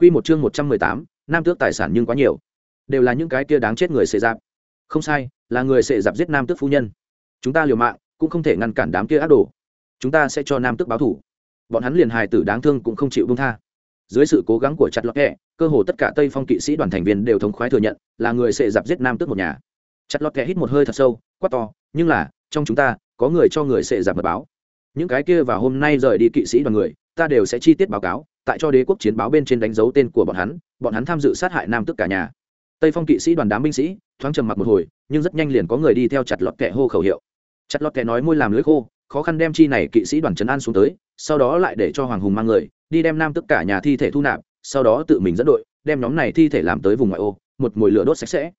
Quy một chương một trăm mười tám, nam tước tài sản nhưng quá nhiều. Đều là những cái kia đáng chết người xệ giáp. Không sai, là người xệ giáp giết nam tước phu nhân. Chúng ta liều mạng, cũng không thể ngăn cản đám kia ác đồ. Chúng ta sẽ cho nam tước báo thù. Bọn hắn liền hài tử đáng thương cũng không chịu buông tha. Dưới sự cố gắng của chặt lọt kẹ, cơ hồ tất cả Tây Phong kỵ sĩ đoàn thành viên đều thống khoái thừa nhận, là người xệ giáp giết nam tước một nhà. Chặt lọt kẹ hít một hơi thật sâu, quát to, nhưng là, trong chúng ta, có người cho người xệ giáp mật báo. Những cái kia vào hôm nay rời đi kỵ sĩ đoàn người, ta đều sẽ chi tiết báo cáo, tại cho đế quốc chiến báo bên trên đánh dấu tên của bọn hắn bọn hắn tham dự sát hại nam tức cả nhà. Tây phong kỵ sĩ đoàn đám binh sĩ thoáng trầm mặc một hồi nhưng rất nhanh liền có người đi theo chặt lọt kẹ hô khẩu hiệu. Chặt lọt kẹ nói môi làm lưới khô khó khăn đem chi này kỵ sĩ đoàn trấn an xuống tới sau đó lại để cho hoàng hùng mang người đi đem nam tức cả nhà thi thể thu nạp sau đó tự mình dẫn đội đem nhóm này thi thể làm tới vùng ngoại ô một mồi lửa đốt sạch sẽ.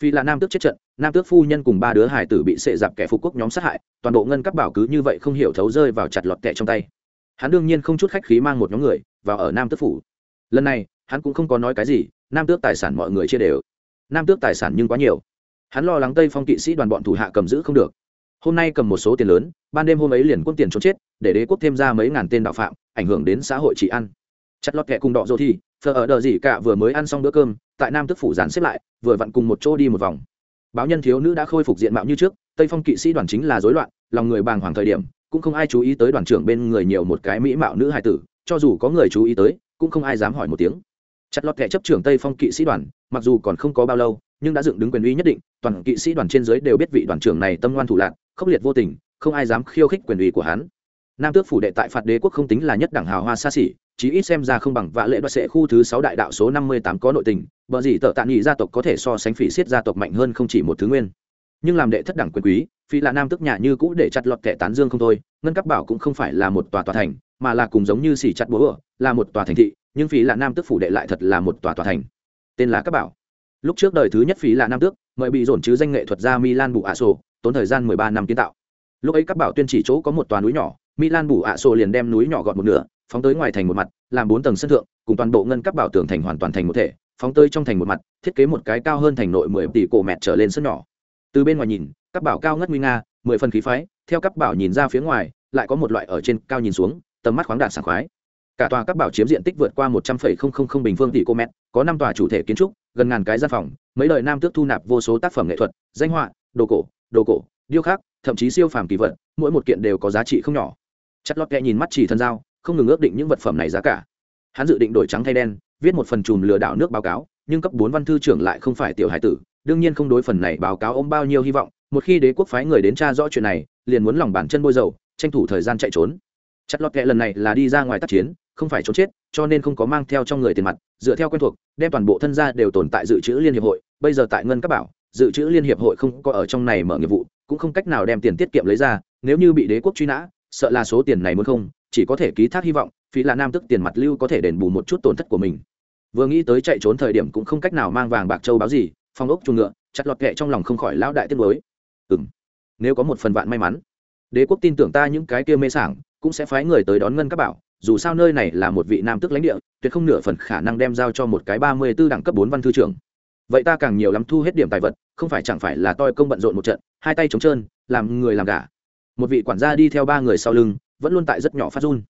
Vì là nam tước chết trận nam tước phu nhân cùng ba đứa hải tử bị sệ dạp kẻ phục quốc nhóm sát hại toàn bộ ngân các bảo cứ như vậy không hiểu thấu rơi vào chặt lọt kẹ trong tay hắn đương nhiên không chút khách khí mang một nhóm người vào ở nam tước phủ. Lần này, hắn cũng không có nói cái gì, nam tước tài sản mọi người chia đều. Nam tước tài sản nhưng quá nhiều. Hắn lo lắng tây phong kỵ sĩ đoàn bọn thủ hạ cầm giữ không được. Hôm nay cầm một số tiền lớn, ban đêm hôm ấy liền quân tiền trốn chết, để đế quốc thêm ra mấy ngàn tên đạo phạm, ảnh hưởng đến xã hội trị ăn chặt lọt kẹ cùng đọ dô thi thờ ở đờ gì cả vừa mới ăn xong bữa cơm, tại nam tức phủ dàn xếp lại, vừa vặn cùng một chỗ đi một vòng. Báo nhân thiếu nữ đã khôi phục diện mạo như trước, tây phong kỵ sĩ đoàn chính là rối loạn, lòng người bàng hoàng thời điểm cũng không ai chú ý tới đoàn trưởng bên người nhiều một cái mỹ mạo nữ hài tử, cho dù có người chú ý tới, cũng không ai dám hỏi một tiếng. Chặt lọt kẻ chấp trưởng tây phong kỵ sĩ đoàn, mặc dù còn không có bao lâu, nhưng đã dựng đứng quyền uy nhất định, toàn kỵ sĩ đoàn trên dưới đều biết vị đoàn trưởng này tâm ngoan thủ lạc khốc liệt vô tình, không ai dám khiêu khích quyền uy của hắn. Nam tước phủ đệ tại phạt đế quốc không tính là nhất đẳng hào hoa xa xỉ, chí ít xem ra không bằng vạ lệ đoạt sệ khu thứ sáu đại đạo số năm mươi tám có nội tình, bởi gì tợ tạ nghị gia tộc có thể so sánh phỉ xiết gia tộc mạnh hơn không chỉ một thứ nguyên. Nhưng làm đệ thất đẳng quyền quý phi là nam tức nhà như cũ để chặt lọt kẻ tán dương không thôi, ngân cấp bảo cũng không phải là một tòa tòa thành, mà là cùng giống như xỉ chặt búa, là một tòa thành thị, nhưng phí là nam tước phủ đệ lại thật là một tòa tòa thành. Tên là các bảo. Lúc trước đời thứ nhất phí là nam tước mời bị dồn chứ danh nghệ thuật gia milan bù ạ sổ tốn thời gian mười ba năm kiến tạo. Lúc ấy các bảo tuyên chỉ chỗ có một tòa núi nhỏ, milan bù ạ sổ liền đem núi nhỏ gọn một nửa, phóng tới ngoài thành một mặt, làm bốn tầng sân thượng, cùng toàn bộ ngân các bảo tường thành hoàn toàn thành một thể, phóng tới trong thành một mặt, thiết kế một cái cao hơn thành nội mười tỷ cổ mẹt trở lên sân nhỏ. Từ bên ngoài nhìn các bảo cao ngất nguy nga, mười phần khí phái, theo các bảo nhìn ra phía ngoài, lại có một loại ở trên cao nhìn xuống, tầm mắt khoáng đạt sảng khoái. Cả tòa các bảo chiếm diện tích vượt qua một trăm linh bình phương tỷ cô mét, có năm tòa chủ thể kiến trúc, gần ngàn cái gian phòng, mấy đời nam tước thu nạp vô số tác phẩm nghệ thuật, danh họa, đồ cổ đồ cổ, điêu khắc, thậm chí siêu phàm kỳ vật, mỗi một kiện đều có giá trị không nhỏ. Chất lót kẹ nhìn mắt chỉ thân giao không ngừng ước định những vật phẩm này giá cả. Hắn dự định đổi trắng thay đen, viết một phần chùm lừa đảo nước báo cáo, nhưng cấp bốn văn thư trưởng lại không phải tiểu hải tử đương nhiên không đối phần này báo cáo ôm bao nhiêu hy vọng, một khi đế quốc phái người đến tra rõ chuyện này, liền muốn lòng bàn chân bôi dầu, tranh thủ thời gian chạy trốn. Chặt lọt kệ lần này là đi ra ngoài tác chiến, không phải trốn chết, cho nên không có mang theo trong người tiền mặt, dựa theo quen thuộc, đem toàn bộ thân gia đều tồn tại dự trữ liên hiệp hội, bây giờ tại ngân các bảo, dự trữ liên hiệp hội không có ở trong này mở nghiệp vụ, cũng không cách nào đem tiền tiết kiệm lấy ra, nếu như bị đế quốc truy nã, sợ là số tiền này muốn không, chỉ có thể ký thác hy vọng, phí là nam tức tiền mặt lưu có thể đền bù một chút tổn thất của mình. Vừa nghĩ tới chạy trốn thời điểm cũng không cách nào mang vàng bạc châu báo gì phong ốc chuồng ngựa, chặt lọt kệ trong lòng không khỏi lão đại tiết mới ừ m nếu có một phần vạn may mắn, đế quốc tin tưởng ta những cái kia mê sảng cũng sẽ phái người tới đón ngân các bảo, dù sao nơi này là một vị nam tức lãnh địa, tuyệt không nửa phần khả năng đem giao cho một cái ba mươi b ố đẳng cấp bốn văn thư trưởng. Vậy ta càng nhiều lắm thu hết điểm tài vật, không phải chẳng phải là toi công bận rộn một trận, hai tay trống trơn, làm người làm gà. Một vị quản gia đi theo ba người sau lưng, vẫn luôn tại rất nhỏ phát run.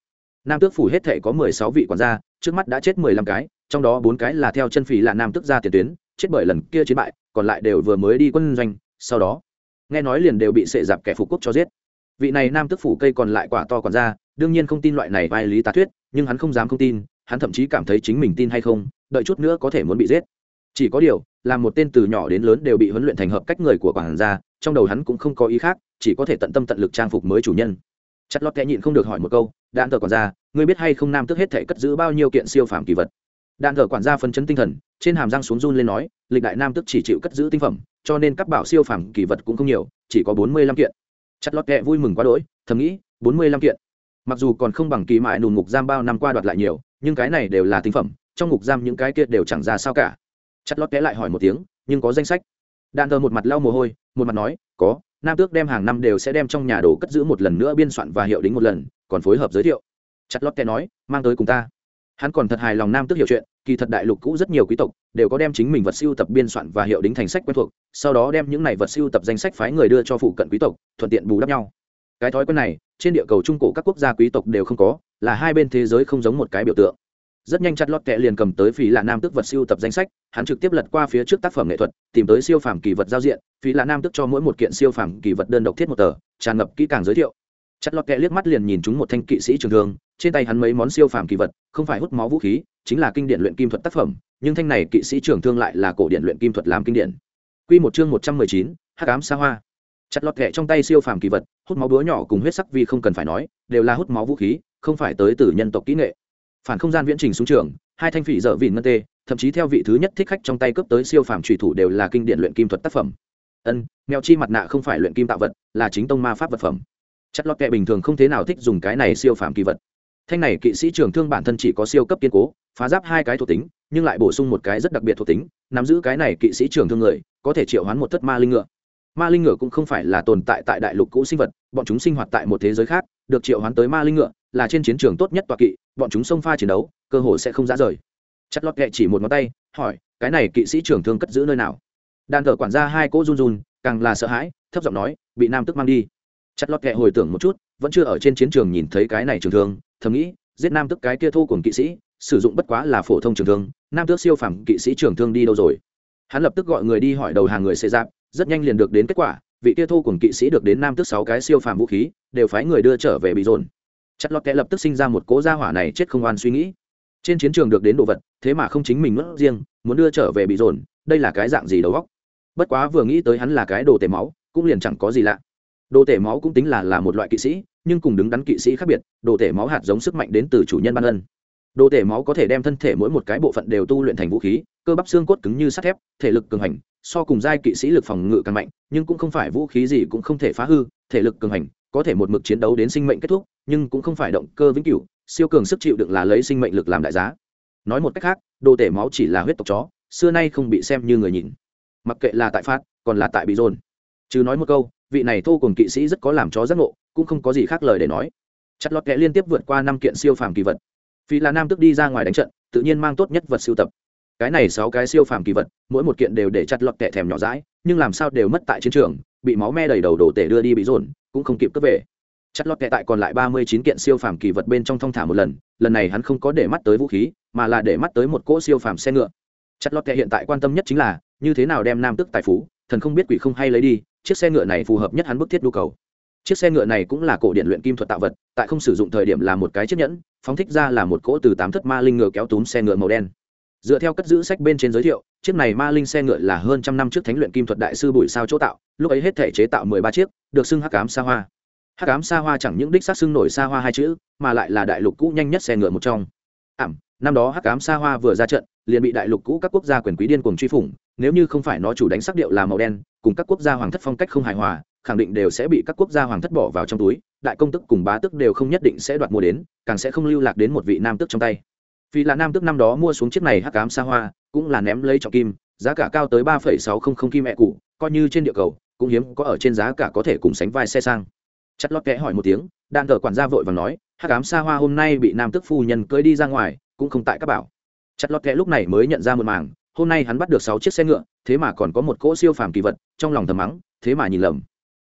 Nam tước phủ hết thể có mười sáu vị quản gia, trước mắt đã chết mười lăm cái, trong đó bốn cái là theo chân phỉ là nam tước ra tiền tuyến chết bởi lần kia chiến bại, còn lại đều vừa mới đi quân doanh, sau đó, nghe nói liền đều bị sệ dạp kẻ phục quốc cho giết. Vị này nam tức phủ cây còn lại quả to còn ra, đương nhiên không tin loại này vai lý tá thuyết, nhưng hắn không dám không tin, hắn thậm chí cảm thấy chính mình tin hay không, đợi chút nữa có thể muốn bị giết. Chỉ có điều, là một tên từ nhỏ đến lớn đều bị huấn luyện thành hợp cách người của quản gia, trong đầu hắn cũng không có ý khác, chỉ có thể tận tâm tận lực trang phục mới chủ nhân. Chất lót kẽ nhịn không được hỏi một câu, đạn tờ quản gia, ngươi biết hay không nam tức hết thể cất giữ bao nhiêu kiện siêu phàm kỳ vật? Đạn thờ quản gia phân chấn tinh thần, trên hàm răng xuống run lên nói, lịch đại nam tức chỉ chịu cất giữ tinh phẩm, cho nên các bảo siêu phẩm kỳ vật cũng không nhiều, chỉ có bốn mươi lăm kiện. Chặt lọt kẹ vui mừng quá đỗi, thầm nghĩ, bốn mươi lăm kiện. Mặc dù còn không bằng kỳ mại nùn ngục giam bao năm qua đoạt lại nhiều, nhưng cái này đều là tinh phẩm, trong ngục giam những cái kia đều chẳng ra sao cả. Chặt lọt kẽ lại hỏi một tiếng, nhưng có danh sách? Đạn thờ một mặt lau mồ hôi, một mặt nói, có, nam tước đem hàng năm đều sẽ đem trong nhà đồ cất giữ một lần nữa biên soạn và hiệu đính một lần, còn phối hợp giới thiệu. Chặt lọt kẽ nói, mang tới cùng ta hắn còn thật hài lòng nam tước hiểu chuyện, kỳ thật đại lục cũ rất nhiều quý tộc đều có đem chính mình vật siêu tập biên soạn và hiệu đính thành sách quen thuộc, sau đó đem những này vật siêu tập danh sách phái người đưa cho phụ cận quý tộc, thuận tiện bù đắp nhau. Cái thói quen này, trên địa cầu trung cổ các quốc gia quý tộc đều không có, là hai bên thế giới không giống một cái biểu tượng. Rất nhanh chặt lót kệ liền cầm tới phí là nam tức vật siêu tập danh sách, hắn trực tiếp lật qua phía trước tác phẩm nghệ thuật, tìm tới siêu phàm kỳ vật giao diện, phí là nam tức cho mỗi một kiện siêu phàm kỳ vật đơn độc thiết một tờ, tràn ngập kỹ càng giới thiệu chặt lọt kẹ liếc mắt liền nhìn chúng một thanh kỵ sĩ trường thương trên tay hắn mấy món siêu phàm kỳ vật không phải hút máu vũ khí chính là kinh điển luyện kim thuật tác phẩm nhưng thanh này kỵ sĩ trường thương lại là cổ điển luyện kim thuật làm kinh điển Quy một chương một trăm mười chín, Hắc ám xa hoa. Chặt lọt kẹ trong tay siêu phàm kỳ vật, hút máu búa nhỏ cùng huyết sắc vi không cần phải nói, đều là hút máu vũ khí, không phải tới từ nhân tộc kỹ nghệ. Phản không gian viễn trình xuống trường, hai thanh phỉ dở vịn ngân tê, thậm chí theo vị thứ nhất thích khách trong tay cướp tới siêu phàm chủy thủ đều là kinh điển luyện kim thuật tác phẩm. Ân, mèo chi mặt nạ không phải luyện kim tạo vật, là chính tông ma pháp vật phẩm. Chặt lọt kẹ bình thường không thế nào thích dùng cái này siêu phàm kỳ vật. Thanh này kỵ sĩ trường thương bản thân chỉ có siêu cấp kiên cố, phá giáp hai cái thuộc tính, nhưng lại bổ sung một cái rất đặc biệt thuộc tính, nắm giữ cái này kỵ sĩ trường thương người, có thể triệu hoán một thất ma linh ngựa. Ma linh ngựa cũng không phải là tồn tại tại đại lục cũ sinh vật bọn chúng sinh hoạt tại một thế giới khác được triệu hoán tới ma linh ngựa là trên chiến trường tốt nhất tọa kỵ bọn chúng xông pha chiến đấu cơ hội sẽ không ra rời. Chặt lọt kệ chỉ một ngón tay hỏi cái này kỵ sĩ trưởng thương cất giữ nơi nào? Đàn thờ quản ra hai cỗ run run càng là sợ hãi thấp giọng nói bị nam tức mang đi chặt lọt kệ hồi tưởng một chút, vẫn chưa ở trên chiến trường nhìn thấy cái này trường thương, thầm nghĩ, giết nam tức cái kia thu cùng kỵ sĩ, sử dụng bất quá là phổ thông trường thương, nam tước siêu phẩm kỵ sĩ trường thương đi đâu rồi? Hắn lập tức gọi người đi hỏi đầu hàng người xây giáp, rất nhanh liền được đến kết quả, vị kia thu cùng kỵ sĩ được đến nam Tước sáu cái siêu phàm vũ khí, đều phái người đưa trở về bị dồn. Chặt lọt kệ lập tức sinh ra một cố gia hỏa này chết không oan suy nghĩ. Trên chiến trường được đến đồ vật, thế mà không chính mình mất riêng, muốn đưa trở về bị dồn, đây là cái dạng gì đầu góc bất quá vừa nghĩ tới hắn là cái đồ tề máu, cũng liền chẳng có gì lạ đồ tể máu cũng tính là là một loại kỵ sĩ, nhưng cùng đứng đắn kỵ sĩ khác biệt, đồ tể máu hạt giống sức mạnh đến từ chủ nhân ban ân. Đồ tể máu có thể đem thân thể mỗi một cái bộ phận đều tu luyện thành vũ khí, cơ bắp xương cốt cứng như sắt thép, thể lực cường hành, so cùng giai kỵ sĩ lực phòng ngự càng mạnh, nhưng cũng không phải vũ khí gì cũng không thể phá hư, thể lực cường hành, có thể một mực chiến đấu đến sinh mệnh kết thúc, nhưng cũng không phải động cơ vĩnh cửu, siêu cường sức chịu đựng là lấy sinh mệnh lực làm đại giá. Nói một cách khác, đồ tể máu chỉ là huyết tộc chó, xưa nay không bị xem như người nhìn. Mặc kệ là tại phát, còn là tại bị dồn. Chứ nói một câu vị này thô cùng kỵ sĩ rất có làm chó giác ngộ, cũng không có gì khác lời để nói. Chặt lọt kẽ liên tiếp vượt qua năm kiện siêu phàm kỳ vật. Vì là nam tức đi ra ngoài đánh trận, tự nhiên mang tốt nhất vật siêu tập. Cái này sáu cái siêu phàm kỳ vật, mỗi một kiện đều để chặt lọt kẹ thèm nhỏ rãi nhưng làm sao đều mất tại chiến trường, bị máu me đầy đầu đổ tể đưa đi bị dồn, cũng không kịp cướp về. Chặt lọt kẹ tại còn lại ba mươi chín kiện siêu phàm kỳ vật bên trong thong thả một lần lần này hắn không có để mắt tới vũ khí, mà là để mắt tới một cỗ siêu phàm xe ngựa. Chặt lọt kẹ hiện tại quan tâm nhất chính là, như thế nào đem nam tức tài phú, thần không biết quỷ không hay lấy đi chiếc xe ngựa này phù hợp nhất hắn bức thiết nhu cầu. Chiếc xe ngựa này cũng là cổ điện luyện kim thuật tạo vật, tại không sử dụng thời điểm là một cái chiếc nhẫn, phóng thích ra là một cỗ từ tám thất ma linh ngựa kéo túm xe ngựa màu đen. Dựa theo cất giữ sách bên trên giới thiệu, chiếc này ma linh xe ngựa là hơn trăm năm trước thánh luyện kim thuật đại sư bùi sao chỗ tạo, lúc ấy hết thể chế tạo mười ba chiếc, được xưng hắc cám xa hoa. Hắc cám xa hoa chẳng những đích xác xưng nổi xa hoa hai chữ, mà lại là đại lục cũ nhanh nhất xe ngựa một trong. Ảm năm đó hắc cám xa hoa vừa ra trận, liền bị đại lục cũ các quốc gia quyền quý điên cuồng truy phủng, nếu như không phải nó chủ đánh sắc điệu là màu đen, cùng các quốc gia hoàng thất phong cách không hài hòa, khẳng định đều sẽ bị các quốc gia hoàng thất bỏ vào trong túi, đại công tức cùng bá tức đều không nhất định sẽ đoạt mua đến, càng sẽ không lưu lạc đến một vị nam tức trong tay. Vì là nam tức năm đó mua xuống chiếc này hắc cám xa hoa, cũng là ném lấy trọng kim, giá cả cao tới ba phẩy sáu không không kim mẹ cụ coi như trên địa cầu, cũng hiếm có ở trên giá cả có thể cùng sánh vai xe sang. Chất lót kẽ hỏi một tiếng đạn thờ quản gia vội và nói, hắc cám xa hoa hôm nay bị nam tức phu nhân cưới đi ra ngoài cũng không tại các bảo. Chặt lót kẽ lúc này mới nhận ra một màng hôm nay hắn bắt được sáu chiếc xe ngựa, thế mà còn có một cỗ siêu phàm kỳ vật, trong lòng thầm mắng, thế mà nhìn lầm.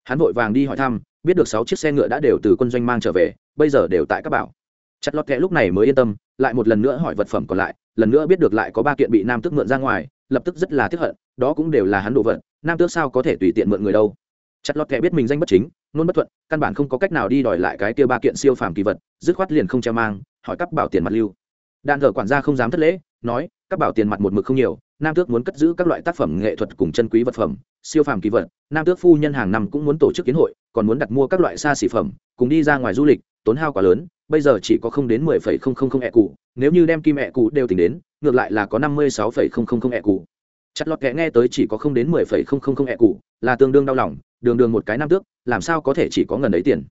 Hắn vội vàng đi hỏi thăm, biết được sáu chiếc xe ngựa đã đều từ quân doanh mang trở về, bây giờ đều tại các bảo. Chặt lọt kẽ lúc này mới yên tâm, lại một lần nữa hỏi vật phẩm còn lại, lần nữa biết được lại có ba kiện bị nam tước mượn ra ngoài, lập tức rất là tiếc hận, đó cũng đều là hắn đồ vật, nam tước sao có thể tùy tiện mượn người đâu. Chặt lọt kẽ biết mình danh bất chính, nôn bất thuận, căn bản không có cách nào đi đòi lại cái kia ba kiện siêu phàm kỳ vật, dứt khoát liền không che mang, hỏi các bảo tiền mặt lưu đạn thờ quản gia không dám thất lễ, nói, các bảo tiền mặt một mực không nhiều, nam tước muốn cất giữ các loại tác phẩm nghệ thuật cùng chân quý vật phẩm, siêu phàm kỳ vật. Nam tước phu nhân hàng năm cũng muốn tổ chức kiến hội, còn muốn đặt mua các loại xa xỉ phẩm, cùng đi ra ngoài du lịch, tốn hao quá lớn, bây giờ chỉ có không đến mười phẩy không không không ẹ cụ nếu như đem kim ẹ cụ đều tính đến, ngược lại là có năm mươi sáu phẩy không không không ẹ cụ chặt lọt kẽ nghe tới chỉ có không đến mười phẩy không không không ẹ cụ là tương đương đau lòng, đường đường một cái nam tước, làm sao có thể chỉ có ngần ấy tiền?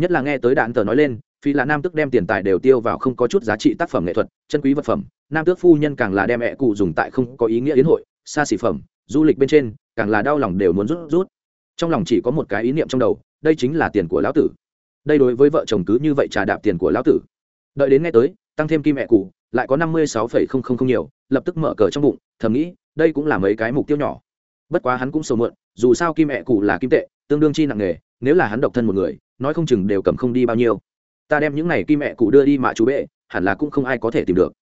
Nhất là nghe tới đạn tờ nói lên phi là nam tước đem tiền tài đều tiêu vào không có chút giá trị tác phẩm nghệ thuật, chân quý vật phẩm. Nam tước phu nhân càng là đem mẹ cụ dùng tại không có ý nghĩa yến hội, xa xỉ phẩm, du lịch bên trên, càng là đau lòng đều muốn rút rút. Trong lòng chỉ có một cái ý niệm trong đầu, đây chính là tiền của lão tử. Đây đối với vợ chồng cứ như vậy trà đạp tiền của lão tử. Đợi đến ngay tới, tăng thêm kim mẹ cụ, lại có năm mươi sáu phẩy không không không nhiều, lập tức mở cờ trong bụng, thầm nghĩ, đây cũng là mấy cái mục tiêu nhỏ. Bất quá hắn cũng sầu mượn dù sao kim mẹ cụ là kim tệ, tương đương chi nặng nghề nếu là hắn độc thân một người, nói không chừng đều cầm không đi bao nhiêu ta đem những này kim mẹ cụ đưa đi mạ chú bệ, hẳn là cũng không ai có thể tìm được.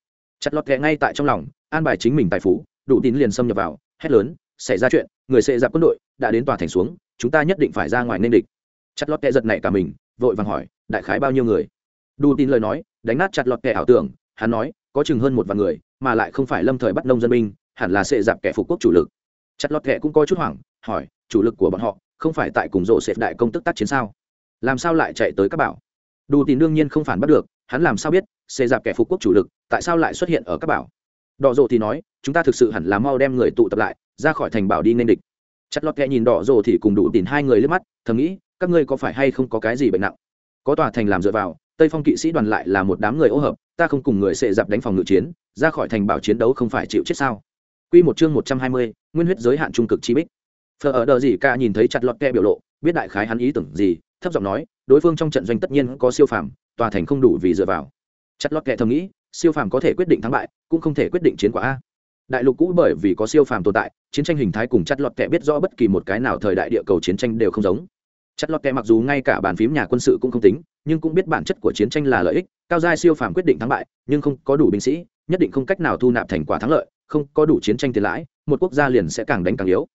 Chặt lọt kẹ ngay tại trong lòng, an bài chính mình tài phú, đủ tín liền xâm nhập vào, hét lớn, xảy ra chuyện, người sệ dạp quân đội, đã đến tòa thành xuống, chúng ta nhất định phải ra ngoài nên địch. Chặt lọt kẹ giật nảy cả mình, vội vàng hỏi, đại khái bao nhiêu người? Đủ tín lời nói, đánh nát chặt lọt kẹ ảo tưởng, hắn nói, có chừng hơn một vạn người, mà lại không phải lâm thời bắt nông dân binh, hẳn là sệ dạp kẻ phục quốc chủ lực. Chặt lọt kẹ cũng có chút hoảng, hỏi, chủ lực của bọn họ không phải tại cùng rộ sệt đại công tức tác chiến sao? Làm sao lại chạy tới các bảo? Đủ tin đương nhiên không phản bắt được hắn làm sao biết xê dạp kẻ phục quốc chủ lực tại sao lại xuất hiện ở các bảo? Đỏ rộ thì nói chúng ta thực sự hẳn là mau đem người tụ tập lại ra khỏi thành bảo đi nên địch. Chặt lọt kẹ nhìn đỏ rộ thì cùng đủ tin hai người lên mắt thầm nghĩ các ngươi có phải hay không có cái gì bệnh nặng? Có tòa thành làm dựa vào tây phong kỵ sĩ đoàn lại là một đám người ô hợp ta không cùng người xệ dạp đánh phòng ngự chiến ra khỏi thành bảo chiến đấu không phải chịu chết sao? Quy một chương một trăm hai mươi, nguyên huyết giới hạn trung cực chi bích. Phở ở đờ gì cả nhìn thấy chặt lọt kẹ biểu lộ, biết đại khái hắn ý tưởng gì, thấp giọng nói, đối phương trong trận doanh tất nhiên có siêu phàm, tòa thành không đủ vì dựa vào. Chặt lót kệ thầm nghĩ siêu phàm có thể quyết định thắng bại cũng không thể quyết định chiến quả a. Đại lục cũ bởi vì có siêu phàm tồn tại chiến tranh hình thái cùng chặt lọt kệ biết rõ bất kỳ một cái nào thời đại địa cầu chiến tranh đều không giống. Chặt lọt kệ mặc dù ngay cả bàn phím nhà quân sự cũng không tính nhưng cũng biết bản chất của chiến tranh là lợi ích cao giai siêu phàm quyết định thắng bại nhưng không có đủ binh sĩ nhất định không cách nào thu nạp thành quả thắng lợi không có đủ chiến tranh tiền lãi một quốc gia liền sẽ càng đánh càng yếu.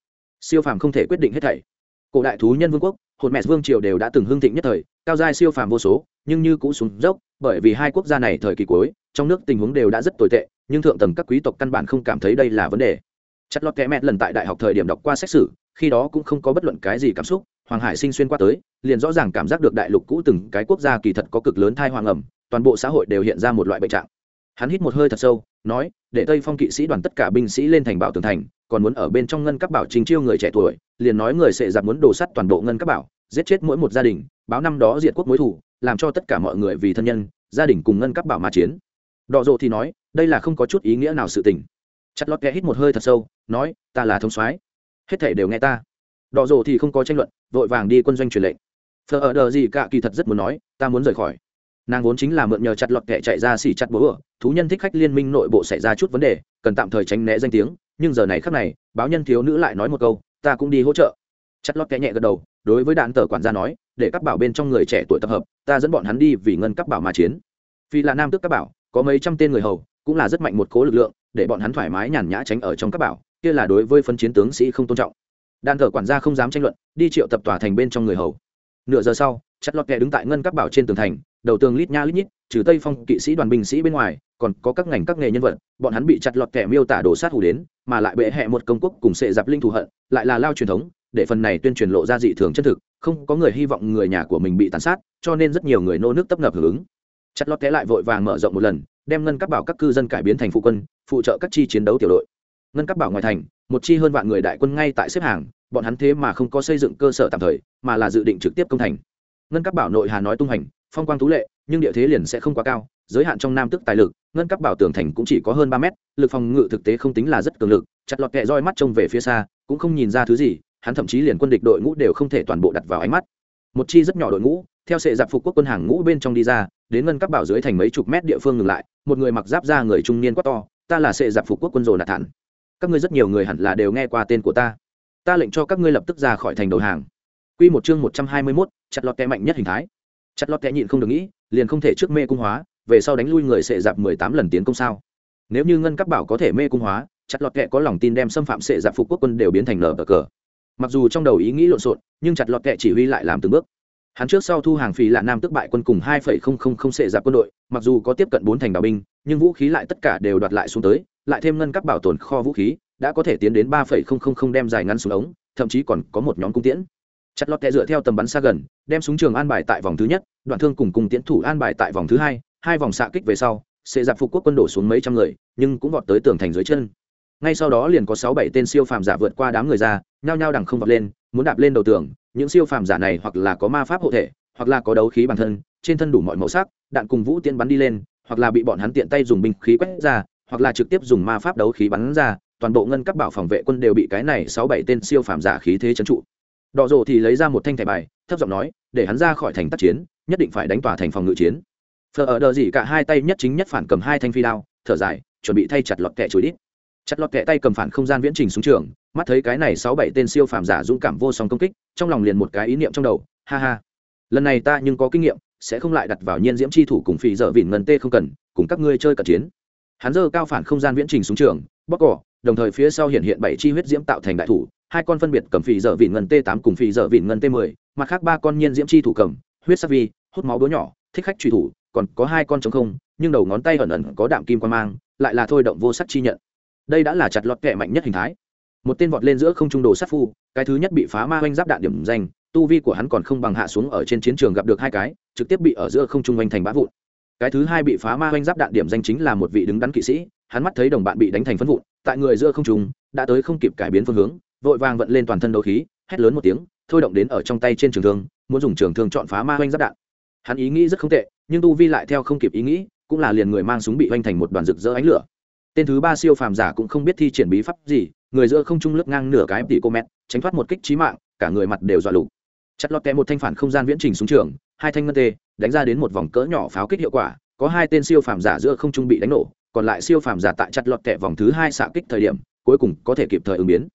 Siêu phàm không thể quyết định hết thảy. Cổ đại thú nhân vương quốc hồn mẹ vương triều đều đã từng hưng thịnh nhất thời, cao giai siêu phàm vô số, nhưng như cũ xuống dốc, bởi vì hai quốc gia này thời kỳ cuối, trong nước tình huống đều đã rất tồi tệ, nhưng thượng tầng các quý tộc căn bản không cảm thấy đây là vấn đề. Chất lót kẽ mẹ lần tại đại học thời điểm đọc qua xét xử, khi đó cũng không có bất luận cái gì cảm xúc, hoàng hải sinh xuyên qua tới, liền rõ ràng cảm giác được đại lục cũ từng cái quốc gia kỳ thật có cực lớn thai hoàng ẩm, toàn bộ xã hội đều hiện ra một loại bệnh trạng. Hắn hít một hơi thật sâu, nói, để tây phong kỵ sĩ đoàn tất cả binh sĩ lên thành bảo tường thành còn muốn ở bên trong ngân các bảo trình chiêu người trẻ tuổi, liền nói người sẽ giặc muốn đổ sắt toàn bộ ngân các bảo, giết chết mỗi một gia đình, báo năm đó diệt quốc mối thủ làm cho tất cả mọi người vì thân nhân, gia đình cùng ngân các bảo mà chiến. Đọ rộ thì nói, đây là không có chút ý nghĩa nào sự tình. Chặt lót kẽ hít một hơi thật sâu, nói, ta là thông soái, hết thể đều nghe ta. Đọ rộ thì không có tranh luận, vội vàng đi quân doanh truyền lệnh. Phờ ở đờ gì cả kỳ thật rất muốn nói, ta muốn rời khỏi. Nàng vốn chính là mượn nhờ chặt lọt kẻ chạy ra xỉ chặt bố ở thú nhân thích khách liên minh nội bộ xảy ra chút vấn đề, cần tạm thời tránh né danh tiếng nhưng giờ này khắc này, báo nhân thiếu nữ lại nói một câu, ta cũng đi hỗ trợ. Chặt lót kẽ nhẹ gật đầu, đối với đạn tờ quản gia nói, để các bảo bên trong người trẻ tuổi tập hợp, ta dẫn bọn hắn đi vì ngân các bảo mà chiến. Vì là nam tước các bảo, có mấy trăm tên người hầu, cũng là rất mạnh một cố lực lượng, để bọn hắn thoải mái nhàn nhã tránh ở trong các bảo, kia là đối với phân chiến tướng sĩ không tôn trọng. Đạn tờ quản gia không dám tranh luận, đi triệu tập tòa thành bên trong người hầu. Nửa giờ sau, chặt lọt kẽ đứng tại ngân các bảo trên tường thành, đầu tường lít nha lít nhít, trừ tây phong kỵ sĩ đoàn binh sĩ bên ngoài còn có các ngành các nghề nhân vật, bọn hắn bị chặt lọt kẻ miêu tả đổ sát hủ đến, mà lại bệ hẹ một công quốc cùng sệ dạp linh thù hận, lại là lao truyền thống, để phần này tuyên truyền lộ ra dị thường chân thực, không có người hy vọng người nhà của mình bị tàn sát, cho nên rất nhiều người nô nước tấp nập hưởng ứng. Chặt lọt kẻ lại vội vàng mở rộng một lần, đem ngân các bảo các cư dân cải biến thành phụ quân, phụ trợ các chi chiến đấu tiểu đội. Ngân các bảo ngoài thành, một chi hơn vạn người đại quân ngay tại xếp hàng, bọn hắn thế mà không có xây dựng cơ sở tạm thời, mà là dự định trực tiếp công thành. Ngân các bảo nội hà nói tung hành, phong quang tú lệ, nhưng địa thế liền sẽ không quá cao giới hạn trong nam tức tài lực ngân Cấp bảo tường thành cũng chỉ có hơn ba mét lực phòng ngự thực tế không tính là rất cường lực chặt lọt kẹ roi mắt trông về phía xa cũng không nhìn ra thứ gì hắn thậm chí liền quân địch đội ngũ đều không thể toàn bộ đặt vào ánh mắt. Một chi rất nhỏ đội ngũ theo sệ giặc phục quốc quân hàng ngũ bên trong đi ra đến ngân Cấp bảo dưới thành mấy chục mét địa phương ngừng lại một người mặc giáp ra người trung niên quá to ta là sệ giặc phục quốc quân rồ nạt thản. Các ngươi rất nhiều người hẳn là đều nghe qua tên của ta. Ta lệnh cho các ngươi lập tức ra khỏi thành đầu hàng. Quy một chương một trăm hai mươi 121, chặt lọt kẹ mạnh nhất hình thái. Chặt lọt kẹ nhịn không được nghĩ liền không thể trước mê cung hóa về sau đánh lui người sệ dạp mười tám lần tiến công sao? Nếu như ngân các bảo có thể mê cung hóa, chặt lọt kẹ có lòng tin đem xâm phạm sệ dạp phục quốc quân đều biến thành nở cờ. Mặc dù trong đầu ý nghĩ lộn xộn, nhưng chặt lọt kẹ chỉ huy lại làm từng bước. Hắn trước sau thu hàng phí là nam tức bại quân cùng hai phẩy không không không sệ dạp quân đội, mặc dù có tiếp cận bốn thành đào binh, nhưng vũ khí lại tất cả đều đoạt lại xuống tới, lại thêm ngân các bảo tồn kho vũ khí, đã có thể tiến đến ba phẩy không không không đem dài ngắn xuống ống, thậm chí còn có một nhóm cung tiễn. Chặt lọt kẹ dựa theo tầm bắn xa gần, đem súng trường an bài tại vòng thứ nhất, đoạn thương cùng cùng tiến thủ an bài tại vòng thứ hai hai vòng xạ kích về sau, sẽ giặc phục quốc quân đổ xuống mấy trăm người, nhưng cũng vọt tới tường thành dưới chân. Ngay sau đó liền có sáu bảy tên siêu phàm giả vượt qua đám người ra, nhao nhao đằng không vọt lên, muốn đạp lên đầu tường, những siêu phàm giả này hoặc là có ma pháp hộ thể, hoặc là có đấu khí bản thân, trên thân đủ mọi màu sắc, đạn cùng vũ tiễn bắn đi lên, hoặc là bị bọn hắn tiện tay dùng binh khí quét ra, hoặc là trực tiếp dùng ma pháp đấu khí bắn ra, toàn bộ ngân các bảo phòng vệ quân đều bị cái này sáu bảy tên siêu phàm giả khí thế trấn trụ. Đỏ rộ thì lấy ra một thanh thẻ bài, thấp giọng nói, để hắn ra khỏi thành tác chiến, nhất định phải đánh tỏa thành phòng ngự chiến phờ ở đờ gì cả hai tay nhất chính nhất phản cầm hai thanh phi đao, thở dài, chuẩn bị thay chặt lọt kẹ chối đít. Chặt lọt kẹ tay cầm phản không gian viễn trình xuống trường, mắt thấy cái này sáu bảy tên siêu phàm giả dũng cảm vô song công kích, trong lòng liền một cái ý niệm trong đầu, ha ha. Lần này ta nhưng có kinh nghiệm, sẽ không lại đặt vào nhiên diễm chi thủ cùng phi dở vỉn ngân tê không cần, cùng các ngươi chơi cận chiến. Hắn dơ cao phản không gian viễn trình xuống trường, bóc cỏ, đồng thời phía sau hiện hiện bảy chi huyết diễm tạo thành đại thủ, hai con phân biệt cầm phì dở vịn ngân t 8 cùng phì dở vịn ngân t 10 mặt khác ba con nhiên diễm chi thủ cầm, huyết sắc vi, hút máu búa nhỏ, thích khách truy thủ còn có hai con trống không, nhưng đầu ngón tay ẩn ẩn có đạm kim quan mang, lại là thôi động vô sắc chi nhận. Đây đã là chặt lọt kẻ mạnh nhất hình thái. Một tên vọt lên giữa không trung đồ sát phu, cái thứ nhất bị phá ma oanh giáp đạn điểm danh, tu vi của hắn còn không bằng hạ xuống ở trên chiến trường gặp được hai cái, trực tiếp bị ở giữa không trung oanh thành bã vụn. Cái thứ hai bị phá ma oanh giáp đạn điểm danh chính là một vị đứng đắn kỵ sĩ, hắn mắt thấy đồng bạn bị đánh thành phân vụn, tại người giữa không trung, đã tới không kịp cải biến phương hướng, vội vàng vận lên toàn thân đấu khí, hét lớn một tiếng, thôi động đến ở trong tay trên trường thương, muốn dùng trường thương chọn phá ma oanh giáp đạn hắn ý nghĩ rất không tệ, nhưng tu vi lại theo không kịp ý nghĩ, cũng là liền người mang súng bị hoành thành một đoàn rực rỡ ánh lửa. Tên thứ ba siêu phàm giả cũng không biết thi triển bí pháp gì, người giữa không trung lướt ngang nửa cái tỷ cô mét, tránh thoát một kích trí mạng, cả người mặt đều dọa lục. Chặt lọt kẹ một thanh phản không gian viễn trình xuống trường, hai thanh ngân tê, đánh ra đến một vòng cỡ nhỏ pháo kích hiệu quả, có hai tên siêu phàm giả giữa không trung bị đánh nổ, còn lại siêu phàm giả tại chặt lọt kẹ vòng thứ hai xạ kích thời điểm, cuối cùng có thể kịp thời ứng biến.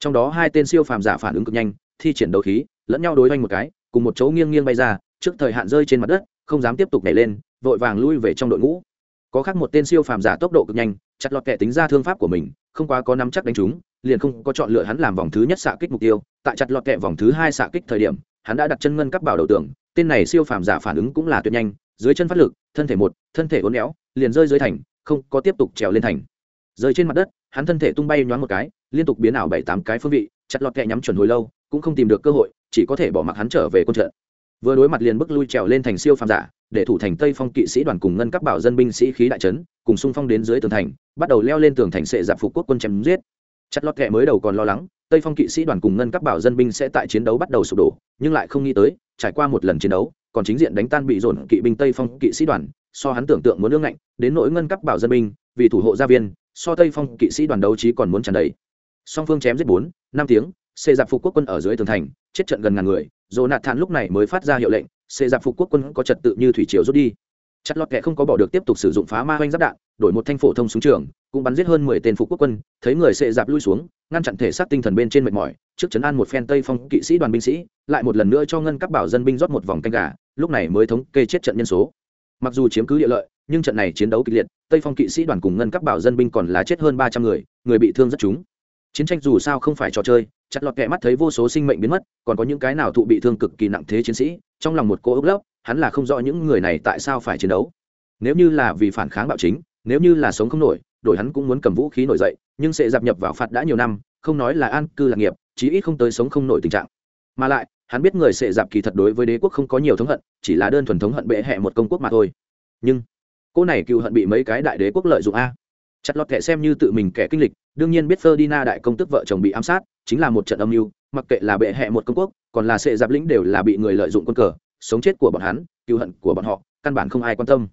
Trong đó hai tên siêu phàm giả phản ứng cực nhanh, thi triển đấu khí, lẫn nhau đối oanh một cái, cùng một chỗ nghiêng nghiêng bay ra trước thời hạn rơi trên mặt đất, không dám tiếp tục nhảy lên, vội vàng lui về trong đội ngũ. Có khác một tên siêu phàm giả tốc độ cực nhanh, chặt lọt kẻ tính ra thương pháp của mình, không quá có nắm chắc đánh trúng liền không có chọn lựa hắn làm vòng thứ nhất xạ kích mục tiêu. Tại chặt lọt kẹ vòng thứ hai xạ kích thời điểm, hắn đã đặt chân ngân cắp bảo đầu tưởng tên này siêu phàm giả phản ứng cũng là tuyệt nhanh, dưới chân phát lực, thân thể một, thân thể uốn éo, liền rơi dưới thành, không có tiếp tục trèo lên thành. Rơi trên mặt đất, hắn thân thể tung bay nhoáng một cái, liên tục biến ảo bảy tám cái phương vị, chặt lọt kẹ nhắm chuẩn hồi lâu, cũng không tìm được cơ hội, chỉ có thể bỏ mặc hắn trở về quân trận vừa đối mặt liền bước lui trèo lên thành siêu phàm giả, để thủ thành tây phong kỵ sĩ đoàn cùng ngân các bảo dân binh sĩ khí đại trấn, cùng xung phong đến dưới tường thành, bắt đầu leo lên tường thành sệ giặc phục quốc quân chém giết. Chặt lọt kẹ mới đầu còn lo lắng, tây phong kỵ sĩ đoàn cùng ngân các bảo dân binh sẽ tại chiến đấu bắt đầu sụp đổ, nhưng lại không nghĩ tới, trải qua một lần chiến đấu, còn chính diện đánh tan bị dồn kỵ binh tây phong kỵ sĩ đoàn, so hắn tưởng tượng muốn lương ngạnh, đến nỗi ngân các bảo dân binh, vì thủ hộ gia viên, so tây phong kỵ sĩ đoàn đấu trí còn muốn tràn đầy. Song phương chém giết bốn, năm tiếng xê giặc phục quốc quân ở dưới tường thành, chết trận gần ngàn người Jonathan nạt thản lúc này mới phát ra hiệu lệnh xe giáp phục quốc quân có trật tự như thủy triều rút đi. Chặt lọt kẻ không có bỏ được tiếp tục sử dụng phá ma oanh giáp đạn, đổi một thanh phổ thông súng trường, cũng bắn giết hơn mười tên phục quốc quân, thấy người xe giáp lui xuống, ngăn chặn thể xác tinh thần bên trên mệt mỏi, trước trấn an một phen tây phong kỵ sĩ đoàn binh sĩ, lại một lần nữa cho ngân các bảo dân binh rót một vòng canh gà, lúc này mới thống kê chết trận nhân số. Mặc dù chiếm cứ địa lợi, nhưng trận này chiến đấu kịch liệt, tây phong kỵ sĩ đoàn cùng ngân các bảo dân binh còn là chết hơn ba trăm người người bị thương rất chúng chiến tranh dù sao không phải trò chơi, chặt lọt kẹ mắt thấy vô số sinh mệnh biến mất, còn có những cái nào thụ bị thương cực kỳ nặng thế chiến sĩ, trong lòng một cô ốc lấp, hắn là không rõ những người này tại sao phải chiến đấu. Nếu như là vì phản kháng bạo chính, nếu như là sống không nổi đổi hắn cũng muốn cầm vũ khí nổi dậy, nhưng sẽ dạp nhập vào phạt đã nhiều năm, không nói là an cư lạc nghiệp, chí ít không tới sống không nổi tình trạng. Mà lại, hắn biết người sẽ dạp kỳ thật đối với đế quốc không có nhiều thống hận, chỉ là đơn thuần thống hận bệ hẹ một công quốc mà thôi. Nhưng, cô này cựu hận bị mấy cái đại đế quốc lợi dụng a? Chặt lọt kệ xem như tự mình kẻ kinh lịch, đương nhiên biết Ferdinand đại công tức vợ chồng bị ám sát, chính là một trận âm mưu, mặc kệ là bệ hệ một công quốc, còn là sệ giáp lĩnh đều là bị người lợi dụng quân cờ, sống chết của bọn hắn cựu hận của bọn họ, căn bản không ai quan tâm.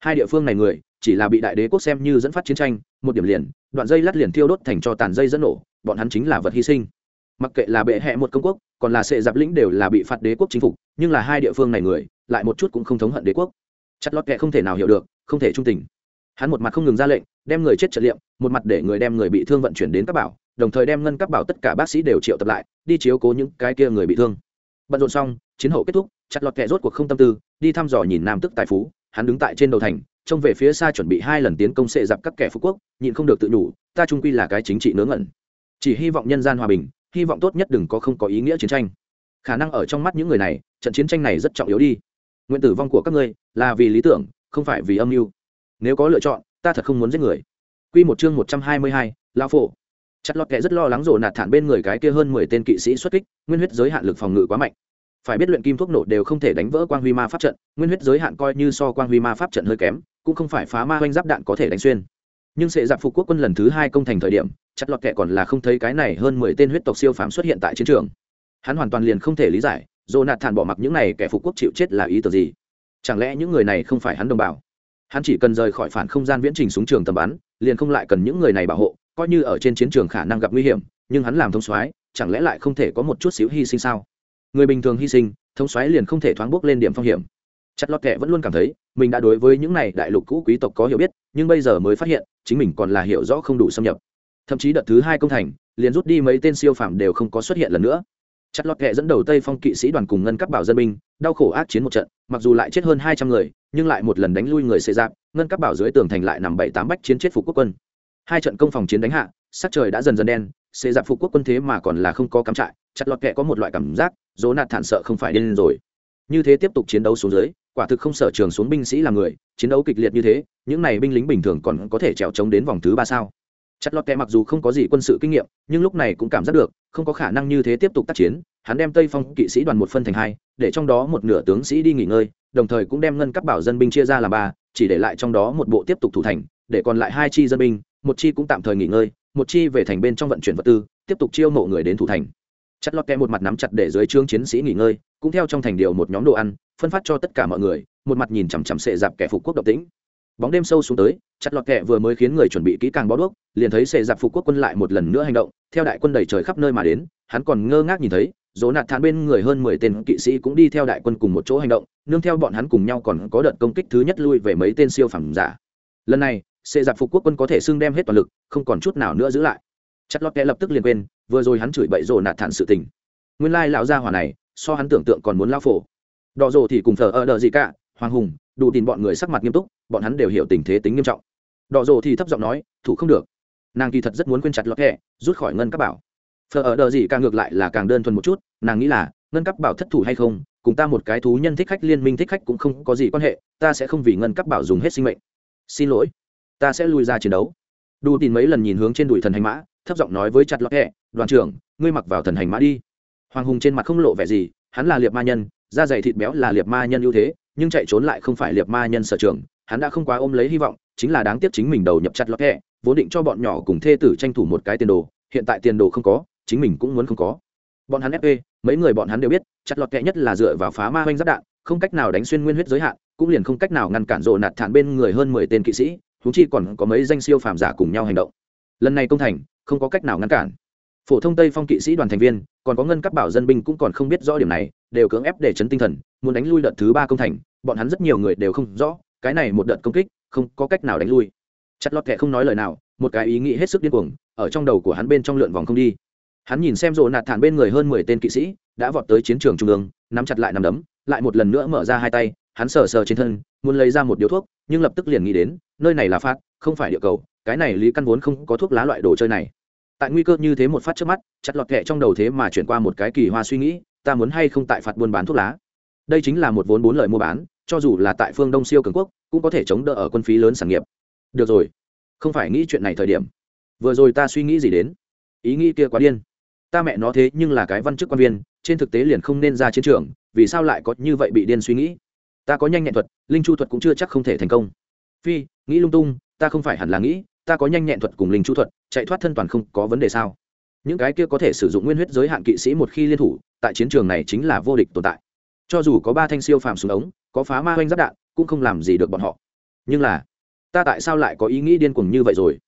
Hai địa phương này người, chỉ là bị đại đế quốc xem như dẫn phát chiến tranh, một điểm liền, đoạn dây lát liền thiêu đốt thành cho tàn dây dẫn nổ, bọn hắn chính là vật hy sinh. Mặc kệ là bệ hệ một công quốc, còn là sệ giáp lĩnh đều là bị phạt đế quốc chính phục, nhưng là hai địa phương này người, lại một chút cũng không thống hận đế quốc. Chặt lọt kệ không thể nào hiểu được, không thể trung tình hắn một mặt không ngừng ra lệnh, đem người chết trợ liệm, một mặt để người đem người bị thương vận chuyển đến các bảo, đồng thời đem ngân các bảo tất cả bác sĩ đều triệu tập lại, đi chiếu cố những cái kia người bị thương. Bận rộn xong, chiến hậu kết thúc, chặt lọt kẹ rốt cuộc không tâm tư, đi thăm dò nhìn nam tức tài phú, hắn đứng tại trên đầu thành, trông về phía xa chuẩn bị hai lần tiến công sệ dạp các kẻ phú quốc, nhịn không được tự nhủ, ta trung quy là cái chính trị nớ ngẩn. Chỉ hy vọng nhân gian hòa bình, hy vọng tốt nhất đừng có không có ý nghĩa chiến tranh. Khả năng ở trong mắt những người này, trận chiến tranh này rất trọng yếu đi. Nguyện tử vong của các ngươi là vì lý tưởng, không phải vì âm mưu nếu có lựa chọn ta thật không muốn giết người Quy một chương một trăm hai mươi hai, lao phổ. Chặt lọt kẻ rất lo lắng rồ nạt thản bên người cái kia hơn mười tên kỵ sĩ xuất kích, nguyên huyết giới hạn lực phòng ngự quá mạnh. Phải biết luyện kim thuốc nổ đều không thể đánh vỡ quang huy ma pháp trận, nguyên huyết giới hạn coi như so quang huy ma pháp trận hơi kém, cũng không phải phá ma oanh giáp đạn có thể đánh xuyên. Nhưng sệ giặc phục quốc quân lần thứ hai công thành thời điểm, chặt lọt kẻ còn là không thấy cái này hơn mười tên huyết tộc siêu phám xuất hiện tại chiến trường. Hắn hoàn toàn liền không thể lý giải, rồi nạt thản bỏ mặc những này kẻ phục quốc chịu chết là ý tưởng gì? Chẳng lẽ những người này không phải hắn đồng bào? Hắn chỉ cần rời khỏi phản không gian viễn trình xuống trường tầm bắn, liền không lại cần những người này bảo hộ, coi như ở trên chiến trường khả năng gặp nguy hiểm, nhưng hắn làm thông soái, chẳng lẽ lại không thể có một chút xíu hy sinh sao? Người bình thường hy sinh, thông soái liền không thể thoáng bước lên điểm phong hiểm. Chặt lọt kệ vẫn luôn cảm thấy, mình đã đối với những này đại lục cũ quý tộc có hiểu biết, nhưng bây giờ mới phát hiện, chính mình còn là hiểu rõ không đủ xâm nhập. Thậm chí đợt thứ hai công thành, liền rút đi mấy tên siêu phạm đều không có xuất hiện lần nữa. Chặt lọt kệ dẫn đầu tây phong kỵ sĩ đoàn cùng ngân cấp bảo dân binh, đau khổ ác chiến một trận, mặc dù lại chết hơn hai trăm người nhưng lại một lần đánh lui người xây giáp, ngân các bảo dưới tường thành lại nằm bảy tám bách chiến chết phục quốc quân. Hai trận công phòng chiến đánh hạ, sắc trời đã dần dần đen xây giáp phục quốc quân thế mà còn là không có cắm trại, chặt lọt kẹ có một loại cảm giác, dỗ nạt thản sợ không phải điên rồi. Như thế tiếp tục chiến đấu xuống dưới, quả thực không sở trường xuống binh sĩ là người, chiến đấu kịch liệt như thế, những này binh lính bình thường còn có thể trèo trống đến vòng thứ ba sao? Chặt lọt kẹ mặc dù không có gì quân sự kinh nghiệm, nhưng lúc này cũng cảm giác được, không có khả năng như thế tiếp tục tác chiến, hắn đem tây phong kỵ sĩ đoàn một phân thành hai, để trong đó một nửa tướng sĩ đi nghỉ ngơi đồng thời cũng đem ngân các bảo dân binh chia ra làm ba, chỉ để lại trong đó một bộ tiếp tục thủ thành, để còn lại hai chi dân binh, một chi cũng tạm thời nghỉ ngơi, một chi về thành bên trong vận chuyển vật tư, tiếp tục chiêu mộ người đến thủ thành. Chặt lọt kẹ một mặt nắm chặt để dưới trương chiến sĩ nghỉ ngơi, cũng theo trong thành điều một nhóm đồ ăn, phân phát cho tất cả mọi người, một mặt nhìn chằm chằm sệ dạp kẻ phục quốc độc tĩnh bóng đêm sâu xuống tới, chặt lọt kẹ vừa mới khiến người chuẩn bị kỹ càng bó đuốc, liền thấy sệ dạp phục quốc quân lại một lần nữa hành động, theo đại quân đầy trời khắp nơi mà đến, hắn còn ngơ ngác nhìn thấy dỗ nạt thản bên người hơn mười tên kỵ sĩ cũng đi theo đại quân cùng một chỗ hành động, nương theo bọn hắn cùng nhau còn có đợt công kích thứ nhất lui về mấy tên siêu phẩm giả. Lần này, sệ giặc phục quốc quân có thể xưng đem hết toàn lực, không còn chút nào nữa giữ lại. Chặt lót kẽ lập tức liền quên, vừa rồi hắn chửi bậy dỗ nạt thản sự tình. Nguyên lai lão gia hỏa này, so hắn tưởng tượng còn muốn lao phổ. Đỏ rồ thì cùng thờ ở đờ gì cả, hoàng hùng, đủ tin bọn người sắc mặt nghiêm túc, bọn hắn đều hiểu tình thế tính nghiêm trọng. Đỏ rồ thì thấp giọng nói, thủ không được. Nàng kỳ thật rất muốn quên chặt lọt kẹ rút khỏi ngân các bảo phở ở đờ gì càng ngược lại là càng đơn thuần một chút, nàng nghĩ là, ngân cấp bảo thất thủ hay không, cùng ta một cái thú nhân thích khách liên minh thích khách cũng không có gì quan hệ, ta sẽ không vì ngân cấp bảo dùng hết sinh mệnh. Xin lỗi, ta sẽ lui ra chiến đấu. Đủ tin mấy lần nhìn hướng trên đùi thần hành mã, thấp giọng nói với chặt lọt hẹ, đoàn trưởng, ngươi mặc vào thần hành mã đi. Hoàng hùng trên mặt không lộ vẻ gì, hắn là liệt ma nhân, da dày thịt béo là liệt ma nhân ưu thế, nhưng chạy trốn lại không phải liệt ma nhân sở trường, hắn đã không quá ôm lấy hy vọng, chính là đáng tiếc chính mình đầu nhập chặt lọt hẹ, vốn định cho bọn nhỏ cùng thê tử tranh thủ một cái tiền đồ, hiện tại tiền đồ không có chính mình cũng muốn không có. Bọn hắn fp mấy người bọn hắn đều biết, chặt lọt kệ nhất là dựa vào phá ma oanh giáp đạn, không cách nào đánh xuyên nguyên huyết giới hạn, cũng liền không cách nào ngăn cản rộ nạt thản bên người hơn mười tên kỵ sĩ thú chi còn có mấy danh siêu phàm giả cùng nhau hành động. Lần này công thành, không có cách nào ngăn cản. Phổ thông tây phong kỵ sĩ đoàn thành viên, còn có ngân các bảo dân binh cũng còn không biết rõ điểm này, đều cưỡng ép để chấn tinh thần, muốn đánh lui đợt thứ ba công thành, bọn hắn rất nhiều người đều không rõ, cái này một đợt công kích, không có cách nào đánh lui. Chặt lọt kệ không nói lời nào, một cái ý nghĩ hết sức điên cuồng, ở trong đầu của hắn bên trong lượn vòng không đi hắn nhìn xem rộ nạt thản bên người hơn mười tên kỵ sĩ, đã vọt tới chiến trường trung ương, nắm chặt lại nằm đấm, lại một lần nữa mở ra hai tay, hắn sờ sờ trên thân, muốn lấy ra một điếu thuốc, nhưng lập tức liền nghĩ đến, nơi này là phát, không phải địa cầu, cái này lý căn vốn không có thuốc lá loại đồ chơi này. Tại nguy cơ như thế một phát trước mắt, chặt lọt kẹ trong đầu thế mà chuyển qua một cái kỳ hoa suy nghĩ, ta muốn hay không tại phạt buôn bán thuốc lá. Đây chính là một vốn bốn lời mua bán, cho dù là tại phương đông siêu cường quốc, cũng có thể chống đỡ ở quân phí lớn sản nghiệp. Được rồi, không phải nghĩ chuyện này thời điểm. Vừa rồi ta suy nghĩ gì đến? Ý nghĩ kia quá điên ta mẹ nó thế nhưng là cái văn chức quan viên, trên thực tế liền không nên ra chiến trường, vì sao lại có như vậy bị điên suy nghĩ? Ta có nhanh nhẹn thuật, linh chu thuật cũng chưa chắc không thể thành công. Phi, nghĩ lung tung, ta không phải hẳn là nghĩ, ta có nhanh nhẹn thuật cùng linh chu thuật, chạy thoát thân toàn không có vấn đề sao? Những cái kia có thể sử dụng nguyên huyết giới hạn kỵ sĩ một khi liên thủ, tại chiến trường này chính là vô địch tồn tại. Cho dù có ba thanh siêu phàm xuống ống, có phá ma oanh giáp đạn, cũng không làm gì được bọn họ. Nhưng là, ta tại sao lại có ý nghĩ điên cuồng như vậy rồi?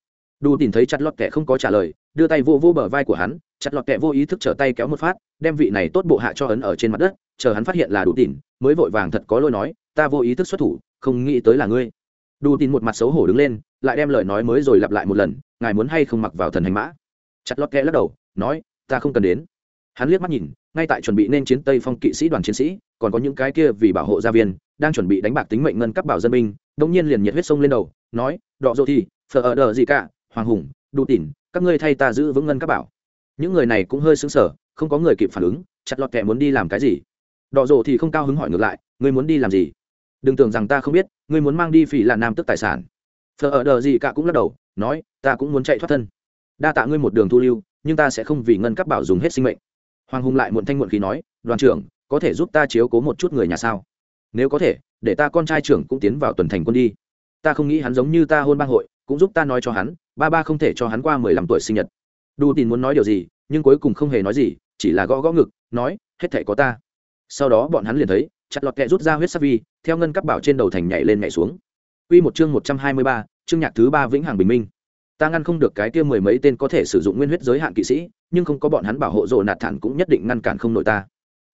Đù tìm thấy chặt lọt kẻ không có trả lời, đưa tay vô vô bờ vai của hắn chặt lọt kẹ vô ý thức trở tay kéo một phát, đem vị này tốt bộ hạ cho ấn ở trên mặt đất, chờ hắn phát hiện là đủ tỉn, mới vội vàng thật có lôi nói, ta vô ý thức xuất thủ, không nghĩ tới là ngươi. Đủ tỉn một mặt xấu hổ đứng lên, lại đem lời nói mới rồi lặp lại một lần, ngài muốn hay không mặc vào thần hành mã? Chặt lọt kẹ lắc đầu, nói, ta không cần đến. Hắn liếc mắt nhìn, ngay tại chuẩn bị nên chiến tây phong kỵ sĩ đoàn chiến sĩ, còn có những cái kia vì bảo hộ gia viên, đang chuẩn bị đánh bạc tính mệnh ngân cấp bảo dân binh đông nhiên liền nhiệt huyết sông lên đầu, nói, đọ dô thì phờ ở đờ gì cả, hoàng hùng, đủ tỉn, các ngươi thay ta giữ vững ngân cấp bảo những người này cũng hơi xứng sở không có người kịp phản ứng, chặt lọt kẻ muốn đi làm cái gì. Đọ rộ thì không cao hứng hỏi ngược lại, ngươi muốn đi làm gì? Đừng tưởng rằng ta không biết, ngươi muốn mang đi phỉ là nam tức tài sản. Thờ ở đờ gì cả cũng lắc đầu, nói, ta cũng muốn chạy thoát thân. Đa tạ ngươi một đường thu lưu, nhưng ta sẽ không vì ngân cấp bảo dùng hết sinh mệnh. Hoàng hùng lại muộn thanh muộn khí nói, đoàn trưởng, có thể giúp ta chiếu cố một chút người nhà sao? Nếu có thể, để ta con trai trưởng cũng tiến vào tuần thành quân đi. Ta không nghĩ hắn giống như ta hôn bang hội, cũng giúp ta nói cho hắn, ba ba không thể cho hắn qua mười lăm tuổi sinh nhật đu tin muốn nói điều gì nhưng cuối cùng không hề nói gì chỉ là gõ gõ ngực nói hết thể có ta sau đó bọn hắn liền thấy chặt lọt kẹ rút ra huyết sắc vi theo ngân cắp bảo trên đầu thành nhảy lên nhảy xuống Quy một chương một trăm hai mươi ba, chương nhạc thứ ba vĩnh hằng bình minh. Ta ngăn không được cái kia mười mấy tên có thể sử dụng nguyên huyết giới hạn kỵ sĩ, nhưng không có bọn hắn bảo hộ rồ nạt thản cũng nhất định ngăn cản không nổi ta.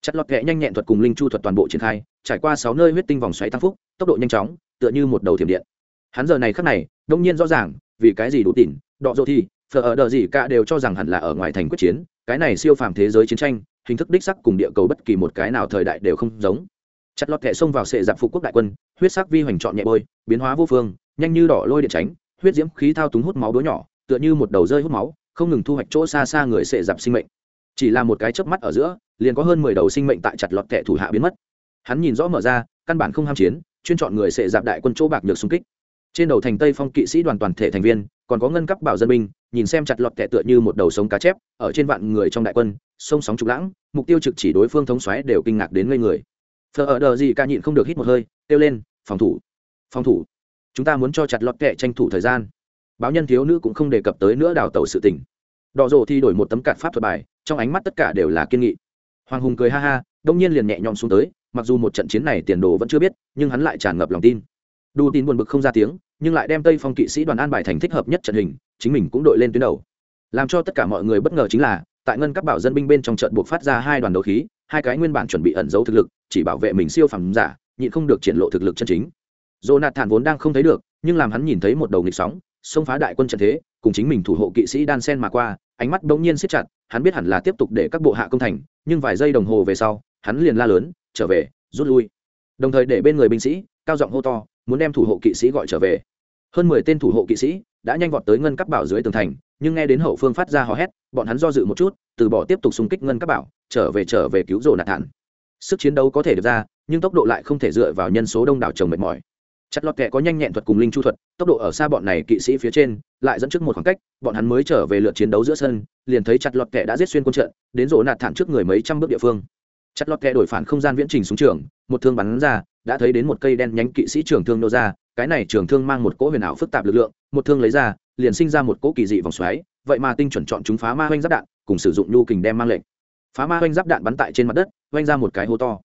Chặt lọt kẹ nhanh nhẹn thuật cùng linh chu thuật toàn bộ triển khai, trải qua sáu nơi huyết tinh vòng xoáy tăng phúc, tốc độ nhanh chóng, tựa như một đầu thiểm điện. Hắn giờ này khắc này, đông nhiên rõ ràng, vì cái gì đủ tỉn đọ dỗ thì, phở ở đờ gì cả đều cho rằng hẳn là ở ngoài thành quyết chiến, cái này siêu phàm thế giới chiến tranh, hình thức đích sắc cùng địa cầu bất kỳ một cái nào thời đại đều không giống. Chặt lọt kẹ xông vào sệ giặc phục quốc đại quân huyết sắc vi hoành trọn nhẹ bôi biến hóa vô phương nhanh như đỏ lôi điện tránh huyết diễm khí thao túng hút máu đứa nhỏ tựa như một đầu rơi hút máu không ngừng thu hoạch chỗ xa xa người sệ giặc sinh mệnh. Chỉ là một cái chớp mắt ở giữa liền có hơn mười đầu sinh mệnh tại chặt lọt kẹ thủ hạ biến mất. Hắn nhìn rõ mở ra căn bản không ham chiến chuyên chọn người sệ giặc đại quân chỗ bạc được xung kích trên đầu thành tây phong kỵ sĩ đoàn toàn thể thành viên, còn có ngân cấp bảo dân binh, nhìn xem chặt lọt kẹ tựa như một đầu sống cá chép, ở trên vạn người trong đại quân, sông sóng trục lãng, mục tiêu trực chỉ đối phương thống xoáy đều kinh ngạc đến ngây người. Thờ ở đờ gì ca nhịn không được hít một hơi, kêu lên, phòng thủ phòng thủ. Chúng ta muốn cho chặt lọt kẹ tranh thủ thời gian. Báo nhân thiếu nữ cũng không đề cập tới nữa đào tàu sự tình. Đỏ rộ thì đổi một tấm cạt pháp thuật bài, trong ánh mắt tất cả đều là kiên nghị. Hoàng hùng cười ha ha, đông nhiên liền nhẹ nhõm xuống tới, mặc dù một trận chiến này tiền đồ vẫn chưa biết, nhưng hắn lại tràn ngập lòng tin. Đu tin buồn bực không ra tiếng nhưng lại đem tây phong kỵ sĩ đoàn an bài thành thích hợp nhất trận hình chính mình cũng đội lên tuyến đầu làm cho tất cả mọi người bất ngờ chính là tại ngân các bảo dân binh bên trong trận buộc phát ra hai đoàn đấu khí hai cái nguyên bản chuẩn bị ẩn giấu thực lực chỉ bảo vệ mình siêu phẩm giả nhịn không được triển lộ thực lực chân chính thản vốn đang không thấy được, nhưng làm hắn nhìn thấy một đầu nghịch sóng, xông phá đại quân trận thế, cùng chính mình thủ hộ kỵ sĩ đan sen mà qua, ánh mắt bỗng nhiên siết chặt, hắn biết hẳn là tiếp tục để các bộ hạ công thành, nhưng vài giây đồng hồ về sau, hắn liền la lớn, trở về, rút lui. Đồng thời để bên người binh sĩ, cao giọng hô to, muốn đem thủ hộ kỵ sĩ gọi trở về. Hơn mười tên thủ hộ kỵ sĩ đã nhanh vọt tới ngân cấp bảo dưới tường thành, nhưng nghe đến hậu phương phát ra hò hét, bọn hắn do dự một chút, từ bỏ tiếp tục xung kích ngân cấp bảo, trở về trở về cứu rồ nạt thản. Sức chiến đấu có thể được ra, nhưng tốc độ lại không thể dựa vào nhân số đông đảo chồng mệt mỏi chặt lọt kệ có nhanh nhẹn thuật cùng linh chu thuật tốc độ ở xa bọn này kỵ sĩ phía trên lại dẫn trước một khoảng cách bọn hắn mới trở về lượt chiến đấu giữa sân liền thấy chặt lọt kệ đã giết xuyên quân trận đến rồ nạt thản trước người mấy trăm bước địa phương chặt lọt kệ đổi phản không gian viễn trình xuống trường một thương bắn ra đã thấy đến một cây đen nhánh kỵ sĩ trường thương nô ra cái này trường thương mang một cỗ huyền ảo phức tạp lực lượng một thương lấy ra liền sinh ra một cỗ kỳ dị vòng xoáy vậy mà tinh chuẩn chọn chúng phá ma oanh giáp đạn cùng sử dụng nhu kình đem mang lệnh phá ma oanh giáp đạn bắn tại trên mặt đất oanh ra một cái hố to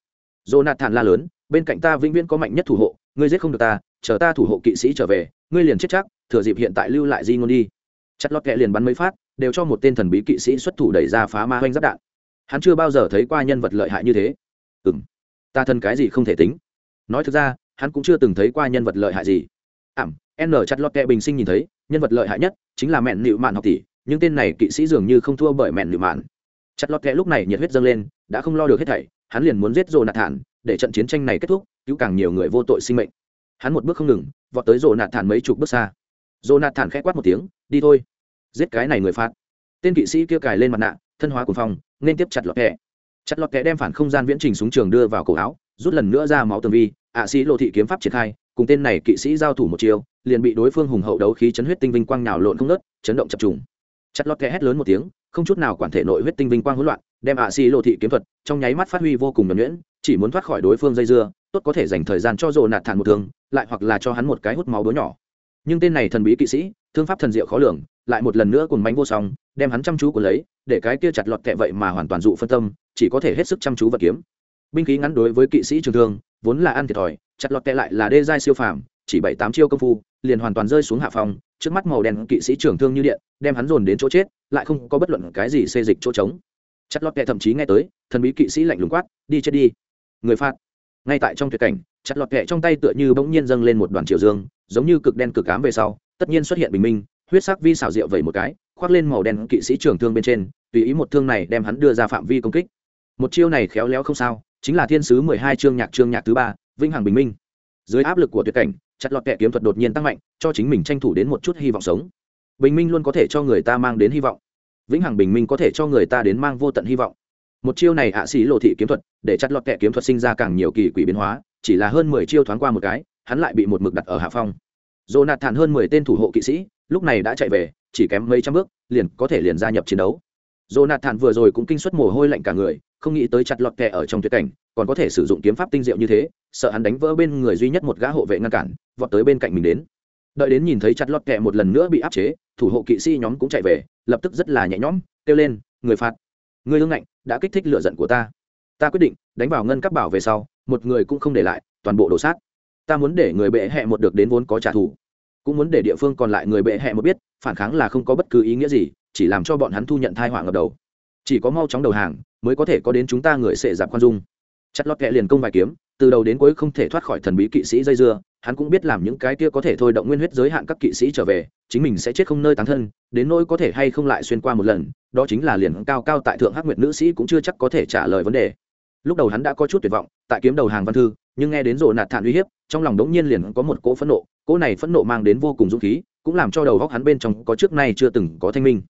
Jonathan la lớn, bên cạnh ta vĩnh viễn có mạnh nhất thủ hộ, ngươi giết không được ta, chờ ta thủ hộ kỵ sĩ trở về, ngươi liền chết chắc, thừa dịp hiện tại lưu lại di ngôn đi. Chặt lót kẹ liền bắn mấy phát, đều cho một tên thần bí kỵ sĩ xuất thủ đẩy ra phá ma oanh giáp đạn. Hắn chưa bao giờ thấy qua nhân vật lợi hại như thế. Ừm, ta thân cái gì không thể tính. Nói thực ra, hắn cũng chưa từng thấy qua nhân vật lợi hại gì. Ảm, N chặt lót kẹ bình sinh nhìn thấy, nhân vật lợi hại nhất chính là mẹn nịu mạn học tỷ, nhưng tên này kỵ sĩ dường như không thua bởi mẹn nịu mạn. Chặt lót kẹ lúc này nhiệt huyết dâng lên, đã không lo được hết thảy, hắn liền muốn giết rồ nạt thản để trận chiến tranh này kết thúc cứu càng nhiều người vô tội sinh mệnh hắn một bước không ngừng vọt tới rồ nạt thản mấy chục bước xa rồ nạt thản k h ẽ quát một tiếng đi thôi giết cái này người phạt tên kỵ sĩ kia cài lên mặt nạ thân hóa cùng phòng nên tiếp chặt lọt kẹ chặt lọt kẹ đem phản không gian viễn trình súng trường đưa vào cổ áo rút lần nữa ra máu tường vi ạ sĩ lộ thị kiếm pháp triển khai, cùng tên này kỵ sĩ giao thủ một chiều liền bị đối phương hùng hậu đấu khí chấn huyết tinh vinh quang nào lộn không nớt chấn động chập trùng. Chặt lọt kẽ hét lớn một tiếng, không chút nào quản thể nội huyết tinh vinh quang hỗn loạn, đem ạ xì lộ thị kiếm thuật trong nháy mắt phát huy vô cùng nhuẩn nhuyễn, chỉ muốn thoát khỏi đối phương dây dưa, tốt có thể dành thời gian cho rồ nạt thản một thương, lại hoặc là cho hắn một cái hút máu đứa nhỏ. Nhưng tên này thần bí kỵ sĩ, thương pháp thần diệu khó lường, lại một lần nữa cùng bánh vô song, đem hắn chăm chú của lấy, để cái kia chặt lọt kẹ vậy mà hoàn toàn dụ phân tâm, chỉ có thể hết sức chăm chú vật kiếm. Binh khí ngắn đối với kỵ sĩ trường thương vốn là ăn thiệt thòi, chặt lọt kẹ lại là đê giai siêu phàm, chỉ bảy tám chiêu công phu, liền hoàn toàn rơi xuống hạ phòng trước mắt màu đen kỵ sĩ trưởng thương như điện, đem hắn dồn đến chỗ chết, lại không có bất luận cái gì xê dịch chỗ trống. Chặt lọt kẹ thậm chí nghe tới, thần bí kỵ sĩ lạnh lùng quát, đi chết đi. Người phạt. Ngay tại trong tuyệt cảnh, chặt lọt kẹ trong tay tựa như bỗng nhiên dâng lên một đoàn triều dương, giống như cực đen cực cám về sau, tất nhiên xuất hiện bình minh, huyết sắc vi xảo diệu vẩy một cái, khoác lên màu đen kỵ sĩ trưởng thương bên trên, tùy ý một thương này đem hắn đưa ra phạm vi công kích. Một chiêu này khéo léo không sao chính là thiên sứ mười hai chương nhạc chương nhạc thứ ba vinh hằng bình minh. Dưới áp lực của tuyệt cảnh, chặt lọt kẻ kiếm thuật đột nhiên tăng mạnh, cho chính mình tranh thủ đến một chút hy vọng sống. Bình minh luôn có thể cho người ta mang đến hy vọng. Vĩnh hằng bình minh có thể cho người ta đến mang vô tận hy vọng. Một chiêu này ạ xỉ lộ thị kiếm thuật, để chặt lọt kẻ kiếm thuật sinh ra càng nhiều kỳ quỷ biến hóa, chỉ là hơn mười chiêu thoáng qua một cái, hắn lại bị một mực đặt ở hạ phong. Dồ nạt thản hơn mười tên thủ hộ kỵ sĩ, lúc này đã chạy về, chỉ kém mấy trăm bước, liền có thể liền gia nhập chiến đấu. Dồ nạt thản vừa rồi cũng kinh suất mồ hôi lạnh cả người không nghĩ tới chặt lọt kẹ ở trong tuyệt cảnh, còn có thể sử dụng kiếm pháp tinh diệu như thế, sợ hắn đánh vỡ bên người duy nhất một gã hộ vệ ngăn cản, vọt tới bên cạnh mình đến. Đợi đến nhìn thấy chặt lọt kẹ một lần nữa bị áp chế, thủ hộ kỵ sĩ nhóm cũng chạy về, lập tức rất là nhẹ nhõm, kêu lên, người phạt! Người hương ngạnh, đã kích thích lựa giận của ta. Ta quyết định, đánh vào ngân các bảo về sau, một người cũng không để lại, toàn bộ đổ sát ta muốn để người bệ hẹ một được đến vốn có trả thù. Cũng muốn để địa phương còn lại người bệ hẹ một biết, phản kháng là không có bất cứ ý nghĩa gì, chỉ làm cho bọn hắn thu nhận thai họa ngập đầu. Chỉ có mau chóng đầu hàng mới có thể có đến chúng ta người sẽ giảm khoan dung. Chặt lọt kẹ liền công vài kiếm từ đầu đến cuối không thể thoát khỏi thần bí kỵ sĩ dây dưa hắn cũng biết làm những cái kia có thể thôi động nguyên huyết giới hạn các kỵ sĩ trở về chính mình sẽ chết không nơi tán thân đến nỗi có thể hay không lại xuyên qua một lần đó chính là liền cao cao tại thượng hắc nguyệt nữ sĩ cũng chưa chắc có thể trả lời vấn đề. Lúc đầu hắn đã có chút tuyệt vọng tại kiếm đầu hàng văn thư nhưng nghe đến rộ nạt thản uy hiếp trong lòng đống nhiên liền có một cỗ phẫn nộ cỗ này phẫn nộ mang đến vô cùng dũng khí cũng làm cho đầu góc hắn bên trong có trước nay chưa từng có thanh minh.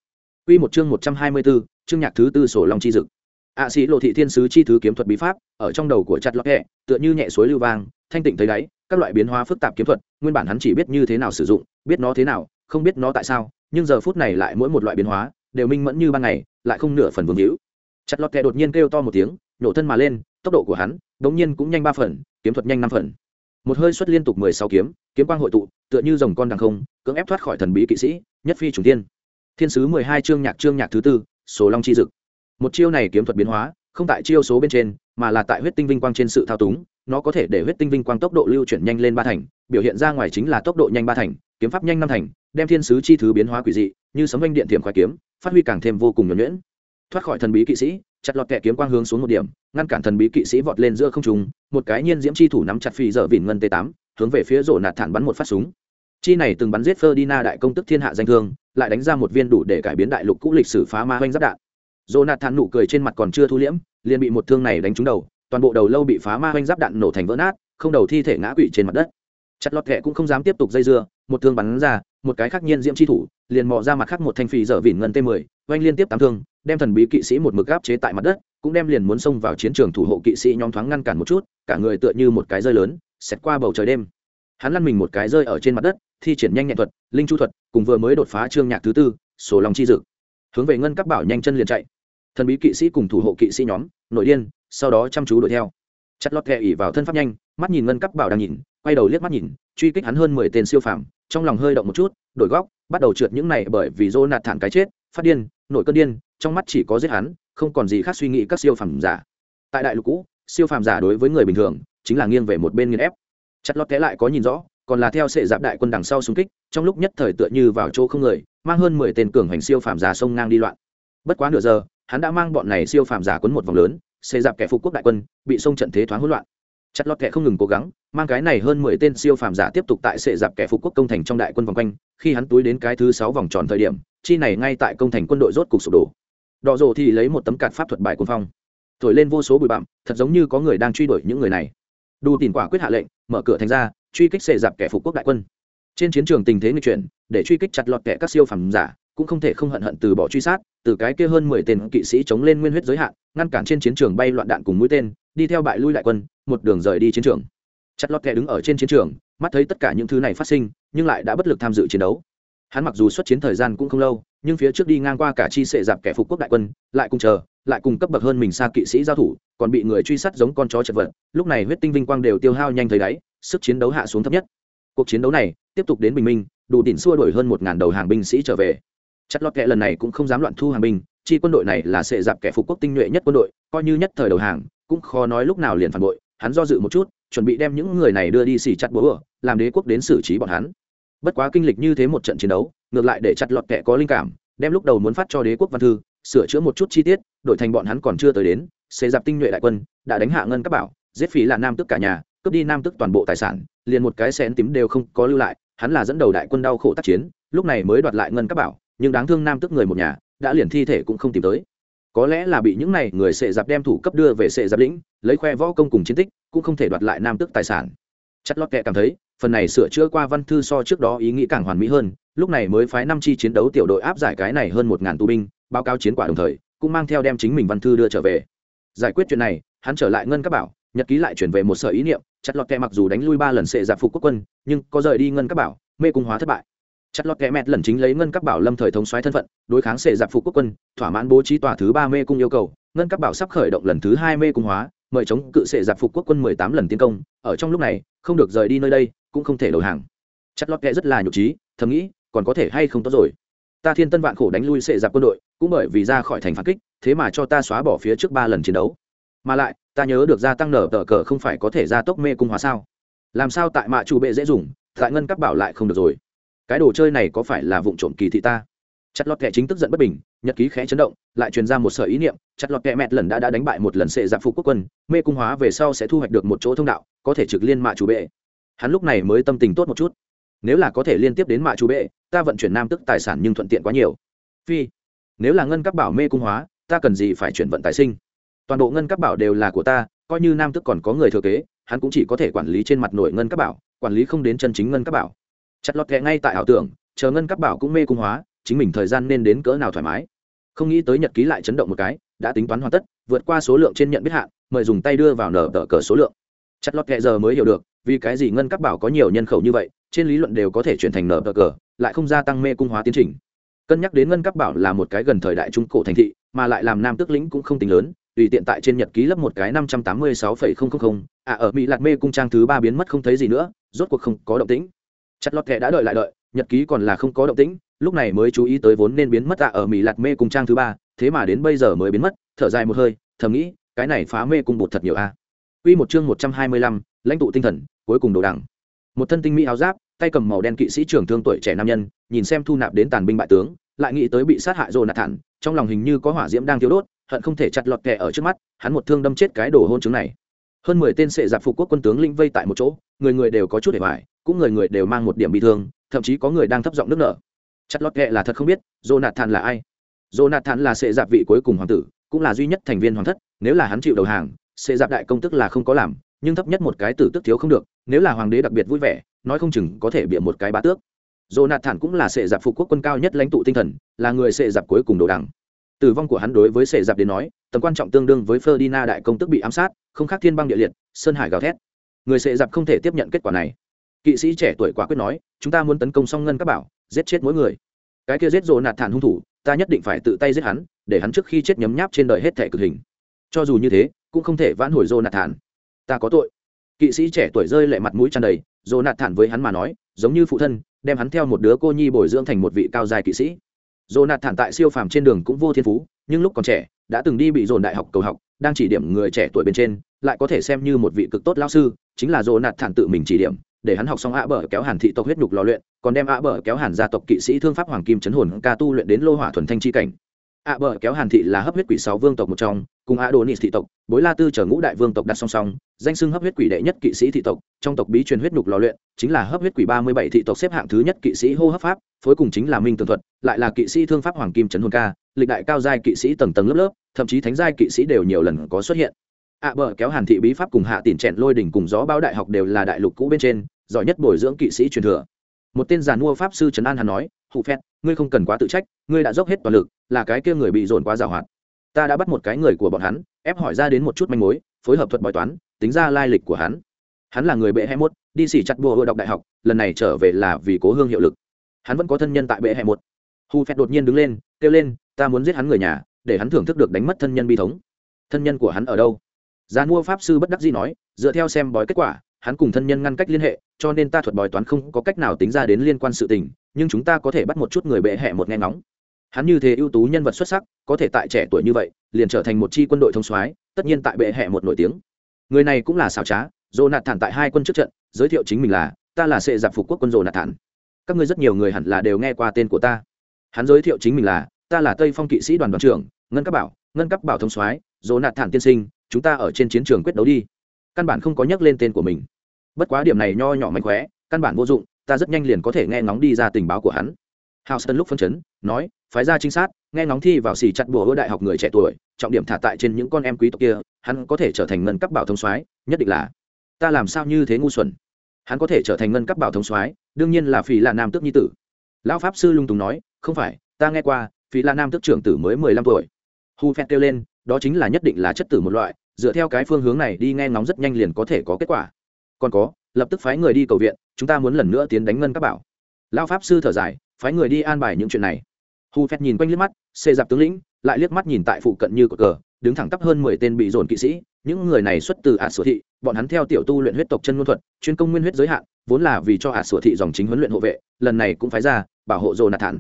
Quy một chương 124, chương nhạc thứ tư sổ long chi dực ạ sĩ lộ thị thiên sứ chi thứ kiếm thuật bí pháp, ở trong đầu của chặt lọt hẹ tựa như nhẹ suối lưu vang, thanh tịnh thấy đáy, các loại biến hóa phức tạp kiếm thuật, nguyên bản hắn chỉ biết như thế nào sử dụng, biết nó thế nào, không biết nó tại sao, nhưng giờ phút này lại mỗi một loại biến hóa đều minh mẫn như ban ngày, lại không nửa phần vương hữu. Chặt lọt kẹ đột nhiên kêu to một tiếng, nhổ thân mà lên, tốc độ của hắn, đống nhiên cũng nhanh ba phần, kiếm thuật nhanh năm phần. Một hơi xuất liên tục mười sáu kiếm, kiếm quang hội tụ, tựa như rồng con đằng không, cưỡng ép thoát khỏi thần bí kỵ sĩ, nhất phi trùng tiên. thiên sứ mười hai chương nhạc chương nhạc thứ tư số long chi dực một chiêu này kiếm thuật biến hóa không tại chiêu số bên trên mà là tại huyết tinh vinh quang trên sự thao túng nó có thể để huyết tinh vinh quang tốc độ lưu chuyển nhanh lên ba thành biểu hiện ra ngoài chính là tốc độ nhanh ba thành kiếm pháp nhanh năm thành đem thiên sứ chi thứ biến hóa quỷ dị như sấm anh điện thiểm khoái kiếm phát huy càng thêm vô cùng nhuẩn nhuyễn thoát khỏi thần bí kỵ sĩ chặt lọt kẹ kiếm quang hướng xuống một điểm ngăn cản thần bí kỵ sĩ vọt lên giữa không trùng một cái nhiên diễm chi thủ nắm chặt phi dở vỉn ngân t tám hướng về phía rổ nạt thản bắn một phát súng chi này từng bắn giết Ferdinand đại công tức thiên hạ danh thương, lại đánh ra một viên đủ để cải biến đại lục cũ lịch sử phá ma hoanh giáp đạn. Jonathan nụ cười trên mặt còn chưa thu liễm, liền bị một thương này đánh trúng đầu, toàn bộ đầu lâu bị phá ma hoanh giáp đạn nổ thành vỡ nát, không đầu thi thể ngã quỵ trên mặt đất. Chặt lọt kệ cũng không dám tiếp tục dây dưa, một thương bắn ra, một cái khác nhiên diễm chi thủ, liền mò ra mặt khác một thanh phì dở vỉn ngân T10, oanh liên tiếp tám thương, đem thần bí kỵ sĩ một mực áp chế tại mặt đất, cũng đem liền muốn xông vào chiến trường thủ hộ kỵ sĩ nhóm thoáng ngăn cản một chút, cả người tựa như một cái rơi lớn, xẹt qua bầu trời đêm. Hắn lăn mình một cái rơi ở trên mặt đất, thi triển nhanh nhẹn thuật linh chu thuật cùng vừa mới đột phá chương nhạc thứ tư sổ lòng chi dự, hướng về ngân các bảo nhanh chân liền chạy thần bí kỵ sĩ cùng thủ hộ kỵ sĩ nhóm nội điên, sau đó chăm chú đuổi theo. Chặt lọt kẹ ỉ vào thân pháp nhanh, mắt nhìn ngân cấp bảo đang nhìn, quay đầu liếc mắt nhìn, truy kích hắn hơn mười tên siêu phàm, trong lòng hơi động một chút, đổi góc, bắt đầu trượt những này bởi vì dô nạt thản cái chết, phát điên, nổi cơn điên, trong mắt chỉ có giết hắn, không còn gì khác suy nghĩ các siêu phàm giả. Tại đại lục cũ, siêu phàm giả đối với người bình thường, chính là nghiêng về một bên nghiên ép. Chặt lọt kẽ lại có nhìn rõ, còn là theo sệ giáp đại quân đằng sau xung kích, trong lúc nhất thời tựa như vào chỗ không người, mang hơn mười tên cường hành siêu phàm giả sông ngang đi loạn. Bất quá nửa giờ hắn đã mang bọn này siêu phàm giả quấn một vòng lớn sệ dạp kẻ phục quốc đại quân, bị sông trận thế thoáng hỗn loạn. Chặt lọt kẻ không ngừng cố gắng, mang cái này hơn mười tên siêu phàm giả tiếp tục tại sệ dạp kẻ phục quốc công thành trong đại quân vòng quanh, khi hắn túi đến cái thứ sáu vòng tròn thời điểm, chi này ngay tại công thành quân đội rốt cục sụp đổ. Đỏ rồ thì lấy một tấm cạt pháp thuật bài quân phong, thổi lên vô số bụi bặm, thật giống như có người đang truy đuổi những người này. Đủ tìm quả quyết hạ lệnh, mở cửa thành ra, truy kích xệ dạp kẻ phục quốc đại quân. Trên chiến trường tình thế như chuyển, để truy kích chặt lọt kẻ các siêu phẩm giả cũng không thể không hận hận từ bỏ truy sát, từ cái kia hơn mười tên kỵ sĩ chống lên nguyên huyết giới hạn, ngăn cản trên chiến trường bay loạn đạn cùng mũi tên, đi theo bại lui đại quân, một đường rời đi chiến trường. Chặt lọt kẻ đứng ở trên chiến trường, mắt thấy tất cả những thứ này phát sinh, nhưng lại đã bất lực tham dự chiến đấu. Hắn mặc dù xuất chiến thời gian cũng không lâu, nhưng phía trước đi ngang qua cả chi sệ dạp kẻ phục quốc đại quân, lại cùng chờ, lại cùng cấp bậc hơn mình xa kỵ sĩ giao thủ, còn bị người truy sát giống con chó chật vật, lúc này huyết tinh vinh quang đều tiêu hao nhanh thấy đáy, sức chiến đấu hạ xuống thấp nhất. Cuộc chiến đấu này tiếp tục đến bình minh, đủ đỉnh xua đuổi hơn một ngàn đầu hàng binh sĩ trở về chất lót kệ lần này cũng không dám loạn thu hàng binh, chi quân đội này là sệ dạp kẻ phục quốc tinh nhuệ nhất quân đội, coi như nhất thời đầu hàng, cũng khó nói lúc nào liền phản bội, hắn do dự một chút, chuẩn bị đem những người này đưa đi xỉ chặt búa làm đế quốc đến xử trí bọn hắn. Bất quá kinh lịch như thế một trận chiến đấu, ngược lại để chặt lọt kẹ có linh cảm, đem lúc đầu muốn phát cho đế quốc văn thư, sửa chữa một chút chi tiết, đổi thành bọn hắn còn chưa tới đến xê dạp tinh nhuệ đại quân, đã đánh hạ ngân các bảo, giết phí là nam tức cả nhà, cướp đi nam tức toàn bộ tài sản, liền một cái xén tím đều không có lưu lại, hắn là dẫn đầu đại quân đau khổ tác chiến, lúc này mới đoạt lại ngân các bảo nhưng đáng thương nam tức người một nhà, đã liền thi thể cũng không tìm tới. Có lẽ là bị những này người sệ giáp đem thủ cấp đưa về sệ giáp lĩnh, lấy khoe võ công cùng chiến tích, cũng không thể đoạt lại nam tức tài sản. Chất lót kệ cảm thấy, phần này sửa chữa qua văn thư so trước đó ý nghĩ càng hoàn mỹ hơn, lúc này mới phái năm chi chiến đấu tiểu đội áp giải cái này hơn một ngàn tù binh, báo cáo chiến quả đồng thời, cũng mang theo đem chính mình văn thư đưa trở về. Giải quyết chuyện này, hắn trở lại ngân các bảo, nhật ký lại chuyển về một sở ý niệm, chặt lọt kẹ mặc dù đánh lui ba lần sệ giạp phục quốc quân, nhưng có rời đi ngân các bảo, mê cung hóa thất bại chặt lọt kẽ mẹt lần chính lấy ngân các bảo lâm thời thống xoáy thân phận, đối kháng sệ giặc phục quốc quân, thỏa mãn bố trí tòa thứ ba mê cung yêu cầu. Ngân các bảo sắp khởi động lần thứ hai mê cung hóa, mời chống cự sệ giặc phục quốc quân mười tám lần tiến công. Ở trong lúc này, không được rời đi nơi đây, cũng không thể đầu hàng. Chặt lọt kẽ rất là nhục trí, thầm nghĩ, còn có thể hay không tốt rồi. Ta thiên tân vạn khổ đánh lui sệ giặc quân đội, cũng bởi vì ra khỏi thành phản kích, thế mà cho ta xóa bỏ phía trước ba lần chiến đấu. Mà lại, ta nhớ được gia tăng nở tờ cờ không phải có thể gia tốc mê cung hóa sao? Làm sao tại mạ chủ bệ dễ dùng, tại ngân các bảo lại không được rồi? Cái đồ chơi này có phải là vụ trộm kỳ thị ta? Chặt lọt kẹ chính tức giận bất bình, nhật ký khẽ chấn động, lại truyền ra một sở ý niệm, chặt lọt kẹ mẹt lần đã đã đánh bại một lần sệ giặc phục quốc quân, mê cung hóa về sau sẽ thu hoạch được một chỗ thông đạo, có thể trực liên mạ chủ bệ. Hắn lúc này mới tâm tình tốt một chút. Nếu là có thể liên tiếp đến mạ chủ bệ, ta vận chuyển nam tức tài sản nhưng thuận tiện quá nhiều. Phi, nếu là ngân các bảo mê cung hóa, ta cần gì phải chuyển vận tài sinh? Toàn bộ ngân các bảo đều là của ta, coi như nam tức còn có người thừa kế, hắn cũng chỉ có thể quản lý trên mặt nổi ngân các bảo, quản lý không đến chân chính ngân các bảo chặt lọt kẹ ngay tại ảo tưởng, chờ ngân các bảo cũng mê cung hóa, chính mình thời gian nên đến cỡ nào thoải mái. Không nghĩ tới nhật ký lại chấn động một cái, đã tính toán hoàn tất, vượt qua số lượng trên nhận biết hạn, mời dùng tay đưa vào nở tờ cờ số lượng. Chặt lọt kẹ giờ mới hiểu được, vì cái gì ngân các bảo có nhiều nhân khẩu như vậy, trên lý luận đều có thể chuyển thành nở tờ cờ, lại không gia tăng mê cung hóa tiến trình. Cân nhắc đến ngân các bảo là một cái gần thời đại trung cổ thành thị, mà lại làm nam tước lĩnh cũng không tính lớn, tùy tiện tại trên nhật ký lấp một cái năm trăm tám mươi sáu phẩy không không không à ở mỹ lạt mê cung trang thứ ba biến mất không thấy gì nữa, rốt cuộc không có động tĩnh chặt lọt kệ đã đợi lại đợi nhật ký còn là không có động tĩnh lúc này mới chú ý tới vốn nên biến mất à ở mỹ lạt mê cùng trang thứ ba thế mà đến bây giờ mới biến mất thở dài một hơi thầm nghĩ cái này phá mê cung bột thật nhiều a à. Quy một chương một trăm hai mươi lăm, lãnh tụ tinh thần, cuối cùng đồ đẳng. Một thân tinh mỹ áo giáp, tay cầm màu đen kỵ sĩ trưởng thương tuổi trẻ nam nhân, nhìn xem thu nạp đến tàn binh bại tướng, lại nghĩ tới bị sát hại rồi nạt thản, trong lòng hình như có hỏa diễm đang thiêu đốt, hận không thể chặt lọt kẻ ở trước mắt hắn một thương đâm chết cái đồ hôn chứng này hơn mười tên sệ giặc phục quốc quân tướng linh vây tại một chỗ, người người đều có chút để hoài, cũng người người đều mang một điểm bị thương, thậm chí có người đang thấp giọng nước nở. Chặt lót kệ là thật không biết, jonathan là ai? Jonathan là sệ giặc vị cuối cùng hoàng tử, cũng là duy nhất thành viên hoàng thất, nếu là hắn chịu đầu hàng, sệ giặc đại công tức là không có làm, nhưng thấp nhất một cái tử tức thiếu không được, nếu là hoàng đế đặc biệt vui vẻ, nói không chừng có thể bịa một cái bá tước. Jonathan cũng là sệ giặc phục quốc quân cao nhất lãnh tụ tinh thần, là người sệ giặc cuối cùng đồ đằng tử vong của hắn đối với sệ giặc đến nói tầm quan trọng tương đương với Ferdinand đại công tức bị ám sát, không khác thiên băng địa liệt, sơn hải gào thét. Người sệ giặc không thể tiếp nhận kết quả này. Kỵ sĩ trẻ tuổi quả quyết nói, chúng ta muốn tấn công song ngân các bảo, giết chết mỗi người. Cái kia giết rộ nạt thản hung thủ, ta nhất định phải tự tay giết hắn, để hắn trước khi chết nhấm nháp trên đời hết thể cực hình. Cho dù như thế, cũng không thể vãn hồi Jonathan. Ta có tội. Kỵ sĩ trẻ tuổi rơi lệ mặt mũi tràn đầy, Jonathan với hắn mà nói, giống như phụ thân, đem hắn theo một đứa cô nhi bồi dưỡng thành một vị cao dài kỵ sĩ. Jonathan tại siêu phàm trên đường cũng vô thiên phú, nhưng lúc còn trẻ, đã từng đi bị dồn đại học cầu học đang chỉ điểm người trẻ tuổi bên trên lại có thể xem như một vị cực tốt lao sư chính là dồ nạt thản tự mình chỉ điểm để hắn học xong ạ bờ kéo hàn thị tộc huyết nhục lò luyện còn đem ạ bờ kéo hàn gia tộc kỵ sĩ thương pháp hoàng kim chấn hồn ca tu luyện đến lô hỏa thuần thanh chi cảnh. Ạ bờ kéo hàn thị là hấp huyết quỷ sáu vương tộc một trong cùng ạ đồ nị thị tộc, bối la tư chở ngũ đại vương tộc đặt song song, danh xưng hấp huyết quỷ đệ nhất kỵ sĩ thị tộc, trong tộc bí truyền huyết nhục lò luyện, chính là hấp huyết quỷ ba mươi bảy thị tộc xếp hạng thứ nhất kỵ sĩ hô hấp pháp, phối cùng chính là minh tường thuật, lại là kỵ sĩ thương pháp hoàng kim trấn hồn ca, lịch đại cao giai kỵ sĩ tầng tầng lớp lớp, thậm chí thánh giai kỵ sĩ đều nhiều lần có xuất hiện. Ạ bờ kéo hàn thị bí pháp cùng hạ tỉn trẹn lôi đỉnh cùng gió bao đại học đều là đại lục cũ bên trên, giỏi nhất bồi dưỡng kỵ sĩ truyền thừa. Một tên giàn mua pháp sư trấn an hắn nói hụ phét, ngươi không cần quá tự trách, ngươi đã dốc hết toàn lực, là cái kia người bị dồn quá giàu hoạt ta đã bắt một cái người của bọn hắn, ép hỏi ra đến một chút manh mối, phối hợp thuật bói toán, tính ra lai lịch của hắn. Hắn là người bệ hai mốt, đi xỉ chặt bùa đọc đại học, lần này trở về là vì cố hương hiệu lực. Hắn vẫn có thân nhân tại bệ hai một hu phép đột nhiên đứng lên, kêu lên, ta muốn giết hắn người nhà, để hắn thưởng thức được đánh mất thân nhân bi thống. Thân nhân của hắn ở đâu? Gian mua pháp sư bất đắc dĩ nói, dựa theo xem bói kết quả, hắn cùng thân nhân ngăn cách liên hệ, cho nên ta thuật bói toán không có cách nào tính ra đến liên quan sự tình, nhưng chúng ta có thể bắt một chút người bệ hẹ một nghe ngóng hắn như thế ưu tú nhân vật xuất sắc có thể tại trẻ tuổi như vậy liền trở thành một chi quân đội thông soái tất nhiên tại bệ hẹ một nổi tiếng. Người này cũng là xảo trá dồ nạt thản tại hai quân trước trận giới thiệu chính mình là ta là sệ giặc phục quốc quân dồ nạt thản các ngươi rất nhiều người hẳn là đều nghe qua tên của ta. Hắn giới thiệu chính mình là ta là tây phong kỵ sĩ đoàn đoàn trưởng ngân cấp bảo ngân cấp bảo thông soái dồ nạt thản tiên sinh chúng ta ở trên chiến trường quyết đấu đi. Căn bản không có nhắc lên tên của mình. Bất quá điểm này nho nhỏ mạnh khỏe căn bản vô dụng ta rất nhanh liền có thể nghe ngóng đi ra tình báo của hắn. Houston lúc phân chấn, nói, phái ra trinh sát, nghe ngóng thi vào xì chặt bùa hứa đại học người trẻ tuổi, trọng điểm thả tại trên những con em quý tộc kia, hắn có thể trở thành ngân cấp bảo thông soái, nhất định là. Ta làm sao như thế ngu xuẩn? Hắn có thể trở thành ngân cấp bảo thông soái, đương nhiên là phì là nam tước nhi tử. Lão pháp sư lung tung nói, không phải, ta nghe qua, phì là nam tước trưởng tử mới mười lăm tuổi. Hu Phẹt kêu lên, đó chính là nhất định là chất tử một loại, dựa theo cái phương hướng này đi nghe ngóng rất nhanh liền có thể có kết quả. Còn có, lập tức phái người đi cầu viện, chúng ta muốn lần nữa tiến đánh ngân cấp bảo. Lão pháp sư thở dài, phái người đi an bài những chuyện này hu phét nhìn quanh liếc mắt, xê dạp tướng lĩnh lại liếc mắt nhìn tại phụ cận như cờ cờ, đứng thẳng tắp hơn mười tên bị dồn kỵ sĩ. Những người này xuất từ ả sửa thị, bọn hắn theo tiểu tu luyện huyết tộc chân ngôn thuật, chuyên công nguyên huyết giới hạn, vốn là vì cho ả sửa thị dòng chính huấn luyện hộ vệ, lần này cũng phái ra, bảo hộ dồn nạt thản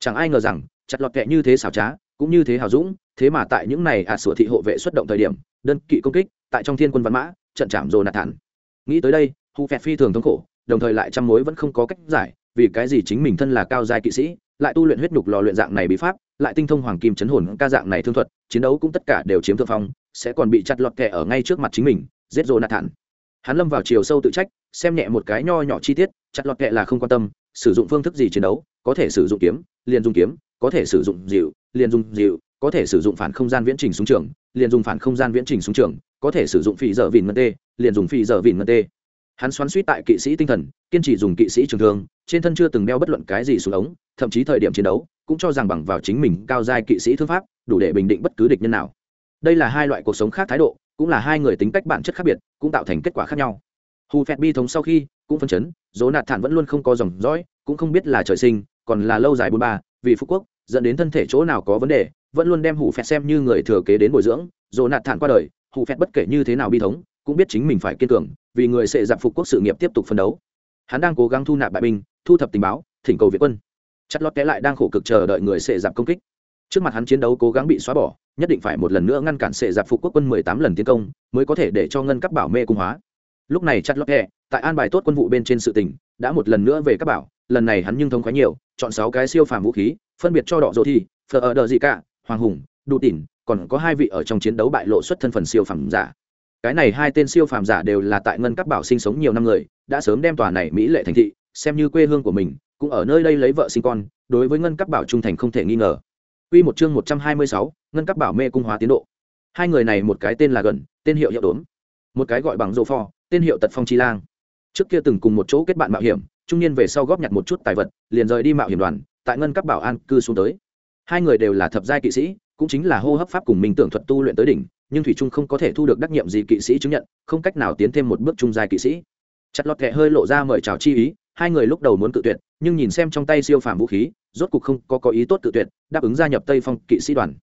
chẳng ai ngờ rằng, chặt lọt kệ như thế xảo trá, cũng như thế hào dũng, thế mà tại những này ả sửa thị hộ vệ xuất động thời điểm, đơn kỵ công kích, tại trong thiên quân văn mã, trận chạm dồn nạt thản nghĩ tới đây, hu phẹt phi thường thống khổ, đồng thời lại trăm mối vẫn không có cách giải, vì cái gì chính mình thân là cao giai kỵ sĩ lại tu luyện huyết nhục lò luyện dạng này bí pháp, lại tinh thông hoàng kim chấn hồn ca dạng này thương thuật, chiến đấu cũng tất cả đều chiếm thượng phong, sẽ còn bị chặt lọt kẹ ở ngay trước mặt chính mình, giết rồ nạt thản. Hắn lâm vào chiều sâu tự trách, xem nhẹ một cái nho nhỏ chi tiết, chặt lọt kẹ là không quan tâm, sử dụng phương thức gì chiến đấu, có thể sử dụng kiếm, liền dùng kiếm, có thể sử dụng dịu liền dùng dịu có thể sử dụng phản không gian viễn trình xuống trường, liền dùng phản không gian viễn trình xuống trường, có thể sử dụng phi giờ vìn ngân tê, liền dùng phi giờ vìn ngân tê. Hắn xoắn suýt tại kỵ sĩ tinh thần, kiên trì dùng kỵ sĩ trường thương, trên thân chưa từng đeo bất luận cái gì xuống ống thậm chí thời điểm chiến đấu, cũng cho rằng bằng vào chính mình cao giai kỵ sĩ thương pháp, đủ để bình định bất cứ địch nhân nào. Đây là hai loại cuộc sống khác thái độ, cũng là hai người tính cách bản chất khác biệt, cũng tạo thành kết quả khác nhau. Hù phẹt bi thống sau khi cũng phân chấn, dỗ nạt thản vẫn luôn không có dòng dõi, cũng không biết là trời sinh, còn là lâu dài bôn ba, vì phú quốc, dẫn đến thân thể chỗ nào có vấn đề, vẫn luôn đem hù phẹt xem như người thừa kế đến bồi dưỡng. Dỗ nạt thản qua đời hù phẹt bất kể như thế nào bi thống, cũng biết chính mình phải kiên cường, vì người sẽ giảm phục quốc sự nghiệp tiếp tục phân đấu. Hắn đang cố gắng thu nạp bại binh, thu thập tình báo, thỉnh cầu việt quân chất lót té lại đang khổ cực chờ đợi người sệ giảm công kích. Trước mặt hắn chiến đấu cố gắng bị xóa bỏ, nhất định phải một lần nữa ngăn cản sệ giảm phục quốc quân mười tám lần tiến công, mới có thể để cho ngân các bảo mê cung hóa. Lúc này chặt lót hẹ tại an bài tốt quân vụ bên trên sự tỉnh đã một lần nữa về các bảo, lần này hắn nhưng thông khoái nhiều, chọn sáu cái siêu phàm vũ khí, phân biệt cho đỏ dỗ thi phờ ở đờ gì cả hoàng hùng đủ tỉn, còn có hai vị ở trong chiến đấu bại lộ xuất thân phần siêu phàm giả. Cái này hai tên siêu phàm giả đều là tại ngân các bảo sinh sống nhiều năm người, đã sớm đem tòa này mỹ lệ thành thị, xem như quê hương của mình cũng ở nơi đây lấy vợ sinh con đối với ngân các bảo trung thành không thể nghi ngờ Quy một chương 126, ngân các bảo mê cung hóa tiến độ. Hai người này một cái tên là gần, tên hiệu hiệu đốn. Một cái gọi bằng Dỗ Phò, tên hiệu Tật Phong Chi Lang. Trước kia từng cùng một chỗ kết bạn mạo hiểm, trung niên về sau góp nhặt một chút tài vật, liền rời đi mạo hiểm đoàn, tại ngân các bảo an cư xuống tới. Hai người đều là thập giai kỵ sĩ, cũng chính là hô hấp pháp cùng minh tưởng thuật tu luyện tới đỉnh, nhưng thủy trung không có thể thu được đắc nhiệm gì kỵ sĩ chứng nhận, không cách nào tiến thêm một bước trung giai kỵ sĩ. Chặt lọt kệ hơi lộ ra mời chào chi ý, hai người lúc đầu muốn cự tuyệt, nhưng nhìn xem trong tay siêu phàm vũ khí, rốt cục không có có ý tốt tự tuyệt đáp ứng gia nhập tây phong kỵ sĩ đoàn.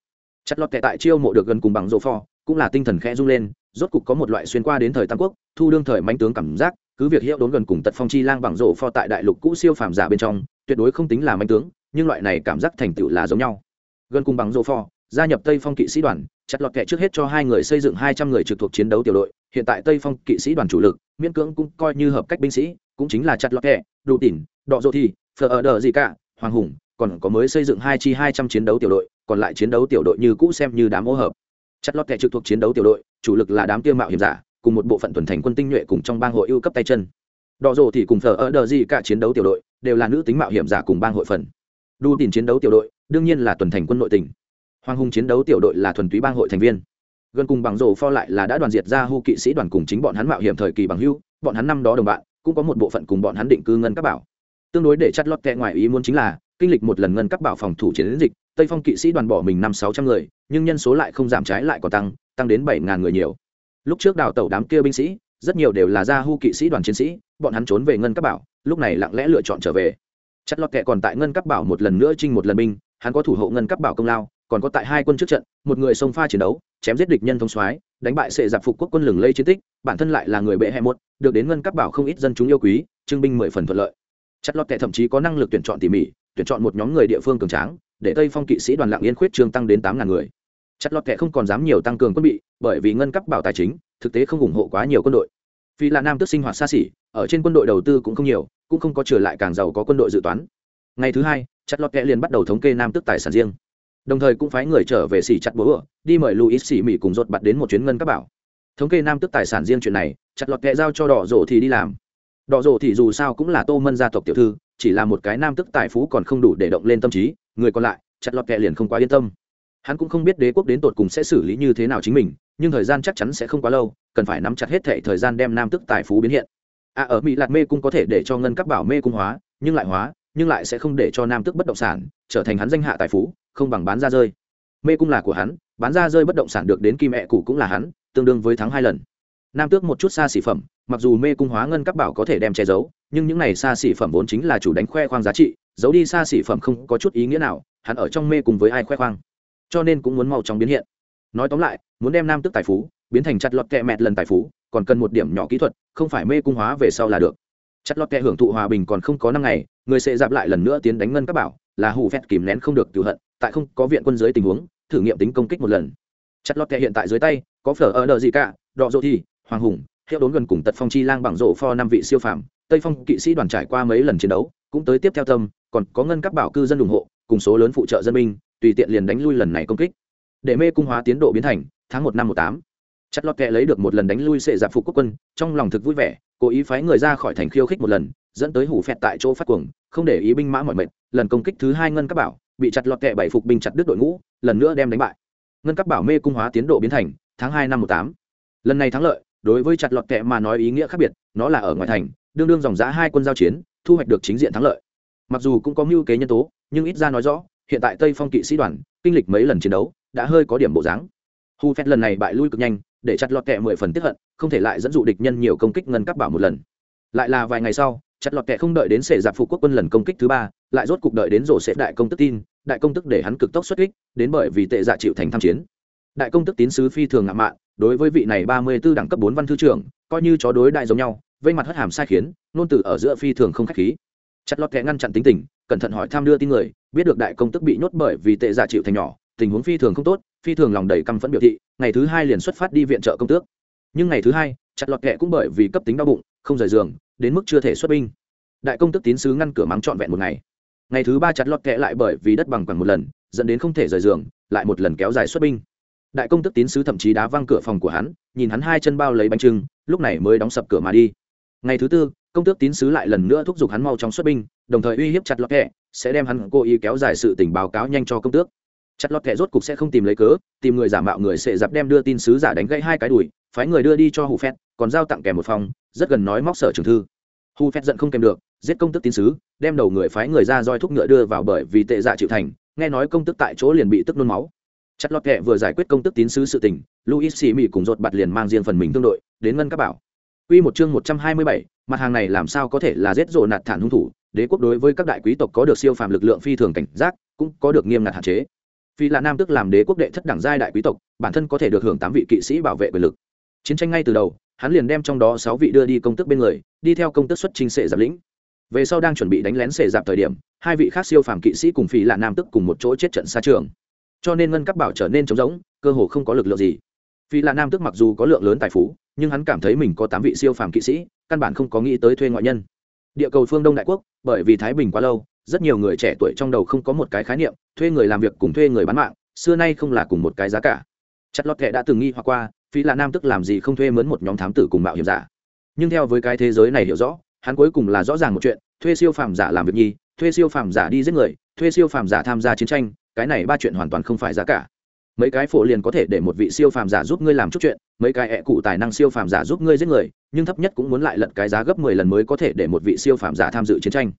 Chặt lọt kệ tại chiêu mộ được gần cùng bằng rộ phò cũng là tinh thần khẽ rung lên rốt cục có một loại xuyên qua đến thời tam quốc thu đương thời mánh tướng cảm giác cứ việc hiệu đốn gần cùng tật phong chi lang bằng rộ phò tại đại lục cũ siêu phàm giả bên trong tuyệt đối không tính là mánh tướng nhưng loại này cảm giác thành tựu là giống nhau. Gần cùng bằng rộ phò gia nhập tây phong kỵ sĩ đoàn, chặt lọt kệ trước hết cho hai người xây dựng hai trăm người trực thuộc chiến đấu tiểu đội. Hiện tại tây phong kỵ sĩ đoàn chủ lực, miễn cưỡng cũng coi như hợp cách binh sĩ, cũng chính là chặt lọt kệ đủ tỉn, đọ dô thi phờ ở đờ gì cả hoàng hùng, còn có mới xây dựng hai chi hai trăm chiến đấu tiểu đội, còn lại chiến đấu tiểu đội như cũ xem như đám ô hợp. Chặt lọt kẻ trực thuộc chiến đấu tiểu đội, chủ lực là đám tiêu mạo hiểm giả, cùng một bộ phận tuần thành quân tinh nhuệ cùng trong bang hội ưu cấp tay chân. Đọ dồ thì cùng phờ ở đờ gì cả chiến đấu tiểu đội đều là nữ tính mạo hiểm giả cùng bang hội phần. Đu tìm chiến đấu tiểu đội, đương nhiên là tuần thành quân nội tỉnh hoàng hùng chiến đấu tiểu đội là thuần túy bang hội thành viên. Gần cùng bằng rồ pho lại là đã đoàn diệt ra hưu kỵ sĩ đoàn cùng chính bọn hắn mạo hiểm thời kỳ bằng hưu bọn hắn năm đó đồng bạn, cũng có một bộ phận cùng bọn hắn định cư ngân các bảo. Tương đối để chặt lót kẹ ngoài ý muốn chính là, kinh lịch một lần ngân các bảo phòng thủ chiến dịch, tây phong kỵ sĩ đoàn bỏ mình năm sáu trăm người, nhưng nhân số lại không giảm trái lại còn tăng tăng đến bảy ngàn người nhiều. Lúc trước đào tẩu đám kia binh sĩ, rất nhiều đều là gia hu kỵ sĩ đoàn chiến sĩ, bọn hắn trốn về ngân các bảo, lúc này lặng lẽ lựa chọn trở về. Chất lọt kệ còn tại ngân các bảo một lần nữa trinh một lần binh, hắn có thủ hộ ngân các bảo công lao còn có tại hai quân trước trận, một người xông pha chiến đấu, chém giết địch nhân thông soái, đánh bại sệ giặc phục quốc quân lừng lây chiến tích, bản thân lại là người bệ hệ một, được đến ngân cấp bảo không ít dân chúng yêu quý, trưng binh mười phần thuận lợi. Chất lọt kệ thậm chí có năng lực tuyển chọn tỉ mỉ, tuyển chọn một nhóm người địa phương cường tráng, để tây phong kỵ sĩ đoàn lạng yên khuyết trương tăng đến tám ngàn người. Chất lọt kệ không còn dám nhiều tăng cường quân bị, bởi vì ngân cấp bảo tài chính, thực tế không ủng hộ quá nhiều quân đội. Vì là nam tức sinh hoạt xa xỉ, ở trên quân đội đầu tư cũng không nhiều, cũng không có trở lại càng giàu có quân đội dự toán. Ngày thứ hai chất lọt kệ liền bắt đầu thống kê nam tức tài sản riêng đồng thời cũng phái người trở về xỉ chặt bố ở đi mời luis xỉ mỹ cùng rột bặt đến một chuyến ngân các bảo. Thống kê nam tức tài sản riêng chuyện này, chặt lọt kệ giao cho đỏ rổ thì đi làm. Đỏ rổ thì dù sao cũng là tô mân gia tộc tiểu thư, chỉ là một cái nam tức tài phú còn không đủ để động lên tâm trí, người còn lại, chặt lọt kệ liền không quá yên tâm. Hắn cũng không biết đế quốc đến tột cùng sẽ xử lý như thế nào chính mình, nhưng thời gian chắc chắn sẽ không quá lâu, cần phải nắm chặt hết thệ thời gian đem nam tức tài phú biến hiện. À ở mỹ lạt mê cung có thể để cho ngân các bảo mê cung hóa, nhưng lại hóa, nhưng lại sẽ không để cho nam tức bất động sản, trở thành hắn danh hạ tài phú không bằng bán ra rơi. Mê cung là của hắn, bán ra rơi bất động sản được đến kim e mẹ cụ cũng là hắn, tương đương với thắng hai lần. Nam tước một chút xa xỉ phẩm, mặc dù mê cung hóa ngân các bảo có thể đem che giấu, nhưng những này xa xỉ phẩm vốn chính là chủ đánh khoe khoang giá trị, giấu đi xa xỉ phẩm không có chút ý nghĩa nào, hắn ở trong mê cùng với ai khoe khoang. Cho nên cũng muốn mau chóng biến hiện. Nói tóm lại, muốn đem nam tước tài phú biến thành chặt lọt kẹ mẹt lần tài phú, còn cần một điểm nhỏ kỹ thuật, không phải mê cung hóa về sau là được. Chặt lọt kẹ hưởng thụ hòa bình còn không có năm ngày người sẽ dạp lại lần nữa tiến đánh ngân các bảo, là hù phét kìm nén không được cựu hận, tại không có viện quân dưới tình huống, thử nghiệm tính công kích một lần. Chặt lót kẹ hiện tại dưới tay, có phở ở đờ gì cả, đọ dỗ thi hoàng hùng, hiệu đốn gần cùng tật phong chi lang bằng rộ pho năm vị siêu phàm, tây phong kỵ sĩ đoàn trải qua mấy lần chiến đấu, cũng tới tiếp theo tâm, còn có ngân các bảo cư dân ủng hộ, cùng số lớn phụ trợ dân binh, tùy tiện liền đánh lui lần này công kích. Để mê cung hóa tiến độ biến thành, tháng một năm một tám. Chất lót kệ lấy được một lần đánh lui sệ giặc phục quốc quân, trong lòng thực vui vẻ, cố ý phái người ra khỏi thành khiêu khích một lần dẫn tới hủ phẹt tại chỗ phát cuồng, không để ý binh mã mọi mệnh lần công kích thứ hai ngân các bảo, bị chặt lọt kệ bảy phục binh chặt đứt đội ngũ, lần nữa đem đánh bại. Ngân các bảo mê cung hóa tiến độ biến thành, tháng hai năm một tám. Lần này thắng lợi, đối với chặt lọt kẹ mà nói ý nghĩa khác biệt, nó là ở ngoài thành, đương đương dòng giã hai quân giao chiến, thu hoạch được chính diện thắng lợi. Mặc dù cũng có mưu kế nhân tố, nhưng ít ra nói rõ, hiện tại tây phong kỵ sĩ đoàn, kinh lịch mấy lần chiến đấu, đã hơi có điểm bộ dáng. Hu phét lần này bại lui cực nhanh, để chặt lọt kẹ mười phần tiếp hận, không thể lại dẫn dụ địch nhân nhiều công kích ngân các bảo một lần. Lại là vài ngày sau chặt lọt kẹ không đợi đến sể giặc phục quốc quân lần công kích thứ ba, lại rốt cục đợi đến rổ xếp đại công tức tin, đại công tức để hắn cực tốc xuất kích, đến bởi vì tệ dạ chịu thành tham chiến. Đại công tức tín sứ phi thường ngạo mạn, đối với vị này ba mươi 34 đẳng cấp bốn văn thư trưởng, coi như chó đối đại giống nhau vây mặt hất hàm sai khiến, nôn từ ở giữa phi thường không khách khí. Chặt lọt kẹ ngăn chặn tính tình, cẩn thận hỏi tham đưa tin người, biết được đại công tức bị nhốt bởi vì tệ dạ chịu thành nhỏ, tình huống phi thường không tốt, phi thường lòng đầy căm phẫn biểu thị, ngày thứ hai liền xuất phát đi viện trợ công tước. Nhưng ngày thứ hai, chặt lọt kẹ cũng bởi vì cấp tính đau bụng, không rời giường đến mức chưa thể xuất binh. Đại công tức tín sứ ngăn cửa mắng trọn vẹn một ngày. Ngày thứ ba chặt lọt kẹ lại bởi vì đất bằng quẳng một lần, dẫn đến không thể rời giường, lại một lần kéo dài xuất binh. Đại công tức tín sứ thậm chí đá văng cửa phòng của hắn, nhìn hắn hai chân bao lấy bánh trưng, lúc này mới đóng sập cửa mà đi. Ngày thứ tư, công tước tín sứ lại lần nữa thúc giục hắn mau chóng xuất binh, đồng thời uy hiếp chặt lọt kẹ, sẽ đem hắn cố ý kéo dài sự tình báo cáo nhanh cho công tước chặt lọt kẻ rốt cục sẽ không tìm lấy cớ tìm người giả mạo người sẽ dạp đem đưa tin sứ giả đánh gãy hai cái đùi phái người đưa đi cho hù phét còn giao tặng kèm một phòng rất gần nói móc sở trường thư. Hù phét giận không kèm được giết công tức tín sứ đem đầu người phái người ra roi thúc ngựa đưa vào bởi vì tệ dạ chịu thành nghe nói công tức tại chỗ liền bị tức nôn máu. Chặt lọt kẹ vừa giải quyết công tức tín sứ sự tình luis xì mị cùng rột bạt liền mang riêng phần mình tương đội đến ngân các bảo. Quy một chương 127, mặt hàng này làm sao có thể là giết rồ nạt thản hung thủ, đế quốc đối với các đại quý tộc có được siêu phàm lực lượng phi thường cảnh giác, cũng có được nghiêm ngặt hạn chế vì là nam tức làm đế quốc đệ thất đẳng giai đại quý tộc, bản thân có thể được hưởng tám vị kỵ sĩ bảo vệ quyền lực. Chiến tranh ngay từ đầu, hắn liền đem trong đó sáu vị đưa đi công tước bên người, đi theo công tước xuất trình sệ giáp lĩnh. Về sau đang chuẩn bị đánh lén sệ giáp thời điểm, hai vị khác siêu phàm kỵ sĩ cùng phi là nam tức cùng một chỗ chết trận xa trường. Cho nên ngân cấp bảo trở nên trống rỗng, cơ hồ không có lực lượng gì. Phi là nam tức mặc dù có lượng lớn tài phú, nhưng hắn cảm thấy mình có tám vị siêu phàm kỵ sĩ căn bản không có nghĩ tới thuê ngoại nhân địa cầu phương đông đại quốc bởi vì thái bình quá lâu rất nhiều người trẻ tuổi trong đầu không có một cái khái niệm, thuê người làm việc cùng thuê người bán mạng, xưa nay không là cùng một cái giá cả. Chặt lọt kệ đã từng nghi hoặc qua phi là nam tức làm gì không thuê mướn một nhóm thám tử cùng mạo hiểm giả. Nhưng theo với cái thế giới này hiểu rõ, hắn cuối cùng là rõ ràng một chuyện, thuê siêu phàm giả làm việc nhi, thuê siêu phàm giả đi giết người, thuê siêu phàm giả tham gia chiến tranh, cái này ba chuyện hoàn toàn không phải giá cả. Mấy cái phổ liền có thể để một vị siêu phàm giả giúp ngươi làm chút chuyện, mấy cái ẹ cụ tài năng siêu phàm giả giúp ngươi giết người, nhưng thấp nhất cũng muốn lại lật cái giá gấp mười lần mới có thể để một vị siêu phàm giả tham dự chiến tranh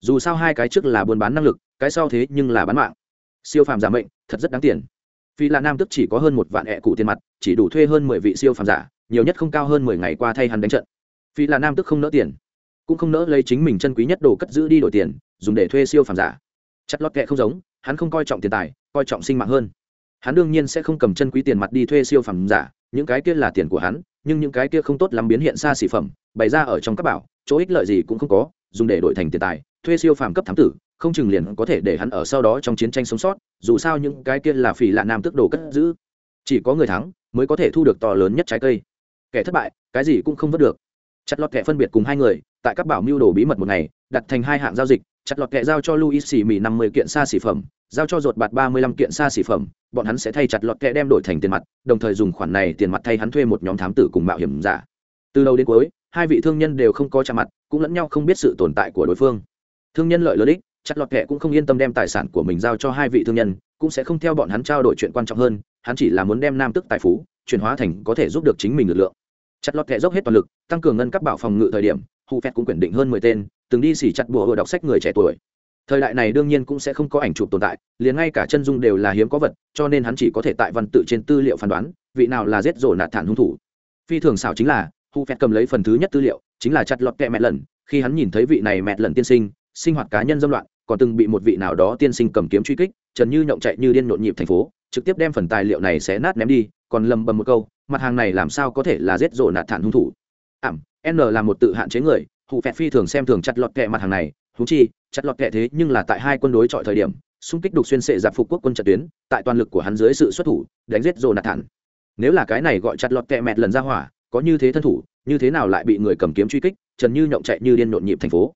dù sao hai cái trước là buôn bán năng lực, cái sau thế nhưng là bán mạng. Siêu phàm giả mệnh, thật rất đáng tiền. Phi là nam tức chỉ có hơn một vạn hẹ cụ tiền mặt, chỉ đủ thuê hơn mười vị siêu phàm giả, nhiều nhất không cao hơn mười ngày qua thay hắn đánh trận. Phi là nam tức không nỡ tiền, cũng không nỡ lấy chính mình chân quý nhất đồ cất giữ đi đổi tiền, dùng để thuê siêu phàm giả. Chất lót kệ không giống, hắn không coi trọng tiền tài, coi trọng sinh mạng hơn. Hắn đương nhiên sẽ không cầm chân quý tiền mặt đi thuê siêu phàm giả, những cái kia là tiền của hắn, nhưng những cái kia không tốt lắm biến hiện xa xỉ phẩm, bày ra ở trong các bảo, chỗ ích lợi gì cũng không có dùng để đổi thành tiền tài, thuê siêu phàm cấp thám tử, không chừng liền có thể để hắn ở sau đó trong chiến tranh sống sót, dù sao những cái kia là phỉ lạ nam tức đồ cất giữ. Chỉ có người thắng mới có thể thu được to lớn nhất trái cây. Kẻ thất bại, cái gì cũng không vớt được. Chặt lọt kẻ phân biệt cùng hai người, tại các bảo mưu đồ bí mật một ngày, đặt thành hai hạng giao dịch, chặt lọt kẻ giao cho luis xỉ mì năm mươi kiện xa xỉ phẩm, giao cho ruột bạt ba mươi lăm kiện xa xỉ phẩm, bọn hắn sẽ thay chặt lọt kẻ đem đổi thành tiền mặt, đồng thời dùng khoản này tiền mặt thay hắn thuê một nhóm thám tử cùng mạo hiểm giả. Từ đầu đến cuối hai vị thương nhân đều không có chạm mặt, cũng lẫn nhau không biết sự tồn tại của đối phương. Thương nhân lợi lớn ích chặt lọt kẹ cũng không yên tâm đem tài sản của mình giao cho hai vị thương nhân, cũng sẽ không theo bọn hắn trao đổi chuyện quan trọng hơn, hắn chỉ là muốn đem nam tức tài phú, chuyển hóa thành có thể giúp được chính mình lực lượng. Chặt lọt kẹ dốc hết toàn lực, tăng cường ngân cấp bảo phòng ngự thời điểm hụ phép cũng quyển định hơn mười tên, từng đi xỉ chặt bùa hồ đọc sách người trẻ tuổi. Thời đại này đương nhiên cũng sẽ không có ảnh chụp tồn tại, liền ngay cả chân dung đều là hiếm có vật, cho nên hắn chỉ có thể tại văn tự trên tư liệu phán đoán, vị nào là giết rổ nạt thản hung thủ. Phi thường xảo chính là hu Phẹt cầm lấy phần thứ nhất tư liệu, chính là chặt lọt kẹ mẹ lần, khi hắn nhìn thấy vị này mẹ lần tiên sinh sinh hoạt cá nhân dâm loạn, còn từng bị một vị nào đó tiên sinh cầm kiếm truy kích, trần như nhộng chạy như điên nhộn nhịp thành phố, trực tiếp đem phần tài liệu này xé nát ném đi, còn lầm bầm một câu, mặt hàng này làm sao có thể là giết rổ nạt thản hung thủ? Ảm, n là một tự hạn chế người hụ phẹt phi thường xem thường chặt lọt kẹ mặt hàng này húng chi, chặt lọt kẹ thế nhưng là tại hai quân đối chọi thời điểm, xung kích đục xuyên sệ giặc phục quốc quân trận tuyến, tại toàn lực của hắn dưới sự xuất thủ, đánh giết rồ nạt thản. Nếu là cái này gọi chặt lọt kẹ mẹt lần ra hỏa có như thế thân thủ, như thế nào lại bị người cầm kiếm truy kích, trần như nhộng chạy như điên nhộn nhịp thành phố.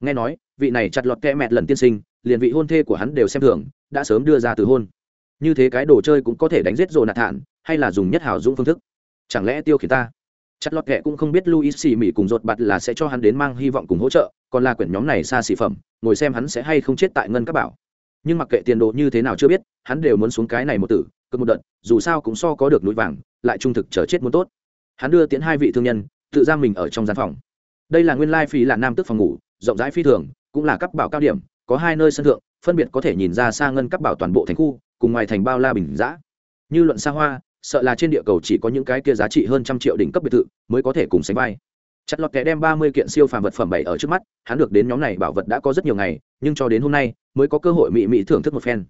Nghe nói, vị này chặt lọt kẹ mẹt lần tiên sinh, liền vị hôn thê của hắn đều xem thường, đã sớm đưa ra từ hôn. Như thế cái đồ chơi cũng có thể đánh giết rồ nạt thản hay là dùng nhất hảo dũng phương thức? Chẳng lẽ tiêu khiển ta? Chặt lọt kẹ cũng không biết luis xì mỹ cùng rột bạt là sẽ cho hắn đến mang hy vọng cùng hỗ trợ, còn là quyển nhóm này xa xỉ phẩm, ngồi xem hắn sẽ hay không chết tại ngân các bảo. Nhưng mặc kệ tiền đồ như thế nào chưa biết, hắn đều muốn xuống cái này một tử, cực một đợt, dù sao cũng so có được núi vàng, lại trung thực chờ chết muốn tốt hắn đưa tiến hai vị thương nhân, tự giam mình ở trong gian phòng. Đây là nguyên lai phí là nam tức phòng ngủ, rộng rãi phi thường, cũng là cấp bảo cao điểm, có hai nơi sân thượng, phân biệt có thể nhìn ra xa ngân cấp bảo toàn bộ thành khu, cùng ngoài thành bao la bình giã. Như luận xa hoa, sợ là trên địa cầu chỉ có những cái kia giá trị hơn trăm triệu đỉnh cấp biệt thự mới có thể cùng sánh vai. Chặt lọt kẻ đem ba mươi kiện siêu phàm vật phẩm bày ở trước mắt, hắn được đến nhóm này bảo vật đã có rất nhiều ngày, nhưng cho đến hôm nay, mới có cơ hội mị mị thưởng thức một phen.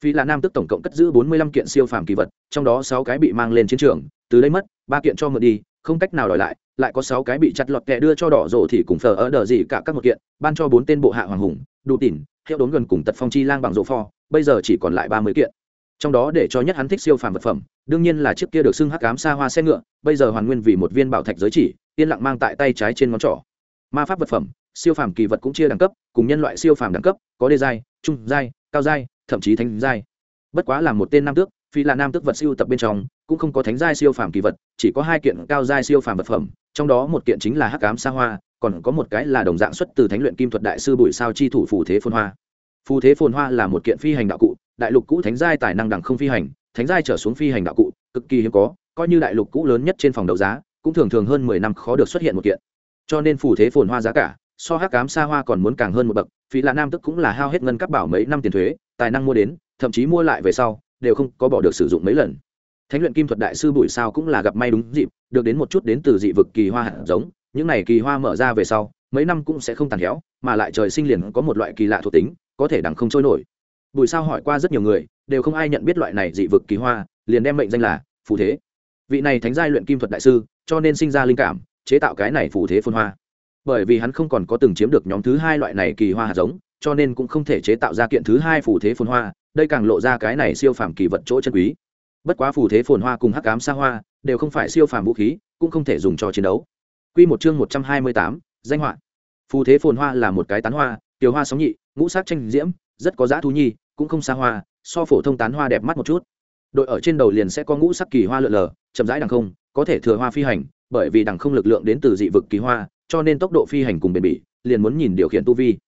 Vì là nam tức tổng cộng cất giữ bốn mươi lăm kiện siêu phàm kỳ vật, trong đó sáu cái bị mang lên chiến trường, từ đây mất ba kiện cho mượn đi, không cách nào đòi lại lại có sáu cái bị chặt lọt kẻ đưa cho đỏ rổ thì cùng phờ ở đờ gì cả các một kiện, ban cho bốn tên bộ hạ hoàng hùng, đủ tỉn, hiệu đốn gần cùng tật phong chi lang bằng rổ pho, bây giờ chỉ còn lại ba mươi kiện. Trong đó để cho nhất hắn thích siêu phàm vật phẩm, đương nhiên là chiếc kia được xưng hắc cám xa hoa xe ngựa, bây giờ hoàn nguyên vì một viên bảo thạch giới chỉ, yên lặng mang tại tay trái trên ngón trỏ. Ma pháp vật phẩm, siêu phàm kỳ vật cũng chia đẳng cấp, cùng nhân loại siêu phàm đẳng cấp, có đê giai, trung giai, cao giai, thậm chí thánh giai. Bất quá là một tên nam tước, phi là nam tước vật siêu tập bên trong cũng không có thánh giai siêu phàm kỳ vật, chỉ có hai kiện cao giai siêu phàm vật phẩm, trong đó một kiện chính là hắc cám sa hoa, còn có một cái là đồng dạng xuất từ thánh luyện kim thuật đại sư bùi sao chi thủ phù thế phồn hoa. Phù thế phồn hoa là một kiện phi hành đạo cụ, đại lục cũ thánh giai tài năng đẳng không phi hành, thánh giai trở xuống phi hành đạo cụ, cực kỳ hiếm có, coi như đại lục cũ lớn nhất trên phòng đấu giá, cũng thường thường hơn mười năm khó được xuất hiện một kiện. Cho nên phù thế phồn hoa giá cả, so hắc cám xa hoa còn muốn càng hơn một bậc, phí là nam tức cũng là hao hết ngân các bảo mấy năm tiền thuế, tài năng mua đến, thậm chí mua lại về sau, đều không có bỏ được sử dụng mấy lần thánh luyện kim thuật đại sư bùi sao cũng là gặp may đúng dịp, được đến một chút đến từ dị vực kỳ hoa hạt giống. Những này kỳ hoa mở ra về sau, mấy năm cũng sẽ không tàn héo, mà lại trời sinh liền có một loại kỳ lạ thuộc tính, có thể đằng không trôi nổi. Bùi sao hỏi qua rất nhiều người, đều không ai nhận biết loại này dị vực kỳ hoa, liền đem mệnh danh là phù thế. Vị này thánh giai luyện kim thuật đại sư, cho nên sinh ra linh cảm, chế tạo cái này phù thế phân hoa. Bởi vì hắn không còn có từng chiếm được nhóm thứ hai loại này kỳ hoa hạt giống, cho nên cũng không thể chế tạo ra kiện thứ hai phù thế phun hoa, đây càng lộ ra cái này siêu phàm kỳ vật chỗ chân quý bất quá phù thế phồn hoa cùng hắc cám xa hoa đều không phải siêu phàm vũ khí, cũng không thể dùng cho chiến đấu. Quy một chương một trăm hai mươi tám, danh họa. Phù thế phồn hoa là một cái tán hoa, tiểu hoa sóng nhị, ngũ sắc tranh diễm, rất có giá thú nhi, cũng không xa hoa, so phổ thông tán hoa đẹp mắt một chút. Đội ở trên đầu liền sẽ có ngũ sắc kỳ hoa lượn lờ, chậm rãi đằng không, có thể thừa hoa phi hành, bởi vì đằng không lực lượng đến từ dị vực kỳ hoa, cho nên tốc độ phi hành cùng bền bỉ, liền muốn nhìn điều khiển tu vi.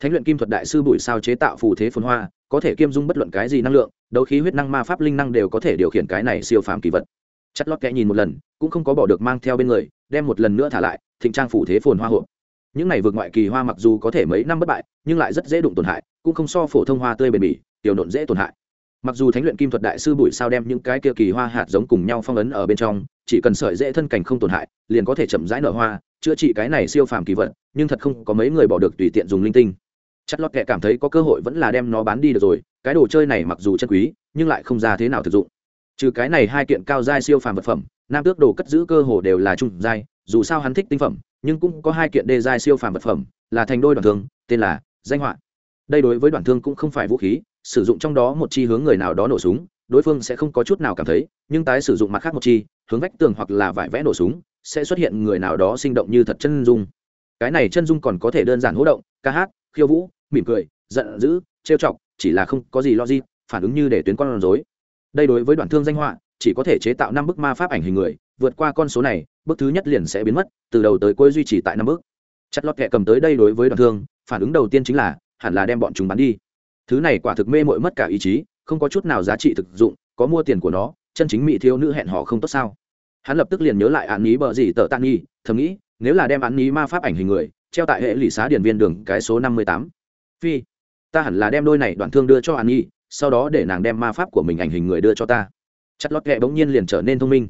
Thánh luyện kim thuật đại sư bùi sao chế tạo phù thế phồn hoa có thể kiêm dung bất luận cái gì năng lượng, đấu khí huyết năng, ma pháp linh năng đều có thể điều khiển cái này siêu phàm kỳ vật. Chất lót kẽ nhìn một lần, cũng không có bỏ được mang theo bên người, đem một lần nữa thả lại, thịnh trang phủ thế phồn hoa hộp. Những này vượt ngoại kỳ hoa mặc dù có thể mấy năm bất bại, nhưng lại rất dễ đụng tổn hại, cũng không so phổ thông hoa tươi bền bỉ, tiểu nộn dễ tổn hại. Mặc dù thánh luyện kim thuật đại sư bụi sao đem những cái kia kỳ hoa hạt giống cùng nhau phong ấn ở bên trong, chỉ cần sợi dễ thân cảnh không tổn hại, liền có thể chậm rãi nở hoa, chữa trị cái này siêu phàm kỳ vật, nhưng thật không có mấy người bỏ được tùy tiện dùng linh tinh chặt lót kệ cảm thấy có cơ hội vẫn là đem nó bán đi được rồi, cái đồ chơi này mặc dù chân quý, nhưng lại không ra thế nào thực dụng. Trừ cái này hai kiện cao giai siêu phàm vật phẩm, nam tước đồ cất giữ cơ hồ đều là trung giai, dù sao hắn thích tinh phẩm, nhưng cũng có hai kiện đê giai siêu phàm vật phẩm, là thành đôi đoạn thương, tên là danh họa. Đây đối với đoạn thương cũng không phải vũ khí, sử dụng trong đó một chi hướng người nào đó nổ súng, đối phương sẽ không có chút nào cảm thấy, nhưng tái sử dụng mặt khác một chi, hướng vách tường hoặc là vải vẽ nổ súng, sẽ xuất hiện người nào đó sinh động như thật chân dung. Cái này chân dung còn có thể đơn giản hỗ động, ca hát, khiêu vũ mỉm cười giận dữ trêu chọc chỉ là không có gì lo gì, phản ứng như để tuyến con rối. Đây đối với đoạn thương danh họa chỉ có thể chế tạo năm bức ma pháp ảnh hình người vượt qua con số này bước thứ nhất liền sẽ biến mất từ đầu tới cuối duy trì tại năm bước chặt lọt kẹ cầm tới đây đối với đoạn thương phản ứng đầu tiên chính là hẳn là đem bọn chúng bắn đi. Thứ này quả thực mê mội mất cả ý chí không có chút nào giá trị thực dụng có mua tiền của nó chân chính mỹ thiếu nữ hẹn họ không tốt sao? Hắn lập tức liền nhớ lại án ní bờ gì tờ tan nghi thầm nghĩ nếu là đem án ní ma pháp ảnh hình người treo tại hệ lụy xá điển viên đường cái số năm mươi tám phi, ta hẳn là đem đôi này đoạn thương đưa cho an nhi, sau đó để nàng đem ma pháp của mình ảnh hình người đưa cho ta. Chặt lót ghẹ bỗng nhiên liền trở nên thông minh.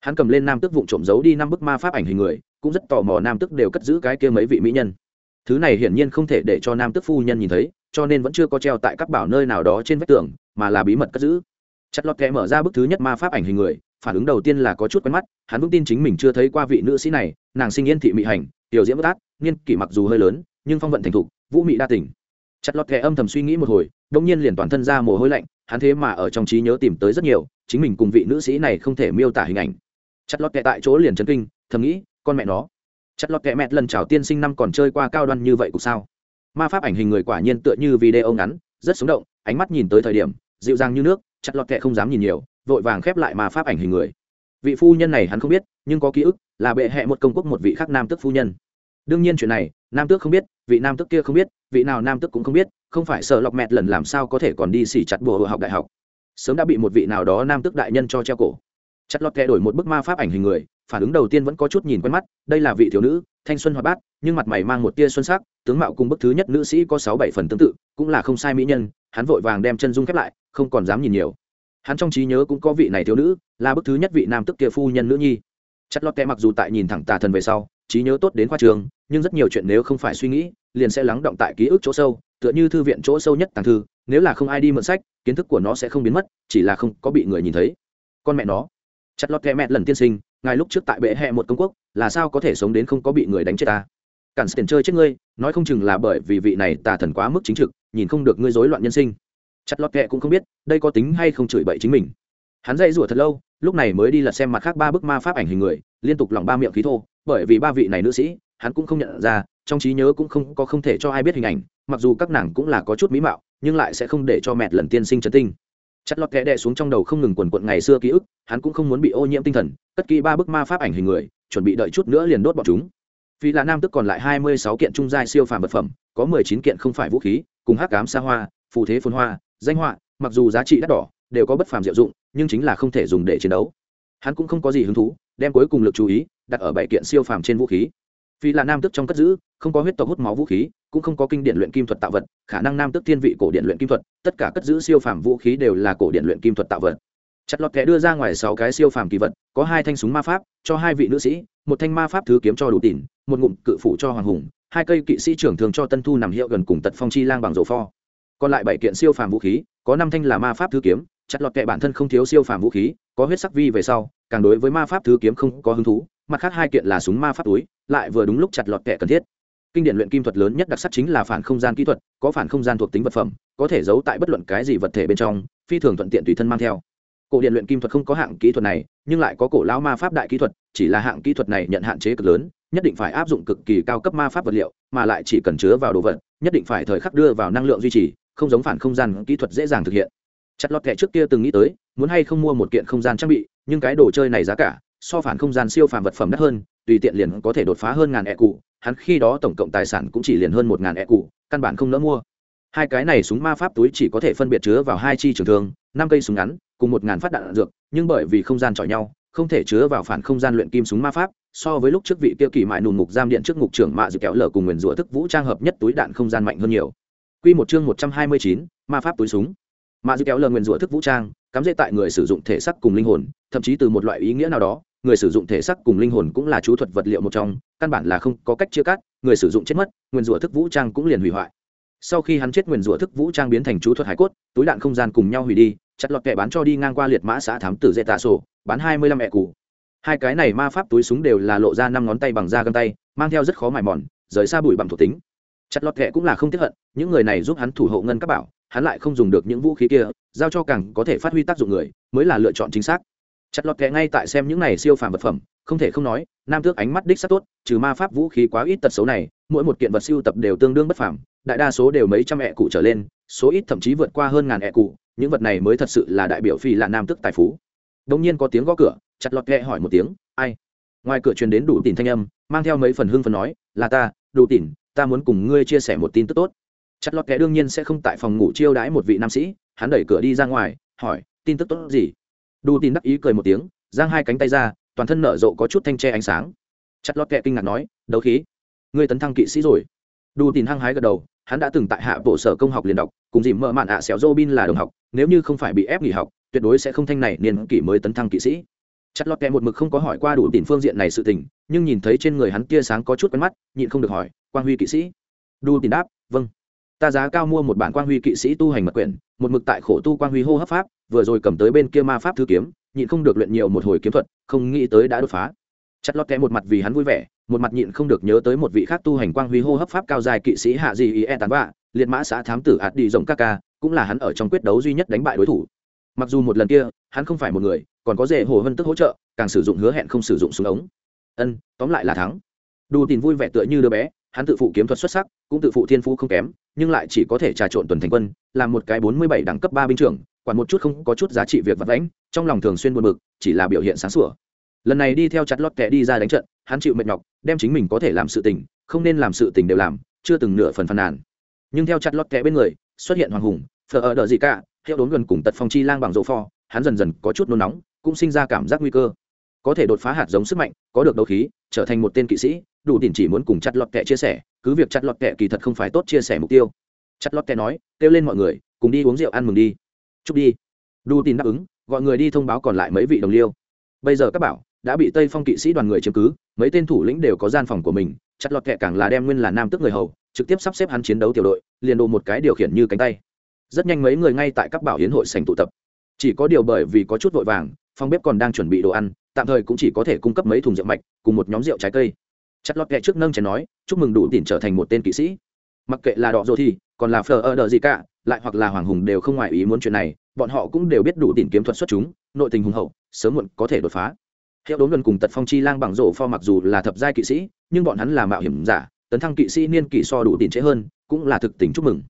Hắn cầm lên nam tức vụng trộm giấu đi năm bức ma pháp ảnh hình người, cũng rất tò mò nam tức đều cất giữ cái kia mấy vị mỹ nhân. Thứ này hiển nhiên không thể để cho nam tức phu nhân nhìn thấy, cho nên vẫn chưa có treo tại các bảo nơi nào đó trên vách tường, mà là bí mật cất giữ. Chặt lọt kẽ mở ra bức thứ nhất ma pháp ảnh hình người, phản ứng đầu tiên là có chút quen mắt, hắn vững tin chính mình chưa thấy qua vị nữ sĩ này, nàng sinh yên thị mỹ hành, tiểu diễn bất ác, niên kỷ mặc dù hơi lớn, nhưng phong vận thành thục, vũ mị đa tỉnh chặt lọt kẻ âm thầm suy nghĩ một hồi đông nhiên liền toàn thân ra mồ hôi lạnh, hắn thế mà ở trong trí nhớ tìm tới rất nhiều, chính mình cùng vị nữ sĩ này không thể miêu tả hình ảnh. Chặt lọt kẻ tại chỗ liền chấn kinh, thầm nghĩ, con mẹ nó. Chặt lọt kẻ mẹ lần chào tiên sinh năm còn chơi qua cao đoan như vậy cũng sao? Ma pháp ảnh hình người quả nhiên tựa như video ngắn, rất sống động, ánh mắt nhìn tới thời điểm, dịu dàng như nước, chặt lọt kẽ không dám nhìn nhiều, vội vàng khép lại ma pháp ảnh hình người. Vị phu nhân này hắn không biết, nhưng có ký ức, là bệ hệ một công quốc một vị khác nam tức phu nhân. Đương nhiên chuyện này, nam tước không biết, vị nam tước kia không biết vị nào nam tước cũng không biết, không phải sợ lọc mẹt lần làm sao có thể còn đi xỉ chặt bùa học đại học. Sớm đã bị một vị nào đó nam tước đại nhân cho treo cổ. Chặt lọt kẻ đổi một bức ma pháp ảnh hình người, phản ứng đầu tiên vẫn có chút nhìn quen mắt, đây là vị thiếu nữ, thanh xuân hoạt bát, nhưng mặt mày mang một tia xuân sắc, tướng mạo cùng bức thứ nhất nữ sĩ có sáu bảy phần tương tự, cũng là không sai mỹ nhân, hắn vội vàng đem chân dung khép lại, không còn dám nhìn nhiều. Hắn trong trí nhớ cũng có vị này thiếu nữ, là bức thứ nhất vị nam tức kia phu nhân nữ nhi. Chất lót kẽ mặc dù tại nhìn thẳng tà thần về sau, trí nhớ tốt đến khoa trường, nhưng rất nhiều chuyện nếu không phải suy nghĩ liền sẽ lắng động tại ký ức chỗ sâu, tựa như thư viện chỗ sâu nhất tàng thư, nếu là không ai đi mượn sách, kiến thức của nó sẽ không biến mất, chỉ là không có bị người nhìn thấy. Con mẹ nó, chặt lọt kẹ mẹ lần tiên sinh, ngài lúc trước tại bệ hẹ một công quốc, là sao có thể sống đến không có bị người đánh chết ta? Cản tiền chơi chết ngươi, nói không chừng là bởi vì vị này tà thần quá mức chính trực, nhìn không được ngươi rối loạn nhân sinh. Chặt lọt kẹ cũng không biết, đây có tính hay không chửi bậy chính mình. Hắn dạy rủa thật lâu, lúc này mới đi lật xem mặt khác ba bức ma pháp ảnh hình người, liên tục lỏng ba miệng khí thô, bởi vì ba vị này nữ sĩ, hắn cũng không nhận ra trong trí nhớ cũng không có không thể cho ai biết hình ảnh, mặc dù các nàng cũng là có chút mỹ mạo, nhưng lại sẽ không để cho mẹ lần tiên sinh chấn tinh. Chặt lọt kẽ đè xuống trong đầu không ngừng quần quận ngày xưa ký ức, hắn cũng không muốn bị ô nhiễm tinh thần, cất kỹ ba bức ma pháp ảnh hình người, chuẩn bị đợi chút nữa liền đốt bọn chúng. Vì là nam tức còn lại hai mươi sáu kiện trung giai siêu phàm vật phẩm, có mười chín kiện không phải vũ khí, cùng hắc cám xa hoa, phù thế phồn hoa, danh họa, mặc dù giá trị đắt đỏ, đều có bất phàm diệu dụng, nhưng chính là không thể dùng để chiến đấu. Hắn cũng không có gì hứng thú, đem cuối cùng lực chú ý đặt ở bảy kiện siêu phàm trên vũ khí vì là nam tước trong cất giữ, không có huyết tộc hút máu vũ khí, cũng không có kinh điển luyện kim thuật tạo vật, khả năng nam tước thiên vị cổ điện luyện kim thuật, tất cả cất giữ siêu phàm vũ khí đều là cổ điện luyện kim thuật tạo vật. Chặt lọt kẻ đưa ra ngoài sáu cái siêu phàm kỳ vật, có hai thanh súng ma pháp, cho hai vị nữ sĩ, một thanh ma pháp thứ kiếm cho đủ tỉn, một ngụm cự phủ cho hoàng hùng, hai cây kỵ sĩ trưởng thường cho tân thu nằm hiệu gần cùng tật phong chi lang bằng rổ pho. Còn lại bảy kiện siêu phàm vũ khí, có năm thanh là ma pháp thứ kiếm, chặt lọt kệ bản thân không thiếu siêu phàm vũ khí, có huyết sắc vi về sau, càng đối với ma pháp thứ kiếm không có hứng thú, mặt khác hai kiện là súng ma pháp túi lại vừa đúng lúc chặt lọt kẻ cần thiết. Kinh điển luyện kim thuật lớn nhất đặc sắc chính là phản không gian kỹ thuật, có phản không gian thuộc tính vật phẩm, có thể giấu tại bất luận cái gì vật thể bên trong, phi thường thuận tiện tùy thân mang theo. Cổ điện luyện kim thuật không có hạng kỹ thuật này, nhưng lại có cổ lão ma pháp đại kỹ thuật, chỉ là hạng kỹ thuật này nhận hạn chế cực lớn, nhất định phải áp dụng cực kỳ cao cấp ma pháp vật liệu, mà lại chỉ cần chứa vào đồ vật, nhất định phải thời khắc đưa vào năng lượng duy trì, không giống phản không gian kỹ thuật dễ dàng thực hiện. Chặt lọt kẻ trước kia từng nghĩ tới, muốn hay không mua một kiện không gian trang bị, nhưng cái đồ chơi này giá cả, so phản không gian siêu phàm vật phẩm đắt hơn tùy tiện liền có thể đột phá hơn ngàn e cụ hắn khi đó tổng cộng tài sản cũng chỉ liền hơn một ngàn e cụ căn bản không nỡ mua. Hai cái này súng ma pháp túi chỉ có thể phân biệt chứa vào hai chi trường thương, năm cây súng ngắn, cùng một ngàn phát đạn dược, nhưng bởi vì không gian chọi nhau, không thể chứa vào phản không gian luyện kim súng ma pháp, so với lúc trước vị kia kỳ mại nùn ngục giam điện trước ngục trưởng mạ dự kéo lở cùng nguyền rủa thức vũ trang hợp nhất túi đạn không gian mạnh hơn nhiều. Quy một chương một trăm hai mươi chín, ma pháp túi súng. Mạ dự kéo lở nguyền rủa thức vũ trang, cắm dễ tại người sử dụng thể sắc cùng linh hồn, thậm chí từ một loại ý nghĩa nào đó người sử dụng thể xác cùng linh hồn cũng là chú thuật vật liệu một trong, căn bản là không có cách chia cắt, người sử dụng chết mất, nguyên rủa thức vũ trang cũng liền hủy hoại. Sau khi hắn chết nguyên rủa thức vũ trang biến thành chú thuật hải cốt, túi đạn không gian cùng nhau hủy đi, chặt lọt kẻ bán cho đi ngang qua liệt mã xã thám tử dễ tạ sổ, bán hai mươi lăm mẹ cụ hai cái này ma pháp túi súng đều là lộ ra năm ngón tay bằng da găng tay, mang theo rất khó mài mòn, rời xa bụi bằng thuộc tính. Chặt lọt kẻ cũng là không tiếp hận, những người này giúp hắn thủ hộ ngân các bảo, hắn lại không dùng được những vũ khí kia, giao cho càng có thể phát huy tác dụng người, mới là lựa chọn chính xác chặt lọt kẹ ngay tại xem những này siêu phàm vật phẩm, không thể không nói, nam tước ánh mắt đích sắc tốt, trừ ma pháp vũ khí quá ít tật xấu này, mỗi một kiện vật siêu tập đều tương đương bất phàm, đại đa số đều mấy trăm ẹ cụ trở lên, số ít thậm chí vượt qua hơn ngàn ẹ cụ, những vật này mới thật sự là đại biểu phi là nam tước tài phú. Đông nhiên có tiếng gõ cửa, chặt lọt kẹ hỏi một tiếng, ai? Ngoài cửa truyền đến đủ tìm thanh âm, mang theo mấy phần hương phần nói, là ta, đủ tìm ta muốn cùng ngươi chia sẻ một tin tức tốt. Chặt lọt kẹ đương nhiên sẽ không tại phòng ngủ chiêu đãi một vị nam sĩ, hắn đẩy cửa đi ra ngoài, hỏi, tin tức tốt gì? Đu Tín đắc ý cười một tiếng, giang hai cánh tay ra, toàn thân nở rộ có chút thanh tre ánh sáng. Chặt lót kẹ kinh ngạc nói, đấu khí, ngươi tấn thăng kỵ sĩ rồi. Đu Tín hăng hái gật đầu, hắn đã từng tại hạ bộ sở công học liền đọc, cùng dìm mợ mạn ạ à xéo dô bin là đồng học, nếu như không phải bị ép nghỉ học, tuyệt đối sẽ không thanh này niên kỷ mới tấn thăng kỵ sĩ. Chặt lọt kẹ một mực không có hỏi qua đủ tiền phương diện này sự tình, nhưng nhìn thấy trên người hắn tia sáng có chút quen mắt, nhịn không được hỏi, quang huy kỵ sĩ? Đu tiền đáp vâng ta giá cao mua một bản quang huy kỵ sĩ tu hành mật quyển, một mực tại khổ tu quang huy hô hấp pháp, vừa rồi cầm tới bên kia ma pháp thư kiếm, nhịn không được luyện nhiều một hồi kiếm thuật, không nghĩ tới đã đột phá. Chặt lót kẽ một mặt vì hắn vui vẻ, một mặt nhịn không được nhớ tới một vị khác tu hành quang huy hô hấp pháp cao dài kỵ sĩ hạ dị ý e tán vạ, liệt mã xã thám tử ạt đi rồng ca ca, cũng là hắn ở trong quyết đấu duy nhất đánh bại đối thủ. Mặc dù một lần kia, hắn không phải một người, còn có dễ hồ vân tức hỗ trợ, càng sử dụng hứa hẹn không sử dụng súng ống. Ân, tóm lại là thắng. Đủ tin vui vẻ tựa như đứa bé, hắn tự phụ kiếm thuật xuất sắc, cũng tự phụ thiên phú không kém nhưng lại chỉ có thể trà trộn tuần thành quân, làm một cái bốn mươi bảy đẳng cấp ba binh trưởng, quản một chút không có chút giá trị việc vật lãnh trong lòng thường xuyên buồn bực, chỉ là biểu hiện sáng sủa. Lần này đi theo chặt lót kẻ đi ra đánh trận, hắn chịu mệt nhọc, đem chính mình có thể làm sự tình, không nên làm sự tình đều làm, chưa từng nửa phần phàn nàn. Nhưng theo chặt lót kẻ bên người, xuất hiện hoàng hùng phờ ở đợi gì cả hiệu đốn gần cùng tật phong chi lang bằng rộ pho, hắn dần dần có chút nôn nóng, cũng sinh ra cảm giác nguy cơ. Có thể đột phá hạt giống sức mạnh, có được đấu khí, trở thành một tên kỵ sĩ đủ tiền chỉ muốn cùng chặt lọt kẹ chia sẻ, cứ việc chặt lọt kẹ kỳ thật không phải tốt chia sẻ mục tiêu. Chặt lọt kẹ nói, kêu lên mọi người, cùng đi uống rượu ăn mừng đi. Chúc đi. Đủ tiền đáp ứng, gọi người đi thông báo còn lại mấy vị đồng liêu. Bây giờ các bảo, đã bị tây phong kỵ sĩ đoàn người chiếm cứ, mấy tên thủ lĩnh đều có gian phòng của mình, chặt lọt kẹ càng là đem nguyên là nam tức người hầu, trực tiếp sắp xếp hắn chiến đấu tiểu đội, liền đồ một cái điều khiển như cánh tay. Rất nhanh mấy người ngay tại các bảo hiến hội sành tụ tập. Chỉ có điều bởi vì có chút vội vàng, phòng bếp còn đang chuẩn bị đồ ăn, tạm thời cũng chỉ có thể cung cấp mấy thùng rượu mạch, cùng một nhóm rượu trái cây chặt lọt kệ trước nâng chén nói, chúc mừng đủ tiền trở thành một tên kỵ sĩ. Mặc kệ là đỏ rồi thì, còn là phờ ơ đờ gì cả, lại hoặc là hoàng hùng đều không ngoài ý muốn chuyện này, bọn họ cũng đều biết đủ tiền kiếm thuật xuất chúng, nội tình hùng hậu, sớm muộn có thể đột phá. Hiệu đốn gần cùng tật phong chi lang bằng rổ pho mặc dù là thập giai kỵ sĩ, nhưng bọn hắn là mạo hiểm giả, tấn thăng kỵ sĩ niên kỵ so đủ tiền trễ hơn, cũng là thực tình chúc mừng.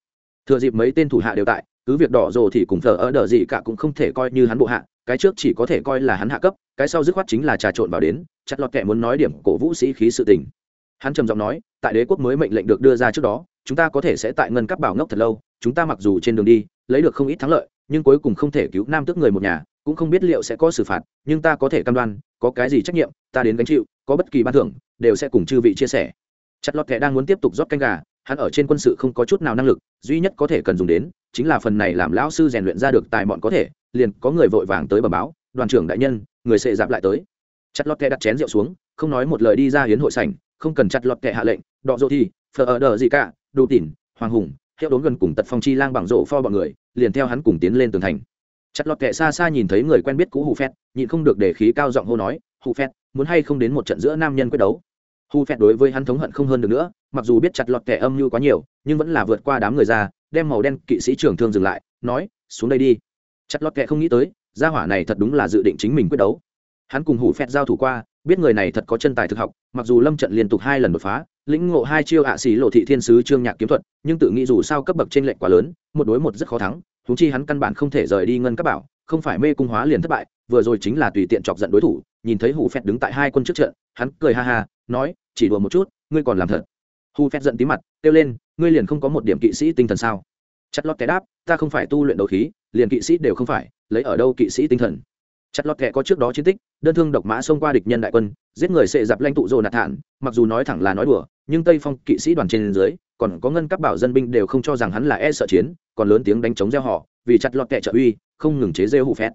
Thừa dịp mấy tên thủ hạ đều tại, cứ việc đỏ rồ thì cùng thờ ở đờ gì cả cũng không thể coi như hắn bộ hạ cái trước chỉ có thể coi là hắn hạ cấp, cái sau dứt khoát chính là trà trộn vào đến, chặt lọt kẻ muốn nói điểm cổ vũ sĩ khí sự tình. Hắn trầm giọng nói, tại đế quốc mới mệnh lệnh được đưa ra trước đó, chúng ta có thể sẽ tại ngân cấp bảo ngốc thật lâu, chúng ta mặc dù trên đường đi, lấy được không ít thắng lợi, nhưng cuối cùng không thể cứu nam tước người một nhà, cũng không biết liệu sẽ có xử phạt, nhưng ta có thể cam đoan, có cái gì trách nhiệm, ta đến gánh chịu, có bất kỳ ban thưởng, đều sẽ cùng chư vị chia sẻ. Chặt lọt kẻ đang muốn tiếp tục rót canh gà hắn ở trên quân sự không có chút nào năng lực, duy nhất có thể cần dùng đến chính là phần này làm lão sư rèn luyện ra được tài bọn có thể, liền có người vội vàng tới bờ báo, đoàn trưởng đại nhân, người sệ dạp lại tới. Chặt lọt kẹ đặt chén rượu xuống, không nói một lời đi ra hiến hội sảnh, không cần chặt lọt kẹ hạ lệnh, đọ dỗ thi phờ ở đờ gì cả đủ tỉn, hoàng hùng, hiệu đốn gần cùng tật phong chi lang bằng rộ pho bọn người, liền theo hắn cùng tiến lên tường thành. Chặt lọt kẹ xa xa nhìn thấy người quen biết cũ hù phét, nhịn không được để khí cao giọng hô nói, hù phét, muốn hay không đến một trận giữa nam nhân quyết đấu? Hù phẹt đối với hắn thống hận không hơn được nữa, mặc dù biết chặt lọt kẻ âm mưu quá nhiều, nhưng vẫn là vượt qua đám người ra, đem màu đen kỵ sĩ trưởng thương dừng lại, nói, xuống đây đi. Chặt lọt kẻ không nghĩ tới, gia hỏa này thật đúng là dự định chính mình quyết đấu. Hắn cùng hủ phẹt giao thủ qua, biết người này thật có chân tài thực học, mặc dù lâm trận liên tục hai lần đột phá, lĩnh ngộ hai chiêu ạ xỉ lộ thị thiên sứ trương nhạc kiếm thuật, nhưng tự nghĩ dù sao cấp bậc trên lệnh quá lớn, một đối một rất khó thắng thúng chi hắn căn bản không thể rời đi ngân các bảo, không phải mê cung hóa liền thất bại, vừa rồi chính là tùy tiện chọc giận đối thủ nhìn thấy hủ phẹt đứng tại hai quân trước trận, hắn cười ha ha, nói, chỉ đùa một chút, ngươi còn làm thật. Hù Phẹt giận tí mặt, kêu lên, ngươi liền không có một điểm kỵ sĩ tinh thần sao? Chặt lót kẻ đáp, ta không phải tu luyện đấu khí, liền kỵ sĩ đều không phải, lấy ở đâu kỵ sĩ tinh thần? Chặt lót kẻ có trước đó chiến tích, đơn thương độc mã xông qua địch nhân đại quân, giết người sệ dạp lanh tụ rồ nạt thản mặc dù nói thẳng là nói đùa, nhưng tây phong kỵ sĩ đoàn trên dưới, còn có ngân các bảo dân binh đều không cho rằng hắn là e sợ chiến, còn lớn tiếng đánh chống gieo họ, vì chặt lọt kẻ trợ uy, không ngừng chế rêu hù phét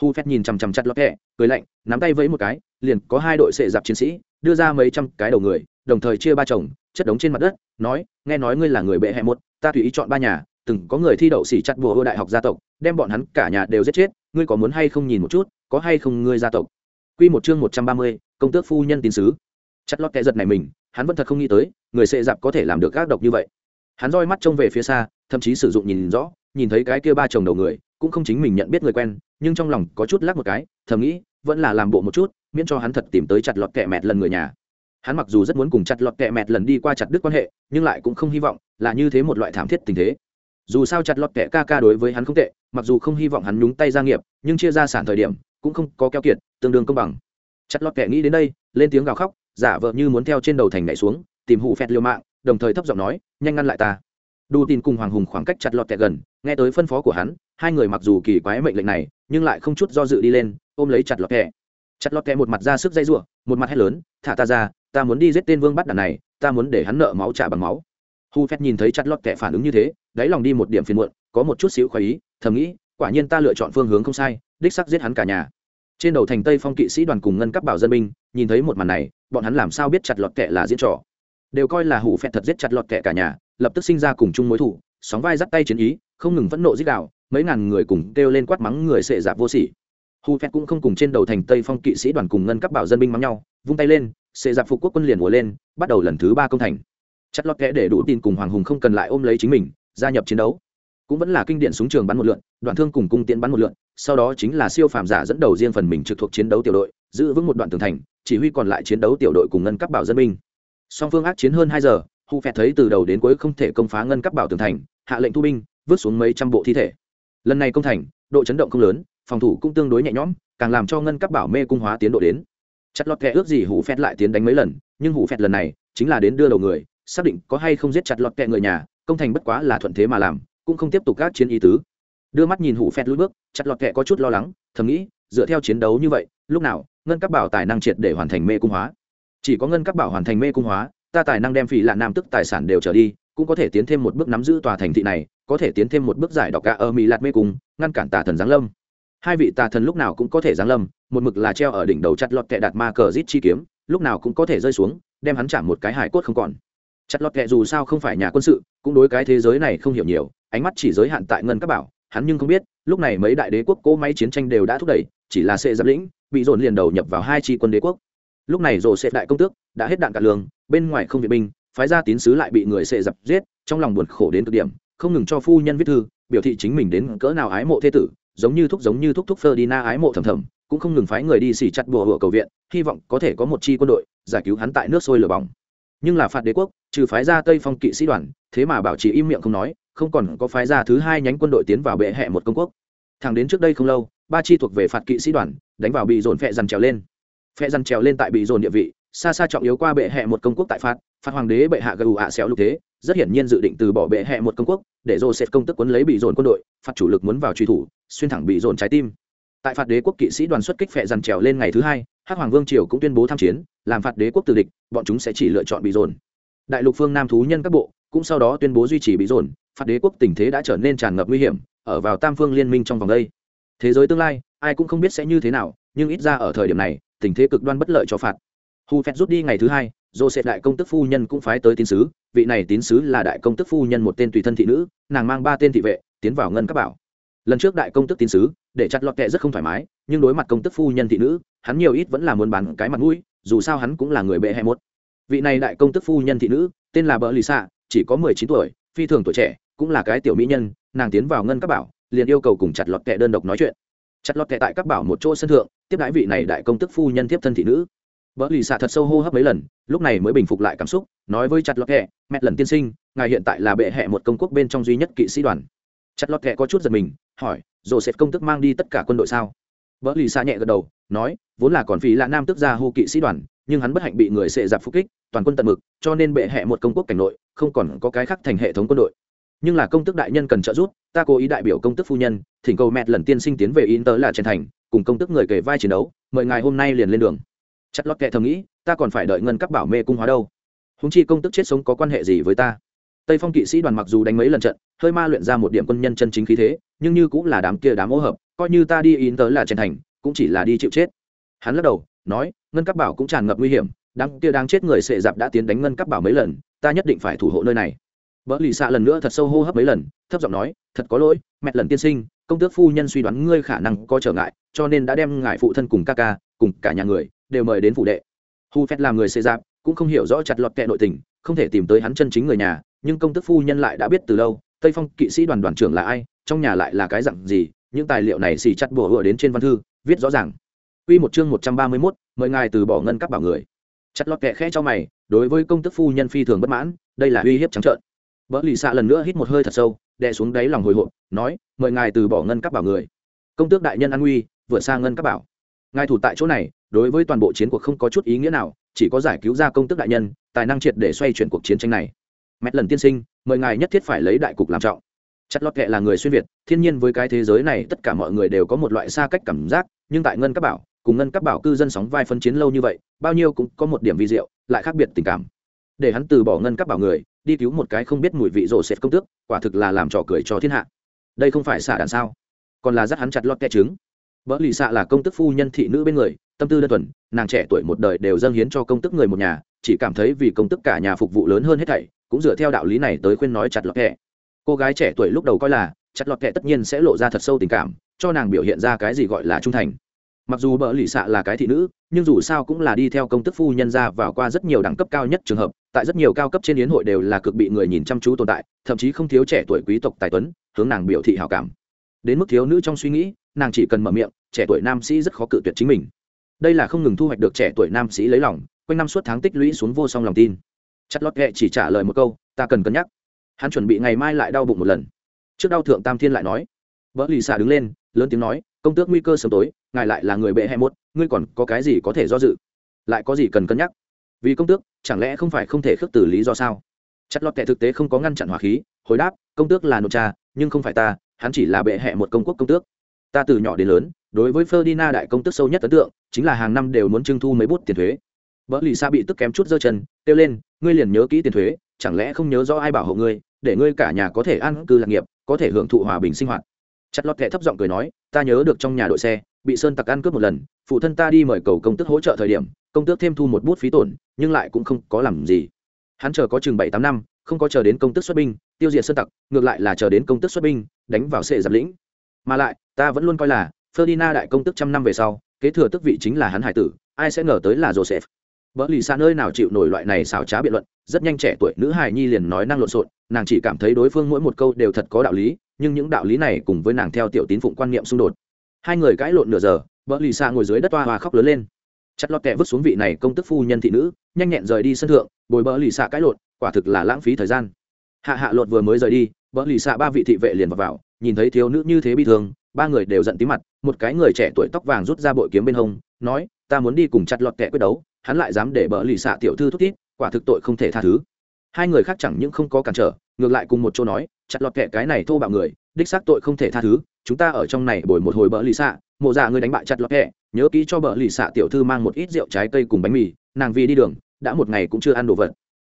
hu phét nhìn chằm chằm chặt lọt kẻ cười lạnh nắm tay vẫy một cái liền có hai đội sệ dạp chiến sĩ đưa ra mấy trăm cái đầu người đồng thời chia ba chồng chất đống trên mặt đất nói nghe nói ngươi là người bệ hẹ một ta tùy ý chọn ba nhà từng có người thi đậu xỉ chặt bùa hô đại học gia tộc đem bọn hắn cả nhà đều giết chết ngươi có muốn hay không nhìn một chút có hay không ngươi gia tộc Quy một chương một trăm ba mươi, công tước phu nhân tín sứ. Chặt lót kẻ giật này mình, hắn vẫn thật không nghĩ tới, người xệ dạp có thể làm được các độc như vậy. Hắn roi mắt trông về phía xa, thậm chí sử dụng nhìn rõ, nhìn thấy cái kia ba chồng đầu người, cũng không chính mình nhận biết người quen, nhưng trong lòng có chút lắc một cái, thầm nghĩ, vẫn là làm bộ một chút, miễn cho hắn thật tìm tới chặt lọt kẹ mẹt lần người nhà. Hắn mặc dù rất muốn cùng chặt lọt kẹ mẹt lần đi qua chặt đứt quan hệ nhưng lại cũng không hy vọng là như thế một loại thảm thiết tình thế. Dù sao chặt lọt kẹ ca ca đối với hắn không tệ mặc dù không hy vọng hắn nhúng tay gia nghiệp nhưng chia ra sản thời điểm cũng không có keo kiệt tương đương công bằng. Chặt lọt kẹ nghĩ đến đây lên tiếng gào khóc giả vợ như muốn theo trên đầu thành nhảy xuống tìm hụ phẹt liều mạng đồng thời thấp giọng nói nhanh ngăn lại ta đu tin cùng hoàng hùng khoảng cách chặt lọt tẹt gần, nghe tới phân phó của hắn, hai người mặc dù kỳ quái mệnh lệnh này, nhưng lại không chút do dự đi lên, ôm lấy chặt lọt kẹ chặt lọt kẹ một mặt ra sức dây giụa, một mặt hét lớn, thả ta ra, ta muốn đi giết tên vương bắt đàn này, ta muốn để hắn nợ máu trả bằng máu. Hu phép nhìn thấy chặt lọt tẹt phản ứng như thế, đáy lòng đi một điểm phiền muộn, có một chút xíu khoái ý, thầm nghĩ, quả nhiên ta lựa chọn phương hướng không sai, đích sắc giết hắn cả nhà. Trên đầu thành tây phong kỵ sĩ đoàn cùng ngân cấp bảo dân binh, nhìn thấy một màn này, bọn hắn làm sao biết chặt lọt kẻ là diễn trò? Đều coi là hủ phẹt thật giết chặt lọt kẻ cả nhà, lập tức sinh ra cùng chung mối thủ, sóng vai dắt tay chiến ý, không ngừng phẫn nộ giết đạo mấy ngàn người cùng kêu lên quát mắng người sệ dạp vô sỉ. Hù phẹt cũng không cùng trên đầu thành tây phong kỵ sĩ đoàn cùng ngân các bảo dân binh mắng nhau, vung tay lên sệ dạp phục quốc quân liền ùa lên, bắt đầu lần thứ ba công thành. Chặt lọt kẽ để đủ tin cùng hoàng hùng không cần lại ôm lấy chính mình, gia nhập chiến đấu. Cũng vẫn là kinh điện súng trường bắn một lượn đoạn thương cùng cung tiễn bắn một lượn, sau đó chính là siêu phàm giả dẫn đầu riêng phần mình trực thuộc chiến đấu tiểu đội, giữ vững một đoạn tường thành, chỉ huy còn lại chiến đấu tiểu đội cùng ngân các bảo dân binh song phương ác chiến hơn hai giờ hu phẹt thấy từ đầu đến cuối không thể công phá ngân cấp bảo tường thành, hạ lệnh thu binh, vứt xuống mấy trăm bộ thi thể. Lần này công thành, độ chấn động không lớn, phòng thủ cũng tương đối nhẹ nhõm, càng làm cho ngân cấp bảo mê cung hóa tiến độ đến. Chặt lọt kẹ ước gì hủ phẹt lại tiến đánh mấy lần, nhưng hủ phẹt lần này chính là đến đưa đầu người, xác định có hay không giết chặt lọt kẹ người nhà, công thành bất quá là thuận thế mà làm, cũng không tiếp tục các chiến ý tứ. Đưa mắt nhìn hủ phẹt lùi bước, chặt lọt kẹ có chút lo lắng, thầm nghĩ, dựa theo chiến đấu như vậy, lúc nào, ngân Cấp bảo tài năng triệt để hoàn thành mê cung hóa chỉ có ngân các bảo hoàn thành mê cung hóa, ta tài năng đem phỉ lạ nam tức tài sản đều trở đi, cũng có thể tiến thêm một bước nắm giữ tòa thành thị này, có thể tiến thêm một bước giải đọc gà ở mỹ lạt mê cung, ngăn cản tà thần giáng lâm. Hai vị tà thần lúc nào cũng có thể giáng lâm, một mực là treo ở đỉnh đầu chặt lọt kẹ đạt ma cờ rít chi kiếm, lúc nào cũng có thể rơi xuống, đem hắn chạm một cái hải cốt không còn. Chặt lọt kẹ dù sao không phải nhà quân sự, cũng đối cái thế giới này không hiểu nhiều, ánh mắt chỉ giới hạn tại ngân các bảo, hắn nhưng không biết, lúc này mấy đại đế quốc cỗ máy chiến tranh đều đã thúc đẩy, chỉ là sệ giáp lĩnh, bị dồn liền đầu nhập vào hai tri quân đế quốc lúc này rồ sệt đại công tước đã hết đạn cả lương bên ngoài không viện binh, phái ra tín sứ lại bị người sệ dập giết, trong lòng buồn khổ đến cực điểm, không ngừng cho phu nhân viết thư, biểu thị chính mình đến cỡ nào ái mộ thế tử, giống như thúc giống như thúc thúc Ferdinand ái mộ thầm thầm, cũng không ngừng phái người đi xỉ chặt bùa hựa cầu viện, hy vọng có thể có một chi quân đội giải cứu hắn tại nước sôi lửa bỏng. Nhưng là phạt đế quốc, trừ phái ra tây phong kỵ sĩ đoàn, thế mà bảo trì im miệng không nói, không còn có phái ra thứ hai nhánh quân đội tiến vào bệ hẹ một công quốc. Thẳng đến trước đây không lâu, ba chi thuộc về phạt kỵ sĩ đoàn, đánh vào bị dồn phẹ dằn trèo lên phe dằn trèo lên tại bị dồn địa vị, xa xa trọng yếu qua bệ hẹ một công quốc tại phạt phạt hoàng đế bệ hạ gù ạ xéo lục thế, rất hiển nhiên dự định từ bỏ bệ hẹ một công quốc, để joseph công tức quấn lấy bị dồn quân đội, phạt chủ lực muốn vào truy thủ, xuyên thẳng bị dồn trái tim. Tại phạt đế quốc kỵ sĩ đoàn xuất kích phe dằn trèo lên ngày thứ hai, hắc hoàng vương triều cũng tuyên bố tham chiến, làm phạt đế quốc từ địch, bọn chúng sẽ chỉ lựa chọn bị dồn. Đại lục phương nam thú nhân các bộ cũng sau đó tuyên bố duy trì bị dồn, phạt đế quốc tình thế đã trở nên tràn ngập nguy hiểm, ở vào tam phương liên minh trong vòng đây. Thế giới tương lai, ai cũng không biết sẽ như thế nào, nhưng ít ra ở thời điểm này tình thế cực đoan bất lợi cho phạt. Hu phép rút đi ngày thứ hai joseph đại công tức phu nhân cũng phái tới tín sứ. Vị này tín sứ là đại công tức phu nhân một tên tùy thân thị nữ, nàng mang ba tên thị vệ, tiến vào ngân các bảo. Lần trước đại công tức tín sứ, để chặt lọt kệ rất không thoải mái, nhưng đối mặt công tức phu nhân thị nữ, hắn nhiều ít vẫn là muốn bán cái mặt mũi, dù sao hắn cũng là người bệ hai mốt vị này đại công tức phu nhân thị nữ, tên là bờ lì xạ chỉ có mười chín tuổi, phi thường tuổi trẻ, cũng là cái tiểu mỹ nhân, nàng tiến vào ngân các bảo, liền yêu cầu cùng chặt lọt kệ đơn độc nói chuyện. Chặt lọt kệ tại các bảo một chỗ sân thượng tiếp đãi vị này đại công tức phu nhân tiếp thân thị nữ Bỡ lì xạ thật sâu hô hấp mấy lần, lúc này mới bình phục lại cảm xúc, nói với chặt lọt kẹ mẹ lần tiên sinh, ngài hiện tại là bệ hệ một công quốc bên trong duy nhất kỵ sĩ đoàn. Chặt lọt kẹ có chút giật mình, hỏi, rồi sẽ công tức mang đi tất cả quân đội sao? Bỡ lì xạ nhẹ gật đầu, nói, vốn là còn phí là nam tức gia hô kỵ sĩ đoàn, nhưng hắn bất hạnh bị người sệ giặc phục kích, toàn quân tận mực, cho nên bệ hệ một công quốc cảnh nội, không còn có cái khác thành hệ thống quân đội. Nhưng là công tức đại nhân cần trợ giúp, ta cố ý đại biểu công tức phu nhân, thỉnh cầu mẹ lần tiên sinh tiến về Inter là trên thành, cùng công tức người kể vai chiến đấu, mời ngài hôm nay liền lên đường. Chặt lót kệ thầm nghĩ ta còn phải đợi ngân các bảo mê cung hóa đâu. Húng chi công tức chết sống có quan hệ gì với ta? Tây phong kỵ sĩ đoàn mặc dù đánh mấy lần trận hơi ma luyện ra một điểm quân nhân chân chính khí thế nhưng như cũng là đám kia đám ô hợp coi như ta đi in tới là trên thành cũng chỉ là đi chịu chết. Hắn lắc đầu nói ngân các bảo cũng tràn ngập nguy hiểm đám kia đang chết người sệ dạp đã tiến đánh ngân các bảo mấy lần ta nhất định phải thủ hộ nơi này. Vợ lì xạ lần nữa thật sâu hô hấp mấy lần thấp giọng nói thật có lỗi mẹ lần tiên sinh công tước phu nhân suy đoán ngươi khả năng có trở ngại cho nên đã đem ngài phụ thân cùng ca ca cùng cả nhà người đều mời đến phủ đệ hu phét làm người xê dạp cũng không hiểu rõ chặt lọt kệ nội tình không thể tìm tới hắn chân chính người nhà nhưng công tức phu nhân lại đã biết từ lâu tây phong kỵ sĩ đoàn đoàn trưởng là ai trong nhà lại là cái dặn gì những tài liệu này xì chặt bùa hựa đến trên văn thư viết rõ ràng Quy một chương một trăm ba mươi 131, mời ngài từ bỏ ngân các bảo người. Chặt lọt kệ khẽ cho mày, đối với công tức phu nhân phi thường bất mãn, đây là uy hiếp trắng trợn. Bỡ lì xạ lần nữa hít một hơi thật sâu, đè xuống đáy lòng hồi hộp, nói, mời ngài từ bỏ ngân các bảo người. Công tước đại nhân an nguy, vượt xa ngân các bảo. Ngài thủ tại chỗ này, đối với toàn bộ chiến cuộc không có chút ý nghĩa nào chỉ có giải cứu ra công tức đại nhân tài năng triệt để xoay chuyển cuộc chiến tranh này. Mét lần tiên sinh mời ngài nhất thiết phải lấy đại cục làm trọng. Chất lót kệ là người xuyên việt thiên nhiên với cái thế giới này tất cả mọi người đều có một loại xa cách cảm giác nhưng tại ngân các bảo cùng ngân các bảo cư dân sóng vai phân chiến lâu như vậy bao nhiêu cũng có một điểm vi diệu lại khác biệt tình cảm. Để hắn từ bỏ ngân các bảo người đi cứu một cái không biết mùi vị rổ xẹt công tước quả thực là làm trò cười cho thiên hạ. Đây không phải xả đàn sao? Còn là dắt hắn chặt lót kẹ trứng vợ lì xạ là công tức phu nhân thị nữ bên người, tâm tư đơn thuần, nàng trẻ tuổi một đời đều dâng hiến cho công tức người một nhà, chỉ cảm thấy vì công tức cả nhà phục vụ lớn hơn hết thảy, cũng dựa theo đạo lý này tới khuyên nói chặt lọt kệ. cô gái trẻ tuổi lúc đầu coi là, chặt lọt kệ tất nhiên sẽ lộ ra thật sâu tình cảm, cho nàng biểu hiện ra cái gì gọi là trung thành mặc dù bợ lì xạ là cái thị nữ, nhưng dù sao cũng là đi theo công tức phu nhân ra vào qua rất nhiều đẳng cấp cao nhất trường hợp, tại rất nhiều cao cấp trên yến hội đều là cực bị người nhìn chăm chú tồn tại, thậm chí không thiếu trẻ tuổi quý tộc tài tuấn, hướng nàng biểu thị hào cảm đến mức thiếu nữ trong suy nghĩ nàng chỉ cần mở miệng, trẻ tuổi nam sĩ rất khó cự tuyệt chính mình. Đây là không ngừng thu hoạch được trẻ tuổi nam sĩ lấy lòng, quanh năm suốt tháng tích lũy xuống vô song lòng tin. Chất lót ghẹ chỉ trả lời một câu, ta cần cân nhắc. Hắn chuẩn bị ngày mai lại đau bụng một lần. Trước đau thượng tam thiên lại nói, vợ lì xạ đứng lên, lớn tiếng nói, công tước nguy cơ sớm tối, ngài lại là người bệ hai mốt, ngươi còn có cái gì có thể do dự? Lại có gì cần cân nhắc? Vì công tước, chẳng lẽ không phải không thể khước từ lý do sao? Chất lót kệ thực tế không có ngăn chặn hỏa khí, hồi đáp, công tước là nội cha, nhưng không phải ta, hắn chỉ là bệ hệ một công quốc công tước ta từ nhỏ đến lớn, đối với ferdinand đại công tước sâu nhất ấn tượng, chính là hàng năm đều muốn trưng thu mấy bút tiền thuế. Vợ lì xa bị tức kém chút giơ chân, kêu lên, ngươi liền nhớ kỹ tiền thuế, chẳng lẽ không nhớ rõ ai bảo hộ ngươi, để ngươi cả nhà có thể ăn cư lạc nghiệp, có thể hưởng thụ hòa bình sinh hoạt? Chặt lọt kệ thấp giọng cười nói, ta nhớ được trong nhà đội xe, bị sơn tặc ăn cướp một lần, phụ thân ta đi mời cầu công tước hỗ trợ thời điểm, công tước thêm thu một bút phí tổn, nhưng lại cũng không có làm gì. Hắn chờ có chừng bảy tám năm, không có chờ đến công tước xuất binh, tiêu diệt sơn tặc, ngược lại là chờ đến công tước xuất binh, đánh vào sệ giáp lĩnh. Mà lại ta vẫn luôn coi là ferdinand đại công tức trăm năm về sau kế thừa tước vị chính là hắn hải tử ai sẽ ngờ tới là joseph. Vợ lì xa nơi nào chịu nổi loại này xảo trá biện luận rất nhanh trẻ tuổi nữ hài nhi liền nói năng lộn xộn nàng chỉ cảm thấy đối phương mỗi một câu đều thật có đạo lý nhưng những đạo lý này cùng với nàng theo tiểu tín phụng quan niệm xung đột. Hai người cãi lộn nửa giờ vợ lì xa ngồi dưới đất toa hoa khóc lớn lên. Chặt lọt kẹ vứt xuống vị này công tức phu nhân thị nữ nhanh nhẹn rời đi sân thượng bồi bờ lì xạ cãi lộn quả thực là lãng phí thời gian. Hạ hạ lột vừa mới rời đi bờ lì xạ ba vị thị vệ liền vào, vào nhìn thấy thiếu nữ như thế bị thương ba người đều giận tí mặt, một cái người trẻ tuổi tóc vàng rút ra bội kiếm bên hông, nói, ta muốn đi cùng chặt lọt kẹ quyết đấu, hắn lại dám để bỡ lì xạ tiểu thư thúc tít quả thực tội không thể tha thứ. Hai người khác chẳng những không có cản trở, ngược lại cùng một chỗ nói, chặt lọt kẹ cái này thô bạo người, đích xác tội không thể tha thứ, chúng ta ở trong này bồi một hồi bỡ lì xạ, mộ dạ người đánh bại chặt lọt kẹ nhớ kỹ cho bỡ lì xạ tiểu thư mang một ít rượu trái cây cùng bánh mì, nàng vì đi đường, đã một ngày cũng chưa ăn đồ vật.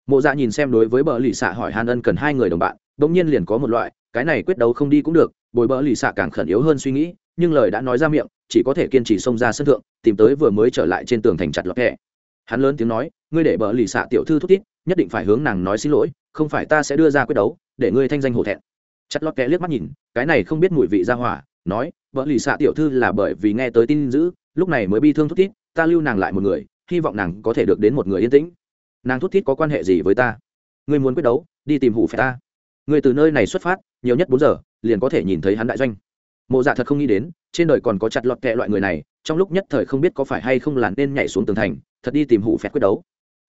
Mộ dạ nhìn xem đối với bờ lì xạ hỏi hàn ân cần hai người đồng bạn đ ỗ n g nhiên liền có một loại cái này quyết đấu không đi cũng được, bồi bỡ lì xạ càng khẩn yếu hơn suy nghĩ, nhưng lời đã nói ra miệng, chỉ có thể kiên trì xông ra sân thượng, tìm tới vừa mới trở lại trên tường thành chặt lọt hẹ hắn lớn tiếng nói, ngươi để bỡ lì xạ tiểu thư thúc tít nhất định phải hướng nàng nói xin lỗi, không phải ta sẽ đưa ra quyết đấu, để ngươi thanh danh hổ thẹn. Chặt lọt kẹ liếc mắt nhìn, cái này không biết mùi vị ra hỏa, nói vợ lì xạ tiểu thư là bởi vì nghe tới tin dữ, lúc này mới bi thương thút thít, ta lưu nàng lại một người, hy vọng nàng có thể được đến một người yên tĩnh. Nàng thút thít có quan hệ gì với ta? Ngươi muốn quyết đấu, đi tìm hủ phải ta. Ngươi từ nơi này xuất phát nhiều nhất bốn giờ, liền có thể nhìn thấy hắn đại doanh. Mộ dạ thật không nghĩ đến, trên đời còn có chặt lọt kẹ loại người này, trong lúc nhất thời không biết có phải hay không là nên nhảy xuống tường thành, thật đi tìm hủ phép quyết đấu.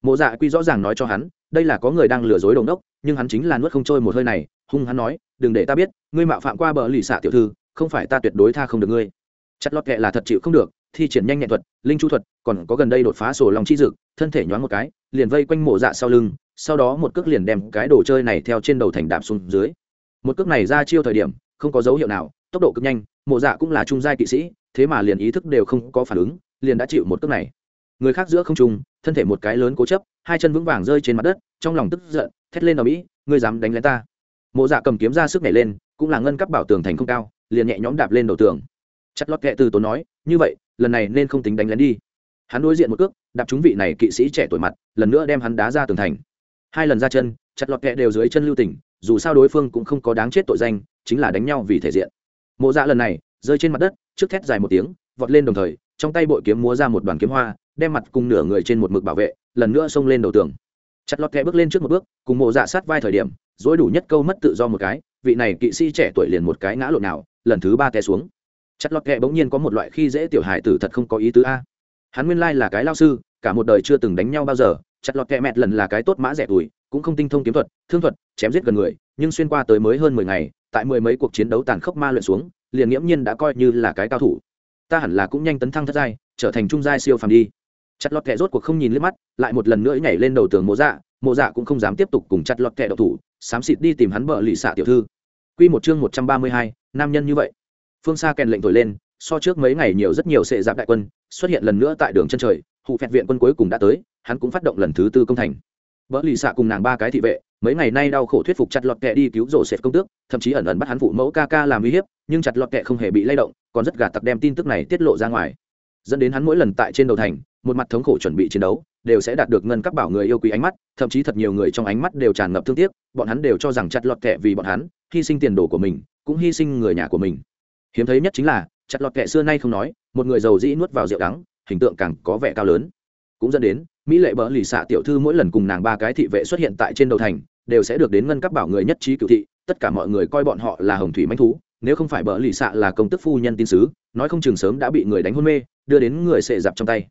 Mộ dạ quy rõ ràng nói cho hắn, đây là có người đang lừa dối đồng đốc, nhưng hắn chính là nuốt không trôi một hơi này, hung hắn nói, đừng để ta biết, ngươi mạo phạm qua bờ lì xạ tiểu thư, không phải ta tuyệt đối tha không được ngươi. Chặt lọt kệ là thật chịu không được, thi triển nhanh nhẹn thuật, linh chu thuật, còn có gần đây đột phá sổ lòng chi dực thân thể nhoáng một cái, liền vây quanh mộ dạ sau lưng, sau đó một cước liền đem cái đồ chơi này theo trên đầu thành đạp xuống dưới một cước này ra chiêu thời điểm, không có dấu hiệu nào, tốc độ cực nhanh, mộ dạ cũng là trung giai kỵ sĩ, thế mà liền ý thức đều không có phản ứng, liền đã chịu một cước này. Người khác giữa không trung, thân thể một cái lớn cố chấp, hai chân vững vàng rơi trên mặt đất, trong lòng tức giận, thét lên ở mỹ ngươi dám đánh lén ta? Mộ dạ cầm kiếm ra sức nhảy lên, cũng là ngân cấp bảo tường thành không cao, liền nhẹ nhõm đạp lên đầu tường. Chặt lót kệ từ tốn nói, như vậy, lần này nên không tính đánh lén đi. Hắn đối diện một cước, đạp trúng vị này kỵ sĩ trẻ tuổi mặt, lần nữa đem hắn đá ra tường thành. Hai lần ra chân, chặt lọt kệ đều dưới chân lưu tỉnh dù sao đối phương cũng không có đáng chết tội danh, chính là đánh nhau vì thể diện. Mộ dạ lần này, rơi trên mặt đất, trước thét dài một tiếng, vọt lên đồng thời, trong tay bội kiếm múa ra một đoàn kiếm hoa, đem mặt cùng nửa người trên một mực bảo vệ, lần nữa xông lên đầu tường. Chặt lọt kẹ bước lên trước một bước, cùng mộ dạ sát vai thời điểm, dối đủ nhất câu mất tự do một cái, vị này kỵ sĩ trẻ tuổi liền một cái ngã lộn nào, lần thứ ba té xuống. Chặt lọt kẹ bỗng nhiên có một loại khi dễ tiểu hài tử thật không có ý tứ a. Hắn nguyên lai là cái lao sư, cả một đời chưa từng đánh nhau bao giờ chặt lọt kẹ mẹt lần là cái tốt mã rẻ tuổi cũng không tinh thông kiếm thuật thương thuật chém giết gần người nhưng xuyên qua tới mới hơn mười ngày tại mười mấy cuộc chiến đấu tàn khốc ma luyện xuống liền nghiễm nhiên đã coi như là cái cao thủ. Ta hẳn là cũng nhanh tấn thăng thất giai trở thành trung giai siêu phàm đi. Chặt lọt kẹ rốt cuộc không nhìn lên mắt lại một lần nữa nhảy lên đầu tường mộ dạ mộ dạ cũng không dám tiếp tục cùng chặt lọt kẹ đậu thủ xám xịt đi tìm hắn bợ lì xạ tiểu thư. Quy một chương 132, nam nhân như vậy. Phương xa kèn lệnh thổi lên, so trước mấy ngày nhiều rất nhiều sệ giáp đại quân, xuất hiện lần nữa tại đường chân trời, hụ phẹt viện quân cuối cùng đã tới, hắn cũng phát động lần thứ tư công thành. vợ lì xạ cùng nàng ba cái thị vệ, mấy ngày nay đau khổ thuyết phục chặt lọt kẹ đi cứu rổ sệt công tước, thậm chí ẩn ẩn bắt hắn phụ mẫu ca ca làm uy hiếp, nhưng chặt lọt kẹ không hề bị lay động, còn rất gạt tặc đem tin tức này tiết lộ ra ngoài. Dẫn đến hắn mỗi lần tại trên đầu thành, một mặt thống khổ chuẩn bị chiến đấu, đều sẽ đạt được ngân các bảo người yêu quý ánh mắt, thậm chí thật nhiều người trong ánh mắt đều tràn ngập thương tiếc, bọn hắn đều cho rằng chặt lọt kẹ vì bọn hắn, hy sinh tiền đồ của mình cũng hy sinh người nhà của mình hiếm thấy nhất chính là chặt lọt kệ xưa nay không nói một người giàu dĩ nuốt vào rượu đắng hình tượng càng có vẻ cao lớn cũng dẫn đến, mỹ lệ bỡ lì xạ tiểu thư mỗi lần cùng nàng ba cái thị vệ xuất hiện tại trên đầu thành, đều sẽ được đến ngân cấp bảo người nhất trí cựu thị, tất cả mọi người coi bọn họ là hồng thủy manh thú, nếu không phải bỡ lì xạ là công tức phu nhân tin sứ, nói không chừng sớm đã bị người đánh hôn mê, đưa đến người sệ dạp trong tay.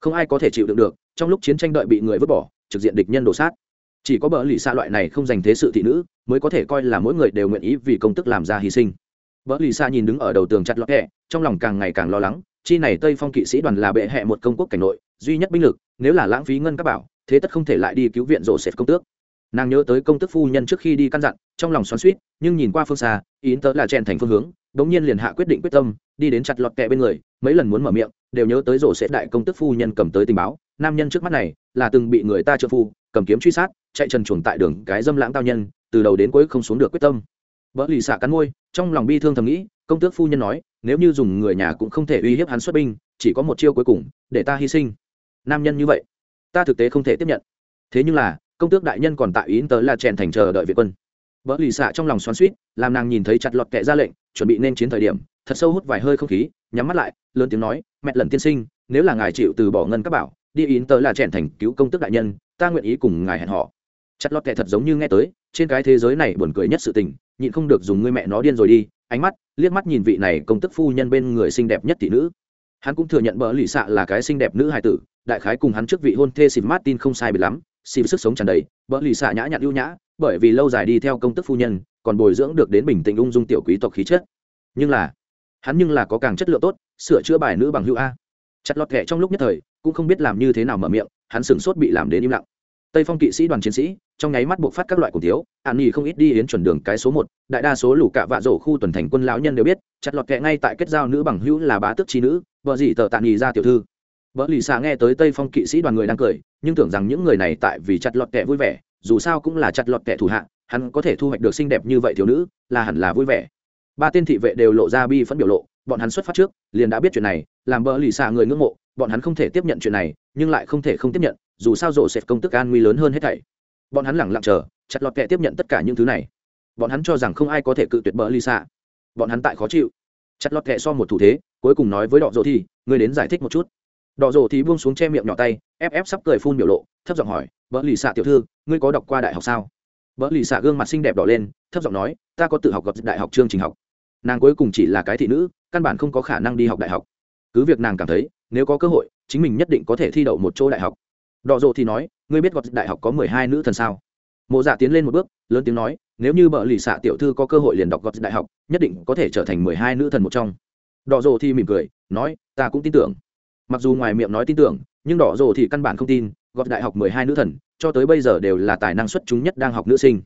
Không ai có thể chịu đựng được, trong lúc chiến tranh đợi bị người vứt bỏ, trực diện địch nhân đổ sát. Chỉ có bỡ lì xạ loại này không dành thế sự thị nữ, mới có thể coi là mỗi người đều nguyện ý vì công tức làm ra hy sinh. Bỡ lì xạ nhìn đứng ở đầu tường chặt lọt kẹ trong lòng càng ngày càng lo lắng chi này tây phong kỵ sĩ đoàn là bệ hẹ một công quốc cảnh nội, duy nhất binh lực, nếu là lãng phí ngân các bảo, thế tất không thể lại đi cứu viện rổ xẹt công tước. Nàng nhớ tới công tức phu nhân trước khi đi căn dặn, trong lòng xoắn suýt nhưng nhìn qua phương xa, ý tớ là chèn thành phương hướng đ ỗ n g nhiên liền hạ quyết định quyết tâm, đi đến chặt lọt kẹ bên người, mấy lần muốn mở miệng, đều nhớ tới rổ xẹt đại công tức phu nhân cầm tới tình báo, nam nhân trước mắt này, là từng bị người ta trợ phu, cầm kiếm truy sát, chạy trần chuồng tại đường cái dâm lãng tao nhân, từ đầu đến cuối không xuống được quyết tâm. Vợ lì xạ cắn môi, trong lòng bi thương thầm nghĩ công tước phu nhân nói, nếu như dùng người nhà cũng không thể uy hiếp hắn xuất binh, chỉ có một chiêu cuối cùng, để ta hy sinh. Nam nhân như vậy, ta thực tế không thể tiếp nhận. Thế nhưng là, công tước đại nhân còn tại ý tớ là chèn thành chờ đợi việt quân. Vợ lì xạ trong lòng xoắn suýt làm nàng nhìn thấy chặt lọt kệ ra lệnh, chuẩn bị nên chiến thời điểm, thật sâu hút vài hơi không khí, nhắm mắt lại, lớn tiếng nói, mẹ lần tiên sinh, nếu là ngài chịu từ bỏ ngân các bảo, đi ý tớ là chèn thành cứu công tước đại nhân, ta nguyện ý cùng ngài hẹn họ. Chặt lọt kệ thật giống như nghe tới, trên cái thế giới này buồn cười nhất sự tình, nhịn không được dùng ngươi mẹ nó điên rồi đi ánh mắt, liếc mắt nhìn vị này công tức phu nhân bên người xinh đẹp nhất thị nữ. Hắn cũng thừa nhận bỡ lì xạ là cái xinh đẹp nữ hài tử, đại khái cùng hắn trước vị hôn thê xịt martin không sai bị lắm xịt sức sống tràn đầy bỡ lì xạ nhã nhặn ưu nhã, bởi vì lâu dài đi theo công tức phu nhân, còn bồi dưỡng được đến bình tĩnh ung dung tiểu quý tộc khí chất. Nhưng là, hắn nhưng là có càng chất lượng tốt, sửa chữa bài nữ bằng hữu a. Chặt lọt kệ trong lúc nhất thời, cũng không biết làm như thế nào mở miệng, hắn sửng sốt bị làm đến im lặng tây phong kỵ sĩ đoàn chiến sĩ, trong nháy mắt buộc phát các loại cổ thiếu an nhi không ít đi yến chuẩn đường cái số một, đại đa số lũ cạ vạ rổ khu tuần thành quân lão nhân đều biết, chặt lọt kẹ ngay tại kết giao nữ bằng hữu là bá tước trí nữ, vợ gì tờ tạ nhì ra tiểu thư. Vợ lì xà nghe tới tây phong kỵ sĩ đoàn người đang cười, nhưng tưởng rằng những người này tại vì chặt lọt kẹ vui vẻ, dù sao cũng là chặt lọt kẹ thủ hạ, hắn có thể thu hoạch được xinh đẹp như vậy thiếu nữ, là hẳn là vui vẻ. Ba tên thị vệ đều lộ ra bi phẫn biểu lộ, bọn hắn xuất phát trước, liền đã biết chuyện này, làm bờ lì xà người ngưỡng mộ, bọn hắn không thể tiếp nhận chuyện này, nhưng lại không thể không tiếp nhận dù sao rộ xẹt công tức an nguy lớn hơn hết thảy. Bọn hắn lẳng lặng chờ, chặt lọt kệ tiếp nhận tất cả những thứ này. Bọn hắn cho rằng không ai có thể cự tuyệt bờ ly xạ bọn hắn tại khó chịu. Chặt lọt kệ so một thủ thế, cuối cùng nói với đọ rộ thì người đến giải thích một chút. Đọ rộ thì buông xuống che miệng nhỏ tay, ép ép sắp cười phun biểu lộ, thấp giọng hỏi bỡ lì xạ tiểu thư, ngươi có đọc qua đại học sao? Bỡ lì xạ gương mặt xinh đẹp đỏ lên, thấp giọng nói, ta có tự học gặp đại học chương trình học. Nàng cuối cùng chỉ là cái thị nữ, căn bản không có khả năng đi học đại học. Cứ việc nàng cảm thấy, nếu có cơ hội, chính mình nhất định có thể thi đậu một chỗ đại học đọ rộ thì nói, ngươi biết gọt đại học có mười hai nữ thần sao? Mộ dạ tiến lên một bước, lớn tiếng nói, nếu như bợ lì xạ tiểu thư có cơ hội liền đọc gọt đại học, nhất định có thể trở thành mười hai nữ thần một trong. Đỏ rộ thì mỉm cười, nói, ta cũng tin tưởng. Mặc dù ngoài miệng nói tin tưởng, nhưng đỏ rộ thì căn bản không tin gọt đại học mười hai nữ thần, cho tới bây giờ đều là tài năng xuất chúng nhất đang học nữ sinh.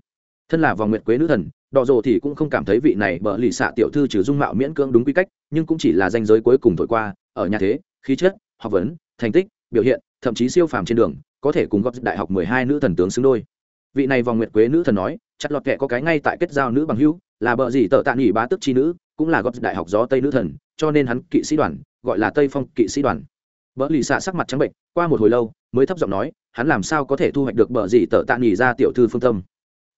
Thân là vòng nguyệt quế nữ thần đỏ rộ thì cũng không cảm thấy vị này bợ lì xạ tiểu thư trừ dung mạo miễn cưỡng đúng quy cách, nhưng cũng chỉ là danh giới cuối cùng thổi qua, ở nhà thế, khí chất, học vấn, thành tích biểu hiện, thậm chí siêu phàm trên đường, có thể cùng góp đại học mười hai nữ thần tướng xứng đôi. Vị này vòng nguyệt quế nữ thần nói, chặt lọt kệ có cái ngay tại kết giao nữ bằng hữu, là bợ gì tợ tạ nghỉ bá tức chi nữ, cũng là góp đại học gió tây nữ thần, cho nên hắn kỵ sĩ đoàn, gọi là tây phong kỵ sĩ đoàn. Bỡ lì xạ sắc mặt trắng bệnh, qua một hồi lâu, mới thấp giọng nói, hắn làm sao có thể thu hoạch được bợ gì tợ tạ nghỉ ra tiểu thư phương tâm?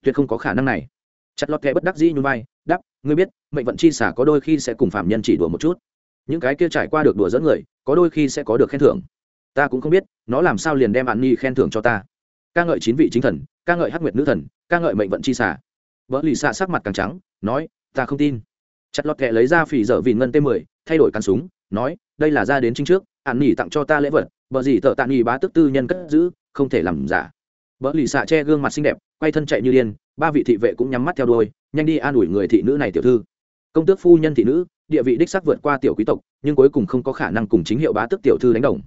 Tuyệt không có khả năng này. Chặt lọt kệ bất đắc dĩ như vai, đáp, ngươi biết, mệnh vận chi xả có đôi khi sẽ cùng phạm nhân chỉ đùa một chút. Những cái kia trải qua được đùa dẫn người, có đôi khi sẽ có được khen thưởng ta cũng không biết, nó làm sao liền đem an nhi khen thưởng cho ta. Ca ngợi chín vị chính thần, ca ngợi hắc nguyệt nữ thần, ca ngợi mệnh vận chi xả vợ lì xạ sắc mặt càng trắng, nói, ta không tin. Chặt lọt kệ lấy ra phỉ dở vì ngân t 10 thay đổi căn súng, nói, đây là ra đến chính trước an nỉ tặng cho ta lễ vật, vợ gì tợ tạ nỉ bá tức tư nhân cất giữ, không thể làm giả. Vợ lì xạ che gương mặt xinh đẹp, quay thân chạy như điên, ba vị thị vệ cũng nhắm mắt theo đuôi, nhanh đi an ủi người thị nữ này tiểu thư. Công tước phu nhân thị nữ, địa vị đích sắc vượt qua tiểu quý tộc, nhưng cuối cùng không có khả năng cùng chính hiệu bá tước tiểu thư đánh đồng.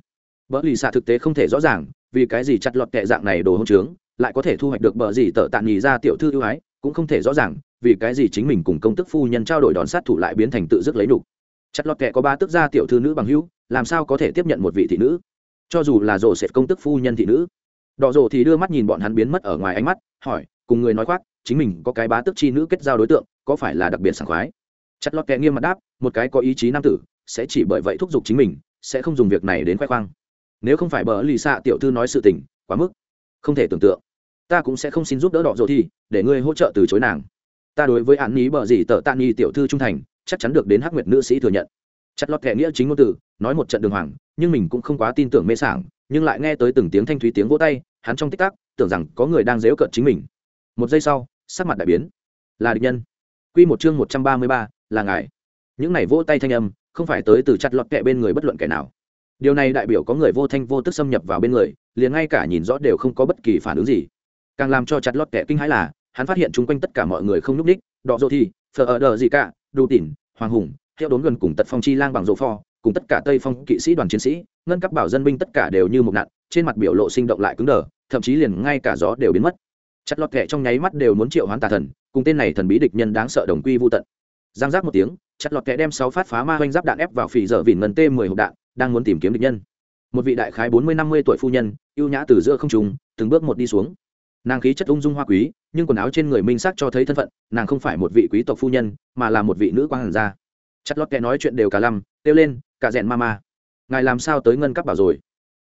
Bỡ lì xạ thực tế không thể rõ ràng, vì cái gì chặt lọt kệ dạng này đồ hông trướng, lại có thể thu hoạch được bờ gì tợ tạn nhì ra tiểu thư ưu ái, cũng không thể rõ ràng, vì cái gì chính mình cùng công tức phu nhân trao đổi đòn sát thủ lại biến thành tự dứt lấy đủ chặt lọt kệ có ba tức gia tiểu thư nữ bằng hữu, làm sao có thể tiếp nhận một vị thị nữ? Cho dù là rồ sệt công tức phu nhân thị nữ. Đỏ rồ thì đưa mắt nhìn bọn hắn biến mất ở ngoài ánh mắt, hỏi, cùng người nói khoác, chính mình có cái bá tức chi nữ kết giao đối tượng, có phải là đặc biệt sảng khoái? Chặt lọt kệ nghiêm mặt đáp, một cái có ý chí nam tử, sẽ chỉ bởi vậy thúc giục chính mình, sẽ không dùng việc này đến khoe khoang nếu không phải bờ lì xạ tiểu thư nói sự tình, quá mức không thể tưởng tượng. Ta cũng sẽ không xin giúp đỡ đỏ rồi thi, để ngươi hỗ trợ từ chối nàng. Ta đối với án ní bờ gì tờ tạ nghi tiểu thư trung thành, chắc chắn được đến hắc nguyệt nữ sĩ thừa nhận. Chặt lọt kẻ nghĩa chính ngôn từ, nói một trận đường hoàng, nhưng mình cũng không quá tin tưởng mê sảng, nhưng lại nghe tới từng tiếng thanh thúy tiếng vỗ tay, hắn trong tích tắc, tưởng rằng có người đang dếu cợt chính mình. Một giây sau, sắc mặt đại biến. Là địch nhân. Quy một chương một trăm ba mươi ba, là ngài. Những này vỗ tay thanh âm, không phải tới từ chặt lọt kẻ bên người bất luận kẻ nào điều này đại biểu có người vô thanh vô tức xâm nhập vào bên người, liền ngay cả nhìn rõ đều không có bất kỳ phản ứng gì. Càng làm cho chặt lót kẻ kinh hãi là, hắn phát hiện chung quanh tất cả mọi người không nhúc ních, đọ dô thi phờ ở đờ gì cả đủ tỉn, hoàng hùng theo đốn gần cùng tật phong chi lang bằng rộ pho, cùng tất cả tây phong kỵ sĩ đoàn chiến sĩ, ngân các bảo dân binh tất cả đều như một nạn, trên mặt biểu lộ sinh động lại cứng đờ, thậm chí liền ngay cả gió đều biến mất. Chặt lọt kẹ trong nháy mắt đều muốn triệu hoán tà thần, cùng tên này thần bí địch nhân đáng sợ đồng quy vô tận. Giang giác một tiếng, chặt lọt kẹ đem sáu phát phá ma oanh giáp đạn ép vào phì dở vỉn ngân t mười hộp đạn đang muốn tìm kiếm địch nhân. Một vị đại khái bốn mươi năm mươi tuổi phu nhân, ưu nhã từ giữa không trùng từng bước một đi xuống. Nàng khí chất ung dung hoa quý, nhưng quần áo trên người minh sắc cho thấy thân phận, nàng không phải một vị quý tộc phu nhân, mà là một vị nữ quan hàn gia. Chặt lót kẻ nói chuyện đều cả lăm, kêu lên, cả rèn ma ma, ngài làm sao tới ngân cấp bảo rồi?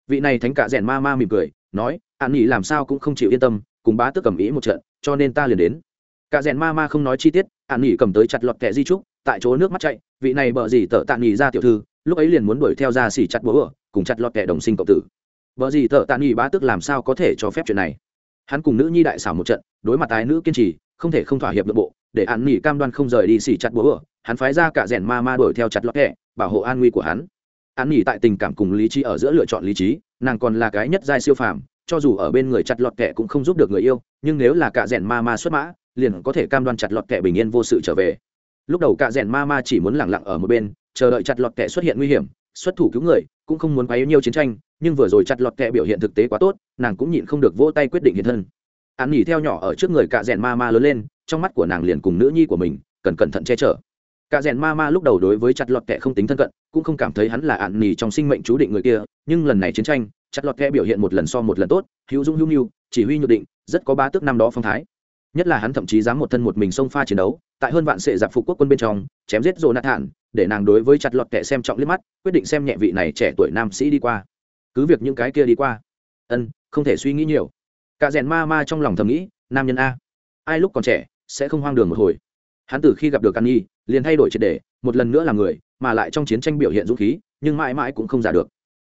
Vị này thánh cả rèn ma ma mỉm cười, nói, an nghỉ làm sao cũng không chịu yên tâm, cùng bá tước cầm ý một trận, cho nên ta liền đến. Cả rèn ma ma không nói chi tiết, an nghỉ cầm tới chặt lọt kẻ di trúc, tại chỗ nước mắt chạy, vị này bợ gì tợ tạ nghỉ ra tiểu thư lúc ấy liền muốn đuổi theo ra xỉ chặt bố ở cùng chặt lọt kẻ đồng sinh cộng tử. Vợ gì thợ tạ nghỉ bá tức làm sao có thể cho phép chuyện này? Hắn cùng nữ nhi đại xảo một trận, đối mặt tài nữ kiên trì, không thể không thỏa hiệp nội bộ, để an nghỉ cam đoan không rời đi xỉ chặt bố ở hắn phái ra cả rèn ma ma đuổi theo chặt lọt kẻ, bảo hộ an nguy của hắn. An nghỉ tại tình cảm cùng lý trí ở giữa lựa chọn lý trí, nàng còn là cái nhất giai siêu phàm, cho dù ở bên người chặt lọt kẻ cũng không giúp được người yêu, nhưng nếu là cả rèn ma ma xuất mã, liền có thể cam đoan chặt lọt kẻ bình yên vô sự trở về. Lúc đầu cả rèn ma ma chỉ muốn lẳng lặng ở một bên chờ đợi chặt lọt kẹ xuất hiện nguy hiểm, xuất thủ cứu người, cũng không muốn quá yếu nhiều chiến tranh, nhưng vừa rồi chặt lọt kẹ biểu hiện thực tế quá tốt, nàng cũng nhịn không được vỗ tay quyết định hiện thân. An nghỉ theo nhỏ ở trước người cả rèn ma ma lớn lên, trong mắt của nàng liền cùng nữ nhi của mình, cần cẩn thận che chở. Cả rèn ma ma lúc đầu đối với chặt lọt kẹ không tính thân cận, cũng không cảm thấy hắn là an nỉ trong sinh mệnh chú định người kia, nhưng lần này chiến tranh, chặt lọt kẹ biểu hiện một lần so một lần tốt, hữu dung hữu nhu chỉ huy nhược định, rất có ba tước năm đó phong thái. Nhất là hắn thậm chí dám một thân một mình xông pha chiến đấu, tại hơn vạn sệ giặc phục quốc quân bên trong, chém giết rồ nát hạn để nàng đối với chặt lọt kệ xem trọng liếc mắt, quyết định xem nhẹ vị này trẻ tuổi nam sĩ đi qua. Cứ việc những cái kia đi qua. Ân, không thể suy nghĩ nhiều. Cả rèn ma ma trong lòng thầm nghĩ, nam nhân a. Ai lúc còn trẻ, sẽ không hoang đường một hồi. Hắn từ khi gặp được An nhi, liền thay đổi triệt đề một lần nữa là người, mà lại trong chiến tranh biểu hiện dũng khí, nhưng mãi mãi cũng không giả được.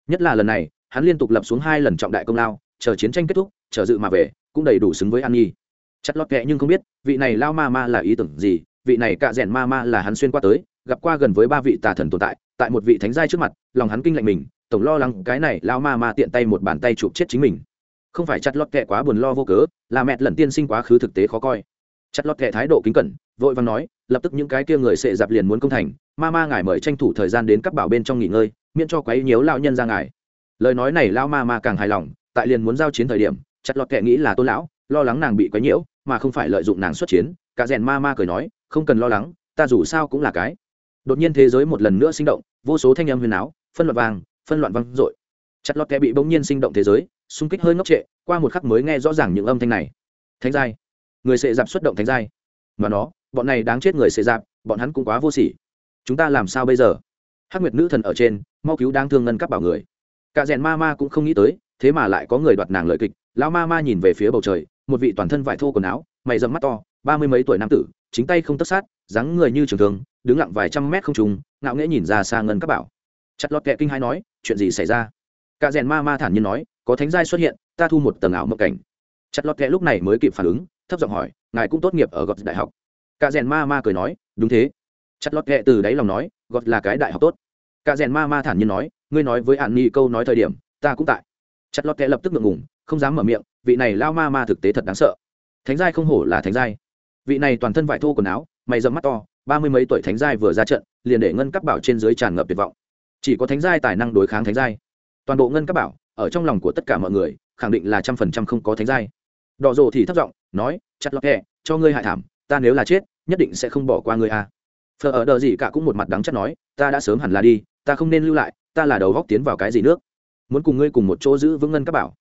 Nhất là lần này, hắn liên tục lập xuống hai lần trọng đại công lao, chờ chiến tranh kết thúc, chờ dự mà về, cũng đầy đủ xứng với an nhi. Chặt lọt kệ nhưng không biết, vị này lao ma ma là ý tưởng gì, vị này cạ rèn ma ma là hắn xuyên qua tới gặp qua gần với ba vị tà thần tồn tại tại một vị thánh giai trước mặt, lòng hắn kinh lạnh mình, tổng lo lắng cái này lao ma ma tiện tay một bàn tay chụp chết chính mình. Không phải chặt lọt kệ quá buồn lo vô cớ, là mẹ lần tiên sinh quá khứ thực tế khó coi. Chặt lọt kệ thái độ kính cẩn, vội vàng nói, lập tức những cái kia người sệ dạp liền muốn công thành, ma ma ngài mời tranh thủ thời gian đến các bảo bên trong nghỉ ngơi, miễn cho quấy nhiễu lao nhân ra ngài. Lời nói này lao ma ma càng hài lòng, tại liền muốn giao chiến thời điểm, chặt lọt kệ nghĩ là tôn lão, lo lắng nàng bị quấy nhiễu, mà không phải lợi dụng nàng xuất chiến, cả rèn ma ma cười nói, không cần lo lắng, ta dù sao cũng là cái đột nhiên thế giới một lần nữa sinh động, vô số thanh âm huyền áo, phân loạn vàng, phân loạn văng dội. Chặt lọt kẻ bị bỗng nhiên sinh động thế giới, xung kích hơi ngốc trệ, qua một khắc mới nghe rõ ràng những âm thanh này. Thánh giai. Người sệ dạp xuất động thánh giai. Mà nó, bọn này đáng chết người sệ dạp, bọn hắn cũng quá vô sỉ. Chúng ta làm sao bây giờ? Hắc nguyệt nữ thần ở trên, mau cứu đang thương ngân các bảo người. Cả rèn ma ma cũng không nghĩ tới, thế mà lại có người đoạt nàng lợi kịch. Lão ma ma nhìn về phía bầu trời, một vị toàn thân vải thô quần áo, mày dầm mắt to, ba mươi mấy tuổi nam tử, chính tay không tất sát dáng người như trường thường đứng lặng vài trăm mét không trùng ngạo nghễ nhìn ra xa ngân các bảo. Chặt lọt kệ kinh hai nói, chuyện gì xảy ra? Cả rèn ma ma thản nhiên nói, có thánh giai xuất hiện, ta thu một tầng ảo mộng cảnh. Chặt lọt kệ lúc này mới kịp phản ứng, thấp giọng hỏi, ngài cũng tốt nghiệp ở gọt đại học? Cả rèn ma ma cười nói, đúng thế. Chặt lọt kệ từ đáy lòng nói, gọt là cái đại học tốt. Cả rèn ma ma thản nhiên nói, ngươi nói với an nhi câu nói thời điểm, ta cũng tại. Chặt lọt kệ lập tức ngượng ngùng, không dám mở miệng, vị này lao ma ma thực tế thật đáng sợ. Thánh giai không hổ là thánh giai. Vị này toàn thân vải thô quần áo mày dẫm mắt to, ba mươi mấy tuổi thánh giai vừa ra trận, liền để ngân cấp bảo trên dưới tràn ngập tuyệt vọng. Chỉ có thánh giai tài năng đối kháng thánh giai. Toàn bộ ngân cấp bảo, ở trong lòng của tất cả mọi người, khẳng định là trăm phần trăm không có thánh giai. Đỏ rồ thì thất giọng, nói, chặt lọc hẹ cho ngươi hại thảm, ta nếu là chết, nhất định sẽ không bỏ qua ngươi à. phờ ở đờ gì cả cũng một mặt đắng chắc nói, ta đã sớm hẳn là đi, ta không nên lưu lại, ta là đầu góc tiến vào cái gì nước? Muốn cùng ngươi cùng một chỗ giữ vững ngân các bảo.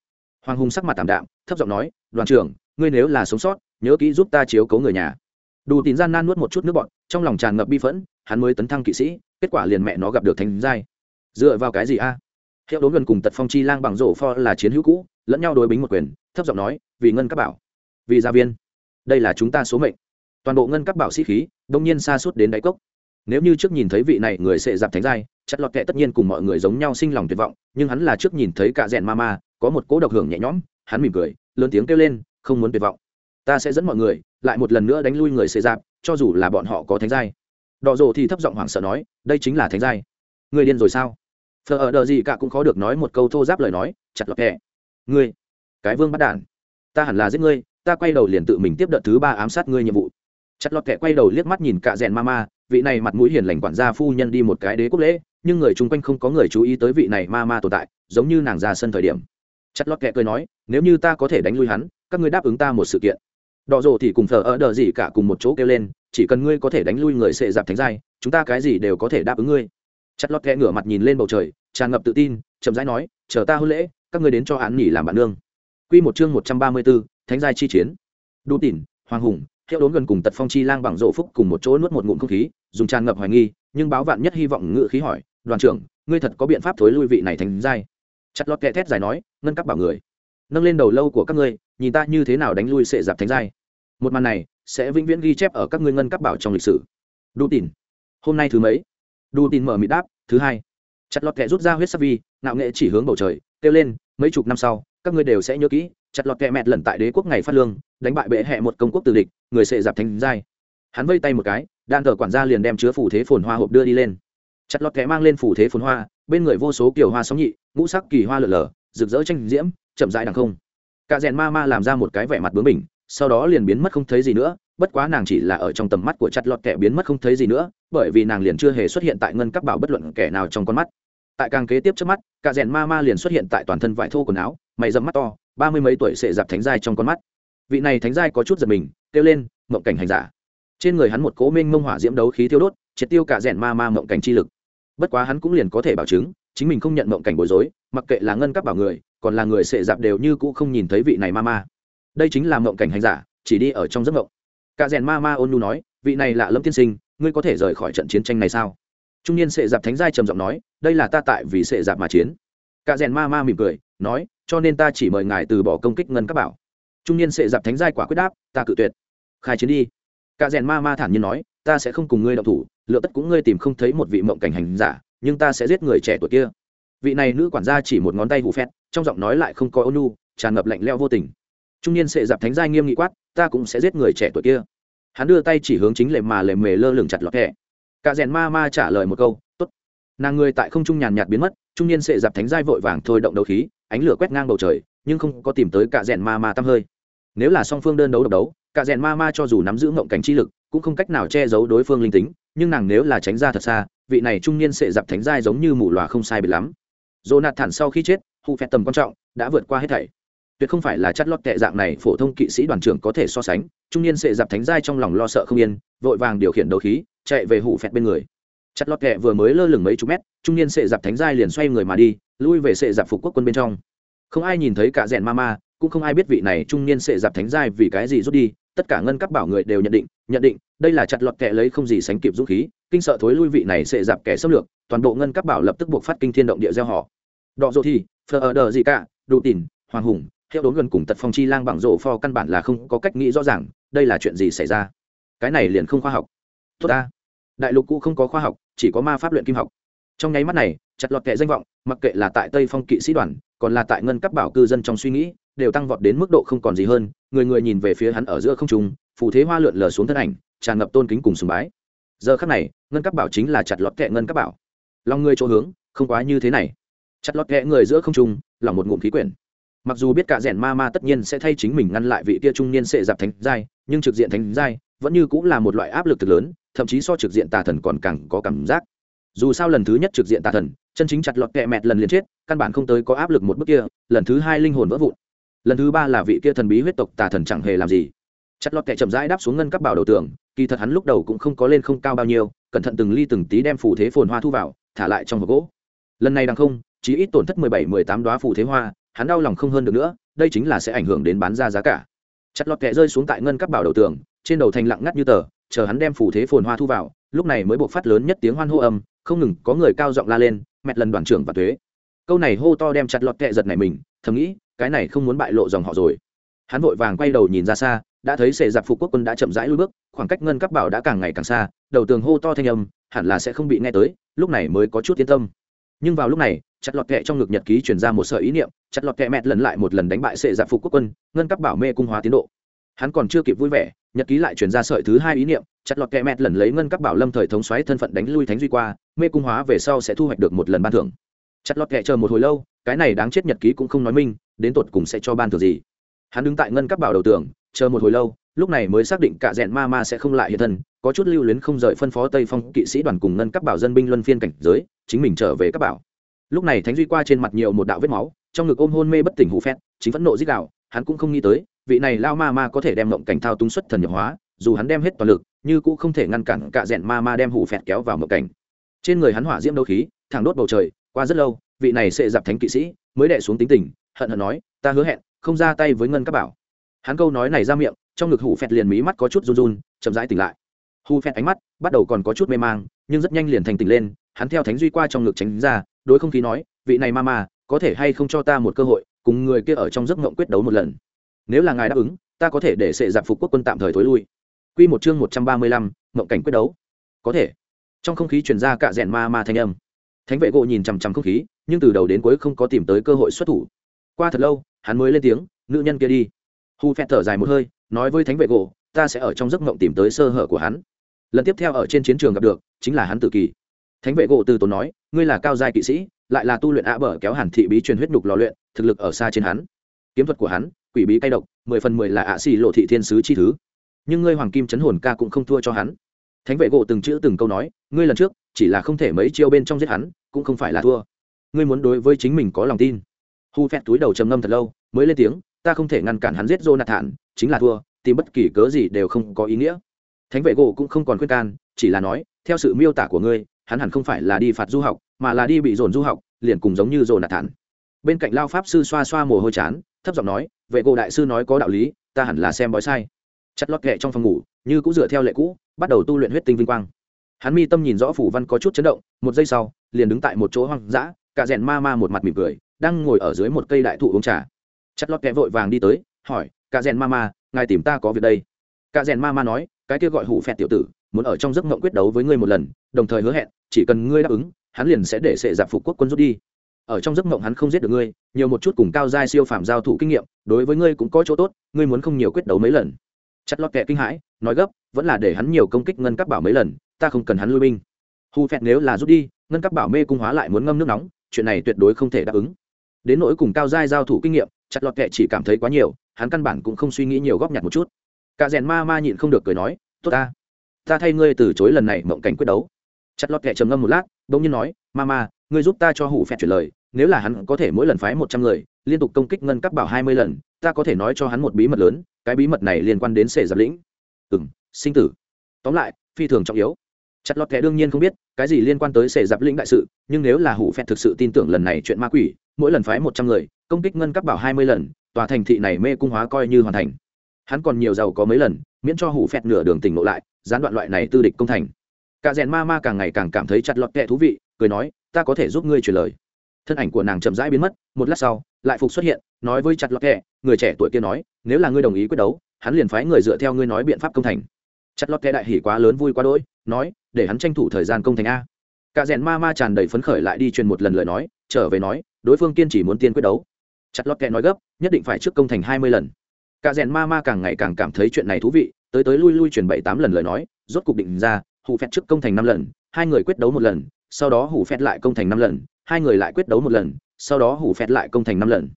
Hoàng hùng sắc mặt tảm đạm, thấp giọng nói, đoàn trưởng, ngươi nếu là sống sót, nhớ kỹ giúp ta chiếu cấu người nhà đủ tín gian nan nuốt một chút nước bọn trong lòng tràn ngập bi phẫn, hắn mới tấn thăng kỵ sĩ, kết quả liền mẹ nó gặp được thành giai. Dựa vào cái gì a? À? hiệu đốn gần cùng tật phong chi lang bằng rổ pho là chiến hữu cũ, lẫn nhau đối bính một quyền, thấp giọng nói, vì ngân các bảo, vì gia viên, đây là chúng ta số mệnh. Toàn bộ ngân các bảo sĩ khí, đông nhiên xa suốt đến đáy cốc. Nếu như trước nhìn thấy vị này người sẽ dạp thánh giai chặt lọt kệ tất nhiên cùng mọi người giống nhau sinh lòng tuyệt vọng, nhưng hắn là trước nhìn thấy cả rèn ma ma, có một cố độc hưởng nhẹ nhõm, hắn mỉm cười, lớn tiếng kêu lên, không muốn tuyệt vọng ta sẽ dẫn mọi người lại một lần nữa đánh lui người xê giáp, cho dù là bọn họ có thánh giai. Đỏ rồ thì thấp giọng hoảng sợ nói, đây chính là thánh giai. Người điên rồi sao? Phờ ở đờ gì cả cũng khó được nói một câu thô giáp lời nói, chặt lọc kẹ. Ngươi, cái vương bắt đản. Ta hẳn là giết ngươi, ta quay đầu liền tự mình tiếp đợt thứ ba ám sát ngươi nhiệm vụ. Chặt lọt kẹ quay đầu liếc mắt nhìn cạ rèn ma ma, vị này mặt mũi hiền lành quản gia phu nhân đi một cái đế quốc lễ, nhưng người chung quanh không có người chú ý tới vị này ma ma tồn tại, giống như nàng ra sân thời điểm. Chặt lọt kẹ cười nói, nếu như ta có thể đánh lui hắn, các ngươi đáp ứng ta một sự kiện đỏ rồ thì cùng thờ ở đờ gì cả cùng một chỗ kêu lên chỉ cần ngươi có thể đánh lui người sệ dạp thánh giai chúng ta cái gì đều có thể đáp ứng ngươi chặt lót kẽ ngửa mặt nhìn lên bầu trời tràn ngập tự tin chậm rãi nói chờ ta hôn lễ các ngươi đến cho án nghỉ làm bạn nương Quy một chương một trăm ba mươi 134, Thánh giai chi chiến. Đu Tỉn, Hoàng Hùng, Hiệu đốn gần cùng Tật Phong Chi Lang bằng rộ phúc cùng một chỗ nuốt một ngụm không khí, dùng tràn ngập hoài nghi, nhưng báo vạn nhất hy vọng ngự khí hỏi, "Đoàn trưởng, ngươi thật có biện pháp thối lui vị này Thánh giai?" Chặt lót kẹ thét dài nói, ngân các bảo người, nâng lên đầu lâu của các ngươi, nhìn ta như thế nào đánh lui sệ giặc thánh giai. Một màn này sẽ vĩnh viễn ghi chép ở các ngươi ngân các bảo trong lịch sử. Đu tin hôm nay thứ mấy? Đu tin mở mịt đáp, thứ hai. Chặt lọt kẹ rút ra huyết sắc vi, ngạo nghệ chỉ hướng bầu trời, kêu lên, mấy chục năm sau, các ngươi đều sẽ nhớ kỹ chặt lọt kẹ mẹt lần tại đế quốc ngày phát lương đánh bại bệ hẹ một công quốc từ địch người sệ giặc thánh giai hắn vây tay một cái đan thờ quản gia liền đem chứa phủ thế phồn hoa hộp đưa đi lên chặt lọt kẹ mang lên phủ thế phồn hoa bên người vô số kiểu hoa sóng nhị ngũ sắc kỳ hoa lở lở rực rỡ tranh diễm chậm rãi đằng không cả rèn ma ma làm ra một cái vẻ mặt bướng bỉnh, sau đó liền biến mất không thấy gì nữa, bất quá nàng chỉ là ở trong tầm mắt của chặt lọt kẻ biến mất không thấy gì nữa, bởi vì nàng liền chưa hề xuất hiện tại ngân các bảo bất luận kẻ nào trong con mắt. Tại càng kế tiếp trước mắt, cả rèn ma ma liền xuất hiện tại toàn thân vải thô quần áo, mày dẫm mắt to, ba mươi mấy tuổi sệ dạp thánh giai trong con mắt. Vị này thánh giai có chút giật mình, kêu lên, mộng cảnh hành giả. Trên người hắn một cố minh mông hỏa diễm đấu khí tiêu đốt, triệt tiêu cả rèn ma ma mộng cảnh chi lực. Bất quá hắn cũng liền có thể bảo chứng, chính mình không nhận mộng cảnh bối rối, mặc kệ là ngân các bảo người còn là người sệ dạp đều như cũ không nhìn thấy vị này ma ma. Đây chính là mộng cảnh hành giả, chỉ đi ở trong giấc mộng. Cả rèn ma ma ôn nhu nói, vị này lạ lâm tiên sinh, ngươi có thể rời khỏi trận chiến tranh này sao? Trung niên sệ dạp thánh giai trầm giọng nói, đây là ta tại vì sệ dạp mà chiến. Cả rèn ma ma mỉm cười, nói, cho nên ta chỉ mời ngài từ bỏ công kích ngân các bảo. Trung niên sệ dạp thánh giai quả quyết đáp, ta cự tuyệt. Khai chiến đi. Cả rèn ma ma thản nhiên nói, ta sẽ không cùng ngươi đậu thủ, lựa tất cũng ngươi tìm không thấy một vị mộng cảnh hành giả, nhưng ta sẽ giết người trẻ tuổi kia. Vị này nữ quản gia chỉ một ngón tay hụ phét trong giọng nói lại không có ônu tràn ngập lạnh leo vô tình. Trung niên sệ dạp thánh giai nghiêm nghị quát, ta cũng sẽ giết người trẻ tuổi kia. Hắn đưa tay chỉ hướng chính lề mà lề mề lơ lửng chặt lọt thẻ. Cả rèn ma ma trả lời một câu, tốt. Nàng người tại không trung nhàn nhạt biến mất, trung niên sệ dạp thánh giai vội vàng thôi động đầu khí, ánh lửa quét ngang bầu trời, nhưng không có tìm tới cả rèn ma ma tăm hơi. Nếu là song phương đơn đấu độc đấu, cả rèn ma ma cho dù nắm giữ ngộng cảnh chi lực, cũng không cách nào che giấu đối phương linh tính, nhưng nàng nếu là tránh ra thật xa, vị này trung niên sệ dạp thánh giai giống như mù lòa không sai biệt lắm. Dồn nạt thản sau khi chết hụ phẹt tầm quan trọng đã vượt qua hết thảy. Tuyệt không phải là chất lót tệ dạng này phổ thông kỵ sĩ đoàn trưởng có thể so sánh, trung niên sệ dạp thánh giai trong lòng lo sợ không yên, vội vàng điều khiển đấu khí, chạy về hụ phẹt bên người. Chặt lót tệ vừa mới lơ lửng mấy chục mét, trung niên sệ dạp thánh giai liền xoay người mà đi, lui về sệ dạp phục quốc quân bên trong. Không ai nhìn thấy cả rèn ma ma, cũng không ai biết vị này trung niên sệ dạp thánh giai vì cái gì rút đi, tất cả ngân các bảo người đều nhận định nhận định, đây là chặt lọt kẻ lấy không gì sánh kịp dũng khí, kinh sợ thối lui vị này sệ dạp kẻ xâm lược, toàn bộ ngân các bảo lập tức buộc phát kinh thiên động địa gieo họ đọ dỗ thì, phờ ở đờ gì cả, đủ tỉn, hoàng hùng, hiệu đốn gần cùng tật phong chi lang bằng rộ pho căn bản là không có cách nghĩ rõ ràng, đây là chuyện gì xảy ra? Cái này liền không khoa học. Tốt ta. Đại lục cũ không có khoa học, chỉ có ma pháp luyện kim học. Trong nháy mắt này, chặt lọt kệ danh vọng, mặc kệ là tại tây phong kỵ sĩ đoàn, còn là tại ngân cấp bảo cư dân trong suy nghĩ, đều tăng vọt đến mức độ không còn gì hơn, người người nhìn về phía hắn ở giữa không trung, phù thế hoa lượn lờ xuống thân ảnh, tràn ngập tôn kính cùng sùng bái. Giờ khắc này, ngân cấp bảo chính là chặt lọt kệ ngân cấp bảo. Lòng người chỗ hướng, không quá như thế này chặt lọt ghẹ người giữa không trung, lòng một ngụm khí quyển. Mặc dù biết cả rèn ma ma tất nhiên sẽ thay chính mình ngăn lại vị kia trung niên sệ dạp thánh giai, nhưng trực diện thánh giai vẫn như cũng là một loại áp lực thực lớn, thậm chí so trực diện tà thần còn càng có cảm giác. Dù sao lần thứ nhất trực diện tà thần, chân chính chặt lọt kẹ mẹt lần liền chết, căn bản không tới có áp lực một bước kia, lần thứ hai linh hồn vỡ vụn. Lần thứ ba là vị kia thần bí huyết tộc tà thần chẳng hề làm gì. Chặt lọt kẹ chậm rãi đáp xuống ngân các bảo đầu tường, kỳ thật hắn lúc đầu cũng không có lên không cao bao nhiêu, cẩn thận từng ly từng tí đem phủ thế phồn hoa thu vào, thả lại trong hộp gỗ lần này đằng không chỉ ít tổn thất mười bảy, mười tám đoá phù thế hoa, hắn đau lòng không hơn được nữa, đây chính là sẽ ảnh hưởng đến bán ra giá cả. Chặt lọt kẹ rơi xuống tại ngân các bảo đầu tường, trên đầu thành lặng ngắt như tờ, chờ hắn đem phù thế phồn hoa thu vào, lúc này mới buộc phát lớn nhất tiếng hoan hô âm, không ngừng có người cao giọng la lên, mẹt lần đoàn trưởng và thuế. Câu này hô to đem chặt lọt kẹ giật này mình, thầm nghĩ, cái này không muốn bại lộ dòng họ rồi. Hắn vội vàng quay đầu nhìn ra xa, đã thấy sệ giặc phục quốc quân đã chậm rãi lui bước, khoảng cách ngân các bảo đã càng ngày càng xa, đầu tường hô to thanh âm, hẳn là sẽ không bị nghe tới, lúc này mới có chút yên tâm nhưng vào lúc này, chặt lọt kẹ trong ngực nhật ký chuyển ra một sợi ý niệm, chặt lọt kẹ mẹt lần lại một lần đánh bại sệ giặc phục quốc quân, ngân cấp bảo mê cung hóa tiến độ. Hắn còn chưa kịp vui vẻ, nhật ký lại chuyển ra sợi thứ hai ý niệm, chặt lọt kẹ mẹt lần lấy ngân cấp bảo lâm thời thống xoáy thân phận đánh lui thánh duy qua, mê cung hóa về sau sẽ thu hoạch được một lần ban thưởng. Chặt lọt kẹ chờ một hồi lâu, cái này đáng chết nhật ký cũng không nói minh, đến tột cùng sẽ cho ban thưởng gì. Hắn đứng tại ngân cấp bảo đầu tường, chờ một hồi lâu lúc này mới xác định cả rèn ma ma sẽ không lại hiện thân, có chút lưu luyến không rời phân phó tây phong kỵ sĩ đoàn cùng ngân các bảo dân binh luân phiên cảnh giới, chính mình trở về các bảo. Lúc này thánh duy qua trên mặt nhiều một đạo vết máu, trong ngực ôm hôn mê bất tỉnh hụ phét, chính phẫn nộ dích đạo hắn cũng không nghĩ tới, vị này lao ma ma có thể đem mộng cảnh thao túng xuất thần nhập hóa, dù hắn đem hết toàn lực, như cũng không thể ngăn cản cả rèn ma ma đem hủ phét kéo vào mộng cảnh. Trên người hắn hỏa diễm đấu khí, thẳng đốt bầu trời, qua rất lâu, vị này sẽ dạp thánh kỵ sĩ mới đệ xuống tính tình, hận hận nói, ta hứa hẹn, không ra tay với ngân các bảo. Hắn câu nói này ra miệng trong ngực hủ phẹt liền mí mắt có chút run run chậm rãi tỉnh lại hủ phẹt ánh mắt bắt đầu còn có chút mê mang nhưng rất nhanh liền thành tỉnh lên hắn theo thánh duy qua trong ngực tránh ra đối không khí nói vị này ma ma có thể hay không cho ta một cơ hội cùng người kia ở trong giấc mộng quyết đấu một lần nếu là ngài đáp ứng ta có thể để sệ giặc phục quốc quân tạm thời thối lui Quy một chương một trăm ba mươi lăm, mộng cảnh quyết đấu. Có thể. Trong không khí truyền ra cả rèn ma ma thanh âm. Thánh vệ gỗ nhìn chằm chằm không khí, nhưng từ đầu đến cuối không có tìm tới cơ hội xuất thủ. Qua thật lâu, hắn mới lên tiếng, nữ nhân kia đi. Hu phẹt thở dài một hơi, nói với thánh vệ gỗ, ta sẽ ở trong giấc mộng tìm tới sơ hở của hắn. Lần tiếp theo ở trên chiến trường gặp được, chính là hắn tự kỳ. Thánh vệ gỗ từ tốn nói, ngươi là cao giai kỵ sĩ, lại là tu luyện ạ bờ kéo hàn thị bí truyền huyết nhục lò luyện, thực lực ở xa trên hắn. Kiếm thuật của hắn, quỷ bí cay độc, mười phần mười là ạ xì lộ thị thiên sứ chi thứ nhưng ngươi hoàng kim chấn hồn ca cũng không thua cho hắn thánh vệ gỗ từng chữ từng câu nói ngươi lần trước chỉ là không thể mấy chiêu bên trong giết hắn cũng không phải là thua ngươi muốn đối với chính mình có lòng tin hu phét túi đầu trầm ngâm thật lâu mới lên tiếng ta không thể ngăn cản hắn giết jonathan, chính là thua, tìm bất kỳ cớ gì đều không có ý nghĩa. Thánh vệ gỗ cũng không còn khuyên can, chỉ là nói, theo sự miêu tả của ngươi, hắn hẳn không phải là đi phạt du học, mà là đi bị dồn du học, liền cùng giống như jonathan. Bên cạnh lao pháp sư xoa xoa mồ hôi chán, thấp giọng nói, vệ gỗ đại sư nói có đạo lý, ta hẳn là xem bói sai. Chặt lót kệ trong phòng ngủ, như cũng dựa theo lệ cũ, bắt đầu tu luyện huyết tinh vinh quang. Hắn mi tâm nhìn rõ phủ văn có chút chấn động, một giây sau, liền đứng tại một chỗ hoang dã, cả rèn ma ma một mặt mỉm cười, đang ngồi ở dưới một cây đại thụ uống trà chặt lót kẽ vội vàng đi tới, hỏi, cả rèn ma ma, ngài tìm ta có việc đây? Cả rèn ma ma nói, cái kia gọi hủ phẹt tiểu tử, muốn ở trong giấc mộng quyết đấu với ngươi một lần, đồng thời hứa hẹn, chỉ cần ngươi đáp ứng, hắn liền sẽ để sệ giặc phục quốc quân rút đi. Ở trong giấc mộng hắn không giết được ngươi, nhiều một chút cùng cao giai siêu phạm giao thủ kinh nghiệm, đối với ngươi cũng có chỗ tốt, ngươi muốn không nhiều quyết đấu mấy lần. Chặt lót kẹ kinh hãi, nói gấp, vẫn là để hắn nhiều công kích ngân các bảo mấy lần, ta không cần hắn lui binh. Hù phẹt nếu là rút đi, ngân các bảo mê cung hóa lại muốn ngâm nước nóng, chuyện này tuyệt đối không thể đáp ứng. Đến nỗi cùng cao giai giao thủ kinh nghiệm chặt lọt kệ chỉ cảm thấy quá nhiều, hắn căn bản cũng không suy nghĩ nhiều góp nhặt một chút. Cả rèn ma ma nhịn không được cười nói, tốt ta ta thay ngươi từ chối lần này mộng cảnh quyết đấu. Chặt lọt kệ trầm ngâm một lát, bỗng nhiên nói, ma ma, ngươi giúp ta cho hủ phẹt chuyển lời, nếu là hắn có thể mỗi lần phái một trăm người, liên tục công kích ngân các bảo hai mươi lần, ta có thể nói cho hắn một bí mật lớn, cái bí mật này liên quan đến sệ giáp lĩnh. Ừ m sinh tử. Tóm lại, phi thường trọng yếu. Chặt lọt kệ đương nhiên không biết, cái gì liên quan tới sệ giáp lĩnh đại sự, nhưng nếu là hủ phẹt thực sự tin tưởng lần này chuyện ma quỷ, mỗi lần phái một trăm người công kích ngân cấp bảo hai mươi lần, tòa thành thị này mê cung hóa coi như hoàn thành. Hắn còn nhiều giàu có mấy lần, miễn cho hủ phẹt nửa đường tỉnh lộ lại, gián đoạn loại này tư địch công thành. Cả rèn ma ma càng ngày càng cảm thấy chặt lọt kẹ thú vị, cười nói, ta có thể giúp ngươi truyền lời. Thân ảnh của nàng chậm rãi biến mất, một lát sau, lại phục xuất hiện, nói với chặt lọt kẹ người trẻ tuổi kia nói, nếu là ngươi đồng ý quyết đấu, hắn liền phái người dựa theo ngươi nói biện pháp công thành. Chặt lọt kẹ đại hỉ quá lớn vui quá đỗi, nói, để hắn tranh thủ thời gian công thành a. Cả rèn ma ma tràn đầy phấn khởi lại đi truyền một lần lời nói, trở về nói, đối phương kiên chỉ muốn tiên quyết đấu chặt lót kẹ nói gấp, nhất định phải trước công thành hai mươi lần. Cả rèn ma ma càng ngày càng cảm thấy chuyện này thú vị, tới tới lui lui truyền bảy tám lần lời nói, rốt cục định ra hủ phẹt trước công thành năm lần, hai người quyết đấu một lần, sau đó hủ phẹt lại công thành năm lần, hai người lại quyết đấu một lần, sau đó hủ phẹt lại công thành năm lần.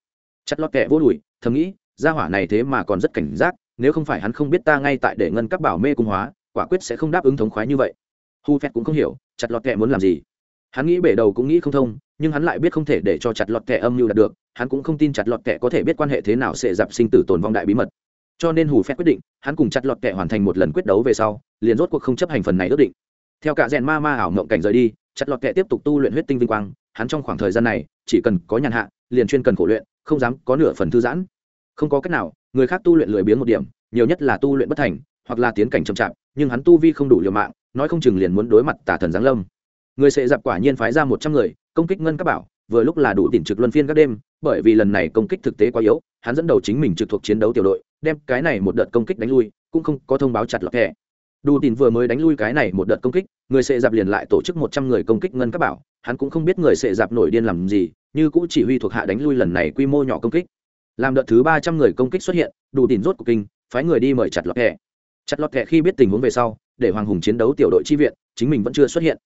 Chặt lót kẹ vô đùi, thầm nghĩ, gia hỏa này thế mà còn rất cảnh giác, nếu không phải hắn không biết ta ngay tại để ngân các bảo mê cung hóa, quả quyết sẽ không đáp ứng thống khoái như vậy. Hù phét cũng không hiểu, chặt lọt kẹ muốn làm gì hắn nghĩ bể đầu cũng nghĩ không thông, nhưng hắn lại biết không thể để cho chặt lọt kẻ âm mưu đạt được, hắn cũng không tin chặt lọt kẻ có thể biết quan hệ thế nào sẽ dạp sinh tử tồn vong đại bí mật. Cho nên hù phép quyết định, hắn cùng chặt lọt kẻ hoàn thành một lần quyết đấu về sau, liền rốt cuộc không chấp hành phần này ước định. Theo cả rèn ma ma ảo mộng cảnh rời đi, chặt lọt kẻ tiếp tục tu luyện huyết tinh vinh quang, hắn trong khoảng thời gian này, chỉ cần có nhàn hạ, liền chuyên cần khổ luyện, không dám có nửa phần thư giãn. Không có cách nào, người khác tu luyện lười biếng một điểm, nhiều nhất là tu luyện bất thành, hoặc là tiến cảnh chậm chạp, nhưng hắn tu vi không đủ liều mạng, nói không chừng liền muốn đối mặt tả thần giáng lâm người sẽ dạp quả nhiên phái ra một trăm người, công kích ngân các bảo, vừa lúc là đủ tỉnh trực luân phiên các đêm, bởi vì lần này công kích thực tế quá yếu, hắn dẫn đầu chính mình trực thuộc chiến đấu tiểu đội, đem cái này một đợt công kích đánh lui, cũng không có thông báo chặt lọt kẻ đủ tỉnh vừa mới đánh lui cái này một đợt công kích, người sẽ dạp liền lại tổ chức một trăm người công kích ngân các bảo, hắn cũng không biết người sẽ dạp nổi điên làm gì, như cũng chỉ huy thuộc hạ đánh lui lần này quy mô nhỏ công kích. Làm đợt thứ ba trăm người công kích xuất hiện, đủ tỉnh rốt của kinh, phái người đi mời chặt lọt kẹ chặt lọt kẹ khi biết tình huống về sau, để hoàng hùng chiến đấu tiểu đội chi viện, chính mình vẫn chưa xuất hiện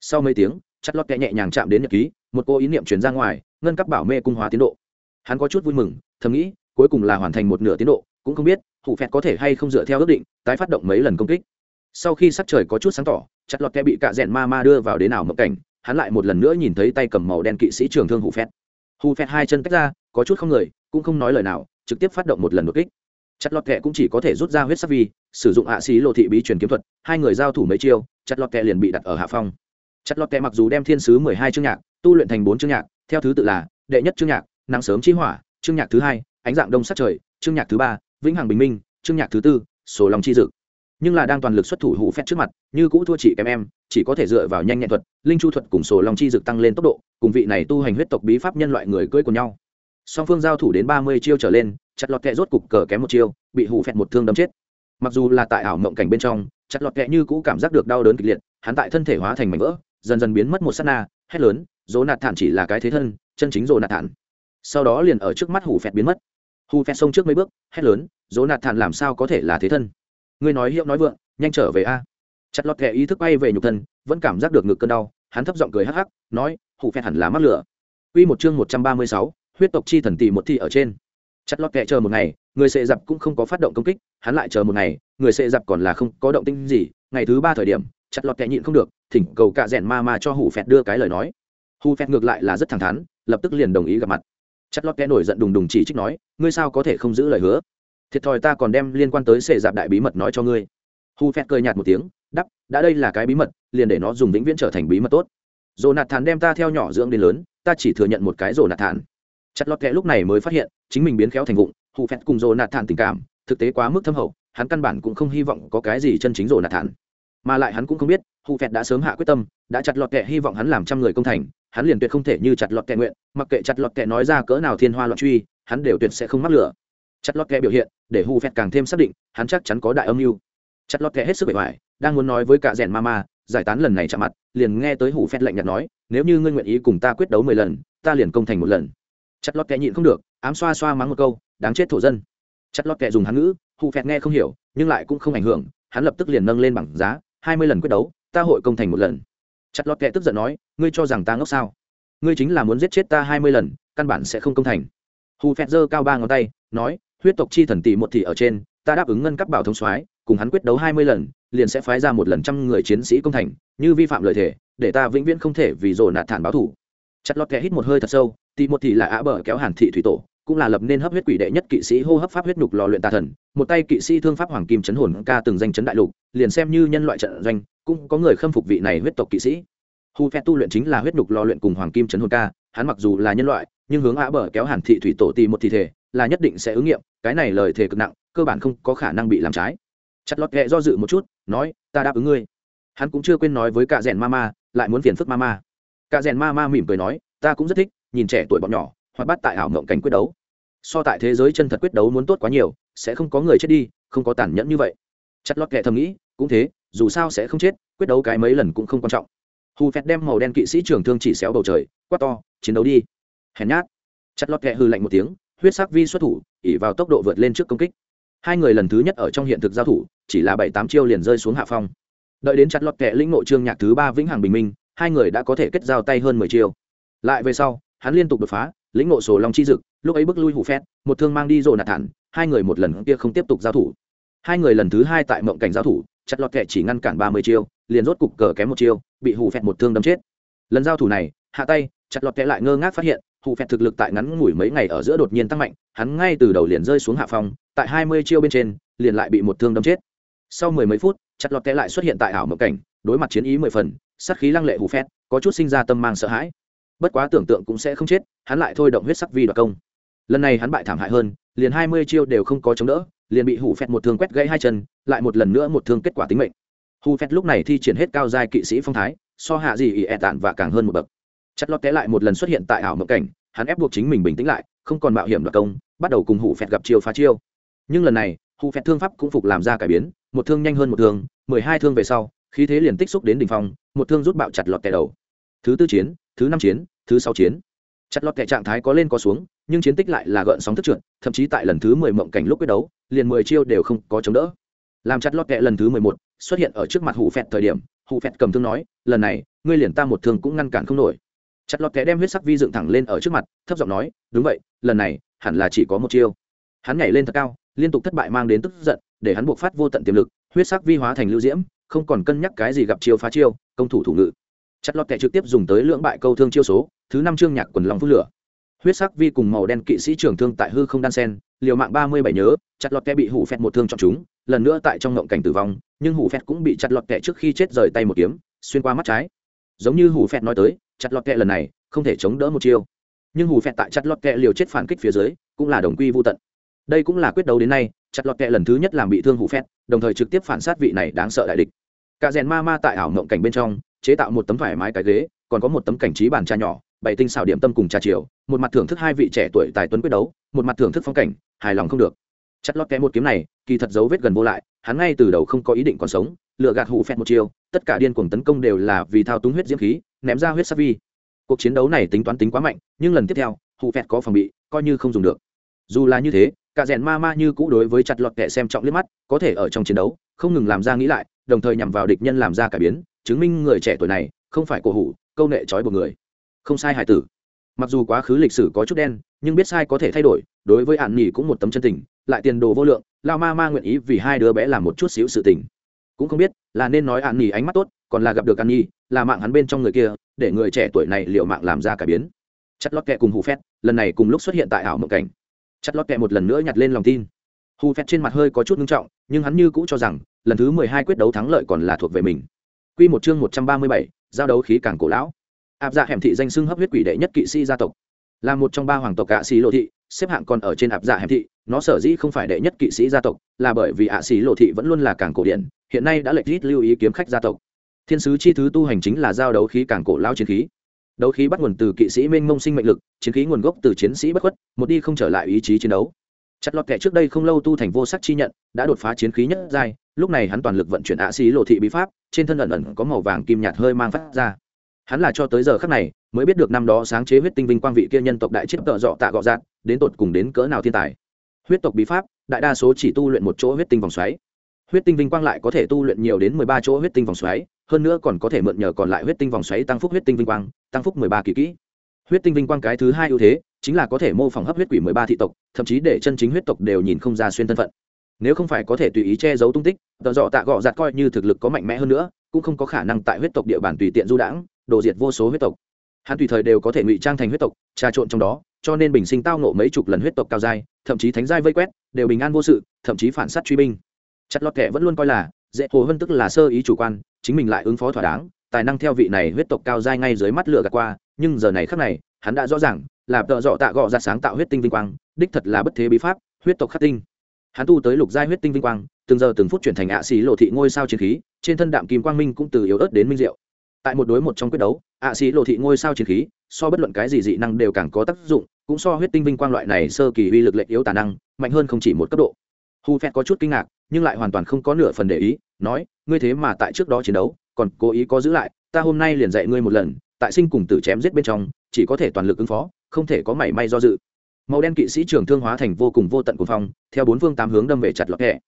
sau mấy tiếng chặt lọt kẹ nhẹ nhàng chạm đến nhật ký, một cô ý niệm chuyển ra ngoài, ngân cấp bảo mê cung hóa tiến độ. Hắn có chút vui mừng, thầm nghĩ, cuối cùng là hoàn thành một nửa tiến độ, cũng không biết hụ phẹt có thể hay không dựa theo ước định, tái phát động mấy lần công kích. Sau khi sắc trời có chút sáng tỏ chặt lọt kẹ bị cạ rẽn ma ma đưa vào đến nào mộng cảnh, hắn lại một lần nữa nhìn thấy tay cầm màu đen kỵ sĩ trường thương hụ phẹt. Hụ phẹt hai chân tách ra, có chút không người, cũng không nói lời nào, trực tiếp phát động một lần đột kích. Chặt lọt kẹ cũng chỉ có thể rút ra huyết sắc vi, sử dụng hạ xí lộ thị bí truyền kiếm thuật, hai người giao thủ mấy chiêu chặt lọt kẹ liền bị đặt ở hạ phong chặt lọt kẹ mặc dù đem thiên sứ mười hai chương nhạc, tu luyện thành bốn chương nhạc, theo thứ tự là đệ nhất chương nhạc, nắng sớm chi hỏa, chương nhạc thứ hai, ánh dạng đông sắc trời, chương nhạc thứ ba, vĩnh hằng bình minh, chương nhạc thứ tư, sổ lòng chi dực. Nhưng là đang toàn lực xuất thủ hủ phép trước mặt, như cũ thua chị kém em, chỉ có thể dựa vào nhanh nhẹn thuật, linh chu thuật cùng sổ lòng chi dực tăng lên tốc độ, cùng vị này tu hành huyết tộc bí pháp nhân loại người cưỡi của nhau. Song phương giao thủ đến ba mươi chiêu trở lên, chặt lọt kẹ rốt cục cờ kém một chiêu, bị hủ phẹt một thương đấm chết. Mặc dù là tại ảo mộng cảnh bên trong, chặt lọt kẹ như cũ cảm giác được đau đớn kịch liệt, hắn tại thân thể hóa thành mảnh vỡ dần dần biến mất một s á t na, hét lớn, dỗ nạt thản chỉ là cái thế thân, chân chính dỗ nạt thản. Sau đó liền ở trước mắt hủ phẹt biến mất. Hù phẹt xông trước mấy bước, hét lớn, dỗ nạt thản làm sao có thể là thế thân? Ngươi nói hiệu nói vượng, nhanh trở về a. Chặt lọt kẻ ý thức bay về nhục thân, vẫn cảm giác được ngực cơn đau, hắn thấp giọng cười hắc hắc, nói hủ phẹt hẳn là mắc lửa. Quy một chương một trăm ba mươi sáu, huyết tộc chi thần tỷ một thi ở trên. Chặt lọt kẹ chờ một ngày, người sệ dập cũng không có phát động công kích, hắn lại chờ một ngày, người sệ dập còn là không có động tinh gì, ngày thứ ba thời điểm chặt lọt kẹ nhịn không được, thỉnh cầu cạ rẽn ma ma cho hủ phẹt đưa cái lời nói. Hủ phẹt ngược lại là rất thẳng thắn, lập tức liền đồng ý gặp mặt. Chặt lọt kẹ nổi giận đùng đùng chỉ trích nói, ngươi sao có thể không giữ lời hứa? Thiệt thòi ta còn đem liên quan tới sệ dạp đại bí mật nói cho ngươi. Hủ phẹt cười nhạt một tiếng đắp đã đây là cái bí mật, liền để nó dùng vĩnh viễn trở thành bí mật tốt. Dồ nạt thản đem ta theo nhỏ dưỡng đến lớn, ta chỉ thừa nhận một cái dồ nạt thản chặt lọt kẹ lúc này mới phát hiện, chính mình biến khéo thành vụng Hủ phẹt cùng rồ nạt thản tình cảm, thực tế quá mức thâm hậu, hắn căn bản cũng không hy vọng có cái gì chân chính rồ nạt thản mà lại hắn cũng không biết hụ phẹt đã sớm hạ quyết tâm, đã chặt lọt kệ hy vọng hắn làm trăm người công thành, hắn liền tuyệt không thể như chặt lọt kệ nguyện, mặc kệ chặt lọt kệ nói ra cỡ nào thiên hoa loạn truy, hắn đều tuyệt sẽ không mắc lửa. Chặt lọt kệ biểu hiện, để hụ phẹt càng thêm xác định, hắn chắc chắn có đại âm mưu. Chặt lọt kệ hết sức bề ngoài, đang muốn nói với cả rèn ma giải tán lần này chạm mặt, liền nghe tới hủ phét lạnh nhạt nói, nếu như ngươi nguyện ý cùng ta quyết đấu mười lần, ta liền công thành một lần. Chặt lọt kệ nhịn không được, ám xoa xoa mắng một câu, đáng chết thổ dân. Chặt lọt kệ dùng hắn ngữ hụ phẹt nghe không hiểu, nhưng lại cũng không ảnh hưởng, hắn lập tức liền nâng lên bảng giá hai mươi lần quyết đấu, ta hội công thành một lần. Chặt lọt kệ tức giận nói, ngươi cho rằng ta ngốc sao? Ngươi chính là muốn giết chết ta hai mươi lần, căn bản sẽ không công thành. Hù phẹt giơ cao ba ngón tay, nói, huyết tộc chi thần tỷ một tỷ ở trên, ta đáp ứng ngân cấp bảo thông soái, cùng hắn quyết đấu hai mươi lần, liền sẽ phái ra một lần trăm người chiến sĩ công thành, như vi phạm lợi thể để ta vĩnh viễn không thể vì rồ nạt thản báo thủ. Chặt lọt kệ hít một hơi thật sâu, tỷ một tỷ là á bờ kéo hàn thị thủy tổ cũng là lập nên hấp huyết quỷ đệ nhất kỵ sĩ hô hấp pháp huyết nhục lò luyện tà thần, một tay kỵ sĩ thương pháp hoàng kim chấn hồn ca từng danh chấn đại lục, liền xem như nhân loại trận doanh, cũng có người khâm phục vị này huyết tộc kỵ sĩ. Hu phe tu luyện chính là huyết nhục lò luyện cùng hoàng kim chấn hồn ca, hắn mặc dù là nhân loại, nhưng hướng á bờ kéo hàn thị thủy tổ tì một thi thể, là nhất định sẽ ứng nghiệm, cái này lời thề cực nặng, cơ bản không có khả năng bị làm trái. Chặt lọt ghẹ do dự một chút, nói, ta đáp ứng ngươi. Hắn cũng chưa quên nói với cả rèn ma ma lại muốn phiền phức ma ma cả rèn ma ma mỉm cười nói, ta cũng rất thích, nhìn trẻ tuổi bọn nhỏ hoặc bắt tại ảo mộng cảnh quyết đấu so tại thế giới chân thật quyết đấu muốn tốt quá nhiều, sẽ không có người chết đi, không có tàn nhẫn như vậy. Chặt lót kệ thầm nghĩ, cũng thế, dù sao sẽ không chết, quyết đấu cái mấy lần cũng không quan trọng. Hù phẹt đem màu đen kỵ sĩ trưởng thương chỉ xéo bầu trời, quát to, chiến đấu đi. Hèn nhát. Chặt lót kệ hư lạnh một tiếng, huyết sắc vi xuất thủ ỉ vào tốc độ vượt lên trước công kích. Hai người lần thứ nhất ở trong hiện thực giao thủ, chỉ là bảy tám chiêu liền rơi xuống hạ phong. Đợi đến chặt lọt kệ lĩnh nội trương nhạc thứ ba vĩnh hằng bình minh, hai người đã có thể kết giao tay hơn mười chiêu. Lại về sau, hắn liên tục đột phá lĩnh ngộ sổ long chi dực, lúc ấy bước lui hủ phét, một thương mang đi rồ nạt thản, hai người một lần kia không tiếp tục giao thủ. Hai người lần thứ hai tại mộng cảnh giao thủ, chặt lọt kệ chỉ ngăn cản ba mươi chiêu, liền rốt cục cờ kém một chiêu, bị hủ phét một thương đâm chết. Lần giao thủ này, hạ tay, chặt lọt kệ lại ngơ ngác phát hiện, hủ phét thực lực tại ngắn ngủi mấy ngày ở giữa đột nhiên tăng mạnh, hắn ngay từ đầu liền rơi xuống hạ phòng tại hai mươi chiêu bên trên, liền lại bị một thương đâm chết. Sau mười mấy phút, chặt lọt kệ lại xuất hiện tại ảo mộng cảnh, đối mặt chiến ý mười phần, sát khí lăng lệ hủ phét, có chút sinh ra tâm mang sợ hãi bất quá tưởng tượng cũng sẽ không chết, hắn lại thôi động huyết sắc vi đoạt công. Lần này hắn bại thảm hại hơn, liền hai mươi chiêu đều không có chống đỡ, liền bị hủ phẹt một thương quét gãy hai chân, lại một lần nữa một thương kết quả tính mệnh. Hủ phẹt lúc này thi triển hết cao giai kỵ sĩ phong thái, so hạ gì ỉ ẹ tản và càng hơn một bậc. Chất lót té lại một lần xuất hiện tại ảo mộng cảnh, hắn ép buộc chính mình bình tĩnh lại, không còn mạo hiểm đoạt công, bắt đầu cùng hủ phẹt gặp chiêu phá chiêu. Nhưng lần này, hủ phẹt thương pháp cũng phục làm ra cải biến, một thương nhanh hơn một thương, mười hai thương về sau, khí thế liền tích xúc đến đỉnh phong, một thương rút bạo chặt lọt kẻ đầu. Thứ tư chiến thứ năm chiến, thứ sáu chiến. Chặt lọt kệ trạng thái có lên có xuống, nhưng chiến tích lại là gợn sóng thức trượt, thậm chí tại lần thứ mười mộng cảnh lúc quyết đấu, liền mười chiêu đều không có chống đỡ. Làm chặt lọt kệ lần thứ mười một xuất hiện ở trước mặt hủ phẹt thời điểm, hủ phẹt cầm thương nói, lần này, ngươi liền ta một thương cũng ngăn cản không nổi. Chặt lọt kệ đem huyết sắc vi dựng thẳng lên ở trước mặt, thấp giọng nói, đúng vậy, lần này, hẳn là chỉ có một chiêu. Hắn nhảy lên thật cao, liên tục thất bại mang đến tức giận, để hắn buộc phát vô tận tiềm lực, huyết sắc vi hóa thành lưu diễm, không còn cân nhắc cái gì gặp chiêu phá chiêu, công thủ thủ ngự chặt lọt kẻ trực tiếp dùng tới lưỡng bại câu thương chiêu số, thứ năm chương nhạc quần long phút lửa. Huyết sắc vi cùng màu đen kỵ sĩ trưởng thương tại hư không đan sen, liều mạng ba mươi bảy nhớ, chặt lọt kẹ bị hủ phẹt một thương chọn chúng, lần nữa tại trong ngộng cảnh tử vong, nhưng hủ phẹt cũng bị chặt lọt kẹ trước khi chết rời tay một kiếm, xuyên qua mắt trái. Giống như hủ phẹt nói tới, chặt lọt kẹ lần này không thể chống đỡ một chiêu. Nhưng hủ phẹt tại chặt lọt kẹ liều chết phản kích phía dưới, cũng là đồng quy vô tận. Đây cũng là quyết đấu đến nay, chặt lọt kẹ lần thứ nhất làm bị thương hủ phẹt, đồng thời trực tiếp phản sát vị này đáng sợ đại địch. Cả rèn ma ma tại ảo ngộng cảnh bên trong chế tạo một tấm thoải mái cái ghế, còn có một tấm cảnh trí bàn trà nhỏ, bảy tinh xảo điểm tâm cùng trà chiều, một mặt thưởng thức hai vị trẻ tuổi tài tuấn quyết đấu, một mặt thưởng thức phong cảnh, hài lòng không được. Chặt lót kẽ một kiếm này, kỳ thật dấu vết gần vô lại, hắn ngay từ đầu không có ý định còn sống, lựa gạt hủ phẹt một chiều, tất cả điên cuồng tấn công đều là vì thao túng huyết diễm khí, ném ra huyết sắc vi. Cuộc chiến đấu này tính toán tính quá mạnh, nhưng lần tiếp theo, hủ phẹt có phòng bị, coi như không dùng được. Dù là như thế, cả rèn ma ma như cũ đối với chặt lọt kẻ xem trọng liếc mắt, có thể ở trong chiến đấu, không ngừng làm ra nghĩ lại, đồng thời nhằm vào địch nhân làm ra cải biến chứng minh người trẻ tuổi này không phải cổ hủ, câu nệ trói buộc người. Không sai hải tử. Mặc dù quá khứ lịch sử có chút đen, nhưng biết sai có thể thay đổi, đối với hạn nghỉ cũng một tấm chân tình, lại tiền đồ vô lượng, lao ma ma nguyện ý vì hai đứa bé làm một chút xíu sự tình. Cũng không biết là nên nói hạn nghỉ ánh mắt tốt, còn là gặp được hạn nhi, là mạng hắn bên trong người kia, để người trẻ tuổi này liệu mạng làm ra cải biến. Chất lót kẹ cùng hù phét, lần này cùng lúc xuất hiện tại ảo mộng cảnh. Chất lót kẹ một lần nữa nhặt lên lòng tin. Hù phét trên mặt hơi có chút ngưng trọng, nhưng hắn như cũ cho rằng, lần thứ mười hai quyết đấu thắng lợi còn là thuộc về mình. Quy một chương một trăm ba mươi bảy, giao đấu khí càng cổ lão. Áp dạ hẻm thị danh xưng hấp huyết quỷ đệ nhất kỵ sĩ gia tộc. Là một trong ba hoàng tộc ạ xí lộ thị, xếp hạng còn ở trên áp dạ hẻm thị, nó sở dĩ không phải đệ nhất kỵ sĩ gia tộc, là bởi vì ạ xí lộ thị vẫn luôn là càng cổ điển, hiện nay đã lệch ít lưu ý kiếm khách gia tộc. Thiên sứ chi thứ tu hành chính là giao đấu khí càng cổ lão chiến khí. Đấu khí bắt nguồn từ kỵ sĩ mênh mông sinh mệnh lực, chiến khí nguồn gốc từ chiến sĩ bất khuất, một đi không trở lại ý chí chiến đấu. Chặt lọt kẻ trước đây không lâu tu thành vô sắc chi nhận, đã đột phá chiến khí nhất giai lúc này hắn toàn lực vận chuyển ạ xí lộ thị bí pháp, trên thân ẩn ẩn có màu vàng kim nhạt hơi mang phát ra. Hắn là cho tới giờ khắc này mới biết được năm đó sáng chế huyết tinh vinh quang vị kia nhân tộc đại chiếc tợ dọ tạ gọ dạn đến tột cùng đến cỡ nào thiên tài. Huyết tộc bí pháp, đại đa số chỉ tu luyện một chỗ huyết tinh vòng xoáy. Huyết tinh vinh quang lại có thể tu luyện nhiều đến mười ba chỗ huyết tinh vòng xoáy, hơn nữa còn có thể mượn nhờ còn lại huyết tinh vòng xoáy tăng phúc huyết tinh vinh quang, tăng phúc mười ba kỳ kỹ. Huyết tinh vinh quang cái thứ hai ưu thế, chính là có thể mô phỏng hấp huyết quỷ mười ba thị tộc, thậm chí để chân chính huyết tộc đều nhìn không ra xuyên thân phận nếu không phải có thể tùy ý che giấu tung tích, tờ dọ tạ gọ giặt coi như thực lực có mạnh mẽ hơn nữa, cũng không có khả năng tại huyết tộc địa bàn tùy tiện du đãng đổ diệt vô số huyết tộc. Hắn tùy thời đều có thể ngụy trang thành huyết tộc, trà trộn trong đó, cho nên bình sinh tao nộ mấy chục lần huyết tộc cao giai thậm chí thánh giai vây quét, đều bình an vô sự, thậm chí phản sát truy binh. Chặt lọt kệ vẫn luôn coi là, dễ hồ hơn tức là sơ ý chủ quan, chính mình lại ứng phó thỏa đáng, tài năng theo vị này huyết tộc cao giai ngay dưới mắt lửa gạt qua, nhưng giờ này khắc này, hắn đã rõ ràng, là tợ dọ tạ gọ ra sáng tạo huyết tinh vinh quang, đích thật là bất thế bí pháp, huyết tộc khắc tinh hắn tu tới lục giai huyết tinh vinh quang, từng giờ từng phút chuyển thành ạ xì lộ thị ngôi sao chiến khí, trên thân đạm kim quang minh cũng từ yếu ớt đến minh diệu. Tại một đối một trong quyết đấu, ạ xì lộ thị ngôi sao chiến khí, so bất luận cái gì dị năng đều càng có tác dụng, cũng so huyết tinh vinh quang loại này sơ kỳ uy lực lệnh yếu tả năng, mạnh hơn không chỉ một cấp độ. Hu phét có chút kinh ngạc, nhưng lại hoàn toàn không có nửa phần để ý, nói, ngươi thế mà tại trước đó chiến đấu, còn cố ý có giữ lại, ta hôm nay liền dạy ngươi một lần, tại sinh cùng tử chém giết bên trong, chỉ có thể toàn lực ứng phó, không thể có mảy may do dự màu đen kỵ sĩ trưởng thương hóa thành vô cùng vô tận cuồng phong, theo bốn phương tám hướng đâm về chặt lọt kẹ.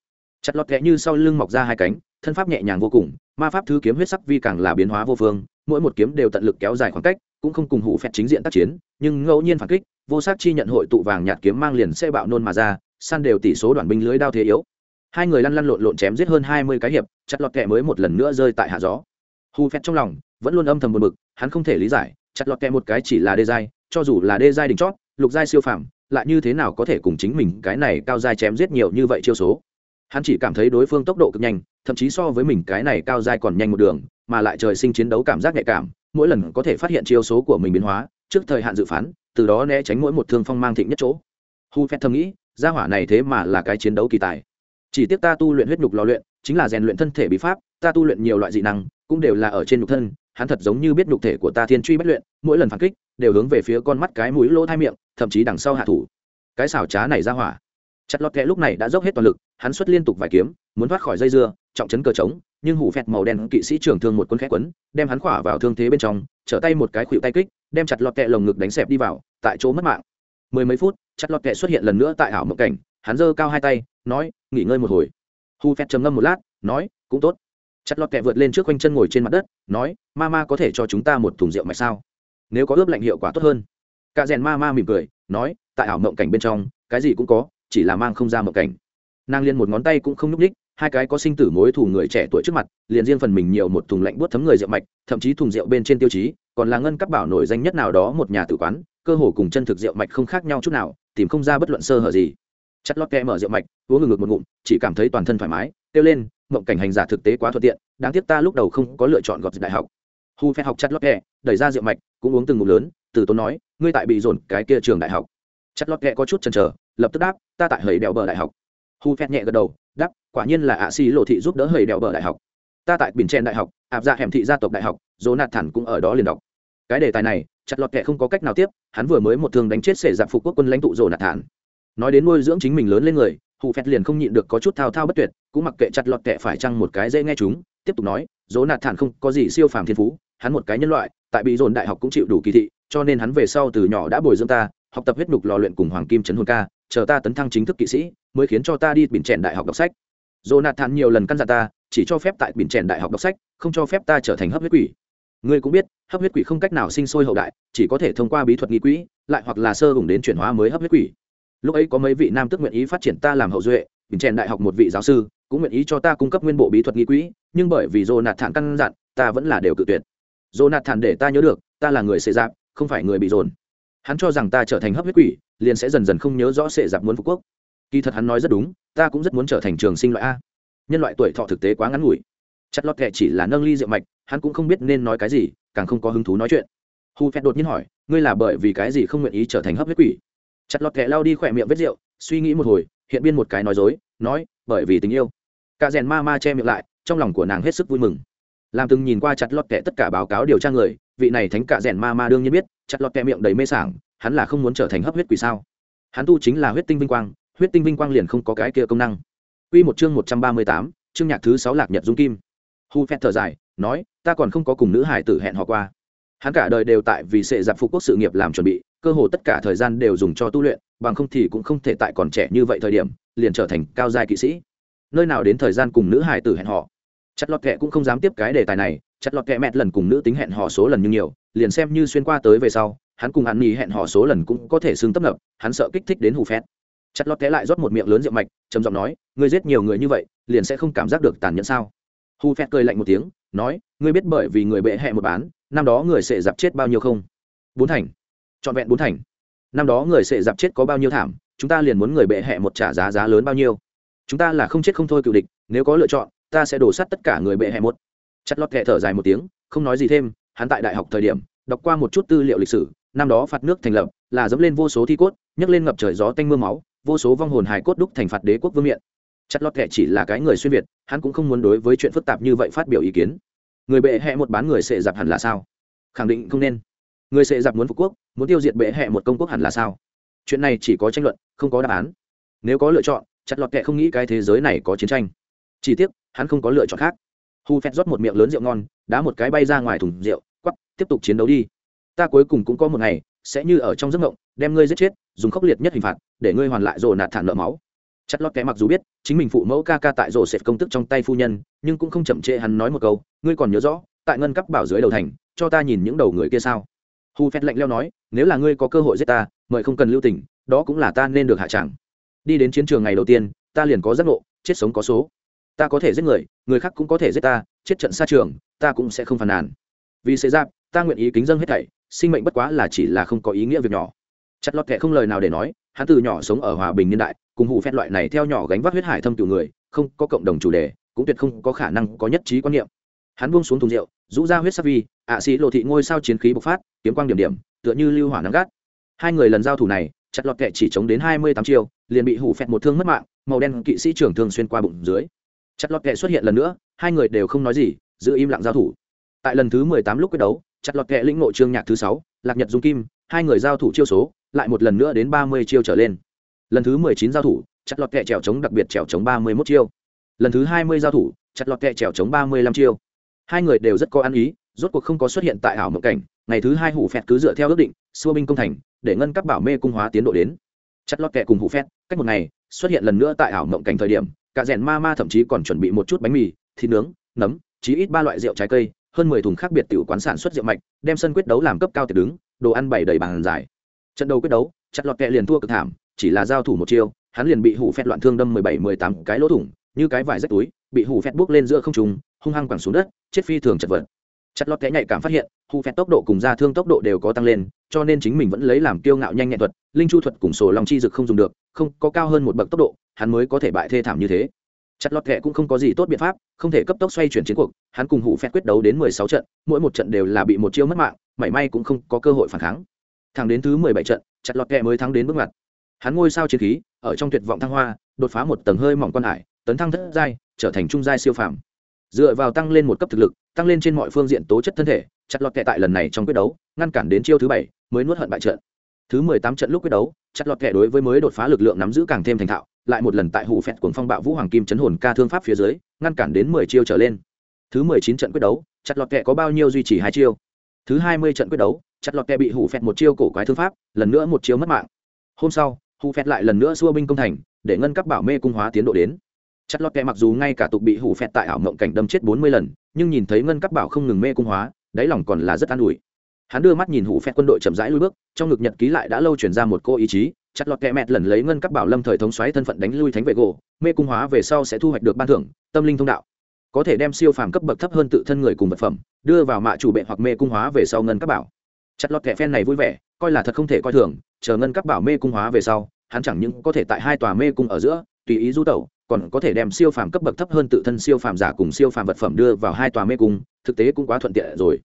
Chặt lọt kẹ như sau lưng mọc ra hai cánh, thân pháp nhẹ nhàng vô cùng, ma pháp thứ kiếm huyết sắc vi càng là biến hóa vô phương, mỗi một kiếm đều tận lực kéo dài khoảng cách, cũng không cùng hủ phẹt chính diện tác chiến, nhưng ngẫu nhiên phản kích, vô sắc chi nhận hội tụ vàng nhạt kiếm mang liền xe bạo nôn mà ra săn đều tỷ số đoàn binh lưới đao thế yếu. Hai người lăn lăn lộn lộn chém giết hơn hai mươi cái hiệp, chặt lọt kẹ mới một lần nữa rơi tại hạ gió. Hù phẹt trong lòng vẫn luôn âm thầm buồn bực, hắn không thể lý giải, chặt lọt kẹ một cái chỉ là đê giai, cho dù là đê giai đỉnh chót lục giai siêu phàm, lại như thế nào có thể cùng chính mình cái này cao giai chém giết nhiều như vậy chiêu số? Hắn chỉ cảm thấy đối phương tốc độ cực nhanh, thậm chí so với mình cái này cao giai còn nhanh một đường, mà lại trời sinh chiến đấu cảm giác nhạy cảm, mỗi lần có thể phát hiện chiêu số của mình biến hóa, trước thời hạn dự phán, từ đó né tránh mỗi một thương phong mang thịnh nhất chỗ. Hu Phệ thầm nghĩ, gia hỏa này thế mà là cái chiến đấu kỳ tài. Chỉ tiếc ta tu luyện huyết nhục lò luyện, chính là rèn luyện thân thể bí pháp, ta tu luyện nhiều loại dị năng, cũng đều là ở trên nhục thân, hắn thật giống như biết nhục thể của ta thiên truy bất luyện, mỗi lần phản kích đều hướng về phía con mắt cái mũi lỗ thai miệng, thậm chí đằng sau hạ thủ. Cái xảo trá này ra hỏa. Chặt lọt kẹ lúc này đã dốc hết toàn lực, hắn xuất liên tục vài kiếm, muốn thoát khỏi dây dưa, trọng chấn cờ trống, nhưng hủ phẹt màu đen kỵ sĩ trưởng thương một quân khét quấn, đem hắn khỏa vào thương thế bên trong, trở tay một cái khuỵu tay kích, đem chặt lọt kẹ lồng ngực đánh xẹp đi vào, tại chỗ mất mạng. Mười mấy phút, chặt lọt kẹ xuất hiện lần nữa tại ảo mộng cảnh, hắn giơ cao hai tay, nói, nghỉ ngơi một hồi. Hủ phẹt trầm ngâm một lát, nói, cũng tốt. Chặt lọt kẹ vượt lên trước quanh chân ngồi trên mặt đất, nói, ma ma có thể cho chúng ta một thùng rượu mạch sao? Nếu có ướp lạnh hiệu quả tốt hơn. Cả rèn ma ma mỉm cười, nói, tại ảo mộng cảnh bên trong, cái gì cũng có, chỉ là mang không ra mộng cảnh. Nàng liên một ngón tay cũng không nhúc ních hai cái có sinh tử mối thù người trẻ tuổi trước mặt, liền riêng phần mình nhiều một thùng lạnh buốt thấm người rượu mạch, thậm chí thùng rượu bên trên tiêu chí, còn là ngân cấp bảo nổi danh nhất nào đó một nhà tử quán, cơ hồ cùng chân thực rượu mạch không khác nhau chút nào, tìm không ra bất luận sơ hở gì. Chặt lót kẹ mở rượu mạch, uống ngừng ngực một ngụm, chỉ cảm thấy toàn thân thoải mái, kêu lên, mộng cảnh hành giả thực tế quá thuận tiện, đáng tiếc ta lúc đầu không có lựa chọn gọt đại học. Hu phép học chặt lót kẹ đẩy ra rượu mạch cũng uống từng ngụm lớn, từ tốn nói, ngươi tại bị dồn cái kia trường đại học. Chặt lót kẹ có chút chần chờ, lập tức đáp, ta tại hầy đèo bờ đại học. Hu phét nhẹ gật đầu, đáp, quả nhiên là ạ xì lộ thị giúp đỡ hầy đèo bờ đại học. Ta tại biển chen đại học áp ra dạ hẻm thị gia tộc đại học dỗ nạt thản cũng ở đó liền đọc. Cái đề tài này, chặt lọt kệ không có cách nào tiếp, hắn vừa mới một thương đánh chết sể giặc phục quốc quân lãnh tụ dỗ nạt thản nói đến nuôi dưỡng chính mình lớn lên người hù phét liền không nhịn được có chút thao thao bất tuyệt, cũng mặc kệ chặt lọt kệ phải chăng một cái dễ nghe chúng, tiếp tục nói dỗ nạt thản không có gì siêu phàm thiên phú hắn một cái nhân loại tại bị dồn đại học cũng chịu đủ kỳ thị cho nên hắn về sau từ nhỏ đã bồi dưỡng ta học tập huyết nhục lò luyện cùng hoàng kim trấn hồn ca chờ ta tấn thăng chính thức kỵ sĩ mới khiến cho ta đi bình trẻn đại học đọc sách Jonathan nhiều lần căn dặn ta, chỉ cho phép tại bình chèn đại học đọc sách, không cho phép ta trở thành hấp huyết quỷ. Ngươi cũng biết, hấp huyết quỷ không cách nào sinh sôi hậu đại, chỉ có thể thông qua bí thuật nghi quỹ, lại hoặc là sơ hùng đến chuyển hóa mới hấp huyết quỷ. Lúc ấy có mấy vị nam tước nguyện ý phát triển ta làm hậu duệ, bình chèn đại học một vị giáo sư cũng nguyện ý cho ta cung cấp nguyên bộ bí thuật nghi quỹ, nhưng bởi vì Jonathan căn dặn, ta vẫn là đều cự tuyệt. Jonathan để ta nhớ được, ta là người xệ giáp, không phải người bị dồn. Hắn cho rằng ta trở thành hấp huyết quỷ, liền sẽ dần dần không nhớ rõ xệ giáp muốn phục quốc. Kỳ thật hắn nói rất đúng ta cũng rất muốn trở thành trường sinh loại a. Nhân loại tuổi thọ thực tế quá ngắn ngủi. Chặt lót kệ chỉ là nâng ly rượu mạch hắn cũng không biết nên nói cái gì càng không có hứng thú nói chuyện. Hu Phẹt đột nhiên hỏi ngươi là bởi vì cái gì không nguyện ý trở thành hấp huyết quỷ? Chặt lót kệ lao đi khỏe miệng vết rượu suy nghĩ một hồi hiện biên một cái nói dối nói bởi vì tình yêu. Cả rèn ma ma che miệng lại trong lòng của nàng hết sức vui mừng làm từng nhìn qua chặt lọt kệ tất cả báo cáo điều tra người vị này thánh cả rèn ma ma đương nhiên biết chặt lọt kệ miệng đầy mê sảng hắn là không muốn trở thành hấp huyết quỷ sao hắn tu chính là huyết tinh vinh quang huyết tinh vinh quang liền không có cái kia công năng Quy một chương 138, chương nhạc thứ 6 Lạc Nhật Dung Kim. Hu Phét thở dài, nói, ta còn không có cùng nữ hải tử hẹn hò qua. Hắn cả đời đều tại vì sẽ giặc phục quốc sự nghiệp làm chuẩn bị, cơ hồ tất cả thời gian đều dùng cho tu luyện, bằng không thì cũng không thể tại còn trẻ như vậy thời điểm, liền trở thành cao giai kỵ sĩ. Nơi nào đến thời gian cùng nữ hải tử hẹn hò. Chặt lọt kệ cũng không dám tiếp cái đề tài này, chặt lọt kệ mẹ lần cùng nữ tính hẹn hò số lần như nhiều, liền xem như xuyên qua tới về sau, hắn cùng hắn nghỉ hẹn hò số lần cũng có thể xương tấp nập, hắn sợ kích thích đến hù Phét. Chặt lọt té lại rót một miệng lớn rượu mạch trầm giọng nói ngươi giết nhiều người như vậy liền sẽ không cảm giác được tàn nhẫn sao? Hù phét cười lạnh một tiếng nói ngươi biết bởi vì người bệ hẹ một bán năm đó người sẽ dạp chết bao nhiêu không? Bốn thành. Trọn vẹn bốn thành. Năm đó người sẽ dạp chết có bao nhiêu thảm chúng ta liền muốn người bệ hẹ một trả giá giá lớn bao nhiêu? Chúng ta là không chết không thôi cựu địch nếu có lựa chọn ta sẽ đổ sát tất cả người bệ hẹ một. Chặt lót kệ thở dài một tiếng, không nói gì thêm, hắn tại đại học thời điểm, đọc qua một chút tư liệu lịch sử, năm đó phạt nước thành lập, là dẫm lên vô số thi cốt, nhấc lên ngập trời gió tanh mưa máu, vô số vong hồn hài cốt đúc thành phạt đế quốc vương miện. Chặt lọt kệ chỉ là cái người xuyên việt, hắn cũng không muốn đối với chuyện phức tạp như vậy phát biểu ý kiến. Người bệ hẹ một bán người sệ giặc hẳn là sao? Khẳng định không nên. Người sệ giặc muốn phục quốc, muốn tiêu diệt bệ hẹ một công quốc hẳn là sao? Chuyện này chỉ có tranh luận, không có đáp án. Nếu có lựa chọn, chặt lọt kệ không nghĩ cái thế giới này có chiến tranh. Chỉ tiếc hắn không có lựa chọn khác. Hu phét rót một miệng lớn rượu ngon, đá một cái bay ra ngoài thùng rượu quắp tiếp tục chiến đấu đi. Ta cuối cùng cũng có một ngày, sẽ như ở trong giấc mộng, đem ngươi giết chết, dùng khốc liệt nhất hình phạt, để ngươi hoàn lại rồ nạt thản nợ máu. Chất lót kẽ mặc dù biết, chính mình phụ mẫu ca ca tại rồ sệt công tức trong tay phu nhân, nhưng cũng không chậm trễ hắn nói một câu, ngươi còn nhớ rõ, tại ngân cấp bảo dưới đầu thành, cho ta nhìn những đầu người kia sao? Hu phét lạnh leo nói, nếu là ngươi có cơ hội giết ta, mời không cần lưu tình, đó cũng là ta nên được hạ chẳng. Đi đến chiến trường ngày đầu tiên, ta liền có giác ngộ, chết sống có số ta có thể giết người người khác cũng có thể giết ta, chết trận xa trường, ta cũng sẽ không phàn nàn. Vì sẽ giáp, ta nguyện ý kính dâng hết thảy, sinh mệnh bất quá là chỉ là không có ý nghĩa việc nhỏ. Chặt lọt kệ không lời nào để nói, hắn từ nhỏ sống ở hòa bình niên đại, cùng hủ phét loại này theo nhỏ gánh vác huyết hải thâm cựu người, không có cộng đồng chủ đề, cũng tuyệt không có khả năng có nhất trí quan niệm. Hắn buông xuống thùng rượu, rũ ra huyết sắc vi, ạ sĩ lộ thị ngôi sao chiến khí bộc phát, kiếm quang điểm điểm, tựa như lưu hỏa nắng gắt. Hai người lần giao thủ này, chặt lọt kệ chỉ chống đến hai mươi tám chiêu, liền bị hủ phét một thương mất mạng, màu đen kỵ sĩ trưởng thường xuyên qua bụng dưới chặt lọt kệ xuất hiện lần nữa, hai người đều không nói gì, giữ im lặng giao thủ. Tại lần thứ mười tám lúc quyết đấu, chặt lọt kệ lĩnh ngộ trương nhạc thứ sáu, lạc nhật dung kim, hai người giao thủ chiêu số, lại một lần nữa đến ba mươi chiêu trở lên. Lần thứ mười chín giao thủ, chặt lọt kệ trèo chống đặc biệt trèo chống ba mươi mốt chiêu. Lần thứ hai mươi giao thủ, chặt lọt kệ trèo chống ba mươi lăm chiêu. Hai người đều rất có ăn ý, rốt cuộc không có xuất hiện tại ảo mộng cảnh, ngày thứ hai hủ phẹt cứ dựa theo ước định, xua binh công thành, để ngân các bảo mê cung hóa tiến độ đến. Chặt lọt kệ cùng hủ phẹt, cách một ngày, xuất hiện lần nữa tại ảo mộng cảnh thời điểm cả rèn ma ma thậm chí còn chuẩn bị một chút bánh mì, thịt nướng, nấm, chí ít ba loại rượu trái cây, hơn mười thùng khác biệt tiểu quán sản xuất rượu mạch, đem sân quyết đấu làm cấp cao tiệc đứng, đồ ăn bày đầy bàn dài trận đầu quyết đấu, chặt lọt kẹ liền thua cực thảm, chỉ là giao thủ một chiêu, hắn liền bị hủ phét loạn thương đâm mười bảy, mười tám cái lỗ thủng, như cái vải rách túi, bị hủ phét buốc lên giữa không trùng hung hăng quẳng xuống đất, chết phi thường chật vật. Chặt lọt kẽ nhạy cảm phát hiện, hủ phét tốc độ cùng ra thương tốc độ đều có tăng lên, cho nên chính mình vẫn lấy làm kiêu ngạo nhanh nhẹn thuật, linh chu thuật cùng sổ lòng chi dực không dùng được, không, có cao hơn một bậc tốc độ hắn mới có thể bại thê thảm như thế. Chặt lọt kệ cũng không có gì tốt biện pháp, không thể cấp tốc xoay chuyển chiến cuộc, hắn cùng hủ phép quyết đấu đến mười sáu trận, mỗi một trận đều là bị một chiêu mất mạng, mảy may cũng không có cơ hội phản kháng. Thẳng đến thứ mười bảy trận, chặt lọt kệ mới thắng đến bước ngoặt. Hắn ngôi sao chiến khí, ở trong tuyệt vọng thăng hoa, đột phá một tầng hơi mỏng quan hải, tấn thăng thất giai, trở thành trung giai siêu phàm. Dựa vào tăng lên một cấp thực lực, tăng lên trên mọi phương diện tố chất thân thể, chặt lọt kệ tại lần này trong quyết đấu, ngăn cản đến chiêu thứ bảy, mới nuốt hận bại trận. Thứ mười tám trận lúc quyết đấu, chặt lọt kệ đối với mới đột phá lực lượng nắm giữ càng thêm thành thạo lại một lần tại hủ phẹt cuồng phong bạo vũ hoàng kim chấn hồn ca thương pháp phía dưới, ngăn cản đến mười chiêu trở lên. Thứ mười chín trận quyết đấu, chặt lọt kẹ có bao nhiêu duy trì hai chiêu? Thứ hai mươi trận quyết đấu, chặt lọt kẹ bị hủ phẹt một chiêu cổ quái thương pháp, lần nữa một chiêu mất mạng. Hôm sau, hủ phẹt lại lần nữa xua binh công thành, để ngân cấp bảo mê cung hóa tiến độ đến. Chặt lọt kẹ mặc dù ngay cả tục bị hủ phẹt tại ảo mộng cảnh đâm chết bốn mươi lần, nhưng nhìn thấy ngân cấp bảo không ngừng mê cung hóa, đáy lòng còn là rất an ủi. Hắn đưa mắt nhìn hủ phẹt quân đội chậm rãi lui bước, trong ngực nhật ký lại đã lâu chuyển ra một cô ý chí chặt lọt kẹ mẹt lần lấy ngân các bảo lâm thời thống xoáy thân phận đánh lui thánh vệ gỗ, mê cung hóa về sau sẽ thu hoạch được ban thưởng, tâm linh thông đạo. Có thể đem siêu phàm cấp bậc thấp hơn tự thân người cùng vật phẩm, đưa vào mạ chủ bệ hoặc mê cung hóa về sau ngân các bảo. Chặt lọt kẹ phen này vui vẻ, coi là thật không thể coi thường, chờ ngân các bảo mê cung hóa về sau, hắn chẳng những có thể tại hai tòa mê cung ở giữa, tùy ý du tẩu, còn có thể đem siêu phàm cấp bậc thấp hơn tự thân siêu phàm giả cùng siêu phàm vật phẩm đưa vào hai tòa mê cung, thực tế cũng quá thuận tiện rồi.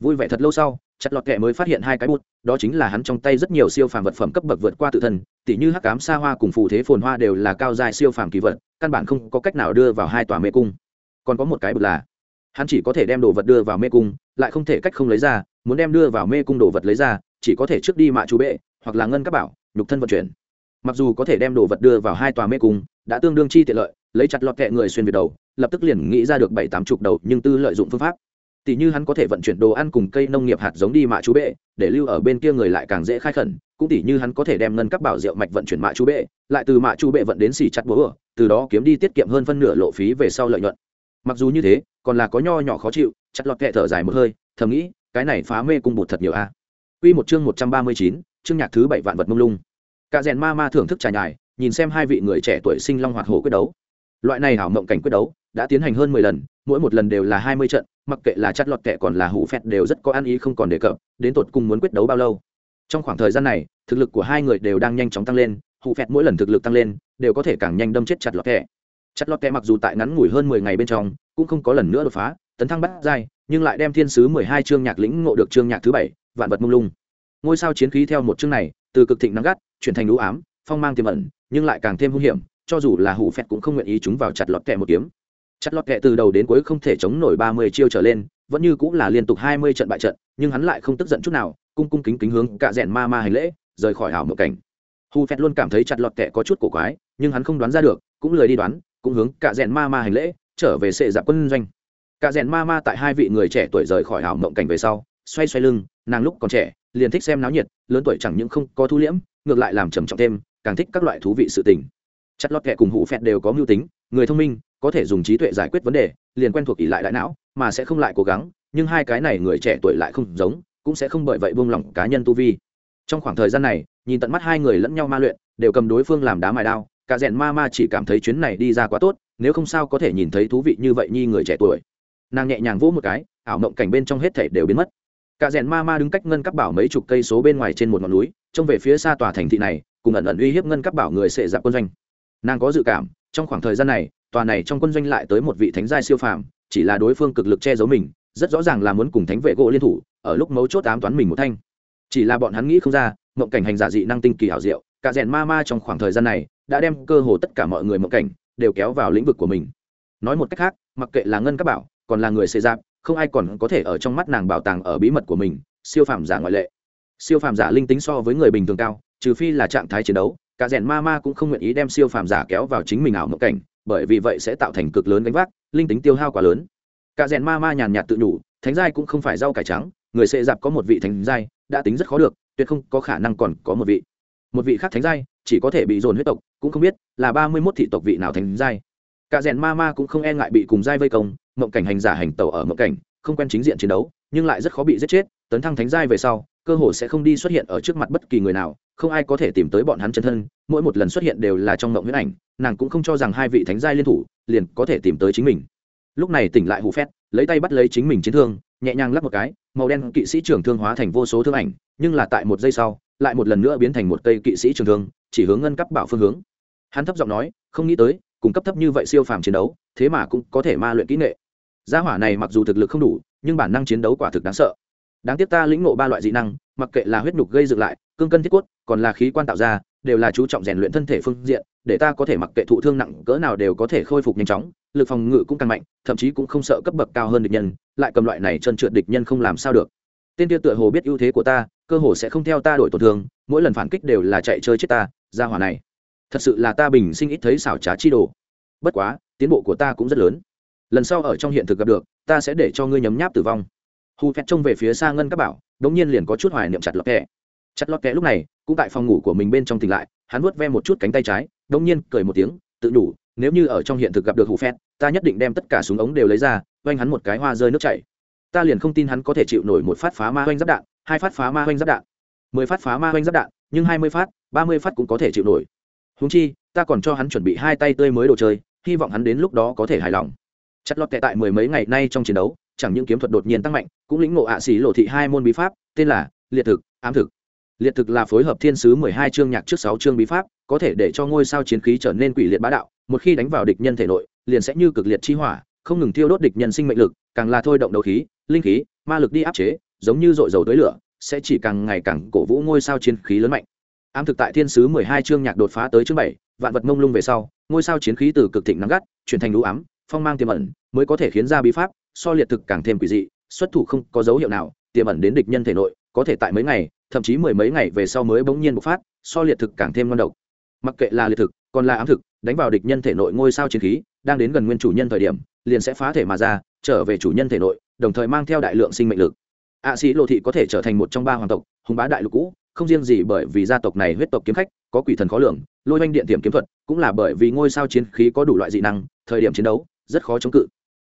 Vui vẻ thật lâu sau chặt lọt kệ mới phát hiện hai cái bút, đó chính là hắn trong tay rất nhiều siêu phàm vật phẩm cấp bậc vượt qua tự thân, tỉ như hắc cám sa hoa cùng phù thế phồn hoa đều là cao dài siêu phàm kỳ vật, căn bản không có cách nào đưa vào hai tòa mê cung. Còn có một cái bực là, hắn chỉ có thể đem đồ vật đưa vào mê cung, lại không thể cách không lấy ra, muốn đem đưa vào mê cung đồ vật lấy ra, chỉ có thể trước đi mạ chú bệ, hoặc là ngân các bảo, nhục thân vận chuyển. Mặc dù có thể đem đồ vật đưa vào hai tòa mê cung, đã tương đương chi tiện lợi, lấy chặt lọt kệ người xuyên việt đầu, lập tức liền nghĩ ra được bảy tám chục đầu nhưng tư lợi dụng phương pháp tỷ như hắn có thể vận chuyển đồ ăn cùng cây nông nghiệp hạt giống đi mạ chú bệ để lưu ở bên kia người lại càng dễ khai khẩn cũng tỷ như hắn có thể đem ngân cấp bảo rượu mạch vận chuyển mạ chú bệ lại từ mạ chú bệ vận đến xì chặt búa từ đó kiếm đi tiết kiệm hơn phân nửa lộ phí về sau lợi nhuận mặc dù như thế còn là có nho nhỏ khó chịu chặt lọt kẹ thở dài một hơi thầm nghĩ cái này phá mê cung bột thật nhiều a à. Quy một chương một trăm ba mươi chín, chương nhạc thứ bảy vạn vật mông lung. Cả rèn ma ma thưởng thức trà nhài, nhìn xem hai vị người trẻ tuổi sinh long hoạt hổ quyết đấu. Loại này hảo mộng cảnh quyết đấu, đã tiến hành hơn mười lần, mỗi một lần đều là hai mươi trận, mặc kệ là chặt lọt kẻ còn là hủ phẹt đều rất có ăn ý không còn đề cập đến tột cùng muốn quyết đấu bao lâu. Trong khoảng thời gian này thực lực của hai người đều đang nhanh chóng tăng lên hủ phẹt mỗi lần thực lực tăng lên đều có thể càng nhanh đâm chết chặt lọt kẻ chặt lọt kẻ mặc dù tại ngắn ngủi hơn mười ngày bên trong cũng không có lần nữa đột phá tấn thăng bắt dai nhưng lại đem thiên sứ mười hai chương nhạc lĩnh ngộ được chương nhạc thứ bảy vạn vật mông lung. Ngôi sao chiến khí theo một chương này từ cực thịnh nắng gắt chuyển thành lũ ám phong mang tiềm ẩn nhưng lại càng thêm hung hiểm cho dù là hủ phẹt cũng không nguyện ý chúng vào chặt lọt kẻ một kiếm chặt lọt kệ từ đầu đến cuối không thể chống nổi ba mươi chiêu trở lên, vẫn như cũng là liên tục hai mươi trận bại trận, nhưng hắn lại không tức giận chút nào, cung cung kính kính hướng cả rèn ma ma hành lễ, rời khỏi hảo một cảnh. Hù phét luôn cảm thấy chặt lọt kệ có chút cổ quái, nhưng hắn không đoán ra được, cũng lười đi đoán, cũng hướng cả rèn ma ma hành lễ, trở về sệ dạp quân doanh. Cả rèn ma ma tại hai vị người trẻ tuổi rời khỏi hảo mộng cảnh về sau, xoay xoay lưng, nàng lúc còn trẻ, liền thích xem náo nhiệt, lớn tuổi chẳng những không có thu liễm, ngược lại làm trầm trọng thêm, càng thích các loại thú vị sự tình. Chặt lọt kệ cùng hụ phẹt đều có mưu tính, người thông minh có thể dùng trí tuệ giải quyết vấn đề, liền quen thuộc ỷ lại đại não, mà sẽ không lại cố gắng, nhưng hai cái này người trẻ tuổi lại không giống, cũng sẽ không bởi vậy buông lỏng cá nhân tu vi. Trong khoảng thời gian này, nhìn tận mắt hai người lẫn nhau ma luyện, đều cầm đối phương làm đá mài đao, cả rèn ma ma chỉ cảm thấy chuyến này đi ra quá tốt, nếu không sao có thể nhìn thấy thú vị như vậy như người trẻ tuổi. Nàng nhẹ nhàng vỗ một cái, ảo mộng cảnh bên trong hết thể đều biến mất. Cả rèn ma ma đứng cách ngân cấp bảo mấy chục cây số bên ngoài trên một ngọn núi, trông về phía xa tòa thành thị này, cùng ẩn ẩn uy hiếp ngân cấp bảo người sệ dạp quân doanh. Nàng có dự cảm, trong khoảng thời gian này tòa này trong quân doanh lại tới một vị thánh giai siêu phàm, chỉ là đối phương cực lực che giấu mình, rất rõ ràng là muốn cùng thánh vệ gỗ liên thủ, ở lúc mấu chốt ám toán mình một thanh. Chỉ là bọn hắn nghĩ không ra, mộng cảnh hành giả dị năng tinh kỳ hảo diệu, cả rèn ma ma trong khoảng thời gian này, đã đem cơ hồ tất cả mọi người mộng cảnh đều kéo vào lĩnh vực của mình. Nói một cách khác, mặc kệ là ngân các bảo, còn là người xê giáp, không ai còn có thể ở trong mắt nàng bảo tàng ở bí mật của mình, siêu phàm giả ngoại lệ. Siêu phàm giả linh tính so với người bình thường cao, trừ phi là trạng thái chiến đấu, cả rèn ma ma cũng không nguyện ý đem siêu phàm giả kéo vào chính mình ảo mộng cảnh bởi vì vậy sẽ tạo thành cực lớn gánh vác, linh tính tiêu hao quá lớn. Cả rèn ma ma nhàn nhạt tự nhủ, thánh giai cũng không phải rau cải trắng, người sệ dạp có một vị thánh giai, đã tính rất khó được, tuyệt không có khả năng còn có một vị. Một vị khác thánh giai, chỉ có thể bị dồn huyết tộc, cũng không biết là ba mươi mốt thị tộc vị nào thánh giai. Cả rèn ma ma cũng không e ngại bị cùng giai vây công, mộng cảnh hành giả hành tàu ở mộng cảnh, không quen chính diện chiến đấu, nhưng lại rất khó bị giết chết, tấn thăng thánh giai về sau, cơ hồ sẽ không đi xuất hiện ở trước mặt bất kỳ người nào, không ai có thể tìm tới bọn hắn chân thân, mỗi một lần xuất hiện đều là trong mộng huyết ảnh nàng cũng không cho rằng hai vị thánh giai liên thủ liền có thể tìm tới chính mình. Lúc này tỉnh lại hù phét, lấy tay bắt lấy chính mình chiến thương, nhẹ nhàng lắp một cái, màu đen kỵ sĩ trưởng thương hóa thành vô số thương ảnh, nhưng là tại một giây sau, lại một lần nữa biến thành một cây kỵ sĩ trường thương, chỉ hướng ngân cấp bảo phương hướng. Hắn thấp giọng nói, không nghĩ tới, cùng cấp thấp như vậy siêu phàm chiến đấu, thế mà cũng có thể ma luyện kỹ nghệ. Gia hỏa này mặc dù thực lực không đủ, nhưng bản năng chiến đấu quả thực đáng sợ. Đáng tiếc ta lĩnh ngộ ba loại dị năng, mặc kệ là huyết nhục gây dựng lại, cương cân thiết quất còn là khí quan tạo ra đều là chú trọng rèn luyện thân thể phương diện, để ta có thể mặc kệ thụ thương nặng cỡ nào đều có thể khôi phục nhanh chóng, lực phòng ngự cũng càng mạnh, thậm chí cũng không sợ cấp bậc cao hơn địch nhân, lại cầm loại này chân trượt địch nhân không làm sao được. Tên tiêu tựa hồ biết ưu thế của ta, cơ hồ sẽ không theo ta đổi tổn thương, mỗi lần phản kích đều là chạy chơi chết ta, ra hỏa này. Thật sự là ta bình sinh ít thấy xảo trá chi đồ. Bất quá, tiến bộ của ta cũng rất lớn. Lần sau ở trong hiện thực gặp được, ta sẽ để cho ngươi nhấm nháp tử vong. Hù phét trông về phía xa ngân các bảo, đống nhiên liền có chút hoài niệm chặt lọt thẻ chặt lọt kẽ lúc này, cũng tại phòng ngủ của mình bên trong tỉnh lại, hắn vuốt ve một chút cánh tay trái đông nhiên cười một tiếng, tự đủ, nếu như ở trong hiện thực gặp được hủ phét, ta nhất định đem tất cả súng ống đều lấy ra, oanh hắn một cái hoa rơi nước chảy. Ta liền không tin hắn có thể chịu nổi một phát phá ma oanh giáp đạn, hai phát phá ma oanh giáp đạn, mười phát phá ma oanh giáp đạn, nhưng hai mươi phát, ba mươi phát cũng có thể chịu nổi. Húng chi, ta còn cho hắn chuẩn bị hai tay tươi mới đồ chơi, hy vọng hắn đến lúc đó có thể hài lòng. Chặt lọt tệ tại mười mấy ngày nay trong chiến đấu, chẳng những kiếm thuật đột nhiên tăng mạnh, cũng lĩnh ngộ ạ xỉ lộ thị hai môn bí pháp, tên là liệt thực, ám thực liệt thực là phối hợp thiên sứ mười hai chương nhạc trước sáu chương bí pháp, có thể để cho ngôi sao chiến khí trở nên quỷ liệt bá đạo, một khi đánh vào địch nhân thể nội, liền sẽ như cực liệt chi hỏa, không ngừng thiêu đốt địch nhân sinh mệnh lực, càng là thôi động đầu khí, linh khí, ma lực đi áp chế, giống như dội dầu tới lửa, sẽ chỉ càng ngày càng cổ vũ ngôi sao chiến khí lớn mạnh. Ám thực tại thiên sứ mười hai chương nhạc đột phá tới chương bảy, vạn vật mông lung về sau, ngôi sao chiến khí từ cực thịnh nắng gắt, chuyển thành lũ ám, phong mang tiềm ẩn, mới có thể khiến ra bí pháp, so liệt thực càng thêm quỷ dị, xuất thủ không có dấu hiệu nào, tiềm ẩn đến địch nhân thể nội, có thể tại mấy ngày thậm chí mười mấy ngày về sau mới bỗng nhiên bộc phát, so liệt thực càng thêm ngon độc. Mặc kệ là liệt thực, còn là ám thực, đánh vào địch nhân thể nội ngôi sao chiến khí, đang đến gần nguyên chủ nhân thời điểm, liền sẽ phá thể mà ra, trở về chủ nhân thể nội, đồng thời mang theo đại lượng sinh mệnh lực. Ạ sĩ lộ thị có thể trở thành một trong ba hoàng tộc, hùng bá đại lục cũ, không riêng gì bởi vì gia tộc này huyết tộc kiếm khách, có quỷ thần khó lường, lôi oanh điện tiềm kiếm thuật, cũng là bởi vì ngôi sao chiến khí có đủ loại dị năng, thời điểm chiến đấu, rất khó chống cự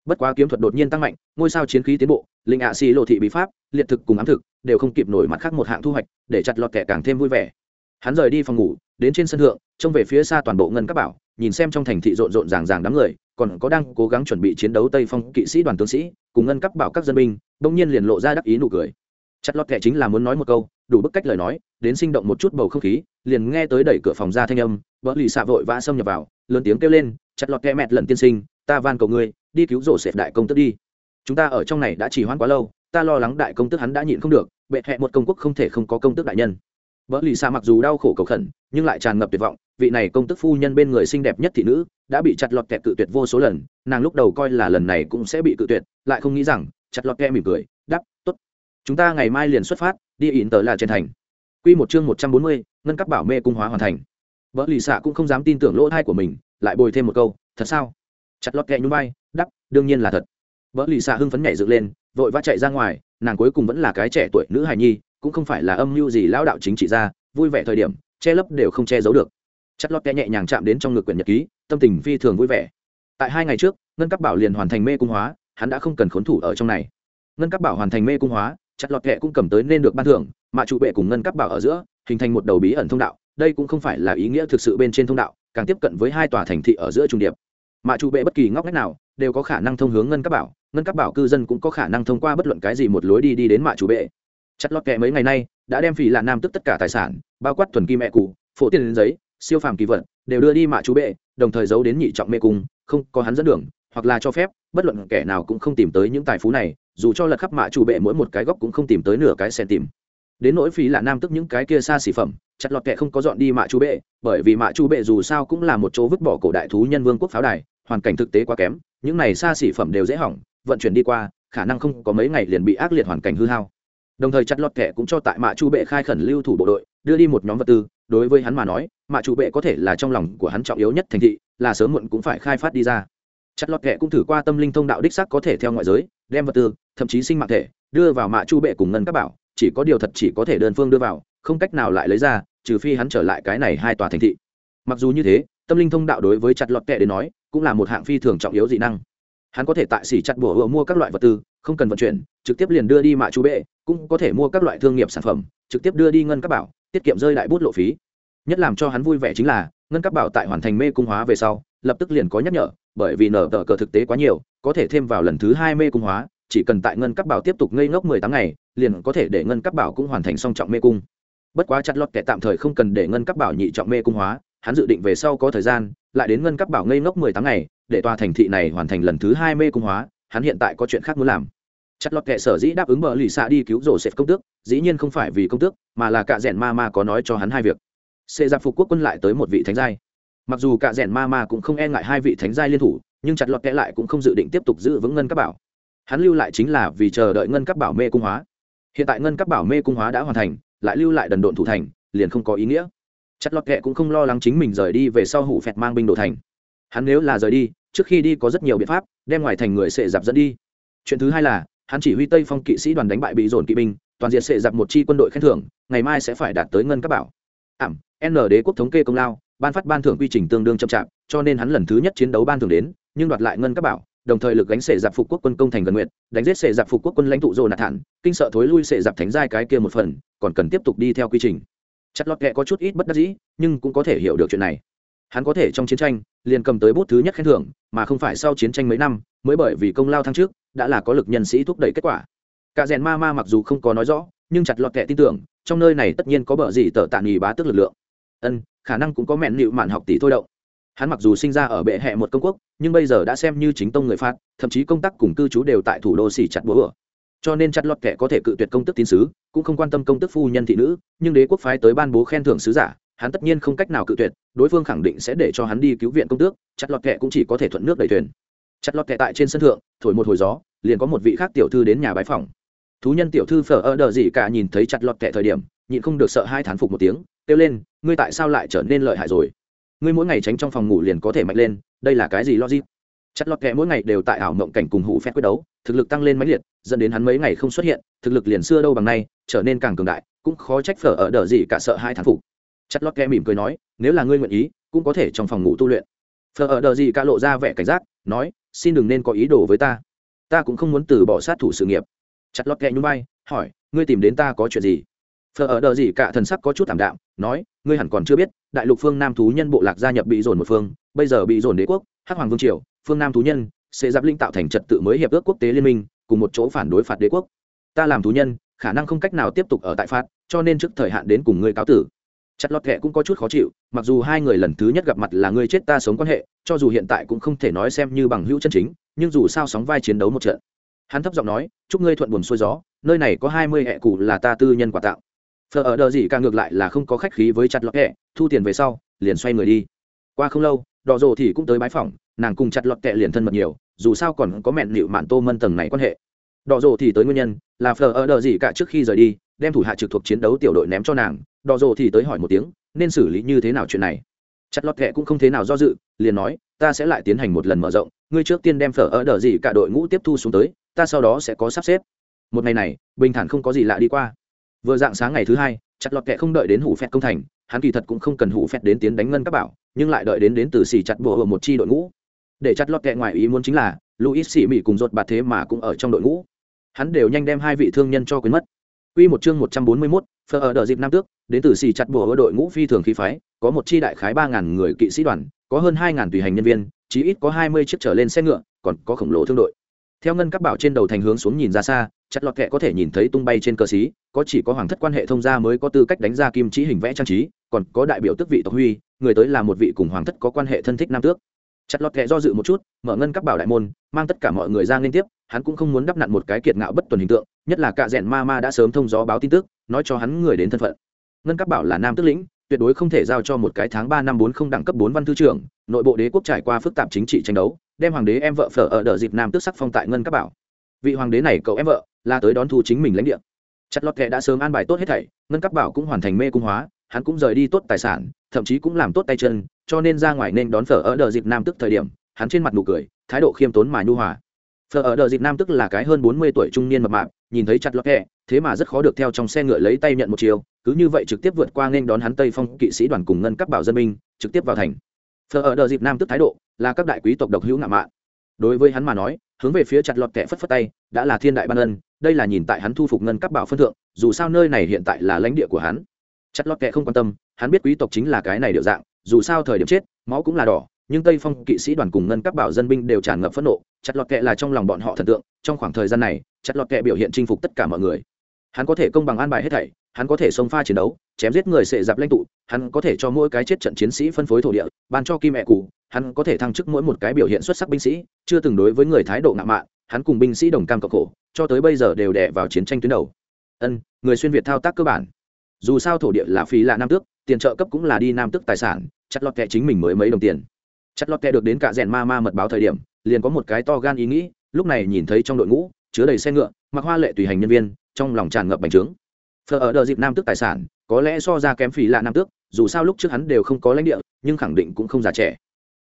bất quá kiếm thuật đột nhiên tăng mạnh, ngôi sao chiến khí tiến bộ, linh ạ xì lộ thị bí pháp, liệt thực cùng ám thực, đều không kịp nổi mặt khác một hạng thu hoạch, để chặt lọt kẻ càng thêm vui vẻ. Hắn rời đi phòng ngủ, đến trên sân thượng, trông về phía xa toàn bộ ngân các bảo, nhìn xem trong thành thị rộn rộn ràng ràng đám người, còn có đang cố gắng chuẩn bị chiến đấu tây phong kỵ sĩ đoàn tướng sĩ, cùng ngân các bảo các dân binh, bỗng nhiên liền lộ ra đắc ý nụ cười. Chặt lọt kẻ chính là muốn nói một câu, đủ bức cách lời nói, đến sinh động một chút bầu không khí, liền nghe tới đẩy cửa phòng ra thanh âm vợ lì xạ vội vã xâm nhập vào, lớn tiếng kêu lên, chặt lọt kẻ mẹt lần tiên sinh, ta van cầu ngươi đi cứu rổ xẹp đại công tức đi. Chúng ta ở trong này đã chỉ hoãn quá lâu, ta lo lắng đại công tức hắn đã nhịn không được, bệ hẹ một công quốc không thể không có công tức đại nhân. Vợ lì xa mặc dù đau khổ cầu khẩn, nhưng lại tràn ngập tuyệt vọng, vị này công tức phu nhân bên người xinh đẹp nhất thị nữ đã bị chặt lọt kẹt cự tuyệt vô số lần, nàng lúc đầu coi là lần này cũng sẽ bị cự tuyệt, lại không nghĩ rằng, chặt lọt kẹ mỉm cười đắp t ố t chúng ta ngày mai liền xuất phát, đi ỉn tờ là trên thành. Q một chương một trăm bốn mươi, ngân cấp bảo mê cung hóa hoàn thành. Vợ lì xạ cũng không dám tin tưởng lỗ thai của mình, lại bồi thêm một câu, thật sao? Chặt lọt kẹ nhún vai, đắp, đương nhiên là thật. Vợ lì xạ hưng phấn nhảy dựng lên, vội vã chạy ra ngoài, nàng cuối cùng vẫn là cái trẻ tuổi nữ hài nhi, cũng không phải là âm mưu gì lão đạo chính trị ra, vui vẻ thời điểm, che lấp đều không che giấu được. Chất lót kẽ nhẹ nhàng chạm đến trong ngực quyển nhật ký, tâm tình phi thường vui vẻ. Tại hai ngày trước, ngân cấp bảo liền hoàn thành mê cung hóa, hắn đã không cần khốn thủ ở trong này. Ngân cấp bảo hoàn thành mê cung hóa, chặt lọt kẹ cũng cầm tới nên được ban thưởng, mà trụ bệ cùng ngân cấp bảo ở giữa, hình thành một đầu bí ẩn thông đạo, đây cũng không phải là ý nghĩa thực sự bên trên thông đạo, càng tiếp cận với hai tòa thành thị ở giữa trung điệp mà trụ bệ bất kỳ ngóc ngách nào đều có khả năng thông hướng ngân cấp bảo, ngân cấp bảo cư dân cũng có khả năng thông qua bất luận cái gì một lối đi đi đến mạ chủ bệ. Chặt lọt kẹ mấy ngày nay đã đem phỉ là nam tức tất cả tài sản, bao quát thuần kim mẹ cụ, phổ tiền đến giấy, siêu phàm kỳ vật đều đưa đi mạ chú bệ, đồng thời giấu đến nhị trọng mê cung, không có hắn dẫn đường, hoặc là cho phép, bất luận kẻ nào cũng không tìm tới những tài phú này, dù cho lật khắp mạ chủ bệ mỗi một cái góc cũng không tìm tới nửa cái sen tìm đến nỗi phí là nam tức những cái kia xa xỉ phẩm, chặt lọt kệ không có dọn đi mạ chú bệ, bởi vì mạ chú bệ dù sao cũng là một chỗ vứt bỏ cổ đại thú nhân vương quốc pháo đài, hoàn cảnh thực tế quá kém, những này xa xỉ phẩm đều dễ hỏng, vận chuyển đi qua, khả năng không có mấy ngày liền bị ác liệt hoàn cảnh hư hao. Đồng thời chặt lọt kệ cũng cho tại mạ chu bệ khai khẩn lưu thủ bộ đội, đưa đi một nhóm vật tư, đối với hắn mà nói, mạ chu bệ có thể là trong lòng của hắn trọng yếu nhất thành thị, là sớm muộn cũng phải khai phát đi ra. Chặt lọt kệ cũng thử qua tâm linh thông đạo đích sắc có thể theo ngoại giới, đem vật tư, thậm chí sinh mạng thể, đưa vào mạ chu bệ cùng ngân các bảo chỉ có điều thật chỉ có thể đơn phương đưa vào, không cách nào lại lấy ra, trừ phi hắn trở lại cái này hai tòa thành thị. Mặc dù như thế, tâm linh thông đạo đối với chặt lọt kệ đến nói, cũng là một hạng phi thường trọng yếu dị năng. Hắn có thể tại xỉ chặt bùa mua các loại vật tư, không cần vận chuyển, trực tiếp liền đưa đi mạ chú bệ, cũng có thể mua các loại thương nghiệp sản phẩm, trực tiếp đưa đi ngân các bảo, tiết kiệm rơi đại bút lộ phí. Nhất làm cho hắn vui vẻ chính là, ngân các bảo tại hoàn thành mê cung hóa về sau, lập tức liền có nhắc nhở, bởi vì nở tờ cờ thực tế quá nhiều, có thể thêm vào lần thứ hai mê cung hóa, chỉ cần tại ngân các bảo tiếp tục ngây ngốc mười tám ngày liền có thể để ngân cấp bảo cũng hoàn thành song trọng mê cung. Bất quá chặt lọt kẻ tạm thời không cần để ngân cấp bảo nhị trọng mê cung hóa, hắn dự định về sau có thời gian, lại đến ngân cấp bảo ngây ngốc mười tháng ngày, để tòa thành thị này hoàn thành lần thứ hai mê cung hóa, hắn hiện tại có chuyện khác muốn làm. Chặt lọt kệ sở dĩ đáp ứng bờ lì xạ đi cứu rổ xẹp công tước, dĩ nhiên không phải vì công tước, mà là cả rèn ma ma có nói cho hắn hai việc. Xê giặc phục quốc quân lại tới một vị thánh giai. Mặc dù cả rèn ma ma cũng không e ngại hai vị thánh giai liên thủ, nhưng chặt lọt kệ lại cũng không dự định tiếp tục giữ vững ngân cấp bảo. Hắn lưu lại chính là vì chờ đợi ngân cấp bảo mê cung hóa hiện tại ngân cấp bảo mê cung hóa đã hoàn thành, lại lưu lại đần độn thủ thành, liền không có ý nghĩa. Chặt lọt kệ cũng không lo lắng chính mình rời đi về sau hủ phẹt mang binh đồ thành. Hắn nếu là rời đi, trước khi đi có rất nhiều biện pháp, đem ngoài thành người sệ dạp dẫn đi. Chuyện thứ hai là, hắn chỉ huy tây phong kỵ sĩ đoàn đánh bại bị dồn kỵ binh, toàn diện sệ dạp một chi quân đội khen thưởng, ngày mai sẽ phải đạt tới ngân cấp bảo. Ảm, n đế quốc thống kê công lao, ban phát ban thưởng quy trình tương đương chậm chạp, cho nên hắn lần thứ nhất chiến đấu ban thưởng đến, nhưng đoạt lại ngân cấp bảo đồng thời lực gánh sệ dạp phục quốc quân công thành gần nguyện, đánh giết sệ dạp phục quốc quân lãnh tụ dồn nạt thản kinh sợ thối lui sệ dạp thánh giai cái kia một phần, còn cần tiếp tục đi theo quy trình. Chặt lọt kệ có chút ít bất đắc dĩ, nhưng cũng có thể hiểu được chuyện này. Hắn có thể trong chiến tranh, liền cầm tới bút thứ nhất khen thưởng, mà không phải sau chiến tranh mấy năm, mới bởi vì công lao thăng trước đã là có lực nhân sĩ thúc đẩy kết quả. Cả rèn ma ma mặc dù không có nói rõ, nhưng chặt lọt kệ tin tưởng, trong nơi này tất nhiên có bờ gì tờ tạ nghỉ bá tức lực lượng. Ân, khả năng cũng có mẹn nịu mạn học tỷ thôi động hắn mặc dù sinh ra ở bệ hệ một công quốc, nhưng bây giờ đã xem như chính tông người phát thậm chí công tác cùng cư trú đều tại thủ đô xỉ chặt búa cho nên chặt lọt kẻ có thể cự tuyệt công tức tín sứ, cũng không quan tâm công tức phu nhân thị nữ, nhưng đế quốc phái tới ban bố khen thưởng sứ giả, hắn tất nhiên không cách nào cự tuyệt, đối phương khẳng định sẽ để cho hắn đi cứu viện công tước, chặt lọt kẻ cũng chỉ có thể thuận nước đầy thuyền. Chặt lọt kẻ tại trên sân thượng, thổi một hồi gió, liền có một vị khác tiểu thư đến nhà bái phòng thú nhân tiểu thư phở ơ đờ gì cả nhìn thấy chặt lọt kẻ thời điểm, nhịn không được sợ hai thán phục một tiếng, kêu lên, ngươi tại sao lại trở nên lợi hại rồi? Ngươi mỗi ngày tránh trong phòng ngủ liền có thể mạnh lên, đây là cái gì logic? Chặt lọt kẹ mỗi ngày đều tại ảo mộng cảnh cùng hủ phép quyết đấu, thực lực tăng lên mãnh liệt, dẫn đến hắn mấy ngày không xuất hiện, thực lực liền xưa đâu bằng nay, trở nên càng cường đại, cũng khó trách phở ở đờ gì cả sợ hai thán phục. Chặt lọt kẹ mỉm cười nói, nếu là ngươi nguyện ý, cũng có thể trong phòng ngủ tu luyện. Phở ở đờ gì cả lộ ra vẻ cảnh giác, nói, xin đừng nên có ý đồ với ta. Ta cũng không muốn từ bỏ sát thủ sự nghiệp. Chặt lọt kẹ nhún vai, hỏi, ngươi tìm đến ta có chuyện gì? Phở ở đờ gì cả thần sắc có chút thảm đạm, nói, ngươi hẳn còn chưa biết, đại lục phương nam thú nhân bộ lạc gia nhập bị dồn một phương, bây giờ bị dồn đế quốc, hắc hoàng vương triều, phương nam thú nhân, sẽ giáp linh tạo thành trật tự mới hiệp ước quốc tế liên minh, cùng một chỗ phản đối phạt đế quốc. Ta làm thú nhân, khả năng không cách nào tiếp tục ở tại phạt, cho nên trước thời hạn đến cùng ngươi cáo tử. Chặt lọt kệ cũng có chút khó chịu, mặc dù hai người lần thứ nhất gặp mặt là ngươi chết ta sống quan hệ, cho dù hiện tại cũng không thể nói xem như bằng hữu chân chính, nhưng dù sao sóng vai chiến đấu một trận. Hắn thấp giọng nói, chúc ngươi thuận buồm xuôi gió, nơi này có hai mươi hệ cụ là ta tư nhân quà tặng phờ ở đờ gì càng ngược lại là không có khách khí với chặt lọt kệ thu tiền về sau, liền xoay người đi. Qua không lâu, đỏ rồ thì cũng tới bái phòng nàng cùng chặt lọt kệ liền thân mật nhiều, dù sao còn có mẹn nịu mạn tô mân tầng này quan hệ. Đỏ rồ thì tới nguyên nhân, là phờ ở đờ gì cả trước khi rời đi, đem thủ hạ trực thuộc chiến đấu tiểu đội ném cho nàng. Đỏ rồ thì tới hỏi một tiếng, nên xử lý như thế nào chuyện này? Chặt lọt kệ cũng không thế nào do dự, liền nói, ta sẽ lại tiến hành một lần mở rộng, ngươi trước tiên đem phở ở đờ gì cả đội ngũ tiếp thu xuống tới, ta sau đó sẽ có sắp xếp. Một ngày này, bình thản không có gì lạ đi qua vừa dạng sáng ngày thứ hai chặt lọt kệ không đợi đến hủ phẹt công thành hắn kỳ thật cũng không cần hủ phẹt đến tiến đánh ngân các bảo nhưng lại đợi đến đến từ xì chặt bùa ở một chi đội ngũ. Để chặt lọt kệ ngoài ý muốn chính là luis xì mỹ cùng rột bạt thế mà cũng ở trong đội ngũ. Hắn đều nhanh đem hai vị thương nhân cho quên mất. Quy một chương 141, Phở ở đợt dịp nam tước, đến từ xì chặt bùa ở đội ngũ phi thường khí phái, có một chi đại khái 3000 người kỵ sĩ đoàn, có hơn 2000 tùy hành nhân viên, chí ít có 20 chiếc trở lên xe ngựa, còn có khổng lồ thương đội. Theo ngân các bảo trên đầu thành hướng xuống nhìn ra xa, chặt lọt kệ có thể nhìn thấy tung bay trên cờ xí, có chỉ có hoàng thất quan hệ thông gia mới có tư cách đánh ra kim chỉ hình vẽ trang trí, còn có đại biểu tước vị tộc huy, người tới là một vị cùng hoàng thất có quan hệ thân thích nam tước. Chặt lọt kệ do dự một chút mở ngân các bảo đại môn mang tất cả mọi người ra liên tiếp hắn cũng không muốn đắp nặn một cái kiệt ngạo bất tuần hình tượng nhất là cạ rẽn ma ma đã sớm thông gió báo tin tức nói cho hắn người đến thân phận. Ngân các bảo là nam tước lĩnh tuyệt đối không thể giao cho một cái tháng ba năm bốn không đẳng cấp bốn văn thư trưởng nội bộ đế quốc trải qua phức tạp chính trị tranh đấu đem hoàng đế em vợ phở ở đợi dịp nam tước sắc phong tại ngân các bảo. Vị hoàng đế này cậu em vợ là tới đón thu chính mình lãnh địa. Chặt lọt kệ đã sớm an bài tốt hết thảy, ngân cấp bảo cũng hoàn thành mê cung hóa, hắn cũng rời đi tốt tài sản, thậm chí cũng làm tốt tay chân, cho nên ra ngoài nên đón phở ở đợt dịp nam tức thời điểm, hắn trên mặt nụ cười, thái độ khiêm tốn mà nhu hòa. Phở ở đợt dịp nam tức là cái hơn bốn mươi tuổi trung niên mập mạp, nhìn thấy chặt lọt kẹ thế mà rất khó được theo trong xe ngựa lấy tay nhận một chiều, cứ như vậy trực tiếp vượt qua nên đón hắn tây phong kỵ sĩ đoàn cùng ngân cấp bảo dân binh, trực tiếp vào thành. Phở ở đợt dịp nam tức thái độ là các đại quý tộc độc hữu ngạo mạn. Đối với hắn mà nói, hướng về phía chặt lọt kẹ phất phất tay, đã là thiên đại ban ân đây là nhìn tại hắn thu phục ngân cấp bảo phân thượng, dù sao nơi này hiện tại là lãnh địa của hắn. Chặt lót kệ không quan tâm, hắn biết quý tộc chính là cái này điệu dạng, dù sao thời điểm chết, máu cũng là đỏ, nhưng tây phong kỵ sĩ đoàn cùng ngân các bảo dân binh đều tràn ngập phẫn nộ, chặt lọt kệ là trong lòng bọn họ thần tượng, trong khoảng thời gian này, chặt lọt kệ biểu hiện chinh phục tất cả mọi người. Hắn có thể công bằng an bài hết thảy, hắn có thể xông pha chiến đấu, chém giết người sệ dạp lãnh tụ, hắn có thể cho mỗi cái chết trận chiến sĩ phân phối thổ địa, ban cho kim mẹ cụ, hắn có thể thăng chức mỗi một cái biểu hiện xuất sắc binh sĩ, chưa từng đối với người thái độ ngạo mạn hắn cùng binh sĩ đồng cam cộng khổ, cho tới bây giờ đều đè vào chiến tranh tuyến đầu. Ân, người xuyên việt thao tác cơ bản. Dù sao thổ địa là phí là nam tước, tiền trợ cấp cũng là đi nam tước tài sản, chặt lọt kẹ chính mình mới mấy đồng tiền. Chặt lọt kẹ được đến cả rèn ma ma mật báo thời điểm, liền có một cái to gan ý nghĩ, lúc này nhìn thấy trong đội ngũ, chứa đầy xe ngựa, mặc hoa lệ tùy hành nhân viên, trong lòng tràn ngập bành trướng. Phở ở đợt dịp nam tước tài sản, có lẽ so ra kém phí là nam tước, dù sao lúc trước hắn đều không có lãnh địa, nhưng khẳng định cũng không già trẻ.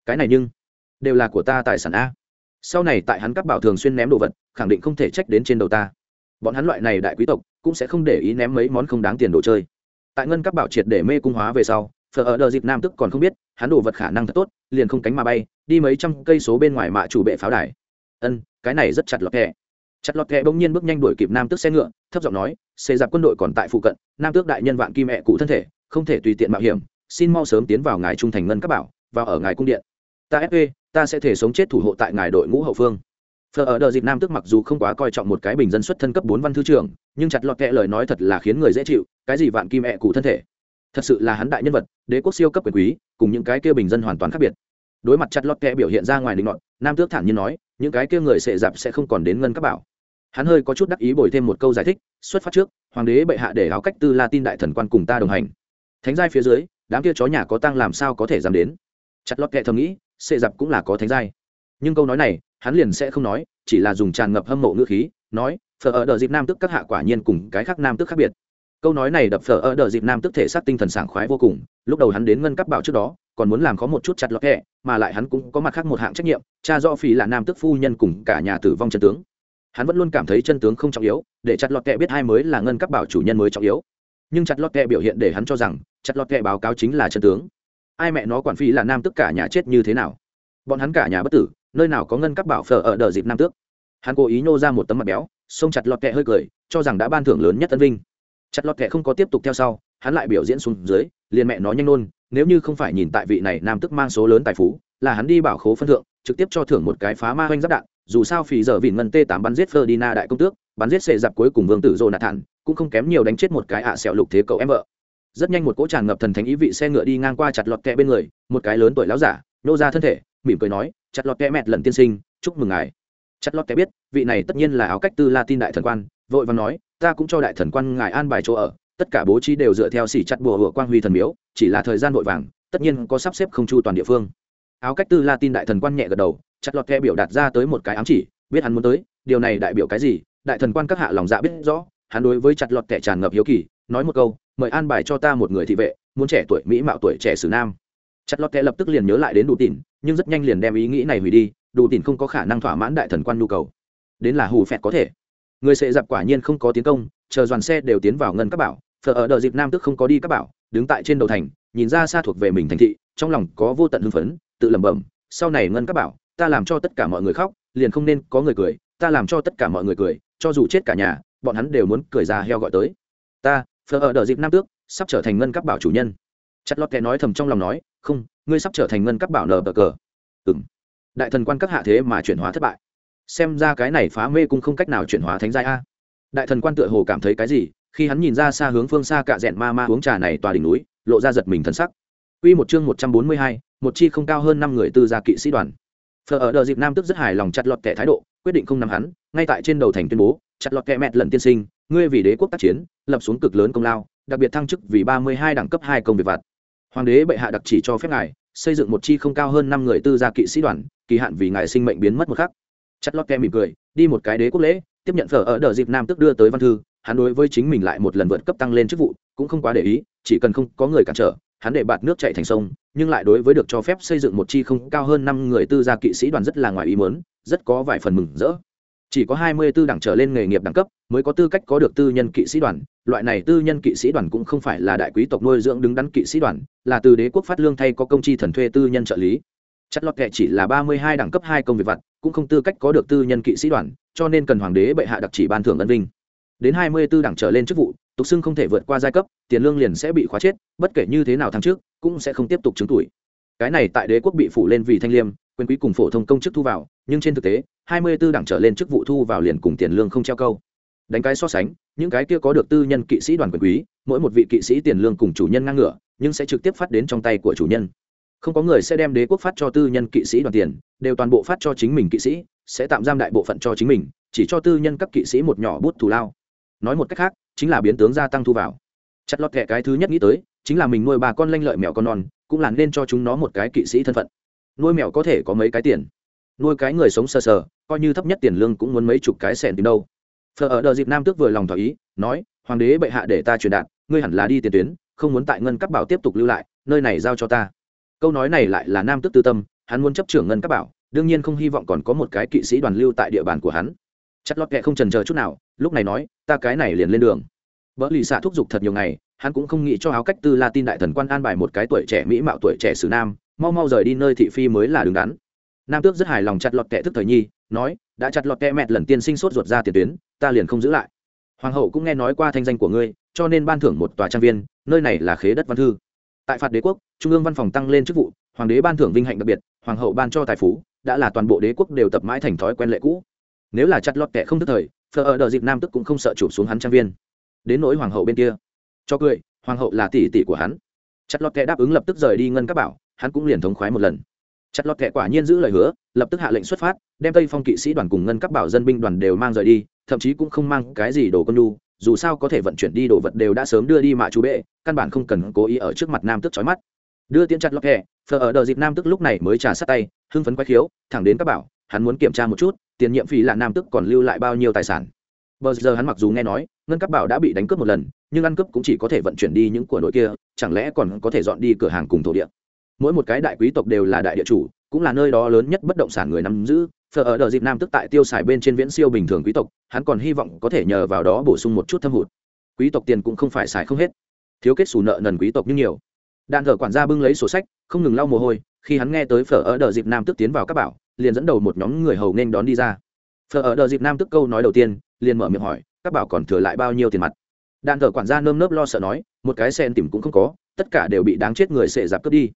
Cái này nhưng đều là của ta tài sản a sau này tại hắn các bảo thường xuyên ném đồ vật, khẳng định không thể trách đến trên đầu ta. Bọn hắn loại này đại quý tộc, cũng sẽ không để ý ném mấy món không đáng tiền đồ chơi. Tại ngân các bảo triệt để mê cung hóa về sau, phở ở đờ dịp nam tức còn không biết, hắn đồ vật khả năng thật tốt, liền không cánh mà bay, đi mấy trăm cây số bên ngoài mạ chủ bệ pháo đài. Ân, cái này rất chặt lọt kẹ. Chặt lọt kẹ bỗng nhiên bước nhanh đuổi kịp nam tước xe ngựa, thấp giọng nói, xê giặc quân đội còn tại phụ cận, nam tước đại nhân vạn kim mẹ cụ thân thể, không thể tùy tiện mạo hiểm, xin mau sớm tiến vào ngài trung thành ngân các bảo và ở ngài cung điện. Ta fp ta sẽ thể sống chết thủ hộ tại ngài đội ngũ hậu phương. Phờ ở đợt dịp nam tước mặc dù không quá coi trọng một cái bình dân xuất thân cấp bốn văn thư trưởng, nhưng chặt lọt kẹ lời nói thật là khiến người dễ chịu, cái gì vạn kim mẹ cụ thân thể. Thật sự là hắn đại nhân vật, đế quốc siêu cấp quyền quý, cùng những cái kia bình dân hoàn toàn khác biệt. Đối mặt chặt lọt kẹ biểu hiện ra ngoài định ngọn nam tước thản nhiên nói, những cái kia người sệ dạp sẽ không còn đến ngân các bảo. Hắn hơi có chút đắc ý bồi thêm một câu giải thích, xuất phát trước, hoàng đế bệ hạ để áo cách tư la tin đại thần quan cùng ta đồng hành. Thánh giai phía dưới, đám kia chó nhà có tăng làm sao có thể dám đến? Chặt lọt kẹ thầm nghĩ sệ dạp cũng là có thánh giai. Nhưng câu nói này, hắn liền sẽ không nói, chỉ là dùng tràn ngập hâm mộ ngữ khí, nói, phở ở đợt dịp nam tức các hạ quả nhiên cùng cái khác nam tức khác biệt. Câu nói này đập phở ở đợt dịp nam tức thể xác tinh thần sảng khoái vô cùng, lúc đầu hắn đến ngân cấp bảo trước đó, còn muốn làm có một chút chặt lọt hẹ mà lại hắn cũng có mặt khác một hạng trách nhiệm, cha do phì là nam tức phu nhân cùng cả nhà tử vong chân tướng. Hắn vẫn luôn cảm thấy chân tướng không trọng yếu, để chặt lọt kẹ biết hai mới là ngân cấp bảo chủ nhân mới trọng yếu. Nhưng chặt lọt kẹ biểu hiện để hắn cho rằng, chặt lọt kẹ báo cáo chính là chân tướng ai mẹ nó quản phí là nam tức cả nhà chết như thế nào? Bọn hắn cả nhà bất tử, nơi nào có ngân cấp bảo phở ở đờ dịp nam tước? Hắn cố ý nhô ra một tấm mặt béo, xông chặt lọt kẹ hơi cười, cho rằng đã ban thưởng lớn nhất tân vinh. Chặt lọt kẹ không có tiếp tục theo sau, hắn lại biểu diễn xuống dưới, liền mẹ nó nhanh nôn nếu như không phải nhìn tại vị này nam tức mang số lớn tài phú, là hắn đi bảo khố phân thượng, trực tiếp cho thưởng một cái phá ma hoanh giáp đạn, dù sao phì giờ vì ngân t tám bắn giết Ferdinand đại công tước, bắn giết sệ giặc cuối cùng vương tử Jonathan, cũng không kém nhiều đánh chết một cái ạ à sẹo lục thế cậu em vợ rất nhanh một cỗ tràn ngập thần thánh ý vị xe ngựa đi ngang qua chặt lọt kẹ bên người, một cái lớn tuổi lão giả, nô ra thân thể, mỉm cười nói, chặt lọt kẹ mẹt lần tiên sinh, chúc mừng ngài. Chặt lọt kẹ biết, vị này tất nhiên là áo cách tư la tin đại thần quan, vội và nói, ta cũng cho đại thần quan ngài an bài chỗ ở, tất cả bố trí đều dựa theo xỉ chặt bùa hựa quang huy thần miếu, chỉ là thời gian vội vàng, tất nhiên có sắp xếp không chu toàn địa phương. Áo cách tư la tin đại thần quan nhẹ gật đầu, chặt lọt kẹ biểu đạt ra tới một cái ám chỉ, biết hắn muốn tới, điều này đại biểu cái gì? Đại thần quan các hạ lòng dạ biết rõ, hắn đối với chặt lọt kẹ tràn ngập hiếu kỳ, nói một câu mời an bài cho ta một người thị vệ, muốn trẻ tuổi mỹ mạo tuổi trẻ sử nam. Chặt lọt kẻ lập tức liền nhớ lại đến đủ tỉn, nhưng rất nhanh liền đem ý nghĩ này hủy đi, đủ tỉn không có khả năng thỏa mãn đại thần quan nhu cầu. Đến là hù phẹt có thể. Người sẽ dập quả nhiên không có tiến công, chờ đoàn xe đều tiến vào ngân các bảo, phở ở đợt dịp nam tức không có đi các bảo, đứng tại trên đầu thành, nhìn ra xa thuộc về mình thành thị, trong lòng có vô tận hưng phấn, tự lẩm bẩm, sau này ngân các bảo, ta làm cho tất cả mọi người khóc, liền không nên có người cười, ta làm cho tất cả mọi người cười, cho dù chết cả nhà, bọn hắn đều muốn cười ra heo gọi tới. Ta phở ở đợi dịp nam tước sắp trở thành ngân các bảo chủ nhân. Chặt lọt kẻ nói thầm trong lòng nói không ngươi sắp trở thành ngân các bảo nờ bờ cờ. Ừng đại thần quan các hạ thế mà chuyển hóa thất bại. Xem ra cái này phá mê cung không cách nào chuyển hóa thánh giai a. Đại thần quan tựa hồ cảm thấy cái gì khi hắn nhìn ra xa hướng phương xa cạ rẽn ma ma uống trà này tòa đỉnh núi lộ ra giật mình thân sắc. Quy một chương một trăm bốn mươi hai, một chi không cao hơn năm người tư gia kỵ sĩ đoàn. Phở ở đợt dịp Nam tức rất hài lòng chặt lọt kẻ thái độ, quyết định không nắm hắn, ngay tại trên đầu thành tuyên bố, chặt lọt kẻ mẹt lần tiên sinh, ngươi vì đế quốc tác chiến, lập xuống cực lớn công lao, đặc biệt thăng chức vì ba mươi hai đẳng cấp hai công việc vặt. Hoàng đế bệ hạ đặc chỉ cho phép ngài xây dựng một chi không cao hơn năm người tư gia kỵ sĩ đoàn, kỳ hạn vì ngài sinh mệnh biến mất một khắc. Chặt lót kẻ mỉm cười, đi một cái đế quốc lễ, tiếp nhận phở ở đờ dịp Nam tức đưa tới văn thư, hắn đối với chính mình lại một lần vượt cấp tăng lên chức vụ cũng không quá để ý chỉ cần không có người cản trở hắn để bạt nước chạy thành sông nhưng lại đối với được cho phép xây dựng một chi không cao hơn năm người tư gia kỵ sĩ đoàn rất là ngoài ý muốn rất có vài phần mừng rỡ chỉ có hai mươi 24 đẳng trở lên nghề nghiệp đẳng cấp, mới có tư cách có được tư nhân kỵ sĩ đoàn. Loại này tư nhân kỵ sĩ đoàn cũng không phải là đại quý tộc nuôi dưỡng đứng đắn kỵ sĩ đoàn, là từ đế quốc phát lương thay có công chi thần thuê tư nhân trợ lý. Chất lót kệ chỉ là ba mươi hai đẳng cấp hai công việc vặt, cũng không tư cách có được tư nhân kỵ sĩ đoàn, cho nên cần hoàng đế bệ hạ đặc chỉ ban thưởng ân vinh. Đến hai mươi 24 đẳng trở lên chức vụ, tục xưng không thể vượt qua giai cấp, tiền lương liền sẽ bị khóa chết, bất kể như thế nào tháng trước, cũng sẽ không tiếp tục chứng tuổi. Cái này tại đế quốc bị phủ lên vì thanh liêm quyền quý cùng phổ thông công chức thu vào, nhưng trên thực tế, hai mươi 24 đẳng trở lên chức vụ thu vào liền cùng tiền lương không treo câu. Đánh cái so sánh, những cái kia có được tư nhân kỵ sĩ đoàn quyền quý, mỗi một vị kỵ sĩ tiền lương cùng chủ nhân ngang ngửa, nhưng sẽ trực tiếp phát đến trong tay của chủ nhân. Không có người sẽ đem đế quốc phát cho tư nhân kỵ sĩ đoàn tiền, đều toàn bộ phát cho chính mình kỵ sĩ, sẽ tạm giam đại bộ phận cho chính mình, chỉ cho tư nhân các kỵ sĩ một nhỏ bút thù lao. Nói một cách khác, chính là biến tướng gia tăng thu vào. Chặt lọt kẻ cái thứ nhất nghĩ tới, chính là mình nuôi bà con lanh lợi mèo con non, cũng là nên cho chúng nó một cái kỵ sĩ thân phận nuôi mèo có thể có mấy cái tiền. Nuôi cái người sống sờ sờ, coi như thấp nhất tiền lương cũng muốn mấy chục cái sẻn tìm đâu. Phở ở đợt dịp nam tước vừa lòng thỏa ý, nói, hoàng đế bệ hạ để ta truyền đạt, ngươi hẳn là đi tiền tuyến, không muốn tại ngân các bảo tiếp tục lưu lại, nơi này giao cho ta. Câu nói này lại là nam tước tư tâm, hắn muốn chấp trưởng ngân các bảo, đương nhiên không hy vọng còn có một cái kỵ sĩ đoàn lưu tại địa bàn của hắn. Chất lót kệ không trần chờ chút nào, lúc này nói, ta cái này liền lên đường. Vợ lì xạ thúc giục thật nhiều ngày, hắn cũng không nghĩ cho áo cách tư la tin đại thần quan an bài một cái tuổi trẻ mỹ mạo tuổi trẻ sử nam mau mau rời đi nơi thị phi mới là đứng đắn. Nam tước rất hài lòng chặt lọt kẻ thức thời nhi, nói, đã chặt lọt kẻ mẹ lần tiên sinh sốt ruột ra tiền tuyến, ta liền không giữ lại. Hoàng hậu cũng nghe nói qua thanh danh của ngươi, cho nên ban thưởng một tòa trang viên, nơi này là khế đất văn thư. Tại phạt đế quốc, trung ương văn phòng tăng lên chức vụ, hoàng đế ban thưởng vinh hạnh đặc biệt, hoàng hậu ban cho tài phú, đã là toàn bộ đế quốc đều tập mãi thành thói quen lệ cũ. Nếu là chặt lọt kẻ không tức thời, phờ ở đợi dịp nam tức cũng không sợ chụp xuống hắn trang viên. Đến nỗi hoàng hậu bên kia, cho cười, hoàng hậu là tỷ tỷ của hắn. Chặt lọt kẻ đáp ứng lập tức rời đi ngân các bảo hắn cũng liền thống khoái một lần. Chặt lọt kệ quả nhiên giữ lời hứa, lập tức hạ lệnh xuất phát, đem tây phong kỵ sĩ đoàn cùng ngân các bảo dân binh đoàn đều mang rời đi, thậm chí cũng không mang cái gì đồ con nhu, dù sao có thể vận chuyển đi đồ vật đều đã sớm đưa đi mạ chú bệ, căn bản không cần cố ý ở trước mặt nam tức chói mắt. Đưa tiễn chặt lọt kệ phờ ở đợt dịp nam tức lúc này mới trả sát tay, hưng phấn quái khiếu, thẳng đến các bảo, hắn muốn kiểm tra một chút, tiền nhiệm phí là nam tức còn lưu lại bao nhiêu tài sản. Bờ giờ hắn mặc dù nghe nói, ngân các bảo đã bị đánh cướp một lần, nhưng ăn cướp cũng chỉ có thể vận chuyển đi những của nội kia, chẳng lẽ còn có thể dọn đi cửa hàng cùng thổ địa? Mỗi một cái đại quý tộc đều là đại địa chủ, cũng là nơi đó lớn nhất bất động sản người nắm giữ. Phở ở đợt dịp nam tức tại tiêu xài bên trên viễn siêu bình thường quý tộc, hắn còn hy vọng có thể nhờ vào đó bổ sung một chút thâm hụt. Quý tộc tiền cũng không phải xài không hết. Thiếu kết xù nợ nần quý tộc nhưng nhiều. Đạn thờ quản gia bưng lấy sổ sách, không ngừng lau mồ hôi, khi hắn nghe tới phở ở đợt dịp nam tức tiến vào các bảo, liền dẫn đầu một nhóm người hầu nên đón đi ra. Phở ở đợt dịp nam tức câu nói đầu tiên, liền mở miệng hỏi, các bảo còn thừa lại bao nhiêu tiền mặt? Đạn thờ quản gia nơm nớp lo sợ nói, một cái sen tìm cũng không có, tất cả đều bị đáng chết người sệ giặc cướp đi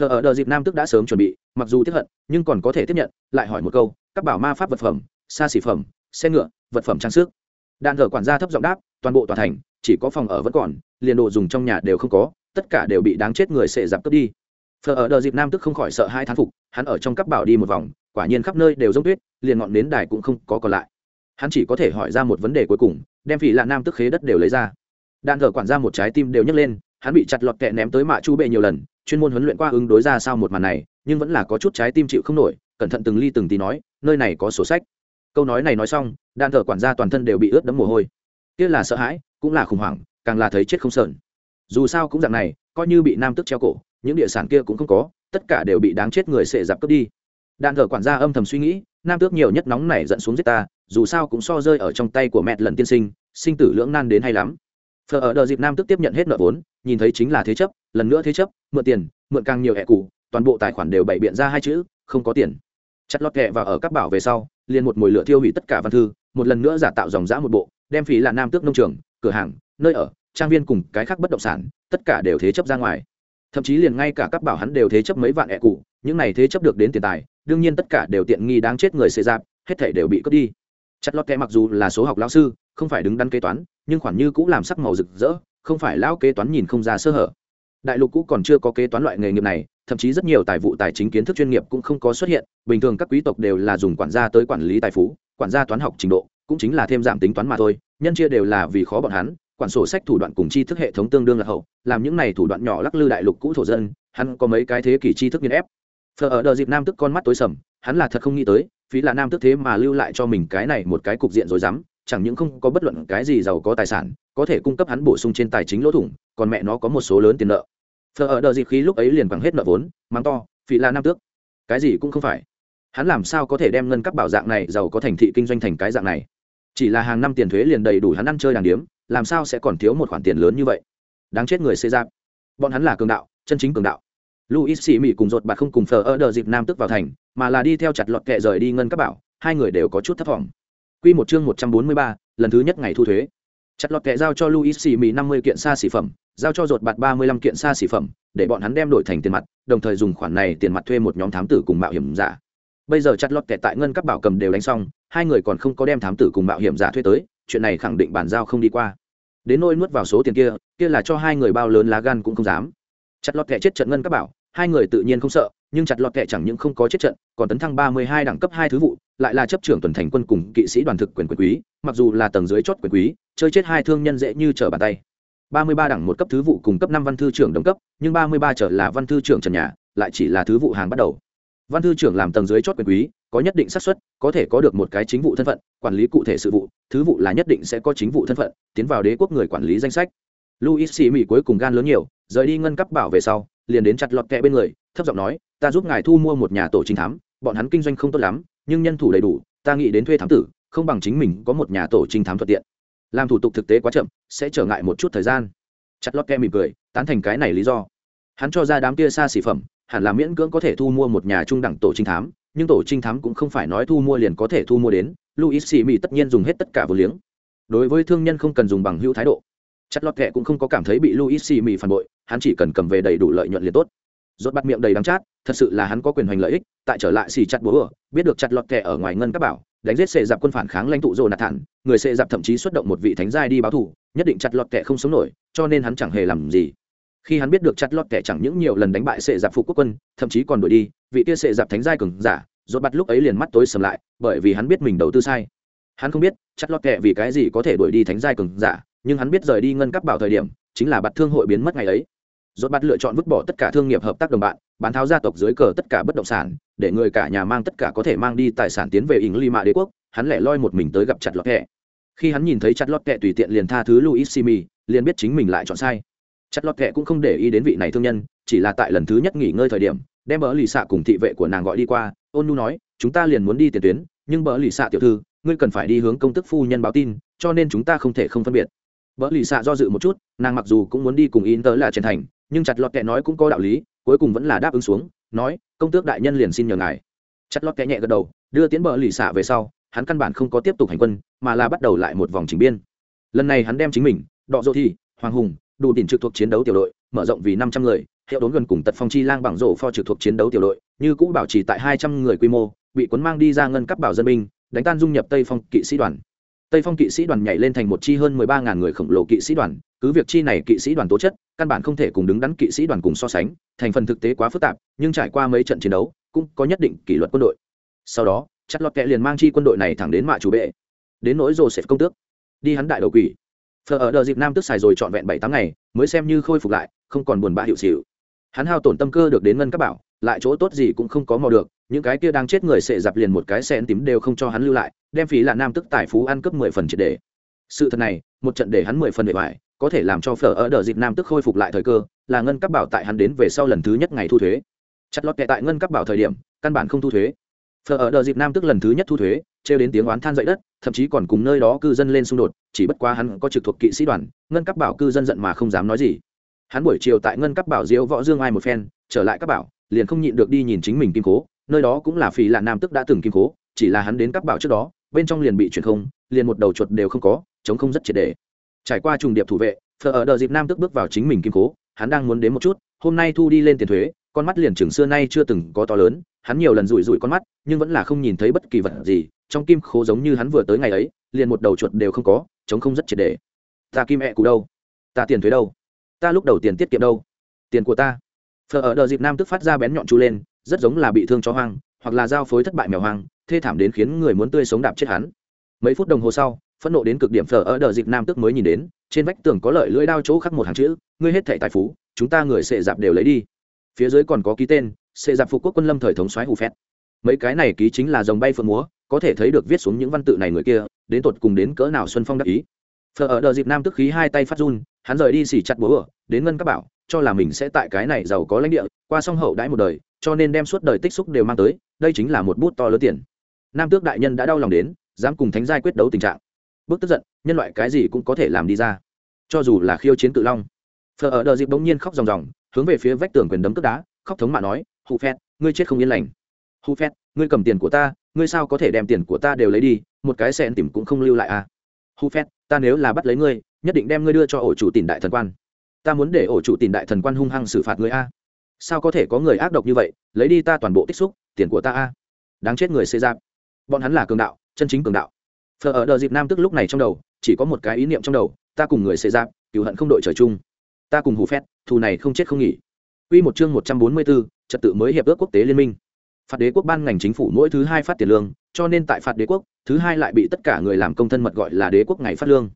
phở ở đờ dịp nam tức đã sớm chuẩn bị, mặc dù tiếp hận, nhưng còn có thể tiếp nhận, lại hỏi một câu, các bảo ma pháp vật phẩm, xa xỉ phẩm, xe ngựa, vật phẩm trang sức. Đạn thờ quản gia thấp giọng đáp, toàn bộ tòa thành, chỉ có phòng ở vẫn còn, liền đồ dùng trong nhà đều không có, tất cả đều bị đáng chết người sệ giặc cướp đi. Phở ở đờ dịp nam tức không khỏi sợ hai thán phục, hắn ở trong các bảo đi một vòng, quả nhiên khắp nơi đều giống tuyết, liền ngọn nến đài cũng không có còn lại. Hắn chỉ có thể hỏi ra một vấn đề cuối cùng, đem vị lạ nam tức khế đất đều lấy ra. Đạn thờ quản ra một trái tim đều nhấc lên, hắn bị chặt lọt kẹ ném tới mạ chu bệ nhiều lần chuyên môn huấn luyện qua ứng đối ra sao một màn này, nhưng vẫn là có chút trái tim chịu không nổi, cẩn thận từng ly từng tí nói, nơi này có sổ sách. Câu nói này nói xong đan thờ quản gia toàn thân đều bị ướt đẫm mồ hôi. Kia là sợ hãi, cũng là khủng hoảng, càng là thấy chết không sợn dù sao cũng dạng này, coi như bị nam tức treo cổ, những địa sản kia cũng không có, tất cả đều bị đáng chết người sệ giặc cướp đi. Đạn thờ quản gia âm thầm suy nghĩ, nam tước nhiều nhất nóng này dẫn xuống giết ta, dù sao cũng so rơi ở trong tay của mẹ lần tiên sinh sinh tử lưỡng nan đến hay lắm phở ở đợt dịp nam tước tiếp nhận hết nợ vốn, nhìn thấy chính là thế chấp, lần nữa thế chấp, mượn tiền, mượn càng nhiều hẹ cụ toàn bộ tài khoản đều bày biện ra hai chữ, không có tiền. Chặt lọt kẹ và ở các bảo về sau, liền một mồi lửa thiêu hủy tất cả văn thư, một lần nữa giả tạo dòng giã một bộ, đem phí là nam tước nông trường, cửa hàng, nơi ở, trang viên cùng cái khác bất động sản, tất cả đều thế chấp ra ngoài. Thậm chí liền ngay cả các bảo hắn đều thế chấp mấy vạn ẹ cụ những này thế chấp được đến tiền tài, đương nhiên tất cả đều tiện nghi đáng chết người xê giáp, hết thể đều bị cướp đi. Chặt lọt kẹ mặc dù là số học lão sư, không phải đứng đắn kế toán nhưng khoản như cũng làm sắc màu rực rỡ, không phải lão kế toán nhìn không ra sơ hở. Đại lục cũ còn chưa có kế toán loại nghề nghiệp này, thậm chí rất nhiều tài vụ tài chính kiến thức chuyên nghiệp cũng không có xuất hiện, bình thường các quý tộc đều là dùng quản gia tới quản lý tài phú, quản gia toán học trình độ, cũng chính là thêm giảm tính toán mà thôi, nhân chia đều là vì khó bọn hắn, quản sổ sách thủ đoạn cùng tri thức hệ thống tương đương là hậu, làm những này thủ đoạn nhỏ lắc lư đại lục cũ thổ dân, hắn có mấy cái thế kỷ tri thức nghiên ép. Phờ ở đợt dịp nam tức con mắt tối sầm, hắn là thật không nghĩ tới, phí là nam tức thế mà lưu lại cho mình cái này một cái cục diện rồi dám chẳng những không có bất luận cái gì giàu có tài sản, có thể cung cấp hắn bổ sung trên tài chính lỗ thủng, còn mẹ nó có một số lớn tiền nợ. Phờ ở đợt dịp khí lúc ấy liền bằng hết nợ vốn, mắng to, phỉ là nam tước. Cái gì cũng không phải. Hắn làm sao có thể đem ngân các bảo dạng này giàu có thành thị kinh doanh thành cái dạng này? Chỉ là hàng năm tiền thuế liền đầy đủ hắn ăn chơi đàng điếm, làm sao sẽ còn thiếu một khoản tiền lớn như vậy? Đáng chết người xê giáp. Bọn hắn là cường đạo, chân chính cường đạo. Luis xì mỹ cùng dột bạc không cùng phờ ở đợt dịp nam tức vào thành, mà là đi theo chặt lọt kệ rời đi ngân các bảo, hai người đều có chút thất vọng Quy một chương một trăm bốn mươi ba, lần thứ nhất ngày thu thuế. Chặt lọt kệ giao cho luis xì mì năm mươi kiện xa xỉ phẩm giao cho rột bạt ba mươi lăm kiện xa xỉ phẩm để bọn hắn đem đổi thành tiền mặt đồng thời dùng khoản này tiền mặt thuê một nhóm thám tử cùng mạo hiểm giả. Bây giờ chặt lọt kệ tại ngân các bảo cầm đều đánh xong hai người còn không có đem thám tử cùng mạo hiểm giả thuê tới chuyện này khẳng định bản giao không đi qua. Đến nỗi nuốt vào số tiền kia kia là cho hai người bao lớn lá gan cũng không dám. Chặt lọt kẻ chết trận ngân các bảo hai người tự nhiên không sợ nhưng chặt lọt kẻ chẳng những không có chết trận còn tấn thăng ba mươi hai đẳng cấp hai thứ vụ lại là chấp trưởng tuần thành quân cùng kỵ sĩ đoàn thực quyền quyền quý, mặc dù là tầng dưới chót quyền quý, chơi chết hai thương nhân dễ như trở bàn tay. Ba mươi ba đẳng một cấp thứ vụ cùng cấp năm văn thư trưởng đồng cấp, nhưng ba mươi ba trở là văn thư trưởng trần nhà, lại chỉ là thứ vụ hàng bắt đầu. Văn thư trưởng làm tầng dưới chót quyền quý, có nhất định xác suất, có thể có được một cái chính vụ thân phận, quản lý cụ thể sự vụ, thứ vụ là nhất định sẽ có chính vụ thân phận, tiến vào đế quốc người quản lý danh sách. Luis xì mỹ cuối cùng gan lớn nhiều, rời đi ngân cấp bảo về sau, liền đến chặt lọt kẹ bên người, thấp giọng nói, ta giúp ngài thu mua một nhà tổ chính thám, bọn hắn kinh doanh không tốt lắm nhưng nhân thủ đầy đủ, ta nghĩ đến thuê thám tử, không bằng chính mình có một nhà tổ trinh thám thuận tiện. Làm thủ tục thực tế quá chậm, sẽ trở ngại một chút thời gian. Chặt lót ke mỉm cười, tán thành cái này lý do. Hắn cho ra đám kia xa xỉ phẩm, hẳn là miễn cưỡng có thể thu mua một nhà trung đẳng tổ trinh thám, nhưng tổ trinh thám cũng không phải nói thu mua liền có thể thu mua đến luis xì mỹ tất nhiên dùng hết tất cả vô liếng. Đối với thương nhân không cần dùng bằng hữu thái độ. Chặt lót kệ cũng không có cảm thấy bị luis xì mỹ phản bội, hắn chỉ cần cầm về đầy đủ lợi nhuận liền tốt rốt bắt miệng đầy đắng chát, thật sự là hắn có quyền hành lợi ích, tại trở lại xì chặt búa biết được chặt lọt kẻ ở ngoài ngân các bảo, đánh giết sệ dạp quân phản kháng lãnh tụ rồ nạt thản, người sệ dạp thậm chí xuất động một vị thánh giai đi báo thù nhất định chặt lọt kẻ không sống nổi, cho nên hắn chẳng hề làm gì. Khi hắn biết được chặt lọt kẻ chẳng những nhiều lần đánh bại sệ dạp phục quốc quân, thậm chí còn đuổi đi, vị kia sệ dạp thánh giai cường giả, rốt bắt lúc ấy liền mắt tối sầm lại, bởi vì hắn biết mình đầu tư sai. Hắn không biết chặt lọt kẻ vì cái gì có thể đuổi đi thánh giai cường giả, nhưng hắn biết rời đi ngân các bảo thời điểm, chính là bạt thương hội biến mất ngày ấy rốt bắt lựa chọn vứt bỏ tất cả thương nghiệp hợp tác đồng bạn, bán tháo gia tộc dưới cờ tất cả bất động sản, để người cả nhà mang tất cả có thể mang đi tài sản tiến về ỉng ly mạ đế quốc, hắn lẻ loi một mình tới gặp chặt lọt kẹ. Khi hắn nhìn thấy chặt lọt kẹ tùy tiện liền tha thứ luis simi, liền biết chính mình lại chọn sai. Chặt lọt kẹ cũng không để ý đến vị này thương nhân, chỉ là tại lần thứ nhất nghỉ ngơi thời điểm, đem bỡ lì xạ cùng thị vệ của nàng gọi đi qua, ôn nu nói, chúng ta liền muốn đi tiền tuyến, nhưng bỡ lì xạ tiểu thư, ngươi cần phải đi hướng công tức phu nhân báo tin, cho nên chúng ta không thể không phân biệt. Bỡ lì xạ do dự một chút, nàng mặc dù cũng muốn đi cùng in tớ là trên thành nhưng chặt lọt kẹ nói cũng có đạo lý, cuối cùng vẫn là đáp ứng xuống, nói, công tước đại nhân liền xin nhờ ngài. Chặt lọt kẹ nhẹ gật đầu, đưa tiến bờ lì xạ về sau, hắn căn bản không có tiếp tục hành quân, mà là bắt đầu lại một vòng trình biên. Lần này hắn đem chính mình, đọ dô thi, hoàng hùng, đủ tiền trực thuộc chiến đấu tiểu đội, mở rộng vì năm trăm người, hiệu đốn gần cùng tật phong chi lang bằng rổ pho trực thuộc chiến đấu tiểu đội, như cũ bảo trì tại hai trăm người quy mô, bị cuốn mang đi ra ngân cấp bảo dân binh, đánh tan dung nhập tây phong kỵ sĩ đoàn. Tây phong kỵ sĩ đoàn nhảy lên thành một chi hơn mười ba ngàn người khổng lồ kỵ sĩ đoàn cứ việc chi này kỵ sĩ đoàn tố chất, căn bản không thể cùng đứng đắn kỵ sĩ đoàn cùng so sánh, thành phần thực tế quá phức tạp, nhưng trải qua mấy trận chiến đấu, cũng có nhất định kỷ luật quân đội. Sau đó chặt lọt kẹ liền mang chi quân đội này thẳng đến mạ chủ bệ. Đến nỗi joseph công tước. Đi hắn đại đầu quỷ. Phờ ở đợt dịp nam tức xài rồi trọn vẹn bảy tám ngày, mới xem như khôi phục lại, không còn buồn bã hiệu xịu. Hắn hao tổn tâm cơ được đến ngân các bảo, lại chỗ tốt gì cũng không có mò được, những cái kia đang chết người sệ dạp liền một cái sen tím đều không cho hắn lưu lại, đem phí là nam tức tài phú ăn cướp mười phần triệt đề sự thật này, một trận để hắn mười phần bề bài có thể làm cho phở ở đợt dịp nam tức khôi phục lại thời cơ, là ngân cấp bảo tại hắn đến về sau lần thứ nhất ngày thu thuế. Chặt lọt kệ tại ngân cấp bảo thời điểm, căn bản không thu thuế. Phở ở đợt dịp nam tức lần thứ nhất thu thuế, trêu đến tiếng oán than dậy đất, thậm chí còn cùng nơi đó cư dân lên xung đột, chỉ bất quá hắn có trực thuộc kỵ sĩ đoàn, ngân cấp bảo cư dân giận mà không dám nói gì. Hắn buổi chiều tại ngân cấp bảo diễu võ dương ai một phen, trở lại các bảo, liền không nhịn được đi nhìn chính mình kim cố, nơi đó cũng là phì là nam tức đã từng kim cố, chỉ là hắn đến các bảo trước đó, bên trong liền bị chuyển không, liền một đầu chuột đều không có, chống không rất triệt đề trải qua trùng điệp thủ vệ thờ ở đợt dịp nam tức bước vào chính mình kim cố, hắn đang muốn đến một chút, hôm nay thu đi lên tiền thuế, con mắt liền trường xưa nay chưa từng có to lớn, hắn nhiều lần rủi rủi con mắt, nhưng vẫn là không nhìn thấy bất kỳ vật gì, trong kim khố giống như hắn vừa tới ngày ấy, liền một đầu chuột đều không có chống không rất triệt đề ta kim ẹ đâu? Ta tiền thuế đâu? Ta lúc đầu tiền tiết kiệm đâu? Tiền của ta. Phở ở đợt dịp nam tức phát ra bén nhọn chu lên, rất giống là bị thương cho hoang, hoặc là giao phối thất bại mèo hoang, thê thảm đến khiến người muốn tươi sống đạp chết hắn. Mấy phút đồng hồ sau phẫn nộ đến cực điểm phở ở đờ dịp nam tức mới nhìn đến, trên vách tường có lợi lưỡi đao chỗ khắc một hàng chữ, ngươi hết thẻ tài phú, chúng ta người sệ dạp đều lấy đi. Phía dưới còn có ký tên sệ dạp phục quốc quân lâm thời thống soái hù phét. Mấy cái này ký chính là dòng bay phượng múa, có thể thấy được viết xuống những văn tự này người kia, đến tột cùng đến cỡ nào xuân phong đắc ý. Phở ở đờ dịp nam tức khí hai tay phát run, hắn rời đi xỉ chặt búa đến ngân các bảo, cho là mình sẽ tại cái này giàu có lãnh địa, qua sông hậu đãi một đời, cho nên đem suốt đời tích xúc đều mang tới, đây chính là một bút to lớn tiền. Nam tước đại nhân đã đau lòng đến, dám cùng thánh giai quyết đấu tình trạng bước tức giận, nhân loại cái gì cũng có thể làm đi ra. Cho dù là khiêu chiến cự long. Phờ ở đờ dịp bỗng nhiên khóc ròng ròng, hướng về phía vách tường quyền đấm cướp đá, khóc thống mạ nói hụ phét, ngươi chết không yên lành. Hụ phét, ngươi cầm tiền của ta, ngươi sao có thể đem tiền của ta đều lấy đi, một cái sen tìm cũng không lưu lại à? Hụ phét, ta nếu là bắt lấy ngươi, nhất định đem ngươi đưa cho ổ chủ tìm đại thần quan. Ta muốn để ổ chủ tìm đại thần quan hung hăng xử phạt ngươi a. Sao có thể có người ác độc như vậy, lấy đi ta toàn bộ tích xúc, tiền của ta a. Đáng chết người xê giáp. Bọn hắn là cường đạo, chân chính cường đạo phờ ở đờ dịp nam tức lúc này trong đầu chỉ có một cái ý niệm trong đầu ta cùng người sẽ giáp cựu hận không đội trời chung ta cùng hù phét thù này không chết không nghỉ Quy một chương 144, trật tự mới hiệp ước quốc tế liên minh. Phạt đế quốc ban ngành chính phủ mỗi thứ hai phát tiền lương, cho nên tại phạt đế quốc, thứ hai lại bị tất cả người làm công thân mật gọi là đế quốc ngày phát lương.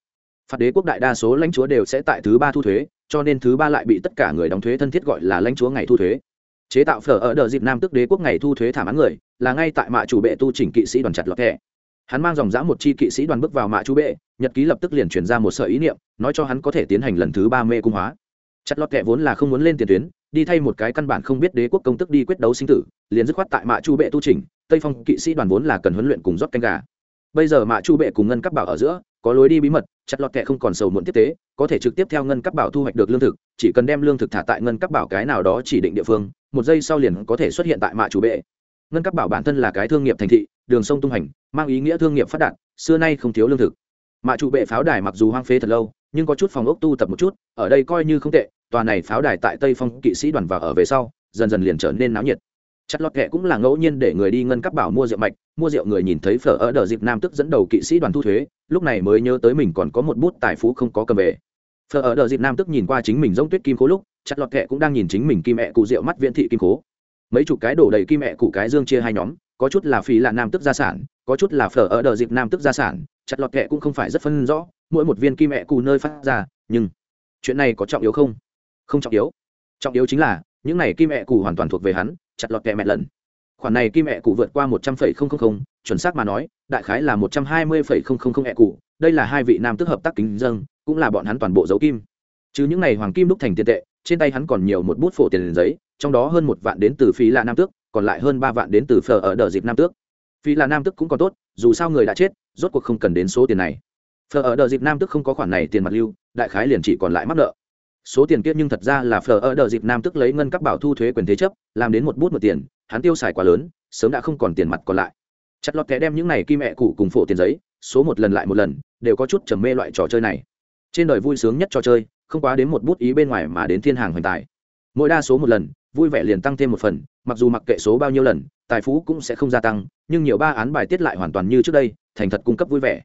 Phạt đế quốc đại đa số lãnh chúa đều sẽ tại thứ ba thu thuế, cho nên thứ ba lại bị tất cả người đóng thuế thân thiết gọi là lãnh chúa ngày thu thuế. Chế tạo phở ở đờ dịp nam tức đế quốc ngày thu thuế thảm án người, là ngay tại mạ chủ bệ tu chỉnh kỵ sĩ đoàn chặt lọt kẻ. Hắn mang dòng dã một chi kỵ sĩ đoàn bước vào mạ chú bệ, nhật ký lập tức liền truyền ra một sợi ý niệm, nói cho hắn có thể tiến hành lần thứ ba mê cung hóa. Chặt lọt kệ vốn là không muốn lên tiền tuyến, đi thay một cái căn bản không biết đế quốc công tức đi quyết đấu sinh tử liền dứt khoát tại mạ chu bệ tu trình tây phong kỵ sĩ đoàn vốn là cần huấn luyện cùng rót canh gà bây giờ mạ chu bệ cùng ngân cấp bảo ở giữa có lối đi bí mật chặt lọt kệ không còn sầu muộn tiếp tế có thể trực tiếp theo ngân cấp bảo thu hoạch được lương thực chỉ cần đem lương thực thả tại ngân cấp bảo cái nào đó chỉ định địa phương một giây sau liền có thể xuất hiện tại mạ chu bệ ngân cấp bảo bản thân là cái thương nghiệp thành thị đường sông tung hành mang ý nghĩa thương nghiệp phát đạt, xưa nay không thiếu lương thực. Mạ trụ bệ pháo đài mặc dù hoang phế thật lâu, nhưng có chút phòng ốc tu tập một chút, ở đây coi như không tệ, tòa này pháo đài tại tây phong kỵ sĩ đoàn vào ở về sau, dần dần liền trở nên náo nhiệt. Chặt lọt kệ cũng là ngẫu nhiên để người đi ngân cấp bảo mua rượu mạch, mua rượu người nhìn thấy phở ở đờ dịp nam tức dẫn đầu kỵ sĩ đoàn thu thuế, lúc này mới nhớ tới mình còn có một bút tài phú không có cầm về. Phở ở đờ dịp nam tức nhìn qua chính mình giống tuyết kim cố lúc, chặt lọt kệ cũng đang nhìn chính mình kim mẹ cụ rượu mắt viễn thị kim cố mấy chục cái đổ đầy kim mẹ cụ cái dương chia hai nhóm có chút là phí là nam tức gia sản, có chút là phở ở đờ dịp nam tức gia sản, chặt lọt kệ cũng không phải rất phân rõ, mỗi một viên kim mẹ cụ nơi phát ra, nhưng chuyện này có trọng yếu không? Không trọng yếu. Trọng yếu chính là, những này kim mẹ cụ hoàn toàn thuộc về hắn, chặt lọt kẹ mẹ lần. Khoản này kim mẹ cụ vượt qua một trăm phẩy không không không, chuẩn xác mà nói, đại khái là một trăm hai mươi phẩy không không không mẹ cụ đây là hai vị nam tức hợp tác kính dâng cũng là bọn hắn toàn bộ dấu kim. Chứ những này hoàng kim đúc thành tiền tệ, trên tay hắn còn nhiều một bút phổ tiền giấy, trong đó hơn một vạn đến từ phí là nam tước còn lại hơn ba vạn đến từ phở ở đợt dịp nam tước. Phí là nam tước cũng còn tốt, dù sao người đã chết, rốt cuộc không cần đến số tiền này. Phở ở đợt dịp nam tước không có khoản này tiền mặt lưu, đại khái liền chỉ còn lại mắc nợ. Số tiền kia nhưng thật ra là phở ở đợt dịp nam tước lấy ngân các bảo thu thuế quyền thế chấp, làm đến một bút một tiền, hắn tiêu xài quá lớn, sớm đã không còn tiền mặt còn lại. Chặt lọt kẻ đem những này kim mẹ cụ cùng phổ tiền giấy, số một lần lại một lần, đều có chút trầm mê loại trò chơi này. Trên đời vui sướng nhất trò chơi, không quá đến một bút ý bên ngoài mà đến thiên hàng hoành tài. Mỗi đa số một lần vui vẻ liền tăng thêm một phần, mặc dù mặc kệ số bao nhiêu lần, tài phú cũng sẽ không gia tăng, nhưng nhiều ba án bài tiết lại hoàn toàn như trước đây, thành thật cung cấp vui vẻ.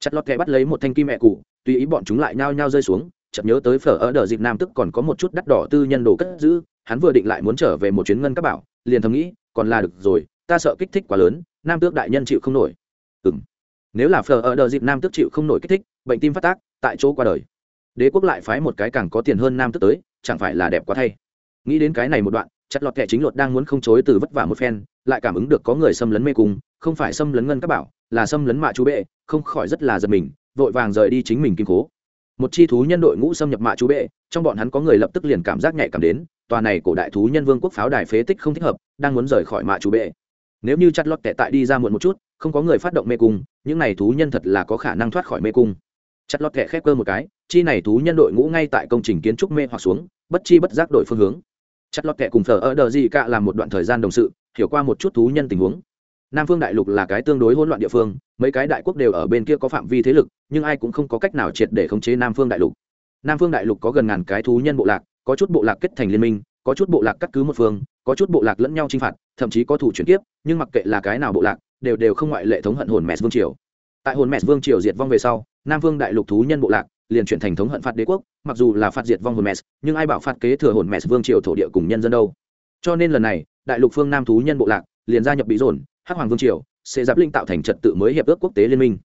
Chặt lọt kẻ bắt lấy một thanh kim mẹ cụ tùy ý bọn chúng lại nhao nhao rơi xuống, chợt nhớ tới phở ở đờ dịp nam tức còn có một chút đắt đỏ tư nhân đồ cất giữ, hắn vừa định lại muốn trở về một chuyến ngân các bảo, liền thầm nghĩ, còn là được rồi, ta sợ kích thích quá lớn, nam tước đại nhân chịu không nổi. Ừ m nếu là phở ở đờ dịp nam tước chịu không nổi kích thích, bệnh tim phát tác, tại chỗ qua đời. Đế quốc lại phái một cái càng có tiền hơn nam tước tới, chẳng phải là đẹp quá thay nghĩ đến cái này một đoạn, chặt lọt kẻ chính luật đang muốn không chối từ vất vả một phen, lại cảm ứng được có người xâm lấn mê cung, không phải xâm lấn ngân các bảo, là xâm lấn mạ chú bệ, không khỏi rất là giật mình, vội vàng rời đi chính mình kim cố. Một chi thú nhân đội ngũ xâm nhập mạ chú bệ, trong bọn hắn có người lập tức liền cảm giác nhạy cảm đến, tòa này cổ đại thú nhân vương quốc pháo đài phế tích không thích hợp, đang muốn rời khỏi mạ chú bệ. Nếu như chặt lọt kẻ tại đi ra muộn một chút, không có người phát động mê cung, những này thú nhân thật là có khả năng thoát khỏi mê cung. Chặt lọt kẻ khép cơ một cái, chi này thú nhân đội ngũ ngay tại công trình kiến trúc mê hoặc xuống, bất chi bất giác đổi phương hướng chặt lọt kệ cùng thờ ở đờ gì cả làm một đoạn thời gian đồng sự, hiểu qua một chút thú nhân tình huống. Nam phương đại lục là cái tương đối hỗn loạn địa phương, mấy cái đại quốc đều ở bên kia có phạm vi thế lực, nhưng ai cũng không có cách nào triệt để khống chế nam phương đại lục. Nam phương đại lục có gần ngàn cái thú nhân bộ lạc, có chút bộ lạc kết thành liên minh, có chút bộ lạc cắt cứ một phương, có chút bộ lạc lẫn nhau chinh phạt, thậm chí có thủ chuyển tiếp nhưng mặc kệ là cái nào bộ lạc, đều đều không ngoại lệ thống hận hồn mẹ vương triều. Tại hồn mẹ vương triều diệt vong về sau, nam phương đại lục thú nhân bộ lạc liền chuyển thành thống hận phạt đế quốc, mặc dù là phạt diệt vong hồn mẹ, nhưng ai bảo phạt kế thừa hồn mẹ vương triều thổ địa cùng nhân dân đâu? Cho nên lần này, đại lục phương nam thú nhân bộ lạc liền gia nhập bị dồn, hắc hoàng vương triều sẽ giáp linh tạo thành trật tự mới hiệp ước quốc tế liên minh.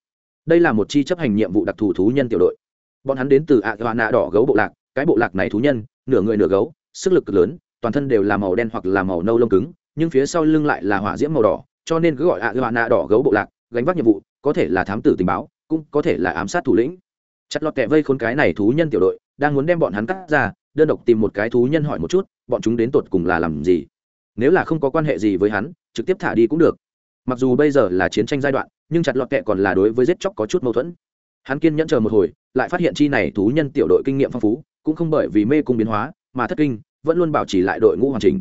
Đây là một chi chấp hành nhiệm vụ đặc thù thú nhân tiểu đội. Bọn hắn đến từ ạ hoa nạ đỏ gấu bộ lạc, cái bộ lạc này thú nhân, nửa người nửa gấu, sức lực lớn, toàn thân đều là màu đen hoặc là màu nâu lông cứng, nhưng phía sau lưng lại là hỏa diễm màu đỏ, cho nên cứ gọi ạ hoa nạ đỏ gấu bộ lạc gánh vác nhiệm vụ, có thể là thám tử tình báo, cũng có thể là ám sát thủ lĩnh chặt lọt kẹ vây khốn cái này thú nhân tiểu đội, đang muốn đem bọn hắn cắt ra, đơn độc tìm một cái thú nhân hỏi một chút, bọn chúng đến tột cùng là làm gì? Nếu là không có quan hệ gì với hắn, trực tiếp thả đi cũng được. Mặc dù bây giờ là chiến tranh giai đoạn, nhưng chặt lọt kệ còn là đối với giết chóc có chút mâu thuẫn. Hắn kiên nhẫn chờ một hồi, lại phát hiện chi này thú nhân tiểu đội kinh nghiệm phong phú, cũng không bởi vì mê cung biến hóa, mà thất kinh, vẫn luôn bảo trì lại đội ngũ hoàn chỉnh.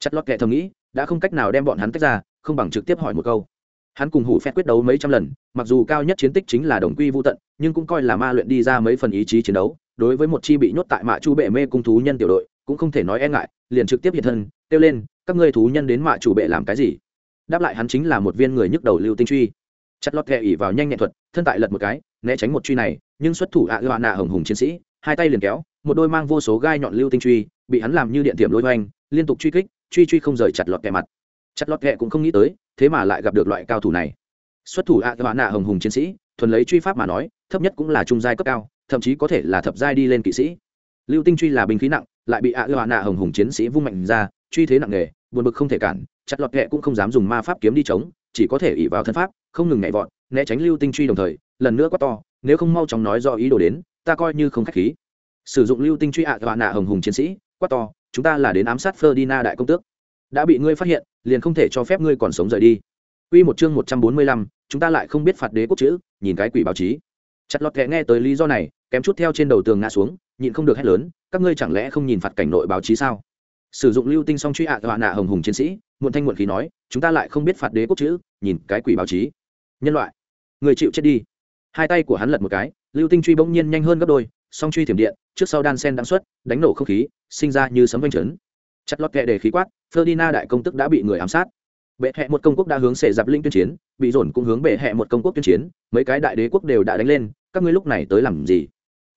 Chặt lọt kệ thầm nghĩ, đã không cách nào đem bọn hắn tách ra, không bằng trực tiếp hỏi một câu hắn cùng hủ phép quyết đấu mấy trăm lần, mặc dù cao nhất chiến tích chính là đồng quy vô tận, nhưng cũng coi là ma luyện đi ra mấy phần ý chí chiến đấu, đối với một chi bị nhốt tại mạ chu bệ mê cung thú nhân tiểu đội, cũng không thể nói e ngại, liền trực tiếp hiện thân, kêu lên, các ngươi thú nhân đến mạ chủ bệ làm cái gì? Đáp lại hắn chính là một viên người nhức đầu lưu tinh truy. Chặt lọt ghẹ ỉ vào nhanh nhẹn thuật, thân tại lật một cái, né tránh một truy này, nhưng xuất thủ ạ ưa nạ hồng hùng chiến sĩ, hai tay liền kéo, một đôi mang vô số gai nhọn lưu tinh truy, bị hắn làm như điện tiềm lôi hoành, liên tục truy kích, truy truy không rời chặt lọt kẹ mặt chặt lọt kẹ cũng không nghĩ tới, thế mà lại gặp được loại cao thủ này. Xuất thủ ạ ưa nạ hồng hùng chiến sĩ, thuần lấy truy pháp mà nói, thấp nhất cũng là trung giai cấp cao, thậm chí có thể là thập giai đi lên kỵ sĩ. Lưu tinh truy là binh khí nặng, lại bị ạ ưa nạ hồng hùng chiến sĩ vung mạnh ra, truy thế nặng nề, buồn bực không thể cản, chặt lọt kẹ cũng không dám dùng ma pháp kiếm đi chống, chỉ có thể ỉ vào thân pháp, không ngừng nhảy vọt, né tránh lưu tinh truy đồng thời, lần nữa quát to, nếu không mau chóng nói do ý đồ đến, ta coi như không khách khí. Sử dụng lưu tinh truy ạ và nạ hồng hùng chiến sĩ, quát to, chúng ta là đến ám sát Ferdinand đại công tước. Đã bị ngươi phát hiện liền không thể cho phép ngươi còn sống rời đi Quy một chương một trăm bốn mươi lăm, chúng ta lại không biết phạt đế quốc chữ, nhìn cái quỷ báo chí. Chặt lọt kẻ nghe tới lý do này, kém chút theo trên đầu tường ngã xuống, nhịn không được hét lớn, các ngươi chẳng lẽ không nhìn phạt cảnh nội báo chí sao? Sử dụng lưu tinh song truy ạ tọa nạ hồng hùng chiến sĩ, muộn thanh muộn khí nói, chúng ta lại không biết phạt đế quốc chữ, nhìn cái quỷ báo chí. Nhân loại, người chịu chết đi. Hai tay của hắn lật một cái, lưu tinh truy bỗng nhiên nhanh hơn gấp đôi, song truy thiểm điện trước sau đan sen đang xuất đánh nổ không khí sinh ra như sấm vang trấn chặt lót kệ để khí quát ferdinand đại công tức đã bị người ám sát. Bệ hạ một công quốc đã hướng xệ dập linh tuyên chiến bị dồn cũng hướng bệ hạ một công quốc tuyên chiến mấy cái đại đế quốc đều đã đánh lên các ngươi lúc này tới làm gì?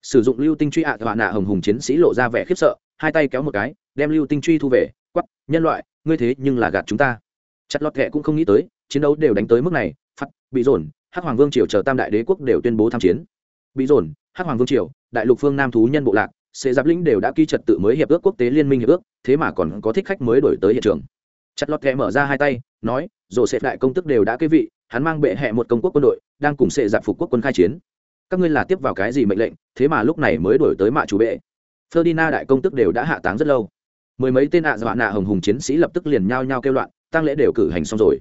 Sử dụng lưu tinh truy ạ à nạ hồng hùng chiến sĩ lộ ra vẻ khiếp sợ hai tay kéo một cái đem lưu tinh truy thu về quắc, nhân loại ngươi thế nhưng là gạt chúng ta. Chặt lọt kệ cũng không nghĩ tới chiến đấu đều đánh tới mức này phắt bị dồn hắc hoàng vương triều chờ tam đại đế quốc đều tuyên bố tham chiến. Bị dồn hắc hoàng vương triều đại lục phương nam thú nhân bộ lạc sẽ giáp lĩnh đều đã ký trật tự mới hiệp ước quốc tế liên minh hiệp ước, thế mà còn có thích khách mới đổi tới hiện trường. Chặt lọt kẹ mở ra hai tay, nói rồi sẽ đại công tức đều đã kế vị, hắn mang bệ hẹ một công quốc quân đội, đang cùng sệ giặc phục quốc quân khai chiến. Các ngươi là tiếp vào cái gì mệnh lệnh, thế mà lúc này mới đổi tới mạ chủ bệ. Ferdinand đại công tức đều đã hạ táng rất lâu. Mười mấy tên ạ dọa nạ hồng hùng chiến sĩ lập tức liền nhao nhao kêu loạn tăng lễ đều cử hành xong rồi.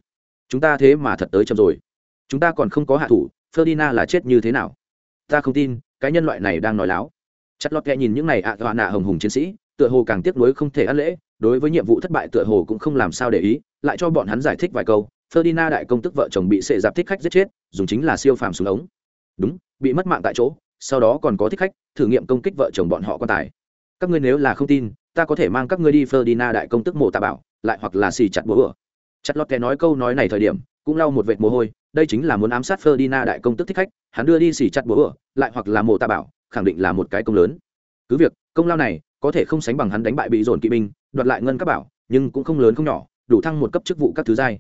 Chúng ta thế mà thật tới chậm rồi. Chúng ta còn không có hạ thủ, ferdinand là chết như thế nào? Ta không tin, cái nhân loại này đang nói láo chặt lọt kẹ nhìn những này ạ à nạ hồng hùng chiến sĩ tựa hồ càng tiếc nuối không thể ăn lễ đối với nhiệm vụ thất bại tựa hồ cũng không làm sao để ý lại cho bọn hắn giải thích vài câu. Ferdinand đại công tức vợ chồng bị sệ giáp thích khách giết chết dùng chính là siêu phàm xuống ống. Đúng bị mất mạng tại chỗ sau đó còn có thích khách thử nghiệm công kích vợ chồng bọn họ quan tài. Các ngươi nếu là không tin ta có thể mang các ngươi đi Ferdinand đại công tức mộ tạ bảo lại hoặc là xì chặt bố ửa. chặt lọt kẹ nói câu nói này thời điểm cũng lau một vệt mồ hôi đây chính là muốn ám sát Ferdinand đại công tức thích khách hắn đưa đi xì chặt bố ửa, lại hoặc là mộ tạ bảo khẳng định là một cái công lớn. Cứ việc, công lao này có thể không sánh bằng hắn đánh bại bị dồn kỵ binh, đoạt lại ngân các bảo, nhưng cũng không lớn không nhỏ, đủ thăng một cấp chức vụ các thứ giai.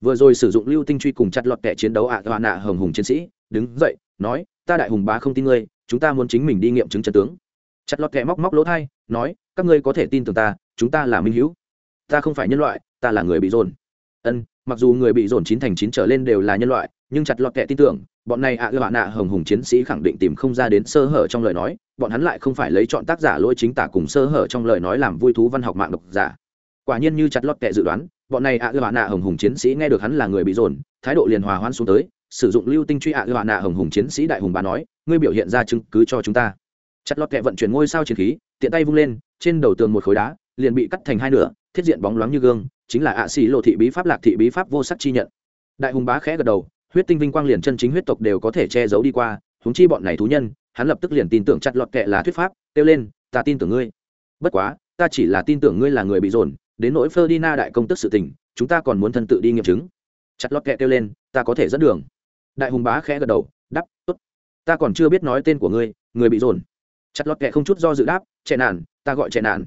Vừa rồi sử dụng lưu tinh truy cùng chặt lọt kẻ chiến đấu ạ à nạ hồng hùng chiến sĩ, đứng dậy, nói, ta đại hùng bá không tin ngươi, chúng ta muốn chính mình đi nghiệm chứng trận tướng. Chặt lọt kẻ móc móc lỗ thai, nói, các ngươi có thể tin tưởng ta, chúng ta là minh hữu. Ta không phải nhân loại, ta là người bị dồn. Ân mặc dù người bị dồn chín thành chín trở lên đều là nhân loại, nhưng chặt lọt kệ tin tưởng, bọn này ạ ưa nạ, hồng hùng chiến sĩ khẳng định tìm không ra đến sơ hở trong lời nói, bọn hắn lại không phải lấy chọn tác giả lỗi chính tả cùng sơ hở trong lời nói làm vui thú văn học mạng độc giả. Quả nhiên như chặt lọt kệ dự đoán, bọn này ạ ưa nạ, hồng hùng chiến sĩ nghe được hắn là người bị dồn, thái độ liền hòa hoan xuống tới, sử dụng lưu tinh truy ạ ưa nạ, hồng hùng chiến sĩ đại hùng bà nói, ngươi biểu hiện ra chứng cứ cho chúng ta. Chặt lọt kệ vận chuyển ngôi sao chiến khí, tiện tay vung lên, trên đầu tường một khối đá, liền bị cắt thành hai nửa, thiết diện bóng loáng như gương chính là ạ xì lộ thị bí pháp lạc thị bí pháp vô sắc chi nhận. Đại hùng bá khẽ gật đầu, huyết tinh vinh quang liền chân chính huyết tộc đều có thể che giấu đi qua húng chi bọn này thú nhân, hắn lập tức liền tin tưởng chặt lọt kệ là thuyết pháp, kêu lên, ta tin tưởng ngươi. Bất quá, ta chỉ là tin tưởng ngươi là người bị dồn, đến nỗi Ferdinand đại công tức sự tình, chúng ta còn muốn thân tự đi nghiệm chứng. Chặt lọt kệ kêu lên, ta có thể dẫn đường. Đại hùng bá khẽ gật đầu đắp tốt. Ta còn chưa biết nói tên của ngươi, người bị dồn. Chặt lọt kệ không chút do dự đáp chạy nạn, ta gọi chạy nạn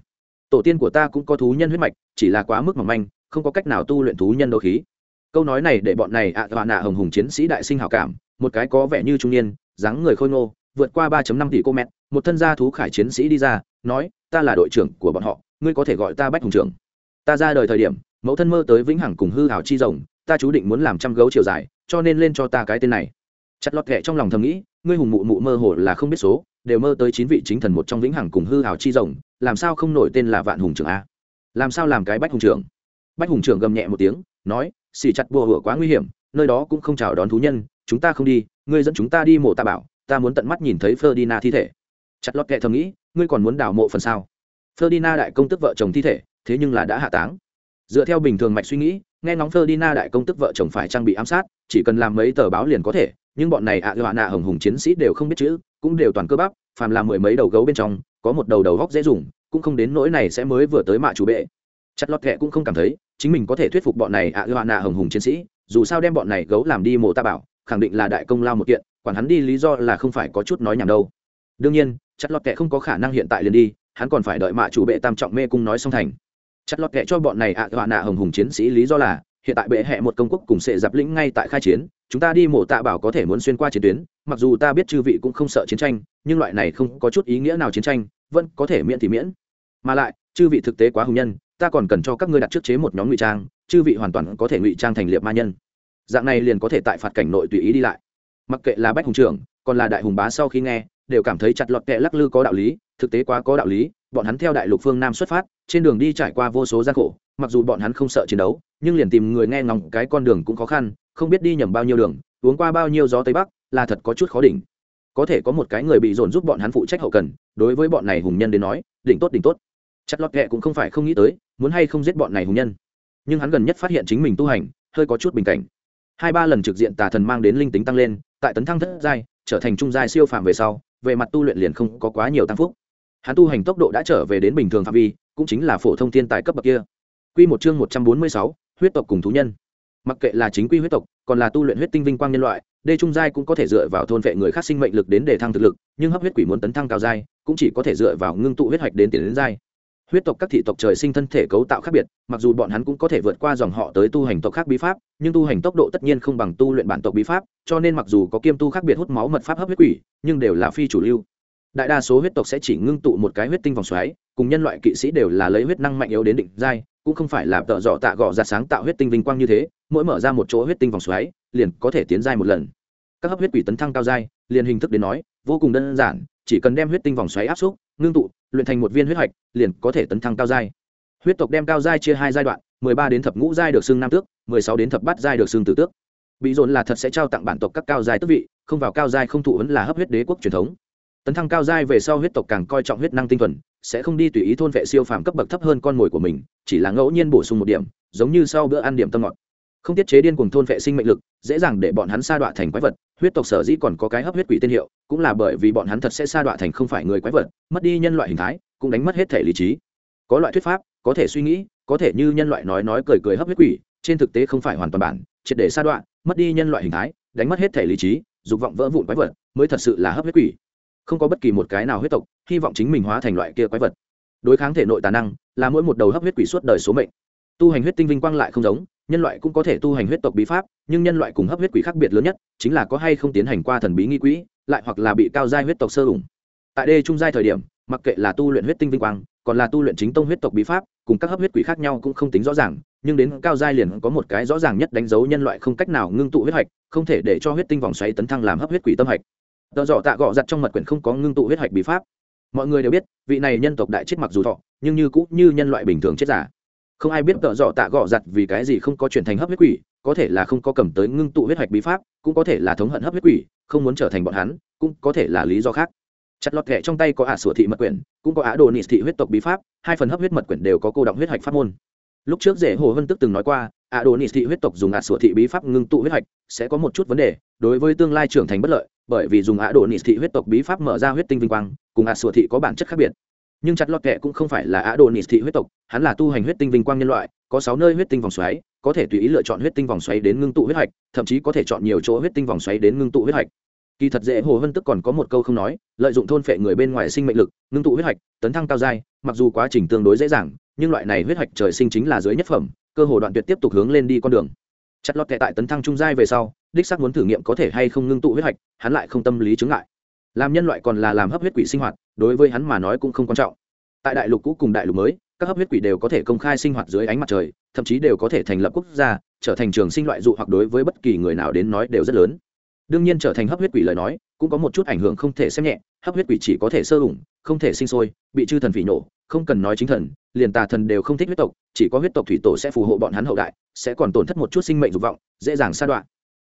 tổ tiên của ta cũng có thú nhân huyết mạch, chỉ là quá mức mỏng manh, không có cách nào tu luyện thú nhân đấu khí. Câu nói này để bọn này ạ à nạ hồng hùng chiến sĩ đại sinh hảo cảm, một cái có vẻ như trung niên, dáng người khôi ngô, vượt qua ba năm tỷ cô mét, một thân gia thú khải chiến sĩ đi ra, nói, ta là đội trưởng của bọn họ, ngươi có thể gọi ta bách hùng trưởng. Ta ra đời thời điểm, mẫu thân mơ tới vĩnh hằng cùng hư hảo chi rồng, ta chú định muốn làm trăm gấu chiều dài, cho nên lên cho ta cái tên này. Chặt lọt kệ trong lòng thầm nghĩ, ngươi hùng mụ mụ mơ hồ là không biết số, đều mơ tới chín vị chính thần một trong vĩnh hằng cùng hư hảo chi rồng làm sao không nổi tên là vạn hùng trưởng a? Làm sao làm cái bách hùng trưởng? Bách hùng trưởng gầm nhẹ một tiếng, nói, xì chặt bùa hửa quá nguy hiểm, nơi đó cũng không chào đón thú nhân, chúng ta không đi, ngươi dẫn chúng ta đi mộ ta bảo, ta muốn tận mắt nhìn thấy Ferdinand thi thể. Chặt lót kệ thầm nghĩ, ngươi còn muốn đào mộ phần sao? Ferdinand đại công tức vợ chồng thi thể, thế nhưng là đã hạ táng. Dựa theo bình thường mạch suy nghĩ, nghe ngóng Ferdinand đại công tức vợ chồng phải trang bị ám sát, chỉ cần làm mấy tờ báo liền có thể, nhưng bọn này ạ à nạ hồng hùng chiến sĩ đều không biết chữ, cũng đều toàn cơ bắp, phàm làm mười mấy đầu gấu bên trong có một đầu đầu góc dễ dùng, cũng không đến nỗi này sẽ mới vừa tới mạ chủ bệ. Chặt lọt kệ cũng không cảm thấy, chính mình có thể thuyết phục bọn này ạ ưa nạ hồng hùng chiến sĩ, dù sao đem bọn này gấu làm đi mộ ta bảo, khẳng định là đại công lao một kiện, quản hắn đi lý do là không phải có chút nói nhảm đâu. Đương nhiên, chặt lọt kệ không có khả năng hiện tại liền đi, hắn còn phải đợi mạ chủ bệ tam trọng mê cung nói xong thành. Chặt lọt kệ cho bọn này ạ à nạ hồng hùng chiến sĩ lý do là hiện tại bệ hẹ một công quốc cùng sệ giáp lĩnh ngay tại khai chiến, chúng ta đi mổ tạ bảo có thể muốn xuyên qua chiến tuyến, mặc dù ta biết chư vị cũng không sợ chiến tranh, nhưng loại này không có chút ý nghĩa nào chiến tranh, vẫn có thể miễn thì miễn. Mà lại, chư vị thực tế quá hùng nhân, ta còn cần cho các ngươi đặt trước chế một nhóm ngụy trang, chư vị hoàn toàn có thể ngụy trang thành liệt ma nhân. Dạng này liền có thể tại phạt cảnh nội tùy ý đi lại. Mặc kệ là bách hùng trưởng, còn là đại hùng bá sau khi nghe, đều cảm thấy chặt lọt kệ lắc lư có đạo lý, thực tế quá có đạo lý bọn hắn theo đại lục phương nam xuất phát, trên đường đi trải qua vô số gian khổ, mặc dù bọn hắn không sợ chiến đấu, nhưng liền tìm người nghe ngóng cái con đường cũng khó khăn, không biết đi nhầm bao nhiêu đường, uống qua bao nhiêu gió tây bắc, là thật có chút khó đỉnh. Có thể có một cái người bị dồn giúp bọn hắn phụ trách hậu cần, đối với bọn này hùng nhân đến nói, đỉnh tốt đỉnh tốt. Chặt lót kẹ cũng không phải không nghĩ tới, muốn hay không giết bọn này hùng nhân. Nhưng hắn gần nhất phát hiện chính mình tu hành, hơi có chút bình cảnh. Hai ba lần trực diện tà thần mang đến linh tính tăng lên, tại tấn thăng thất giai, trở thành trung giai siêu phàm về sau, về mặt tu luyện liền không có quá nhiều tăng phúc hắn tu hành tốc độ đã trở về đến bình thường phạm vi cũng chính là phổ thông thiên tài cấp bậc kia Quy một chương một trăm bốn mươi sáu, huyết tộc cùng thú nhân. Mặc kệ là chính quy huyết tộc, còn là tu luyện huyết tinh vinh quang nhân loại, đê trung giai cũng có thể dựa vào thôn vệ người khác sinh mệnh lực đến để thăng thực lực, nhưng hấp huyết quỷ muốn tấn thăng cao giai, cũng chỉ có thể dựa vào ngưng tụ huyết hoạch đến tiến đến giai. Huyết tộc các thị tộc trời sinh thân thể cấu tạo khác biệt, mặc dù bọn hắn cũng có thể vượt qua dòng họ tới tu hành tộc khác bí pháp, nhưng tu hành tốc độ tất nhiên không bằng tu luyện bản tộc bí pháp, cho nên mặc dù có kiêm tu khác biệt hút máu mật pháp hấp huyết quỷ, nhưng đều là phi chủ lưu đại đa số huyết tộc sẽ chỉ ngưng tụ một cái huyết tinh vòng xoáy, cùng nhân loại kỵ sĩ đều là lấy huyết năng mạnh yếu đến định giai, cũng không phải là tợ dọ tạ gọ ra sáng tạo huyết tinh vinh quang như thế, mỗi mở ra một chỗ huyết tinh vòng xoáy, liền có thể tiến giai một lần. Các hấp huyết quỷ tấn thăng cao giai, liền hình thức đến nói, vô cùng đơn giản, chỉ cần đem huyết tinh vòng xoáy áp xúc, ngưng tụ, luyện thành một viên huyết hạch, liền có thể tấn thăng cao giai. Huyết tộc đem cao giai chia hai giai đoạn, mười ba đến thập ngũ giai được xưng nam tước, mười sáu đến thập bát giai được xưng tử tước. Bị dồn là thật sẽ trao tặng bản tộc các cao giai tước vị, không vào cao giai không thụ ấn là hấp huyết đế quốc truyền thống tấn thăng cao giai về sau huyết tộc càng coi trọng huyết năng tinh thuần, sẽ không đi tùy ý thôn vệ siêu phàm cấp bậc thấp hơn con mồi của mình, chỉ là ngẫu nhiên bổ sung một điểm, giống như sau bữa ăn điểm tâm ngọt. Không tiết chế điên cùng thôn vệ sinh mệnh lực, dễ dàng để bọn hắn sa đọa thành quái vật, huyết tộc sở dĩ còn có cái hấp huyết quỷ tên hiệu, cũng là bởi vì bọn hắn thật sẽ sa đọa thành không phải người quái vật, mất đi nhân loại hình thái, cũng đánh mất hết thể lý trí. Có loại thuyết pháp, có thể suy nghĩ, có thể như nhân loại nói nói cười cười hấp huyết quỷ, trên thực tế không phải hoàn toàn bản, triệt để sa đọa, mất đi nhân loại hình thái, đánh mất hết thể lý trí, dục vọng vỡ vụn quái vật, mới thật sự là hấp huyết quỷ không có bất kỳ một cái nào huyết tộc, hy vọng chính mình hóa thành loại kia quái vật. Đối kháng thể nội tà năng, là mỗi một đầu hấp huyết quỷ suốt đời số mệnh. Tu hành huyết tinh vinh quang lại không giống, nhân loại cũng có thể tu hành huyết tộc bí pháp, nhưng nhân loại cùng hấp huyết quỷ khác biệt lớn nhất, chính là có hay không tiến hành qua thần bí nghi quỹ, lại hoặc là bị cao giai huyết tộc sơ ủng. Tại đây trung giai thời điểm, mặc kệ là tu luyện huyết tinh vinh quang, còn là tu luyện chính tông huyết tộc bí pháp, cùng các hấp huyết quỷ khác nhau cũng không tính rõ ràng, nhưng đến cao giai liền có một cái rõ ràng nhất đánh dấu nhân loại không cách nào ngưng tụ huyết hạch, không thể để cho huyết tinh vòng xoáy tấn thăng làm hấp huyết quỷ tâm hạch tờ dọ tạ gọ giặt trong mật quyển không có ngưng tụ huyết hạch bí pháp. Mọi người đều biết, vị này nhân tộc đại chết mặc dù thọ, nhưng như cũ như nhân loại bình thường chết giả. Không ai biết tợ dọ tạ gọ giặt vì cái gì không có chuyển thành hấp huyết quỷ, có thể là không có cầm tới ngưng tụ huyết hạch bí pháp, cũng có thể là thống hận hấp huyết quỷ, không muốn trở thành bọn hắn, cũng có thể là lý do khác. Chặt lọt kệ trong tay có ả sửa thị mật quyển, cũng có ả đồ nị thị huyết tộc bí pháp, hai phần hấp huyết mật quyển đều có cô động huyết hạch pháp môn. Lúc trước rể hồ vân tức từng nói qua ả đồ nị thị huyết tộc dùng ả sửa thị bí pháp ngưng tụ huyết hạch, sẽ có một chút vấn đề, đối với tương lai trưởng thành bất lợi bởi vì dùng ả đồ nị thị huyết tộc bí pháp mở ra huyết tinh vinh quang, cùng ả sùa thị có bản chất khác biệt. Nhưng chặt lọt kệ cũng không phải là ả đồ nị thị huyết tộc, hắn là tu hành huyết tinh vinh quang nhân loại, có sáu nơi huyết tinh vòng xoáy, có thể tùy ý lựa chọn huyết tinh vòng xoáy đến ngưng tụ huyết hạch, thậm chí có thể chọn nhiều chỗ huyết tinh vòng xoáy đến ngưng tụ huyết hạch. Kỳ thật dễ hồ vân tức còn có một câu không nói, lợi dụng thôn phệ người bên ngoài sinh mệnh lực, ngưng tụ huyết hạch, tấn thăng cao dai mặc dù quá trình tương đối dễ dàng, nhưng loại này huyết hạch trời sinh chính là dưới nhất phẩm, cơ hồ đoạn tuyệt tiếp tục hướng lên đi con đường chặt lọt kệ tại tấn thăng trung giai về sau, đích sắc muốn thử nghiệm có thể hay không ngưng tụ huyết hạch, hắn lại không tâm lý chứng ngại. Làm nhân loại còn là làm hấp huyết quỷ sinh hoạt, đối với hắn mà nói cũng không quan trọng. Tại đại lục cũ cùng đại lục mới, các hấp huyết quỷ đều có thể công khai sinh hoạt dưới ánh mặt trời, thậm chí đều có thể thành lập quốc gia, trở thành trường sinh loại dụ hoặc đối với bất kỳ người nào đến nói đều rất lớn. Đương nhiên trở thành hấp huyết quỷ lời nói cũng có một chút ảnh hưởng không thể xem nhẹ, hấp huyết quỷ chỉ có thể sơ ủng, không thể sinh sôi, bị chư thần phỉ nổ không cần nói chính thần, liền tà thần đều không thích huyết tộc, chỉ có huyết tộc thủy tổ sẽ phù hộ bọn hắn hậu đại, sẽ còn tổn thất một chút sinh mệnh dục vọng, dễ dàng sa đoạn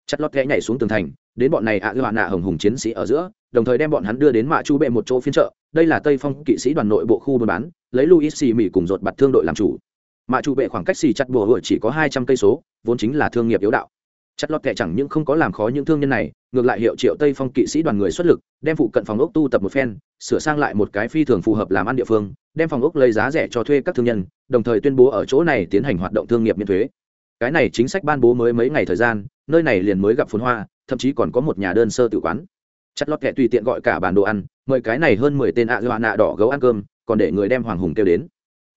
chặt lót ghé nhảy xuống tường thành, đến bọn này ạ ư nạ hồng hùng chiến sĩ ở giữa, đồng thời đem bọn hắn đưa đến mạ chu bệ một chỗ phiên chợ, đây là tây phong kỵ sĩ đoàn nội bộ khu buôn bán, lấy luis xì mỹ cùng dột bặt thương đội làm chủ. Mạ chu bệ khoảng cách xì chặt bùa hựa chỉ có hai trăm cây số, vốn chính là thương nghiệp yếu đạo chặt lọt kệ chẳng những không có làm khó những thương nhân này, ngược lại hiệu triệu tây phong kỵ sĩ đoàn người xuất lực, đem phụ cận phòng ốc tu tập một phen, sửa sang lại một cái phi thường phù hợp làm ăn địa phương, đem phòng ốc lấy giá rẻ cho thuê các thương nhân, đồng thời tuyên bố ở chỗ này tiến hành hoạt động thương nghiệp miễn thuế. Cái này chính sách ban bố mới mấy ngày thời gian, nơi này liền mới gặp phồn hoa, thậm chí còn có một nhà đơn sơ tự quán. Chặt lót kệ tùy tiện gọi cả bàn đồ ăn, mời cái này hơn mười tên ạ dọa nạ đỏ gấu ăn cơm, còn để người đem hoàng hùng kêu đến.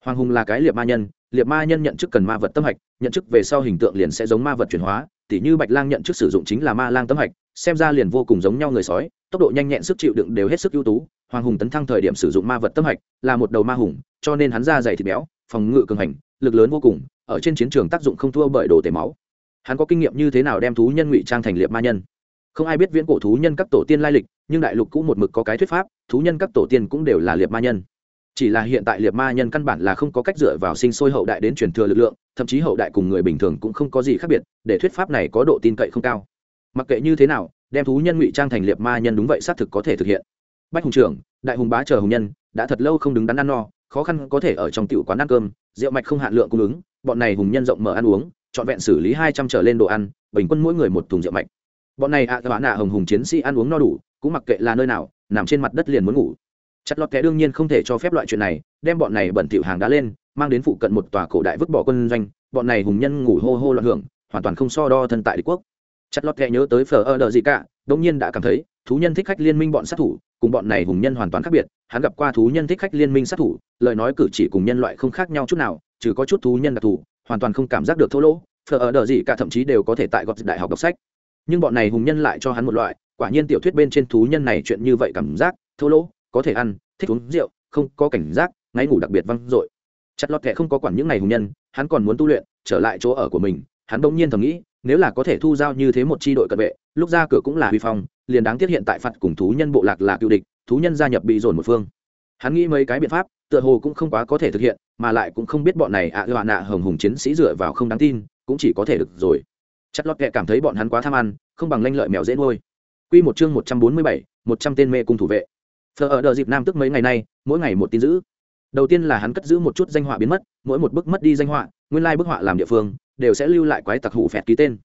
Hoàng hùng là cái liệp ma nhân liệp ma nhân nhận chức cần ma vật tâm hạch, nhận chức về sau hình tượng liền sẽ giống ma vật chuyển hóa tỉ như bạch lang nhận trước sử dụng chính là ma lang tâm hạch, xem ra liền vô cùng giống nhau người sói, tốc độ nhanh nhẹn sức chịu đựng đều hết sức ưu tú. Hoàng hùng tấn thăng thời điểm sử dụng ma vật tâm hạch là một đầu ma hùng, cho nên hắn ra dày thịt béo, phòng ngự cường hành, lực lớn vô cùng, ở trên chiến trường tác dụng không thua bởi đồ tể máu. Hắn có kinh nghiệm như thế nào đem thú nhân ngụy trang thành liệp ma nhân? Không ai biết viễn cổ thú nhân các tổ tiên lai lịch, nhưng đại lục cũng một mực có cái thuyết pháp, thú nhân các tổ tiên cũng đều là liệp ma nhân chỉ là hiện tại liệt ma nhân căn bản là không có cách dựa vào sinh sôi hậu đại đến truyền thừa lực lượng thậm chí hậu đại cùng người bình thường cũng không có gì khác biệt để thuyết pháp này có độ tin cậy không cao. Mặc kệ như thế nào đem thú nhân ngụy trang thành liệt ma nhân đúng vậy xác thực có thể thực hiện. Bách hùng trưởng đại hùng bá chờ hùng nhân đã thật lâu không đứng đắn ăn no khó khăn có thể ở trong tiểu quán ăn cơm rượu mạch không hạn lượng cung ứng bọn này hùng nhân rộng mở ăn uống trọn vẹn xử lý hai trăm trở lên đồ ăn bình quân mỗi người một thùng rượu mạch. Bọn này ạ à, nạ hồng hùng chiến sĩ ăn uống no đủ cũng mặc kệ là nơi nào nằm trên mặt đất liền muốn ngủ chặt lọt kẻ đương nhiên không thể cho phép loại chuyện này, đem bọn này bẩn thỉu hàng đã lên, mang đến phụ cận một tòa cổ đại vứt bỏ quân doanh, bọn này hùng nhân ngủ hô hô loạn hưởng, hoàn toàn không so đo thân tại đế quốc. Chặt lọt kẻ nhớ tới phở ơ đờ gì cả đông nhiên đã cảm thấy, thú nhân thích khách liên minh bọn sát thủ, cùng bọn này hùng nhân hoàn toàn khác biệt, hắn gặp qua thú nhân thích khách liên minh sát thủ, lời nói cử chỉ cùng nhân loại không khác nhau chút nào, trừ có chút thú nhân đặc thù, hoàn toàn không cảm giác được thô lỗ, phở ở đờ gì cả thậm chí đều có thể tại gọt đại học đọc sách. Nhưng bọn này hùng nhân lại cho hắn một loại, quả nhiên tiểu thuyết bên trên thú nhân này chuyện như vậy cảm giác, thô lỗ có thể ăn thích uống rượu không có cảnh giác ngáy ngủ đặc biệt văng dội. Chặt lọt kệ không có quản những ngày hùng nhân hắn còn muốn tu luyện trở lại chỗ ở của mình hắn bỗng nhiên thầm nghĩ nếu là có thể thu giao như thế một c h i đội cận vệ lúc ra cửa cũng là huy phong liền đáng tiếc hiện tại phạt cùng thú nhân bộ lạc là cựu địch thú nhân gia nhập bị dồn một phương. Hắn nghĩ mấy cái biện pháp tựa hồ cũng không quá có thể thực hiện mà lại cũng không biết bọn này ạ à, nạ hồng hùng chiến sĩ dựa vào không đáng tin cũng chỉ có thể được rồi. Chất lót kệ cảm thấy bọn hắn quá tham ăn không bằng lanh lợi mèo dễ nuôi. Q một chương một trăm bốn mươi bảy một trăm tên mê cung thủ vệ phờ ở đợt dịp nam tức mấy ngày nay, mỗi ngày một tin giữ. Đầu tiên là hắn cất giữ một chút danh họa biến mất, mỗi một bức mất đi danh họa, nguyên lai bức họa làm địa phương, đều sẽ lưu lại quái tặc hủ phẹt ký tên.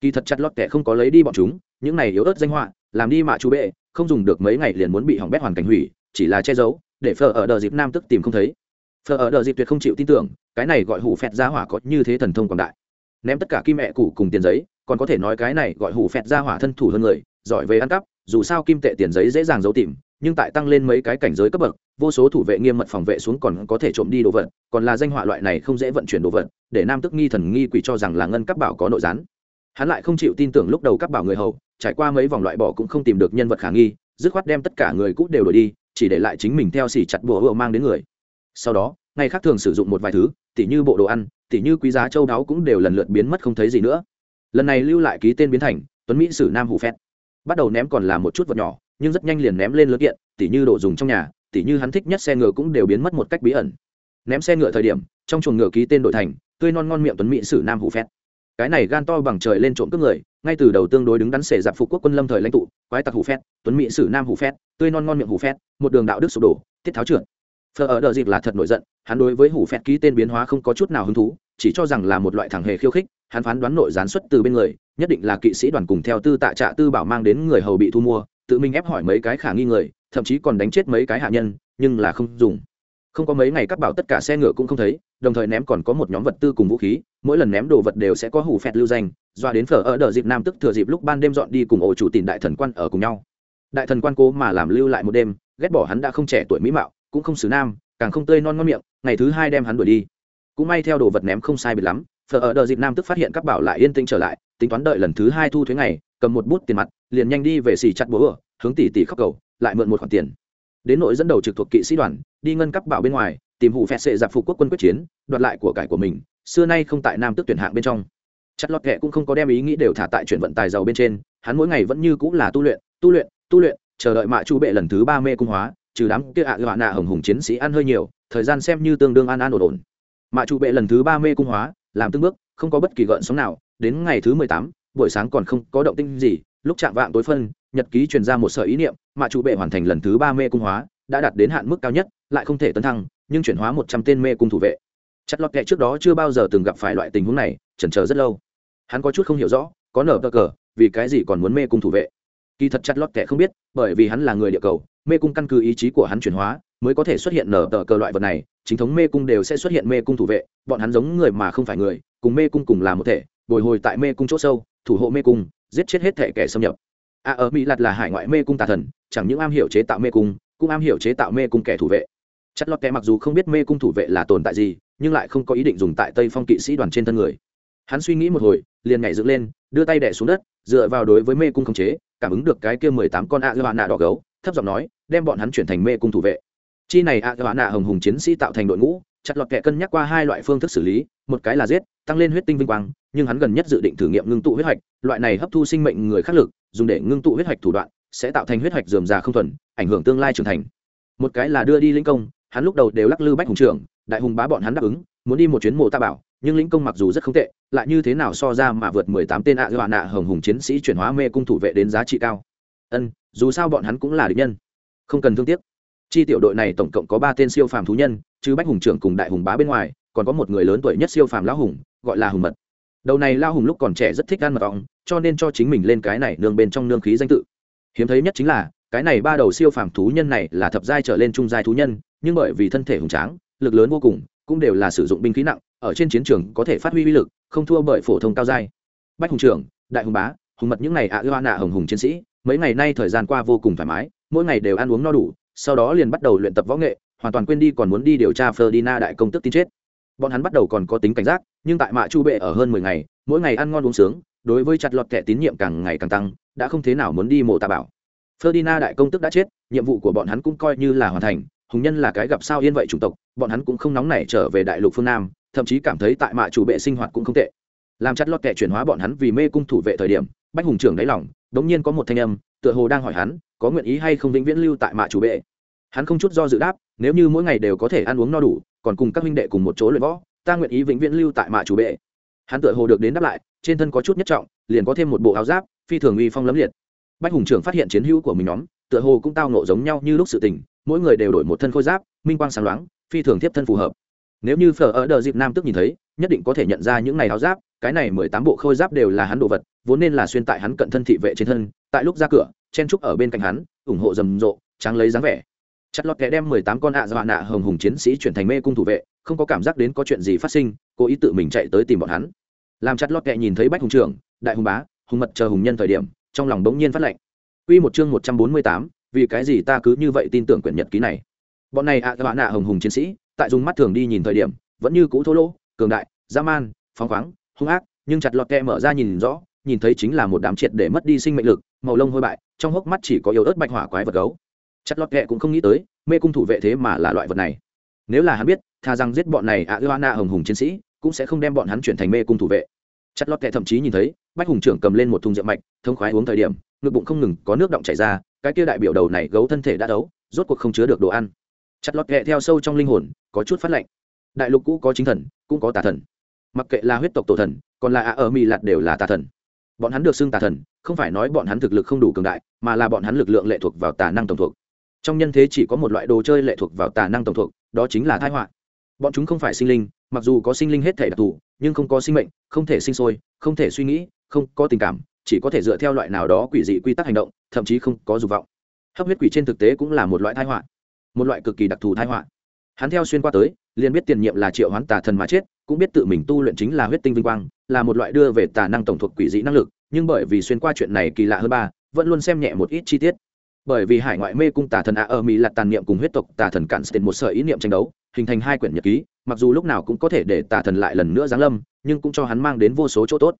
Kỳ thật chặt lót kẻ không có lấy đi bọn chúng, những này yếu ớt danh họa, làm đi mạ chú bệ, không dùng được mấy ngày liền muốn bị hỏng bét hoàn cảnh hủy, chỉ là che giấu, để phờ ở đợt dịp nam tức tìm không thấy. Phờ ở đợt dịp tuyệt không chịu tin tưởng, cái này gọi hủ phẹt ra hỏa có như thế thần thông quảng đại. Ném tất cả kim mẹ cũ cùng tiền giấy, còn có thể nói cái này gọi hủ phẹt ra hỏa thân thủ hơn người, giỏi về ăn cắp, dù sao kim tệ tiền giấy dễ dàng giấu tìm nhưng tại tăng lên mấy cái cảnh giới cấp bậc, vô số thủ vệ nghiêm mật phòng vệ xuống còn có thể trộm đi đồ vật, còn là danh họa loại này không dễ vận chuyển đồ vật, để nam tức nghi thần nghi quỷ cho rằng là ngân cấp bảo có nội gián. Hắn lại không chịu tin tưởng lúc đầu các bảo người hầu, trải qua mấy vòng loại bỏ cũng không tìm được nhân vật khả nghi, dứt khoát đem tất cả người cũ đều đổi đi, chỉ để lại chính mình theo xỉ chặt bùa hựa mang đến người. Sau đó, ngày khác thường sử dụng một vài thứ, tỉ như bộ đồ ăn, tỉ như quý giá châu đáo cũng đều lần lượt biến mất không thấy gì nữa. Lần này lưu lại ký tên biến thành tuấn mỹ sử nam hủ phét. Bắt đầu ném còn là một chút vật nhỏ nhưng rất nhanh liền ném lên lớn kiện, tỉ như đồ dùng trong nhà, tỉ như hắn thích nhất xe ngựa cũng đều biến mất một cách bí ẩn. Ném xe ngựa thời điểm, trong chuồng ngựa ký tên đội thành, tươi non ngon miệng tuấn mỹ sử nam hủ phét. Cái này gan to bằng trời lên trộm cướp người, ngay từ đầu tương đối đứng đắn xể giặc phục quốc quân lâm thời lãnh tụ, quái tặc hủ phét, tuấn mỹ sử nam hủ phét, tươi non ngon miệng hủ phét, một đường đạo đức sụp đổ tiết tháo trượt. Phờ ở đợt dịp là thật nổi giận, hắn đối với hủ phét ký tên biến hóa không có chút nào hứng thú, chỉ cho rằng là một loại thằng hề khiêu khích, hắn phán đoán nội gián xuất từ bên người, nhất định là kỵ sĩ đoàn cùng theo tư tạ trạ tư bảo mang đến người hầu bị thu mua tự mình ép hỏi mấy cái khả nghi người, thậm chí còn đánh chết mấy cái hạ nhân, nhưng là không dùng. Không có mấy ngày các bảo tất cả xe ngựa cũng không thấy, đồng thời ném còn có một nhóm vật tư cùng vũ khí, mỗi lần ném đồ vật đều sẽ có hủ phẹt lưu danh, doa đến phở ở đợt dịp nam tức thừa dịp lúc ban đêm dọn đi cùng ổ chủ tìm đại thần quan ở cùng nhau. Đại thần quan cố mà làm lưu lại một đêm, ghét bỏ hắn đã không trẻ tuổi mỹ mạo, cũng không xử nam, càng không tươi non ngon miệng, ngày thứ hai đem hắn đuổi đi. Cũng may theo đồ vật ném không sai biệt lắm, phở ở đợt dịp nam tức phát hiện các bảo lại yên tĩnh trở lại tính toán đợi lần thứ hai thu thuế ngày, cầm một bút tiền mặt, liền nhanh đi về xì chặt bố ở, hướng tỷ tỷ khóc cầu, lại mượn một khoản tiền. Đến nội dẫn đầu trực thuộc kỵ sĩ đoàn, đi ngân cấp bảo bên ngoài, tìm hủ phẹt sệ giặc phục quốc quân quyết chiến, đoạt lại của cải của mình, xưa nay không tại nam tức tuyển hạng bên trong. Chất lót kệ cũng không có đem ý nghĩ đều thả tại chuyển vận tài giàu bên trên, hắn mỗi ngày vẫn như cũng là tu luyện tu luyện tu luyện, chờ đợi mạ chu bệ lần thứ ba mê cung hóa, trừ đám kia ạ gạ nạ hồng hùng chiến sĩ ăn hơi nhiều, thời gian xem như tương đương an an ổn ổn. Mạ chu bệ lần thứ ba mê cung hóa, làm tương bước, không có bất kỳ gợn sóng nào đến ngày thứ mười tám, buổi sáng còn không có động tinh gì, lúc chạm vạng tối phân, nhật ký truyền ra một sợi ý niệm, mà chủ bệ hoàn thành lần thứ ba mê cung hóa, đã đạt đến hạn mức cao nhất, lại không thể tấn thăng, nhưng chuyển hóa một trăm tên mê cung thủ vệ. Chất lọt kệ trước đó chưa bao giờ từng gặp phải loại tình huống này, chần chờ rất lâu. Hắn có chút không hiểu rõ, có nở cờ, vì cái gì còn muốn mê cung thủ vệ. Kỳ thật chặt lót kệ không biết, bởi vì hắn là người địa cầu, mê cung căn cứ ý chí của hắn chuyển hóa, mới có thể xuất hiện nở tờ cờ loại vật này, chính thống mê cung đều sẽ xuất hiện mê cung thủ vệ, bọn hắn giống người mà không phải người, cùng mê cung cùng là một thể bồi hồi tại mê cung chỗ sâu, thủ hộ mê cung, giết chết hết thể kẻ xâm nhập. A ở mỹ lạt là hải ngoại mê cung tà thần, chẳng những am hiểu chế tạo mê cung, cũng am hiểu chế tạo mê cung kẻ thủ vệ. Chất lót kẻ mặc dù không biết mê cung thủ vệ là tồn tại gì, nhưng lại không có ý định dùng tại tây phong kỵ sĩ đoàn trên thân người. Hắn suy nghĩ một hồi, liền nhảy dựng lên, đưa tay đẻ xuống đất, dựa vào đối với mê cung khống chế, cảm ứng được cái kia mười tám con a gà nạ đỏ gấu, thấp giọng nói, đem bọn hắn chuyển thành mê cung thủ vệ. Chi này a gà nạ hồng hùng chiến sĩ tạo thành đội ngũ, chặt lọt kẻ cân nhắc qua hai loại phương thức xử lý, một cái là giết, tăng lên huyết tinh vinh quang nhưng hắn gần nhất dự định thử nghiệm ngưng tụ huyết hạch, loại này hấp thu sinh mệnh người khắc lực, dùng để ngưng tụ huyết hạch thủ đoạn, sẽ tạo thành huyết hạch dườm già không thuần, ảnh hưởng tương lai trưởng thành. Một cái là đưa đi lĩnh công, hắn lúc đầu đều lắc lư bách hùng trưởng, đại hùng bá bọn hắn đáp ứng, muốn đi một chuyến mộ ta bảo, nhưng lĩnh công mặc dù rất không tệ, lại như thế nào so ra mà vượt mười tám tên ạ dọa nạ hồng hùng chiến sĩ chuyển hóa mê cung thủ vệ đến giá trị cao. Ân, dù sao bọn hắn cũng là địch nhân. Không cần thương tiếc. Chi tiểu đội này tổng cộng có ba tên siêu phàm thú nhân chứ bách hùng trưởng cùng đại hùng bá bên ngoài, còn có một người lớn tuổi nhất siêu phàm lão hùng, gọi là hùng mật đầu này lao hùng lúc còn trẻ rất thích ăn mật ong, cho nên cho chính mình lên cái này nương bên trong nương khí danh tự. Hiếm thấy nhất chính là, cái này ba đầu siêu phàm thú nhân này là thập giai trở lên trung giai thú nhân, nhưng bởi vì thân thể hùng tráng, lực lớn vô cùng, cũng đều là sử dụng binh khí nặng, ở trên chiến trường có thể phát huy uy lực, không thua bởi phổ thông cao giai. Bách hùng trưởng, đại hùng bá, hùng mật những ngày ạ ưa nạ, hồng hùng chiến sĩ, mấy ngày nay thời gian qua vô cùng thoải mái, mỗi ngày đều ăn uống no đủ, sau đó liền bắt đầu luyện tập võ nghệ, hoàn toàn quên đi còn muốn đi điều tra Ferdinand đại công tức tin chết bọn hắn bắt đầu còn có tính cảnh giác, nhưng tại mạ chu bệ ở hơn mười ngày, mỗi ngày ăn ngon uống sướng, đối với chặt lọt kẻ tín nhiệm càng ngày càng tăng, đã không thế nào muốn đi mộ tà bảo. Ferdinand đại công tức đã chết, nhiệm vụ của bọn hắn cũng coi như là hoàn thành, hùng nhân là cái gặp sao yên vậy chủng tộc, bọn hắn cũng không nóng nảy trở về đại lục phương nam, thậm chí cảm thấy tại mạ chủ bệ sinh hoạt cũng không tệ. Làm chặt lọt kẻ chuyển hóa bọn hắn vì mê cung thủ vệ thời điểm, bách hùng trưởng đáy lòng, đống nhiên có một thanh âm, tựa hồ đang hỏi hắn, có nguyện ý hay không vĩnh viễn lưu tại mạ chủ bệ. Hắn không chút do dự đáp, nếu như mỗi ngày đều có thể ăn uống no đủ còn cùng các huynh đệ cùng một chỗ luyện võ, ta nguyện ý vĩnh viễn lưu tại mạ chủ bệ. Hắn tựa hồ được đến đáp lại, trên thân có chút nhất trọng, liền có thêm một bộ áo giáp, phi thường uy phong lấm liệt. Bách hùng trưởng phát hiện chiến hữu của mình nhóm, tựa hồ cũng tao nộ giống nhau như lúc sự tình, mỗi người đều đổi một thân khôi giáp, minh quang sáng loáng, phi thường tiếp thân phù hợp. Nếu như phở ở đờ dịp nam tức nhìn thấy, nhất định có thể nhận ra những này áo giáp, cái này mười tám bộ khôi giáp đều là hắn đồ vật, vốn nên là xuyên tại hắn cận thân thị vệ trên thân, tại lúc ra cửa, chen trúc ở bên cạnh hắn, ủng hộ rầm rộ trắng lấy dáng vẻ chặt lọt kẻ đem mười tám con ạ dọa nạ hồng hùng chiến sĩ chuyển thành mê cung thủ vệ, không có cảm giác đến có chuyện gì phát sinh, cố ý tự mình chạy tới tìm bọn hắn. Làm chặt lọt kẻ nhìn thấy bách hùng trưởng, đại hùng bá, hùng mật chờ hùng nhân thời điểm, trong lòng bỗng nhiên phát lệnh. Quy một chương một trăm bốn mươi tám, vì cái gì ta cứ như vậy tin tưởng quyển nhật ký này? Bọn này ạ dọa nạ hồng hùng chiến sĩ, tại dùng mắt thường đi nhìn thời điểm, vẫn như cũ thô lỗ, cường đại, dã man, phóng khoáng, hung ác, nhưng chặt lọt kẹ mở ra nhìn rõ, nhìn thấy chính là một đám triệt để mất đi sinh mệnh lực, màu lông hôi bại, trong hốc mắt chỉ có yếu ớt bạch hỏa quái vật gấu chặt lọt kệ cũng không nghĩ tới, mê cung thủ vệ thế mà là loại vật này. Nếu là hắn biết thà rằng giết bọn này ạ ưa na hồng hùng chiến sĩ, cũng sẽ không đem bọn hắn chuyển thành mê cung thủ vệ. Chặt lọt kệ thậm chí nhìn thấy, bách hùng trưởng cầm lên một thùng rượu mạch, thông khoái uống thời điểm, ngực bụng không ngừng có nước động chảy ra, cái kia đại biểu đầu này gấu thân thể đã đấu, rốt cuộc không chứa được đồ ăn. Chặt lọt kệ theo sâu trong linh hồn, có chút phát lạnh. Đại lục cũ có chính thần, cũng có tà thần. Mặc kệ là huyết tộc tổ thần, còn là ạ, ở mỹ lạt đều là tà thần. Bọn hắn được xưng tà thần, không phải nói bọn hắn thực lực không đủ cường đại, mà là bọn hắn lực lượng lệ thuộc vào tà năng tổng thuộc trong nhân thế chỉ có một loại đồ chơi lệ thuộc vào tà năng tổng thuộc, đó chính là thái họa. Bọn chúng không phải sinh linh, mặc dù có sinh linh hết thể đặc thù, nhưng không có sinh mệnh, không thể sinh sôi, không thể suy nghĩ, không có tình cảm, chỉ có thể dựa theo loại nào đó quỷ dị quy tắc hành động, thậm chí không có dục vọng. Hấp huyết quỷ trên thực tế cũng là một loại thái họa, một loại cực kỳ đặc thù thái họa. Hắn theo xuyên qua tới, liền biết tiền nhiệm là triệu hoán tà thần mà chết, cũng biết tự mình tu luyện chính là huyết tinh vinh quang, là một loại đưa về tà năng tổng thuộc quỷ dị năng lực, nhưng bởi vì xuyên qua chuyện này kỳ lạ hơn ba, vẫn luôn xem nhẹ một ít chi tiết bởi vì hải ngoại mê cung tà thần a ở mỹ là tàn niệm cùng huyết tộc tà thần cản tiền một sợi ý niệm tranh đấu, hình thành hai quyển nhật ký, mặc dù lúc nào cũng có thể để tà thần lại lần nữa giáng lâm, nhưng cũng cho hắn mang đến vô số chỗ tốt.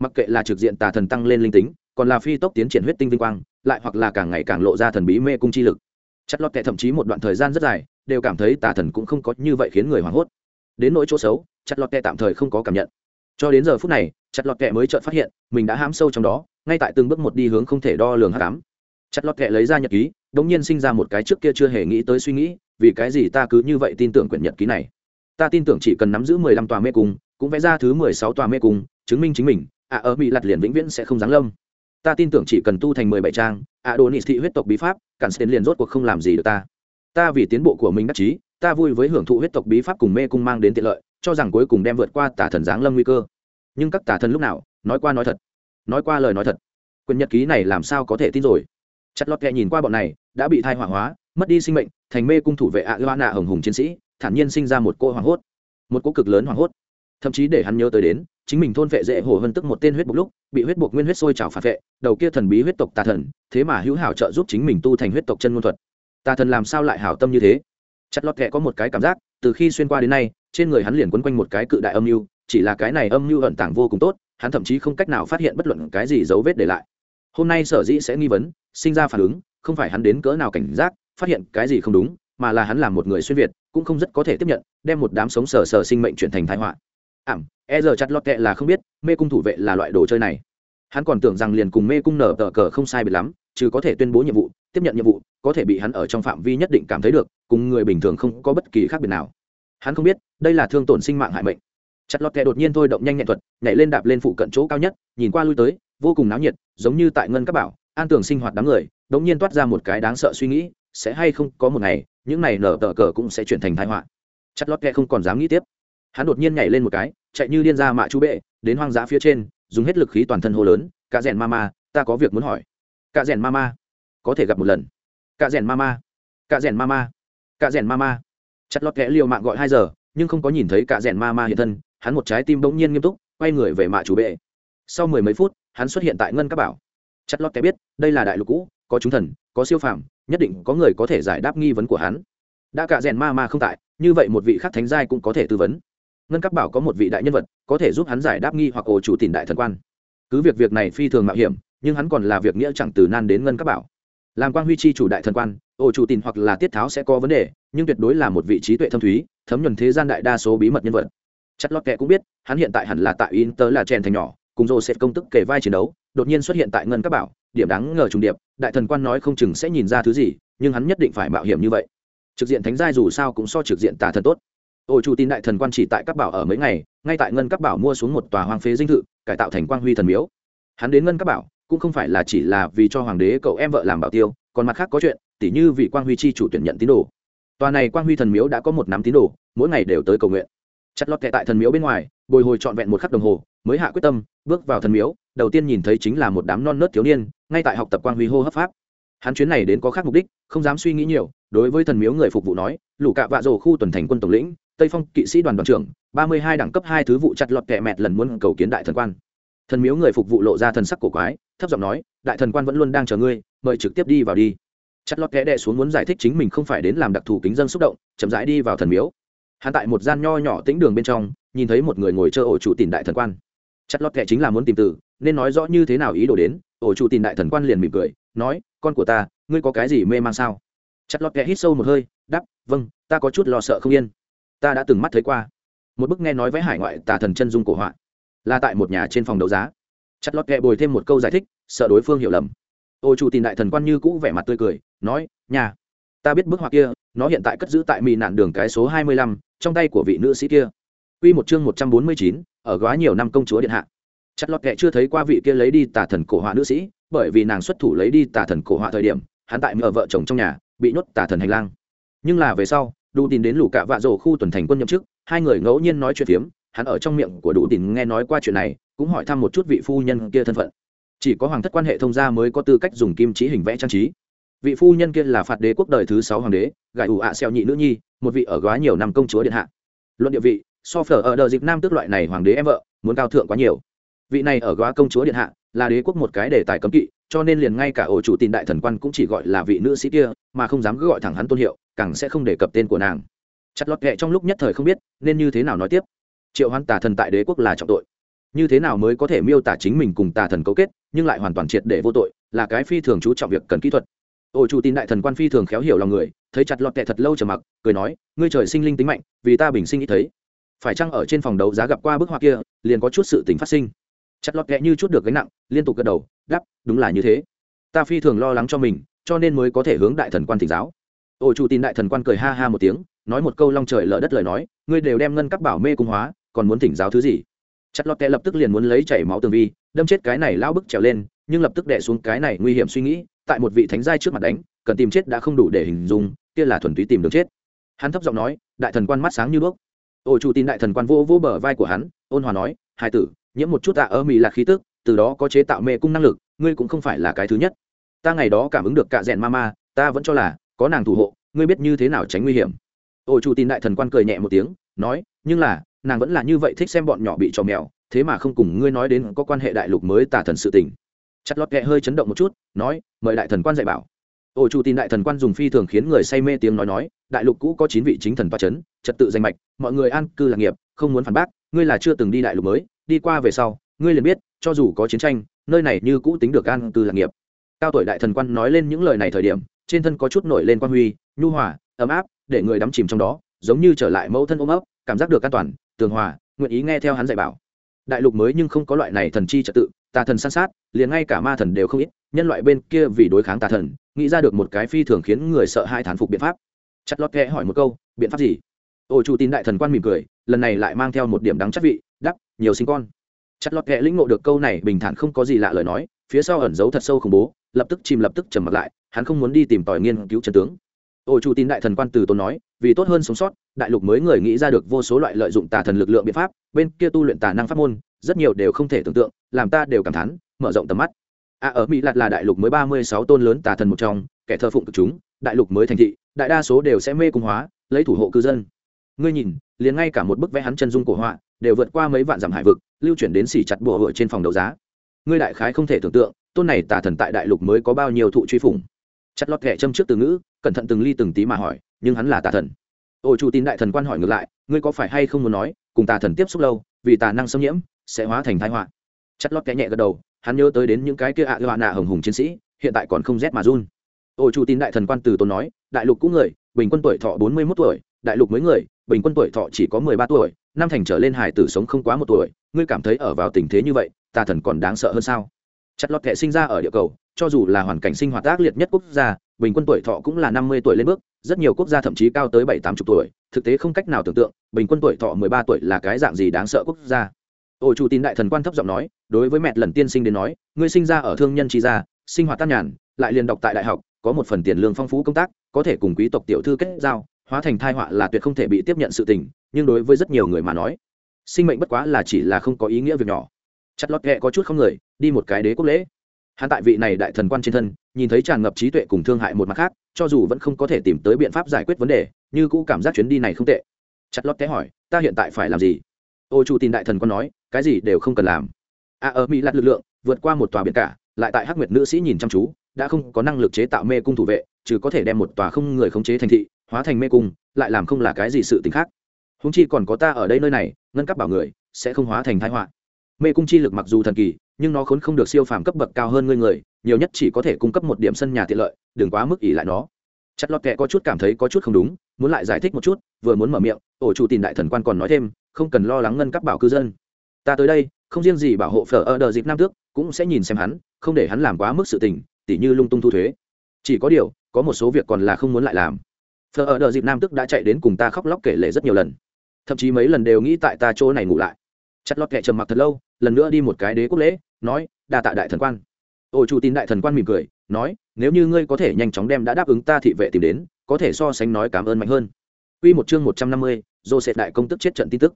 Mặc kệ là trực diện tà thần tăng lên linh tính, còn là phi tốc tiến triển huyết tinh vinh quang, lại hoặc là càng ngày càng lộ ra thần bí mê cung chi lực. Chất lót kệ thậm chí một đoạn thời gian rất dài, đều cảm thấy tà thần cũng không có như vậy khiến người hoảng hốt. Đến nỗi chỗ xấu, chặt lọt kẹ tạm thời không có cảm nhận. Cho đến giờ phút này, chặt lọt kẹ mới chợt phát hiện, mình đã hám sâu trong đó, ngay tại từng bước một đi hướng không thể đo lường hắc ám chặt lọt kệ lấy ra nhật ký đ ỗ n g nhiên sinh ra một cái trước kia chưa hề nghĩ tới suy nghĩ, vì cái gì ta cứ như vậy tin tưởng quyển nhật ký này? Ta tin tưởng chỉ cần nắm giữ mười lăm tòa mê cung, cũng vẽ ra thứ mười sáu tòa mê cung, chứng minh chính mình, ạ, ở bị lặt liền vĩnh viễn sẽ không giáng lâm. Ta tin tưởng chỉ cần tu thành mười bảy trang, ạ, đồ nị thị huyết tộc bí pháp, cản sẽ liền rốt cuộc không làm gì được ta. Ta vì tiến bộ của mình đắc chí, ta vui với hưởng thụ huyết tộc bí pháp cùng mê cung mang đến tiện lợi, cho rằng cuối cùng đem vượt qua tả thần giáng lâm nguy cơ. Nhưng các tả thần lúc nào? Nói qua nói thật. Nói qua lời nói thật. Quyền nhật ký này làm sao có thể tin rồi? Chặt lọt kẹ nhìn qua bọn này, đã bị thai hỏa hóa, mất đi sinh mệnh, thành mê cung thủ vệ ạ ưu nạ hồng hùng chiến sĩ, thản nhiên sinh ra một cô hoảng hốt. Một cô cực lớn hoảng hốt. Thậm chí để hắn nhớ tới đến, chính mình thôn vệ dễ hồ hơn tức một tên huyết bục lúc, bị huyết bục nguyên huyết sôi trào phản vệ, đầu kia thần bí huyết tộc tà thần, thế mà hữu hảo trợ giúp chính mình tu thành huyết tộc chân ngôn thuật. Tà thần làm sao lại hảo tâm như thế? Chặt lọt kẹ có một cái cảm giác, từ khi xuyên qua đến nay, trên người hắn liền quấn quanh một cái cự đại âm mưu, chỉ là cái này âm mưu ẩn tàng vô cùng tốt, hắn thậm chí không cách nào phát hiện bất luận cái gì dấu vết để lại. Hôm nay sở dĩ sẽ nghi vấn sinh ra phản ứng, không phải hắn đến cỡ nào cảnh giác, phát hiện cái gì không đúng, mà là hắn là một người xuyên việt, cũng không rất có thể tiếp nhận, đem một đám sống sờ sờ sinh mệnh chuyển thành thái họa. Ảm e giờ chặt lọt tệ là không biết, mê cung thủ vệ là loại đồ chơi này. Hắn còn tưởng rằng liền cùng mê cung nở tờ cờ không sai biệt lắm, chứ có thể tuyên bố nhiệm vụ, tiếp nhận nhiệm vụ, có thể bị hắn ở trong phạm vi nhất định cảm thấy được, cùng người bình thường không có bất kỳ khác biệt nào. Hắn không biết, đây là thương tổn sinh mạng hại mệnh. Chặt lọt kẹ đột nhiên thôi động nhanh nhẹn thuật, nhảy lên đạp lên phụ cận chỗ cao nhất, nhìn qua lui tới, vô cùng náo nhiệt, giống như tại ngân các bảo an tưởng sinh hoạt đám người, đống nhiên toát ra một cái đáng sợ suy nghĩ, sẽ hay không có một ngày, những này nở tờ cờ cũng sẽ chuyển thành thái họa. Chặt lót kẹ không còn dám nghĩ tiếp. Hắn đột nhiên nhảy lên một cái, chạy như điên ra mạ chú bệ, đến hoang dã phía trên, dùng hết lực khí toàn thân hô lớn, cả rèn ma ma ta có việc muốn hỏi. Cả rèn ma ma có thể gặp một lần. Cả rèn ma ma cả rèn ma ma cả rèn ma ma chặt lót kẽ liều mạng gọi hai giờ, nhưng không có nhìn thấy cả rèn ma ma hiện thân, hắn một trái tim bỗng nhiên nghiêm túc, quay người về mạ chủ bệ. Sau mười mấy phút, hắn xuất hiện tại ngân các bảo chặt lót kẽ biết, đây là đại lục cũ, có chúng thần, có siêu phàm, nhất định có người có thể giải đáp nghi vấn của hắn. Đã cả rèn ma ma không tại, như vậy một vị khắc thánh giai cũng có thể tư vấn. Ngân các bảo có một vị đại nhân vật, có thể giúp hắn giải đáp nghi hoặc ổ chủ tìm đại thần quan. Cứ việc việc này phi thường mạo hiểm, nhưng hắn còn là việc nghĩa chẳng từ nan đến ngân các bảo. Làm quan huy chi chủ đại thần quan, ổ chủ tìm hoặc là tiết tháo sẽ có vấn đề, nhưng tuyệt đối là một vị trí tuệ thâm thúy, thấm nhuần thế gian đại đa số bí mật nhân vật. Chất lót kệ cũng biết, hắn hiện tại hẳn là tại inter là chèn thành nhỏ, cùng rô sẽ công tức kể vai chiến đấu đột nhiên xuất hiện tại ngân các bảo, điểm đáng ngờ trùng điệp, đại thần quan nói không chừng sẽ nhìn ra thứ gì, nhưng hắn nhất định phải mạo hiểm như vậy. Trực diện thánh giai dù sao cũng so trực diện tà thần tốt. Ổ chủ tin đại thần quan chỉ tại các bảo ở mấy ngày, ngay tại ngân các bảo mua xuống một tòa hoang phế dinh thự, cải tạo thành quang huy thần miếu. Hắn đến ngân các bảo, cũng không phải là chỉ là vì cho hoàng đế cậu em vợ làm bảo tiêu, còn mặt khác có chuyện, tỉ như vì quang huy chi chủ tuyển nhận tín đồ. Tòa này quang huy thần miếu đã có một nắm tín đồ, mỗi ngày đều tới cầu nguyện. Chặt lọt kệ tại thần miếu bên ngoài, bồi hồi trọn vẹn một khắc đồng hồ, mới hạ quyết tâm, bước vào thần miếu đầu tiên nhìn thấy chính là một đám non nớt thiếu niên, ngay tại học tập quang huy hô hấp pháp. Hắn chuyến này đến có khác mục đích, không dám suy nghĩ nhiều, đối với thần miếu người phục vụ nói, lũ cạ vạ rổ khu tuần thành quân tổng lĩnh, tây phong kỵ sĩ đoàn đoàn trưởng, ba mươi hai đẳng cấp hai thứ vụ chặt lọt kẹ mẹt lần muốn cầu kiến đại thần quan. Thần miếu người phục vụ lộ ra thần sắc cổ quái, thấp giọng nói, đại thần quan vẫn luôn đang chờ ngươi, mời trực tiếp đi vào đi. Chặt lọt kẽ đệ xuống muốn giải thích chính mình không phải đến làm đặc thù kính dân xúc động, chậm rãi đi vào thần miếu. Hắn tại một gian nho nhỏ tĩnh đường bên trong, nhìn thấy một người ngồi chơ ổ trụ tìm đại thần quan chặt lọt kệ chính là muốn tìm từ, nên nói rõ như thế nào ý đồ đến, ổ chủ tìm đại thần quan liền mỉm cười, nói, con của ta, ngươi có cái gì mê man sao? Chặt lọt kệ hít sâu một hơi đắp vâng ta có chút lo sợ không yên. Ta đã từng mắt thấy qua. Một bức nghe nói với hải ngoại tà thần chân dung cổ họa, là tại một nhà trên phòng đấu giá. Chặt lọt kệ bồi thêm một câu giải thích, sợ đối phương hiểu lầm. Ô chủ tìm đại thần quan như cũ vẻ mặt tươi cười, nói, nhà, ta biết bức họa kia, nó hiện tại cất giữ tại mỹ nạn đường cái số hai mươi lăm, trong tay của vị nữ sĩ kia. Quy một chương một trăm bốn mươi chín ở góa nhiều năm công chúa điện hạ. Chặt lọt kệ chưa thấy qua vị kia lấy đi tà thần cổ họa nữ sĩ, bởi vì nàng xuất thủ lấy đi tà thần cổ họa thời điểm, hắn tại mở vợ chồng trong nhà, bị nhốt tà thần hành lang. Nhưng là về sau đủ tin đến lũ cạ vạ rổ khu tuần thành quân nhậm chức, hai người ngẫu nhiên nói chuyện phiếm, hắn ở trong miệng của đủ tin nghe nói qua chuyện này, cũng hỏi thăm một chút vị phu nhân kia thân phận. Chỉ có hoàng thất quan hệ thông gia mới có tư cách dùng kim trí hình vẽ trang trí. Vị phu nhân kia là phạt đế quốc đời thứ sáu hoàng đế gài ủ ạ xeo nhị nữ nhi, một vị ở góa nhiều năm công chúa điện hạ. Luận địa vị so phở ở đợt dịp nam tước loại này hoàng đế em vợ, muốn cao thượng quá nhiều. Vị này ở góa công chúa điện hạ, là đế quốc một cái đề tài cấm kỵ, cho nên liền ngay cả ổ chủ tin đại thần quan cũng chỉ gọi là vị nữ sĩ kia, mà không dám cứ gọi thẳng hắn tôn hiệu, càng sẽ không đề cập tên của nàng. Chặt lọt kệ trong lúc nhất thời không biết, nên như thế nào nói tiếp. Triệu hoán tà thần tại đế quốc là trọng tội. Như thế nào mới có thể miêu tả chính mình cùng tà thần cấu kết, nhưng lại hoàn toàn triệt để vô tội, là cái phi thường chú trọng việc cần kỹ thuật. Ổ chủ tin đại thần quan phi thường khéo hiểu lòng người, thấy chặt lọt kệ thật lâu chờ mặc, cười nói, ngươi trời sinh linh tính mạnh, vì ta bình sinh ít thấy phải chăng ở trên phòng đấu giá gặp qua bức họa kia, liền có chút sự tình phát sinh? Chặt lọt kẹ như chút được gánh nặng, liên tục gật đầu đắp đúng là như thế. Ta phi thường lo lắng cho mình, cho nên mới có thể hướng đại thần quan thỉnh giáo. Ổ chủ tin đại thần quan cười ha ha một tiếng, nói một câu long trời lỡ đất lời nói, ngươi đều đem ngân các bảo mê cung hóa, còn muốn thỉnh giáo thứ gì? Chặt lọt kẹ lập tức liền muốn lấy chảy máu tường vi, đâm chết cái này lao bức trèo lên, nhưng lập tức đẻ xuống cái này nguy hiểm suy nghĩ, tại một vị thánh giai trước mặt đánh, cần tìm chết đã không đủ để hình dung, kia là thuần túy tìm được chết. Hắn thấp giọng nói, đại thần quan mắt sáng như đuốc ổ chủ tin đại thần quan vô vô bờ vai của hắn, ôn hòa nói hai tử, nhiễm một chút tạ ơ mì là khí tức, từ đó có chế tạo mê cung năng lực, ngươi cũng không phải là cái thứ nhất. Ta ngày đó cảm ứng được cạ rẽn ma ma ta vẫn cho là có nàng thủ hộ, ngươi biết như thế nào tránh nguy hiểm. Ổ chủ tin đại thần quan cười nhẹ một tiếng, nói, nhưng là, nàng vẫn là như vậy thích xem bọn nhỏ bị trò mèo, thế mà không cùng ngươi nói đến có quan hệ đại lục mới tà thần sự tình. Chặt lọt kẹ hơi chấn động một chút, nói, mời đại thần quan dạy bảo ổ chủ tin đại thần quan dùng phi thường khiến người say mê tiếng nói nói, đại lục cũ có chín vị chính thần toa c h ấ n trật tự danh mạch, mọi người an cư lạc nghiệp, không muốn phản bác, ngươi là chưa từng đi đại lục mới, đi qua về sau, ngươi liền biết, cho dù có chiến tranh, nơi này như cũ tính được an cư lạc nghiệp. Cao tuổi đại thần quan nói lên những lời này thời điểm, trên thân có chút nổi lên quan huy, nhu hòa, ấm áp, để người đắm chìm trong đó, giống như trở lại mẫu thân ôm ấp, cảm giác được an toàn, tường hòa, nguyện ý nghe theo hắn dạy bảo. Đại lục mới nhưng không có loại này thần chi trật tự, tà thần san sát, liền ngay cả ma thần đều không ít nhân loại bên kia vì đối kháng tà thần, nghĩ ra được một cái phi thường khiến người sợ hai thán phục biện pháp. Chặt lót kẽ hỏi một câu, biện pháp gì? Ôi chủ tin đại thần quan mỉm cười, lần này lại mang theo một điểm đắng chắc vị đắc nhiều sinh con. Chặt lót kẽ lĩnh ngộ được câu này bình thản không có gì lạ lời nói, phía sau ẩn giấu thật sâu khủng bố, lập tức chìm lập tức trầm mặt lại, hắn không muốn đi tìm tòi nghiên cứu trần tướng. Ôi chủ tin đại thần quan từ tốn nói, vì tốt hơn sống sót, đại lục mới người nghĩ ra được vô số loại lợi dụng tà thần lực lượng biện pháp, bên kia tu luyện tà năng pháp môn, rất nhiều đều không thể tưởng tượng, làm ta đều cảm thán, mở rộng tầm mắt à, ở mỹ lạt là đại lục mới ba mươi sáu tôn lớn tà thần một trong kẻ thờ phụng cực chúng đại lục mới thành thị đại đa số đều sẽ mê cung hóa lấy thủ hộ cư dân. Ngươi nhìn liền ngay cả một bức vẽ hắn chân dung cổ họa đều vượt qua mấy vạn dặm hải vực lưu chuyển đến xỉ chặt bùa hựa trên phòng đấu giá. Ngươi đại khái không thể tưởng tượng tôn này tà thần tại đại lục mới có bao nhiêu thụ truy phủng. Chặt lọt kẻ châm trước từ ngữ cẩn thận từng ly từng tí mà hỏi nhưng hắn là tà thần. Ôi chủ tin đại thần quan hỏi ngược lại ngươi có phải hay không muốn nói cùng tà thần tiếp xúc lâu vì tà năng xâm nhiễm sẽ hóa thành thái họa? Chặt lót kẽ nhẹ gật đầu hắn nhớ tới đến những cái kia ạ à nạ hồng hùng chiến sĩ, hiện tại còn không rét mà run. Ôi chủ tin đại thần quan từ tốn nói, đại lục cũ người, bình quân tuổi thọ bốn mươi mốt tuổi, đại lục mới người, bình quân tuổi thọ chỉ có mười ba tuổi, năm thành trở lên hải tử sống không quá một tuổi, ngươi cảm thấy ở vào tình thế như vậy, tà thần còn đáng sợ hơn sao? Chặt lọt kệ sinh ra ở địa cầu, cho dù là hoàn cảnh sinh hoạt ác liệt nhất quốc gia, bình quân tuổi thọ cũng là năm mươi tuổi lên bước, rất nhiều quốc gia thậm chí cao tới bảy, tám chục tuổi, thực tế không cách nào tưởng tượng, bình quân tuổi thọ mười ba tuổi là cái dạng gì đáng sợ quốc gia. Ổ chủ tin đại thần quan thấp giọng nói đối với mẹ lần tiên sinh đến nói, ngươi sinh ra ở thương nhân tri gia, sinh hoạt tan nhàn, lại liền đọc tại đại học, có một phần tiền lương phong phú công tác, có thể cùng quý tộc tiểu thư kết giao, hóa thành thai họa là tuyệt không thể bị tiếp nhận sự tình, nhưng đối với rất nhiều người mà nói, sinh mệnh bất quá là chỉ là không có ý nghĩa việc nhỏ. Chặt lót ghẹ có chút không người, đi một cái đế quốc lễ. Hắn tại vị này đại thần quan trên thân, nhìn thấy tràn ngập trí tuệ cùng thương hại một mặt khác, cho dù vẫn không có thể tìm tới biện pháp giải quyết vấn đề, như cũ cảm giác chuyến đi này không tệ. Chặt lót té hỏi, ta hiện tại phải làm gì? Ô chủ tin đại thần quan nói, cái gì đều không cần làm a à, ở mỹ lạt lực lượng vượt qua một tòa biển cả lại tại hắc nguyệt nữ sĩ nhìn chăm chú đã không có năng lực chế tạo mê cung thủ vệ chứ có thể đem một tòa không người khống chế thành thị hóa thành mê cung lại làm không là cái gì sự t ì n h khác. Húng chi còn có ta ở đây nơi này ngân cấp bảo người sẽ không hóa thành thái họa. Mê cung chi lực mặc dù thần kỳ nhưng nó khốn không được siêu phàm cấp bậc cao hơn ngươi người nhiều nhất chỉ có thể cung cấp một điểm sân nhà tiện lợi đừng quá mức ỉ lại nó. Chặt lọt kệ có chút cảm thấy có chút không đúng muốn lại giải thích một chút vừa muốn mở miệng ổ chủ tìm đại thần quan còn nói thêm không cần lo lắng ngân cấp bảo cư dân. Ta tới đây không riêng gì bảo hộ phở ở đờ dịp nam tước cũng sẽ nhìn xem hắn không để hắn làm quá mức sự tình tỉ như lung tung thu thuế. Chỉ có điều có một số việc còn là không muốn lại làm. Phở ở đờ dịp nam tước đã chạy đến cùng ta khóc lóc kể lể rất nhiều lần. Thậm chí mấy lần đều nghĩ tại ta chỗ này ngủ lại. Chặt lọt kệ trầm mặc thật lâu lần nữa đi một cái đế quốc lễ nói đa tạ đại thần quan. Ổ chủ tin đại thần quan mỉm cười nói nếu như ngươi có thể nhanh chóng đem đã đáp ứng ta thị vệ tìm đến có thể so sánh nói cảm ơn mạnh hơn. Quy một chương một trăm năm mươi, Joseph đại công tức chết trận tin tức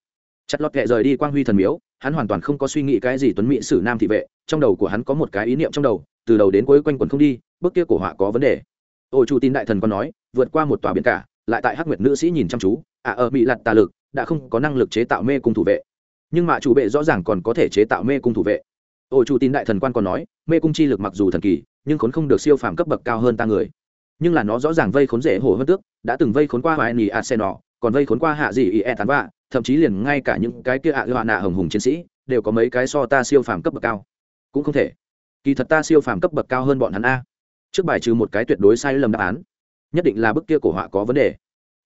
chặt lọt kệ rời đi quang huy thần miếu, hắn hoàn toàn không có suy nghĩ cái gì tuấn mỹ sử nam thị vệ, trong đầu của hắn có một cái ý niệm trong đầu, từ đầu đến cuối quanh quần không đi, bước kia cổ họa có vấn đề. Ôi chủ tin đại thần còn nói, vượt qua một tòa biển cả, lại tại hắc nguyệt nữ sĩ nhìn chăm chú à ở bị lặt tà lực, đã không có năng lực chế tạo mê cung thủ vệ. Nhưng mà chủ vệ rõ ràng còn có thể chế tạo mê cung thủ vệ. Ôi chủ tin đại thần quan còn nói, mê cung chi lực mặc dù thần kỳ, nhưng khốn không được siêu phàm cấp bậc cao hơn ta người. Nhưng là nó rõ ràng vây khốn rễ hổ hơn tước, đã từng vây khốn qua hoài nì arsenal, còn vây khốn qua hạ gì y e tán vạ thậm chí liền ngay cả những cái kia ạ à nạ hồng hùng chiến sĩ đều có mấy cái so ta siêu phàm cấp bậc cao. Cũng không thể. Kỳ thật ta siêu phàm cấp bậc cao hơn bọn hắn a. Trước bài trừ một cái tuyệt đối sai lầm đáp án, nhất định là bức kia cổ họa có vấn đề.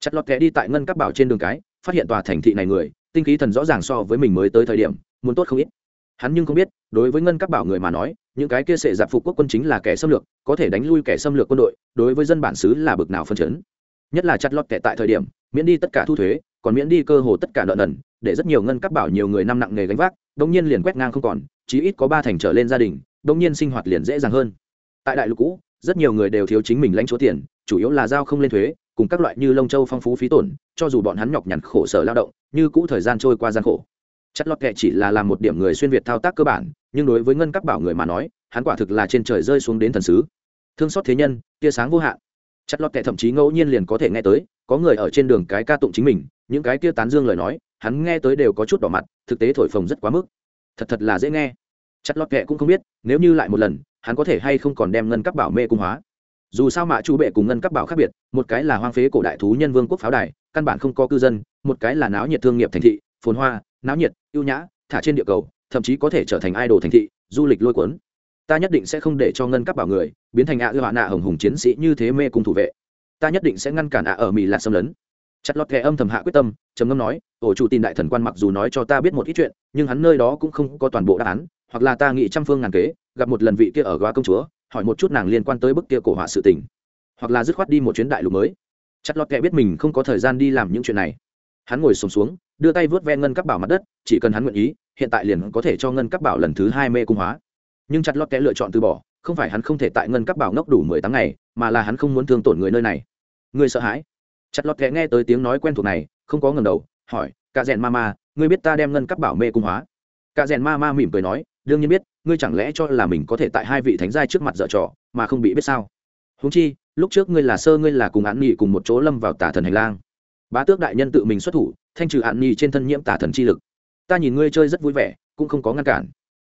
Chặt lọt kẽ đi tại ngân các bảo trên đường cái, phát hiện tòa thành thị này người, tinh khí thần rõ ràng so với mình mới tới thời điểm, muốn tốt không ít. Hắn nhưng không biết, đối với ngân các bảo người mà nói, những cái kia sẽ giặc phục quốc quân chính là kẻ xâm lược, có thể đánh lui kẻ xâm lược quân đội, đối với dân bản xứ là bực nào phân chấn. Nhất là chặt lọt kẻ tại thời điểm, miễn đi tất cả thu thuế còn miễn đi cơ hồ tất cả nợ nần, để rất nhiều ngân cắp bảo nhiều người năm nặng nghề gánh vác đông nhiên liền quét ngang không còn, chí ít có ba thành trở lên gia đình đông nhiên sinh hoạt liền dễ dàng hơn. Tại đại lục cũ, rất nhiều người đều thiếu chính mình lãnh chúa tiền, chủ yếu là giao không lên thuế, cùng các loại như lông châu phong phú phí tổn, cho dù bọn hắn nhọc nhằn khổ sở lao động, như cũ thời gian trôi qua gian khổ. Chất lót kệ chỉ là làm một điểm người xuyên việt thao tác cơ bản, nhưng đối với ngân các bảo người mà nói, hắn quả thực là trên trời rơi xuống đến thần sứ. Thương xót thế nhân, tia sáng vô hạn. Chất lót kệ thậm chí ngẫu nhiên liền có thể nghe tới có người ở trên đường cái ca tụng chính mình, những cái kia tán dương lời nói, hắn nghe tới đều có chút đỏ mặt, thực tế thổi phồng rất quá mức. Thật thật là dễ nghe. Chặt lọt kệ cũng không biết, nếu như lại một lần, hắn có thể hay không còn đem ngân các bảo mê cung hóa. Dù sao mạ chu bệ cùng ngân các bảo khác biệt, một cái là hoang phế cổ đại thú nhân vương quốc pháo đài, căn bản không có cư dân, một cái là náo nhiệt thương nghiệp thành thị, phồn hoa, náo nhiệt, ưu nhã, thả trên địa cầu, thậm chí có thể trở thành idol thành thị, du lịch lôi cuốn. Ta nhất định sẽ không để cho ngân các bảo người biến thành ạ ư hạ nạ hồng hùng chiến sĩ như thế mê cùng thủ vệ ta nhất định sẽ ngăn cản ạ ở mỹ là xâm lấn. Chặt lọt kẻ âm thầm hạ quyết tâm trầm ngâm nói ổ chủ tin đại thần quan mặc dù nói cho ta biết một ít chuyện nhưng hắn nơi đó cũng không có toàn bộ đáp án hoặc là ta nghĩ trăm phương ngàn kế gặp một lần vị kia ở góa công chúa hỏi một chút nàng liên quan tới bức kia cổ họa sự tình hoặc là dứt khoát đi một chuyến đại lục mới. Chặt lọt kẻ biết mình không có thời gian đi làm những chuyện này. Hắn ngồi sùng xuống, xuống đưa tay vớt ven ngân các bảo mặt đất chỉ cần hắn nguyện ý hiện tại liền có thể cho ngân các bảo lần thứ hai mê cung hóa. Nhưng chặt lọt kẻ lựa chọn từ bỏ không phải hắn không thể tại ngân cấp bảo ngốc đủ mười tháng ngày, mà là hắn không muốn thương tổn người nơi này. Người sợ hãi. Chặt lọt kẻ nghe tới tiếng nói quen thuộc này, không có ngầm đầu, hỏi cả rèn ma ma, ngươi biết ta đem ngân cấp bảo mê cung hóa? Cả rèn ma ma mỉm cười nói, đương nhiên biết, ngươi chẳng lẽ cho là mình có thể tại hai vị thánh giai trước mặt dở trò, mà không bị biết sao? Húng chi, lúc trước ngươi là sơ, ngươi là cùng án nghị cùng một chỗ lâm vào tả thần hành lang. Bá tước đại nhân tự mình xuất thủ, thanh trừ án nghị trên thân nhiễm tả thần chi lực. Ta nhìn ngươi chơi rất vui vẻ, cũng không có ngăn cản.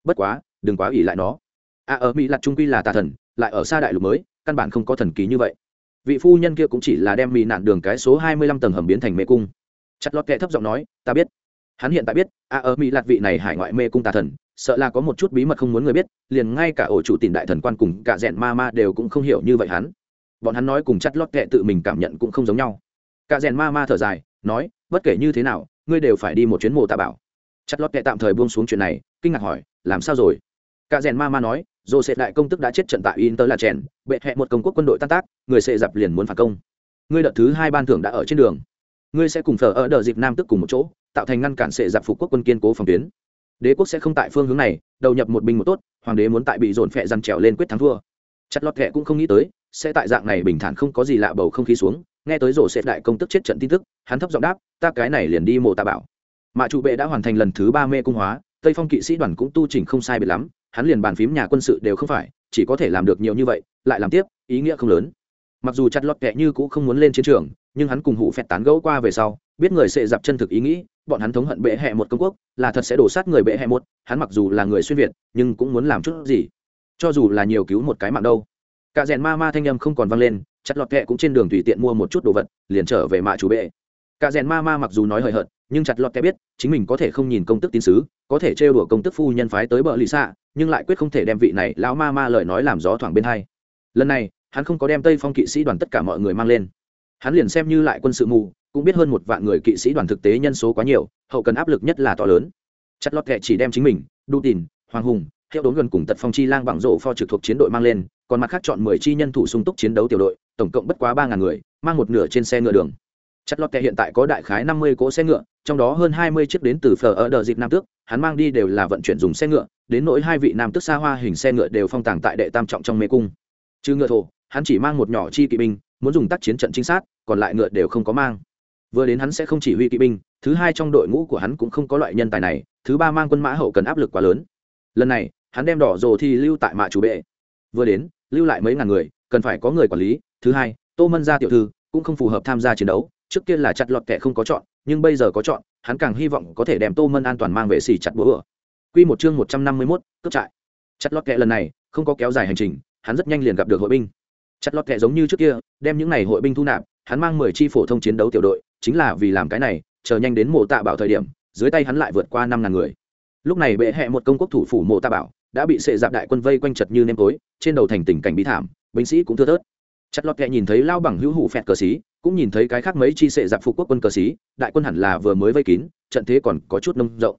Bất quá, đừng quá ủy lại nó à ở mỹ lặt trung quy là tà thần, lại ở xa đại lục mới, căn bản không có thần ký như vậy. Vị phu nhân kia cũng chỉ là đem mỹ nạn đường cái số hai mươi lăm tầng hầm biến thành mê cung. Chặt lọt kệ thấp giọng nói, ta biết. Hắn hiện tại biết à ở mỹ lạt vị này hải ngoại mê cung tà thần, sợ là có một chút bí mật không muốn người biết, liền ngay cả ổ chủ tìm đại thần quan cùng cả rẽn ma ma đều cũng không hiểu như vậy hắn. Bọn hắn nói cùng chặt lót kệ tự mình cảm nhận cũng không giống nhau. Cả rẽn ma ma thở dài, nói, bất kể như thế nào, ngươi đều phải đi một chuyến mộ tạ bảo. Chặt lót kệ tạm thời buông xuống chuyện này, kinh ngạc hỏi, làm sao rồi? Cả rèn ma ma nói dồ sệt đại công tức đã chết trận tại inter là chèn bệ hẹ một công quốc quân đội tan tác, người sệ dập liền muốn phản công. Ngươi đợt thứ hai ban thưởng đã ở trên đường. Ngươi sẽ cùng phở ở đợt dịp nam tức cùng một chỗ, tạo thành ngăn cản sệ dập phục quốc quân kiên cố phòng tuyến. Đế quốc sẽ không tại phương hướng này, đầu nhập một binh một tốt, hoàng đế muốn tại bị dồn phẹ răn trèo lên quyết thắng thua. Chặt lọt kệ cũng không nghĩ tới, sẽ tại dạng này bình thản không có gì lạ bầu không khí xuống, nghe tới rổ xếp đại công tức chết trận tin tức, hắn thấp giọng đáp, ta cái này liền đi mộ tà bảo. Mạ trụ bệ đã hoàn thành lần thứ ba mê cung hóa, tây phong kỵ sĩ đoàn cũng tu trình không sai biệt lắm hắn liền bàn phím nhà quân sự đều không phải, chỉ có thể làm được nhiều như vậy, lại làm tiếp, ý nghĩa không lớn. Mặc dù chặt lọt kệ như cũng không muốn lên chiến trường, nhưng hắn cùng hụ phẹt tán gẫu qua về sau, biết người sẽ dập chân thực ý nghĩ, bọn hắn thống hận bệ hẹ một công quốc, là thật sẽ đổ sát người bệ hẹ một, hắn mặc dù là người xuyên việt, nhưng cũng muốn làm chút gì. Cho dù là nhiều cứu một cái mạng đâu. Cả rèn ma ma thanh â m không còn vang lên, chặt lọt kệ cũng trên đường tùy tiện mua một chút đồ vật, liền trở về mạ chủ bệ cả rèn ma ma mặc dù nói hời hợt, nhưng chặt lọt kẹ biết, chính mình có thể không nhìn công tức tín sứ, có thể trêu đùa công tức phu nhân phái tới bờ lì xạ, nhưng lại quyết không thể đem vị này lão ma ma lời nói làm gió thoảng bên hai. Lần này, hắn không có đem tây phong kỵ sĩ đoàn tất cả mọi người mang lên. Hắn liền xem như lại quân sự mù, cũng biết hơn một vạn người kỵ sĩ đoàn thực tế nhân số quá nhiều, hậu cần áp lực nhất là to lớn. Chặt lọt kệ chỉ đem chính mình, đu tìn, hoàng hùng, hiệu đốn gần cùng tật phong chi lang bằng rộ pho trực thuộc chiến đội mang lên, còn mặt khác chọn mười chi nhân thủ sung túc chiến đấu tiểu đội, tổng cộng bất quá ba ngàn người, mang một nửa trên xe ngựa đường chặt lọt kẻ hiện tại có đại khái năm mươi cỗ xe ngựa, trong đó hơn hai mươi chiếc đến từ phở ở đờ dịp nam tước, hắn mang đi đều là vận chuyển dùng xe ngựa, đến nỗi hai vị nam tước xa hoa hình xe ngựa đều phong tàng tại đệ tam trọng trong mê cung. Chứ ngựa thổ, hắn chỉ mang một nhỏ chi kỵ binh, muốn dùng tác chiến trận chính xác còn lại ngựa đều không có mang. Vừa đến hắn sẽ không chỉ huy kỵ binh, thứ hai trong đội ngũ của hắn cũng không có loại nhân tài này, thứ ba mang quân mã hậu cần áp lực quá lớn. Lần này, hắn đem đỏ rồ thì lưu tại mạ chủ bệ. Vừa đến, lưu lại mấy ngàn người, cần phải có người quản lý, thứ hai, tô mân gia tiểu thư cũng không phù hợp tham gia chiến đấu trước kia là chặt lọt kẻ không có chọn, nhưng bây giờ có chọn, hắn càng hy vọng có thể đem tô mân an toàn mang về xì chặt búa q một chương một trăm năm mươi mốt, cướp trại. Chặt lọt kẻ lần này, không có kéo dài hành trình, hắn rất nhanh liền gặp được hội binh. Chặt lọt kẻ giống như trước kia, đem những n à y hội binh thu nạp, hắn mang mười chi phổ thông chiến đấu tiểu đội, chính là vì làm cái này, chờ nhanh đến mộ tạ bảo thời điểm, dưới tay hắn lại vượt qua năm ngàn người. Lúc này bệ hẹ một công quốc thủ phủ mộ tạ bảo, đã bị sệ dạp đại quân vây quanh chật như nêm tối, trên đầu thành tình cảnh bí thảm, binh sĩ cũng thưa thớt. Chặt lọt kẹ nhìn thấy lao bằng hữu hủ phẹt cờ xí cũng nhìn thấy cái khác mấy chi sệ dạp phục quốc quân cờ xí đại quân hẳn là vừa mới vây kín, trận thế còn có chút nông rộng.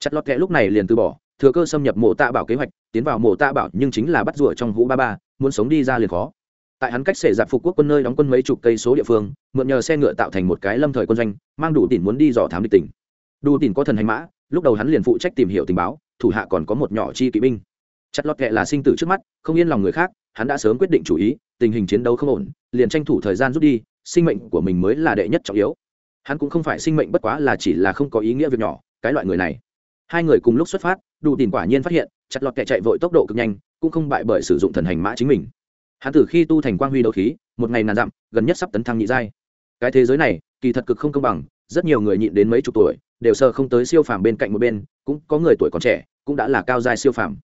Chặt lọt kẹ lúc này liền từ bỏ, thừa cơ xâm nhập mộ tạ bảo kế hoạch, tiến vào mộ tạ bảo nhưng chính là bắt rủa trong vũ ba ba, muốn sống đi ra liền khó. Tại hắn cách sệ dạp phục quốc quân nơi đóng quân mấy chục cây số địa phương, mượn nhờ xe ngựa tạo thành một cái lâm thời quân doanh, mang đủ tiền muốn đi dò thám địch tỉnh. Đủ tiền có thần hành mã, lúc đầu hắn liền phụ trách tìm hiểu tình báo, thủ hạ còn có một nhỏ chi kỵ binh. Chặt lọt kệ là sinh tử trước mắt, không yên lòng người khác, hắn đã sớm quyết định chủ ý, tình hình chiến đấu không ổn, liền tranh thủ thời gian rút đi sinh mệnh của mình mới là đệ nhất trọng yếu. Hắn cũng không phải sinh mệnh bất quá là chỉ là không có ý nghĩa việc nhỏ, cái loại người này. Hai người cùng lúc xuất phát đủ tìm quả nhiên phát hiện, chặt lọt kẻ chạy vội tốc độ cực nhanh, cũng không bại bởi sử dụng thần hành mã chính mình. Hắn từ khi tu thành quang huy đấu khí, một ngày nàn dặm, gần nhất sắp tấn thăng nhị giai. Cái thế giới này, kỳ thật cực không công bằng, rất nhiều người nhịn đến mấy chục tuổi, đều sơ không tới siêu phàm bên cạnh một bên, cũng có người tuổi còn trẻ, cũng đã là cao giai siêu phàm.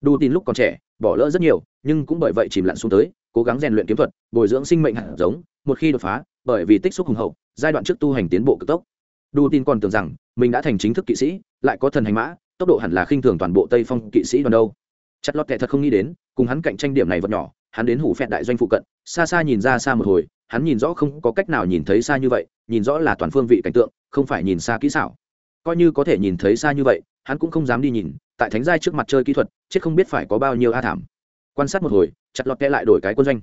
Đủ tin lúc còn trẻ, bỏ lỡ rất nhiều, nhưng cũng bởi vậy chìm lặn xuống tới, cố gắng rèn luyện kiếm thuật, bồi dưỡng sinh mệnh hạt giống một khi đột phá, bởi vì tích xúc hùng hậu, giai đoạn trước tu hành tiến bộ cực tốc. Đu tin còn tưởng rằng, mình đã thành chính thức kỵ sĩ, lại có thần hành mã, tốc độ hẳn là khinh thường toàn bộ tây phong kỵ sĩ đoàn đâu. Chặt lọt kệ thật không nghĩ đến, cùng hắn cạnh tranh điểm này vật nhỏ, hắn đến hủ phẹn đại doanh phụ cận, xa xa nhìn ra xa một hồi, hắn nhìn rõ không có cách nào nhìn thấy xa như vậy, nhìn rõ là toàn phương vị cảnh tượng, không phải nhìn xa kỹ xảo. Coi như có thể nhìn thấy xa như vậy, hắn cũng không dám đi nhìn, tại thánh giai trước mặt chơi kỹ thuật, chết không biết phải có bao nhiêu a thảm. Quan sát một hồi, chặt lọt kẽ lại đổi cái quân doanh.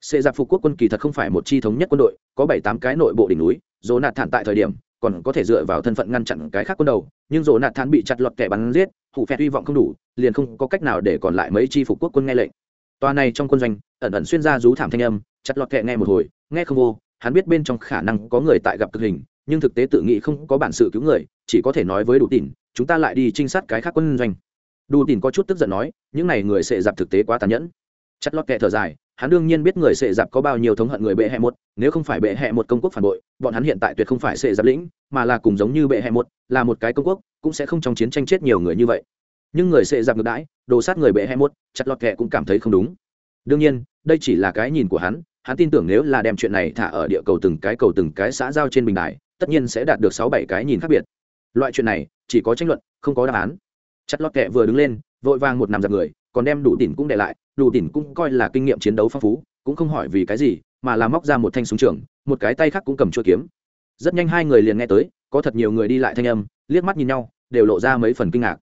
Sệ giặc phục quốc quân kỳ thật không phải một chi thống nhất quân đội có bảy tám cái nội bộ đỉnh núi Dỗ nạt thản tại thời điểm còn có thể dựa vào thân phận ngăn chặn cái khác quân đầu nhưng Dỗ nạt thản bị chặt lọt kẻ bắn giết hủ phẹt hy vọng không đủ liền không có cách nào để còn lại mấy chi phục quốc quân nghe lệnh. Toàn này trong quân doanh ẩn ẩn xuyên ra rú thảm thanh âm chặt lọt kẹ nghe một hồi nghe không vô hắn biết bên trong khả năng có người tại gặp cực hình nhưng thực tế tự nghĩ không có bản sự cứu người chỉ có thể nói với đủ tỉnh, chúng ta lại đi trinh sát cái khác quân doanh. Đủ tỉnh có chút tức giận nói những này người sẽ dạp thực tế quá tàn nhẫn. Chặt lọt kẹ thở dài hắn đương nhiên biết người sệ giặc có bao nhiêu thống hận người bệ hẹ một, nếu không phải bệ hẹ một công quốc phản bội, bọn hắn hiện tại tuyệt không phải sệ giặc lĩnh, mà là cùng giống như bệ hẹ một, là một cái công quốc, cũng sẽ không trong chiến tranh chết nhiều người như vậy. Nhưng người sệ giặc ngược đãi, đồ sát người bệ hẹ một, chặt lọt kẹ cũng cảm thấy không đúng. Đương nhiên, đây chỉ là cái nhìn của hắn hắn tin tưởng nếu là đem chuyện này thả ở địa cầu từng cái cầu từng cái xã giao trên bình đài, tất nhiên sẽ đạt được sáu bảy cái nhìn khác biệt. Loại chuyện này, chỉ có tranh luận, không có đáp án. Chặt lọt kẹ vừa đứng lên, vội vàng một nằm giặc người, còn đem đủ tỉn cũng để lại đủ tỉn cũng coi là kinh nghiệm chiến đấu phong phú, cũng không hỏi vì cái gì, mà là móc ra một thanh súng trường, một cái tay khác cũng cầm chuôi kiếm. Rất nhanh hai người liền nghe tới, có thật nhiều người đi lại thanh âm, liếc mắt nhìn nhau, đều lộ ra mấy phần kinh ngạc.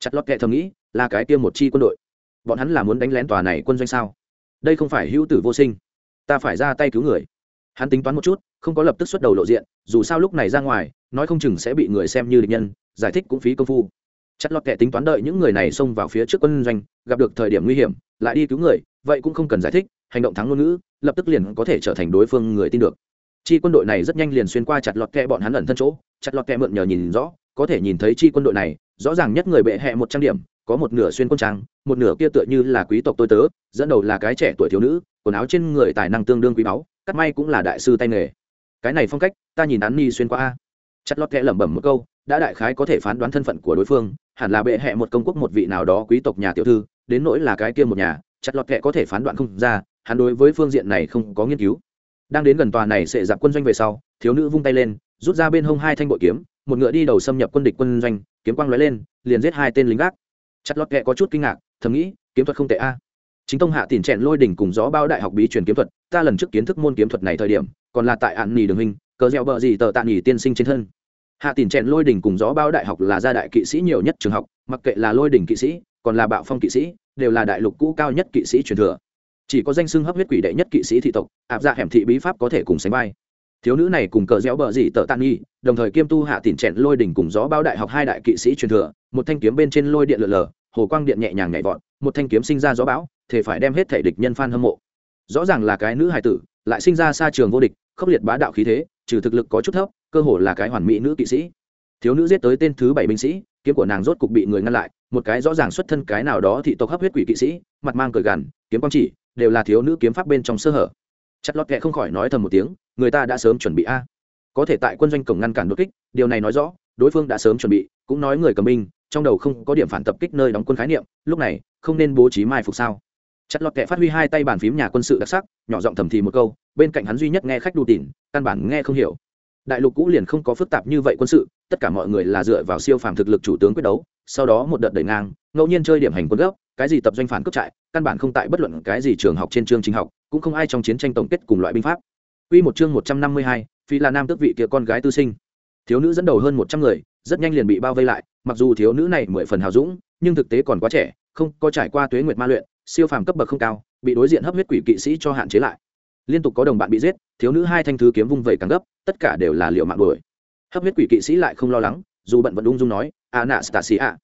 Chặt lót kệ thầm nghĩ, là cái kia một chi quân đội. Bọn hắn là muốn đánh lén tòa này quân doanh sao? Đây không phải hữu tử vô sinh. Ta phải ra tay cứu người. Hắn tính toán một chút, không có lập tức xuất đầu lộ diện, dù sao lúc này ra ngoài, nói không chừng sẽ bị người xem như địch nhân, giải thích cũng phí công phu chặt lọt kẻ tính toán đợi những người này xông vào phía trước quân doanh, gặp được thời điểm nguy hiểm, lại đi cứu người, vậy cũng không cần giải thích, hành động thắng ngôn ngữ, lập tức liền có thể trở thành đối phương người tin được. Chi quân đội này rất nhanh liền xuyên qua chặt lọt kẹ bọn hắn ẩn thân chỗ, chặt lọt kẹ mượn nhờ nhìn rõ, có thể nhìn thấy chi quân đội này, rõ ràng nhất người bệ hẹ một trang điểm, có một nửa xuyên quân trang, một nửa kia tựa như là quý tộc tôi tớ, dẫn đầu là cái trẻ tuổi thiếu nữ, quần áo trên người tài năng tương đương quý báu, cắt may cũng là đại sư tay nghề. Cái này phong cách, ta nhìn án ni xuyên qua a. Chặt lọt kẹ lẩm bẩm một câu đã đại khái có thể phán đoán thân phận của đối phương, hẳn là bệ hẹ một công quốc một vị nào đó quý tộc nhà tiểu thư, đến nỗi là cái kia một nhà chặt lọt kệ có thể phán đoán không ra, hắn đối với phương diện này không có nghiên cứu. Đang đến gần tòa này sẽ giặc quân doanh về sau, thiếu nữ vung tay lên, rút ra bên hông hai thanh bội kiếm, một ngựa đi đầu xâm nhập quân địch quân doanh, kiếm quang lóe lên, liền giết hai tên lính gác. Chặt lọt kệ có chút kinh ngạc, thầm nghĩ, kiếm thuật không tệ a. Chính tông hạ tiền trẹn lôi đỉnh cùng gió bao đại học bí truyền kiếm thuật, ta lần trước kiến thức môn kiếm thuật này thời điểm, còn là tại ạn nỉ đường hình, cờ dẻo bờ gì tờ tạ nỉ tiên sinh trên thân hạ tìm trẹn lôi đỉnh cùng gió bao đại học là gia đại kỵ sĩ nhiều nhất trường học, mặc kệ là lôi đỉnh kỵ sĩ, còn là bạo phong kỵ sĩ, đều là đại lục cũ cao nhất kỵ sĩ truyền thừa. Chỉ có danh xưng hấp huyết quỷ đệ nhất kỵ sĩ thị tộc áp ra dạ hẻm thị bí pháp có thể cùng sánh vai. Thiếu nữ này cùng cờ réo bờ dị tợ tàn nghi, đồng thời kiêm tu hạ tìm trẹn lôi đỉnh cùng gió bao đại học hai đại kỵ sĩ truyền thừa, một thanh kiếm bên trên lôi điện lượn lờ hồ quang điện nhẹ nhàng nhảy vọt, một thanh kiếm sinh ra gió bão thể phải đem hết thể địch nhân phan hâm mộ. Rõ ràng là cái nữ hài tử, lại sinh ra xa trường vô địch, khốc liệt bá đạo khí thế, trừ thực lực có chút thấp cơ hồ là cái hoàn mỹ nữ kỵ sĩ. Thiếu nữ giết tới tên thứ bảy binh sĩ, kiếm của nàng rốt cục bị người ngăn lại, một cái rõ ràng xuất thân cái nào đó thị tộc hấp huyết quỷ kỵ sĩ, mặt mang cười gằn, kiếm quang chỉ, đều là thiếu nữ kiếm pháp bên trong sơ hở. Chặt lọt kệ không khỏi nói thầm một tiếng, người ta đã sớm chuẩn bị a. Có thể tại quân doanh cổng ngăn cản đột kích, điều này nói rõ, đối phương đã sớm chuẩn bị, cũng nói người cầm binh, trong đầu không có điểm phản tập kích nơi đóng quân khái niệm, lúc này, không nên bố trí mai phục sao. Chặt lọt kệ phát huy hai tay bàn phím nhà quân sự đặc sắc, nhỏ giọng thầm thì một câu, bên cạnh hắn duy nhất nghe khách đu tỉn, căn bản nghe không hiểu đại lục cũ liền không có phức tạp như vậy quân sự tất cả mọi người là dựa vào siêu phàm thực lực chủ tướng quyết đấu sau đó một đợt đẩy ngang ngẫu nhiên chơi điểm hành quân gốc, cái gì tập doanh phản cấp trại căn bản không tại bất luận cái gì trường học trên chương trình học cũng không ai trong chiến tranh tổng kết cùng loại binh pháp. Quy một chương 152, phi là nam tước vị kia con gái tư sinh. Thiếu nữ dẫn đầu hơn một trăm người rất nhanh liền bị bao vây lại mặc dù thiếu nữ này mười phần hào dũng nhưng thực tế còn quá trẻ không có trải qua tuế nguyệt ma luyện siêu phàm cấp bậc không cao bị đối diện hấp huyết quỷ kỵ sĩ cho hạn chế lại liên tục có đồng bạn bị giết, thiếu nữ hai thanh thứ kiếm vung vẩy càng gấp, tất cả đều là liệu mạng đuổi. Hấp huyết quỷ kỵ sĩ lại không lo lắng, dù bận vẫn ung dung nói, a nạ a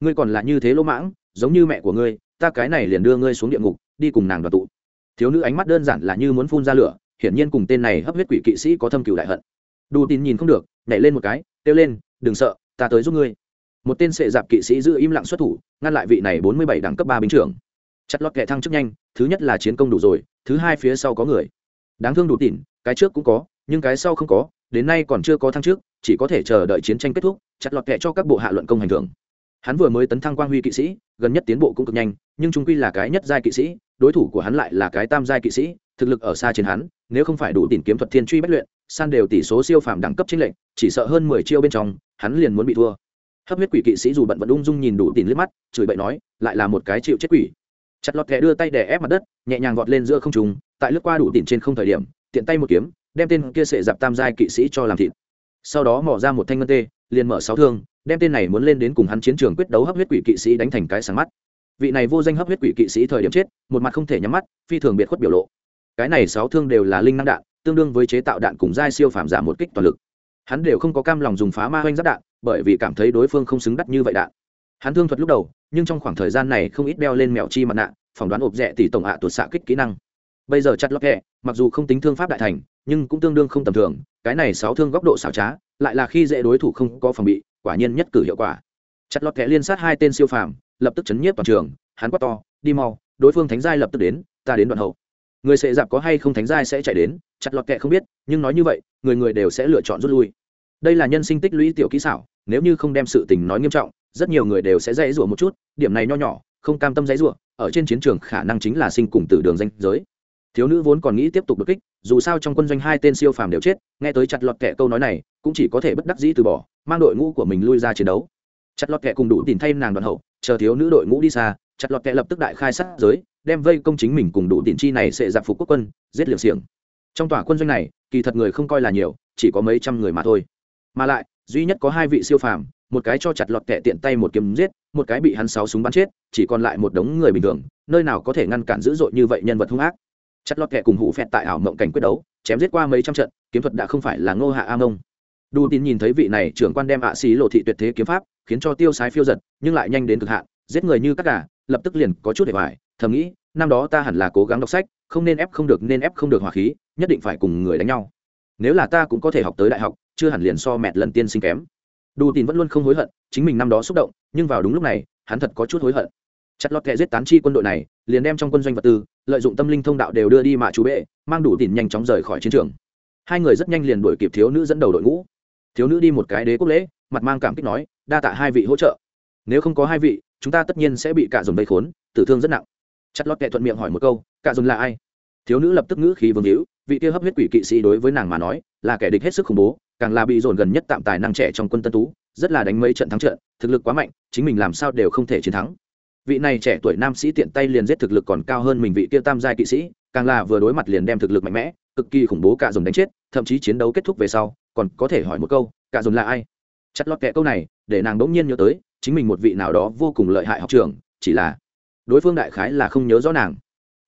ngươi còn là như thế lỗ mãng, giống như mẹ của ngươi, ta cái này liền đưa ngươi xuống địa ngục, đi cùng nàng đoàn tụ. Thiếu nữ ánh mắt đơn giản là như muốn phun ra lửa, hiển nhiên cùng tên này hấp huyết quỷ kỵ sĩ có thâm cựu đại hận. Đủ tin nhìn không được, nhảy lên một cái, kêu lên, đừng sợ, ta tới giúp ngươi. Một tên sệ dạp kỵ sĩ giữ im lặng xuất thủ, ngăn lại vị này bốn mươi bảy đẳng cấp ba binh trưởng chặt lọt kẻ thăng chức nhanh, thứ nhất là chiến công đủ rồi, thứ hai phía sau có người. Đáng thương đủ tỉn, cái trước cũng có, nhưng cái sau không có, đến nay còn chưa có thăng trước chỉ có thể chờ đợi chiến tranh kết thúc, chặt lọt kẻ cho các bộ hạ luận công hành thưởng. Hắn vừa mới tấn thăng quang huy kỵ sĩ, gần nhất tiến bộ cũng cực nhanh, nhưng trung quy là cái nhất giai kỵ sĩ, đối thủ của hắn lại là cái tam giai kỵ sĩ, thực lực ở xa trên hắn, nếu không phải đủ tìm kiếm thuật thiên truy bất luyện, san đều tỷ số siêu phàm đẳng cấp chính lệnh chỉ sợ hơn mười chiêu bên trong, hắn liền muốn bị thua. Hấp huyết quỷ kỵ sĩ dù bận vẫn ung dung nhìn đủ tìm liếc mắt, chửi bậy nói, lại là một cái chịu chết quỷ chặt lọt kẻ đưa tay đè ép mặt đất, nhẹ nhàng vọt lên giữa không trùng tại lướt qua đủ tìm trên không thời điểm, tiện tay một kiếm, đem tên kia sệ dạp tam giai kỵ sĩ cho làm thịt. Sau đó mỏ ra một thanh ngân tê, liền mở sáu thương, đem tên này muốn lên đến cùng hắn chiến trường quyết đấu hấp huyết quỷ kỵ sĩ đánh thành cái sáng mắt. Vị này vô danh hấp huyết quỷ kỵ sĩ thời điểm chết, một mặt không thể nhắm mắt, phi thường biệt khuất biểu lộ. Cái này sáu thương đều là linh năng đạn, tương đương với chế tạo đạn cùng giai siêu phàm giảm một kích toàn lực. Hắn đều không có cam lòng dùng phá ma oanh giáp đạn, bởi vì cảm thấy đối phương không xứng đắt như vậy đạn hắn thương thuật lúc đầu, nhưng trong khoảng thời gian này không ít đeo lên mèo chi mặt nạ, phỏng đoán ộp rẽ tỷ tổng hạ tuột xạ kích kỹ năng. Bây giờ chặt lóc hẹ mặc dù không tính thương pháp đại thành, nhưng cũng tương đương không tầm thường, cái này sáu thương góc độ xảo trá, lại là khi dễ đối thủ không có phòng bị, quả nhiên nhất cử hiệu quả. Chặt lọt kẻ liên sát hai tên siêu phàm, lập tức chấn nhiếp toàn trường, hắn quát to, đi mau, đối phương thánh giai lập tức đến, ta đến đoạn hậu. Người sẽ dạp có hay không thánh giai sẽ chạy đến, chặt lọt kẹ không biết, nhưng nói như vậy, người người đều sẽ lựa chọn rút lui. Đây là nhân sinh tích lũy tiểu kỹ xảo, nếu như không đem sự tình nói nghiêm trọng rất nhiều người đều sẽ dãy rủa một chút, điểm này nho nhỏ, không cam tâm dãy rủa, ở trên chiến trường khả năng chính là sinh cùng từ đường danh giới. Thiếu nữ vốn còn nghĩ tiếp tục bất kích, dù sao trong quân doanh hai tên siêu phàm đều chết, nghe tới chặt lọt kệ câu nói này, cũng chỉ có thể bất đắc dĩ từ bỏ, mang đội ngũ của mình lui ra chiến đấu. Chặt lọt kệ cùng đủ tìm thay nàng đoàn hậu, chờ thiếu nữ đội ngũ đi xa, chặt lọt kệ lập tức đại khai sát giới, đem vây công chính mình cùng đủ tiền chi này sẽ giặc phục quốc quân, giết liều xiềng. Trong tòa quân doanh này, kỳ thật người không coi là nhiều, chỉ có mấy trăm người mà thôi. Mà lại duy nhất có hai vị siêu phàm, một cái cho chặt lọt kẹ tiện tay một kiếm giết, một cái bị hắn sáu súng bắn chết, chỉ còn lại một đống người bình thường, nơi nào có thể ngăn cản dữ dội như vậy nhân vật hung ác. Chặt lọt kẹ cùng hụ phẹt tại ảo mộng cảnh quyết đấu, chém giết qua mấy trăm trận, kiếm thuật đã không phải là ngô hạ a mông. Đu tin nhìn thấy vị này trưởng quan đem ạ xí lộ thị tuyệt thế kiếm pháp, khiến cho tiêu sái phiêu giật, nhưng lại nhanh đến cực hạn, giết người như các gà, lập tức liền có chút để hoài, thầm nghĩ, năm đó ta hẳn là cố gắng đọc sách, không nên ép không được nên ép không được hỏa khí, nhất định phải cùng người đánh nhau. Nếu là ta cũng có thể học tới đại học chưa hẳn liền so mẹ lần tiên sinh kém. Đủ tin vẫn luôn không hối hận, chính mình năm đó xúc động, nhưng vào đúng lúc này, hắn thật có chút hối hận. Chặt lọt kệ giết tán chi quân đội này, liền đem trong quân doanh vật tư, lợi dụng tâm linh thông đạo đều đưa đi mạ chú bệ, mang đủ tin nhanh chóng rời khỏi chiến trường. Hai người rất nhanh liền đuổi kịp thiếu nữ dẫn đầu đội ngũ. Thiếu nữ đi một cái đế quốc lễ, mặt mang cảm kích nói, đa tạ hai vị hỗ trợ. Nếu không có hai vị, chúng ta tất nhiên sẽ bị cả dồn vây khốn, tử thương rất nặng. Chặt lọt kệ thuận miệng hỏi một câu cả dồn là ai? Thiếu nữ lập tức ngữ khí vương hữu, vị kia hấp huyết quỷ kỵ sĩ đối với nàng mà nói, là kẻ địch hết sức khủng bố càng là bị dồn gần nhất tạm tài năng trẻ trong quân tân tú, rất là đánh mấy trận thắng trận, thực lực quá mạnh, chính mình làm sao đều không thể chiến thắng. Vị này trẻ tuổi nam sĩ tiện tay liền giết thực lực còn cao hơn mình vị kia tam giai kỵ sĩ, càng là vừa đối mặt liền đem thực lực mạnh mẽ, cực kỳ khủng bố cả dồn đánh chết, thậm chí chiến đấu kết thúc về sau, còn có thể hỏi một câu, cả dồn là ai? Chặt lọt kệ câu này, để nàng đỗng nhiên nhớ tới, chính mình một vị nào đó vô cùng lợi hại học trường chỉ là đối phương đại khái là không nhớ rõ nàng.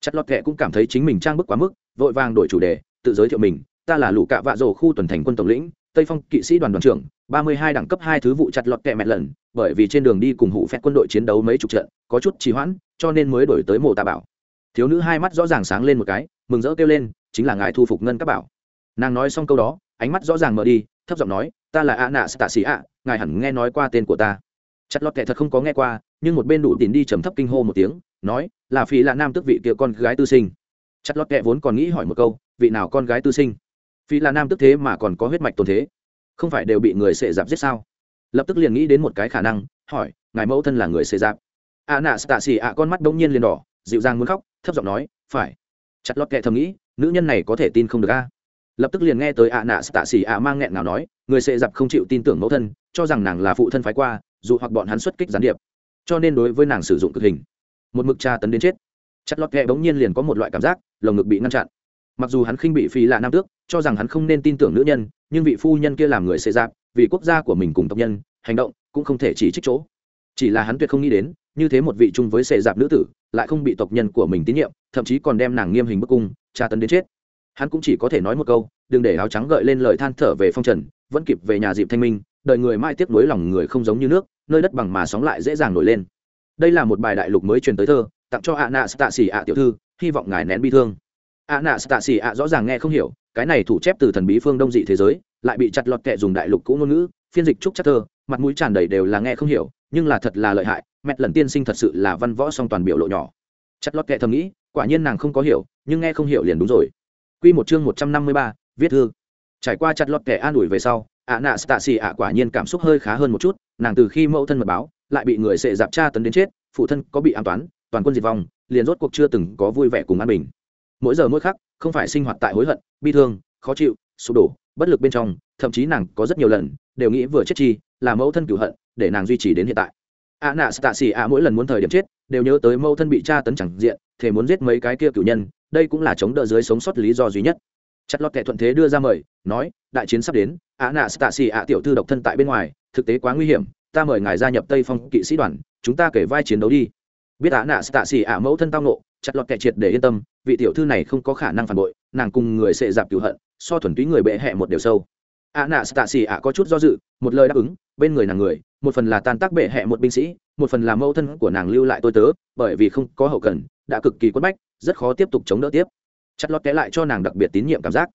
Chặt lọt kệ cũng cảm thấy chính mình trang bức quá mức, vội vàng đổi chủ đề, tự giới thiệu mình, ta là lũ cạ vạ rổ khu tuần thành quân tổng lĩnh tây phong kỵ sĩ đoàn đoàn trưởng, ba mươi hai đẳng cấp hai thứ vụ chặt lọt kẹ mẹ lần, bởi vì trên đường đi cùng hụ phép quân đội chiến đấu mấy chục trận, có chút trì hoãn, cho nên mới đổi tới mộ tạ bảo. Thiếu nữ hai mắt rõ ràng sáng lên một cái, mừng rỡ kêu lên, chính là ngài thu phục ngân các bảo. Nàng nói xong câu đó, ánh mắt rõ ràng mở đi, thấp giọng nói, ta là a nạ tạ sĩ ạ, ngài hẳn nghe nói qua tên của ta. Chặt lọt kẹ thật không có nghe qua, nhưng một bên đủ tìm đi trầm thấp kinh hô một tiếng, nói, là phi là nam tức vị kia con gái tư sinh. Chặt lọt kẹ vốn còn nghĩ hỏi một câu, vị nào con gái tư sinh? Phi là nam tức thế mà còn có huyết mạch tồn thế. Không phải đều bị người sệ dạp giết sao? Lập tức liền nghĩ đến một cái khả năng, hỏi, ngài mẫu thân là người sệ dạp a nạ stạ xì ạ, con mắt đông nhiên liền đỏ, dịu dàng muốn khóc, thấp giọng nói, phải. Chặt lọt kệ thầm nghĩ, nữ nhân này có thể tin không được a? Lập tức liền nghe tới a nạ tạ xì ạ mang nghẹn nào nói, người sệ dạp không chịu tin tưởng mẫu thân, cho rằng nàng là phụ thân phái qua, dù hoặc bọn hắn xuất kích gián điệp. Cho nên đối với nàng sử dụng cực hình. Một mực tra tấn đến chết. Chặt lọt kệ bỗng nhiên liền có một loại cảm giác, lồng ngực bị ngăn chặn mặc dù hắn khinh bị phi lạ nam tước, cho rằng hắn không nên tin tưởng nữ nhân, nhưng vị phu nhân kia làm người xê dạp vì quốc gia của mình cùng tộc nhân, hành động cũng không thể chỉ trích chỗ. Chỉ là hắn tuyệt không nghĩ đến, như thế một vị chung với xê dạp nữ tử, lại không bị tộc nhân của mình tín nhiệm, thậm chí còn đem nàng nghiêm hình bức cung, tra tấn đến chết. Hắn cũng chỉ có thể nói một câu, đừng để áo trắng gợi lên lời than thở về phong trần, vẫn kịp về nhà dịp thanh minh đợi người mai tiếp nối lòng người không giống như nước, nơi đất bằng mà sóng lại dễ dàng nổi lên. Đây là một bài đại lục mới truyền tới thơ, tặng cho ạ nạ tạ xỉ ạ tiểu thư, hy vọng ngài nén bi thương a nạ tạ xỉ ạ rõ ràng nghe không hiểu cái này thủ chép từ thần bí phương đông dị thế giới lại bị chặt lọt kệ dùng đại lục cũ ngôn ngữ phiên dịch trúc chắc thơ mặt mũi tràn đầy đều là nghe không hiểu nhưng là thật là lợi hại mẹ lần tiên sinh thật sự là văn võ song toàn biểu lộ nhỏ. Chặt lọt kệ thầm nghĩ quả nhiên nàng không có hiểu nhưng nghe không hiểu liền đúng rồi. Quy một chương một trăm năm mươi ba, viết thư. Trải qua chặt lọt kẻ an ủi về sau, ạ nạ Stasi ạ quả nhiên cảm xúc hơi khá hơn một chút, nàng từ khi mẫu thân mật báo, lại bị người sệ dạp tra tấn đến chết phụ thân có bị an toán toàn quân diệt vong liền rốt cuộc chưa từng có vui vẻ cùng an bình mỗi giờ mỗi khắc, không phải sinh hoạt tại hối hận, bi thương, khó chịu, sụp đổ, bất lực bên trong, thậm chí nàng có rất nhiều lần đều nghĩ vừa chết chi, là mẫu thân cửu hận, để nàng duy trì đến hiện tại. A nạ tạ xì a mỗi lần muốn thời điểm chết, đều nhớ tới mẫu thân bị tra tấn chẳng diện thể muốn giết mấy cái kia cửu nhân, đây cũng là chống đỡ dưới sống sót lý do duy nhất. Chặt lọt kẻ thuận thế đưa ra mời, nói, đại chiến sắp đến a nạ tạ xì a tiểu thư độc thân tại bên ngoài, thực tế quá nguy hiểm, ta mời ngài gia nhập tây phong kỵ sĩ đoàn, chúng ta kể vai chiến đấu đi. Biết a nạ tạ xì a mẫu thân tao nộ chặt lọt kẻ triệt để yên tâm, vị tiểu thư này không có khả năng phản bội, nàng cùng người sẽ dạp cựu hận, so thuần túy người bệ hẹ một điều sâu. Ạ nạ tạ xì ạ có chút do dự, một lời đáp ứng, bên người nàng người, một phần là tan tác bệ hẹ một binh sĩ, một phần là mẫu thân của nàng lưu lại tôi tớ, bởi vì không có hậu cần, đã cực kỳ quất bách, rất khó tiếp tục chống đỡ tiếp. Chặt lọt kẽ lại cho nàng đặc biệt tín nhiệm cảm giác.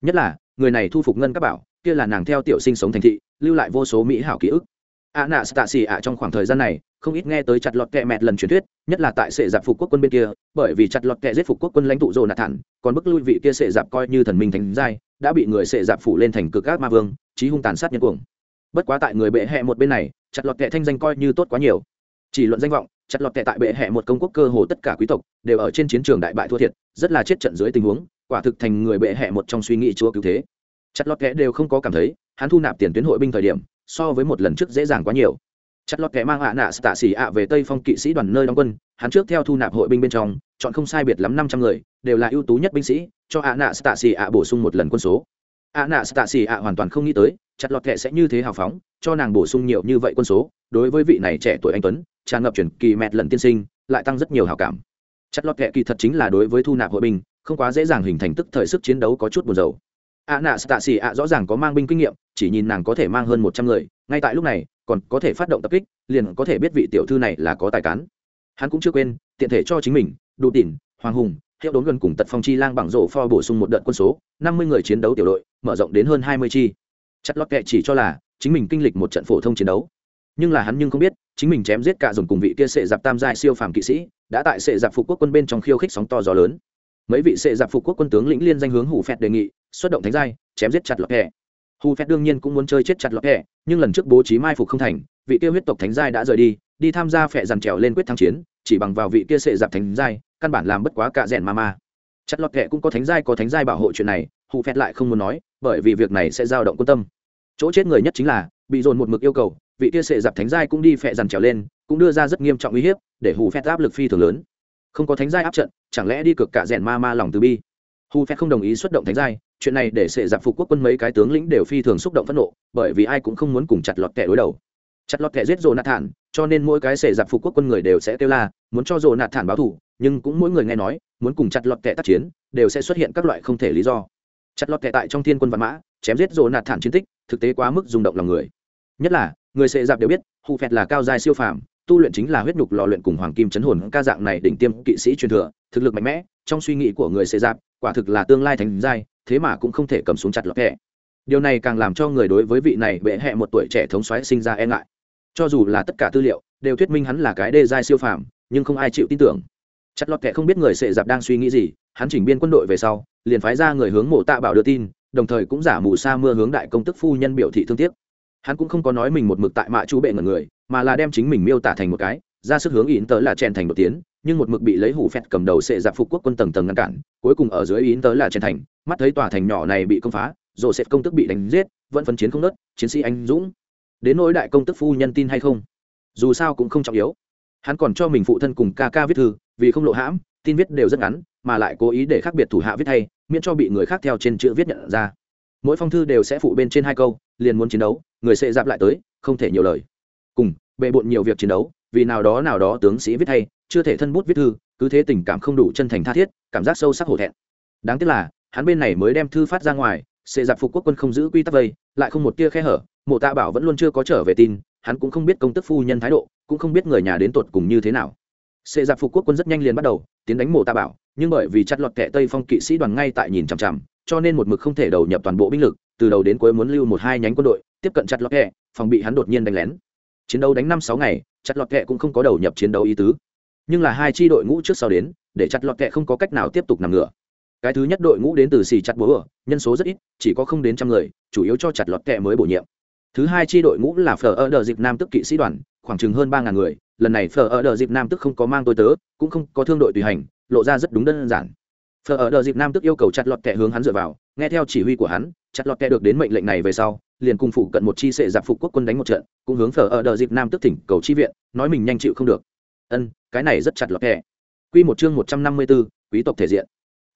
Nhất là, người này thu phục ngân các bảo, kia là nàng theo tiểu sinh sống thành thị, lưu lại vô số mỹ hảo ký ức a nạ tạ xì ạ trong khoảng thời gian này, không ít nghe tới chặt lọt kẹ mẹt lần truyền thuyết, nhất là tại sệ giặc phục quốc quân bên kia, bởi vì chặt lọt kẹ giết phục quốc quân lãnh tụ rồ nạt thản, còn bức lui vị kia sệ giặc coi như thần minh thành giai, đã bị người sệ giặc phủ lên thành cực ác ma vương trí hung tàn sát nhân cuồng. Bất quá tại người bệ hẹ một bên này, chặt lọt kẹ thanh danh coi như tốt quá nhiều. Chỉ luận danh vọng, chặt lọt kẹ tại bệ hẹ một công quốc cơ hồ tất cả quý tộc đều ở trên chiến trường đại bại thua thiệt, rất là chết trận dưới tình huống, quả thực thành người bệ hẹ một trong suy nghĩ chúa cứu thế. Chặt lọt kẹ đều không có cảm thấy, hắn thu nạp tiền tuyến hội binh thời điểm so với một lần trước dễ dàng quá nhiều. Chặt lọt kẻ mang ạ nạ tạ xỉ ạ về tây phong kỵ sĩ đoàn nơi đóng quân, hắn trước theo thu nạp hội binh bên trong, chọn không sai biệt lắm năm trăm người, đều là ưu tú nhất binh sĩ, cho ạ nạ tạ xỉ ạ bổ sung một lần quân số. Ạ nạ tạ xỉ ạ hoàn toàn không nghĩ tới, chặt lọt kẻ sẽ như thế hào phóng, cho nàng bổ sung nhiều như vậy quân số, đối với vị này trẻ tuổi anh tuấn, tràn ngập chuyển kỳ mẹt lần tiên sinh, lại tăng rất nhiều hào cảm. Chặt lọt kẻ kỳ thật chính là đối với thu nạp hội binh, không quá dễ dàng hình thành tức thời sức chiến đấu có chút buồn dầu ạ nạ stạ xỉ ạ rõ ràng có mang binh kinh nghiệm, chỉ nhìn nàng có thể mang hơn một trăm người, ngay tại lúc này, còn có thể phát động tập kích, liền có thể biết vị tiểu thư này là có tài cán. Hắn cũng chưa quên, tiện thể cho chính mình, đủ tỉn, hoàng hùng, hiệu đốn gần cùng tật phong chi lang bằng rổ pho bổ sung một đợt quân số, năm mươi người chiến đấu tiểu đội, mở rộng đến hơn hai mươi chi. Chất lót kệ chỉ cho là, chính mình kinh lịch một trận phổ thông chiến đấu. Nhưng là hắn nhưng không biết, chính mình chém giết cả dồn cùng vị kia sệ giặc tam giai siêu phàm kỵ sĩ, đã tại sệ giặc phục quốc quân bên trong khiêu khích sóng to gió lớn. Mấy vị sệ giặc phục quốc quân tướng lĩnh liên danh hướng hủ phẹt đề nghị xuất động thánh giai, chém giết chặt lọt kẹ hù phét đương nhiên cũng muốn chơi chết chặt lọt kẹ nhưng lần trước bố trí mai phục không thành, vị kia huyết tộc thánh giai đã rời đi đi tham gia phẹ dàn trèo lên quyết thắng chiến, chỉ bằng vào vị kia sệ dạp thánh giai, căn bản làm bất quá cả rèn ma ma chặt lọt kẹ cũng có thánh giai có thánh giai bảo hộ chuyện này, hù phét lại không muốn nói, bởi vì việc này sẽ dao động quan tâm. Chỗ chết người nhất chính là, bị dồn một mực yêu cầu, vị kia sệ dạp thánh giai cũng đi phẹ dàn trèo lên, cũng đưa ra rất nghiêm trọng uy hiếp, để hù phét áp lực phi thường lớn. Không có thánh giai áp trận, chẳng lẽ đi cực cả rèn ma ma lòng từ bi? Hù phét không đồng ý xuất động thánh giai chuyện này để sệ giặc phục quốc quân mấy cái tướng lĩnh đều phi thường xúc động phẫn nộ, bởi vì ai cũng không muốn cùng chặt lọt kẻ đối đầu. Chặt lọt kẻ giết rồ nạt thản cho nên mỗi cái sệ giặc phục quốc quân người đều sẽ kêu la, muốn cho rồ nạt thản báo thù, nhưng cũng mỗi người nghe nói, muốn cùng chặt lọt kẻ tác chiến, đều sẽ xuất hiện các loại không thể lý do. Chặt lọt kẻ tại trong thiên quân văn mã, chém giết rồ nạt thản chiến tích, thực tế quá mức rung động lòng người. Nhất là, người sệ giặc đều biết, hù phẹt là cao giai siêu phàm, tu luyện chính là huyết nhục lò luyện cùng hoàng kim chấn hồn, ca dạng này đỉnh tiêm kỵ sĩ truyền thừa, thực lực mạnh mẽ, trong suy nghĩ của người sệ giặc, quả thực là tương lai thành giai thế mà cũng không thể cầm xuống chặt lọt kẹ điều này càng làm cho người đối với vị này bệ hẹ một tuổi trẻ thống xoáy sinh ra e ngại. Cho dù là tất cả tư liệu, đều thuyết minh hắn là cái đê giai siêu phàm, nhưng không ai chịu tin tưởng. Chặt lọt kẹ không biết người sệ dạp đang suy nghĩ gì, hắn chỉnh biên quân đội về sau, liền phái ra người hướng mộ tạ bảo đưa tin, đồng thời cũng giả mù sa mưa hướng đại công tức phu nhân biểu thị thương tiếc. Hắn cũng không có nói mình một mực tại mạ chú bệ ngần người, mà là đem chính mình miêu tả thành một cái, ra sức hướng yến tớ là chèn thành một tiếng nhưng một mực bị lấy hủ phẹt cầm đầu sệ giặc phục quốc quân tầng tầng ngăn cản, cuối cùng ở dưới yến tớ là chèn thành mắt thấy tòa thành nhỏ này bị công phá rồi sẽ công tức bị đánh giết, vẫn phân chiến không nớt, chiến sĩ anh dũng. Đến nỗi đại công tức phu nhân tin hay không? Dù sao cũng không trọng yếu. Hắn còn cho mình phụ thân cùng ca ca viết thư, vì không lộ hãm, tin viết đều rất ngắn, mà lại cố ý để khác biệt thủ hạ viết thay miễn cho bị người khác theo trên chữ viết nhận ra. Mỗi phong thư đều sẽ phụ bên trên hai câu, liền muốn chiến đấu, người sẽ dạp lại tới, không thể nhiều lời. Cùng, bề bộn nhiều việc chiến đấu, vì nào đó nào đó tướng sĩ viết thay chưa thể thân bút viết thư, cứ thế tình cảm không đủ chân thành tha thiết, cảm giác sâu sắc hổ thẹn. Đáng tiếc là hắn bên này mới đem thư phát ra ngoài, sẽ giặc phục quốc quân không giữ quy tắc vây, lại không một tia khe hở, mộ tạ bảo vẫn luôn chưa có trở về tin, hắn cũng không biết công tức phu nhân thái độ, cũng không biết người nhà đến tột cùng như thế nào. Sẽ giặc phục quốc quân rất nhanh liền bắt đầu, tiến đánh mộ tạ bảo, nhưng bởi vì chặt lọt kẻ tây phong kỵ sĩ đoàn ngay tại nhìn chằm chằm, cho nên một mực không thể đầu nhập toàn bộ binh lực, từ đầu đến cuối muốn lưu một hai nhánh quân đội, tiếp cận chặt lọt kẻ, phòng bị hắn đột nhiên đánh lén. Chiến đấu đánh năm sáu ngày, chặt lọt kẹ cũng không có đầu nhập chiến đấu ý tứ. Nhưng là hai chi đội ngũ trước sau đến, để chặt lọt kẹ không có cách nào tiếp tục nằm ngửa cái thứ nhất đội ngũ đến từ xì chặt búa ở nhân số rất ít chỉ có không đến trăm người chủ yếu cho chặt lọt kẹ mới bổ nhiệm. Thứ hai chi đội ngũ là phở ở đờ dịp nam tức kỵ sĩ đoàn khoảng chừng hơn ba ngàn người lần này phở ở đợt dịp nam tức không có mang tôi tớ cũng không có thương đội tùy hành lộ ra rất đúng đơn giản. Phở ở đợt dịp nam tức yêu cầu chặt lọt kẹ hướng hắn dựa vào nghe theo chỉ huy của hắn chặt lọt kẹ được đến mệnh lệnh này về sau liền cùng phụ cận một chi sệ giặc phục quốc quân đánh một trận cũng hướng phở ở đợt dịp nam tức thỉnh cầu chi viện nói mình nhanh chịu không được. Ân cái này rất chặt lọt kẹ. Quy một chương một trăm năm mươi 154, quý tộc thể diện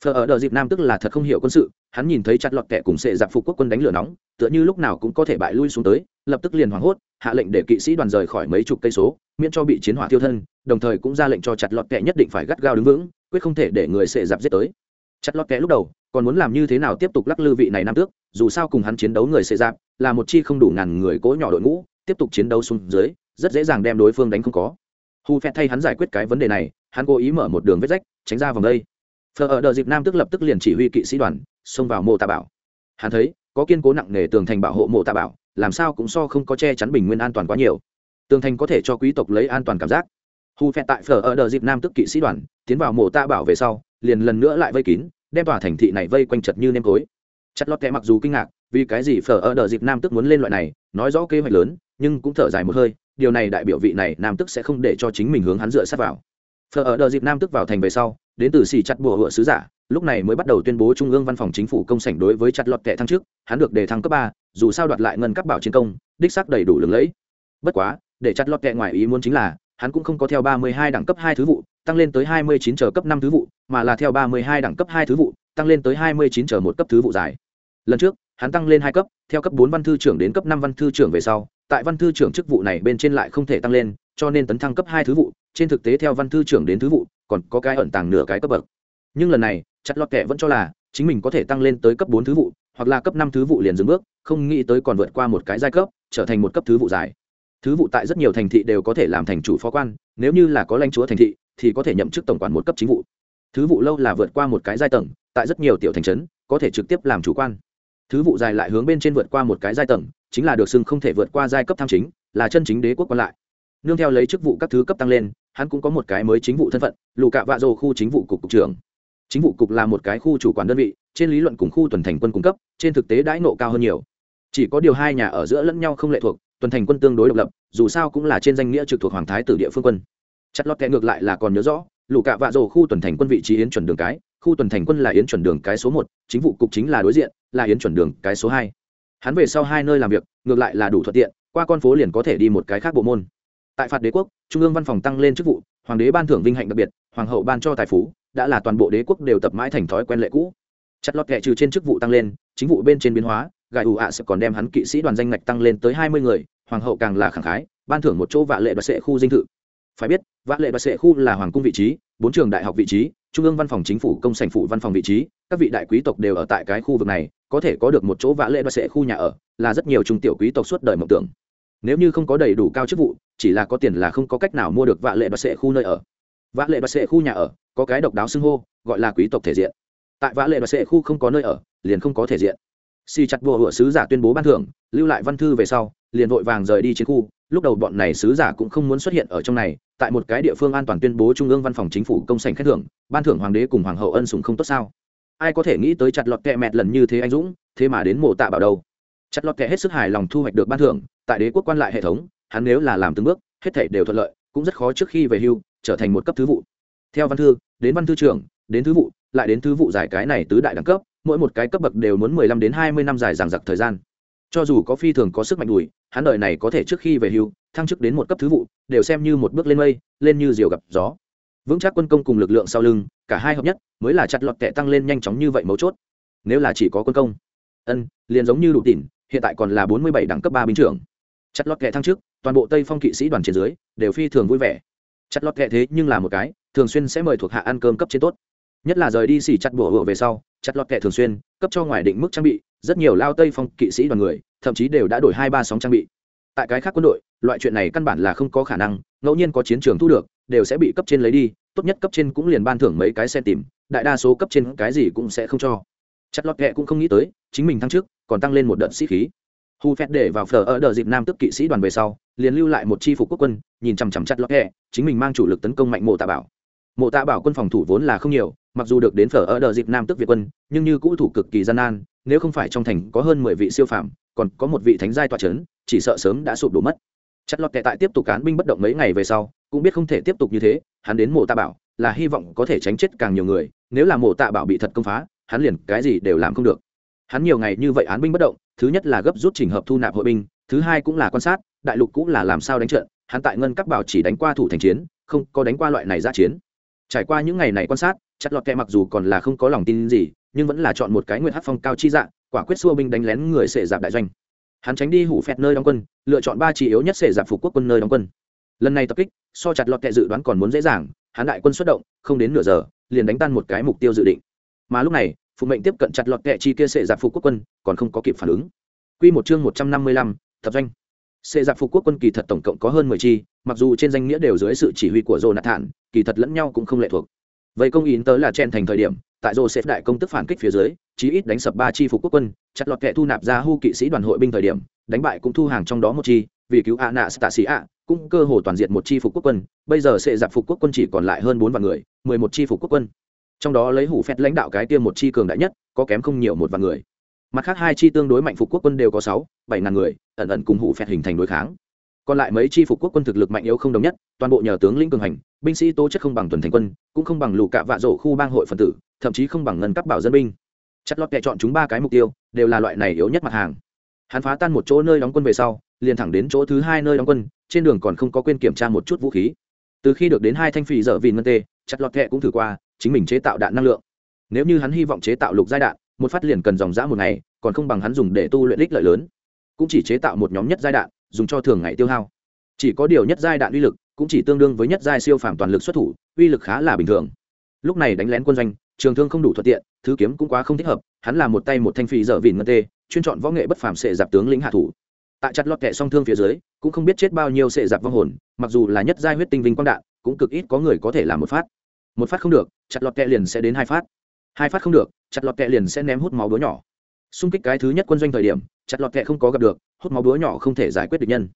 phở ở đợt dịp nam tức là thật không hiểu quân sự, hắn nhìn thấy chặt lọt kẻ cùng sệ giặc phục quốc quân đánh lửa nóng, tựa như lúc nào cũng có thể bại lui xuống tới, lập tức liền hoảng hốt, hạ lệnh để kỵ sĩ đoàn rời khỏi mấy chục cây số, miễn cho bị chiến hỏa tiêu thân, đồng thời cũng ra lệnh cho chặt lọt kẻ nhất định phải gắt gao đứng vững, quyết không thể để người sệ giặc giết tới. Chặt lọt kẻ lúc đầu, còn muốn làm như thế nào tiếp tục lắc lư vị này nam tước, dù sao cùng hắn chiến đấu người sệ giặc, là một chi không đủ ngàn người cố nhỏ đội ngũ, tiếp tục chiến đấu xuống dưới, rất dễ dàng đem đối phương đánh không có. Hu phẹt thay hắn giải quyết cái vấn đề này, hắn cố ý mở một đường vết rách, tránh ra vòng đây phờ ở Đờ dịp nam tức lập tức liền chỉ huy kỵ sĩ đoàn, xông vào mộ tạ bảo. Hắn thấy, có kiên cố nặng nề tường thành bảo hộ mộ tạ bảo, làm sao cũng so không có che chắn bình nguyên an toàn quá nhiều. Tường thành có thể cho quý tộc lấy an toàn cảm giác. Hu phẹt tại phở ở Đờ dịp nam tức kỵ sĩ đoàn, tiến vào mộ tạ bảo về sau, liền lần nữa lại vây kín, đem tòa thành thị này vây quanh chật như nêm cối. Chặt lọt kẹ mặc dù kinh ngạc, vì cái gì phở ở Đờ dịp nam tức muốn lên loại này, nói rõ kế hoạch lớn, nhưng cũng thở dài một hơi, điều này đại biểu vị này nam tức sẽ không để cho chính mình hướng hắn dựa sát vào phở ở đợt dịp nam tức vào thành về sau, đến từ xì chặt bùa hựa sứ giả, lúc này mới bắt đầu tuyên bố trung ương văn phòng chính phủ công sảnh đối với chặt lọt kẻ thăng trước hắn được đề thăng cấp ba, dù sao đoạt lại ngân cấp bảo chiến công, đích xác đầy đủ lừng lẫy. Bất quá, để chặt lọt kẻ ngoài ý muốn chính là, hắn cũng không có theo ba mươi hai đẳng cấp hai thứ vụ, tăng lên tới hai mươi chín chờ cấp năm thứ vụ, mà là theo ba mươi hai đẳng cấp hai thứ vụ, tăng lên tới hai mươi chín chờ một cấp thứ vụ dài. Lần trước, hắn tăng lên hai cấp, theo cấp bốn văn thư trưởng đến cấp năm văn thư trưởng về sau, tại văn thư trưởng chức vụ này bên trên lại không thể tăng lên cho nên tấn thăng cấp hai thứ vụ, trên thực tế theo văn thư trưởng đến thứ vụ, còn có cái ẩn tàng nửa cái cấp bậc. Nhưng lần này, chặt lọt kệ vẫn cho là chính mình có thể tăng lên tới cấp bốn thứ vụ, hoặc là cấp năm thứ vụ liền dừng bước, không nghĩ tới còn vượt qua một cái giai cấp, trở thành một cấp thứ vụ dài. Thứ vụ tại rất nhiều thành thị đều có thể làm thành chủ phó quan, nếu như là có lãnh chúa thành thị, thì có thể nhậm chức tổng quản một cấp chính vụ. Thứ vụ lâu là vượt qua một cái giai tầng, tại rất nhiều tiểu thành trấn, có thể trực tiếp làm chủ quan. Thứ vụ dài lại hướng bên trên vượt qua một cái giai tầng, chính là được xưng không thể vượt qua giai cấp tham chính, là chân chính đế quốc còn lại nương theo lấy chức vụ các thứ cấp tăng lên, hắn cũng có một cái mới chính vụ thân phận, lù cạ vạ dồ khu chính vụ cục cục trưởng. Chính vụ cục là một cái khu chủ quản đơn vị, trên lý luận cùng khu tuần thành quân cung cấp, trên thực tế đãi nộ cao hơn nhiều. Chỉ có điều hai nhà ở giữa lẫn nhau không lệ thuộc, tuần thành quân tương đối độc lập, dù sao cũng là trên danh nghĩa trực thuộc hoàng thái tử địa phương quân. Chặt lót kẽ ngược lại là còn nhớ rõ, lù cạ vạ dồ khu tuần thành quân vị trí yến chuẩn đường cái, khu tuần thành quân là yến chuẩn đường cái số một, chính vụ cục chính là đối diện, là yến chuẩn đường cái số hai. Hắn về sau hai nơi làm việc, ngược lại là đủ thuận tiện, qua con phố liền có thể đi một cái khác bộ môn tại phạt đế quốc, trung ương văn phòng tăng lên chức vụ, hoàng đế ban thưởng vinh hạnh đặc biệt, hoàng hậu ban cho tài phú, đã là toàn bộ đế quốc đều tập mãi thành thói quen lệ cũ. Chặt lọt kệ trừ trên chức vụ tăng lên, chính vụ bên trên biến hóa, gài ủ ạ sẽ còn đem hắn kỵ sĩ đoàn danh ngạch tăng lên tới hai mươi người, hoàng hậu càng là khẳng khái, ban thưởng một chỗ vạ lệ đoạt sệ khu dinh thự. Phải biết, vạ lệ đoạt sệ khu là hoàng cung vị trí, bốn trường đại học vị trí, trung ương văn phòng chính phủ, công sành phụ văn phòng vị trí, các vị đại quý tộc đều ở tại cái khu vực này, có thể có được một chỗ vạ lệ đoạt sệ khu nhà ở, là rất nhiều trung tiểu quý tộc suốt đời mộng tưởng nếu như không có đầy đủ cao chức vụ, chỉ là có tiền là không có cách nào mua được vạ lệ đoạt sệ khu nơi ở. Vạ lệ đoạt sệ khu nhà ở, có cái độc đáo xưng hô, gọi là quý tộc thể diện. Tại vạ lệ và sệ khu không có nơi ở, liền không có thể diện. Xì chặt bùa hựa sứ giả tuyên bố ban thưởng, lưu lại văn thư về sau, liền vội vàng rời đi chiến khu. Lúc đầu bọn này sứ giả cũng không muốn xuất hiện ở trong này, tại một cái địa phương an toàn tuyên bố trung ương văn phòng chính phủ công sành khen thưởng, ban thưởng hoàng đế cùng hoàng hậu ân sùng không tốt sao? Ai có thể nghĩ tới chặt lọt kẹ mẹt lần như thế anh dũng, thế mà đến mộ tạ bảo đâu. Chặt lọt kẹ hết sức hài lòng thu hoạch được ban thưởng tại đế quốc quan lại hệ thống, hắn nếu là làm từng bước, hết thể đều thuận lợi, cũng rất khó trước khi về hưu, trở thành một cấp thứ vụ. Theo văn thư, đến văn thư trưởng, đến thứ vụ, lại đến thứ vụ giải cái này tứ đại đẳng cấp, mỗi một cái cấp bậc đều muốn mười lăm đến hai mươi năm dài giảng giặc thời gian. Cho dù có phi thường có sức mạnh đùi, hắn đợi này có thể trước khi về hưu, thăng chức đến một cấp thứ vụ, đều xem như một bước lên mây, lên như diều gặp gió. Vững chắc quân công cùng lực lượng sau lưng, cả hai hợp nhất, mới là chặt lọt tệ tăng lên nhanh chóng như vậy mấu chốt. Nếu là chỉ có quân công, ân, liền giống như đủ tỉn hiện tại còn là bốn mươi bảy đẳng cấp ba binh trưởng chặt lọt kệ thăng trước, toàn bộ tây phong kỵ sĩ đoàn trên dưới đều phi thường vui vẻ. Chặt lọt kệ thế nhưng là một cái thường xuyên sẽ mời thuộc hạ ăn cơm cấp trên tốt. Nhất là rời đi xỉ chặt bùa hựa về sau chặt lọt kệ thường xuyên cấp cho ngoài định mức trang bị rất nhiều lao tây phong kỵ sĩ đoàn người thậm chí đều đã đổi hai ba sóng trang bị. Tại cái khác quân đội loại chuyện này căn bản là không có khả năng ngẫu nhiên có chiến trường thu được đều sẽ bị cấp trên lấy đi tốt nhất cấp trên cũng liền ban thưởng mấy cái xe tìm đại đa số cấp trên cái gì cũng sẽ không cho. Chặt lọt kệ cũng không nghĩ tới chính mình thăng trước còn tăng lên một đợt sĩ khí hu phét để vào phở ở đờ dịp nam tức kỵ sĩ đoàn về sau, liền lưu lại một chi phục quốc quân, nhìn chằm chằm chặt lọt hẹ chính mình mang chủ lực tấn công mạnh mộ tạ bảo. Mộ tạ bảo quân phòng thủ vốn là không nhiều, mặc dù được đến phở ở đờ dịp nam tức việt quân, nhưng như cũ thủ cực kỳ gian nan, nếu không phải trong thành có hơn mười vị siêu phàm, còn có một vị thánh giai tọa c h ấ n chỉ sợ sớm đã sụp đổ mất. Chặt lọt kệ tại tiếp tục cán binh bất động mấy ngày về sau, cũng biết không thể tiếp tục như thế, hắn đến mộ tạ bảo, là hy vọng có thể tránh chết càng nhiều người, nếu là mộ tạ bảo bị thật công phá, hắn liền cái gì đều làm không được hắn nhiều ngày như vậy án binh bất động, thứ nhất là gấp rút trình hợp thu nạp hội binh, thứ hai cũng là quan sát, đại lục cũng là làm sao đánh trận, hắn tại ngân các bảo chỉ đánh qua thủ thành chiến, không có đánh qua loại này ra chiến. Trải qua những ngày này quan sát, chặt lọt kẹ mặc dù còn là không có lòng tin gì, nhưng vẫn là chọn một cái nguyện hát phong cao chi dạng, quả quyết xua binh đánh lén người sệ giạp đại doanh. Hắn tránh đi hủ phẹt nơi đóng quân, lựa chọn ba chỉ yếu nhất sệ giạp phục quốc quân nơi đóng quân. Lần này tập kích, so chặt lọt kẹ dự đoán còn muốn dễ dàng, hắn đại quân xuất động, không đến nửa giờ, liền đánh tan một cái mục tiêu dự định. Mà lúc này phụ mệnh tiếp cận chặt lọt kẹ chi kia sệ giặc phục quốc quân còn không có kịp phản ứng Quy một chương một trăm năm mươi lăm, tập doanh. Sệ giặc phục quốc quân kỳ thật tổng cộng có hơn mười chi, mặc dù trên danh nghĩa đều dưới sự chỉ huy của Jonathan, kỳ thật lẫn nhau cũng không lệ thuộc. Vậy công yến tới là chen thành thời điểm, tại Joseph đại công tức phản kích phía dưới, chí ít đánh sập ba chi phục quốc quân, chặt lọt kẻ thu nạp ra hu kỵ sĩ đoàn hội binh thời điểm, đánh bại cũng thu hàng trong đó một chi, vì cứu Anastasia, cũng cơ hồ toàn diện một chi phục quốc quân, bây giờ sẽ giặc phục quốc quân chỉ còn lại hơn bốn vạn người, mười một chi phục quốc quân. Trong đó lấy hủ phét lãnh đạo cái tiêm một chi cường đại nhất, có kém không nhiều một vạn người. Mặt khác hai chi tương đối mạnh phục quốc quân đều có sáu bảy ngàn người ẩn ẩn cùng hủ phét hình thành đối kháng. Còn lại mấy chi phục quốc quân thực lực mạnh yếu không đồng nhất toàn bộ nhờ tướng lĩnh cường hành binh sĩ tố chất không bằng tuần thành quân cũng không bằng lũ cạ vạ rổ khu bang hội phần tử thậm chí không bằng ngân cấp bảo dân binh. Chất lót kẻ chọn chúng ba cái mục tiêu đều là loại này yếu nhất mặt hàng. Hắn phá tan một chỗ nơi đóng quân về sau liền thẳng đến chỗ thứ hai nơi đóng quân trên đường còn không có quên kiểm tra một chút vũ khí. Từ khi được đến hai thanh phì dở vì ngân tê chặt lọt kẹ cũng thử qua chính mình chế tạo đạn năng lượng. Nếu như hắn hy vọng chế tạo lục giai đạn, một phát liền cần dòng dã một ngày, còn không bằng hắn dùng để tu luyện ích lợi lớn. Cũng chỉ chế tạo một nhóm nhất giai đạn, dùng cho thường ngày tiêu hao. Chỉ có điều nhất giai đạn uy lực cũng chỉ tương đương với nhất giai siêu phàm toàn lực xuất thủ, uy lực khá là bình thường. Lúc này đánh lén quân doanh, trường thương không đủ thuận tiện, thứ kiếm cũng quá không thích hợp, hắn là một tay một thanh phi dở vìn ngân tê, chuyên chọn võ nghệ bất phàm sệ giặc tướng lĩnh hạ thủ. Tại chặt lọt kẻ song thương phía dưới, cũng không biết chết bao nhiêu sệ giặc vong hồn, mặc dù là nhất giai huyết tinh vinh quang đạn, cũng cực ít có người có thể làm một phát một phát không được, chặt lọt kẹ liền sẽ đến hai phát. Hai phát không được, chặt lọt kẹ liền sẽ ném hút máu búa nhỏ. Xung kích cái thứ nhất quân doanh thời điểm, chặt lọt kẹ không có gặp được, hút máu búa nhỏ không thể giải quyết được nhân.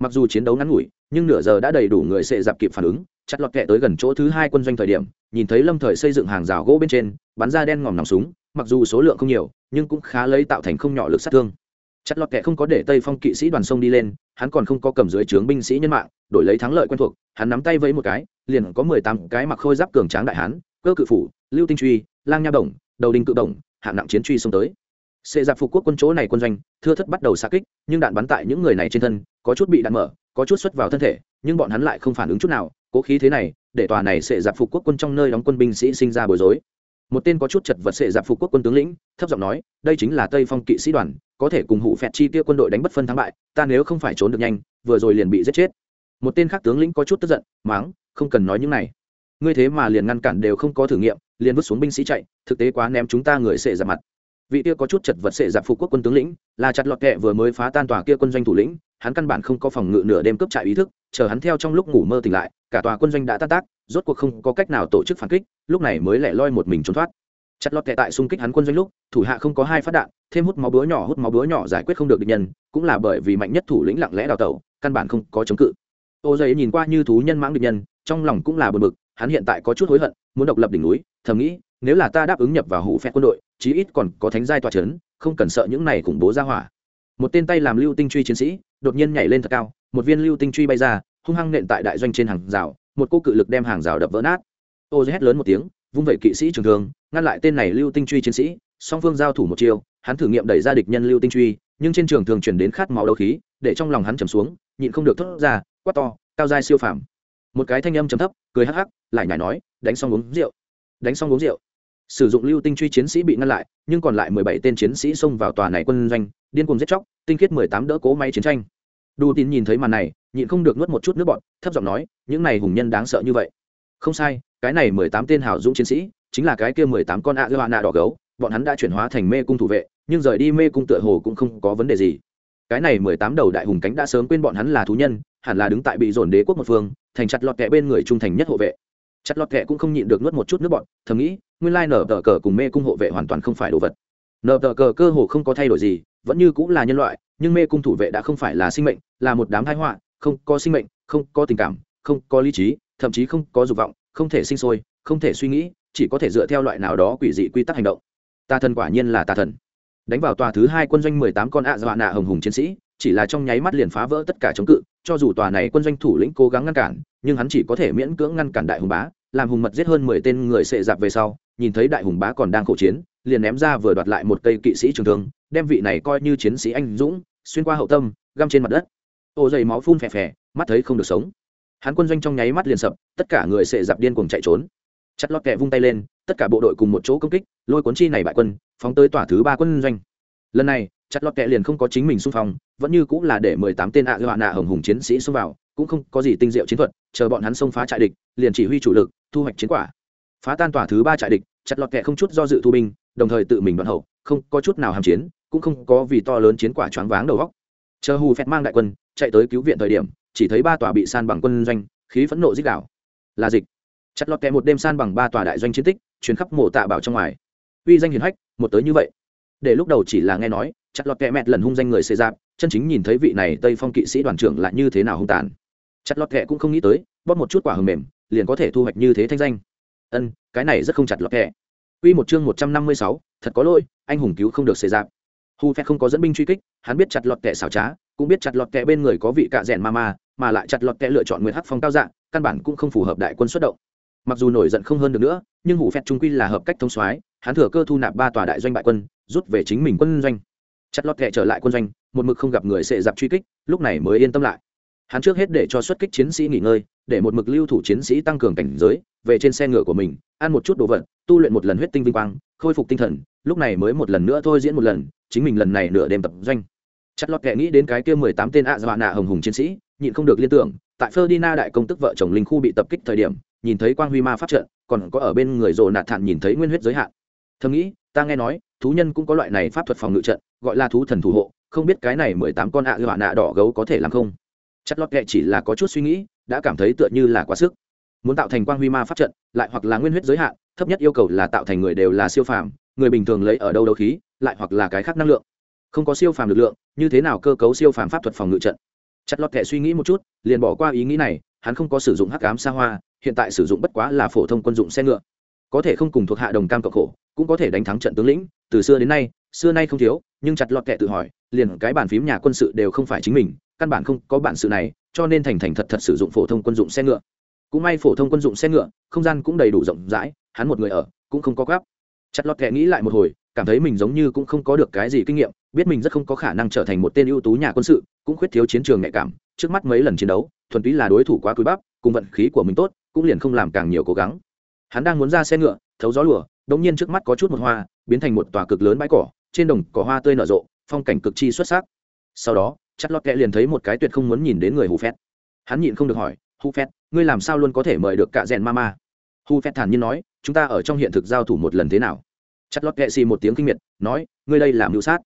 Mặc dù chiến đấu ngắn ngủi, nhưng nửa giờ đã đầy đủ người sẽ dạp kịp phản ứng, chặt lọt kẹ tới gần chỗ thứ hai quân doanh thời điểm, nhìn thấy lâm thời xây dựng hàng rào gỗ bên trên, bắn ra đen ngòm nòng súng, mặc dù số lượng không nhiều, nhưng cũng khá lấy tạo thành không nhỏ lực sát thương. Chặt lọt kẹ không có để tây phong kỵ sĩ đoàn sông đi lên, hắn còn không có cầm dưới trướng binh sĩ nhân mạng đổi lấy thắng lợi quen thuộc, hắn nắm tay vẫy một cái, liền có mười tám cái mặc khôi giáp cường tráng đại hán, cơ cự phủ, lưu tinh truy, lang nha đồng đầu đinh cự đồng hạng nặng chiến truy xông tới. Sệ giặc phục quốc quân chỗ này quân doanh, thưa thất bắt đầu xa kích, nhưng đạn bắn tại những người này trên thân, có chút bị đạn mở, có chút xuất vào thân thể, nhưng bọn hắn lại không phản ứng chút nào, cố khí thế này, để tòa này sệ giặc phục quốc quân trong nơi đóng quân binh sĩ sinh ra bối rối. Một tên có chút chật vật sệ giặc phục quốc quân tướng lĩnh, thấp giọng nói, đây chính là tây phong kỵ sĩ đoàn, có thể cùng hụ phẹt chi tiêu quân đội đánh bất phân thắng bại, ta nếu không phải trốn được nhanh, vừa rồi liền bị giết chết một tên khác tướng lĩnh có chút tức giận, máng, không cần nói những này. Ngươi thế mà liền ngăn cản đều không có thử nghiệm, liền vứt xuống binh sĩ chạy, thực tế quá ném chúng ta người sệ giặc mặt. Vị kia có chút chật vật sệ giặc phục quốc quân tướng lĩnh, là chặt lọt kẹ vừa mới phá tan tòa kia quân doanh thủ lĩnh, hắn căn bản không có phòng ngự nửa đêm cướp trại ý thức, chờ hắn theo trong lúc ngủ mơ tỉnh lại, cả tòa quân doanh đã tan tác, rốt cuộc không có cách nào tổ chức phản kích, lúc này mới lẻ loi một mình trốn thoát. Chặt lọt kẹ tại xung kích hắn quân doanh lúc, thủ hạ không có hai phát đạn, thêm hút máu búa nhỏ hút máu búa nhỏ giải quyết không được địch nhân, cũng là bởi vì mạnh nhất thủ lĩnh lặng lẽ đào tẩu, căn bản không có chống cự ô giấy nhìn qua như thú nhân mãng địch nhân, trong lòng cũng là bực bực, hắn hiện tại có chút hối hận, muốn độc lập đỉnh núi, thầm nghĩ, nếu là ta đáp ứng nhập vào hủ phép quân đội, chí ít còn có thánh giai tòa c h ấ n không cần sợ những này khủng bố ra hỏa. Một tên tay làm lưu tinh truy chiến sĩ, đột nhiên nhảy lên thật cao, một viên lưu tinh truy bay ra, hung hăng nện tại đại doanh trên hàng rào, một cô cự lực đem hàng rào đập vỡ nát. Ô hét lớn một tiếng, vung vẩy kỵ sĩ trường thường ngăn lại tên này lưu tinh truy chiến sĩ, song phương giao thủ một chiêu, hắn thử nghiệm đẩy ra địch nhân lưu tinh truy, nhưng trên trường thường chuyển đến khát máu đấu khí, để trong lòng hắn trầm xuống, nhịn không được thốt ra quát to cao dai siêu phàm. Một cái thanh âm trầm thấp cười hắc hắc lại nhảy nói đánh xong uống rượu. Đánh xong uống rượu. Sử dụng lưu tinh truy chiến sĩ bị ngăn lại nhưng còn lại mười bảy tên chiến sĩ xông vào tòa này quân doanh điên cùng giết chóc tinh khiết mười tám đỡ cố máy chiến tranh. Đu tin nhìn thấy màn này nhịn không được nuốt một chút nước bọt, thấp giọng nói những này hùng nhân đáng sợ như vậy. Không sai cái này mười tám tên hảo dũng chiến sĩ chính là cái kia mười tám con ạ gơ nạ đỏ gấu bọn hắn đã chuyển hóa thành mê cung thủ vệ nhưng rời đi mê cung tựa hồ cũng không có vấn đề gì. Cái này mười tám đầu đại hùng cánh đã sớm quên bọn hắn là thú nhân hẳn là đứng tại bị dồn đế quốc một phương, thành chặt lọt kẹ bên người trung thành nhất hộ vệ. Chặt lọt kẹ cũng không nhịn được nuốt một chút nước bọn thầm nghĩ, nguyên lai nở tờ cờ cùng mê cung hộ vệ hoàn toàn không phải đồ vật. Nở tờ cờ cơ hồ không có thay đổi gì, vẫn như cũng là nhân loại, nhưng mê cung thủ vệ đã không phải là sinh mệnh, là một đám thái họa, không có sinh mệnh, không có tình cảm, không có lý trí, thậm chí không có dục vọng, không thể sinh sôi, không thể suy nghĩ, chỉ có thể dựa theo loại nào đó quỷ dị quy tắc hành động. Tà thần quả nhiên là tà thần. Đánh vào tòa thứ hai quân doanh mười tám con ạ dọa nạ hồng hùng chiến sĩ chỉ là trong nháy mắt liền phá vỡ tất cả chống cự, cho dù tòa này quân doanh thủ lĩnh cố gắng ngăn cản, nhưng hắn chỉ có thể miễn cưỡng ngăn cản đại hùng bá, làm hùng mật giết hơn mười tên người sệ dạp về sau, nhìn thấy đại hùng bá còn đang khổ chiến, liền ném ra vừa đoạt lại một cây kỵ sĩ trường thương, đem vị này coi như chiến sĩ anh dũng, xuyên qua hậu tâm, găm trên mặt đất. Ô dày máu phun phè phè, mắt thấy không được sống. Hắn quân doanh trong nháy mắt liền sập, tất cả người sệ dạp điên cuồng chạy trốn. Chặt lót kẹ vung tay lên, tất cả bộ đội cùng một chỗ công kích, lôi cuốn chi này bại quân, phóng tới tòa thứ ba quân doanh. Lần này chặt lọt kẹ liền không có chính mình xung phong, vẫn như cũng là để mười tám tên ạ gạo nạ hồng hùng chiến sĩ xông vào, cũng không có gì tinh diệu chiến thuật, chờ bọn hắn xông phá trại địch, liền chỉ huy chủ lực, thu hoạch chiến quả. Phá tan tỏa thứ ba trại địch, chặt lọt kẹ không chút do dự thu binh, đồng thời tự mình đoạn hậu, không có chút nào hàm chiến, cũng không có vì to lớn chiến quả choáng váng đầu góc chờ hù phẹt mang đại quân, chạy tới cứu viện thời điểm, chỉ thấy ba tòa bị san bằng quân doanh, khí phẫn nộ dích đảo là dịch. Chặt lọt kẹ một đêm san bằng ba tòa đại doanh chiến tích chuyến khắp mộ tạ bảo trong ngoài. Uy danh hiền hách, một tới như vậy. Để lúc đầu chỉ là nghe nói chặt lọt kẹ mẹt lần hung danh người xê giáp chân chính nhìn thấy vị này tây phong kỵ sĩ đoàn trưởng lại như thế nào hung tàn chặt lọt kẹ cũng không nghĩ tới bóp một chút quả hầm mềm liền có thể thu hoạch như thế thanh danh ân cái này rất không chặt lọt kẹ Quy một chương một trăm năm mươi sáu, thật có lỗi, anh hùng cứu không được xê giáp. Hu Phẹt không có dẫn binh truy kích, hắn biết chặt lọt kẹ xảo trá, cũng biết chặt lọt kẹ bên người có vị cạ rèn ma ma, mà lại chặt lọt kẹ lựa chọn Nguyệt Hắc Phong cao dạng, căn bản cũng không phù hợp đại quân xuất động. Mặc dù nổi giận không hơn được nữa, nhưng Hủ Phẹt trung quy là hợp cách thông soái, hắn thừa cơ thu nạp ba tòa đại doanh bại quân, rút về chính mình quân doanh. Chặt lọt kệ trở lại quân doanh, một mực không gặp người sẽ dạp truy kích, lúc này mới yên tâm lại. Hắn trước hết để cho xuất kích chiến sĩ nghỉ ngơi, để một mực lưu thủ chiến sĩ tăng cường cảnh giới, về trên xe ngựa của mình, ăn một chút đồ vật, tu luyện một lần huyết tinh vinh quang, khôi phục tinh thần, lúc này mới một lần nữa thôi diễn một lần, chính mình lần này nửa đêm tập doanh. Chặt lọt kệ nghĩ đến cái kia mười tám tên ạ dọa nạ hồng hùng chiến sĩ, nhịn không được liên tưởng, tại Ferdinand đại công tức vợ chồng linh khu bị tập kích thời điểm, nhìn thấy quang huy ma phát trận, còn có ở bên người rồ nạt thản nhìn thấy nguyên huyết giới hạn. Thầm nghĩ, ta nghe nói, thú nhân cũng có loại này pháp thuật phòng ngự trận, gọi là thú thần thủ hộ, không biết cái này mười tám con ạ gạo nạ đỏ gấu có thể làm không? Chặt lót kệ chỉ là có chút suy nghĩ, đã cảm thấy tựa như là quá sức. Muốn tạo thành quang huy ma pháp trận, lại hoặc là nguyên huyết giới hạn, thấp nhất yêu cầu là tạo thành người đều là siêu phàm, người bình thường lấy ở đâu đấu khí, lại hoặc là cái khác năng lượng. Không có siêu phàm lực lượng, như thế nào cơ cấu siêu phàm pháp thuật phòng ngự trận? Chặt lót kệ suy nghĩ một chút, liền bỏ qua ý nghĩ này, hắn không có sử dụng hắc ám xa hoa, hiện tại sử dụng bất quá là phổ thông quân dụng xe ngựa. Có thể không cùng thuộc hạ đồng cam cộng khổ, cũng có thể đánh thắng trận tướng lĩnh, từ xưa đến nay, xưa nay không thiếu, nhưng chặt lọt kệ tự hỏi, liền cái bàn phím nhà quân sự đều không phải chính mình, căn bản không có bản sự này, cho nên thành thành thật thật sử dụng phổ thông quân dụng xe ngựa. Cũng may phổ thông quân dụng xe ngựa, không gian cũng đầy đủ rộng rãi, hắn một người ở, cũng không có gáp Chặt lọt kệ nghĩ lại một hồi, cảm thấy mình giống như cũng không có được cái gì kinh nghiệm, biết mình rất không có khả năng trở thành một tên ưu tú nhà quân sự, cũng khuyết thiếu chiến trường nhạy cảm, trước mắt mấy lần chiến đấu, thuần túy là đối thủ quá cúi bắp, cùng vận khí của mình tốt, cũng liền không làm càng nhiều cố gắng. Hắn đang muốn ra xe ngựa, thấu gió lùa, đống nhiên trước mắt có chút một hoa, biến thành một tòa cực lớn bãi cỏ, trên đồng cỏ hoa tươi nở rộ, phong cảnh cực chi xuất sắc. Sau đó, chặt lót kẹ liền thấy một cái tuyệt không muốn nhìn đến người hù phét. Hắn nhịn không được hỏi hù phét ngươi làm sao luôn có thể mời được cả rèn mama? Hù phét thản nhiên nói chúng ta ở trong hiện thực giao thủ một lần thế nào? Chặt lót kẹ xì một tiếng kinh miệt nói ngươi đây làm mưu sát.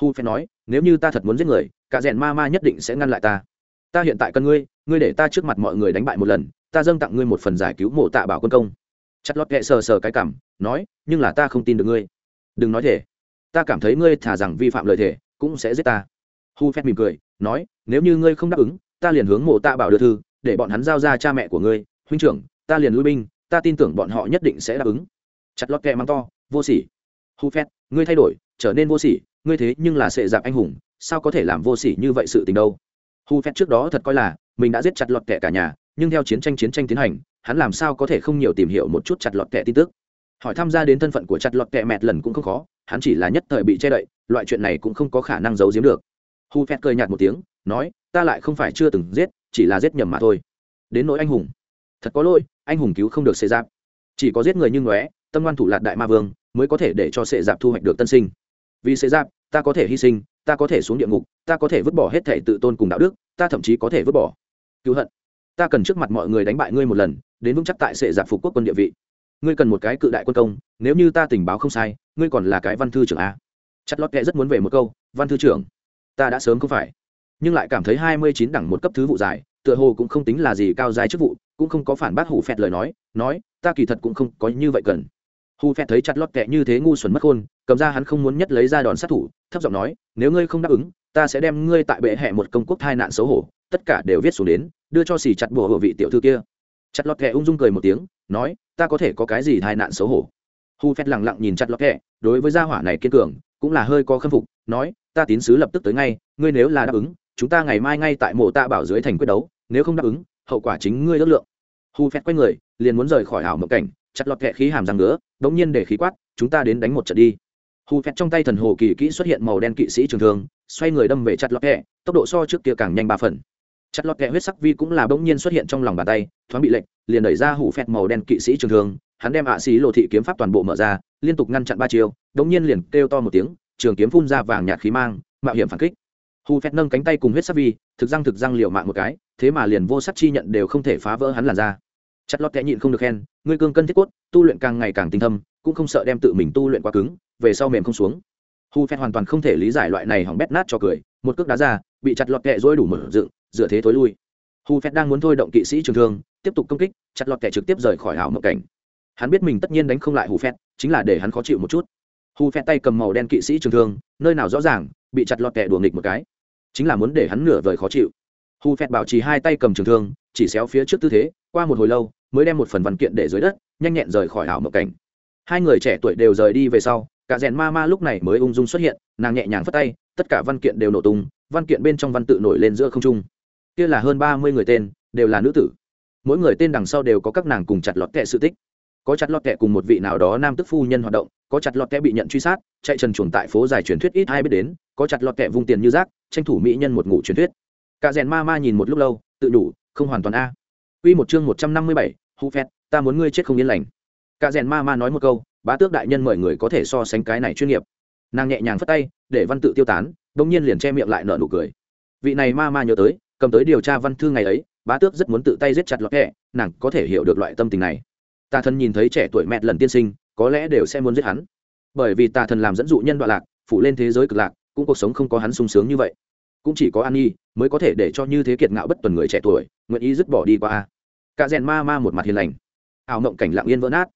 Hù phét nói nếu như ta thật muốn giết người cả rèn mama nhất định sẽ ngăn lại ta. Ta hiện tại cần ngươi ngươi để ta trước mặt mọi người đánh bại một lần ta dâng tặng ngươi một phần giải cứu mộ tạ bảo quân công chặt lọt kệ sờ sờ cái cảm, nói, nhưng là ta không tin được ngươi. Đừng nói thể. Ta cảm thấy ngươi thả rằng vi phạm lời thể cũng sẽ giết ta. Hu phép mỉm cười, nói, nếu như ngươi không đáp ứng, ta liền hướng mộ tạ bảo đưa thư, để bọn hắn giao ra cha mẹ của ngươi. Huynh trưởng, ta liền lui binh, ta tin tưởng bọn họ nhất định sẽ đáp ứng. Chặt lót kệ mắng to, vô sỉ. Hu phép ngươi thay đổi, trở nên vô sỉ, ngươi thế nhưng là sệ dạp anh hùng, sao có thể làm vô sỉ như vậy sự tình đâu? Hu phép trước đó thật coi là, mình đã giết chặt lọt kệ cả nhà nhưng theo chiến tranh chiến tranh tiến hành, hắn làm sao có thể không nhiều tìm hiểu một chút chặt lọt kẹ tin tức? Hỏi tham gia đến thân phận của chặt lọt kẹ mẹt lần cũng không khó, hắn chỉ là nhất thời bị che đậy, loại chuyện này cũng không có khả năng giấu giếm được. Hu phét cười nhạt một tiếng, nói, ta lại không phải chưa từng giết, chỉ là giết nhầm mà thôi. Đến nỗi anh hùng. Thật có lỗi, anh hùng cứu không được xê giáp. Chỉ có giết người như ngóe tâm ngoan thủ lạc đại ma vương, mới có thể để cho xê giáp thu hoạch được tân sinh. Vì xê giáp, ta có thể hy sinh, ta có thể xuống địa ngục, ta có thể vứt bỏ hết thể tự tôn cùng đạo đức, ta thậm chí có thể vứt bỏ. Cứu hận ta cần trước mặt mọi người đánh bại ngươi một lần, đến vững chắc tại sệ giặc phục quốc quân địa vị. Ngươi cần một cái cự đại quân công, nếu như ta tình báo không sai, ngươi còn là cái văn thư trưởng a. Chất lót kệ rất muốn về một câu, văn thư trưởng, ta đã sớm không phải. Nhưng lại cảm thấy hai mươi chín đẳng một cấp thứ vụ dài tựa hồ cũng không tính là gì cao dài chức vụ, cũng không có phản bác hủ phẹt lời nói nói, ta kỳ thật cũng không có như vậy cần. Hù phẹt thấy chặt lót kệ như thế ngu xuẩn mất khôn, cầm ra hắn không muốn nhất lấy ra đòn sát thủ, thấp giọng nói, nếu ngươi không đáp ứng, ta sẽ đem ngươi tại bệ hẹ một công quốc thai nạn xấu hổ tất cả đều viết xuống đến, đưa cho xì chặt bùa hộ vị tiểu thư kia. Chặt lọt kẹ ung dung cười một tiếng, nói, ta có thể có cái gì tai nạn xấu hổ? Hu phét lẳng lặng nhìn chặt lọt kẹ đối với gia hỏa này kiên cường, cũng là hơi có khâm phục, nói, ta tín sứ lập tức tới ngay, ngươi nếu là đáp ứng, chúng ta ngày mai ngay tại mộ tạ bảo dưới thành quyết đấu, nếu không đáp ứng, hậu quả chính ngươi ước lượng. Hu phét quay người, liền muốn rời khỏi ảo mộng cảnh, chặt lọt kẹ khí hàm răng ngứa đ ỗ n g nhiên để khí quát, chúng ta đến đánh một trận đi. Hu phét trong tay thần hồ kỳ kỹ xuất hiện màu đen kỵ sĩ trường thương, xoay người đâm về chặt lọt kẹ tốc độ so trước kia càng nhanh ba phần chặt lọt kẹ huyết sắc vi cũng là bỗng nhiên xuất hiện trong lòng bàn tay, thoáng bị lệnh liền đẩy ra hủ phét màu đen kỵ sĩ trường thương. Hắn đem ạ xí lộ thị kiếm pháp toàn bộ mở ra, liên tục ngăn chặn ba chiều. đống nhiên liền kêu to một tiếng, trường kiếm phun ra vàng nhạt khí mang, mạo hiểm phản kích. Hù phét nâng cánh tay cùng huyết sắc vi, thực răng thực răng liệu mạng một cái, thế mà liền vô sắc chi nhận đều không thể phá vỡ hắn làn ra chặt lọt kẽ nhịn không được khen, ngươi cương cân thiết cốt, tu luyện càng ngày càng tinh thâm, cũng không sợ đem tự mình tu luyện quá cứng, về sau mềm không xuống. Hù phét hoàn toàn không thể lý giải loại này hỏng bét nát cho cười, một cước đá ra, bị chặt lọt kẹ dối đủ mở dựng dựa thế thối lui. Hù phét đang muốn thôi động kỵ sĩ trường thương, tiếp tục công kích, chặt lọt kẻ trực tiếp rời khỏi hảo mộng cảnh. Hắn biết mình tất nhiên đánh không lại hù phét, chính là để hắn khó chịu một chút. Hù phét tay cầm màu đen kỵ sĩ trường thương, nơi nào rõ ràng, bị chặt lọt kẻ đùa nghịch một cái. Chính là muốn để hắn nửa vời khó chịu. Hù phét bảo trì hai tay cầm trường thương, chỉ xéo phía trước tư thế, qua một hồi lâu, mới đem một phần văn kiện để dưới đất, nhanh nhẹn rời khỏi hảo mộng cảnh. Hai người trẻ tuổi đều rời đi về sau, cả rèn ma ma lúc này mới ung dung xuất hiện, nàng nhẹ nhàng phất tay, tất cả văn kiện đều nổ tung, văn kiện bên trong văn tự nổi lên giữa không trung kia là hơn ba mươi người tên đều là nữ tử mỗi người tên đằng sau đều có các nàng cùng chặt lọt kệ sự tích có chặt lọt kệ cùng một vị nào đó nam tức phu nhân hoạt động có chặt lọt kệ bị nhận truy sát chạy trần chuồng tại phố dài truyền thuyết ít ai biết đến có chặt lọt kệ vung tiền như rác tranh thủ mỹ nhân một ngủ truyền thuyết cả rèn ma ma nhìn một lúc lâu tự đủ không hoàn toàn a Quy một chương một trăm năm mươi bảy, Hu Phét, ta muốn ngươi chết không yên lành. Cả rèn ma ma nói một câu, bá tước đại nhân mời người có thể so sánh cái này chuyên nghiệp. Nàng nhẹ nhàng phất tay, để văn tự tiêu tán, đột nhiên liền che miệng lại nở nụ cười. Vị này ma ma nhớ tới, cầm tới điều tra văn thư ngày ấy, bá tước rất muốn tự tay giết chặt lọt kẹ, nàng có thể hiểu được loại tâm tình này. Ta thần nhìn thấy trẻ tuổi mẹ lần tiên sinh, có lẽ đều sẽ muốn giết hắn. Bởi vì tà thần làm dẫn dụ nhân đoạn lạc, phủ lên thế giới cực lạc, cũng cuộc sống không có hắn sung sướng như vậy. Cũng chỉ có an nhi mới có thể để cho như thế kiệt ngạo bất tuần người trẻ tuổi nguyện ý dứt bỏ đi qua. A cả rèn ma ma một mặt hiền lành. Ảo mộng cảnh lặng yên vỡ nát.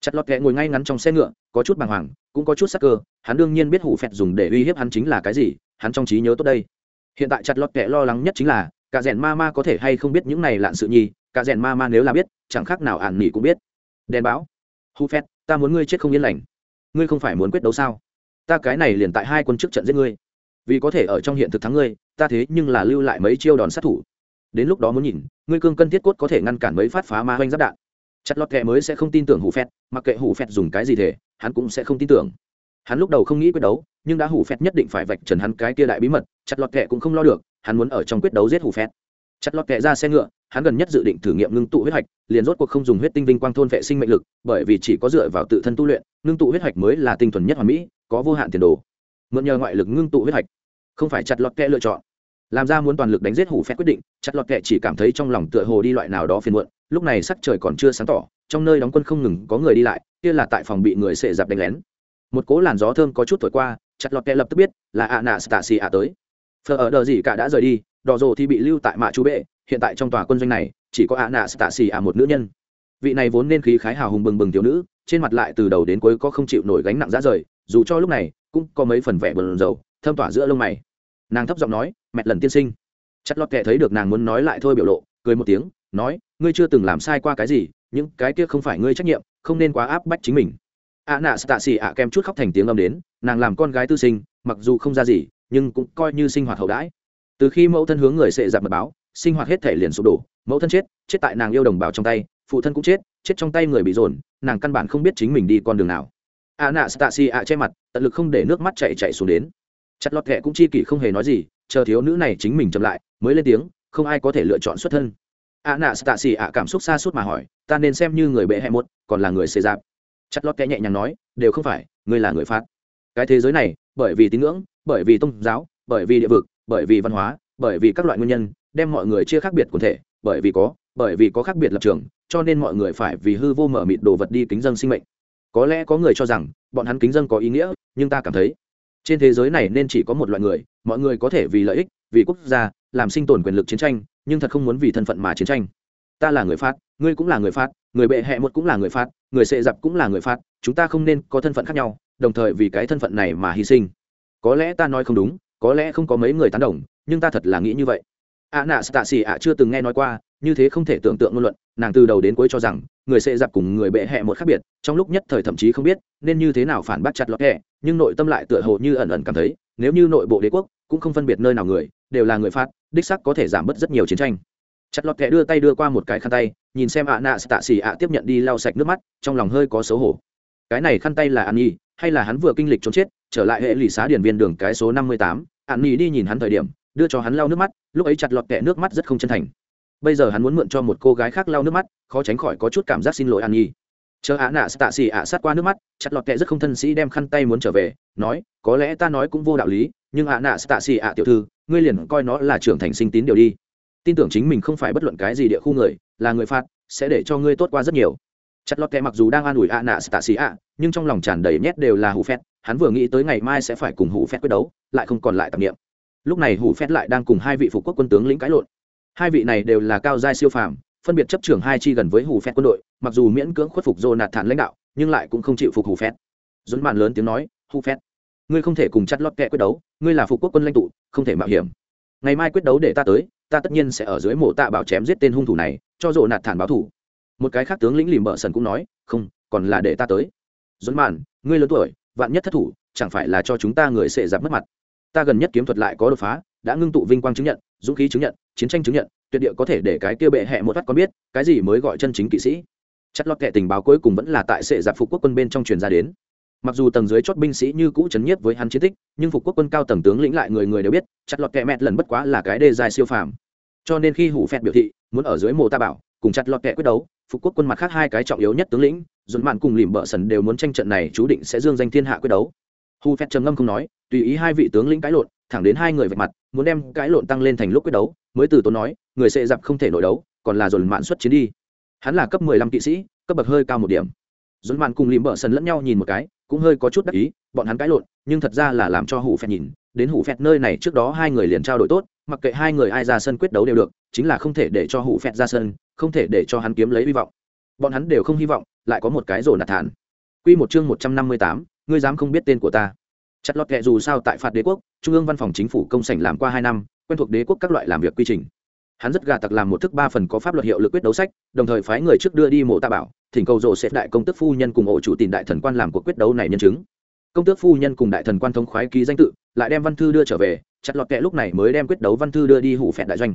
Chặt lọt kẹ ngồi ngay ngắn trong xe ngựa có chút bàng hoàng cũng có chút sắc cơ hắn đương nhiên biết hủ phẹt dùng để uy hiếp hắn chính là cái gì hắn trong trí nhớ tốt đây hiện tại chặt lọt kẻ lo lắng nhất chính là, cả rèn ma ma có thể hay không biết những này lạn sự nhi cả rèn ma ma nếu là biết, chẳng khác nào ản nỉ cũng biết. Đèn báo hủ phét ta muốn ngươi chết không yên lành. Ngươi không phải muốn quyết đấu sao? Ta cái này liền tại hai quân trước trận giết ngươi. Vì có thể ở trong hiện thực thắng ngươi, ta thế nhưng là lưu lại mấy chiêu đòn sát thủ. Đến lúc đó muốn nhìn, ngươi cương cân thiết cốt có thể ngăn cản mấy phát phá ma hoanh giáp đạn. Chặt lọt kệ mới sẽ không tin tưởng hủ phét mặc kệ hủ phét dùng cái gì thể, hắn cũng sẽ không tin tưởng. Hắn lúc đầu không nghĩ quyết đấu nhưng đã hủ phét nhất định phải vạch trần hắn cái kia đại bí mật, chặt lọt kệ cũng không lo được, hắn muốn ở trong quyết đấu giết hủ phét. Chặt lọt kệ ra xe ngựa, hắn gần nhất dự định thử nghiệm ngưng tụ huyết hạch, liền rốt cuộc không dùng huyết tinh vinh quang thôn vệ sinh mệnh lực, bởi vì chỉ có dựa vào tự thân tu luyện, ngưng tụ huyết hạch mới là tinh thuần nhất hoàn mỹ, có vô hạn tiền đồ. Mượn nhờ ngoại lực ngưng tụ huyết hạch, không phải chặt lọt kệ lựa chọn. Làm ra muốn toàn lực đánh giết hủ phép quyết định, chặt lọt kệ chỉ cảm thấy trong lòng tựa hồ đi loại nào đó phiền muộn, lúc này sắc trời còn chưa sáng tỏ, trong nơi đóng quân không ngừng có người đi lại, kia là tại phòng bị người sệ dạp đánh lén. Một cố làn gió thơm có chút thổi qua chặt lọt kẹ lập tức biết là ạ nạ stasi ạ tới. Phờ ở đờ gì cả đã rời đi, đỏ rồ thì bị lưu tại mạ chú bệ, hiện tại trong tòa quân doanh này, chỉ có ạ nạ stasi ạ một nữ nhân. Vị này vốn nên khí khái hào hùng bừng bừng thiếu nữ, trên mặt lại từ đầu đến cuối có không chịu nổi gánh nặng ra rời, dù cho lúc này cũng có mấy phần vẻ bờn dầu thâm tỏa giữa lông mày. Nàng thấp giọng nói, mẹ lần tiên sinh. Chặt lọt kệ thấy được nàng muốn nói lại thôi biểu lộ, cười một tiếng, nói, ngươi chưa từng làm sai qua cái gì, những cái kia không phải ngươi trách nhiệm, không nên quá áp bách chính mình. a nạ stạ xì ạ kem chút khóc thành tiếng âm đến nàng làm con gái tư sinh, mặc dù không ra gì, nhưng cũng coi như sinh hoạt hậu đãi. Từ khi mẫu thân hướng người sệ giặt mật báo, sinh hoạt hết thể liền sụp đổ, mẫu thân chết chết tại nàng yêu đồng bào trong tay, phụ thân cũng chết chết trong tay người bị dồn, nàng căn bản không biết chính mình đi con đường nào. A nạ stasi a che mặt, tận lực không để nước mắt chạy chạy xuống đến. Chặt lọt kệ cũng chi kỷ không hề nói gì, chờ thiếu nữ này chính mình chậm lại, mới lên tiếng, không ai có thể lựa chọn xuất thân. A nạ stasi a cảm xúc xa suốt mà hỏi, ta nên xem như người bệ hẹ một, còn là người xê giáp chặt lọt kệ nhẹ nhàng nói, đều không phải, ngươi là người phát cái thế giới này, bởi vì tín ngưỡng, bởi vì tôn giáo, bởi vì địa vực, bởi vì văn hóa, bởi vì các loại nguyên nhân, đem mọi người chia khác biệt quần thể, bởi vì có, bởi vì có khác biệt lập trường, cho nên mọi người phải vì hư vô mở mịt đồ vật đi kính dân sinh mệnh. Có lẽ có người cho rằng, bọn hắn kính dân có ý nghĩa, nhưng ta cảm thấy, trên thế giới này nên chỉ có một loại người, mọi người có thể vì lợi ích, vì quốc gia, làm sinh tồn quyền lực chiến tranh, nhưng thật không muốn vì thân phận mà chiến tranh. Ta là người phát ngươi cũng là người phát người bệ hẹ một cũng là người phát người sệ dập cũng là người phát chúng ta không nên có thân phận khác nhau đồng thời vì cái thân phận này mà hy sinh. Có lẽ ta nói không đúng, có lẽ không có mấy người tán đồng, nhưng ta thật là nghĩ như vậy. A nạ tạ xì ạ chưa từng nghe nói qua, như thế không thể tưởng tượng ngôn luận, nàng từ đầu đến cuối cho rằng, người sẽ giặc cùng người bệ hẹ một khác biệt, trong lúc nhất thời thậm chí không biết, nên như thế nào phản bác chặt lọt hẹ, nhưng nội tâm lại tựa hồ như ẩn ẩn cảm thấy, nếu như nội bộ đế quốc cũng không phân biệt nơi nào người, đều là người phát đích sắc có thể giảm bớt rất nhiều chiến tranh. Chặt lọt hẹ đưa tay đưa qua một cái khăn tay, nhìn xem ạ nạ tạ xì ạ tiếp nhận đi lau sạch nước mắt, trong lòng hơi có xấu hổ. Cái này khăn tay là an nhi hay là hắn vừa kinh lịch trốn chết, trở lại hệ lì xá điển viên đường cái số năm mươi tám hạn nghỉ đi nhìn hắn thời điểm, đưa cho hắn lau nước mắt, lúc ấy chặt lọt kẹ nước mắt rất không chân thành. Bây giờ hắn muốn mượn cho một cô gái khác lau nước mắt, khó tránh khỏi có chút cảm giác xin lỗi an nhi. Chờ ạ nạ tạ xì ạ sát qua nước mắt, chặt lọt kẹ rất không thân sĩ đem khăn tay muốn trở về, nói, có lẽ ta nói cũng vô đạo lý, nhưng ạ nạ tạ xì ạ tiểu thư, ngươi liền coi nó là trưởng thành sinh tín điều đi. Tin tưởng chính mình không phải bất luận cái gì địa khu người, là người phạt, sẽ để cho ngươi tốt qua rất nhiều. Chặt lọt kẹ mặc dù đang an ủi ạ nạ tạ xì ạ nhưng trong lòng tràn đầy nhét đều là hủ phét, hắn vừa nghĩ tới ngày mai sẽ phải cùng hủ phét quyết đấu, lại không còn lại tạp nghiệm lúc này hủ phét lại đang cùng hai vị phục quốc quân tướng lĩnh cãi lộn. Hai vị này đều là cao giai siêu phàm, phân biệt chấp trưởng hai chi gần với hủ phét quân đội, mặc dù miễn cưỡng khuất phục dô nạt thản lãnh đạo, nhưng lại cũng không chịu phục hủ phét. Dũng mạn lớn tiếng nói, hủ phét, ngươi không thể cùng chặt lót kẹ quyết đấu, ngươi là phục quốc quân lãnh tụ, không thể mạo hiểm. Ngày mai quyết đấu để ta tới, ta tất nhiên sẽ ở dưới mộ tạ bảo chém giết tên hung thủ này, cho dỗ nạt thản báo thủ một cái khác tướng lĩnh lìm bợ sần cũng nói, không, còn là để ta tới dũng mạn, ngươi lớn tuổi, vạn nhất thất thủ, chẳng phải là cho chúng ta người sệ giặc mất mặt. Ta gần nhất kiếm thuật lại có đột phá, đã ngưng tụ vinh quang chứng nhận, dũng khí chứng nhận, chiến tranh chứng nhận, tuyệt địa có thể để cái kia bệ hẹ một phát con biết, cái gì mới gọi chân chính kỵ sĩ? Chất lót kệ tình báo cuối cùng vẫn là tại sệ giặc phục quốc quân bên trong truyền ra đến. Mặc dù tầng dưới chót binh sĩ như cũ chấn nhiếp với hắn chiến tích, nhưng phục quốc quân cao tầng tướng lĩnh lại người người đều biết chặt lọt kẹ mẹt lần bất quá là cái đề dài siêu phàm. Cho nên khi hủ phẹt biểu thị, muốn ở dưới mồ ta bảo cùng chặt lọt kẹ quyết đấu, phục quốc quân mặt khác hai cái trọng yếu nhất tướng lĩnh dồn mạn cùng lìm bợ sần đều muốn tranh trận này chú định sẽ dương danh thiên hạ quyết đấu. Hu phép trầm ngâm không nói, tùy ý hai vị tướng lĩnh cãi lộn, thẳng đến hai người vạch mặt, muốn đem cãi lộn tăng lên thành lúc quyết đấu, mới từ tốn nói, người sẽ dập không thể nội đấu, còn là dồn mạn xuất chiến đi. Hắn là cấp mười lăm kỵ sĩ, cấp bậc hơi cao một điểm. Dồn mạn cùng lìm bợ sần lẫn nhau nhìn một cái, cũng hơi có chút đắc ý, bọn hắn cãi lộn, nhưng thật ra là làm cho hủ phẹt nhìn, đến hủ phẹt nơi này trước đó hai người liền trao đổi tốt, mặc kệ hai người ai ra sân quyết đấu đều được, chính là không thể để cho hủ phẹt ra sân không thể để cho hắn kiếm lấy hy vọng bọn hắn đều không hy vọng lại có một cái rổ nạt thản Quy một chương một trăm năm mươi tám, ngươi dám không biết tên của ta. Chặt lọt kệ dù sao tại phạt đế quốc, trung ương văn phòng chính phủ công sảnh làm qua hai năm, quen thuộc đế quốc các loại làm việc quy trình. Hắn rất gà tặc làm một thức ba phần có pháp luật hiệu lực quyết đấu sách, đồng thời phái người trước đưa đi mộ ta bảo, thỉnh cầu rộ sẽ đại công tước phu nhân cùng ổ chủ tìm đại thần quan làm cuộc quyết đấu này nhân chứng công tước phu nhân cùng đại thần quan thống khoái ký danh tự lại đem văn thư đưa trở về chặt lọt kẹ lúc này mới đem quyết đấu văn thư đưa đi hủ phẹt đại doanh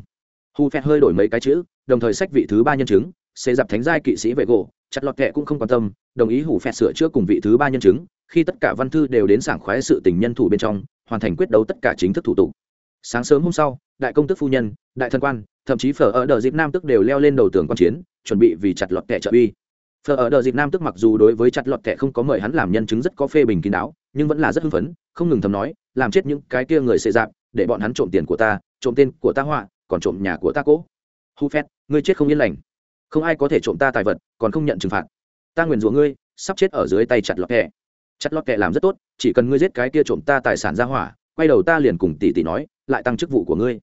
hủ phẹt hơi đổi mấy cái chữ đồng thời sách vị thứ ba nhân chứng, xê dạp thánh giai kỵ sĩ vệ gỗ, chặt lọt kẹ cũng không quan tâm, đồng ý hủ phẹt sửa chữa cùng vị thứ ba nhân chứng, khi tất cả văn thư đều đến sảng khoái sự tình nhân thủ bên trong, hoàn thành quyết đấu tất cả chính thức thủ tục. Sáng sớm hôm sau, đại công tức phu nhân, đại thần quan, thậm chí phở ở đờ dịp nam tức đều leo lên đầu tường quan chiến, chuẩn bị vì chặt lọt kẹ trợ uy. Phở ở đờ dịp nam tức mặc dù đối với chặt lọt kệ không có mời hắn làm nhân chứng rất có phê bình kín đáo, nhưng vẫn là rất hưng phấn, không ngừng thầm nói, làm chết những cái kia người xệ dạp để bọn hắn trộm tiền của ta, trộm tên của ta họa, còn trộm nhà của ta cỗ hu phét ngươi chết không yên lành. Không ai có thể trộm ta tài vật, còn không nhận trừng phạt. Ta nguyền rủa ngươi, sắp chết ở dưới tay chặt lọt kẹ. chặt lọt kẹ làm rất tốt, chỉ cần ngươi giết cái kia trộm ta tài sản ra hỏa, quay đầu ta liền cùng tỷ tỷ nói, lại tăng chức vụ của ngươi.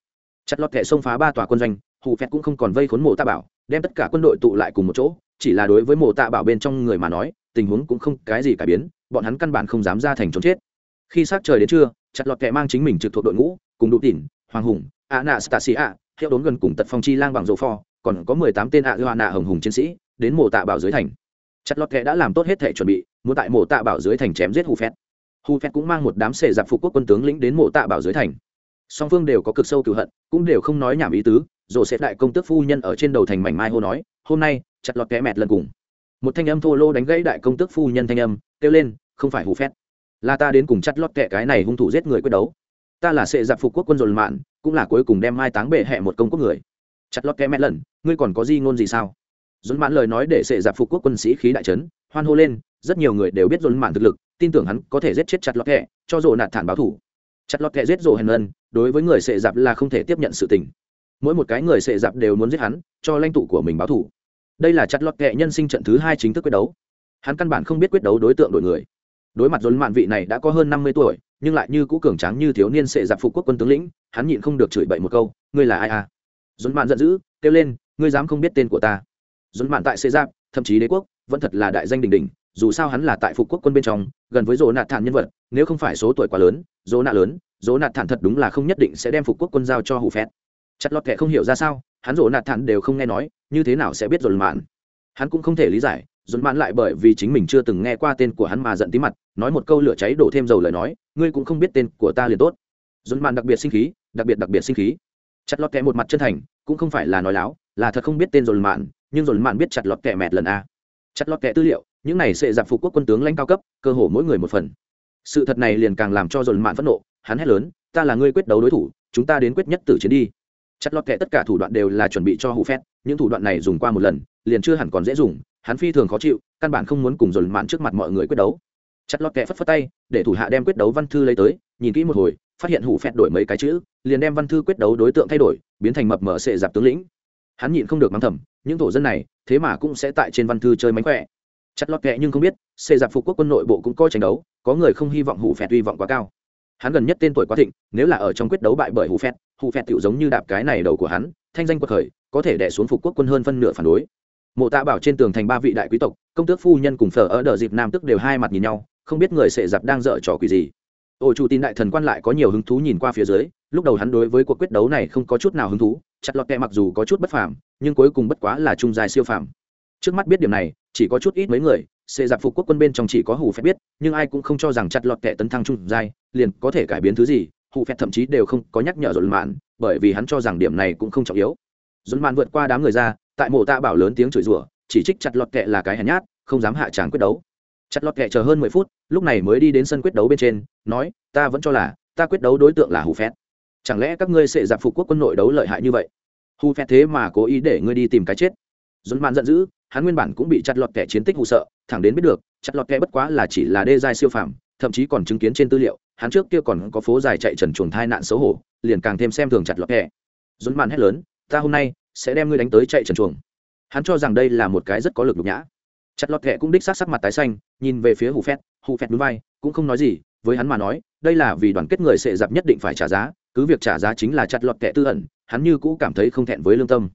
Chặt lọt kẹ xông phá ba tòa quân doanh, hù phẹt cũng không còn vây khốn mộ ta bảo, đem tất cả quân đội tụ lại cùng một chỗ, chỉ là đối với mộ tạ bảo bên trong người mà nói, tình huống cũng không cái gì cải biến, bọn hắn căn bản không dám ra thành trốn chết. Khi sát trời đến trưa, chặt lọt kẹ mang chính mình trực thuộc đội ngũ, cùng đủ tỉn, hoàng hùng a nạ stasi a đốn gần cùng tật phong chi lang bằng dầu pho còn có mười tám tên ạ hoa nạ hồng hùng chiến sĩ đến mộ tạ bảo dưới thành. Chặt lọt kẹ đã làm tốt hết thể chuẩn bị, muốn tại mộ tạ bảo dưới thành chém giết hù phét. Hù phét cũng mang một đám xệ giặc phục quốc quân tướng lĩnh đến mộ tạ bảo dưới thành. Song phương đều có cực sâu cựu hận, cũng đều không nói nhảm ý tứ, rồi sẽ đại công tước phu nhân ở trên đầu thành mảnh mai hô nói, hôm nay, chặt lọt kẽ mẹt lần cùng. Một thanh âm thô lô đánh gãy đại công tước phu nhân thanh âm, kêu lên, không phải hù phét. Là ta đến cùng chặt lọt kẻ cái này hung thủ giết người quyết đấu. Ta là sệ giặc phục quốc quân dồn mạn, cũng là cuối cùng đem mai táng bệ hẹ một công quốc người chặt lót kẽ mẹ lần, ngươi còn có gì ngôn gì sao? Dồn mạn lời nói để sệ giặc phục quốc quân sĩ khí đại trấn hoan hô lên, rất nhiều người đều biết dồn mạn thực lực, tin tưởng hắn có thể giết chết chặt lọt kẹ cho dồ nạt thản báo thủ. Chặt lọt kẹ giết dồ hèn ân đối với người sệ giặc là không thể tiếp nhận sự tình. Mỗi một cái người sệ giặc đều muốn giết hắn, cho lãnh tụ của mình báo thủ. Đây là chặt lọt kẹ nhân sinh trận thứ hai chính thức quyết đấu. Hắn căn bản không biết quyết đấu đối tượng đội người. Đối mặt dồn mạn vị này đã có hơn năm mươi tuổi, nhưng lại như cũ cường tráng như thiếu niên sệ giặc phục quốc quân tướng lĩnh, hắn nhịn không được chửi bậy một câu, ngươi là ai à? Dồn mạn giận dữ, kêu lên, ngươi dám không biết tên của ta? Dồn mạn tại xê giáp, thậm chí đế quốc, vẫn thật là đại danh đình đình dù sao hắn là tại phục quốc quân bên trong, gần với dỗ nạt thản nhân vật, nếu không phải số tuổi quá lớn, dỗ nạt lớn, dỗ nạt thản thật đúng là không nhất định sẽ đem phục quốc quân giao cho hủ phét. Chặt lọt kệ không hiểu ra sao, hắn dỗ nạt thản đều không nghe nói, như thế nào sẽ biết dồn mạn? Hắn cũng không thể lý giải dồn mạn lại bởi vì chính mình chưa từng nghe qua tên của hắn mà giận tí mặt, nói một câu lửa cháy đổ thêm dầu lời nói, ngươi cũng không biết tên của ta liền tốt. Dồn mạn đặc biệt sinh khí, đặc biệt đặc biệt sinh khí chặt lọt kẹ một mặt chân thành, cũng không phải là nói láo, là thật không biết tên dồn mạn, nhưng dồn mạn biết chặt lọt kẹ mẹt lần a. Chặt lọt kẹ tư liệu, những này sẽ giảm phục quốc quân tướng lãnh cao cấp, cơ hồ mỗi người một phần. Sự thật này liền càng làm cho dồn mạn phẫn nộ, hắn hét lớn, ta là người quyết đấu đối thủ, chúng ta đến quyết nhất tử chiến đi. Chặt lọt kẹ tất cả thủ đoạn đều là chuẩn bị cho hụ phét, những thủ đoạn này dùng qua một lần, liền chưa hẳn còn dễ dùng, hắn phi thường khó chịu, căn bản không muốn cùng dồn mạn trước mặt mọi người quyết đấu. Chặt lọt kẹ phất phất tay, để thủ hạ đem quyết đấu văn thư lấy tới, nhìn kỹ một hồi phát hiện hủ phẹt đổi mấy cái chữ, liền đem văn thư quyết đấu đối tượng thay đổi, biến thành mập mở sệ giặc tướng lĩnh. Hắn nhịn không được mắng thầm, những thổ dân này, thế mà cũng sẽ tại trên văn thư chơi mánh khỏe. Chặt lọt kẹ nhưng không biết, sệ giặc phục quốc quân nội bộ cũng coi tranh đấu, có người không hy vọng hủ phẹt hy vọng quá cao. Hắn gần nhất tên tuổi quá thịnh, nếu là ở trong quyết đấu bại bởi hủ phẹt hủ phẹt tựu giống như đạp cái này đầu của hắn, thanh danh quật khởi, có thể đẻ xuống phục quốc quân hơn phân nửa phản đối. Mộ tạ bảo trên tường thành ba vị đại quý tộc, công tước phu nhân cùng phở ở đờ dịp nam tức đều hai mặt nhìn nhau, không biết người sệ giặc đang dở trò quỷ gì ổ chủ tin đại thần quan lại có nhiều hứng thú nhìn qua phía dưới, lúc đầu hắn đối với cuộc quyết đấu này không có chút nào hứng thú, chặt lọt kẹ mặc dù có chút bất phàm, nhưng cuối cùng bất quá là trung dài siêu phàm. Trước mắt biết điểm này, chỉ có chút ít mấy người sẽ giặc phục quốc quân bên trong chỉ có hủ phép biết, nhưng ai cũng không cho rằng chặt lọt kẹ tấn thăng trung dài liền có thể cải biến thứ gì hủ phép thậm chí đều không có nhắc nhở dồn mạn, bởi vì hắn cho rằng điểm này cũng không trọng yếu. Dồn mạn vượt qua đám người ra, tại mộ tạ bảo lớn tiếng chửi rủa, chỉ trích chặt lọt kẹ là cái hèn nhát, không dám hạ tràng quyết đấu chặt lọt kệ chờ hơn mười phút, lúc này mới đi đến sân quyết đấu bên trên, nói, ta vẫn cho là, ta quyết đấu đối tượng là hù phét chẳng lẽ các ngươi sẽ giặc phục quốc quân nội đấu lợi hại như vậy? Hù phét thế mà cố ý để ngươi đi tìm cái chết. Dồn mạn giận dữ, hắn nguyên bản cũng bị chặt lọt kẻ chiến tích hù sợ, thẳng đến biết được, chặt lọt kẻ bất quá là chỉ là đê giai siêu phàm, thậm chí còn chứng kiến trên tư liệu, hắn trước kia còn có phố dài chạy trần chuồng thai nạn xấu hổ, liền càng thêm xem thường chặt lọt kẻ. Dồn mạn hét lớn, ta hôm nay sẽ đem ngươi đánh tới chạy trần chuồng. Hắn cho rằng đây là một cái rất có lực nhục nhã chặt lọt kẹ cũng đích xác sắc mặt tái xanh, nhìn về phía hù phét hù phét núi vai, cũng không nói gì, với hắn mà nói, đây là vì đoàn kết người sệ dạp nhất định phải trả giá, cứ việc trả giá chính là chặt lọt kẹ tư ẩn, hắn như cũ cảm thấy không thẹn với lương tâm.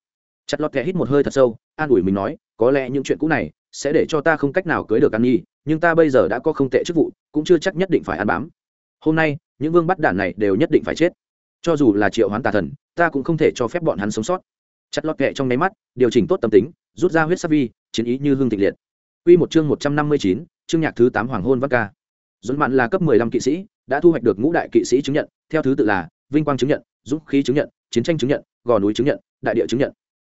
Chặt lọt kẹ hít một hơi thật sâu, an ủi mình nói, có lẽ những chuyện cũ này sẽ để cho ta không cách nào cưới được ăn nhi, nhưng ta bây giờ đã có không tệ chức vụ, cũng chưa chắc nhất định phải ăn bám. Hôm nay, những vương bắt đản này đều nhất định phải chết. Cho dù là triệu hoán tà thần, ta cũng không thể cho phép bọn hắn sống sót. Chặt lọt kẹ trong nháy mắt, điều chỉnh tốt tâm tính, rút ra huyết sắc vi, chiến ý như hương thịnh liệt. Quy một chương 159, chương nhạc thứ 8 Hoàng hôn văn ca. Dũng Mạn là cấp 15 kỵ sĩ, đã thu hoạch được ngũ đại kỵ sĩ chứng nhận, theo thứ tự là Vinh quang chứng nhận, Dũng khí chứng nhận, Chiến tranh chứng nhận, Gò núi chứng nhận, Đại địa chứng nhận.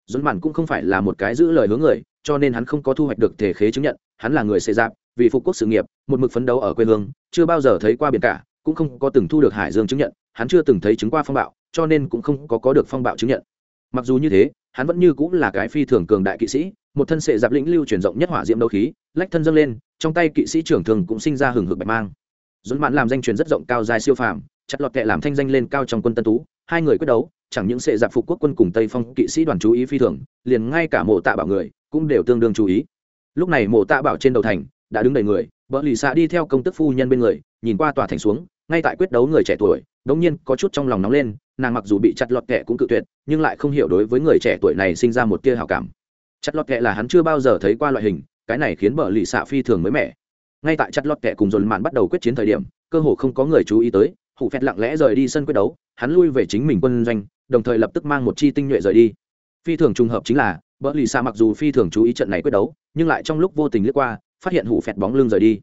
Dũng Mạn cũng không phải là một cái giữ lời hướng người, cho nên hắn không có thu hoạch được thể khế chứng nhận, hắn là người xệ giáp, vì phục quốc sự nghiệp, một mực phấn đấu ở quê hương, chưa bao giờ thấy qua biển cả, cũng không có từng thu được hải dương chứng nhận, hắn chưa từng thấy chứng qua phong bạo, cho nên cũng không có có được phong bạo chứng nhận. Mặc dù như thế, hắn vẫn như cũng là cái phi thường cường đại kỵ sĩ, một thân sệ giáp lĩnh lưu truyền rộng nhất hỏa diễm đấu khí, lách thân dâng lên, trong tay kỵ sĩ trưởng thường cũng sinh ra hừng hực bạch mang. Dũng mãn làm danh truyền rất rộng cao dài siêu phàm, chặt lọt kệ làm thanh danh lên cao trong quân tân tú, hai người quyết đấu, chẳng những sệ giáp phục quốc quân cùng tây phong kỵ sĩ đoàn chú ý phi thường, liền ngay cả mộ tạ bảo người cũng đều tương đương chú ý. Lúc này mộ tạ bảo trên đầu thành đã đứng đầy người vợ lì xạ đi theo công tức phu nhân bên người, nhìn qua tòa thành xuống, ngay tại quyết đấu người trẻ tuổi, đống nhiên có chút trong lòng nóng lên, nàng mặc dù bị chặt lọt kệ cũng cự tuyệt, nhưng lại không hiểu đối với người trẻ tuổi này sinh ra một tia hào cảm chặt lọt kệ là hắn chưa bao giờ thấy qua loại hình, cái này khiến bờ lì xạ phi thường mới mẻ. Ngay tại chặt lọt kệ cùng dồn mạn bắt đầu quyết chiến thời điểm, cơ hồ không có người chú ý tới hụ phét lặng lẽ rời đi sân quyết đấu, hắn lui về chính mình quân doanh, đồng thời lập tức mang một chi tinh nhuệ rời đi. Phi thường trùng hợp chính là, bờ lì xạ mặc dù phi thường chú ý trận này quyết đấu, nhưng lại trong lúc vô tình lướt qua, phát hiện hụ phét bóng lưng rời đi.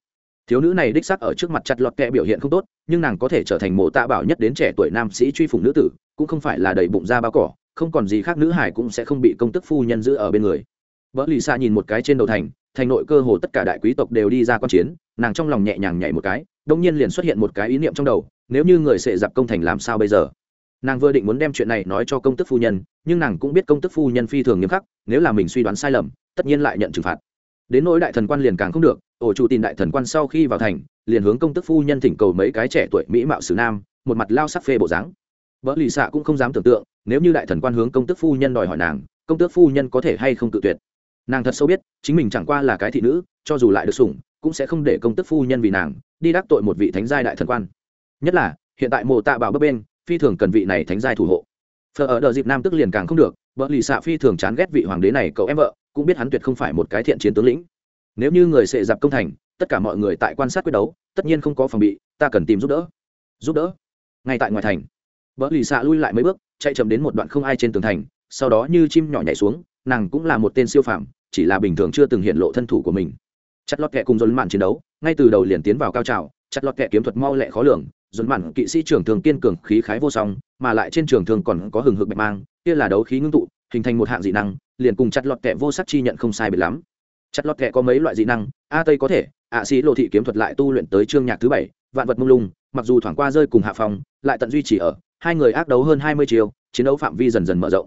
Thiếu nữ này đích sắc ở trước mặt chặt lọt kẹ biểu hiện không tốt, nhưng nàng có thể trở thành mộ tạ bảo nhất đến trẻ tuổi nam sĩ truy phủng nữ tử, cũng không phải là đầy bụng da bao cỏ không còn gì khác nữ hải cũng sẽ không bị công tức phu nhân giữ ở bên người. Vợ lì xa nhìn một cái trên đầu thành thành nội cơ hồ tất cả đại quý tộc đều đi ra q u a n chiến, nàng trong lòng nhẹ nhàng nhảy một cái, đông nhiên liền xuất hiện một cái ý niệm trong đầu, nếu như người sệ dạp công thành làm sao bây giờ? Nàng vừa định muốn đem chuyện này nói cho công tức phu nhân, nhưng nàng cũng biết công tức phu nhân phi thường nghiêm khắc, nếu là mình suy đoán sai lầm, tất nhiên lại nhận trừng phạt. Đến nỗi đại thần quan liền càng không được, ổ chủ tìm đại thần quan sau khi vào thành, liền hướng công tức phu nhân thỉnh cầu mấy cái trẻ tuổi mỹ mạo sử nam, một mặt lao sắc phê bộ dáng. Vợ lì xạ cũng không dám tưởng tượng nếu như đại thần quan hướng công tước phu nhân đòi hỏi nàng, công tước phu nhân có thể hay không tự tuyệt? Nàng thật sâu biết, chính mình chẳng qua là cái thị nữ, cho dù lại được sủng, cũng sẽ không để công tước phu nhân vì nàng, đi đắc tội một vị thánh giai đại thần quan. Nhất là, hiện tại mộ tạ bảo bấp bên, phi thường cần vị này thánh giai thủ hộ. Phờ ở đợt dịp nam tức liền càng không được vợ lì xạ phi thường chán ghét vị hoàng đế này, cậu em vợ, cũng biết hắn tuyệt không phải một cái thiện chiến tướng lĩnh. Nếu như người sệ dạp công thành, tất cả mọi người tại quan sát quyết đấu, tất nhiên không có phòng bị, ta cần tìm giúp đỡ. Giúp đỡ? Ngay tại ngoài thành vợ lì xạ lui lại mấy bước, chạy chậm đến một đoạn không ai trên tường thành, sau đó như chim nhỏ nhảy xuống, nàng cũng là một tên siêu phàm, chỉ là bình thường chưa từng hiện lộ thân thủ của mình. Chặt lọt kẹ cùng dồn mạn chiến đấu, ngay từ đầu liền tiến vào cao trào, chặt lọt kẹ kiếm thuật mau lẹ khó lường, dồn mạn kỵ sĩ trưởng thường kiên cường, khí khái vô song, mà lại trên trường thường còn có hừng hực bạch mang, kia là đấu khí ngưng tụ, hình thành một hạng dị năng, liền cùng chặt lọt kẹ vô sắc chi nhận không sai biệt lắm. Chặt lọt kẹ có mấy loại dị năng, a tây có thể, ạ sĩ lộ thị kiếm thuật lại tu luyện tới chương nhạc thứ bảy, vạn vật mông lung, mặc dù thoảng qua rơi cùng hạ phòng lại tận duy trì ở hai người ác đấu hơn hai mươi chiều chiến đấu phạm vi dần dần mở rộng.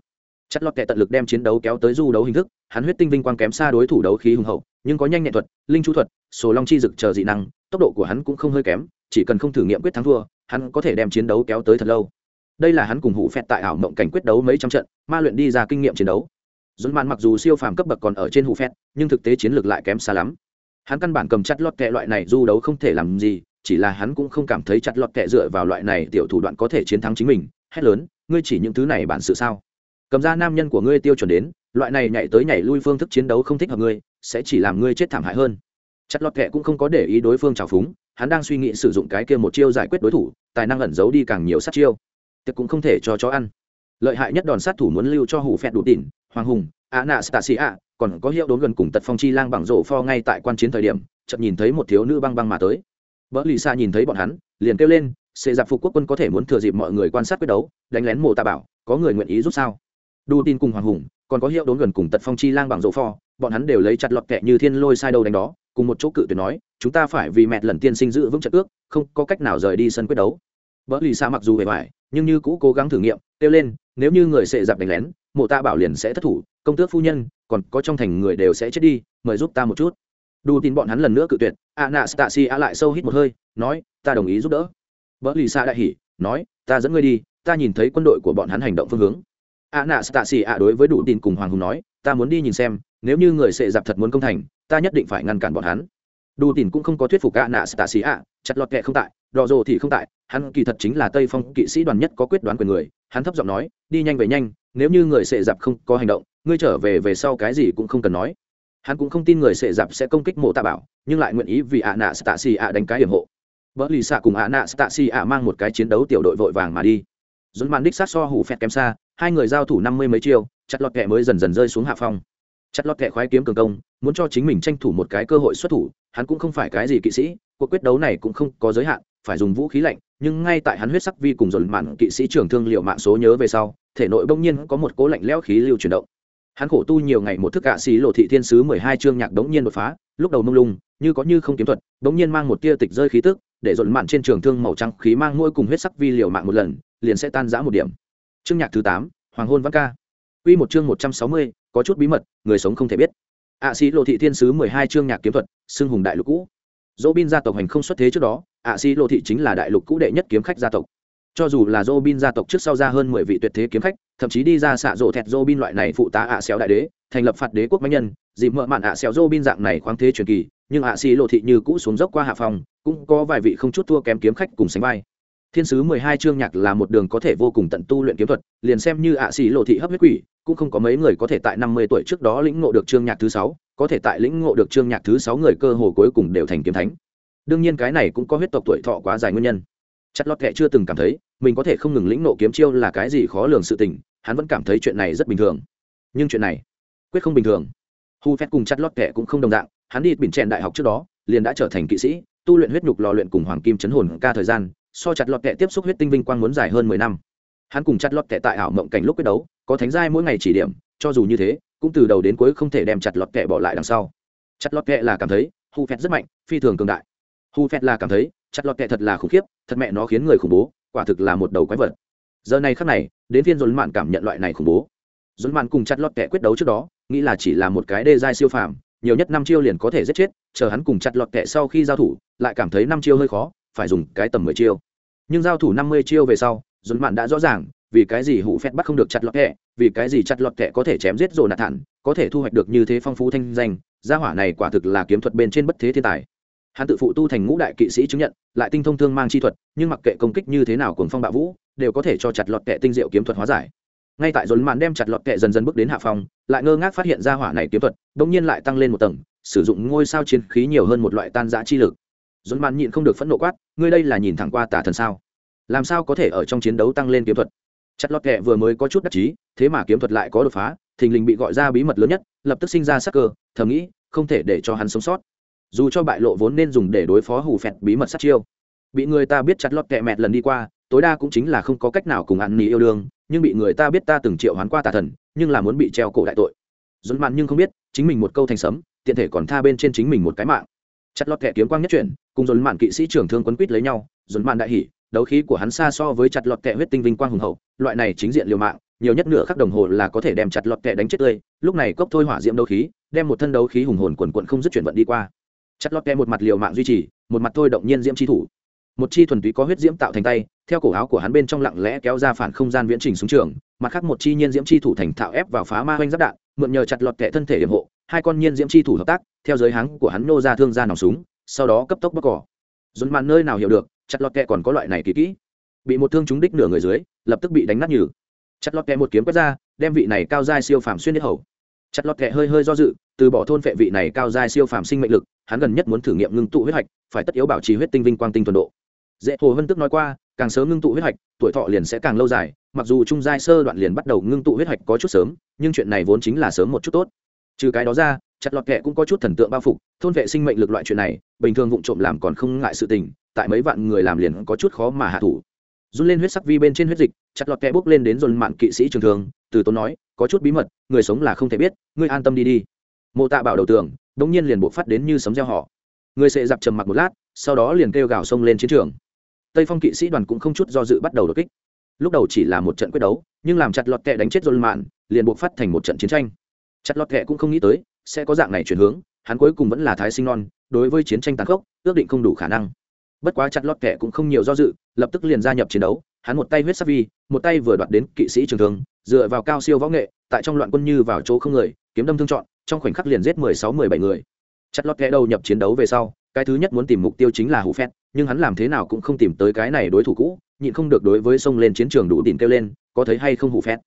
Chất lót kệ tận lực đem chiến đấu kéo tới du đấu hình thức, hắn huyết tinh vinh quang kém xa đối thủ đấu khí hùng hậu, nhưng có nhanh nhẹn thuật, linh chú thuật, sổ long chi dực chờ dị năng, tốc độ của hắn cũng không hơi kém, chỉ cần không thử nghiệm quyết thắng thua, hắn có thể đem chiến đấu kéo tới thật lâu. Đây là hắn cùng hủ phẹt tại ảo mộng cảnh quyết đấu mấy trăm trận, ma luyện đi ra kinh nghiệm chiến đấu. Dồn mạn mặc dù siêu phàm cấp bậc còn ở trên hủ phẹt, nhưng thực tế chiến lược lại kém xa lắm. Hắn căn bản cầm chặt lót kệ loại này du đấu không thể làm gì chỉ là hắn cũng không cảm thấy chặt lọt kệ dựa vào loại này tiểu thủ đoạn có thể chiến thắng chính mình, hét lớn, ngươi chỉ những thứ này bản sự sao? Cầm ra nam nhân của ngươi tiêu chuẩn đến, loại này nhảy tới nhảy lui phương thức chiến đấu không thích hợp ngươi, sẽ chỉ làm ngươi chết thảm hại hơn. Chặt lọt kệ cũng không có để ý đối phương trào phúng, hắn đang suy nghĩ sử dụng cái kia một chiêu giải quyết đối thủ, tài năng ẩn giấu đi càng nhiều sát chiêu. Tiệc cũng không thể cho chó ăn. Lợi hại nhất đòn sát thủ muốn lưu cho hủ phẹt đủ tỉn hoàng hùng a nạ stasi a còn có hiệu đốn gần cùng tật phong chi lang bằng rổ pho ngay tại quan chiến thời điểm chậm nhìn thấy một thiếu nữ băng băng mà tới. Bỡ lì xa nhìn thấy bọn hắn, liền kêu lên, "Sẽ giặc phục quốc quân có thể muốn thừa dịp mọi người quan sát quyết đấu, đánh lén mộ ta bảo, có người nguyện ý giúp sao?" Đu tin cùng Hoàng Hùng, còn có hiệu đốn gần cùng Tật Phong Chi Lang bằng rộ pho, bọn hắn đều lấy chặt lọt kẹ như thiên lôi sai đầu đánh đó, cùng một chỗ cự tuyệt nói, "Chúng ta phải vì mẹ lần tiên sinh giữ vững trận ước, không có cách nào rời đi sân quyết đấu." Bỡ lì xa mặc dù bề bại, nhưng như cũ cố gắng thử nghiệm, kêu lên, "Nếu như người sẽ giặc đánh lén, mộ ta bảo liền sẽ thất thủ, công tước phu nhân, còn có trong thành người đều sẽ chết đi, mời giúp ta một chút." Đu tin bọn hắn lần nữa cự tuyệt anastasia lại sâu hít một hơi, nói, ta đồng ý giúp đỡ. Vợ lì xa đại hỉ, nói, ta dẫn ngươi đi, ta nhìn thấy quân đội của bọn hắn hành động phương hướng. Anastasia đối với đủ tin cùng hoàng hùng nói, ta muốn đi nhìn xem, nếu như người sẽ dạp thật muốn công thành, ta nhất định phải ngăn cản bọn hắn. Đủ tin cũng không có thuyết phục anastasia, chặt lọt kệ không tại đỏ rồ thì không tại, hắn kỳ thật chính là tây phong kỵ sĩ đoàn nhất có quyết đoán quyền người, hắn thấp giọng nói, đi nhanh về nhanh, nếu như người sẽ dạp không có hành động, ngươi trở về về sau cái gì cũng không cần nói hắn cũng không tin người sệ dạp sẽ công kích mộ tạ bảo, nhưng lại nguyện ý vì ạ nạ stasi ạ đánh cái hiểm hộ. Vợ lì xạ cùng ạ nạ stasi ạ mang một cái chiến đấu tiểu đội vội vàng mà đi. Dồn màn đích sát so hủ phẹt kém xa, hai người giao thủ năm mươi mấy chiêu, chặt lọt kẹ mới dần dần rơi xuống hạ phong. Chặt lọt kẹ khoái kiếm cường công, muốn cho chính mình tranh thủ một cái cơ hội xuất thủ, hắn cũng không phải cái gì kỵ sĩ, cuộc quyết đấu này cũng không có giới hạn, phải dùng vũ khí lạnh, nhưng ngay tại hắn huyết sắc vi cùng dồn màn kỵ sĩ trưởng thương liệu mạng số nhớ về sau, thể nội bỗng nhiên có một cố lạnh lẽo khí lưu chuyển động hắn khổ tu nhiều ngày một thức cạ xí lộ thị thiên sứ mười hai chương nhạc đống nhiên đột phá, lúc đầu mông lung, như có như không kiếm thuật, đống nhiên mang một tia tịch rơi khí tức, để dồn mạn trên trường thương màu trắng khí mang ngôi cùng huyết sắc vi liều mạng một lần, liền sẽ tan giã một điểm. Chương nhạc thứ tám, hoàng hôn văn ca. Quy một chương một trăm sáu mươi, có chút bí mật, người sống không thể biết. ạ xí lộ thị thiên sứ mười hai chương nhạc kiếm thuật, xưng hùng đại lục cũ. Dỗ bin gia tộc hành không xuất thế trước đó, ạ xí lộ thị chính là đại lục cũ đệ nhất kiếm khách gia tộc cho dù là Robin gia tộc trước sau ra hơn mười vị tuyệt thế kiếm khách, thậm chí đi ra xạ rộ thẹt Robin loại này phụ tá ạ xéo đại đế, thành lập phạt đế quốc mấy nhân, dịp mở mạn ạ xéo Robin dạng này khoáng thế truyền kỳ, nhưng ạ xì lộ thị như cũ xuống dốc qua hạ phòng, cũng có vài vị không chút thua kém kiếm khách cùng sánh vai. Thiên sứ mười hai chương nhạc là một đường có thể vô cùng tận tu luyện kiếm thuật, liền xem như ạ xì lộ thị hấp huyết quỷ, cũng không có mấy người có thể tại năm mươi tuổi trước đó lĩnh ngộ được chương nhạc thứ sáu, có thể tại lĩnh ngộ được chương nhạc thứ sáu người cơ hồ cuối cùng đều thành kiếm thánh. Đương nhiên cái này cũng có huyết tộc tuổi thọ quá dài nguyên nhân chặt lọt kệ chưa từng cảm thấy, mình có thể không ngừng lĩnh nộ kiếm chiêu là cái gì khó lường sự tình, hắn vẫn cảm thấy chuyện này rất bình thường. Nhưng chuyện này, quyết không bình thường. Hu phép cùng chặt lọt kệ cũng không đồng dạng, hắn đi bình chèn đại học trước đó, liền đã trở thành kỵ sĩ, tu luyện huyết nhục lò luyện cùng hoàng kim chấn hồn ca thời gian, so chặt lọt kệ tiếp xúc huyết tinh vinh quang muốn dài hơn mười năm. Hắn cùng chặt lọt kệ tại ảo mộng cảnh lúc quyết đấu, có thánh giai mỗi ngày chỉ điểm, cho dù như thế, cũng từ đầu đến cuối không thể đem chặt lọt kệ bỏ lại đằng sau. Chặt lọt kệ là cảm thấy, hu phép rất mạnh, phi thường cường đại. Hu phép là cảm thấy chặt lọt kệ thật là khủng khiếp, thật mẹ nó khiến người khủng bố, quả thực là một đầu quái vật. Giờ này khắc này, đến phiên dồn mạn cảm nhận loại này khủng bố. Dồn mạn cùng chặt lọt kệ quyết đấu trước đó, nghĩ là chỉ là một cái đê giai siêu phàm, nhiều nhất năm chiêu liền có thể giết chết, chờ hắn cùng chặt lọt kệ sau khi giao thủ, lại cảm thấy năm chiêu hơi khó, phải dùng cái tầm mười chiêu. Nhưng giao thủ năm mươi chiêu về sau dồn mạn đã rõ ràng, vì cái gì hụ phét bắt không được chặt lọt kệ vì cái gì chặt lọt kệ có thể chém giết rồi nạt thản có thể thu hoạch được như thế phong phú thanh danh, gia hỏa này quả thực là kiếm thuật bên trên bất thế thiên tài hắn tự phụ tu thành ngũ đại kỵ sĩ chứng nhận, lại tinh thông thương mang chi thuật, nhưng mặc kệ công kích như thế nào cùng phong bạo vũ, đều có thể cho chặt lọt kệ tinh diệu kiếm thuật hóa giải. Ngay tại dồn màn đem chặt lọt kệ dần dần bước đến hạ phòng, lại ngơ ngác phát hiện ra hỏa này kiếm thuật đ ỗ n g nhiên lại tăng lên một tầng, sử dụng ngôi sao chiến khí nhiều hơn một loại tan giã chi lực. Dồn màn nhịn không được phẫn nộ quát, ngươi đây là nhìn thẳng qua tả thần sao? Làm sao có thể ở trong chiến đấu tăng lên kiếm thuật? Chặt lọt kệ vừa mới có chút đắc chí, thế mà kiếm thuật lại có đột phá, thình lình bị gọi ra bí mật lớn nhất, lập tức sinh ra sắc cơ, thầm nghĩ, không thể để cho hắn sống sót dù cho bại lộ vốn nên dùng để đối phó hù phẹt bí mật sát chiêu. Bị người ta biết chặt lọt kẹ mẹt lần đi qua, tối đa cũng chính là không có cách nào cùng ăn nỉ yêu đương, nhưng bị người ta biết ta từng triệu hoán qua tà thần, nhưng là muốn bị treo cổ đại tội. Dồn mạn nhưng không biết, chính mình một câu thành sấm, tiện thể còn tha bên trên chính mình một cái mạng. Chặt lọt kẹ kiếm quang nhất chuyển, cùng dồn mạn kỵ sĩ trưởng thương quấn quýt lấy nhau dồn mạn đại hỉ, đấu khí của hắn xa so với chặt lọt kẹ huyết tinh vinh quang hùng hậu, loại này chính diện liều mạng, nhiều nhất nửa khắc đồng hồ là có thể đem chặt lọt kẹ đánh chết tươi, lúc này cốc thôi hỏa diễm đấu khí, đem một thân đấu khí hùng hồn quần quận không dứt chuyển vận đi qua chặt lọt kẹ một mặt liều mạng duy trì, một mặt thôi động nhiên diễm chi thủ. Một chi thuần túy có huyết diễm tạo thành tay, theo cổ áo của hắn bên trong lặng lẽ kéo ra phản không gian viễn trình xuống trường, mặt khác một chi nhiên diễm chi thủ thành thạo ép vào phá ma oanh giáp đạn, mượn nhờ chặt lọt kẹ thân thể hiểm hộ, hai con nhiên diễm chi thủ hợp tác, theo giới háng của hắn nô ra thương ra nòng súng, sau đó cấp tốc bóc cỏ. Dồn mạn nơi nào hiểu được, chặt lọt kẹ còn có loại này kỳ kỹ. Bị một thương trúng đích nửa người dưới, lập tức bị đánh nát nhừ. Chặt lọt kẹ một kiếm quét ra, đem vị này cao dai siêu phàm xuyên hết hầu chặt lọt kẹ hơi hơi do dự, từ bỏ thôn vệ vị này cao dai siêu phàm sinh mệnh lực, hắn gần nhất muốn thử nghiệm ngưng tụ huyết hạch, phải tất yếu bảo trì huyết tinh vinh quang tinh thuần độ. Dễ hồ hân tức nói qua, càng sớm ngưng tụ huyết hạch, tuổi thọ liền sẽ càng lâu dài, mặc dù trung giai sơ đoạn liền bắt đầu ngưng tụ huyết hạch có chút sớm, nhưng chuyện này vốn chính là sớm một chút tốt. Trừ cái đó ra, chặt lọt kệ cũng có chút thần tượng bao phục, thôn vệ sinh mệnh lực loại chuyện này, bình thường vụ trộm làm còn không ngại sự tình, tại mấy vạn người làm liền có chút khó mà hạ thủ. Run lên huyết sắc vi bên trên huyết dịch, chặt lọt kẹ bốc lên đến dồn mạn kỵ sĩ trường thường từ tốn nói, có chút bí mật, người sống là không thể biết, ngươi an tâm đi đi. Mộ tạ bảo đầu tường, đống nhiên liền buộc phát đến như sấm gieo họ người sẽ dạp trầm mặc một lát, sau đó liền kêu gào xông lên chiến trường. Tây phong kỵ sĩ đoàn cũng không chút do dự bắt đầu đột kích. Lúc đầu chỉ là một trận quyết đấu, nhưng làm chặt lọt kẹ đánh chết dồn mạn liền buộc phát thành một trận chiến tranh. Chặt lọt kẹ cũng không nghĩ tới, sẽ có dạng này chuyển hướng, hắn cuối cùng vẫn là thái sinh non, đối với chiến tranh tàn khốc, ước định không đủ khả năng. Bất quá chặt lọt kẹ cũng không nhiều do dự, lập tức liền gia nhập chiến đấu, hắn một tay huyết sắc vi, một tay vừa đoạt đến kỵ sĩ trường thương dựa vào cao siêu võ nghệ, tại trong loạn quân như vào chỗ không người, kiếm đâm thương chọn, trong khoảnh khắc liền giết mười sáu, mười bảy người. Chặt lót kẽ đầu nhập chiến đấu về sau, cái thứ nhất muốn tìm mục tiêu chính là hủ phét nhưng hắn làm thế nào cũng không tìm tới cái này đối thủ cũ, nhịn không được đối với sông lên chiến trường đủ tin kêu lên, có thấy hay không hủ phét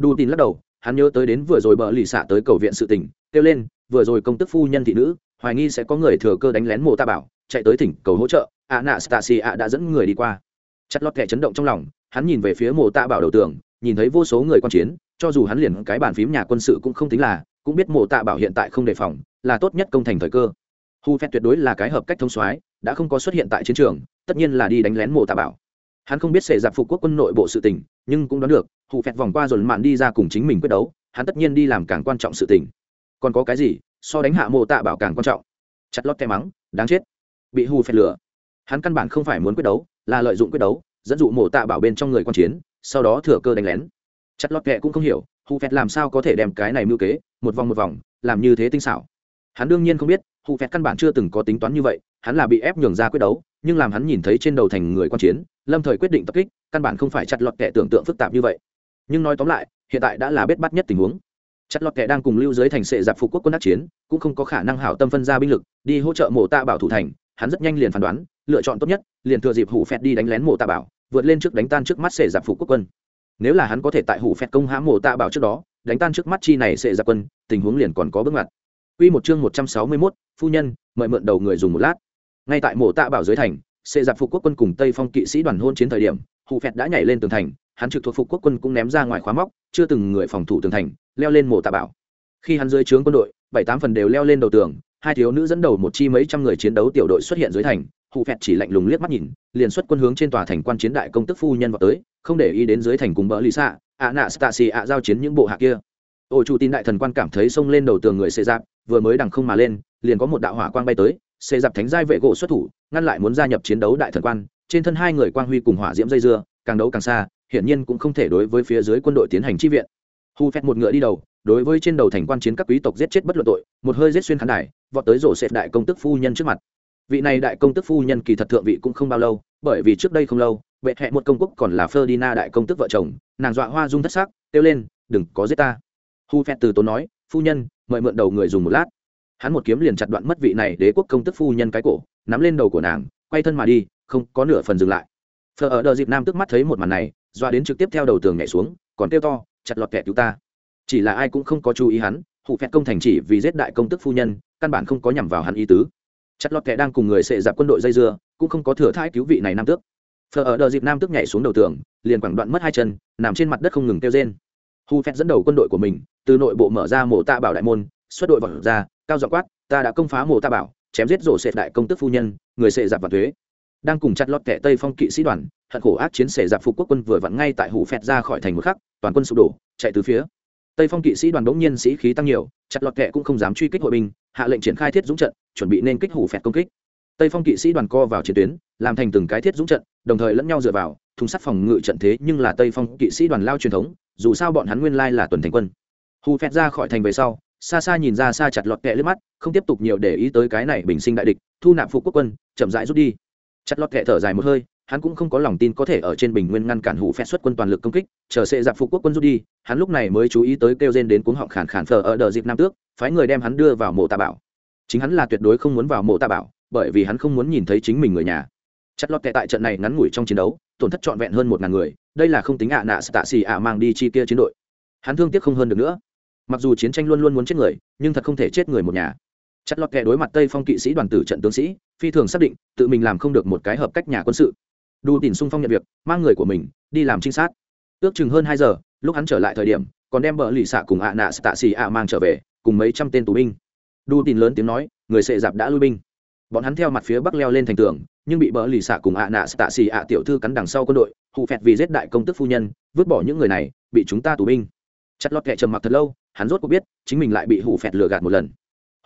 đủ tin lắc đầu, hắn nhớ tới đến vừa rồi bờ lì xạ tới cầu viện sự tình, kêu lên, vừa rồi công tức phu nhân thị nữ, hoài nghi sẽ có người thừa cơ đánh lén mộ ta bảo, chạy tới thỉnh cầu hỗ trợ ạ nạ stasi ạ đã dẫn người đi qua. Chặt lót kẻ chấn động trong lòng, hắn nhìn về phía mộ tạ bảo đầu tường nhìn thấy vô số người quan chiến, cho dù hắn liền cái bàn phím nhà quân sự cũng không tính là, cũng biết mộ tạ bảo hiện tại không đề phòng, là tốt nhất công thành thời cơ. Hu phép tuyệt đối là cái hợp cách thông soái, đã không có xuất hiện tại chiến trường, tất nhiên là đi đánh lén mộ tạ bảo. Hắn không biết sẽ giặc phục quốc quân nội bộ sự tình, nhưng cũng đoán được hù phẹt vòng qua rồi mạn đi ra cùng chính mình quyết đấu, hắn tất nhiên đi làm càng quan trọng sự tình. Còn có cái gì, so đánh hạ mộ tạ bảo càng quan trọng? Chặt lót cái mắng, đáng chết. Bị hù phẹt lửa hắn căn bản không phải muốn quyết đấu, là lợi dụng quyết đấu, dẫn dụ mộ tạ bảo bên trong người quan chiến sau đó thừa cơ đánh lén. Chặt lót kệ cũng không hiểu, hù phẹt làm sao có thể đem cái này mưu kế, một vòng một vòng, làm như thế tinh xảo. Hắn đương nhiên không biết, hù phẹt căn bản chưa từng có tính toán như vậy, hắn là bị ép nhường ra quyết đấu, nhưng làm hắn nhìn thấy trên đầu thành người quan chiến, lâm thời quyết định tập kích, căn bản không phải chặt lọt kẹ tưởng tượng phức tạp như vậy. Nhưng nói tóm lại, hiện tại đã là bết bắt nhất tình huống. Chặt lọt kẹ đang cùng lưu giới thành sệ giặc phục quốc quân đắc chiến, cũng không có khả năng hảo tâm phân ra binh lực, đi hỗ trợ mộ tạ bảo thủ thành, hắn rất nhanh liền phán đoán, lựa chọn tốt nhất, liền thừa dịp hủ phẹt đi đánh lén mộ tạ bảo vượt lên trước đánh tan trước mắt sệ giặc phụ quốc quân. Nếu là hắn có thể tại hủ phẹt công hãm mộ tạ bảo trước đó đánh tan trước mắt chi này sệ giặc quân tình huống liền còn có bước ngoặt. Quy một chương 161, phu nhân, mời mượn đầu người dùng một lát. Ngay tại mộ tạ bảo dưới thành, xê giặc phục quốc quân cùng tây phong kỵ sĩ đoàn hôn chiến thời điểm hủ phẹt đã nhảy lên tường thành hắn trực thuộc phục quốc quân cũng ném ra ngoài khóa móc chưa từng người phòng thủ tường thành leo lên mộ tạ bảo. Khi hắn dưới trướng quân đội bảy tám phần đều leo lên đầu tường hai thiếu nữ dẫn đầu một chi mấy trăm người chiến đấu tiểu đội xuất hiện dưới thành hụ phẹt chỉ lạnh lùng liếc mắt nhìn, liền xuất quân hướng trên tòa thành quan chiến đại công tức phu nhân vào tới, không để ý đến dưới thành cùng bờ lì xạ, ạ nạ stasi ạ giao chiến những bộ hạ kia. Ôi chủ tin đại thần quan cảm thấy xông lên đầu tường người xê giáp, vừa mới đằng không mà lên, liền có một đạo hỏa quang bay tới, xê giáp thánh giai vệ gỗ xuất thủ, ngăn lại muốn gia nhập chiến đấu đại thần quan, trên thân hai người quang huy cùng hỏa diễm dây dưa, càng đấu càng xa, hiển nhiên cũng không thể đối với phía dưới quân đội tiến hành chi viện. Hu phét một ngựa đi đầu, đối với trên đầu thành quan chiến các quý tộc giết chết bất luận tội, một hơi giết xuyên khán đài, vọt tới rổ xẹp đại công tức phu nhân trước mặt vị này đại công tức phu nhân kỳ thật thượng vị cũng không bao lâu, bởi vì trước đây không lâu vệ hẹ một công quốc còn là Ferdinand đại công tức vợ chồng, nàng dọa hoa dung thất sắc, kêu lên, đừng có giết ta. Hu phét từ tốn nói, phu nhân, mời mượn đầu người dùng một lát. Hắn một kiếm liền chặt đoạn mất vị này đế quốc công tức phu nhân cái cổ, nắm lên đầu của nàng, quay thân mà đi, không có nửa phần dừng lại. Phờ ở đờ dịp nam tức mắt thấy một màn này doa đến trực tiếp theo đầu tường nhảy xuống, còn kêu to, chặt lọt kẻ cứu ta. Chỉ là ai cũng không có chú ý hắn hụ phẹt công thành chỉ vì giết đại công tức phu nhân, căn bản không có nhằm vào hắn ý tứ chặt lọt kẻ đang cùng người sệ dạp quân đội dây dưa, cũng không có thừa thãi cứu vị này nam tước. Phờ ở đợt dịp nam tước nhảy xuống đầu tường, liền quẳng đoạn mất hai chân, nằm trên mặt đất không ngừng kêu trên hu phẹt dẫn đầu quân đội của mình, từ nội bộ mở ra mộ tạ bảo đại môn, xuất đội vào ra, cao dọ quát, ta đã công phá mộ tạ bảo, chém giết rổ sệt đại công tức phu nhân, người sệ dạp và thuế. Đang cùng chặt lọt kẻ tây phong kỵ sĩ đoàn, hận khổ ác chiến sệ dạp phục quốc quân vừa vặn ngay tại hủ phẹt ra khỏi thành một khắc, toàn quân sụp đổ, chạy từ phía tây phong kỵ sĩ đoàn đống nhiên sĩ khí tăng nhiều, chặt lọt kẻ cũng không dám truy kích hội binh, hạ lệnh triển khai thiết dũng trận, chuẩn bị nên kích hủ phẹt công kích. Tây phong kỵ sĩ đoàn co vào chiến tuyến, làm thành từng cái thiết dũng trận, đồng thời lẫn nhau dựa vào, thùng sắt phòng ngự trận thế nhưng là tây phong kỵ sĩ đoàn lao truyền thống, dù sao bọn hắn nguyên lai là tuần thành quân. Hù phẹt ra khỏi thành về sau, xa xa nhìn ra xa chặt lọt kẹ lướt mắt, không tiếp tục nhiều để ý tới cái này bình sinh đại địch, thu nạp phục quốc quân, chậm rãi rút đi. Chặt lọt kẹ thở dài một hơi hắn cũng không có lòng tin có thể ở trên bình nguyên ngăn cản hủ phép xuất quân toàn lực công kích, chờ sệ giặc phục quốc quân rút đi, hắn lúc này mới chú ý tới kêu gen đến cuống họng khản khản phờ ở đợt dịp nam tước, phái người đem hắn đưa vào mộ tạ bảo. Chính hắn là tuyệt đối không muốn vào mộ tạ bảo, bởi vì hắn không muốn nhìn thấy chính mình người nhà. Chặt lọt tệ tại trận này ngắn ngủi trong chiến đấu, tổn thất trọn vẹn hơn một ngàn người, đây là không tính ạ nạ tạ xì ạ mang đi chi kia chiến đội. Hắn thương tiếc không hơn được nữa. Mặc dù chiến tranh luôn luôn muốn chết người, nhưng thật không thể chết người một nhà. Chặt lọt kẻ đối mặt tây phong kỵ sĩ đoàn tử trận tướng sĩ, phi thường xác định, tự mình làm không được một cái hợp cách nhà quân sự đủ tìm sung phong nhận việc, mang người của mình, đi làm trinh sát. Ước chừng hơn hai giờ, lúc hắn trở lại thời điểm, còn đem bờ lì xạ cùng ạ nạ tạ xì ạ mang trở về, cùng mấy trăm tên tù binh. Đu tìm lớn tiếng nói, người sệ dạp đã lui binh. Bọn hắn theo mặt phía bắc leo lên thành tường, nhưng bị bờ lì xạ cùng ạ nạ tạ xì ạ tiểu thư cắn đằng sau quân đội, hụ phẹt vì giết đại công tức phu nhân, vứt bỏ những người này, bị chúng ta tù binh. Chặt lọt kẹ trầm mặc thật lâu, hắn rốt cuộc biết, chính mình lại bị hụ phẹt lừa gạt một lần.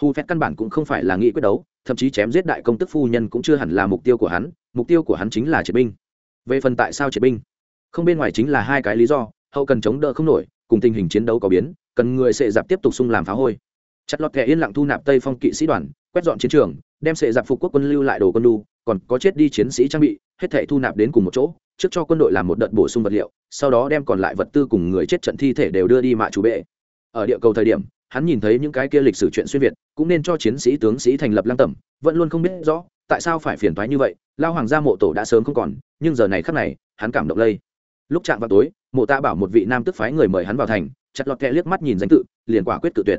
Hụ phẹt căn bản cũng không phải là nghị quyết đấu, thậm chí chém giết đại công tức phu nhân cũng chưa hẳn là mục tiêu của hắn mục tiêu của hắn chính là triệt binh. Về phần tại sao triệt binh, không bên ngoài chính là hai cái lý do, hậu cần chống đỡ không nổi, cùng tình hình chiến đấu có biến, cần người sệ dạp tiếp tục xung làm phá hôi. Chặt lọt kẻ yên lặng thu nạp tây phong kỵ sĩ đoàn, quét dọn chiến trường, đem sệ dạp phục quốc quân lưu lại đồ quân đu, còn có chết đi chiến sĩ trang bị, hết thể thu nạp đến cùng một chỗ, trước cho quân đội làm một đợt bổ sung vật liệu, sau đó đem còn lại vật tư cùng người chết trận thi thể đều đưa đi mạ chủ bệ. Ở địa cầu thời điểm, hắn nhìn thấy những cái kia lịch sử chuyện xuyên việt, cũng nên cho chiến sĩ tướng sĩ thành lập lăng tẩm, vẫn luôn không biết rõ tại sao phải phiền toái như vậy? Lao hoàng gia mộ tổ đã sớm không còn, nhưng giờ này khắc này, hắn cảm động lây. Lúc chạm vào tối, mộ ta bảo một vị nam tức phái người mời hắn vào thành, chặt lọt kẹ liếc mắt nhìn danh tự, liền quả quyết cự tuyệt.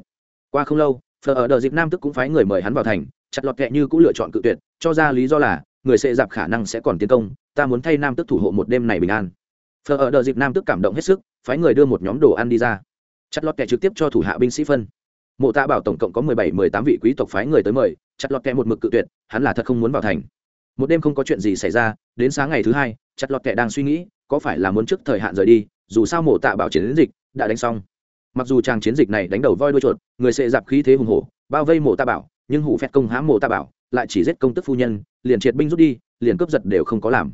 Qua không lâu, phờ ở đợt dịp nam tức cũng phái người mời hắn vào thành, chặt lọt kẹ như cũng lựa chọn cự tuyệt, cho ra lý do là, người sẽ dạp khả năng sẽ còn tiến công, ta muốn thay nam tức thủ hộ một đêm này bình an. Phờ ở đợt dịp nam tức cảm động hết sức, phái người đưa một nhóm đồ ăn đi ra. Chặt lọt kẹ trực tiếp cho thủ hạ binh sĩ phân mộ tạ bảo tổng cộng có mười bảy, mười tám vị quý tộc phái người tới mời, chặt lọt kẹ một mực cự tuyệt, hắn là thật không muốn vào thành. Một đêm không có chuyện gì xảy ra, đến sáng ngày thứ hai, chặt lọt kẹ đang suy nghĩ, có phải là muốn trước thời hạn rời đi, dù sao mộ tạ bảo chiến dịch đã đánh xong. Mặc dù trang chiến dịch này đánh đầu voi đuôi chuột, người sẽ dạp khí thế hùng hổ, bao vây mộ tạ bảo, nhưng hủ phép công hãm mộ tạ bảo, lại chỉ giết công tức phu nhân, liền triệt binh rút đi, liền cướp giật đều không có làm.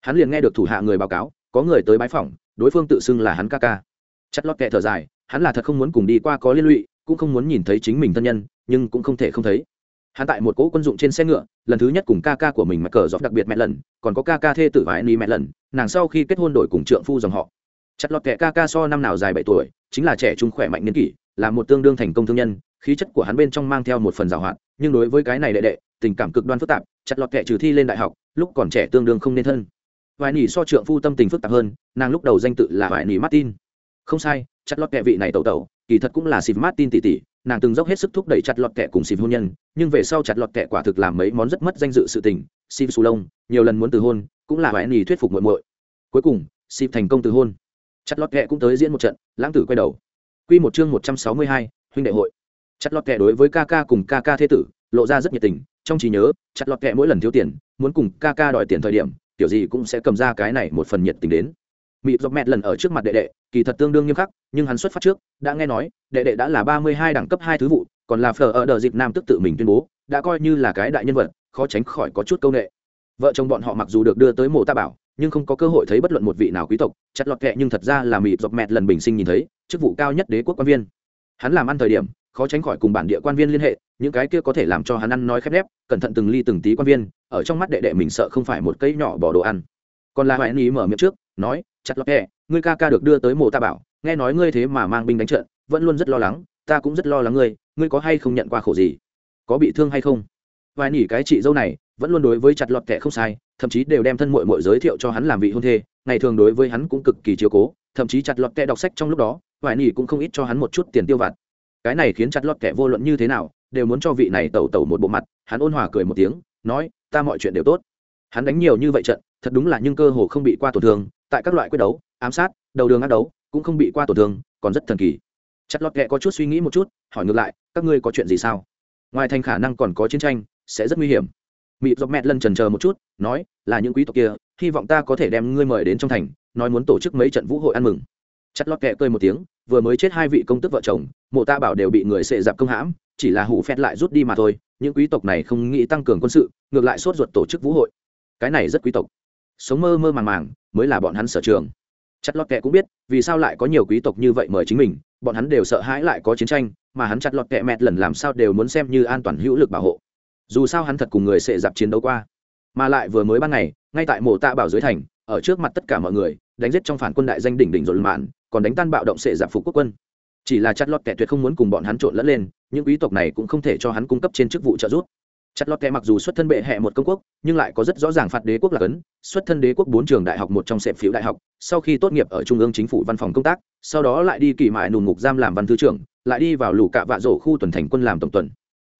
Hắn liền nghe được thủ hạ người báo cáo, có người tới bái phỏng, đối phương tự xưng là hắn ca ca. Chặt lót kẹ thở dài, hắn là thật không muốn cùng đi qua có liên lụy cũng không muốn nhìn thấy chính mình thân nhân nhưng cũng không thể không thấy. Hắn tại một cỗ quân dụng trên xe ngựa lần thứ nhất cùng ca ca của mình mặc cờ dọc đặc biệt mẹ lần còn có ca ca thê tử và anh đi mẹ lần nàng sau khi kết hôn đổi cùng trượng phu dòng họ. Chặt lọt kẻ ca ca so năm nào dài bảy tuổi chính là trẻ trung khỏe mạnh niên kỷ là một tương đương thành công thương nhân khí chất của hắn bên trong mang theo một phần giàu hoạn, nhưng đối với cái này đệ đệ tình cảm cực đoan phức tạp chặt lọt kẻ trừ thi lên đại học lúc còn trẻ tương đương không nên thân. Vài nỉ so trượng phu tâm tình phức tạp hơn nàng lúc đầu danh tự là vài nỉ martin. Không sai chặt lọt kẻ vị này tẩu tẩu kỳ thật cũng là xịp martin tỷ tỷ, nàng từng dốc hết sức thúc đẩy chặt lọt kẻ cùng xịp hôn nhân, nhưng về sau chặt lọt kẻ quả thực làm mấy món rất mất danh dự sự tình xịp xù lông nhiều lần muốn từ hôn, cũng là vài nỉ thuyết phục muội muội. Cuối cùng xịp thành công từ hôn. Chặt lọt kẻ cũng tới diễn một trận, lãng tử quay đầu. Quy một chương một trăm sáu mươi hai, huynh đệ hội. Chặt lọt kẻ đối với ca ca cùng ca ca thế tử, lộ ra rất nhiệt tình, trong trí nhớ, chặt lọt kẹ mỗi lần thiếu tiền, muốn cùng ca ca đòi tiền thời điểm, kiểu gì cũng sẽ cầm ra cái này một phần nhiệt tình đến mịp dọc mẹt lần ở trước mặt đệ đệ, kỳ thật tương đương nghiêm khắc, nhưng hắn xuất phát trước, đã nghe nói, đệ đệ đã là ba mươi hai đẳng cấp hai thứ vụ, còn là phở ở đờ dịp nam tức tự mình tuyên bố, đã coi như là cái đại nhân vật, khó tránh khỏi có chút công nghệ vợ chồng bọn họ mặc dù được đưa tới mộ ta bảo, nhưng không có cơ hội thấy bất luận một vị nào quý tộc, chặt lọt kệ nhưng thật ra là mịp dọc mẹt lần bình sinh nhìn thấy, chức vụ cao nhất đế quốc quan viên. Hắn làm ăn thời điểm, khó tránh khỏi cùng bản địa quan viên liên hệ, những cái kia có thể làm cho hắn ăn nói khép nép, cẩn thận từng ly từng tí quan viên, ở trong mắt đệ đệ mình sợ không phải một cây nhỏ bỏ đồ ăn. Còn là hoài ni mở miệng trước, nói chặt lọt kẹ, ngươi ca ca được đưa tới mộ ta bảo, nghe nói ngươi thế mà mang binh đánh trận, vẫn luôn rất lo lắng, ta cũng rất lo lắng ngươi ngươi có hay không nhận qua khổ gì? Có bị thương hay không? Vài nỉ cái chị dâu này, vẫn luôn đối với chặt lọt kẹ không sai, thậm chí đều đem thân mội mội giới thiệu cho hắn làm vị hôn thê, ngày thường đối với hắn cũng cực kỳ chiếu cố, thậm chí chặt lọt kẹ đọc sách trong lúc đó, vài nỉ cũng không ít cho hắn một chút tiền tiêu vặt. Cái này khiến chặt lọt kẻ vô luận như thế nào, đều muốn cho vị này tẩu tẩu một bộ mặt, hắn ôn hòa cười một tiếng, nói, ta mọi chuyện đều tốt. Hắn đánh nhiều như vậy trận, thật đúng là nhưng cơ hồ không bị qua tổn thương tại các loại quyết đấu, ám sát, đầu đường ác đấu, cũng không bị qua tổn thương, còn rất thần kỳ. Chặt lọt kệ có chút suy nghĩ một chút, hỏi ngược lại, các ngươi có chuyện gì sao? Ngoài thành khả năng còn có chiến tranh, sẽ rất nguy hiểm. Mị dọc mẹ lần trần chờ một chút, nói, là những quý tộc kia, hy vọng ta có thể đem ngươi mời đến trong thành, nói muốn tổ chức mấy trận vũ hội ăn mừng. Chặt lọt kệ cười một tiếng, vừa mới chết hai vị công tức vợ chồng, mộ ta bảo đều bị người sệ dạp công hãm, chỉ là hủ phét lại rút đi mà thôi, những quý tộc này không nghĩ tăng cường quân sự, ngược lại sốt ruột tổ chức vũ hội. Cái này rất quý tộc sống mơ mơ màng màng mới là bọn hắn sở trường. Chặt lọt kệ cũng biết, vì sao lại có nhiều quý tộc như vậy mời chính mình, bọn hắn đều sợ hãi lại có chiến tranh, mà hắn chặt lọt kệ mẹt lần làm sao đều muốn xem như an toàn hữu lực bảo hộ. Dù sao hắn thật cùng người sẽ dạp chiến đấu qua. Mà lại vừa mới ban ngày, ngay tại mộ tạ bảo dưới thành, ở trước mặt tất cả mọi người, đánh giết trong phản quân đại danh đỉnh đỉnh rồi mạn, còn đánh tan bạo động sẽ dạp phục quốc quân. Chỉ là chặt lọt kẻ tuyệt không muốn cùng bọn hắn trộn lẫn lên, những quý tộc này cũng không thể cho hắn cung cấp trên chức vụ trợ giúp chặt lọt kẻ mặc dù xuất thân bệ hệ một công quốc, nhưng lại có rất rõ ràng phạt đế quốc là cấn. Xuất thân đế quốc bốn trường đại học, một trong sẹp phiếu đại học, sau khi tốt nghiệp ở trung ương chính phủ văn phòng công tác, sau đó lại đi kỳ mại nùn ngục giam làm văn thư trưởng, lại đi vào lũ cạ vạ rổ khu tuần thành quân làm tổng tuần.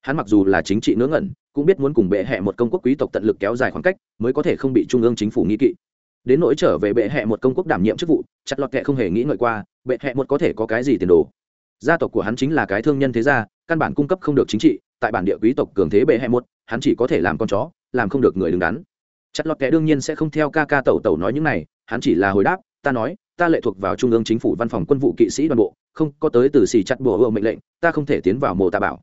Hắn mặc dù là chính trị ngớ ngẩn, cũng biết muốn cùng bệ hệ một công quốc quý tộc tận lực kéo dài khoảng cách, mới có thể không bị trung ương chính phủ nghi kỵ. Đến nỗi trở về bệ hệ một công quốc đảm nhiệm chức vụ, chặt lọt kệ không hề nghĩ ngợi qua, bệ hệ một có thể có cái gì tiền đồ. Gia tộc của hắn chính là cái thương nhân thế gia, căn bản cung cấp không được chính trị tại bản địa quý tộc cường thế bệ hệ một, hắn chỉ có thể làm con chó, làm không được người đứng đắn. Chặt lọt kẻ đương nhiên sẽ không theo ca ca tẩu tẩu nói những này, hắn chỉ là hồi đáp, ta nói, ta lệ thuộc vào trung ương chính phủ văn phòng quân vụ kỵ sĩ đoàn bộ, không có tới từ xì chặt bùa mệnh lệnh, ta không thể tiến vào mộ tạ bảo.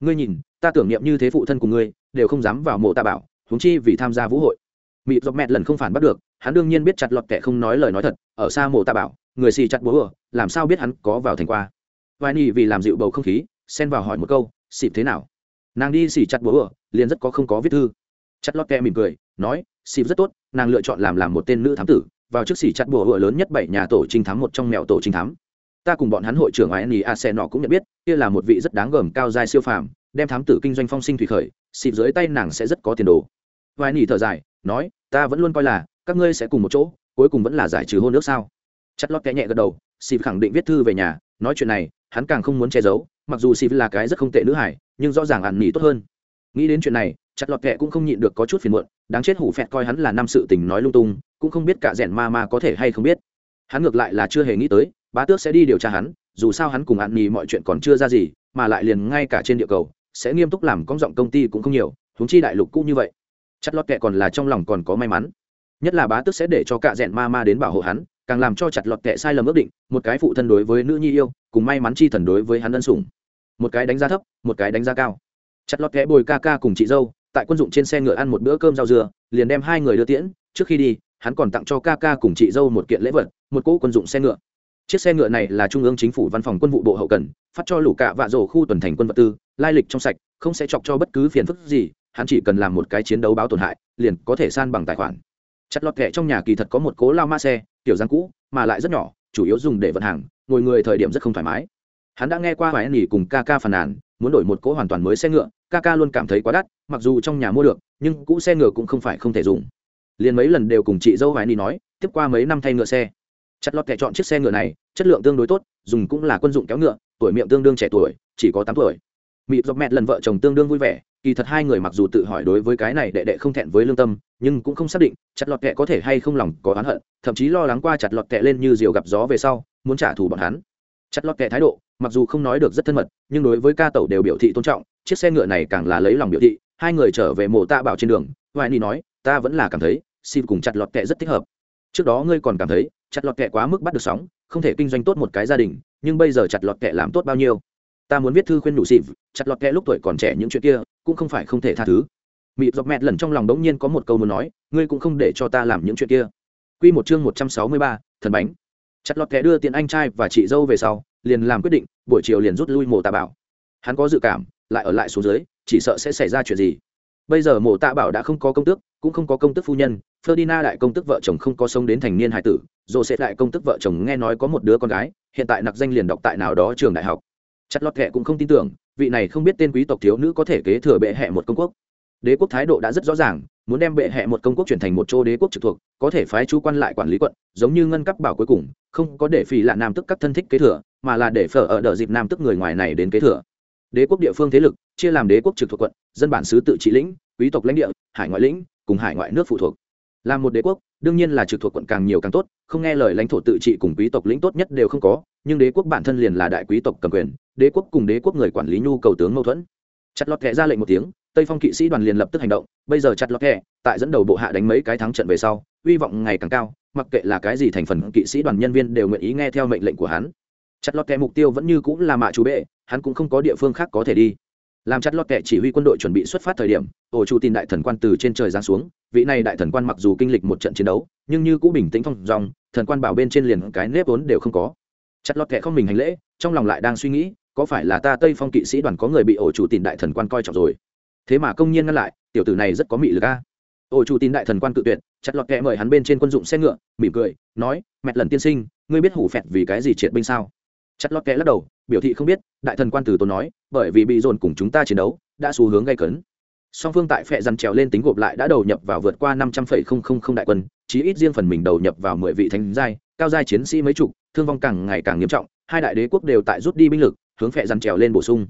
Ngươi nhìn, ta tưởng niệm như thế phụ thân của ngươi, đều không dám vào mộ tạ bảo, huống chi vì tham gia vũ hội. Mị dọc mẹ lần không phản bắt được, hắn đương nhiên biết chặt lọt kẻ không nói lời nói thật, ở xa mộ tạ bảo, người xì chặt búa làm sao biết hắn có vào thành qua? Vài nỉ vì làm dịu bầu không khí, xen vào hỏi một câu xịp thế nào? Nàng đi xỉ chặt búa liền rất có không có viết thư. Chặt lót kẹ mỉm cười, nói xịp rất tốt, nàng lựa chọn làm làm một tên nữ thám tử, vào trước xỉ chặt búa lớn nhất bảy nhà tổ trinh thám một trong mèo tổ trinh thám. Ta cùng bọn hắn hội trưởng ai nỉ a xe nọ cũng nhận biết, kia là một vị rất đáng gờm cao dài siêu phàm, đem thám tử kinh doanh phong sinh thủy khởi xịp dưới tay nàng sẽ rất có tiền đồ. Vai nỉ thở dài, nói, ta vẫn luôn coi là, các ngươi sẽ cùng một chỗ, cuối cùng vẫn là giải trừ hôn nước sao? Chất lót kẽ nhẹ gật đầu xịp khẳng định viết thư về nhà, nói chuyện này, hắn càng không muốn che giấu mặc dù xịp là cái rất không tệ nữ hải, nhưng rõ ràng ăn nỉ tốt hơn. Nghĩ đến chuyện này, chặt lọt kệ cũng không nhịn được có chút phiền muộn, đáng chết hủ phẹt coi hắn là năm sự tình nói lung tung, cũng không biết cả rèn ma ma có thể hay không biết. Hắn ngược lại là chưa hề nghĩ tới, bá tước sẽ đi điều tra hắn, dù sao hắn cùng ạn nỉ mọi chuyện còn chưa ra gì, mà lại liền ngay cả trên địa cầu, sẽ nghiêm túc làm công giọng công ty cũng không nhiều, huống chi đại lục cũ như vậy. Chặt lọt kệ còn là trong lòng còn có may mắn. Nhất là bá tước sẽ để cho cả rẽn ma ma đến bảo hộ hắn, càng làm cho chặt lọt kệ sai lầm ước định, một cái phụ thân đối với nữ nhi yêu, cùng may mắn chi thần đối với hắn ân sủng một cái đánh giá thấp, một cái đánh giá cao. Chặt lọt ghé bồi ca ca cùng chị dâu, tại quân dụng trên xe ngựa ăn một bữa cơm rau dừa liền đem hai người đưa tiễn, trước khi đi, hắn còn tặng cho ca ca cùng chị dâu một kiện lễ vật, một cỗ quân dụng xe ngựa. Chiếc xe ngựa này là trung ương chính phủ văn phòng quân vụ bộ hậu cần, phát cho lũ cạ vạ rổ khu tuần thành quân vật tư, lai lịch trong sạch, không sẽ chọc cho bất cứ phiền phức gì, hắn chỉ cần làm một cái chiến đấu báo tổn hại, liền có thể san bằng tài khoản. Chặt lọt kệ trong nhà kỳ thật có một cố lao ma xe, tiểu giang cũ, mà lại rất nhỏ, chủ yếu dùng để vận hàng, ngồi người thời điểm rất không thoải mái hắn đã nghe qua vài nghỉ cùng ca ca phàn nàn, muốn đổi một cỗ hoàn toàn mới xe ngựa, ca ca luôn cảm thấy quá đắt, mặc dù trong nhà mua được, nhưng cũ xe ngựa cũng không phải không thể dùng. Liền mấy lần đều cùng chị dâu vài ni nói, tiếp qua mấy năm thay ngựa xe. Chặt lọt kẻ chọn chiếc xe ngựa này, chất lượng tương đối tốt, dùng cũng là quân dụng kéo ngựa, tuổi miệng tương đương trẻ tuổi, chỉ có tám tuổi. Mịp dọc mẹ lần vợ chồng tương đương vui vẻ, kỳ thật hai người mặc dù tự hỏi đối với cái này đệ đệ không thẹn với lương tâm, nhưng cũng không xác định chặt lọt kệ có thể hay không lòng có oán hận, thậm chí lo lắng qua chặt lọt kệ lên như diều gặp gió về sau, muốn trả thù bọn hắn chặt lọt kệ thái độ, mặc dù không nói được rất thân mật, nhưng đối với ca tẩu đều biểu thị tôn trọng, chiếc xe ngựa này càng là lấy lòng biểu thị, hai người trở về mộ tạ bảo trên đường, hoài ni nói, ta vẫn là cảm thấy, xin cùng chặt lọt kệ rất thích hợp. Trước đó ngươi còn cảm thấy, chặt lọt kệ quá mức bắt được sóng, không thể kinh doanh tốt một cái gia đình, nhưng bây giờ chặt lọt kệ làm tốt bao nhiêu? Ta muốn viết thư khuyên đủ xịp, chặt lọt kệ lúc tuổi còn trẻ những chuyện kia, cũng không phải không thể tha thứ. Mị dọc mẹt lần trong lòng đống nhiên có một câu muốn nói, ngươi cũng không để cho ta làm những chuyện kia. Quy một chương một trăm sáu mươi ba, thần bánh chặt lọt kệ đưa tiền anh trai và chị dâu về sau liền làm quyết định buổi chiều liền rút lui mộ tạ bảo hắn có dự cảm lại ở lại xuống dưới chỉ sợ sẽ xảy ra chuyện gì bây giờ mộ tạ bảo đã không có công tước cũng không có công tức phu nhân Ferdinand đại công tức vợ chồng không có sống đến thành niên hải tử, rồi sẽ đại công tức vợ chồng nghe nói có một đứa con gái, hiện tại nặc danh liền đọc tại nào đó trường đại học. Chặt lọt kệ cũng không tin tưởng, vị này không biết tên quý tộc thiếu nữ có thể kế thừa bệ hệ một công quốc. Đế quốc thái độ đã rất rõ ràng, muốn đem bệ hệ một công quốc chuyển thành một châu đế quốc trực thuộc, có thể phái chú quan lại quản lý quận, giống như ngân cấp bảo cuối cùng, không có để phì lạ nam tức các thân thích kế thừa, mà là để phở ở đợi dịp nam tức người ngoài này đến kế thừa. Đế quốc địa phương thế lực chia làm đế quốc trực thuộc quận, dân bản xứ tự trị lĩnh, quý tộc lãnh địa, hải ngoại lĩnh, cùng hải ngoại nước phụ thuộc là một đế quốc đương nhiên là trực thuộc quận càng nhiều càng tốt không nghe lời lãnh thổ tự trị cùng quý tộc lĩnh tốt nhất đều không có nhưng đế quốc bản thân liền là đại quý tộc cầm quyền đế quốc cùng đế quốc người quản lý nhu cầu tướng mâu thuẫn chặt lọt kệ ra lệnh một tiếng tây phong kỵ sĩ đoàn liền lập tức hành động bây giờ chặt lọt kẹ, tại dẫn đầu bộ hạ đánh mấy cái thắng trận về sau hy vọng ngày càng cao mặc kệ là cái gì thành phần kỵ sĩ đoàn nhân viên đều nguyện ý nghe theo mệnh lệnh của hắn. Chặt lọt kẹ mục tiêu vẫn như cũng là mạ chú bệ hắn cũng không có địa phương khác có thể đi. Làm chặt lọt kẹ chỉ huy quân đội chuẩn bị xuất phát thời điểm ổ chủ tin đại thần quan từ trên trời giáng xuống vị này đại thần quan mặc dù kinh lịch một trận chiến đấu nhưng như cũng bình tĩnh phong dòng thần quan bảo bên trên liền cái nếp vốn đều không có. Chặt lọt kẹ không mình hành lễ trong lòng lại đang suy nghĩ có phải là ta tây phong kỵ sĩ đoàn có người bị ổ chủ tin đại thần quan coi trọng rồi? Thế mà công nhiên ngăn lại, tiểu tử này rất có mị lực a. Ổ chủ tin đại thần quan cự tuyệt, chặt lọt kẹ mời hắn bên trên quân dụng xe ngựa, mỉm cười, nói, mẹt lần tiên sinh, ngươi biết hủ phẹt vì cái gì triệt binh sao? Chặt lọt kẹ lắc đầu, biểu thị không biết, đại thần quan từ tốn nói, bởi vì bị dồn cùng chúng ta chiến đấu, đã xu hướng gây cấn. Song phương tại phệ dằn trèo lên tính gộp lại đã đầu nhập vào vượt qua năm trăm phẩy không không không đại quân, chí ít riêng phần mình đầu nhập vào mười vị thánh giai, cao giai chiến sĩ mấy chục, thương vong càng ngày càng nghiêm trọng, hai đại đế quốc đều tại rút đi binh lực, hướng phệ dằn trèo lên bổ sung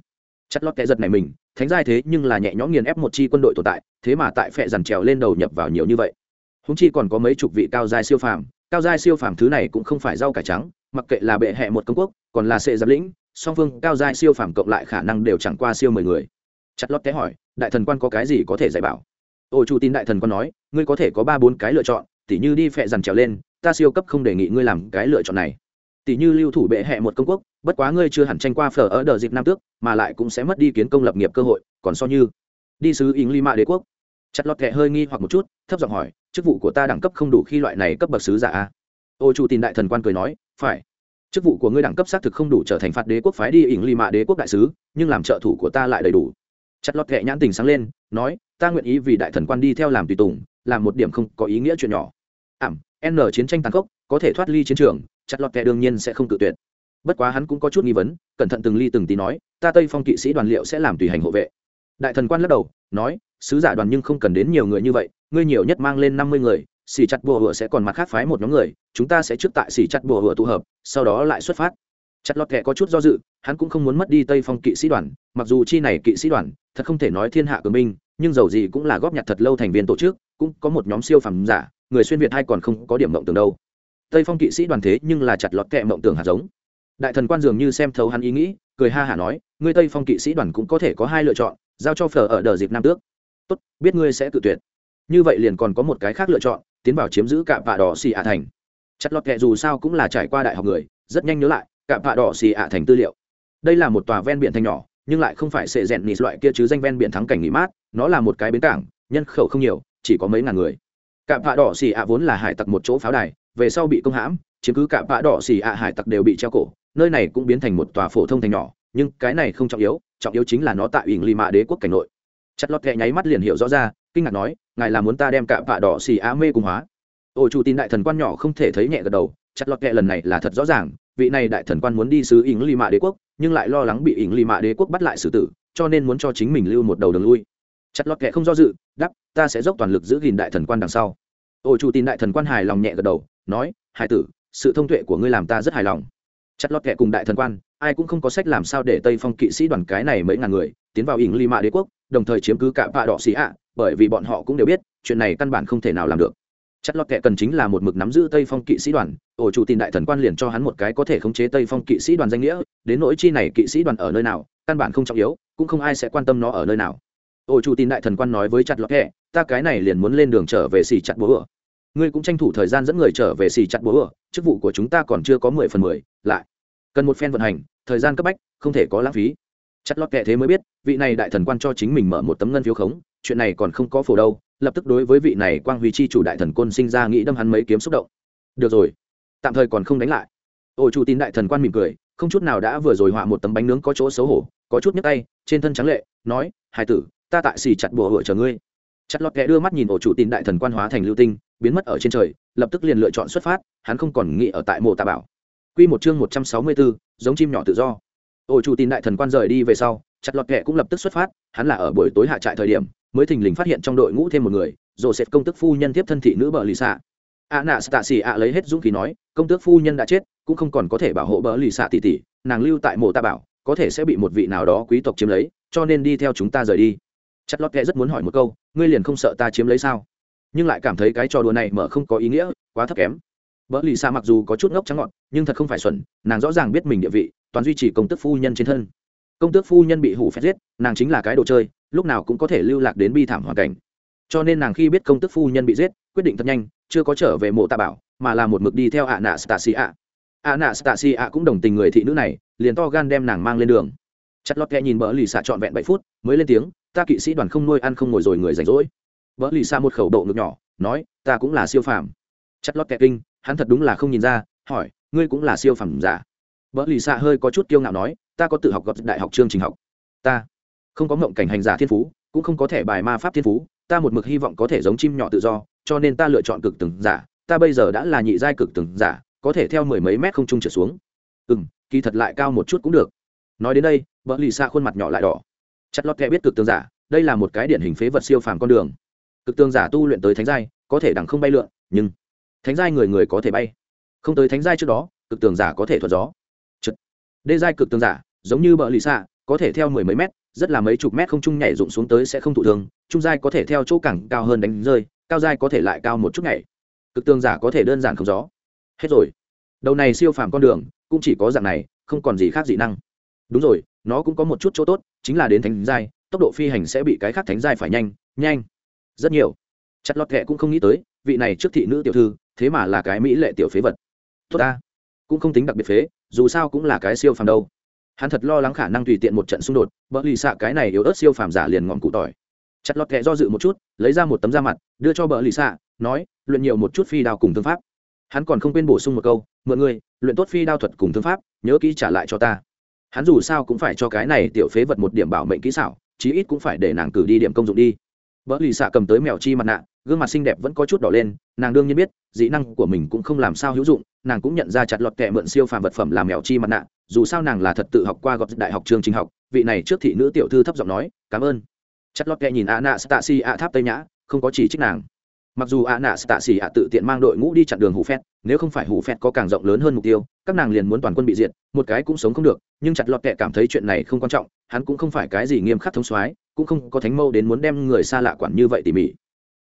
chất lót kẻ giật này mình, thánh giai thế nhưng là nhẹ nhõm nghiền ép một chi quân đội tồn tại, thế mà tại phệ dằn trèo lên đầu nhập vào nhiều như vậy. Húng chi còn có mấy chục vị cao giai siêu phàm, cao giai siêu phàm thứ này cũng không phải rau cải trắng, mặc kệ là bệ hệ một công quốc, còn là sệ giáp lĩnh, song phương cao giai siêu phàm cộng lại khả năng đều chẳng qua siêu mười người. Chặt lót té hỏi, đại thần quan có cái gì có thể dạy bảo? Ôi chủ tin đại thần quan nói, ngươi có thể có ba bốn cái lựa chọn, tỉ như đi phệ dằn trèo lên, ta siêu cấp không đề nghị ngươi làm cái lựa chọn này. Tỉ như lưu thủ bệ hệ một công quốc bất quá ngươi chưa hẳn tranh qua phở ở đợt dịp nam tước, mà lại cũng sẽ mất đi kiến công lập nghiệp cơ hội, còn so như đi sứ ý ly mạ đế quốc. Chặt lọt kệ hơi nghi hoặc một chút, thấp giọng hỏi, chức vụ của ta đẳng cấp không đủ khi loại này cấp bậc sứ giả a? Ô chủ tin đại thần quan cười nói, phải. Chức vụ của ngươi đẳng cấp xác thực không đủ trở thành phạt đế quốc phái đi ỉng ly mạ đế quốc đại sứ, nhưng làm trợ thủ của ta lại đầy đủ. Chặt lọt kệ nhãn tình sáng lên, nói, ta nguyện ý vì đại thần quan đi theo làm tùy tùng, làm một điểm không có ý nghĩa chuyện nhỏ. Ảm, n chiến tranh tàn khốc, có thể thoát ly chiến trường, chặt lọt kệ đương nhiên sẽ không tự tuyệt bất quá hắn cũng có chút nghi vấn, cẩn thận từng ly từng tí nói, ta tây phong kỵ sĩ đoàn liệu sẽ làm tùy hành hộ vệ. Đại thần quan lắc đầu, nói, sứ giả đoàn nhưng không cần đến nhiều người như vậy, ngươi nhiều nhất mang lên năm mươi người, xì chặt bùa hựa sẽ còn mặt khác phái một nhóm người, chúng ta sẽ trước tại xì chặt bùa hựa tụ hợp, sau đó lại xuất phát. Chặt lọt kệ có chút do dự, hắn cũng không muốn mất đi tây phong kỵ sĩ đoàn, mặc dù chi này kỵ sĩ đoàn, thật không thể nói thiên hạ cường minh nhưng dầu gì cũng là góp nhặt thật lâu thành viên tổ chức, cũng có một nhóm siêu phẩm giả, người xuyên việt hay còn không có điểm mộng tưởng đâu. Tây phong kỵ sĩ đoàn thế nhưng là chặt lọt kệ mộng tưởng hạt giống đại thần quan dường như xem thấu hắn ý nghĩ, cười ha hả nói, ngươi tây phong kỵ sĩ đoàn cũng có thể có hai lựa chọn, giao cho phở ở đờ dịp nam tước. Tốt, biết ngươi sẽ tự tuyệt. Như vậy liền còn có một cái khác lựa chọn, tiến vào chiếm giữ Cạm vạ đỏ xì ạ thành. Chặt lọt kệ dù sao cũng là trải qua đại học người, rất nhanh nhớ lại, Cạm vạ đỏ xì ạ thành tư liệu. Đây là một tòa ven biển thành nhỏ, nhưng lại không phải sệ rèn nịt loại kia chứ danh ven biển thắng cảnh nghỉ mát, nó là một cái bến cảng, nhân khẩu không nhiều, chỉ có mấy ngàn người. Cạm vạ đỏ xì ạ vốn là hải tặc một chỗ pháo đài, về sau bị công hãm, chiếm cứ Cạm vạ đỏ xì ạ hải tặc đều bị treo cổ nơi này cũng biến thành một tòa phổ thông thành nhỏ, nhưng cái này không trọng yếu trọng yếu chính là nó tại ỉng lì mạ đế quốc cảnh nội. Chặt lọt kệ nháy mắt liền hiểu rõ ra, kinh ngạc nói, ngài là muốn ta đem cả vạ đỏ xì á mê cùng hóa? Ổ chủ tin đại thần quan nhỏ không thể thấy nhẹ gật đầu, chặt lọt kệ lần này là thật rõ ràng, vị này đại thần quan muốn đi sứ ỉng lì mạ đế quốc, nhưng lại lo lắng bị ỉng lì mạ đế quốc bắt lại xử tử, cho nên muốn cho chính mình lưu một đầu đường lui. Chặt lọt kệ không do dự đắp ta sẽ dốc toàn lực giữ gìn đại thần quan đằng sau. Ổ chủ tin đại thần quan hài lòng nhẹ gật đầu, nói, hải tử, sự thông tuệ của ngươi làm ta rất hài lòng chặt lọt kẹ cùng đại thần quan, ai cũng không có sách làm sao để tây phong kỵ sĩ đoàn cái này mấy ngàn người, tiến vào ỉng ly mạ đế quốc, đồng thời chiếm cứ cả vạ đỏ xì ạ, bởi vì bọn họ cũng đều biết, chuyện này căn bản không thể nào làm được. Chất lót kệ cần chính là một mực nắm giữ tây phong kỵ sĩ đoàn, ổ chủ tin đại thần quan liền cho hắn một cái có thể khống chế tây phong kỵ sĩ đoàn danh nghĩa, đến nỗi chi này kỵ sĩ đoàn ở nơi nào, căn bản không trọng yếu, cũng không ai sẽ quan tâm nó ở nơi nào. Ổ chủ tin đại thần quan nói với chặt lót kệ ta cái này liền muốn lên đường trở về xì chặt bố ửa ngươi cũng tranh thủ thời gian dẫn người trở về xì chặt bố ửa chức vụ của chúng ta còn chưa có mười phần mười, lại cần một phen vận hành, thời gian cấp bách, không thể có lãng phí. Chặt lót kệ thế mới biết, vị này đại thần quan cho chính mình mở một tấm ngân phiếu khống, chuyện này còn không có phổ đâu, lập tức đối với vị này quang huy chi chủ đại thần côn sinh ra nghĩ đâm hắn mấy kiếm xúc động. Được rồi, tạm thời còn không đánh lại. Ổ chủ tin đại thần quan mỉm cười, không chút nào đã vừa rồi họa một tấm bánh nướng có chỗ xấu hổ, có chút nhấc tay, trên thân trắng lệ, nói hai tử, ta tại xì chặt bùa hựa chờ ngươi chặt lọt kẻ đưa mắt nhìn ổ chủ tin đại thần quan hóa thành lưu tinh biến mất ở trên trời lập tức liền lựa chọn xuất phát hắn không còn nghĩ ở tại mộ tà bảo Quy một chương một trăm sáu mươi bốn giống chim nhỏ tự do. Ổ chủ tin đại thần quan rời đi về sau, chặt lọt kẻ cũng lập tức xuất phát, hắn là ở buổi tối hạ trại thời điểm, mới thình lình phát hiện trong đội ngũ thêm một người, rồi sẽ công tước phu nhân tiếp thân thị nữ bờ lì xạ. xỉ ạ lấy hết dũng khí nói, công tước phu nhân đã chết, cũng không còn có thể bảo hộ bờ lì xạ tỷ tỷ, nàng lưu tại mộ ta bảo, có thể sẽ bị một vị nào đó quý tộc chiếm lấy, cho nên đi theo chúng ta rời đi. Chặt lót kẹ rất muốn hỏi một câu, ngươi liền không sợ ta chiếm lấy sao? Nhưng lại cảm thấy cái trò đùa này mở không có ý nghĩa, quá thấp kém. Vợ lì xa mặc dù có chút ngốc trắng ngọn nhưng thật không phải xuẩn nàng rõ ràng biết mình địa vị toàn duy trì công tước phu nhân trên thân. Công tước phu nhân bị hủ phép giết nàng chính là cái đồ chơi lúc nào cũng có thể lưu lạc đến bi thảm hoàn cảnh. Cho nên nàng khi biết công tước phu nhân bị giết quyết định thật nhanh chưa có trở về mộ tạ bảo mà là một mực đi theo ạ nạ stasi ạ ạ nạ stasi ạ cũng đồng tình người thị nữ này liền to gan đem nàng mang lên đường. Chặt lót kẹ nhìn bỡ lì xạ trọn vẹn bảy phút mới lên tiếng ta kỵ sĩ đoàn không nuôi ăn không ngồi rồi người rảnh rỗi. Bỡ lì xa một khẩu độ ngực nhỏ, nói, ta cũng là siêu phàm. Chặt lót kẹ kinh, hắn thật đúng là không nhìn ra, hỏi, ngươi cũng là siêu phàm giả. Bỡ lì xa hơi có chút kiêu ngạo nói, ta có tự học gặp đại học chương trình học. Ta không có mộng cảnh hành giả thiên phú, cũng không có thể bài ma pháp thiên phú, ta một mực hy vọng có thể giống chim nhỏ tự do, cho nên ta lựa chọn cực từng giả. Ta bây giờ đã là nhị giai cực từng giả, có thể theo mười mấy mét không trung trở xuống. Ừ m kỳ thật lại cao một chút cũng được. Nói đến đây, vợ lì xa khuôn mặt nhỏ lại đỏ chặt lọt kẻ biết cực tường giả, đây là một cái điển hình phế vật siêu phàm con đường. Cực tường giả tu luyện tới thánh giai, có thể đằng không bay lượn, nhưng thánh giai người người có thể bay. Không tới thánh giai trước đó, cực tường giả có thể thuật gió. Chật. đê giai cực tường giả, giống như bờ lì xạ, có thể theo mười mấy mét, rất là mấy chục mét không trung nhảy rụng xuống tới sẽ không thụ thương, trung giai có thể theo chỗ cẳng cao hơn đánh rơi, cao giai có thể lại cao một chút nhảy. Cực tường giả có thể đơn giản không gió. Hết rồi. Đầu này siêu phàm con đường, cũng chỉ có dạng này, không còn gì khác dị năng đúng rồi, nó cũng có một chút chỗ tốt, chính là đến thánh giai, tốc độ phi hành sẽ bị cái khác thánh giai phải nhanh nhanh. Rất nhiều. Chặt lọt kệ cũng không nghĩ tới, vị này trước thị nữ tiểu thư, thế mà là cái mỹ lệ tiểu phế vật. Tốt ta. Cũng không tính đặc biệt phế, dù sao cũng là cái siêu phàm đâu. Hắn thật lo lắng khả năng tùy tiện một trận xung đột, bởi lì xạ cái này yếu ớt siêu phàm giả liền ngọn cụ tỏi. Chặt lọt kệ do dự một chút, lấy ra một tấm da mặt, đưa cho bờ lì xạ, nói, luyện nhiều một chút phi đao cùng thương pháp. Hắn còn không quên bổ sung một câu, mượn người luyện tốt phi đao thuật cùng thương pháp, nhớ kỹ trả lại cho ta hắn dù sao cũng phải cho cái này tiểu phế vật một điểm bảo mệnh kỹ xảo, chí ít cũng phải để nàng cử đi điểm công dụng đi. Vợ lì xạ cầm tới mèo chi mặt nạ, gương mặt xinh đẹp vẫn có chút đỏ lên, nàng đương nhiên biết dĩ năng của mình cũng không làm sao hữu dụng, nàng cũng nhận ra chặt lọt kẹ mượn siêu phàm vật phẩm làm mèo chi mặt nạ, dù sao nàng là thật tự học qua gọt đại học trường trình học, vị này trước thị nữ tiểu thư thấp giọng nói, cảm ơn. Chặt lọt kẹ nhìn a nạ stasi a tháp tây nhã, không có chỉ trích nàng. Mặc dù a nạ stạ xỉ ạ tự tiện mang đội ngũ đi chặn đường hủ phét nếu không phải hủ phẹt có càng rộng lớn hơn mục tiêu, các nàng liền muốn toàn quân bị diệt, một cái cũng sống không được, nhưng chặt lọt kệ cảm thấy chuyện này không quan trọng, hắn cũng không phải cái gì nghiêm khắc thông soái, cũng không có thánh mâu đến muốn đem người xa lạ quản như vậy tỉ mỉ.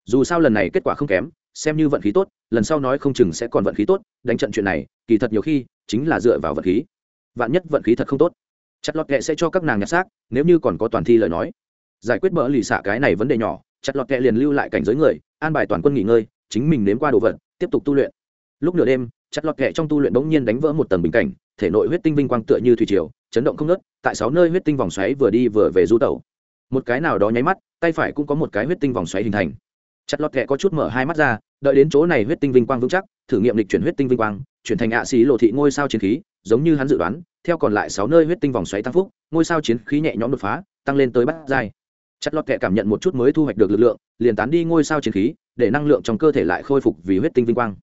Dù sao lần này kết quả không kém, xem như vận khí tốt, lần sau nói không chừng sẽ còn vận khí tốt, đánh trận chuyện này, kỳ thật nhiều khi, chính là dựa vào vận khí. Vạn nhất vận khí thật không tốt, chặt lọt kệ sẽ cho các nàng nhặt xác, nếu như còn có toàn thi lời nói. Giải quyết bỡ lì xạ cái này vấn đề nhỏ, chặt lọt kệ liền lưu lại cảnh giới người, an bài toàn quân nghỉ ngơi, chính mình nếm qua đồ vật, tiếp tục tu luyện lúc nửa đêm, chặt lọt kệ trong tu luyện bỗng nhiên đánh vỡ một tầng bình cảnh, thể nội huyết tinh vinh quang tựa như thủy triều, chấn động không nớt tại sáu nơi huyết tinh vòng xoáy vừa đi vừa về du tẩu. Một cái nào đó nháy mắt, tay phải cũng có một cái huyết tinh vòng xoáy hình thành. Chặt lọt kệ có chút mở hai mắt ra, đợi đến chỗ này huyết tinh vinh quang vững chắc, thử nghiệm lịch chuyển huyết tinh vinh quang, chuyển thành ạ xí lộ thị ngôi sao chiến khí, giống như hắn dự đoán, theo còn lại sáu nơi huyết tinh vòng xoáy tăng phúc, ngôi sao chiến khí nhẹ nhõm đột phá, tăng lên tới bát giai. Chặt lọt kệ cảm nhận một chút mới thu hoạch được lực lượng, liền tán đi ngôi sao chiến khí, để năng lượng trong cơ thể lại khôi phục vì huyết tinh vinh quang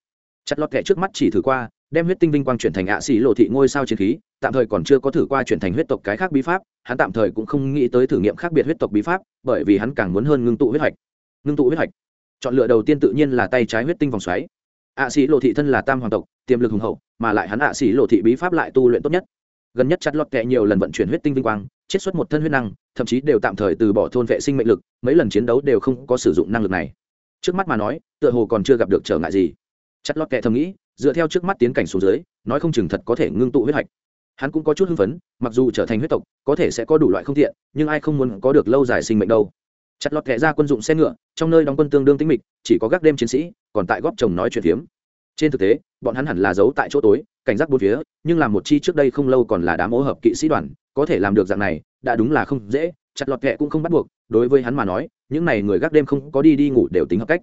chặt lọt kẻ trước mắt chỉ thử qua, đem huyết tinh vinh quang chuyển thành ạ xỉ lộ thị ngôi sao chiến khí, tạm thời còn chưa có thử qua chuyển thành huyết tộc cái khác bí pháp, hắn tạm thời cũng không nghĩ tới thử nghiệm khác biệt huyết tộc bí pháp, bởi vì hắn càng muốn hơn ngưng tụ huyết hạch. Ngưng tụ huyết hạch. Chọn lựa đầu tiên tự nhiên là tay trái huyết tinh vòng xoáy. ạ xỉ lộ thị thân là tam hoàng tộc, tiềm lực hùng hậu, mà lại hắn ạ xỉ lộ thị bí pháp lại tu luyện tốt nhất. Gần nhất chặt lọt kẹ nhiều lần vận chuyển huyết tinh vinh quang, chiết xuất một thân huyết năng, thậm chí đều tạm thời từ bỏ thôn vệ sinh mệnh lực, mấy lần chiến đấu đều không có sử dụng năng lực này. Trước mắt mà nói, tựa hồ còn chưa gặp được trở ngại gì chặt lọt kệ thầm nghĩ, dựa theo trước mắt tiến cảnh xuống dưới, nói không chừng thật có thể ngưng tụ huyết hạch. Hắn cũng có chút hưng phấn, mặc dù trở thành huyết tộc, có thể sẽ có đủ loại không thiện, nhưng ai không muốn có được lâu dài sinh mệnh đâu. Chặt lọt kệ ra quân dụng xe ngựa, trong nơi đóng quân tương đương tính mịch, chỉ có gác đêm chiến sĩ, còn tại góp chồng nói chuyện phiếm. Trên thực tế, bọn hắn hẳn là giấu tại chỗ tối, cảnh giác bốn phía, nhưng làm một chi trước đây không lâu còn là đám ô hợp kỵ sĩ đoàn, có thể làm được dạng này, đã đúng là không dễ, chặt lọt kệ cũng không bắt buộc, đối với hắn mà nói, những n à y người gác đêm không có đi đi ngủ đều tính hợp cách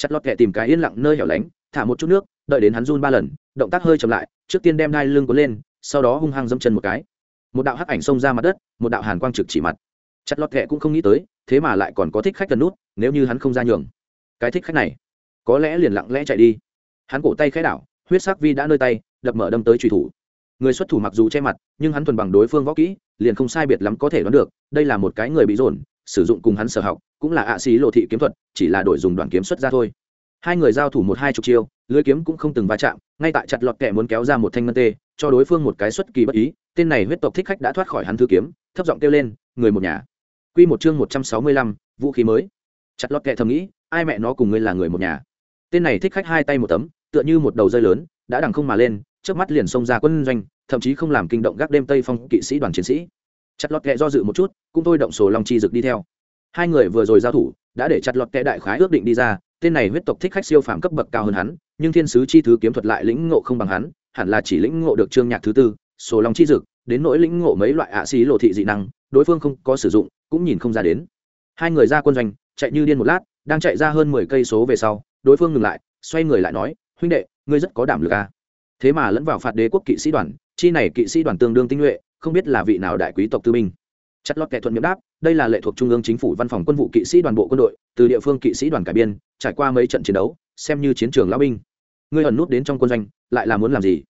chặt lọt kệ tìm cái yên lặng nơi hẻo lánh, thả một chút nước, đợi đến hắn run ba lần, động tác hơi chậm lại, trước tiên đem đai lưng cuốn lên, sau đó hung hăng dâm chân một cái. Một đạo hắc ảnh xông ra mặt đất, một đạo hàn quang trực chỉ mặt. Chặt lọt kệ cũng không nghĩ tới, thế mà lại còn có thích khách cần nút, nếu như hắn không ra nhường. Cái thích khách này, có lẽ liền lặng lẽ chạy đi. Hắn cổ tay khẽ đảo, huyết sắc vi đã nơi tay, đập mở đâm tới truy thủ. Người xuất thủ mặc dù che mặt, nhưng hắn thuần bằng đối phương võ kỹ, liền không sai biệt lắm có thể đoán được, đây là một cái người bị dồn, sử dụng cùng hắn sở học cũng là ạ xí lộ thị kiếm thuật chỉ là đổi dùng đoàn kiếm xuất ra thôi hai người giao thủ một hai chục chiêu lưới kiếm cũng không từng va chạm ngay tại chặt lọt kẻ muốn kéo ra một thanh ngân tê cho đối phương một cái xuất kỳ bất ý tên này huyết tộc thích khách đã thoát khỏi hắn thư kiếm thấp giọng kêu lên người một nhà Quy một chương một trăm sáu mươi lăm, vũ khí mới. Chặt lọt kẻ thầm nghĩ, ai mẹ nó cùng ngươi là người một nhà. Tên này thích khách hai tay một tấm, tựa như một đầu dây lớn, đã đằng không mà lên trước mắt liền xông ra quân doanh thậm chí không làm kinh động gác đêm tây phong kỵ sĩ đoàn chiến sĩ chặt lọt kẹ do dự một chút cũng thôi động sổ long chi dực đi theo hai người vừa rồi giao thủ, đã để chặt lọt kẻ đại khái ước định đi ra, tên này huyết tộc thích khách siêu phàm cấp bậc cao hơn hắn, nhưng thiên sứ chi thứ kiếm thuật lại lĩnh ngộ không bằng hắn, hẳn là chỉ lĩnh ngộ được trương nhạc thứ tư, sổ long chi dực, đến nỗi lĩnh ngộ mấy loại ạ xí lộ thị dị năng, đối phương không có sử dụng, cũng nhìn không ra đến hai người ra quân doanh, chạy như điên một lát, đang chạy ra hơn mười cây số về sau, đối phương ngừng lại, xoay người lại nói, huynh đệ, ngươi rất có đảm lực à. thế mà lẫn vào phạt đế quốc kỵ sĩ đoàn, chi này kỵ sĩ đoàn tương đương tinh nhuệ, không biết là vị nào đại quý tộc tư minh chặt lót kẻ thuận miệng đáp, đây là lệ thuộc trung ương chính phủ văn phòng quân vụ kỵ sĩ đoàn bộ quân đội, từ địa phương kỵ sĩ đoàn cải biên, trải qua mấy trận chiến đấu, xem như chiến trường lão binh. Ngươi ẩn nút đến trong quân doanh, lại là muốn làm gì?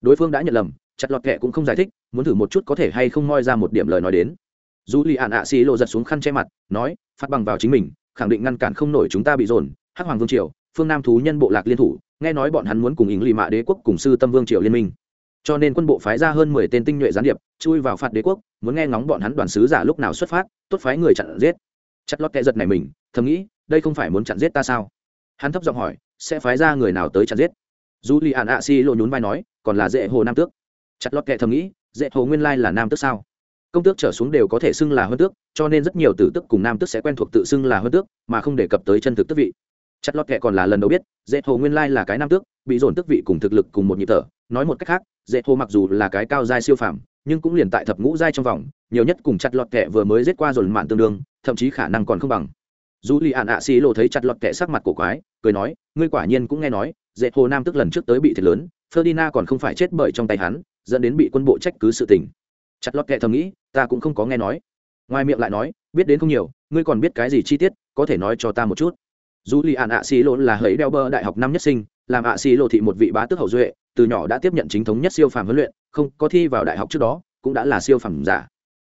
Đối phương đã nhận lầm, chặt lọt kẻ cũng không giải thích, muốn thử một chút có thể hay không moi ra một điểm lời nói đến. Dù lì ạn ạ xì lộ giật xuống khăn che mặt, nói, phát bằng vào chính mình, khẳng định ngăn cản không nổi chúng ta bị dồn, hắc hoàng vương triều, phương nam thú nhân bộ lạc liên thủ, nghe nói bọn hắn muốn cùng ý lì mạ đế quốc cùng sư tâm vương triều liên minh cho nên quân bộ phái ra hơn mười tên tinh nhuệ gián điệp, chui vào phạt đế quốc, muốn nghe ngóng bọn hắn đoàn sứ giả lúc nào xuất phát, tốt phái người chặn giết. Chặt lót kẹ giật này mình, thầm nghĩ, đây không phải muốn chặn giết ta sao? Hắn thấp giọng hỏi, sẽ phái ra người nào tới chặn giết? Dù li ạn ạ si lộ nhún vai nói, còn là dễ hồ nam tước. Chặt lót kẹ thầm nghĩ, dễ hồ nguyên lai là nam tước sao? Công tước trở xuống đều có thể xưng là hơn tước, cho nên rất nhiều tử tức cùng nam tước sẽ quen thuộc tự xưng là hơn tước, mà không đề cập tới chân thực tước vị chặt lót kẹ còn là lần đầu biết dễ hồ nguyên lai là cái nam tước, bị dồn tước vị cùng thực lực cùng một nhịp thở. Nói một cách khác dễ hồ mặc dù là cái cao giai siêu phàm, nhưng cũng liền tại thập ngũ giai trong vòng, nhiều nhất cùng chặt lọt kẹ vừa mới giết qua dồn mạn tương đương, thậm chí khả năng còn không bằng. Dù lì ạn ạ xì lộ thấy chặt lọt kẹ sắc mặt cổ quái, cười nói, ngươi quả nhiên cũng nghe nói dễ hồ nam tức lần trước tới bị thiệt lớn, ferdinand còn không phải chết bởi trong tay hắn, dẫn đến bị quân bộ trách cứ sự tình. Chặt lọt kẹ thầm nghĩ, ta cũng không có nghe nói. Ngoài miệng lại nói, biết đến không nhiều, ngươi còn biết cái gì chi tiết, có thể nói cho ta một chút dù lì ạn ạ xì lộ là hấy đeo bơ đại học năm nhất sinh, làm ạ xì lộ thị một vị bá tước hậu duệ, từ nhỏ đã tiếp nhận chính thống nhất siêu phàm huấn luyện, không có thi vào đại học trước đó, cũng đã là siêu phàm giả.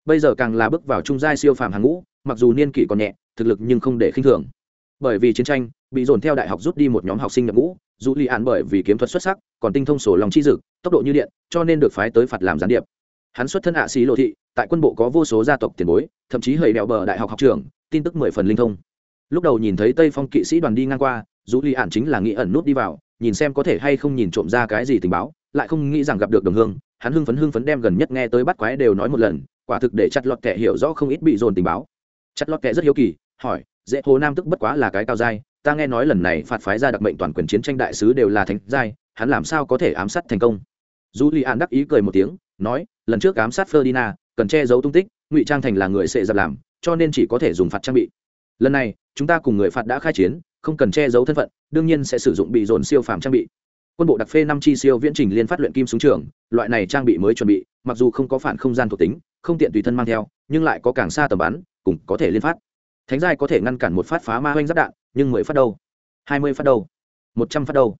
Bây giờ càng là bước vào trung giai siêu phàm hàng ngũ, mặc dù niên kỷ còn nhẹ, thực lực nhưng không để khinh thường. Bởi vì chiến tranh, bị dồn theo đại học rút đi một nhóm học sinh nhập ngũ, dù li ạn bởi vì kiếm thuật xuất sắc, còn tinh thông sổ lòng chi dực, tốc độ như điện, cho nên được phái tới phạt làm gián điệp. Hắn xuất thân ạ xì lộ thị, tại quân bộ có vô số gia tộc tiền bối, thậm chí hầy đèo bờ đại học học trường tin tức mười phần linh thông lúc đầu nhìn thấy tây phong kỵ sĩ đoàn đi ngang qua, dù li ạn chính là nghĩ ẩn nút đi vào, nhìn xem có thể hay không nhìn trộm ra cái gì tình báo, lại không nghĩ rằng gặp được đồng hương, hắn hưng phấn hưng phấn đem gần nhất nghe tới bắt quái đều nói một lần, quả thực để chặt lọt kẻ hiểu rõ không ít bị dồn tình báo. Chặt lọt kẻ rất hiếu kỳ, hỏi, dễ hồ nam tức bất quá là cái cao giai, ta nghe nói lần này phạt phái ra đặc mệnh toàn quyền chiến tranh đại sứ đều là thánh giai, hắn làm sao có thể ám sát thành công? Dù li an đắc ý cười một tiếng, nói, lần trước ám sát ferdina cần che giấu tung tích, ngụy trang thành là người sẽ dập làm, cho nên chỉ có thể dùng phạt trang bị lần này, chúng ta cùng người phạt đã khai chiến, không cần che giấu thân phận, đương nhiên sẽ sử dụng bị dồn siêu phàm trang bị. Quân bộ đặc phê năm chi siêu viễn trình liên phát luyện kim súng trường, loại này trang bị mới chuẩn bị, mặc dù không có phản không gian thuộc tính, không tiện tùy thân mang theo, nhưng lại có càng xa tầm bắn cũng có thể liên phát. Thánh giai có thể ngăn cản một phát phá ma hoanh giáp đạn, nhưng mười phát đâu? Hai mươi phát đâu? Một trăm phát đâu?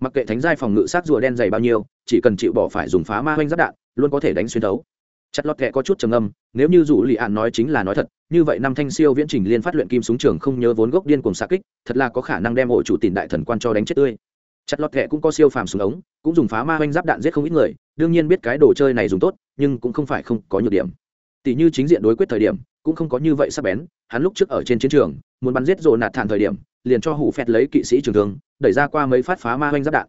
Mặc kệ thánh giai phòng ngự sát rùa đen dày bao nhiêu, chỉ cần chịu bỏ phải dùng phá ma hoanh giáp đạn, luôn có thể đánh xuyên thấu chặt lọt kẹ có chút trầm âm nếu như dù lì ạn nói chính là nói thật, như vậy năm thanh siêu viễn trình liên phát luyện kim súng trường không nhớ vốn gốc điên cùng xa kích, thật là có khả năng đem ổ chủ tìm đại thần quan cho đánh chết tươi. Chặt lọt kẹ cũng có siêu phàm súng ống, cũng dùng phá ma oanh giáp đạn giết không ít người, đương nhiên biết cái đồ chơi này dùng tốt, nhưng cũng không phải không có nhược điểm. Tỷ như chính diện đối quyết thời điểm, cũng không có như vậy sắc bén, hắn lúc trước ở trên chiến trường, muốn bắn giết rồ nạt thản thời điểm, liền cho hủ phẹt lấy kỵ sĩ trường thương, đẩy ra qua mấy phát phá ma oanh giáp đạn.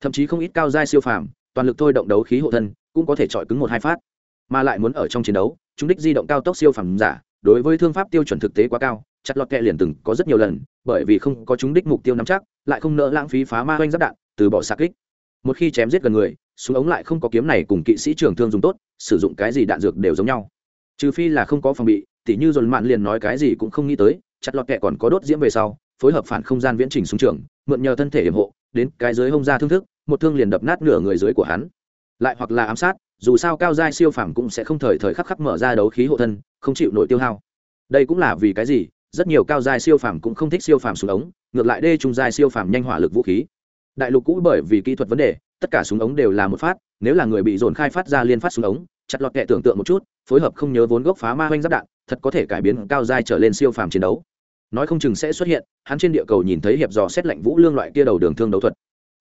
Thậm chí không ít cao giai siêu phàm, toàn lực thôi động đấu khí hộ thân, cũng có thể chọi cứng một hai phát mà lại muốn ở trong chiến đấu, chúng đích di động cao tốc siêu phẩm giả, đối với thương pháp tiêu chuẩn thực tế quá cao, chặt lọt kẹ liền từng có rất nhiều lần, bởi vì không có chúng đích mục tiêu nắm chắc, lại không nỡ lãng phí phá ma oanh giáp đạn, từ bỏ xạ kích. Một khi chém giết gần người, súng ống lại không có kiếm này cùng kỵ sĩ trường thương dùng tốt, sử dụng cái gì đạn dược đều giống nhau. Trừ phi là không có phòng bị, tỉ như dồn mạn liền nói cái gì cũng không nghĩ tới, chặt lọt kẹ còn có đốt diễm về sau, phối hợp phản không gian viễn trình súng trường, mượn nhờ thân thể hiểm hộ, đến cái dưới hông ra thương thức, một thương liền đập nát nửa người dưới của hắn lại hoặc là ám sát, dù sao cao giai siêu phàm cũng sẽ không thời thời khắc khắc mở ra đấu khí hộ thân, không chịu nổi tiêu hao. Đây cũng là vì cái gì? Rất nhiều cao giai siêu phàm cũng không thích siêu phàm súng ống, ngược lại đê trung giai siêu phàm nhanh hỏa lực vũ khí. Đại lục cũ bởi vì kỹ thuật vấn đề, tất cả súng ống đều là một phát, nếu là người bị dồn khai phát ra liên phát súng ống, chặt lọt kệ tưởng tượng một chút, phối hợp không nhớ vốn gốc phá ma hoanh giáp đạn, thật có thể cải biến cao giai trở lên siêu phàm chiến đấu. Nói không chừng sẽ xuất hiện, hắn trên địa cầu nhìn thấy hiệp dò xét lệnh vũ lương loại kia đầu đường thương đấu thuật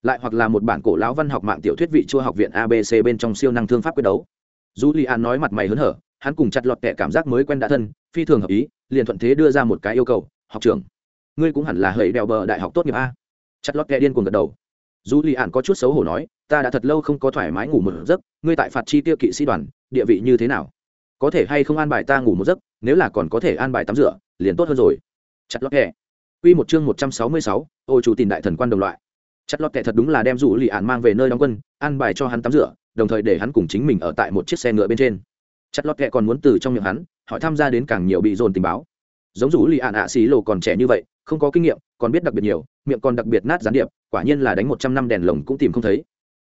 lại hoặc là một bản cổ lão văn học mạng tiểu thuyết vị chua học viện abc bên trong siêu năng thương pháp quyết đấu. Dù li an nói mặt mày hớn hở hắn cùng chặt lọt kẻ cảm giác mới quen đã thân phi thường hợp ý liền thuận thế đưa ra một cái yêu cầu học trưởng ngươi cũng hẳn là hầy đèo bờ đại học tốt nghiệp a. Chặt lọt kẻ điên cuồng gật đầu. Dù li an có chút xấu hổ nói ta đã thật lâu không có thoải mái ngủ một giấc ngươi tại phạt chi tiêu kỵ sĩ đoàn địa vị như thế nào? Có thể hay không an bài ta ngủ một giấc nếu là còn có thể an bài tắm rửa liền tốt hơn rồi. Chặt lót kẹ Quy một chương một trăm sáu mươi sáu, ô chủ tìm đại thần quan đồng loại chặt lót kệ thật đúng là đem rủ lì ạn mang về nơi đóng quân, an bài cho hắn tắm rửa, đồng thời để hắn cùng chính mình ở tại một chiếc xe ngựa bên trên. Chặt lót kệ còn muốn từ trong miệng hắn, hỏi tham gia đến càng nhiều bị dồn tình báo. Giống rủ lì ạn ạ xí lộ còn trẻ như vậy, không có kinh nghiệm, còn biết đặc biệt nhiều, miệng còn đặc biệt nát gián điệp, quả nhiên là đánh một trăm năm đèn lồng cũng tìm không thấy.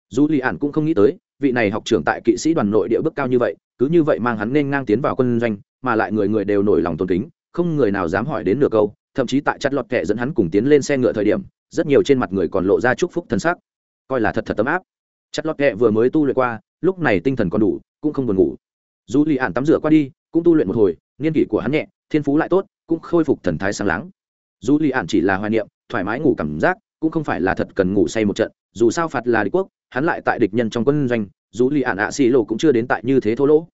Dù lì ạn cũng không nghĩ tới, vị này học trưởng tại kỵ sĩ đoàn nội địa bước cao như vậy, cứ như vậy mang hắn nên ngang tiến vào quân doanh, mà lại người người đều nổi lòng tôn kính, không người nào dám hỏi đến nửa câu, thậm chí tại chặt lọt kệ dẫn hắn cùng tiến lên xe ngựa thời điểm rất nhiều trên mặt người còn lộ ra chúc phúc thân sắc. Coi là thật thật tấm áp. Chặt lót kệ vừa mới tu luyện qua, lúc này tinh thần còn đủ, cũng không buồn ngủ. Dù lì ạn tắm rửa qua đi, cũng tu luyện một hồi niên kỷ của hắn nhẹ, thiên phú lại tốt, cũng khôi phục thần thái sáng láng. Dù lì ạn chỉ là hoài niệm, thoải mái ngủ cảm giác, cũng không phải là thật cần ngủ say một trận, dù sao phạt là địch quốc, hắn lại tại địch nhân trong quân doanh, dù lì ạn ạ xì lộ cũng chưa đến tại như thế thô lỗ.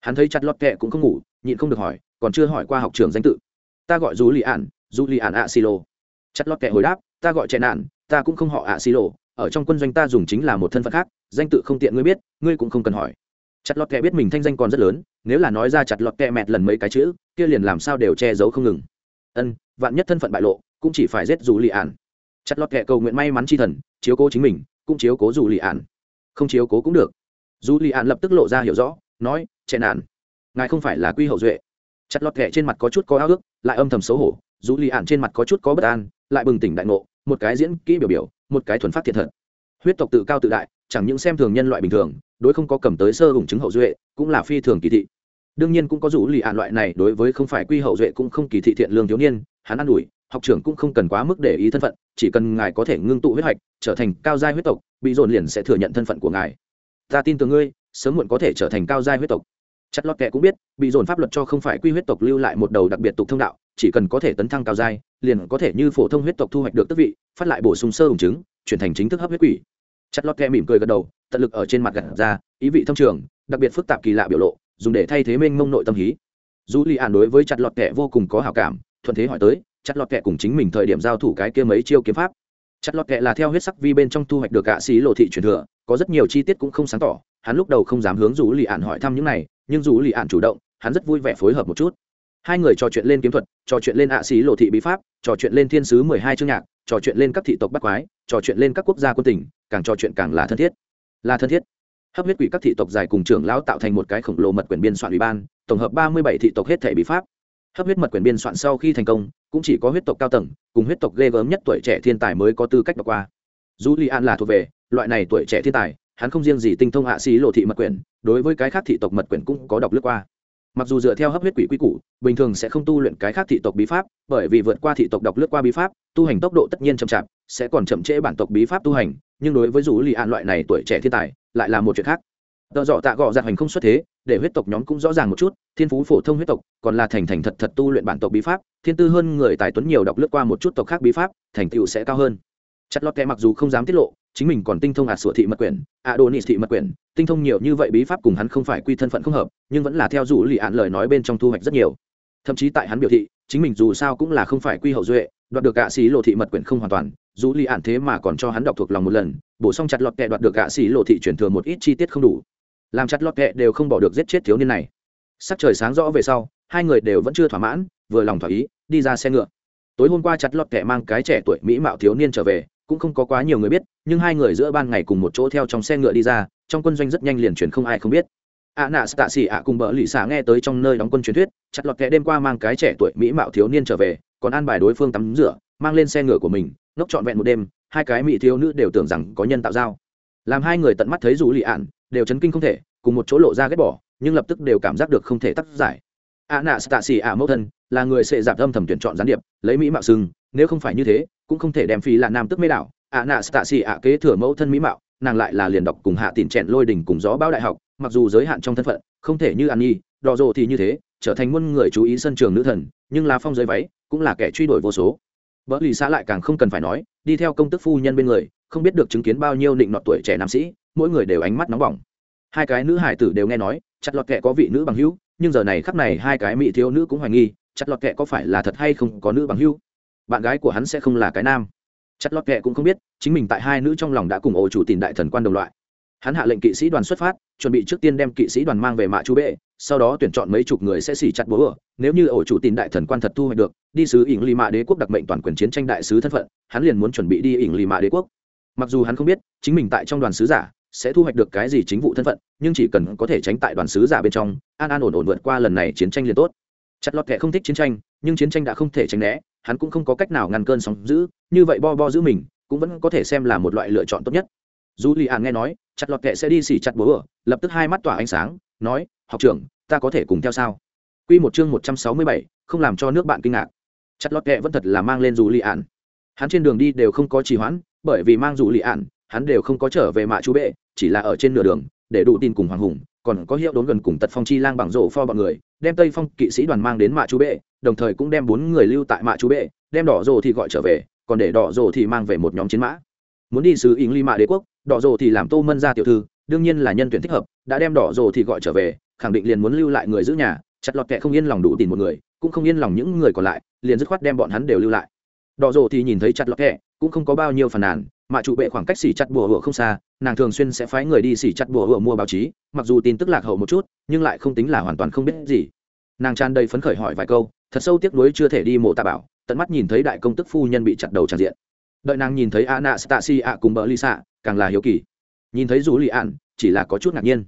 Hắn thấy chặt lọt kệ cũng không ngủ, nhịn không được hỏi, còn chưa hỏi qua học trường danh tự. Ta gọi dù lì ạn dù lì ạn ạ xì lộ chặt lọt kệ hồi đáp ta gọi trẻ nạn, ta cũng không họ ạ xì lộ ở trong quân doanh ta dùng chính là một thân phận khác, danh tự không tiện ngươi biết, ngươi cũng không cần hỏi. Chặt lọt kẹ biết mình thanh danh còn rất lớn, nếu là nói ra chặt lọt kẹ mẹt lần mấy cái chữ, kia liền làm sao đều che giấu không ngừng. Ân, vạn nhất thân phận bại lộ, cũng chỉ phải giết dù lì ạn. Chặt lọt kẹ cầu nguyện may mắn chi thần, chiếu cố chính mình, cũng chiếu cố dù lì ạn. Không chiếu cố cũng được. Dù lì ạn lập tức lộ ra hiểu rõ, nói, trẻ nạn, ngài không phải là quy hậu duệ. Chặt lọt kẹ trên mặt có chút có ao ước, lại âm thầm xấu hổ, dù lì ạn trên mặt có chút có bất an, lại bừng tỉnh đại ngộ một cái diễn kỹ biểu biểu, một cái thuần phát thiệt thật. Huyết tộc tự cao tự đại, chẳng những xem thường nhân loại bình thường, đối không có cầm tới sơ hùng chứng hậu duệ, cũng là phi thường kỳ thị. Đương nhiên cũng có rủ lì ạn loại này đối với không phải quy hậu duệ cũng không kỳ thị thiện lương thiếu niên, hắn an ủi, học trưởng cũng không cần quá mức để ý thân phận, chỉ cần ngài có thể ngưng tụ huyết hạch, trở thành cao giai huyết tộc, bị dồn liền sẽ thừa nhận thân phận của ngài. Ta tin tưởng ngươi, sớm muộn có thể trở thành cao giai huyết tộc. Chất lót kệ cũng biết, bị dồn pháp luật cho không phải quy huyết tộc lưu lại một đầu đặc biệt tục thông đạo chỉ cần có thể tấn thăng cao giai, liền có thể như phổ thông huyết tộc thu hoạch được tước vị, phát lại bổ sung sơ hùng chứng, chuyển thành chính thức hấp huyết quỷ. Chặt lót kẹ mỉm cười gật đầu, tận lực ở trên mặt gật ra, ý vị thông trường, đặc biệt phức tạp kỳ lạ biểu lộ, dùng để thay thế mênh mông nội tâm hí. Dù li an đối với chặt lọt kẹ vô cùng có hảo cảm, thuận thế hỏi tới, chặt lọt kẹ cùng chính mình thời điểm giao thủ cái kia mấy chiêu kiếm pháp? Chặt lọt kẹ là theo huyết sắc vi bên trong thu hoạch được gạ xí lộ thị truyền thừa, có rất nhiều chi tiết cũng không sáng tỏ, hắn lúc đầu không dám hướng dù lý an hỏi thăm những này, nhưng dù lý an chủ động, hắn rất vui vẻ phối hợp một chút hai người trò chuyện lên kiếm thuật, trò chuyện lên ạ xí lộ thị bí pháp, trò chuyện lên thiên sứ mười hai chương nhạc, trò chuyện lên các thị tộc bắc quái, trò chuyện lên các quốc gia quân tỉnh càng trò chuyện càng là thân thiết. Là thân thiết. Hấp huyết quỷ các thị tộc dài cùng trưởng lão tạo thành một cái khổng lồ mật quyển biên soạn ủy ban, tổng hợp ba mươi bảy thị tộc hết thể bí pháp. Hấp huyết mật quyển biên soạn sau khi thành công, cũng chỉ có huyết tộc cao tầng, cùng huyết tộc ghê gớm nhất tuổi trẻ thiên tài mới có tư cách đọc qua. Dù li an là thuộc về, loại này tuổi trẻ thiên tài, hắn không riêng gì tinh thông hạ xí lộ thị mật quyển, đối với cái khác thị tộc mật quyển cũng có đọc lướt qua mặc dù dựa theo hấp huyết quỷ quy củ, bình thường sẽ không tu luyện cái khác thị tộc bí pháp, bởi vì vượt qua thị tộc đọc lướt qua bí pháp, tu hành tốc độ tất nhiên chậm chạp, sẽ còn chậm trễ bản tộc bí pháp tu hành, nhưng đối với dù lì an loại này tuổi trẻ thiên tài, lại là một chuyện khác. Tợ dọ tạ gọ dạ giặt hành không xuất thế, để huyết tộc nhóm cũng rõ ràng một chút, thiên phú phổ thông huyết tộc, còn là thành thành thật thật tu luyện bản tộc bí pháp, thiên tư hơn người tài tuấn nhiều đọc lướt qua một chút tộc khác bí pháp, thành tựu sẽ cao hơn. Chặt lọt kẹ mặc dù không dám tiết lộ chính mình còn tinh thông ạt sửa thị mật quyển ạ đồ nị thị mật quyển, tinh thông nhiều như vậy bí pháp cùng hắn không phải quy thân phận không hợp, nhưng vẫn là theo dụ lì ạn lời nói bên trong thu hoạch rất nhiều. Thậm chí tại hắn biểu thị, chính mình dù sao cũng là không phải quy hậu duệ, đoạt được gạ xí lộ thị mật quyển không hoàn toàn, dù lì ạn thế mà còn cho hắn đọc thuộc lòng một lần, bổ xong chặt lọt kệ đoạt được gạ xí lộ thị chuyển thừa một ít chi tiết không đủ. Làm chặt lọt kệ đều không bỏ được giết chết thiếu niên này. Sắc trời sáng rõ về sau, hai người đều vẫn chưa thỏa mãn, vừa lòng thỏa ý, đi ra xe ngựa. Tối hôm qua chặt lọt kệ mang cái trẻ tuổi mỹ mạo thiếu niên trở về, cũng không có quá nhiều người biết nhưng hai người giữa ban ngày cùng một chỗ theo trong xe ngựa đi ra, trong quân doanh rất nhanh liền chuyển không ai không biết. Ạ nạ, tạ xỉ, ạ, cùng bỡ lì xả nghe tới trong nơi đóng quân truyền thuyết, chặt lọt kẻ đêm qua mang cái trẻ tuổi mỹ mạo thiếu niên trở về, còn an bài đối phương tắm rửa, mang lên xe ngựa của mình, ngốc trọn vẹn một đêm, hai cái mỹ thiếu nữ đều tưởng rằng có nhân tạo dao làm hai người tận mắt thấy dù lì ạn, đều chấn kinh không thể, cùng một chỗ lộ ra ghét bỏ, nhưng lập tức đều cảm giác được không thể tắt giải. Ạ nạ, tạ xỉ, ạ, mẫu thân, là người sẽ giảm âm thầm tuyển chọn gián điệp, lấy mỹ mạo sưng nếu không phải như thế, cũng không thể đem phi là nam tức mê đảo ạ nạ tạ xì ạ, kế thừa mẫu thân mỹ mạo, nàng lại là liền đọc cùng hạ tìm chẹn lôi đỉnh cùng gió bão đại học, mặc dù giới hạn trong thân phận, không thể như an nhi đò rộ thì như thế, trở thành muôn người chú ý sân trường nữ thần, nhưng là phong giới váy cũng là kẻ truy đuổi vô số. Vợ lì xã lại càng không cần phải nói, đi theo công tức phu nhân bên người, không biết được chứng kiến bao nhiêu định nọt tuổi trẻ nam sĩ, mỗi người đều ánh mắt nóng bỏng. Hai cái nữ hải tử đều nghe nói, chặt lọt kệ có vị nữ bằng hữu, nhưng giờ này khắp này hai cái mỹ thiếu nữ cũng hoài nghi, chặt lọt kệ có phải là thật hay không có nữ bằng hữu. Bạn gái của hắn sẽ không là cái nam chặt lót kệ cũng không biết, chính mình tại hai nữ trong lòng đã cùng ổ chủ tìm đại thần quan đồng loại. Hắn hạ lệnh kỵ sĩ đoàn xuất phát, chuẩn bị trước tiên đem kỵ sĩ đoàn mang về mạ chú bệ, sau đó tuyển chọn mấy chục người sẽ xỉ chặt bố ở. Nếu như ổ chủ tin đại thần quan thật thu hoạch được, đi sứ ỉng lì mạ đế quốc đặc mệnh toàn quyền chiến tranh đại sứ thân phận, hắn liền muốn chuẩn bị đi ỉng lì mạ đế quốc. Mặc dù hắn không biết, chính mình tại trong đoàn sứ giả sẽ thu hoạch được cái gì chính vụ thân phận, nhưng chỉ cần có thể tránh tại đoàn sứ giả bên trong, an an ổn ổn vượt qua lần này chiến tranh liền tốt. Chặt lọt kẻ không thích chiến tranh, nhưng chiến tranh đã không thể tránh né hắn cũng không có cách nào ngăn cơn sóng giữ như vậy bo bo giữ mình cũng vẫn có thể xem là một loại lựa chọn tốt nhất dù lì ạn nghe nói chặt lọt kệ sẽ đi xỉ chặt bố ở lập tức hai mắt tỏa ánh sáng nói học trưởng ta có thể cùng theo sao Quy một chương một trăm sáu mươi bảy, không làm cho nước bạn kinh ngạc. Chặt lọt kệ vẫn thật là mang lên dù lì ạn. Hắn trên đường đi đều không có trì hoãn, bởi vì mang dù lì ạn, hắn đều không có trở về mạ chú bệ, chỉ là ở trên nửa đường, để đủ tin cùng Hoàng Hùng, còn có hiệu đốn gần cùng Tật Phong Chi Lang bằng rổ pho bọn người, đem Tây Phong kỵ sĩ đoàn mang đến mạ chú bệ, đồng thời cũng đem bốn người lưu tại mạ chú bệ, đem đỏ rồ thì gọi trở về, còn để đỏ rồ thì mang về một nhóm chiến mã. Muốn đi sứ ý Ly Mạ Đế quốc, đỏ rồ thì làm Tô Mân gia tiểu thư, đương nhiên là nhân tuyển thích hợp, đã đem đỏ rồ thì gọi trở về, khẳng định liền muốn lưu lại người giữ nhà, chặt lọt kệ không yên lòng đủ tìm một người cũng không yên lòng những người còn lại liền dứt khoát đem bọn hắn đều lưu lại đỏ rồ thì nhìn thấy chặt lọt kệ cũng không có bao nhiêu phàn nàn mà trụ bệ khoảng cách xỉ chặt bùa hựa không xa nàng thường xuyên sẽ phái người đi xỉ chặt bùa hựa mua báo chí mặc dù tin tức lạc hậu một chút nhưng lại không tính là hoàn toàn không biết gì nàng tràn đầy phấn khởi hỏi vài câu thật sâu tiếc nuối chưa thể đi mộ tạ bảo, tận mắt nhìn thấy đại công tức phu nhân bị chặt đầu tràn diện. Đợi nàng nhìn thấy ana stasi a cùng bờ lisa, càng là hiếu kỳ. Nhìn thấy dù lì ạn chỉ là có chút ngạc nhiên.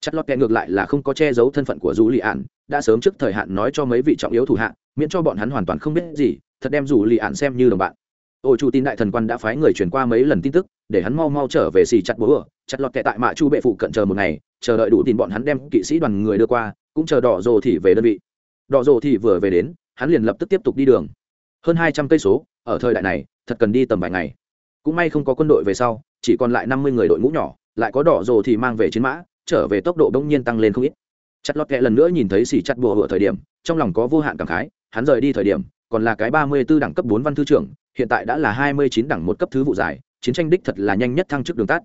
Chặt lọt kẹ ngược lại là không có che giấu thân phận của dù lì ạn đã sớm trước thời hạn nói cho mấy vị trọng yếu thủ hạ, miễn cho bọn hắn hoàn toàn không biết gì, thật đem dù lì ạn xem như đồng bạn. Ôi chủ tin đại thần quan đã phái người chuyển qua mấy lần tin tức, để hắn mau mau trở về xì chặt bố ở chặt lọt kẹ tại mạ chu bệ phụ cận chờ một ngày, chờ đợi đủ tin bọn hắn đem kỵ sĩ đoàn người đưa qua, cũng chờ đỏ rồ thì về đơn vị đỏ rồ thì vừa về đến, hắn liền lập tức tiếp tục đi đường. Hơn hai trăm cây số, ở thời đại này, thật cần đi tầm vài ngày. Cũng may không có quân đội về sau, chỉ còn lại năm mươi người đội ngũ nhỏ, lại có đỏ rồ thì mang về chiến mã, trở về tốc độ bỗng nhiên tăng lên không ít. Chặt lọt kẹ lần nữa nhìn thấy xì chặt bùa hựa thời điểm, trong lòng có vô hạn cảm khái, hắn rời đi thời điểm, còn là cái ba mươi 34 đẳng cấp bốn văn thư trưởng, hiện tại đã là hai mươi chín đẳng một cấp thứ vụ giải, chiến tranh đích thật là nhanh nhất thăng chức đường tắt.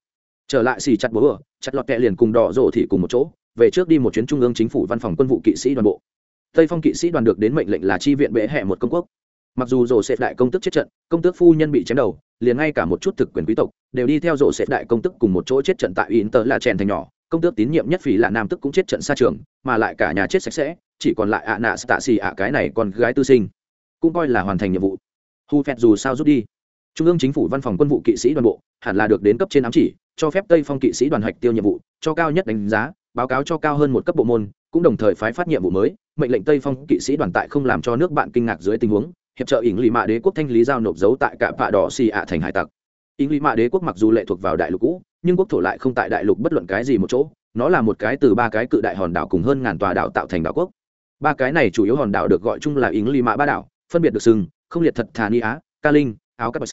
Trở lại xì chặt bùa chặt lọt kẹ liền cùng đỏ rồ thì cùng một chỗ, về trước đi một chuyến trung ương chính phủ văn phòng quân vụ kỵ sĩ đoàn bộ tây phong kỵ sĩ đoàn được đến mệnh lệnh là chi viện bệ hệ một công quốc. Mặc dù rổ xếp đại công tức chết trận, công tước phu nhân bị chém đầu, liền ngay cả một chút thực quyền quý tộc đều đi theo rổ xếp đại công tức cùng một chỗ chết trận tại in tờ là chèn thành nhỏ. Công tước tín nhiệm nhất phỉ là nam tức cũng chết trận xa trường, mà lại cả nhà chết sạch sẽ, chỉ còn lại ạ nạ tạ xì ạ cái này còn gái tư sinh. Cũng coi là hoàn thành nhiệm vụ. Hu phẹt dù sao rút đi. Trung ương chính phủ văn phòng quân vụ kỵ sĩ đoàn bộ hẳn là được đến cấp trên ám chỉ, cho phép tây phong kỵ sĩ đoàn hạch tiêu nhiệm vụ, cho cao nhất đánh giá báo cáo cho cao hơn một cấp bộ môn, cũng đồng thời phái phát nhiệm vụ mới, mệnh lệnh tây phong kỵ sĩ đoàn tại không làm cho nước bạn kinh ngạc dưới tình huống, hiệp trợ ỉng lì mạ đế quốc thanh lý giao nộp dấu tại cả vạ đỏ xì ạ thành hải tặc. Ỉng lì mạ đế quốc mặc dù lệ thuộc vào đại lục cũ, nhưng quốc thổ lại không tại đại lục bất luận cái gì một chỗ, nó là một cái từ ba cái cự đại hòn đảo cùng hơn ngàn tòa đảo tạo thành đảo quốc. Ba cái này chủ yếu hòn đảo được gọi chung là ỉng lì mạ ba đảo, phân biệt được sừng không liệt thật thà ni á, ca linh, áo cắp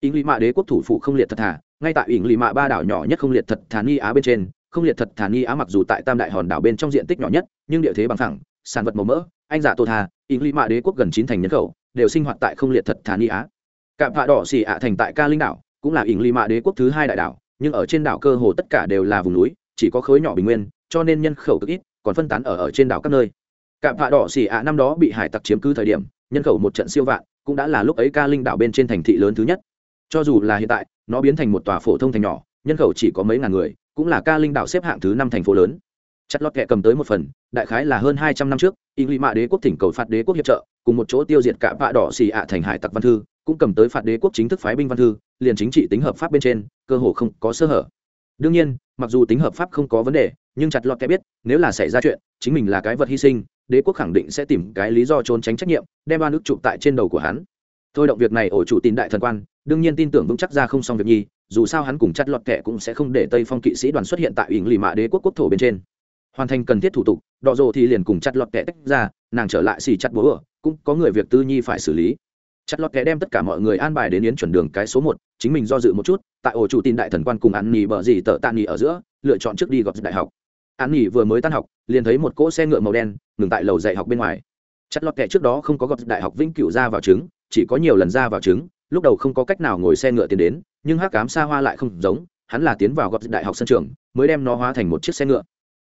ỉng lì mạ đế quốc thủ phụ không liệt thật thà, ngay tại ỉng lì mạ ba đảo nhỏ nhất không liệt thật thà ni á bên trên không liệt thật thà ni á mặc dù tại tam đại hòn đảo bên trong diện tích nhỏ nhất, nhưng địa thế bằng thẳng sản vật màu mỡ, anh giả tô thà ý lì mạ đế quốc gần chín thành nhân khẩu, đều sinh hoạt tại không liệt thật thà ni á. Cạm phạ đỏ xì ạ thành tại ca linh đảo, cũng là ý lì mạ đế quốc thứ hai đại đảo, nhưng ở trên đảo cơ hồ tất cả đều là vùng núi, chỉ có khối nhỏ bình nguyên, cho nên nhân khẩu cực ít, còn phân tán ở ở trên đảo các nơi. Cạm phạ đỏ xì ạ năm đó bị hải tặc chiếm cứ thời điểm, nhân khẩu một trận siêu vạn, cũng đã là lúc ấy ca linh đảo bên trên thành thị lớn thứ nhất. Cho dù là hiện tại, nó biến thành một tòa phổ thông thành nhỏ, nhân khẩu chỉ có mấy ngàn người cũng là ca linh đảo xếp hạng thứ năm thành phố lớn. Chặt lọt kẹ cầm tới một phần, đại khái là hơn hai trăm năm trước, y lì mạ đế quốc thỉnh cầu phạt đế quốc hiệp trợ, cùng một chỗ tiêu diệt cả vạ đỏ xì ạ thành hải tặc văn thư, cũng cầm tới phạt đế quốc chính thức phái binh văn thư, liền chính trị tính hợp pháp bên trên, cơ hồ không có sơ hở. Đương nhiên, mặc dù tính hợp pháp không có vấn đề, nhưng chặt lọt kẻ biết, nếu là xảy ra chuyện, chính mình là cái vật hy sinh, đế quốc khẳng định sẽ tìm cái lý do trốn tránh trách nhiệm, đem ba nước chụp tại trên đầu của hắn. Thôi động việc này ổ chủ tin đại thần quan, đương nhiên tin tưởng vững chắc ra không xong việc nhi dù sao hắn cùng chặt lọt kẻ cũng sẽ không để tây phong kỵ sĩ đoàn xuất hiện tại ủy lì mạ đế quốc quốc thổ bên trên. Hoàn thành cần thiết thủ tục, đọ rồ thì liền cùng chặt lọt kẻ tách ra, nàng trở lại xì chặt bố ở, cũng có người việc tư nhi phải xử lý. Chặt lọt kẻ đem tất cả mọi người an bài đến yến chuẩn đường cái số một, chính mình do dự một chút, tại ổ chủ tin đại thần quan cùng ăn nhì bờ gì tờ tạ nhì ở giữa, lựa chọn trước đi gặp đại học. Ăn nhì vừa mới tan học, liền thấy một cỗ xe ngựa màu đen, ngừng tại lầu dạy học bên ngoài. Chặt lọt kẻ trước đó không có gặp đại học vĩnh cửu ra vào trứng, chỉ có nhiều lần ra vào trứng, lúc đầu không có cách nào ngồi xe ngựa tiến đến nhưng hắc cám xa hoa lại không giống, hắn là tiến vào gặp đại học sân trường, mới đem nó hóa thành một chiếc xe ngựa.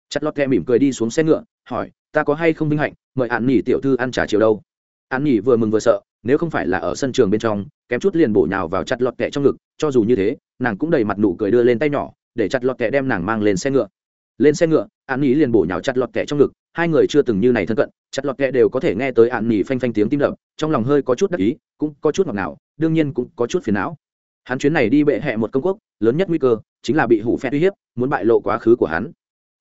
Chặt lọt kẹ mỉm cười đi xuống xe ngựa, hỏi, ta có hay không vinh hạnh, mời hạn nghỉ tiểu thư ăn trả chiều đâu? An nghỉ vừa mừng vừa sợ, nếu không phải là ở sân trường bên trong, kém chút liền bổ nhào vào chặt lọt kẹ trong ngực, cho dù như thế, nàng cũng đầy mặt nụ cười đưa lên tay nhỏ, để chặt lọt kẹ đem nàng mang lên xe ngựa. Lên xe ngựa, an nghỉ liền bổ nhào chặt lọt kẹ trong ngực, hai người chưa từng như này thân cận, chặt lọt kẹ đều có thể nghe tới an nghỉ phanh phanh tiếng tim đập, trong lòng hơi có chút đắc ý, cũng có chút ngọt ngào, đương nhiên cũng có chút phiền não hắn chuyến này đi bệ hẹ một công quốc, lớn nhất nguy cơ chính là bị hủ phe uy hiếp, muốn bại lộ quá khứ của hắn.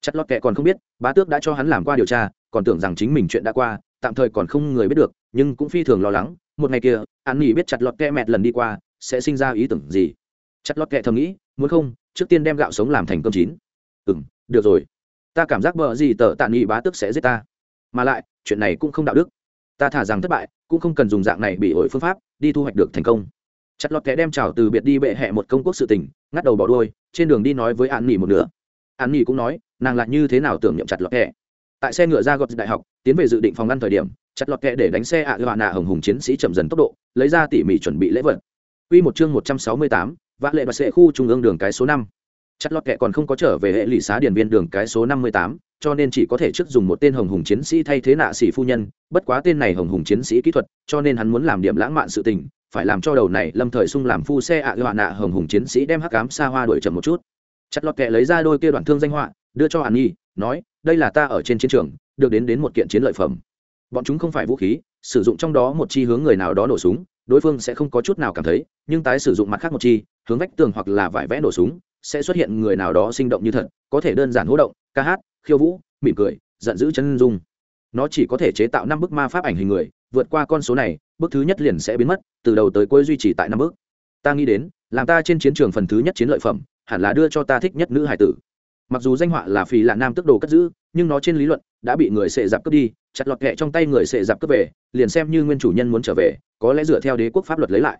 Chặt lọt kẹ còn không biết, bá tước đã cho hắn làm qua điều tra, còn tưởng rằng chính mình chuyện đã qua, tạm thời còn không người biết được, nhưng cũng phi thường lo lắng, một ngày kia an nghỉ biết chặt lọt kẹ mẹt lần đi qua sẽ sinh ra ý tưởng gì. Chặt lọt kẹ thầm nghĩ, muốn không, trước tiên đem gạo sống làm thành cơm chín. Ừ m được rồi. Ta cảm giác bờ gì tờ tạ nghị bá tước sẽ giết ta. Mà lại, chuyện này cũng không đạo đức. Ta thả rằng thất bại, cũng không cần dùng dạng này bị ổi phương pháp, đi thu hoạch được thành công chặt lọt kẻ đem chảo từ biệt đi bệ hẹ một công quốc sự tình ngắt đầu bỏ đuôi trên đường đi nói với an nghỉ một nửa. An nghỉ cũng nói nàng lại như thế nào tưởng niệm chặt lọt kẻ. Tại xe ngựa ra gọt đại học tiến về dự định phòng ngăn thời điểm chặt lọt kẻ để đánh xe ạ gạ nạ hồng hùng chiến sĩ chậm dần tốc độ lấy ra tỉ mỉ chuẩn bị lễ vật. Q một chương một trăm sáu mươi tám, vã lệ và sệ khu trung ương đường cái số năm. Chặt lọt kẻ còn không có trở về hệ lụy xá điển viên đường cái số năm mươi tám, cho nên chỉ có thể trước dùng một tên hồng hùng chiến sĩ thay thế nạ sĩ phu nhân, bất quá tên này hồng hùng chiến sĩ kỹ thuật, cho nên hắn muốn làm điểm lãng mạn sự tình, phải làm cho đầu này lâm thời sung làm phu xe ạ à nạ hồng hùng chiến sĩ đem hắc cám xa hoa đuổi chậm một chút. Chặt lọt kệ lấy ra đôi kia đoạn thương danh họa, đưa cho hàn nhi, nói, đây là ta ở trên chiến trường, được đến đến một kiện chiến lợi phẩm. Bọn chúng không phải vũ khí, sử dụng trong đó một chi hướng người nào đó nổ súng, đối phương sẽ không có chút nào cảm thấy, nhưng tái sử dụng mặt khác một chi, hướng vách tường hoặc là vải vẽ nổ súng, sẽ xuất hiện người nào đó sinh động như thật, có thể đơn giản hỗ động, ca hát, khiêu vũ, mỉm cười, giận dữ chân dung. Nó chỉ có thể chế tạo năm bức ma pháp ảnh hình người, vượt qua con số này bước thứ nhất liền sẽ biến mất, từ đầu tới cuối duy trì tại năm bước. Ta nghĩ đến, làm ta trên chiến trường phần thứ nhất chiến lợi phẩm, hẳn là đưa cho ta thích nhất nữ hải tử. Mặc dù danh họa là phì là nam tức đồ cất giữ, nhưng nó trên lý luận đã bị người sệ dạp cướp đi, chặt lọt kẹ trong tay người sệ dạp cướp về, liền xem như nguyên chủ nhân muốn trở về, có lẽ dựa theo đế quốc pháp luật lấy lại.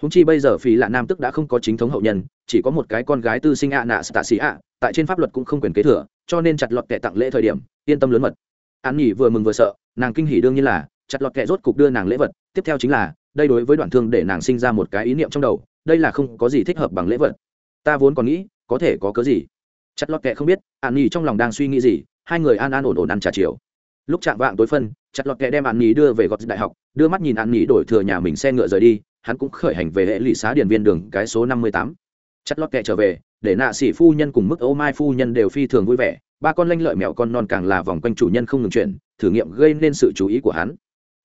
Húng chi bây giờ phì là nam tức đã không có chính thống hậu nhân, chỉ có một cái con gái tư sinh ạ nạ tạ xì ạ, tại trên pháp luật cũng không quyền kế thừa, cho nên chặt lọt kẹ tặng lễ thời điểm, yên tâm lớn mật. An nghỉ vừa mừng vừa sợ, nàng kinh hỉ đương nhiên là, chặt lọt kẹ rốt cục đưa nàng lễ vật tiếp theo chính là, đây đối với đoạn thương để nàng sinh ra một cái ý niệm trong đầu, đây là không có gì thích hợp bằng lễ vật. Ta vốn còn nghĩ, có thể có cớ gì? Chặt lọt kẹ không biết, an nghỉ trong lòng đang suy nghĩ gì, hai người an an ổn ổn ăn trà chiều. Lúc chạm vạng tối phân, chặt lọt kẹ đem an nghỉ đưa về gọt đại học, đưa mắt nhìn an nghỉ đổi thừa nhà mình xe ngựa rời đi, hắn cũng khởi hành về hệ lụy xá điện viên đường cái số năm mươi tám. Chặt lọt kẹ trở về, để nạ sĩ phu nhân cùng mức ô mai phu nhân đều phi thường vui vẻ, ba con lanh lợi mèo con non càng là vòng quanh chủ nhân không ngừng chuyển, thử nghiệm gây nên sự chú ý của hắn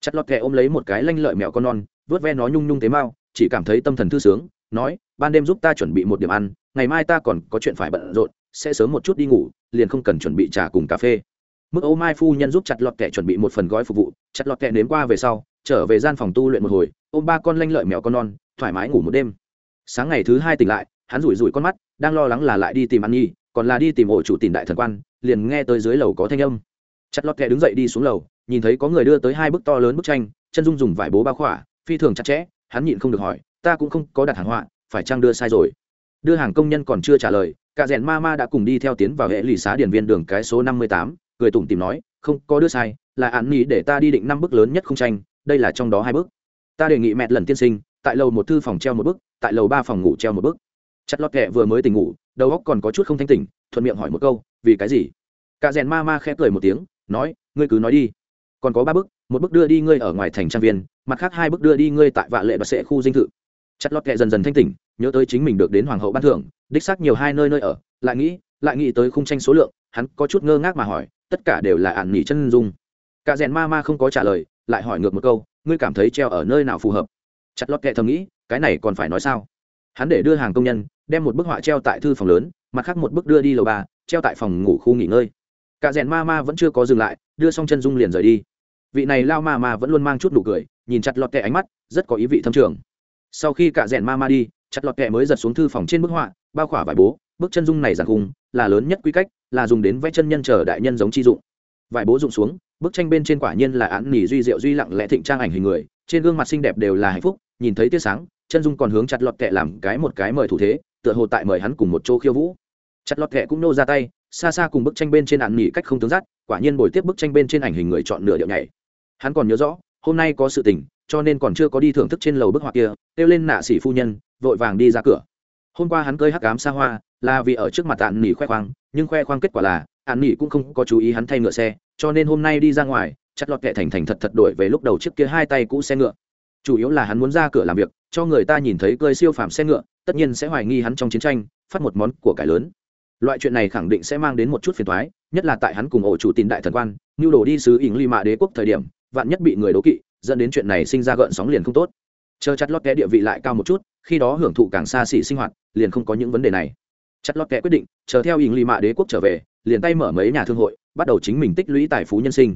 chặt lọt kẹ ôm lấy một cái lanh lợi mèo con non vớt ve nó nhung nhung tế mau, chỉ cảm thấy tâm thần thư sướng nói ban đêm giúp ta chuẩn bị một điểm ăn ngày mai ta còn có chuyện phải bận rộn sẽ sớm một chút đi ngủ liền không cần chuẩn bị trà cùng cà phê. Mức ô mai phu nhân giúp chặt lọt kẹ chuẩn bị một phần gói phục vụ chặt lọt kẹ nếm qua về sau trở về gian phòng tu luyện một hồi ôm ba con lanh lợi mèo con non thoải mái ngủ một đêm. Sáng ngày thứ hai tỉnh lại hắn rủi rủi con mắt đang lo lắng là lại đi tìm ăn nhi còn là đi tìm ổ chủ tìm đại thần quan liền nghe tới dưới lầu có thanh âm. Chặt lọt kẹ đứng dậy đi xuống lầu nhìn thấy có người đưa tới hai bức to lớn bức tranh, chân dung dùng vải bố bao khỏa, phi thường chặt chẽ, hắn nhịn không được hỏi, ta cũng không có đặt hàng họa, phải chăng đưa sai rồi? Đưa hàng công nhân còn chưa trả lời, cả rèn ma ma đã cùng đi theo tiến vào hệ lì xá điển viên đường cái số năm mươi tám, cười tủm tìm nói, không, có đưa sai, là án nghĩ để ta đi định năm bức lớn nhất không tranh, đây là trong đó hai bức. Ta đề nghị mẹ lần tiên sinh, tại lầu một thư phòng treo một bức, tại lầu ba phòng ngủ treo một bức. Chặt lọt kẹ vừa mới tỉnh ngủ, đầu óc còn có chút không thanh tỉnh, thuận miệng hỏi một câu, vì cái gì? Cả rèn ma ma khẽ cười một tiếng, nói, ngươi cứ nói đi còn có ba bức, một bức đưa đi ngươi ở ngoài thành trang viên, mặt khác hai bức đưa đi ngươi tại vạ lệ và sẽ khu dinh thự. Chặt lọt kệ dần dần thanh tỉnh, nhớ tới chính mình được đến hoàng hậu ban thưởng, đích xác nhiều hai nơi nơi ở, lại nghĩ lại nghĩ tới khung tranh số lượng, hắn có chút ngơ ngác mà hỏi, tất cả đều là ạn nghỉ chân dung. Cả rèn ma ma không có trả lời, lại hỏi ngược một câu, ngươi cảm thấy treo ở nơi nào phù hợp? Chặt lọt kệ thầm nghĩ, cái này còn phải nói sao? Hắn để đưa hàng công nhân, đem một bức họa treo tại thư phòng lớn, mặt khác một bức đưa đi lầu ba, treo tại phòng ngủ khu nghỉ ngơi. Cả rèn ma ma vẫn chưa có dừng lại, đưa xong chân dung liền rời đi vị này lao ma ma vẫn luôn mang chút nụ cười, nhìn chặt lọt kẹ ánh mắt, rất có ý vị thâm trường. Sau khi cả rèn ma ma đi, chặt lọt kẹ mới giật xuống thư phòng trên bức họa, bao khỏa vải bố, bức chân dung này giàn khung, là lớn nhất quy cách, là dùng đến vẽ chân nhân chờ đại nhân giống chi dụng. Vải bố dụng xuống, bức tranh bên trên quả nhiên là án nỉ duy diệu duy lặng lẽ thịnh trang ảnh hình người, trên gương mặt xinh đẹp đều là hạnh phúc, nhìn thấy tia sáng, chân dung còn hướng chặt lọt kẹ làm cái một cái mời thủ thế, tựa hồ tại mời hắn cùng một chỗ khiêu vũ. Chặt lọt kẹ cũng nô ra tay, xa xa cùng bức tranh bên trên án nghỉ cách không tướng dắt quả nhiên bồi tiếp bức tranh bên trên ảnh hình người chọn nửa điệu nhảy hắn còn nhớ rõ, hôm nay có sự tình, cho nên còn chưa có đi thưởng thức trên lầu bức họa kia, kêu lên nạ sĩ phu nhân, vội vàng đi ra cửa. Hôm qua hắn cơi hắc ám xa hoa, là vì ở trước mặt ạn nỉ khoe khoang, nhưng khoe khoang kết quả là ạn nỉ cũng không có chú ý hắn thay ngựa xe, cho nên hôm nay đi ra ngoài, chặt lọt kệ thành thành thật thật đổi về lúc đầu trước kia hai tay cũ xe ngựa. Chủ yếu là hắn muốn ra cửa làm việc, cho người ta nhìn thấy cơi siêu phàm xe ngựa, tất nhiên sẽ hoài nghi hắn trong chiến tranh, phát một món của cải lớn. Loại chuyện này khẳng định sẽ mang đến một chút phiền thoái nhất là tại hắn cùng ổ chủ tin đại thần quan, nhu đồ đi sứ ỉng ly mạ đế quốc thời điểm vạn nhất bị người đố kỵ, dẫn đến chuyện này sinh ra gợn sóng liền không tốt. Chờ chặt lót kẽ địa vị lại cao một chút, khi đó hưởng thụ càng xa xỉ sinh hoạt, liền không có những vấn đề này. Chặt lót kẽ quyết định, chờ theo ỉng lì mạ đế quốc trở về, liền tay mở mấy nhà thương hội, bắt đầu chính mình tích lũy tài phú nhân sinh.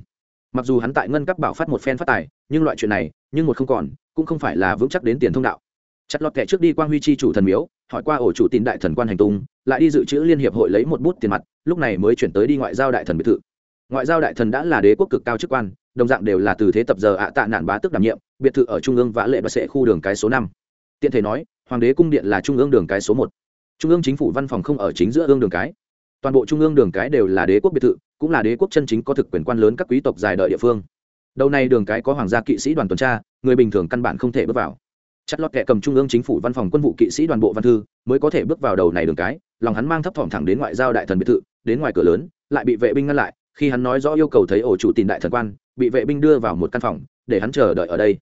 Mặc dù hắn tại ngân các bảo phát một phen phát tài, nhưng loại chuyện này, nhưng một không còn, cũng không phải là vững chắc đến tiền thông đạo. Chặt lọt kẻ trước đi quan huy chi chủ thần miếu, hỏi qua ổ chủ tin đại thần quan hành tung, lại đi dự trữ liên hiệp hội lấy một bút tiền mặt, lúc này mới chuyển tới đi ngoại giao đại thần biệt thự. Ngoại giao đại thần đã là đế quốc cực cao chức quan đồng dạng đều là từ thế tập giờ ạ tạ nạn bá tức đảm nhiệm, biệt thự ở trung ương vã lệ và sẽ khu đường cái số năm. Tiện thể nói, hoàng đế cung điện là trung ương đường cái số một. Trung ương chính phủ văn phòng không ở chính giữa ương đường cái. Toàn bộ trung ương đường cái đều là đế quốc biệt thự, cũng là đế quốc chân chính có thực quyền quan lớn các quý tộc dài đợi địa phương. Đầu này đường cái có hoàng gia kỵ sĩ đoàn tuần tra, người bình thường căn bản không thể bước vào. Chất lót kệ cầm trung ương chính phủ văn phòng quân vụ kỵ sĩ đoàn bộ văn thư, mới có thể bước vào đầu này đường cái, lòng hắn mang thấp thỏm thẳng đến ngoại giao đại thần biệt thự, đến ngoài cửa lớn, lại bị vệ binh ngăn lại khi hắn nói rõ yêu cầu thấy ổ chủ tìm đại thần quan, bị vệ binh đưa vào một căn phòng, để hắn chờ đợi ở đây.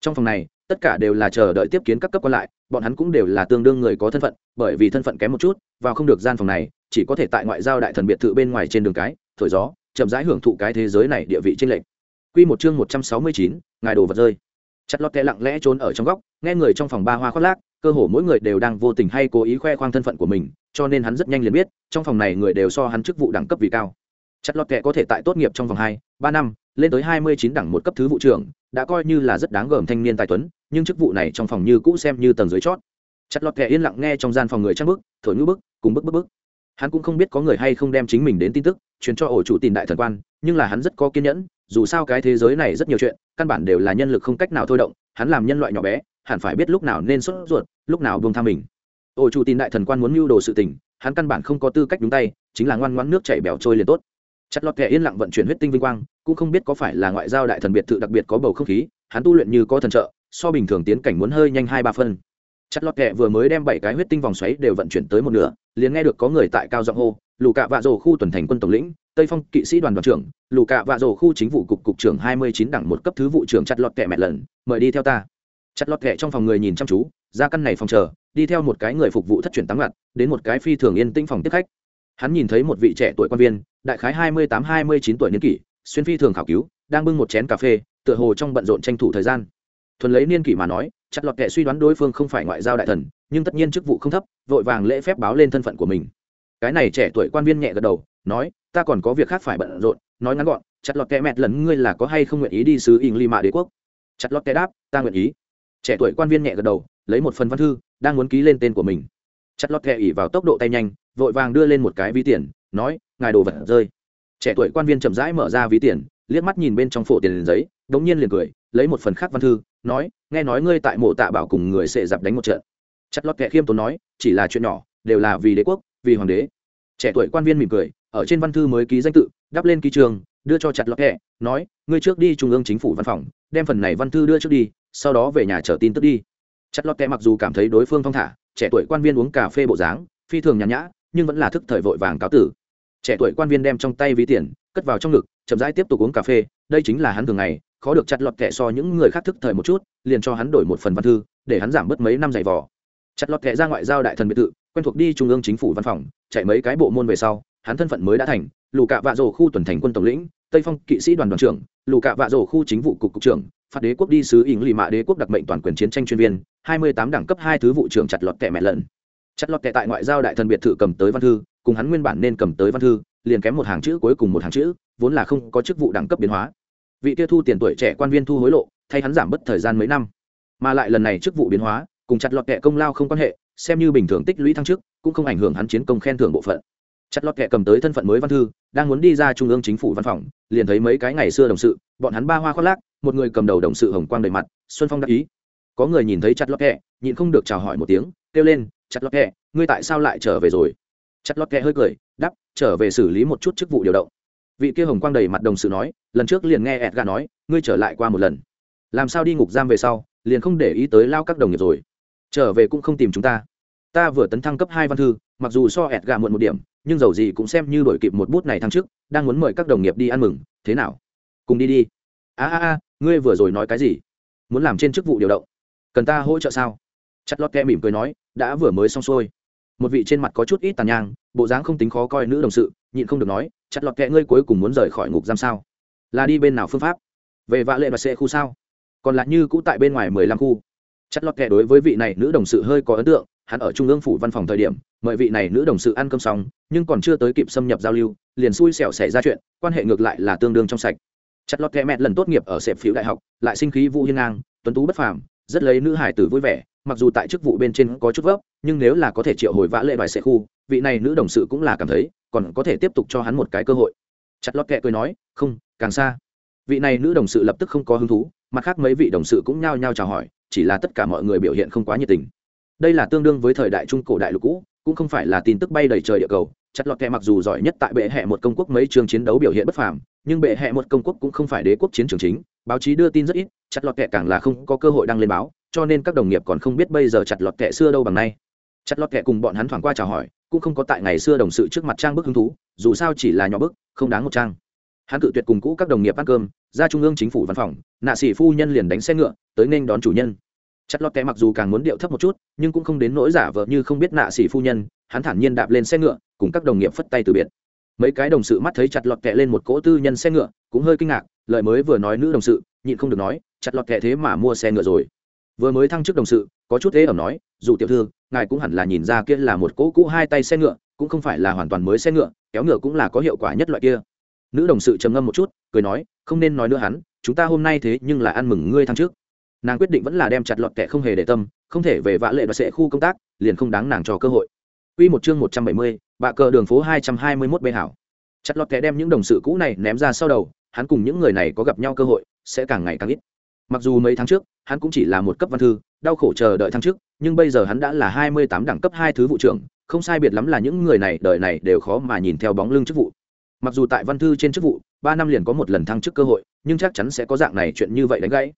Trong phòng này, tất cả đều là chờ đợi tiếp kiến các cấp quan lại, bọn hắn cũng đều là tương đương người có thân phận, bởi vì thân phận kém một chút, vào không được gian phòng này, chỉ có thể tại ngoại giao đại thần biệt thự bên ngoài trên đường cái, thổi gió, chậm rãi hưởng thụ cái thế giới này địa vị trên lệnh quy một chương một trăm sáu mươi chín, ngài đồ vật rơi. Chặt lọt kẹ lặng lẽ trốn ở trong góc, nghe người trong phòng ba hoa khoác lác, cơ hồ mỗi người đều đang vô tình hay cố ý khoe khoang thân phận của mình, cho nên hắn rất nhanh liền biết, trong phòng này người đều so hắn chức vụ đẳng cấp vì cao chặt lọt kệ có thể tại tốt nghiệp trong vòng hai, ba năm, lên tới hai mươi chín đẳng một cấp thứ vụ trưởng, đã coi như là rất đáng gờm thanh niên tài tuấn, nhưng chức vụ này trong phòng như cũ xem như tầng dưới chót. Chặt lọt kệ yên lặng nghe trong gian phòng người trang bức, thổi ngữ bức, cùng bức bức bức. Hắn cũng không biết có người hay không đem chính mình đến tin tức, truyền cho ổ chủ tìm đại thần quan, nhưng là hắn rất có kiên nhẫn, dù sao cái thế giới này rất nhiều chuyện, căn bản đều là nhân lực không cách nào thôi động, hắn làm nhân loại nhỏ bé, hẳn phải biết lúc nào nên sốt ruột, lúc nào buông tha mình. Ổ chủ tìm đại thần quan muốn mưu đồ sự tình, hắn căn bản không có tư cách đúng tay, chính là ngoan ngoãn nước chảy bèo trôi liền tốt chặt lọt kẻ yên lặng vận chuyển huyết tinh vinh quang, cũng không biết có phải là ngoại giao đại thần biệt thự đặc biệt có bầu không khí, hắn tu luyện như có thần trợ, so bình thường tiến cảnh muốn hơi nhanh hai ba phân. Chặt lọt kẹ vừa mới đem bảy cái huyết tinh vòng xoáy đều vận chuyển tới một nửa, liền nghe được có người tại cao giọng hô, lù cạ vạ rổ khu tuần thành quân tổng lĩnh, tây phong kỵ sĩ đoàn đoàn trưởng, lù cạ vạ rổ khu chính vụ cục cục trưởng hai mươi chín đẳng một cấp thứ vụ trưởng chặt lọt kẹ mẹ lần, mời đi theo ta. Chặt lọt kẹ trong phòng người nhìn chăm chú, ra căn này phòng chờ, đi theo một cái người phục vụ thất chuyển tắm ngặt, đến một cái phi thường yên tĩnh phòng tiếp khách hắn nhìn thấy một vị trẻ tuổi quan viên, đại khái hai mươi tám, hai mươi chín tuổi niên kỷ, xuyên phi thường khảo cứu, đang bưng một chén cà phê, tựa hồ trong bận rộn tranh thủ thời gian. Thuần lấy niên kỷ mà nói, chặt lọt kệ suy đoán đối phương không phải ngoại giao đại thần, nhưng tất nhiên chức vụ không thấp, vội vàng lễ phép báo lên thân phận của mình. Cái này trẻ tuổi quan viên nhẹ gật đầu, nói, ta còn có việc khác phải bận rộn, nói ngắn gọn, chặt lọt kệ mẹt lần ngươi là có hay không nguyện ý đi sứ ỉng ly mạ đế quốc? Chặt lọt kệ đáp, ta nguyện ý. Trẻ tuổi quan viên nhẹ gật đầu, lấy một phần văn thư, đang muốn ký lên tên của mình. Chặt lọt kệ ỉ vào tốc độ tay nhanh vội vàng đưa lên một cái ví tiền, nói, ngài đồ vật rơi. Trẻ tuổi quan viên chậm rãi mở ra ví tiền, liếc mắt nhìn bên trong phổ tiền giấy, đống nhiên liền cười, lấy một phần khác văn thư, nói, nghe nói ngươi tại mộ tạ bảo cùng người sẽ dạp đánh một trận. Chặt lót kệ khiêm tốn nói, chỉ là chuyện nhỏ, đều là vì đế quốc, vì hoàng đế. Trẻ tuổi quan viên mỉm cười, ở trên văn thư mới ký danh tự, đắp lên ký trường, đưa cho chặt lót kệ nói, ngươi trước đi trung ương chính phủ văn phòng, đem phần này văn thư đưa trước đi, sau đó về nhà chờ tin tức đi. Chặt lót kệ mặc dù cảm thấy đối phương thong thả, trẻ tuổi quan viên uống cà phê bộ dáng, phi thường nhàn nhã nhưng vẫn là thức thời vội vàng cáo tử. Trẻ tuổi quan viên đem trong tay ví tiền, cất vào trong ngực, chậm rãi tiếp tục uống cà phê, đây chính là hắn thường ngày, khó được chặt lọt kệ so những người khác thức thời một chút, liền cho hắn đổi một phần văn thư, để hắn giảm bớt mấy năm giày vò. Chặt lọt kệ ra ngoại giao đại thần biệt thự, quen thuộc đi trung ương chính phủ văn phòng, chạy mấy cái bộ môn về sau, hắn thân phận mới đã thành, lù cạ vạ rổ khu tuần thành quân tổng lĩnh, tây phong kỵ sĩ đoàn đoàn trưởng, lù cạ vạ rổ khu chính vụ cục cục trưởng, phạt đế quốc đi sứ ỉng lì mạ đế quốc đặc mệnh toàn quyền chiến tranh chuyên viên, hai mươi tám đẳng cấp hai thứ vụ trưởng chặt lọt kệ mẹ lợn chặt lọt kệ tại ngoại giao đại thần biệt thự cầm tới văn thư, cùng hắn nguyên bản nên cầm tới văn thư, liền kém một hàng chữ cuối cùng một hàng chữ, vốn là không có chức vụ đẳng cấp biến hóa. Vị kia thu tiền tuổi trẻ quan viên thu hối lộ, thay hắn giảm bớt thời gian mấy năm. Mà lại lần này chức vụ biến hóa, cùng chặt lọt kệ công lao không quan hệ, xem như bình thường tích lũy thăng chức, cũng không ảnh hưởng hắn chiến công khen thưởng bộ phận. Chặt lọt kệ cầm tới thân phận mới văn thư, đang muốn đi ra trung ương chính phủ văn phòng, liền thấy mấy cái ngày xưa đồng sự, bọn hắn ba hoa khoác lác, một người cầm đầu đồng sự hồng quang đầy mặt, xuân phong đắc ý. Có người nhìn thấy chặt lọt kệ nhịn không được chào hỏi một tiếng, kêu lên chặt lót kẹ, ngươi tại sao lại trở về rồi? Chặt lót kẹ hơi cười đắp trở về xử lý một chút chức vụ điều động. Vị kia hồng quang đầy mặt đồng sự nói lần trước liền nghe ẹt gà nói ngươi trở lại qua một lần. Làm sao đi ngục giam về sau liền không để ý tới lao các đồng nghiệp rồi? Trở về cũng không tìm chúng ta. Ta vừa tấn thăng cấp hai văn thư mặc dù so ẹt gà muộn một điểm nhưng dầu gì cũng xem như đổi kịp một bút này thăng trước đang muốn mời các đồng nghiệp đi ăn mừng thế nào? Cùng đi đi. A a a ngươi vừa rồi nói cái gì? Muốn làm trên chức vụ điều động. Cần ta hỗ trợ sao? Chặt lót kẹ mỉm cười nói đã vừa mới xong xuôi. Một vị trên mặt có chút ít tàn nhang, bộ dáng không tính khó coi nữ đồng sự, nhịn không được nói, chặt lọt kẹ ngươi cuối cùng muốn rời khỏi ngục giam sao? Là đi bên nào phương pháp? Về vạ lệ và xe khu sao? Còn lại như cũ tại bên ngoài mười lăm khu. Chặt lọt kẹ đối với vị này nữ đồng sự hơi có ấn tượng, hắn ở trung ương phủ văn phòng thời điểm, mời vị này nữ đồng sự ăn cơm xong, nhưng còn chưa tới kịp xâm nhập giao lưu, liền xui xẻo xảy ra chuyện, quan hệ ngược lại là tương đương trong sạch. Chặt lọt kẹ mẹ lần tốt nghiệp ở sẹp phiếu đại học, lại sinh khí vũ hiên ngang, tuấn tú bất phàm, rất lấy nữ hải tử vui vẻ mặc dù tại chức vụ bên trên có chút vấp, nhưng nếu là có thể triệu hồi vã lệ bài sệ khu, vị này nữ đồng sự cũng là cảm thấy, còn có thể tiếp tục cho hắn một cái cơ hội. Chặt lót kệ cười nói, không, càng xa. Vị này nữ đồng sự lập tức không có hứng thú, mặt khác mấy vị đồng sự cũng nhao nhao chào hỏi, chỉ là tất cả mọi người biểu hiện không quá nhiệt tình. Đây là tương đương với thời đại trung cổ đại lục cũ, cũng không phải là tin tức bay đầy trời địa cầu. Chặt lọt kẹ mặc dù giỏi nhất tại bệ hệ một công quốc mấy trường chiến đấu biểu hiện bất phàm, nhưng bệ hệ một công quốc cũng không phải đế quốc chiến trường chính, báo chí đưa tin rất ít, chặt lọt kẹ càng là không có cơ hội đăng lên báo cho nên các đồng nghiệp còn không biết bây giờ chặt lọt kệ xưa đâu bằng nay. Chặt lọt kệ cùng bọn hắn thoảng qua chào hỏi, cũng không có tại ngày xưa đồng sự trước mặt trang bức hứng thú, dù sao chỉ là nhỏ bức, không đáng một trang. Hắn cự tuyệt cùng cũ các đồng nghiệp ăn cơm, ra trung ương chính phủ văn phòng, nạ sĩ phu nhân liền đánh xe ngựa, tới nên đón chủ nhân. Chặt lọt kệ mặc dù càng muốn điệu thấp một chút, nhưng cũng không đến nỗi giả vờ như không biết nạ sĩ phu nhân, hắn thản nhiên đạp lên xe ngựa, cùng các đồng nghiệp phất tay từ biệt. Mấy cái đồng sự mắt thấy chặt lọt kệ lên một cỗ tư nhân xe ngựa, cũng hơi kinh ngạc, lời mới vừa nói nữ đồng sự, nhịn không được nói, chặt lọt kệ thế mà mua xe ngựa rồi vừa mới thăng chức đồng sự có chút thế ẩm nói dù tiểu thư ngài cũng hẳn là nhìn ra kia là một cỗ cũ hai tay xe ngựa cũng không phải là hoàn toàn mới xe ngựa kéo ngựa cũng là có hiệu quả nhất loại kia nữ đồng sự trầm ngâm một chút cười nói không nên nói nữa hắn chúng ta hôm nay thế nhưng là ăn mừng ngươi thăng trước nàng quyết định vẫn là đem chặt lọt kẻ không hề để tâm không thể về vã lệ và sẽ khu công tác liền không đáng nàng cho cơ hội Quy một chương một trăm bảy mươi, bạ cờ đường phố hai trăm hai mươi 221 bê hảo. Chặt lọt kẻ đem những đồng sự cũ này ném ra sau đầu, hắn cùng những người này có gặp nhau cơ hội, sẽ càng ngày càng ít. Mặc dù mấy tháng trước, hắn cũng chỉ là một cấp văn thư, đau khổ chờ đợi thăng chức, nhưng bây giờ hắn đã là hai mươi tám đẳng cấp hai thứ vụ trưởng, không sai biệt lắm là những người này đời này đều khó mà nhìn theo bóng lưng chức vụ. Mặc dù tại văn thư trên chức vụ, ba năm liền có một lần thăng chức cơ hội, nhưng chắc chắn sẽ có dạng này chuyện như vậy đánh gãy.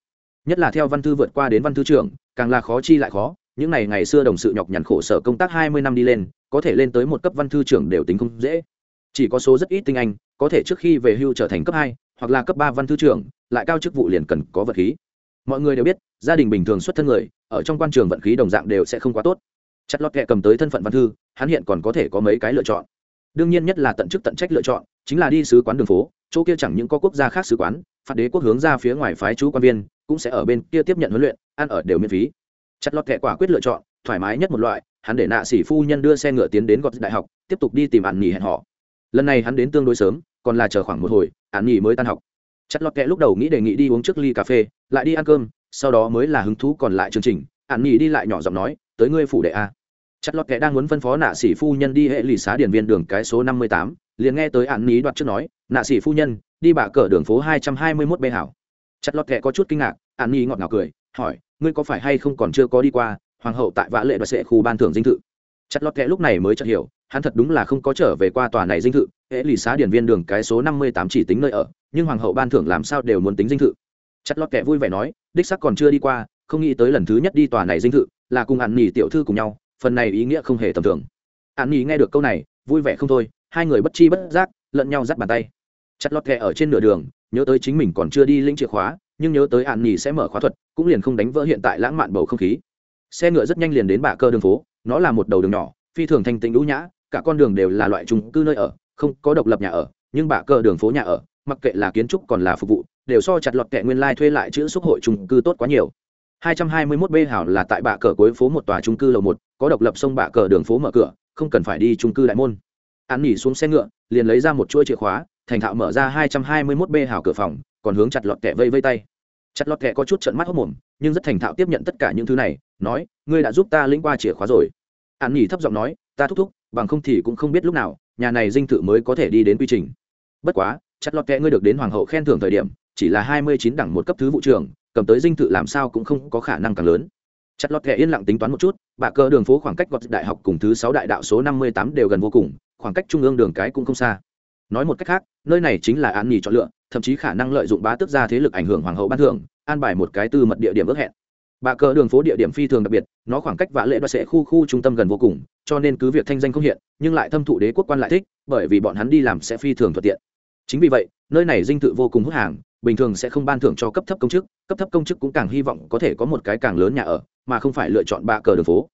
Nhất là theo văn thư vượt qua đến văn thư trưởng càng là khó chi lại khó những ngày ngày xưa đồng sự nhọc nhằn khổ sở công tác hai mươi năm đi lên có thể lên tới một cấp văn thư trưởng đều tính không dễ. Chỉ có số rất ít tinh anh có thể trước khi về hưu trở thành cấp hai hoặc là cấp ba văn thư trưởng lại cao chức vụ liền cần có vật khí mọi người đều biết, gia đình bình thường xuất thân người, ở trong quan trường vận khí đồng dạng đều sẽ không quá tốt. Chặt lọt kệ cầm tới thân phận văn thư, hắn hiện còn có thể có mấy cái lựa chọn. Đương nhiên nhất là tận chức tận trách lựa chọn, chính là đi sứ quán đường phố, chỗ kia chẳng những có quốc gia khác sứ quán, phạt đế quốc hướng ra phía ngoài phái chú quan viên, cũng sẽ ở bên kia tiếp nhận huấn luyện, ăn ở đều miễn phí. Chặt lọt kệ quả quyết lựa chọn, thoải mái nhất một loại, hắn để nạ sĩ phu nhân đưa xe ngựa tiến đến gọt đại học, tiếp tục đi tìm ạn nghỉ hẹn họ lần này hắn đến tương đối sớm, còn là chờ khoảng một hồi ạn nghỉ mới tan học chặt lọt kẹ lúc đầu nghĩ đề nghị đi uống trước ly cà phê, lại đi ăn cơm, sau đó mới là hứng thú còn lại chương trình. Ạn nghỉ đi lại nhỏ giọng nói, tới ngươi phủ đệ a. Chặt lọt kẹ đang muốn phân phó nạ sĩ phu nhân đi hệ lì xá điển viên đường cái số năm mươi tám, liền nghe tới ạn nghỉ đoạt trước nói, nạ sĩ phu nhân, đi bạ cờ đường phố hai trăm hai mươi mốt bê hảo. Chặt lọt kẹ có chút kinh ngạc ạn nghỉ ngọt ngào cười, hỏi, ngươi có phải hay không còn chưa có đi qua hoàng hậu tại vã lệ đoạt sệ khu ban thưởng dinh thự? Chặt lọt kẹ lúc này mới chợt hiểu, hắn thật đúng là không có trở về qua tòa này dinh thự, hệ lì xá điển viên đường cái số năm mươi tám chỉ tính nơi ở nhưng hoàng hậu ban thưởng làm sao đều muốn tính dinh thự. Chặt lọt kẻ vui vẻ nói, đích sắc còn chưa đi qua, không nghĩ tới lần thứ nhất đi tòa này dinh thự, là cùng ạn nhì tiểu thư cùng nhau, phần này ý nghĩa không hề tầm thường. Ạn nhì nghe được câu này, vui vẻ không thôi, hai người bất chi bất giác, lẫn nhau dắt bàn tay. Chặt lọt kẻ ở trên nửa đường, nhớ tới chính mình còn chưa đi lĩnh chìa khóa, nhưng nhớ tới ạn nghỉ sẽ mở khóa thuật, cũng liền không đánh vỡ hiện tại lãng mạn bầu không khí. Xe ngựa rất nhanh liền đến bạ cơ đường phố, nó là một đầu đường nhỏ, phi thường thanh tĩnh lũ nhã, cả con đường đều là loại trung cư nơi ở, không có độc lập nhà ở, nhưng bạ cơ đường phố nhà ở mặc kệ là kiến trúc còn là phục vụ, đều so chặt lọt kệ nguyên lai thuê lại chữ xúc hội trung cư tốt quá nhiều. 221 b hảo là tại bạ cờ cuối phố một tòa trung cư lầu một, có độc lập sông bạ cờ đường phố mở cửa, không cần phải đi trung cư đại môn. An nghỉ xuống xe ngựa, liền lấy ra một chuỗi chìa khóa, thành thạo mở ra 221 b hảo cửa phòng, còn hướng chặt lọt kẹ vây vây tay. Chặt lọt kẹ có chút trận mắt hốc mồm, nhưng rất thành thạo tiếp nhận tất cả những thứ này, nói, ngươi đã giúp ta lĩnh qua chìa khóa rồi. An nhỉ thấp giọng nói, ta thúc thúc, bằng không thì cũng không biết lúc nào, nhà này dinh thự mới có thể đi đến quy trình. Bất quá chặt lọt kẹ ngươi được đến hoàng hậu khen thưởng thời điểm, chỉ là hai mươi chín đẳng một cấp thứ vụ trưởng, cầm tới dinh thự làm sao cũng không có khả năng càng lớn. Chặt lọt kẹ yên lặng tính toán một chút bạ cơ đường phố khoảng cách gọt đại học cùng thứ sáu đại đạo số năm mươi tám đều gần vô cùng, khoảng cách trung ương đường cái cũng không xa. Nói một cách khác, nơi này chính là an nghỉ chọn lựa, thậm chí khả năng lợi dụng bá tước ra thế lực ảnh hưởng hoàng hậu ban thưởng, an bài một cái tư mật địa điểm ước hẹn. Bà cờ đường phố địa điểm phi thường đặc biệt, nó khoảng cách vã lệ đoạt sẽ khu khu trung tâm gần vô cùng, cho nên cứ việc thanh danh không hiện, nhưng lại thâm thụ đế quốc quan lại thích, bởi vì bọn hắn đi làm sẽ phi thường thuận tiện chính vì vậy, nơi này dinh thự vô cùng hút hàng, bình thường sẽ không ban thưởng cho cấp thấp công chức, cấp thấp công chức cũng càng hy vọng có thể có một cái càng lớn nhà ở, mà không phải lựa chọn ba cờ đường phố.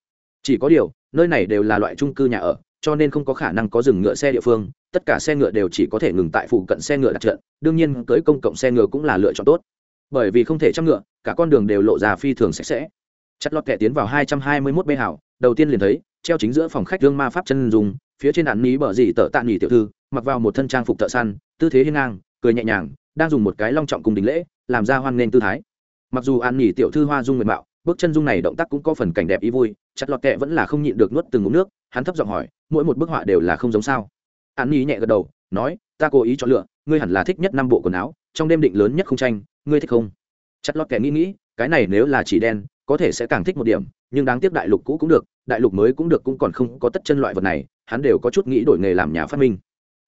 Chỉ có điều, nơi này đều là loại trung cư nhà ở, cho nên không có khả năng có dừng ngựa xe địa phương, tất cả xe ngựa đều chỉ có thể ngừng tại phụ cận xe ngựa đặt trận, đương nhiên tới công cộng xe ngựa cũng là lựa chọn tốt. Bởi vì không thể chăm ngựa, cả con đường đều lộ ra phi thường sạch sẽ. Chặt lọt kẻ tiến vào hai trăm hai mươi mốt bê hảo đầu tiên liền thấy treo chính giữa phòng khách gương ma pháp chân dùng phía trên đạn ní bờ dì tợ tạ nghỉ tiểu thư, mặc vào một thân trang phục thợ săn, tư thế hiên ngang, cười nhẹ nhàng, đang dùng một cái long trọng cùng đình lễ, làm ra hoan nghênh tư thái. Mặc dù an nghỉ tiểu thư hoa dung nguyện mạo, bước chân dung này động tác cũng có phần cảnh đẹp ý vui, chặt lọt kẹ vẫn là không nhịn được nuốt từng ngụm nước, hắn thấp giọng hỏi, mỗi một bức họa đều là không giống sao? An nghỉ nhẹ gật đầu, nói, ta cố ý chọn lựa, ngươi hẳn là thích nhất năm bộ quần áo, trong đêm định lớn nhất không tranh, ngươi thích không? Chặt lọt kẹ nghĩ nghĩ, cái này nếu là chỉ đen có thể sẽ càng thích một điểm, nhưng đáng tiếc đại lục cũ cũng được, đại lục mới cũng được cũng còn không có tất chân loại vật này, hắn đều có chút nghĩ đổi nghề làm nhà phát minh.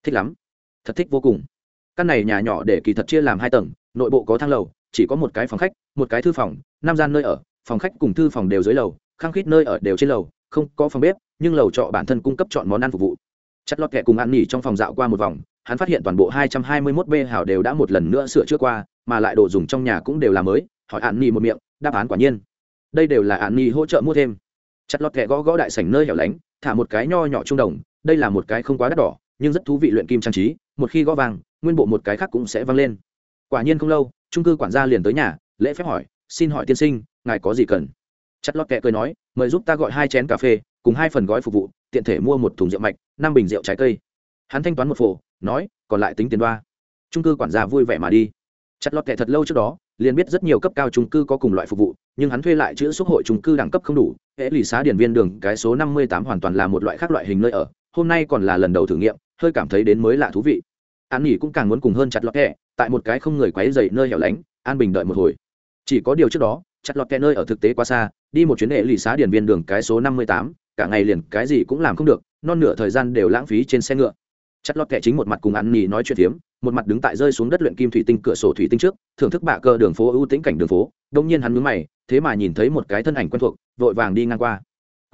Thích lắm. Thật thích vô cùng. Căn này nhà nhỏ để kỳ thật chia làm hai tầng, nội bộ có thang lầu, chỉ có một cái phòng khách, một cái thư phòng, năm gian nơi ở, phòng khách cùng thư phòng đều dưới lầu khăng khít nơi ở đều trên lầu, không có phòng bếp, nhưng lầu trọ bản thân cung cấp chọn món ăn phục vụ. Chất lót kẹ cùng ăn nghỉ trong phòng dạo qua một vòng, hắn phát hiện toàn bộ hai trăm hai mươi 221 b hào đều đã một lần nữa sửa chữa qua, mà lại đồ dùng trong nhà cũng đều là mới, hỏi ăn nghỉ một miệng, đáp án quả nhiên đây đều là an ni hỗ trợ mua thêm. Chặt lọt kẹ gõ gõ đại sảnh nơi hẻo lánh, thả một cái nho nhỏ trung đồng, đây là một cái không quá đắt đỏ, nhưng rất thú vị luyện kim trang trí, một khi gõ vàng, nguyên bộ một cái khác cũng sẽ văng lên. Quả nhiên không lâu, trung cư quản gia liền tới nhà, lễ phép hỏi, xin hỏi tiên sinh, ngài có gì cần? Chặt lót kẹ cười nói, mời giúp ta gọi hai chén cà phê, cùng hai phần gói phục vụ, tiện thể mua một thùng rượu mạch, năm bình rượu trái cây. Hắn thanh toán một phổ, nói, còn lại tính tiền đoa. Trung cư quản gia vui vẻ mà đi chặt lọt kệ thật lâu trước đó liền biết rất nhiều cấp cao trung cư có cùng loại phục vụ nhưng hắn thuê lại chữ xúc hội trung cư đẳng cấp không đủ hễ lì xá điển viên đường cái số năm mươi tám hoàn toàn là một loại khác loại hình nơi ở hôm nay còn là lần đầu thử nghiệm hơi cảm thấy đến mới lạ thú vị. An nghỉ cũng càng muốn cùng hơn chặt lọt kệ, tại một cái không người quấy dậy nơi hẻo lánh an bình đợi một hồi. Chỉ có điều trước đó chặt lọt kệ nơi ở thực tế quá xa đi một chuyến hệ lì xá điển viên đường cái số năm mươi tám cả ngày liền cái gì cũng làm không được non nửa thời gian đều lãng phí trên xe ngựa. Chặt lọt kệ chính một mặt cùng an nghỉ nói chuyện phiếm một mặt đứng tại rơi xuống đất luyện kim thủy tinh cửa sổ thủy tinh trước thưởng thức bạ cơ đường phố ưu tĩnh cảnh đường phố đông nhiên hắn mướn mày thế mà nhìn thấy một cái thân ảnh quen thuộc vội vàng đi ngang qua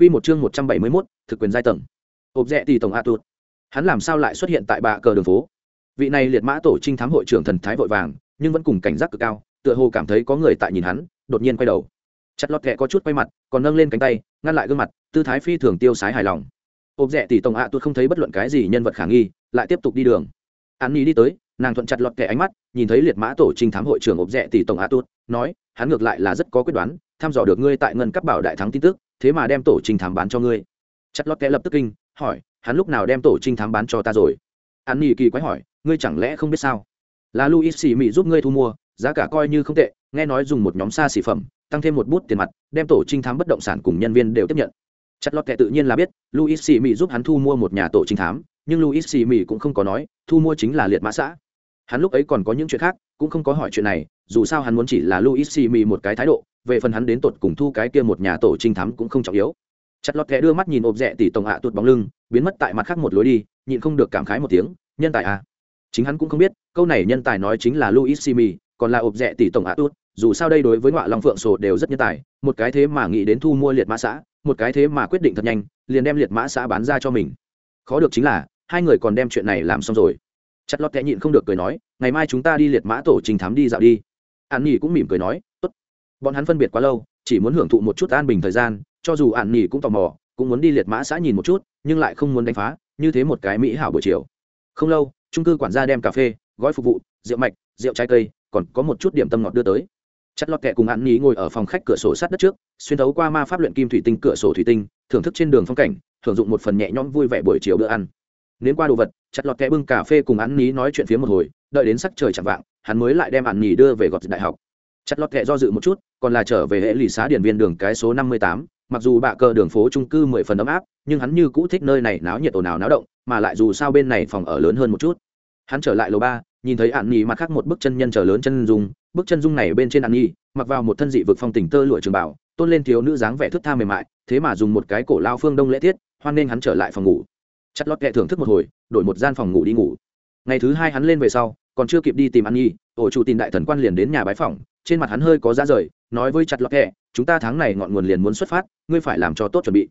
Quy một chương một trăm bảy mươi mốt thực quyền giai tầng. Hộp rẽ tỷ tổng A tụt. Hắn làm sao lại xuất hiện tại bạ cờ đường phố? Vị này liệt mã tổ trinh thám hội trưởng thần thái vội vàng, nhưng vẫn cùng cảnh giác cực cao, tựa hồ cảm thấy có người tại nhìn hắn, đột nhiên quay đầu. Chặt lọt kẹ có chút quay mặt, còn nâng lên cánh tay, ngăn lại gương mặt, tư thái phi thường tiêu sái hài lòng. Hộp rẽ tỷ tổng A tụt không thấy bất luận cái gì nhân vật khả nghi, lại tiếp tục đi đường an nhi đi tới, nàng thuận chặt lọt kẻ ánh mắt, nhìn thấy liệt mã tổ trinh thám hội trưởng ốp rẻ tỷ tổng A tụt, nói, hắn ngược lại là rất có quyết đoán, thăm dò được ngươi tại ngân cấp bảo đại thắng tin tức, thế mà đem tổ trinh thám bán cho ngươi. Chặt lót kẻ lập tức kinh hỏi hắn lúc nào đem tổ trinh thám bán cho ta rồi? An nhi kỳ quái hỏi ngươi chẳng lẽ không biết sao? Là luis xì mị giúp ngươi thu mua giá cả coi như không tệ nghe nói dùng một nhóm xa xỉ phẩm tăng thêm một bút tiền mặt đem tổ trinh thám bất động sản cùng nhân viên đều tiếp nhận. Chặt lót kẻ tự nhiên là biết luis xì mị giúp hắn thu mua một nhà tổ trinh thám nhưng luis xì mị cũng không có nói, thu mua chính là liệt mã xã. Hắn lúc ấy còn có những chuyện khác, cũng không có hỏi chuyện này, dù sao hắn muốn chỉ là luis xì mị một cái thái độ, về phần hắn đến tột cùng thu cái kia một nhà tổ trinh thám cũng không trọng yếu. Chặt lọt kẽ đưa mắt nhìn ộp rẽ tỷ tổng hạ tuột bóng lưng, biến mất tại mặt khác một lối đi, nhịn không được cảm khái một tiếng, nhân tài à? Chính hắn cũng không biết, câu này nhân tài nói chính là luis simi còn là ộp rẽ tỷ tổng hạ tuột dù sao đây đối với ngoại long phượng sổ đều rất nhân tài, một cái thế mà nghĩ đến thu mua liệt mã xã, một cái thế mà quyết định thật nhanh, liền đem liệt mã xã bán ra cho mình. Khó được chính là hai người còn đem chuyện này làm xong rồi. Chặt lọt kẽ nhịn không được cười nói, ngày mai chúng ta đi liệt mã tổ trình thám đi dạo đi. An nhỉ cũng mỉm cười nói, tốt. Bọn hắn phân biệt quá lâu, chỉ muốn hưởng thụ một chút an bình thời gian, cho dù an nghỉ cũng tò mò, cũng muốn đi liệt mã xã nhìn một chút, nhưng lại không muốn đánh phá, như thế một cái mỹ hảo buổi chiều. Không lâu, trung cư quản gia đem cà phê, gói phục vụ, rượu mạch, rượu trái cây, còn có một chút điểm tâm ngọt đưa tới. Chất lọt kẹ cùng an nghỉ ngồi ở phòng khách cửa sổ sát đất trước, xuyên thấu qua ma pháp luyện kim thủy tinh, cửa sổ thủy tinh, thưởng thức trên đường phong cảnh, thưởng dụng một phần nhẹ nhõm vui vẻ buổi chiều bữa ăn nếu qua đồ vật, chặt lọt kẽ bưng cà phê cùng ăn ní nói chuyện phía một hồi, đợi đến sắc trời chạm vạng, hắn mới lại đem ăn nhì đưa về gọt đại học. Chặt lọt kẽ do dự một chút, còn là trở về hệ lì xá điển viên đường cái số năm mươi tám, mặc dù bạ cờ đường phố trung cư mười phần ấm áp, nhưng hắn như cũ thích nơi này náo nhiệt ồn ào náo động, mà lại dù sao bên này phòng ở lớn hơn một chút. Hắn trở lại lầu ba, nhìn thấy ạn nhì mặt khác một bức chân nhân chờ lớn chân dung, bức chân dung này bên trên ạn nhì mặc vào một thân dị vực phong tình tơ lụa trường bảo tôn lên thiếu nữ dáng vẻ thức tha mềm mại, thế mà dùng một cái cổ lao phương đông lễ tiết, hoan nên hắn trở lại phòng ngủ chặt lót kệ thưởng thức một hồi, đổi một gian phòng ngủ đi ngủ. Ngày thứ hai hắn lên về sau, còn chưa kịp đi tìm ăn nhi, ổ chủ tìm đại thần quan liền đến nhà bái phòng trên mặt hắn hơi có ra rời, nói với chặt lọt kẹ chúng ta tháng này ngọn nguồn liền muốn xuất phát, ngươi phải làm cho tốt chuẩn bị.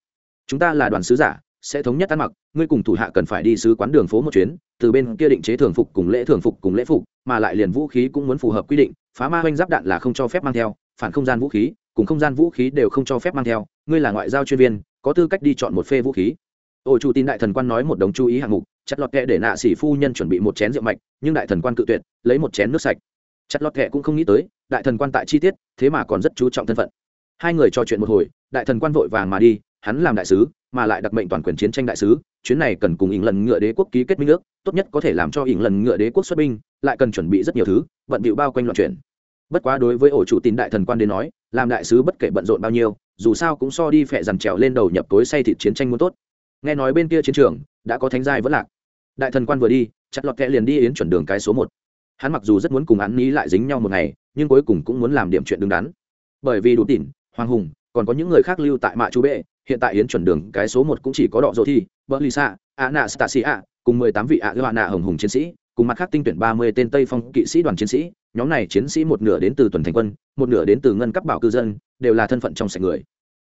Chúng ta là đoàn sứ giả, sẽ thống nhất ăn mặc, ngươi cùng thủ hạ cần phải đi sứ quán đường phố một chuyến, từ bên kia định chế thường phục cùng lễ thường phục cùng lễ phục, mà lại liền vũ khí cũng muốn phù hợp quy định, phá ma hoanh giáp đạn là không cho phép mang theo, phản không gian vũ khí, cùng không gian vũ khí đều không cho phép mang theo, ngươi là ngoại giao chuyên viên, có tư cách đi chọn một phê vũ khí ổ chủ tin đại thần quan nói một đồng chú ý hạng mục, chặt lọt kẹ để nạ xỉ phu nhân chuẩn bị một chén rượu mạch, nhưng đại thần quan cự tuyệt, lấy một chén nước sạch. Chặt lọt kẹ cũng không nghĩ tới, đại thần quan tại chi tiết, thế mà còn rất chú trọng thân phận. Hai người trò chuyện một hồi, đại thần quan vội vàng mà đi, hắn làm đại sứ, mà lại đặc mệnh toàn quyền chiến tranh đại sứ, chuyến này cần cùng ỉng lần ngựa đế quốc ký kết minh ước, tốt nhất có thể làm cho ỉng lần ngựa đế quốc xuất binh, lại cần chuẩn bị rất nhiều thứ bận bịu bao quanh loạn chuyển. Bất quá đối với ổ chủ tín đại thần quan đến nói, làm đại sứ bất kể bận rộn bao nhiêu, dù sao cũng so đi phẹ dằn trèo lên đầu nhập tối say thịt chiến tranh muốn tốt nghe nói bên kia chiến trường đã có thánh giai vẫn lạc. Đại thần quan vừa đi, chặt lọt kẹ liền đi yến chuẩn đường cái số một. Hắn mặc dù rất muốn cùng hắn ní lại dính nhau một ngày, nhưng cuối cùng cũng muốn làm điểm chuyện đứng đắn. Bởi vì đủ tỉn, hoàng hùng, còn có những người khác lưu tại mạ chú bệ, hiện tại yến chuẩn đường cái số một cũng chỉ có đọ dỗ thi bờ lisa anastasia cùng mười tám vị ạ gạo nạ hồng hùng chiến sĩ, cùng mặt khác tinh tuyển ba mươi tên tây phong kỵ sĩ đoàn chiến sĩ, nhóm này chiến sĩ một nửa đến từ tuần thành quân, một nửa đến từ ngân cấp bảo cư dân, đều là thân phận trong sạch người.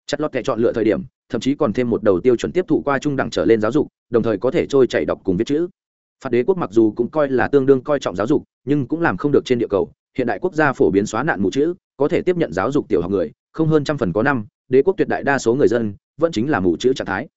Chặt lót kẻ chọn lựa thời điểm thậm chí còn thêm một đầu tiêu chuẩn tiếp thụ qua trung đẳng trở lên giáo dục, đồng thời có thể trôi chảy đọc cùng viết chữ. Phạt đế quốc mặc dù cũng coi là tương đương coi trọng giáo dục, nhưng cũng làm không được trên địa cầu. Hiện đại quốc gia phổ biến xóa nạn mù chữ, có thể tiếp nhận giáo dục tiểu học người, không hơn trăm phần có năm, đế quốc tuyệt đại đa số người dân, vẫn chính là mù chữ trạng thái.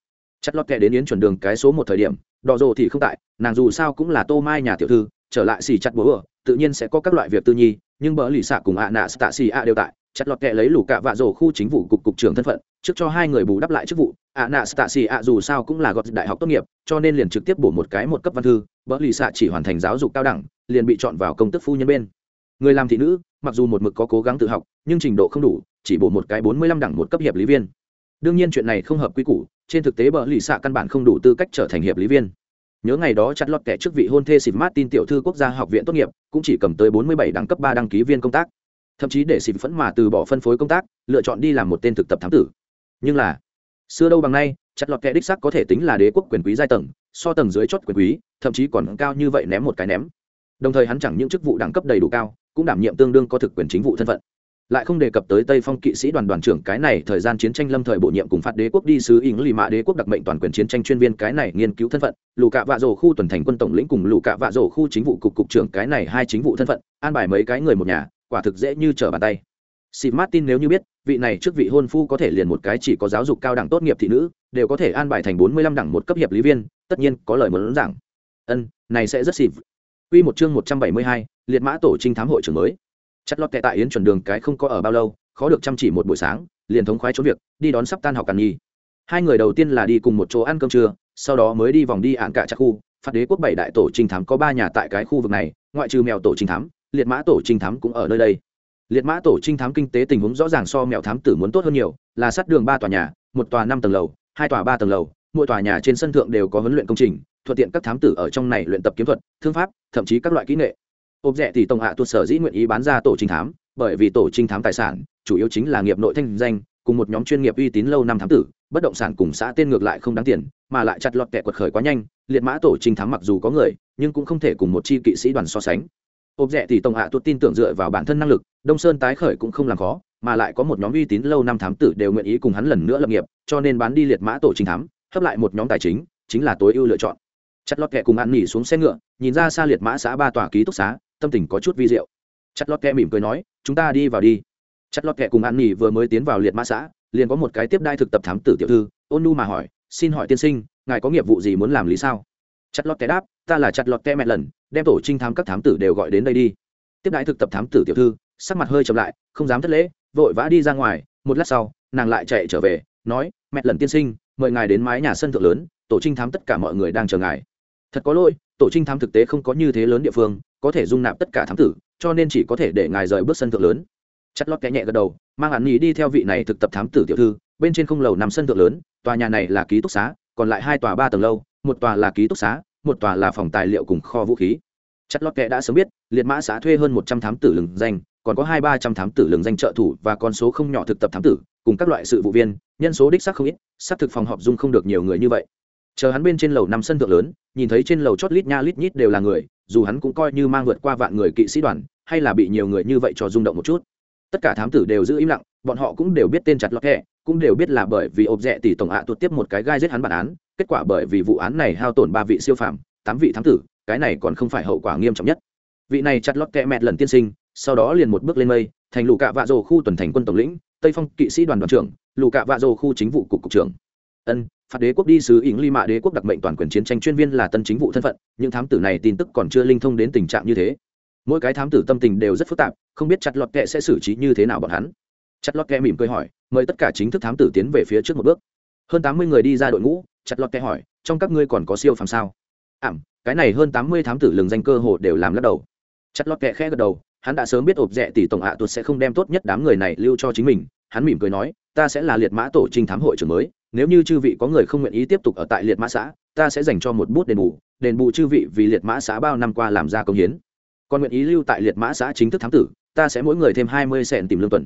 Chất lót kẻ đến yến chuẩn đường cái số một thời điểm đỏ rồ thì không tại, nàng dù sao cũng là tô mai nhà tiểu thư, trở lại xì chặt bố ở, tự nhiên sẽ có các loại việc tư nhi, nhưng bỡ lì xạ cùng ạ nạ tạ xì ạ đều tại. Chặt lọt kệ lấy lũ cạ vạ rổ khu chính vụ cục cục trưởng thân phận trước cho hai người bù đắp lại chức vụ, ạ nạ stạ xì ạ dù sao cũng là gọt đại học tốt nghiệp, cho nên liền trực tiếp bổ một cái một cấp văn thư bỡ lì xạ chỉ hoàn thành giáo dục cao đẳng, liền bị chọn vào công tức phu nhân bên. Người làm thị nữ, mặc dù một mực có cố gắng tự học, nhưng trình độ không đủ, chỉ bổ một cái bốn mươi lăm đẳng một cấp hiệp lý viên. Đương nhiên chuyện này không hợp quy củ, trên thực tế bờ lì xạ căn bản không đủ tư cách trở thành hiệp lý viên. Nhớ ngày đó chặt lọt kẻ trước vị hôn thê xịt martin tiểu thư quốc gia học viện tốt nghiệp, cũng chỉ cầm tới bốn mươi bảy đẳng cấp ba đăng ký viên công tác. Thậm chí để xịt phẫn mà từ bỏ phân phối công tác, lựa chọn đi làm một tên thực tập thám tử nhưng là, xưa đâu bằng nay, chặt lọt kẻ đích sắc có thể tính là đế quốc quyền quý giai tầng, so tầng dưới chót quyền quý, thậm chí còn cao như vậy ném một cái ném. Đồng thời hắn chẳng những chức vụ đẳng cấp đầy đủ cao, cũng đảm nhiệm tương đương có thực quyền chính vụ thân phận. Lại không đề cập tới tây phong kỵ sĩ đoàn đoàn trưởng cái này thời gian chiến tranh lâm thời bổ nhiệm cùng phạt đế quốc đi sứ ỉng lì mạ đế quốc đặc mệnh toàn quyền chiến tranh chuyên viên cái này nghiên cứu thân phận, lù cạ vạ rổ khu tuần thành quân tổng lĩnh cùng lù cạ vạ rổ khu chính vụ cục cục trưởng cái này hai chính vụ thân phận, an bài mấy cái người một nhà, quả thực dễ như trở bàn tay. Steve Martin nếu như biết, vị này trước vị hôn phu có thể liền một cái chỉ có giáo dục cao đẳng tốt nghiệp thị nữ, đều có thể an bài thành bốn mươi lăm đẳng một cấp hiệp lý viên, tất nhiên có lời muốn rằng. Ân, này sẽ rất xịp. Quy một chương một trăm bảy mươi hai, liệt mã tổ trinh thám hội trưởng mới Chặt lót kẻ tại yến chuẩn đường cái không có ở bao lâu khó được chăm chỉ một buổi sáng liền thống khoái trốn việc đi đón sắp tan học càn nhi hai người đầu tiên là đi cùng một chỗ ăn cơm trưa sau đó mới đi vòng đi án cả chặt khu phát đế quốc bảy đại tổ trinh thám có ba nhà tại cái khu vực này ngoại trừ mèo tổ trinh thám liệt mã tổ trinh thám cũng ở nơi đây liệt mã tổ trinh thám kinh tế tình huống rõ ràng so mèo thám tử muốn tốt hơn nhiều, là sát đường ba tòa nhà, một tòa năm tầng lầu, hai tòa ba tầng lầu, mỗi tòa nhà trên sân thượng đều có huấn luyện công trình, thuận tiện các thám tử ở trong này luyện tập kiếm thuật, thương pháp, thậm chí các loại kỹ nghệ. Ốp rẻ thì tổng hạ tuột sở dĩ nguyện ý bán ra tổ trinh thám, bởi vì tổ trinh thám tài sản, chủ yếu chính là nghiệp nội thanh danh, cùng một nhóm chuyên nghiệp uy tín lâu năm thám tử, bất động sản cùng xã tên ngược lại không đáng tiền, mà lại chặt lọt kẹ quật khởi quá nhanh. Liệt mã tổ trinh thám mặc dù có người, nhưng cũng không thể cùng một chi kỵ sĩ đoàn so sánh ốp rẻ thì tổng hạ tuột tin tưởng dựa vào bản thân năng lực, đông sơn tái khởi cũng không làm khó, mà lại có một nhóm uy tín lâu năm thám tử đều nguyện ý cùng hắn lần nữa lập nghiệp, cho nên bán đi liệt mã tổ chính thám, hấp lại một nhóm tài chính chính là tối ưu lựa chọn. Chặt lọt kẹ cùng ăn nghỉ xuống xe ngựa, nhìn ra xa liệt mã xã ba tòa ký túc xá, tâm tình có chút vi diệu. Chặt lọt kẹ mỉm cười nói, chúng ta đi vào đi. Chặt lọt kẹ cùng an nghỉ vừa mới tiến vào liệt mã xã, liền có một cái tiếp đai thực tập thám tử tiểu thư, ôn nu mà hỏi, xin hỏi tiên sinh, ngài có nghiệp vụ gì muốn làm lý sao? Chặt lọt kẹ đáp, ta là chặt lọt kẹ mẹ lần đem tổ trinh thám các thám tử đều gọi đến đây đi. Tiếp đãi thực tập thám tử tiểu thư, sắc mặt hơi chậm lại, không dám thất lễ, vội vã đi ra ngoài. Một lát sau, nàng lại chạy trở về, nói, mẹ lần tiên sinh, mời ngài đến mái nhà sân thượng lớn, tổ trinh thám tất cả mọi người đang chờ ngài. Thật có lỗi, tổ trinh thám thực tế không có như thế lớn địa phương, có thể dung nạp tất cả thám tử, cho nên chỉ có thể để ngài rời bước sân thượng lớn. Chất lót kẽ nhẹ gật đầu, mang hắn nghỉ đi theo vị này thực tập thám tử tiểu thư, bên trên không lầu nằm sân thượng lớn, tòa nhà này là ký túc xá, còn lại hai tòa ba tầng lâu, một tòa là ký túc xá, một tòa là phòng tài liệu cùng kho vũ khí chất lót kệ đã sớm biết liệt mã xã thuê hơn một trăm thám tử lừng danh còn có hai ba trăm thám tử lừng danh trợ thủ và con số không nhỏ thực tập thám tử cùng các loại sự vụ viên nhân số đích xác không ít xác thực phòng họp dung không được nhiều người như vậy. Chờ hắn bên trên lầu năm sân thượng lớn nhìn thấy trên lầu chót lít nha lít nhít đều là người dù hắn cũng coi như mang vượt qua vạn người kỵ sĩ đoàn hay là bị nhiều người như vậy cho rung động một chút. Tất cả thám tử đều giữ im lặng bọn họ cũng đều biết tên chặt lọt kệ, cũng đều biết là bởi vì ộp rẽ tỷ tổng ạ tuột tiếp một cái gai giết hắn bản án kết quả bởi vì vụ án này hao tổn ba vị siêu phàm tám vị thám tử cái này còn không phải hậu quả nghiêm trọng nhất. Vị này chặt lót kẹ mẹt lần tiên sinh, sau đó liền một bước lên mây, thành lũ cạ vạ rồ khu tuần thành quân tổng lĩnh, tây phong kỵ sĩ đoàn đoàn trưởng, lũ cạ vạ rồ khu chính vụ cục cục trưởng. Ân, phạt đế quốc đi sứ ỉng ly mạ đế quốc đặc mệnh toàn quyền chiến tranh chuyên viên là tân chính vụ thân phận, những thám tử này tin tức còn chưa linh thông đến tình trạng như thế. Mỗi cái thám tử tâm tình đều rất phức tạp, không biết chặt lọt kệ sẽ xử trí như thế nào bọn hắn. Chặt lọt kệ mỉm cười hỏi, mời tất cả chính thức thám tử tiến về phía trước một bước. Hơn tám mươi người đi ra đội ngũ, chặt lọt kệ hỏi, trong các ngươi còn có siêu phàm sao? Ảm, cái này hơn tám mươi thám tử lừng danh cơ hồ đều làm lắc đầu. Chặt lót kẹ khẽ gật đầu, hắn đã sớm biết ộp rẽ tỷ tổng ạ tuột sẽ không đem tốt nhất đám người này lưu cho chính mình. Hắn mỉm cười nói, ta sẽ là liệt mã tổ trinh thám hội trưởng mới, nếu như chư vị có người không nguyện ý tiếp tục ở tại liệt mã xã, ta sẽ dành cho một bút đền bù đền bù chư vị vì liệt mã xã bao năm qua làm ra công hiến. Còn nguyện ý lưu tại liệt mã xã chính thức thám tử, ta sẽ mỗi người thêm hai mươi sẹn tìm lương tuần.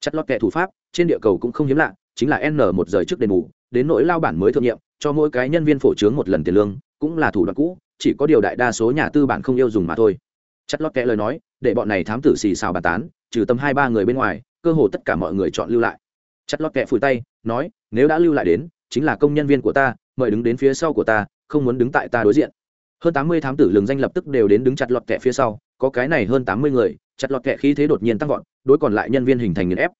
Chặt lót kẹ thủ pháp, trên địa cầu cũng không hiếm lạ, chính là n một giờ trước đền bù, đến nỗi lao bản mới thượng nhiệm, cho mỗi cái nhân viên phổ trướng một lần tiền lương cũng là thủ đoạn cũ, chỉ có điều đại đa số nhà tư bản không yêu dùng mà thôi. Chặt lót kẽ lời nói, để bọn này thám tử xì xào bàn tán, trừ tầm hai ba người bên ngoài, cơ hồ tất cả mọi người chọn lưu lại. Chặt lót kẽ phủi tay, nói, nếu đã lưu lại đến, chính là công nhân viên của ta, mời đứng đến phía sau của ta, không muốn đứng tại ta đối diện. Hơn tám mươi thám tử lường danh lập tức đều đến đứng chặt lọt kẹ phía sau, có cái này hơn tám mươi người, chặt lọt kẹ khí thế đột nhiên tăng vọt, đối còn lại nhân viên hình thành nghiền ép.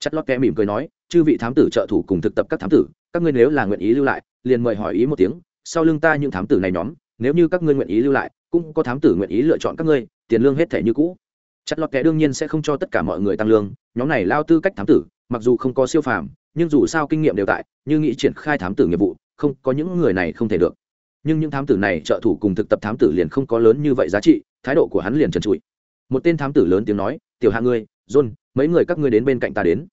Chặt lọt kẹ mỉm cười nói, chư vị thám tử trợ thủ cùng thực tập các thám tử, các ngươi nếu là nguyện ý lưu lại, liền mời hỏi ý một tiếng sau lưng ta những thám tử này nhóm, nếu như các ngươi nguyện ý lưu lại, cũng có thám tử nguyện ý lựa chọn các ngươi, tiền lương hết thể như cũ. Chặt lọt kẻ đương nhiên sẽ không cho tất cả mọi người tăng lương, nhóm này lao tư cách thám tử, mặc dù không có siêu phàm, nhưng dù sao kinh nghiệm đều tại, như nghĩ triển khai thám tử nghiệp vụ, không, có những người này không thể được. Nhưng những thám tử này trợ thủ cùng thực tập thám tử liền không có lớn như vậy giá trị, thái độ của hắn liền trần trụi. Một tên thám tử lớn tiếng nói, tiểu hạ ngươi, john, mấy người các ngươi đến bên cạnh ta đến.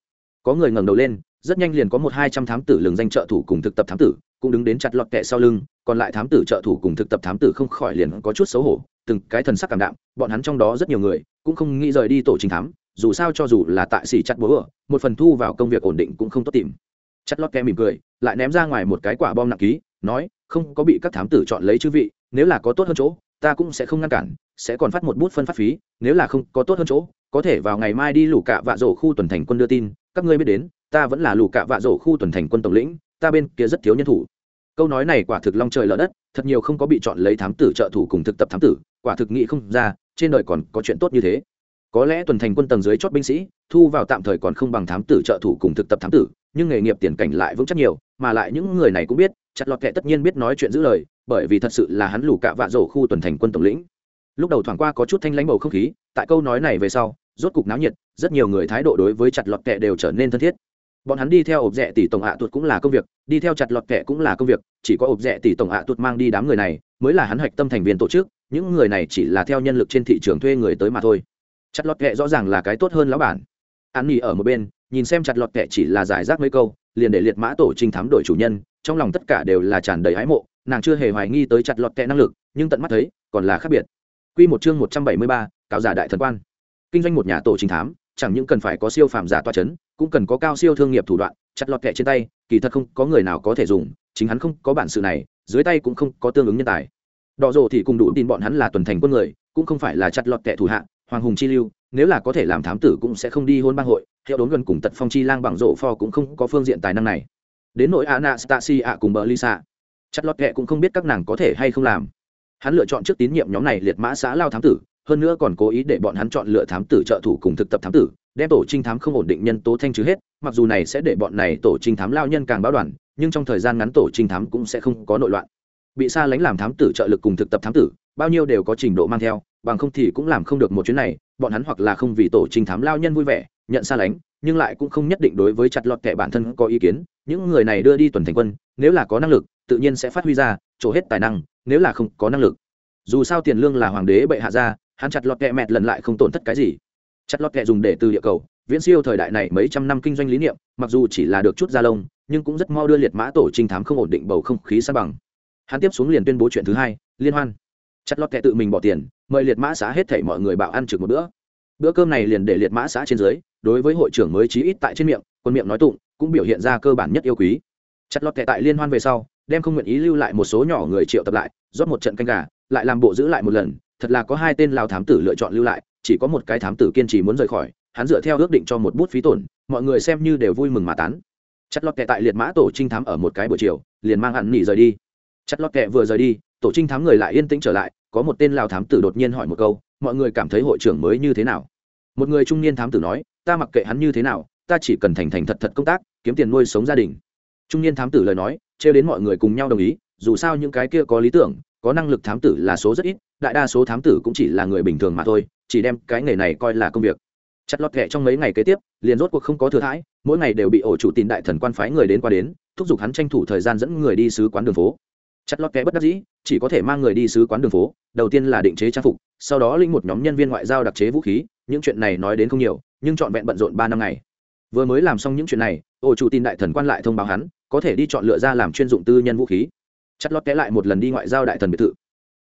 Có người ngẩng đầu lên, rất nhanh liền có một hai trăm thám tử lừng danh trợ thủ cùng thực tập thám tử cũng đứng đến chặt lọt kẹ sau lưng, còn lại thám tử trợ thủ cùng thực tập thám tử không khỏi liền có chút xấu hổ, từng cái thần sắc cảm đạm, bọn hắn trong đó rất nhiều người cũng không nghĩ rời đi tổ trình thám, dù sao cho dù là tại xỉ chặt bố ở một phần thu vào công việc ổn định cũng không tốt tìm. Chặt lọt kẹ mỉm cười, lại ném ra ngoài một cái quả bom nặng ký, nói, không có bị các thám tử chọn lấy chữ vị, nếu là có tốt hơn chỗ, ta cũng sẽ không ngăn cản, sẽ còn phát một bút phân phát phí, nếu là không có tốt hơn chỗ, có thể vào ngày mai đi lũ cạ vạ rổ khu tuần thành quân đưa tin, các ngươi biết đến, ta vẫn là lũ cạ vạ rổ khu tuần thành quân tổng lĩnh ta bên kia rất thiếu nhân thủ. Câu nói này quả thực long trời lở đất, thật nhiều không có bị chọn lấy thám tử trợ thủ cùng thực tập thám tử, quả thực nghĩ không ra, trên đời còn có chuyện tốt như thế. Có lẽ tuần thành quân tầng dưới chót binh sĩ, thu vào tạm thời còn không bằng thám tử trợ thủ cùng thực tập thám tử, nhưng nghề nghiệp tiền cảnh lại vững chắc nhiều, mà lại những người này cũng biết, chặt lọt kệ tất nhiên biết nói chuyện giữ lời, bởi vì thật sự là hắn lù cạ vạ rổ khu tuần thành quân tổng lĩnh. Lúc đầu thoảng qua có chút thanh lãnh bầu không khí, tại câu nói này về sau, rốt cục náo nhiệt, rất nhiều người thái độ đối với chặt lọt kệ đều trở nên thân thiết bọn hắn đi theo ộp rẻ tỷ tổng hạ tuột cũng là công việc đi theo chặt lọt kệ cũng là công việc chỉ có ộp rẻ tỷ tổng hạ tuột mang đi đám người này mới là hắn hoạch tâm thành viên tổ chức những người này chỉ là theo nhân lực trên thị trường thuê người tới mà thôi. Chặt lọt kệ rõ ràng là cái tốt hơn lão bản. An nghỉ ở một bên nhìn xem chặt lọt kệ chỉ là giải rác mấy câu liền để liệt mã tổ trinh thám đội chủ nhân trong lòng tất cả đều là tràn đầy ái mộ nàng chưa hề hoài nghi tới chặt lọt kệ năng lực nhưng tận mắt thấy còn là khác biệt. Quy một chương một trăm bảy mươi ba, cáo giả đại thần quan. Kinh doanh một nhà tổ trinh thám, chẳng những cần phải có siêu phàm giả toa chấn, cũng cần có cao siêu thương nghiệp thủ đoạn, chặt lọt kẹ trên tay, kỳ thật không có người nào có thể dùng, chính hắn không có bản sự này, dưới tay cũng không có tương ứng nhân tài. Đỏ rộ thì cùng đủ tin bọn hắn là tuần thành quân người, cũng không phải là chặt lọt kẹ thủ hạ, hoàng hùng chi lưu, nếu là có thể làm thám tử cũng sẽ không đi hôn bang hội, hiệu đốn gần cùng tật phong chi lang bằng rộ pho cũng không có phương diện tài năng này đến nỗi anastasia cùng bờ lisa chặt lót kẹ cũng không biết các nàng có thể hay không làm hắn lựa chọn trước tín nhiệm nhóm này liệt mã xã lao thám tử hơn nữa còn cố ý để bọn hắn chọn lựa thám tử trợ thủ cùng thực tập thám tử, đem tổ trinh thám không ổn định nhân tố thanh trừ hết, mặc dù này sẽ để bọn này tổ trinh thám lao nhân càng báo đoàn, nhưng trong thời gian ngắn tổ trinh thám cũng sẽ không có nội loạn. Bị xa lánh làm thám tử trợ lực cùng thực tập thám tử, bao nhiêu đều có trình độ mang theo, bằng không thì cũng làm không được một chuyến này, bọn hắn hoặc là không vì tổ trinh thám lao nhân vui vẻ, nhận xa lánh, nhưng lại cũng không nhất định đối với chặt lọt kẻ bản thân có ý kiến. Những người này đưa đi tuần thành quân, nếu là có năng lực, tự nhiên sẽ phát huy ra, trổ hết tài năng, nếu là không có năng lực. Dù sao tiền lương là hoàng đế bệ hạ ra hắn chặt lọt kẹ mẹt lần lại không tổn thất cái gì. Chặt lọt kẹ dùng để từ địa cầu. Viễn siêu thời đại này mấy trăm năm kinh doanh lý niệm, mặc dù chỉ là được chút da lông, nhưng cũng rất mau đưa liệt mã tổ trinh thám không ổn định bầu không khí sa bằng. Hắn tiếp xuống liền tuyên bố chuyện thứ hai, liên hoan. Chặt lọt kẹ tự mình bỏ tiền, mời liệt mã xã hết thảy mọi người bảo ăn trực một bữa. Bữa cơm này liền để liệt mã xã trên dưới, đối với hội trưởng mới chí ít tại trên miệng, quân miệng nói tụng, cũng biểu hiện ra cơ bản nhất yêu quý. Chặt lọt kẹ tại liên hoan về sau, đem không nguyện ý lưu lại một số nhỏ người triệu tập lại, rót một trận canh gà lại làm bộ giữ lại một lần, thật là có hai tên lao thám tử lựa chọn lưu lại, chỉ có một cái thám tử kiên trì muốn rời khỏi, hắn dựa theo ước định cho một bút phí tổn, mọi người xem như đều vui mừng mà tán. Chặt lọt kệ tại liệt mã tổ trinh thám ở một cái buổi chiều, liền mang hẳn nghỉ rời đi. Chặt lọt kệ vừa rời đi, tổ trinh thám người lại yên tĩnh trở lại, có một tên lao thám tử đột nhiên hỏi một câu, mọi người cảm thấy hội trưởng mới như thế nào? Một người trung niên thám tử nói, ta mặc kệ hắn như thế nào, ta chỉ cần thành thành thật thật công tác, kiếm tiền nuôi sống gia đình. Trung niên thám tử lời nói, trêu đến mọi người cùng nhau đồng ý, dù sao những cái kia có lý tưởng có năng lực thám tử là số rất ít, đại đa số thám tử cũng chỉ là người bình thường mà thôi, chỉ đem cái nghề này coi là công việc. Chặt lọt kệ trong mấy ngày kế tiếp, liền rốt cuộc không có thừa thãi, mỗi ngày đều bị ổ chủ tin đại thần quan phái người đến qua đến, thúc giục hắn tranh thủ thời gian dẫn người đi sứ quán đường phố. Chặt lọt kệ bất đắc dĩ, chỉ có thể mang người đi sứ quán đường phố, đầu tiên là định chế trang phục, sau đó linh một nhóm nhân viên ngoại giao đặc chế vũ khí, những chuyện này nói đến không nhiều, nhưng trọn vẹn bận rộn ba năm ngày. Vừa mới làm xong những chuyện này, ổ chủ tin đại thần quan lại thông báo hắn, có thể đi chọn lựa ra làm chuyên dụng tư nhân vũ khí chặt lót té lại một lần đi ngoại giao đại thần biệt thự.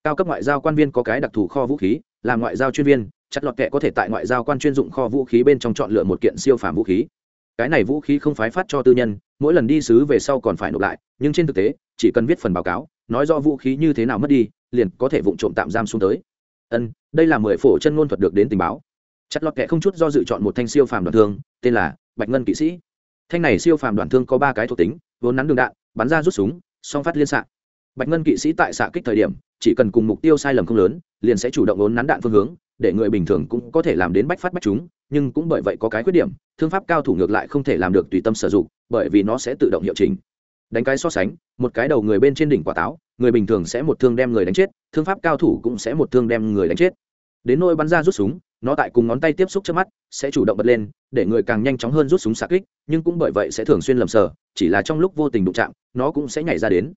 Cao cấp ngoại giao quan viên có cái đặc thù kho vũ khí, làm ngoại giao chuyên viên, chặt lọt kệ có thể tại ngoại giao quan chuyên dụng kho vũ khí bên trong chọn lựa một kiện siêu phàm vũ khí. Cái này vũ khí không phái phát cho tư nhân, mỗi lần đi xứ về sau còn phải nộp lại, nhưng trên thực tế, chỉ cần viết phần báo cáo, nói do vũ khí như thế nào mất đi, liền có thể vụ trộm tạm giam xuống tới. Ân, đây là mười phổ chân ngôn thuật được đến tình báo. Chặt lọt kệ không chút do dự chọn một thanh siêu phàm đoàn thương, tên là bạch ngân kỵ sĩ. Thanh này siêu phàm đoàn thương có ba cái thuộc tính, vốn nắn đường đạn, bắn ra rút súng, song phát liên xạ bạch ngân kỵ sĩ tại xạ kích thời điểm, chỉ cần cùng mục tiêu sai lầm không lớn, liền sẽ chủ động ốn nắn đạn phương hướng, để người bình thường cũng có thể làm đến bách phát bách chúng, nhưng cũng bởi vậy có cái khuyết điểm, thương pháp cao thủ ngược lại không thể làm được tùy tâm sử dụng, bởi vì nó sẽ tự động hiệu chỉnh. Đánh cái so sánh, một cái đầu người bên trên đỉnh quả táo, người bình thường sẽ một thương đem người đánh chết, thương pháp cao thủ cũng sẽ một thương đem người đánh chết. Đến nôi bắn ra rút súng, nó tại cùng ngón tay tiếp xúc trước mắt, sẽ chủ động bật lên, để người càng nhanh chóng hơn rút súng xạ kích, nhưng cũng bởi vậy sẽ thường xuyên lầm sờ, chỉ là trong lúc vô tình đụng chạm, nó cũng sẽ nhảy ra đến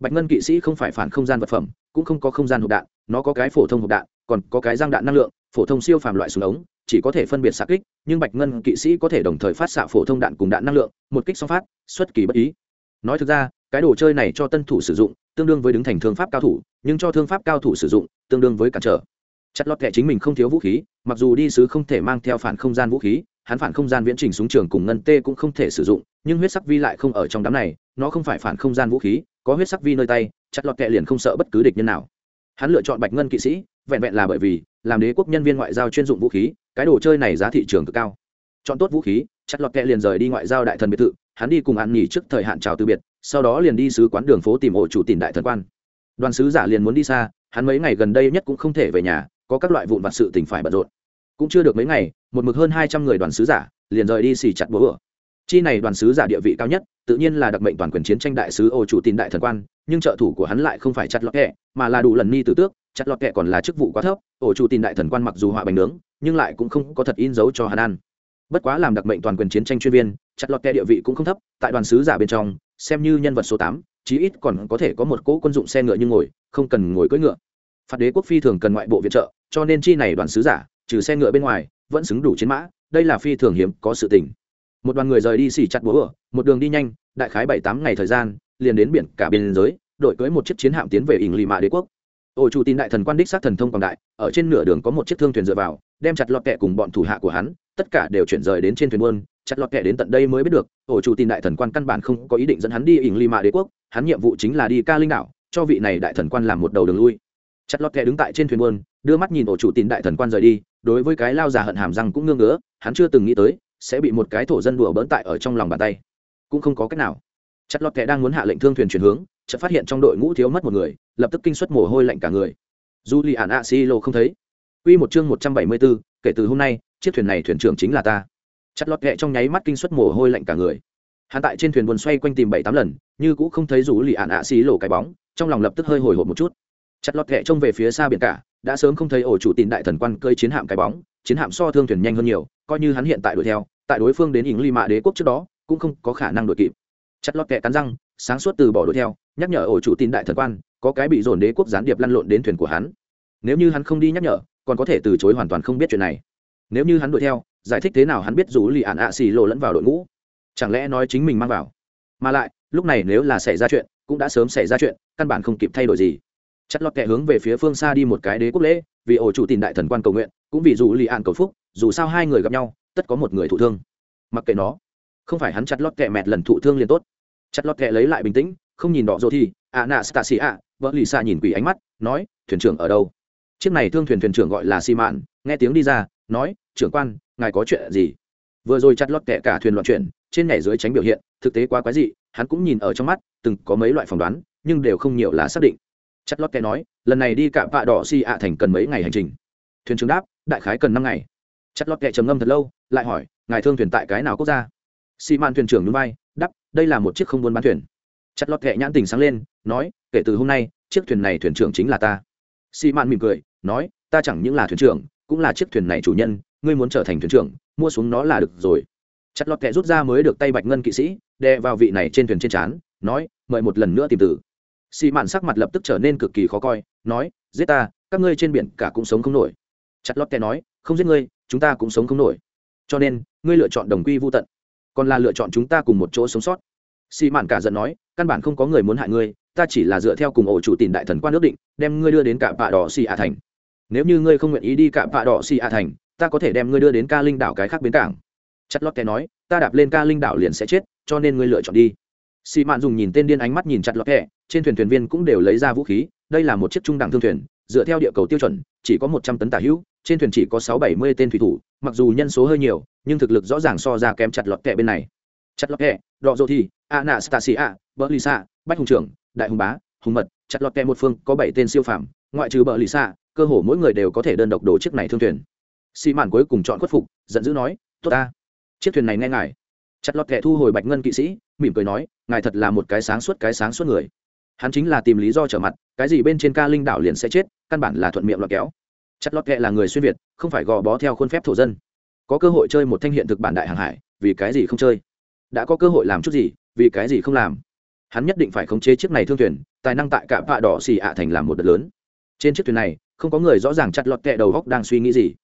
bạch ngân kỵ sĩ không phải phản không gian vật phẩm, cũng không có không gian hộp đạn, nó có cái phổ thông hộp đạn, còn có cái răng đạn năng lượng, phổ thông siêu phàm loại súng ống, chỉ có thể phân biệt xạ kích, nhưng bạch ngân kỵ sĩ có thể đồng thời phát xạ phổ thông đạn cùng đạn năng lượng, một kích song phát, xuất kỳ bất ý. Nói thực ra, cái đồ chơi này cho tân thủ sử dụng, tương đương với đứng thành thương pháp cao thủ, nhưng cho thương pháp cao thủ sử dụng, tương đương với cản trở. Chặt lọt kệ chính mình không thiếu vũ khí, mặc dù đi sứ không thể mang theo phản không gian vũ khí hắn phản không gian viễn trình súng trường cùng ngân tê cũng không thể sử dụng, nhưng huyết sắc vi lại không ở trong đám này, nó không phải phản không gian vũ khí, có huyết sắc vi nơi tay, chặt lọt kệ liền không sợ bất cứ địch nhân nào. Hắn lựa chọn bạch ngân kỵ sĩ, vẹn vẹn là bởi vì, làm đế quốc nhân viên ngoại giao chuyên dụng vũ khí, cái đồ chơi này giá thị trường cực cao. Chọn tốt vũ khí, chặt lọt kệ liền rời đi ngoại giao đại thần biệt thự, hắn đi cùng ăn nghỉ trước thời hạn chào từ biệt, sau đó liền đi sứ quán đường phố tìm ổ chủ tìm đại thần quan. Đoàn sứ giả liền muốn đi xa, hắn mấy ngày gần đây nhất cũng không thể về nhà, có các loại vụn vặt sự tình phải bận rộn cũng chưa được mấy ngày, một mực hơn hai trăm người đoàn sứ giả liền rời đi xì chặt bố ửa chi này đoàn sứ giả địa vị cao nhất, tự nhiên là đặc mệnh toàn quyền chiến tranh đại sứ ô chủ tin đại thần quan, nhưng trợ thủ của hắn lại không phải chặt lọt kẹ, mà là đủ lần ni tử tước, chặt lọt kẹ còn là chức vụ quá thấp, ô chủ tin đại thần quan mặc dù họa bánh nướng, nhưng lại cũng không có thật in dấu cho hắn ăn. Bất quá làm đặc mệnh toàn quyền chiến tranh chuyên viên, chặt lọt kẹ địa vị cũng không thấp, tại đoàn sứ giả bên trong, xem như nhân vật số tám, chí ít còn có thể có một cỗ quân dụng xe ngựa như ngồi, không cần ngồi cưỡi ngựa. Phạt đế quốc phi thường cần ngoại bộ viện trợ, cho nên chi này đoàn sứ giả trừ xe ngựa bên ngoài, vẫn xứng đủ chiến mã, đây là phi thường hiếm có sự tình. Một đoàn người rời đi xỉ chặt búa ở một đường đi nhanh, đại khái bảy tám ngày thời gian, liền đến biển cả biên giới, đội cưới một chiếc chiến hạm tiến về ỉng lì mạ đế quốc. Ổ chủ tin đại thần quan đích sát thần thông quảng đại, ở trên nửa đường có một chiếc thương thuyền dựa vào, đem chặt lọt kẹ cùng bọn thủ hạ của hắn, tất cả đều chuyển rời đến trên thuyền buôn. Chặt lọt kẹ đến tận đây mới biết được ổ chủ tin đại thần quan căn bản không có ý định dẫn hắn đi ỉng lì mạ đế quốc, hắn nhiệm vụ chính là đi ca linh đảo, cho vị này đại thần quan làm một đầu đường lui. Chặt lọt kẹ đứng tại trên thuyền buôn đưa mắt nhìn ổ chủ tín đại thần quan rời đi đối với cái lao già hận hàm răng cũng ngương ngứa hắn chưa từng nghĩ tới sẽ bị một cái thổ dân đùa bỡn tại ở trong lòng bàn tay. Cũng không có cách nào. Chặt lọt kẻ đang muốn hạ lệnh thương thuyền chuyển hướng chợt phát hiện trong đội ngũ thiếu mất một người lập tức kinh suất mồ hôi lạnh cả người. Dù lì ạn ạ xi lô không thấy. Quy một chương một trăm bảy mươi 174, kể từ hôm nay chiếc thuyền này thuyền trưởng chính là ta. Chặt lọt kẹ trong nháy mắt kinh suất mồ hôi lạnh cả người. Hắn tại trên thuyền buồn xoay quanh tìm bảy tám lần như cũng không thấy rủ lì ản ạ xí lộ cái bóng trong lòng lập tức hơi hồi hộp một chút. Chặt lọt kẹ trông về phía xa biển cả đã sớm không thấy ổ chủ tin đại thần quan cơi chiến hạm cái bóng, chiến hạm so thương thuyền nhanh hơn nhiều, coi như hắn hiện tại đuổi theo, tại đối phương đến ỉng ly mạ đế quốc trước đó, cũng không có khả năng đuổi kịp. Chặt lọt kẹ cắn răng, sáng suốt từ bỏ đuổi theo, nhắc nhở ổ chủ tin đại thần quan, có cái bị dồn đế quốc gián điệp lăn lộn đến thuyền của hắn. Nếu như hắn không đi nhắc nhở, còn có thể từ chối hoàn toàn không biết chuyện này. Nếu như hắn đuổi theo, giải thích thế nào hắn biết rủ lì ạn ạ xì lộ lẫn vào đội ngũ. Chẳng lẽ nói chính mình mang vào? Mà lại, lúc này nếu là xảy ra chuyện, cũng đã sớm xảy ra chuyện, căn bản không kịp thay đổi gì chất lọt kẹ hướng về phía phương xa đi một cái đế quốc lễ, vì ổ chủ tìm đại thần quan cầu nguyện, cũng vì dù lì ạn cầu phúc, dù sao hai người gặp nhau, tất có một người thụ thương. Mặc kệ nó, không phải hắn chặt lọt kẹ mẹt lần thụ thương liền tốt. Chặt lọt kẹ lấy lại bình tĩnh, không nhìn đỏ rô thì ạ nạ stasi ạ, vợ lì xa nhìn quỷ ánh mắt, nói, thuyền trưởng ở đâu? Chiếc này thương thuyền thuyền trưởng gọi là xi mạn, nghe tiếng đi ra, nói, trưởng quan, ngài có chuyện gì? Vừa rồi chặt lọt kẹ cả thuyền loạn chuyển, trên nhảy dưới tránh biểu hiện, thực tế quá quái dị, hắn cũng nhìn ở trong mắt, từng có mấy loại phỏng đoán, nhưng đều không nhiều là xác định chất lót kẻ nói, lần này đi cả vạ đỏ xi ạ thành cần mấy ngày hành trình? Thuyền trưởng đáp, đại khái cần năm ngày. Chất Lót kệ trầm ngâm thật lâu, lại hỏi, ngài thương thuyền tại cái nào quốc gia? Xì Man thuyền trưởng núi bay đắp đây là một chiếc không buôn bán thuyền. Chất Lót kệ nhãn tình sáng lên, nói, kể từ hôm nay, chiếc thuyền này thuyền trưởng chính là ta. Xì Man mỉm cười, nói, ta chẳng những là thuyền trưởng, cũng là chiếc thuyền này chủ nhân, ngươi muốn trở thành thuyền trưởng, mua xuống nó là được rồi. Chất Lót kệ rút ra mới được tay bạch ngân kỵ sĩ, đè vào vị này trên thuyền trên trán, nói, mời một lần nữa tìm tử xì mạn sắc mặt lập tức trở nên cực kỳ khó coi, nói, giết ta, các ngươi trên biển cả cũng sống không nổi. Chặt lót kệ nói, không giết ngươi, chúng ta cũng sống không nổi. Cho nên, ngươi lựa chọn đồng quy vô tận, còn là lựa chọn chúng ta cùng một chỗ sống sót. Xì mạn cả giận nói, căn bản không có người muốn hại ngươi, ta chỉ là dựa theo cùng ổ chủ tìm đại thần quan ước định, đem ngươi đưa đến cả vạ đỏ xì ạ thành. Nếu như ngươi không nguyện ý đi cả vạ đỏ xì ạ thành, ta có thể đem ngươi đưa đến ca linh đảo cái khác bến cảng. Chất lót kẻ nói, ta đạp lên ca linh đảo liền sẽ chết, cho nên ngươi lựa chọn đi xì mạn dùng nhìn tên điên ánh mắt nhìn chặt lọt kẻ trên thuyền thuyền viên cũng đều lấy ra vũ khí, đây là một chiếc trung đẳng thương thuyền, dựa theo địa cầu tiêu chuẩn, chỉ có một trăm tấn tả hữu, trên thuyền chỉ có sáu bảy mươi tên thủy thủ, mặc dù nhân số hơi nhiều, nhưng thực lực rõ ràng so ra kém chặt lọt kẻ bên này. Chặt lọt kẻ đọ dô thi anastasia bờ lisa bách hùng trưởng, đại hùng bá, hùng mật, chặt lọt kẻ một phương, có bảy tên siêu phàm, ngoại trừ bờ cơ hồ mỗi người đều có thể đơn độc đổ chiếc này thương thuyền. Xì mạn cuối cùng chọn khuất phục, giận dữ nói, tốt ta, chiếc thuyền này nghe ngài. Chặt lọt kẻ thu hồi bạch ngân kỵ sĩ mỉm cười nói ngài thật là một cái sáng suốt cái sáng suốt người. Hắn chính là tìm lý do trở mặt cái gì bên trên ca linh đảo liền sẽ chết căn bản là thuận miệng lọt kéo. Chặt lọt kệ là người xuyên việt không phải gò bó theo khuôn phép thổ dân. Có cơ hội chơi một thanh hiện thực bản đại hàng hải vì cái gì không chơi? Đã có cơ hội làm chút gì vì cái gì không làm? Hắn nhất định phải khống chế chiếc này thương thuyền tài năng tại cả vạ đỏ xì ạ thành làm một đợt lớn. Trên chiếc thuyền này không có người rõ ràng chặt lọt kệ đầu góc đang suy nghĩ gì.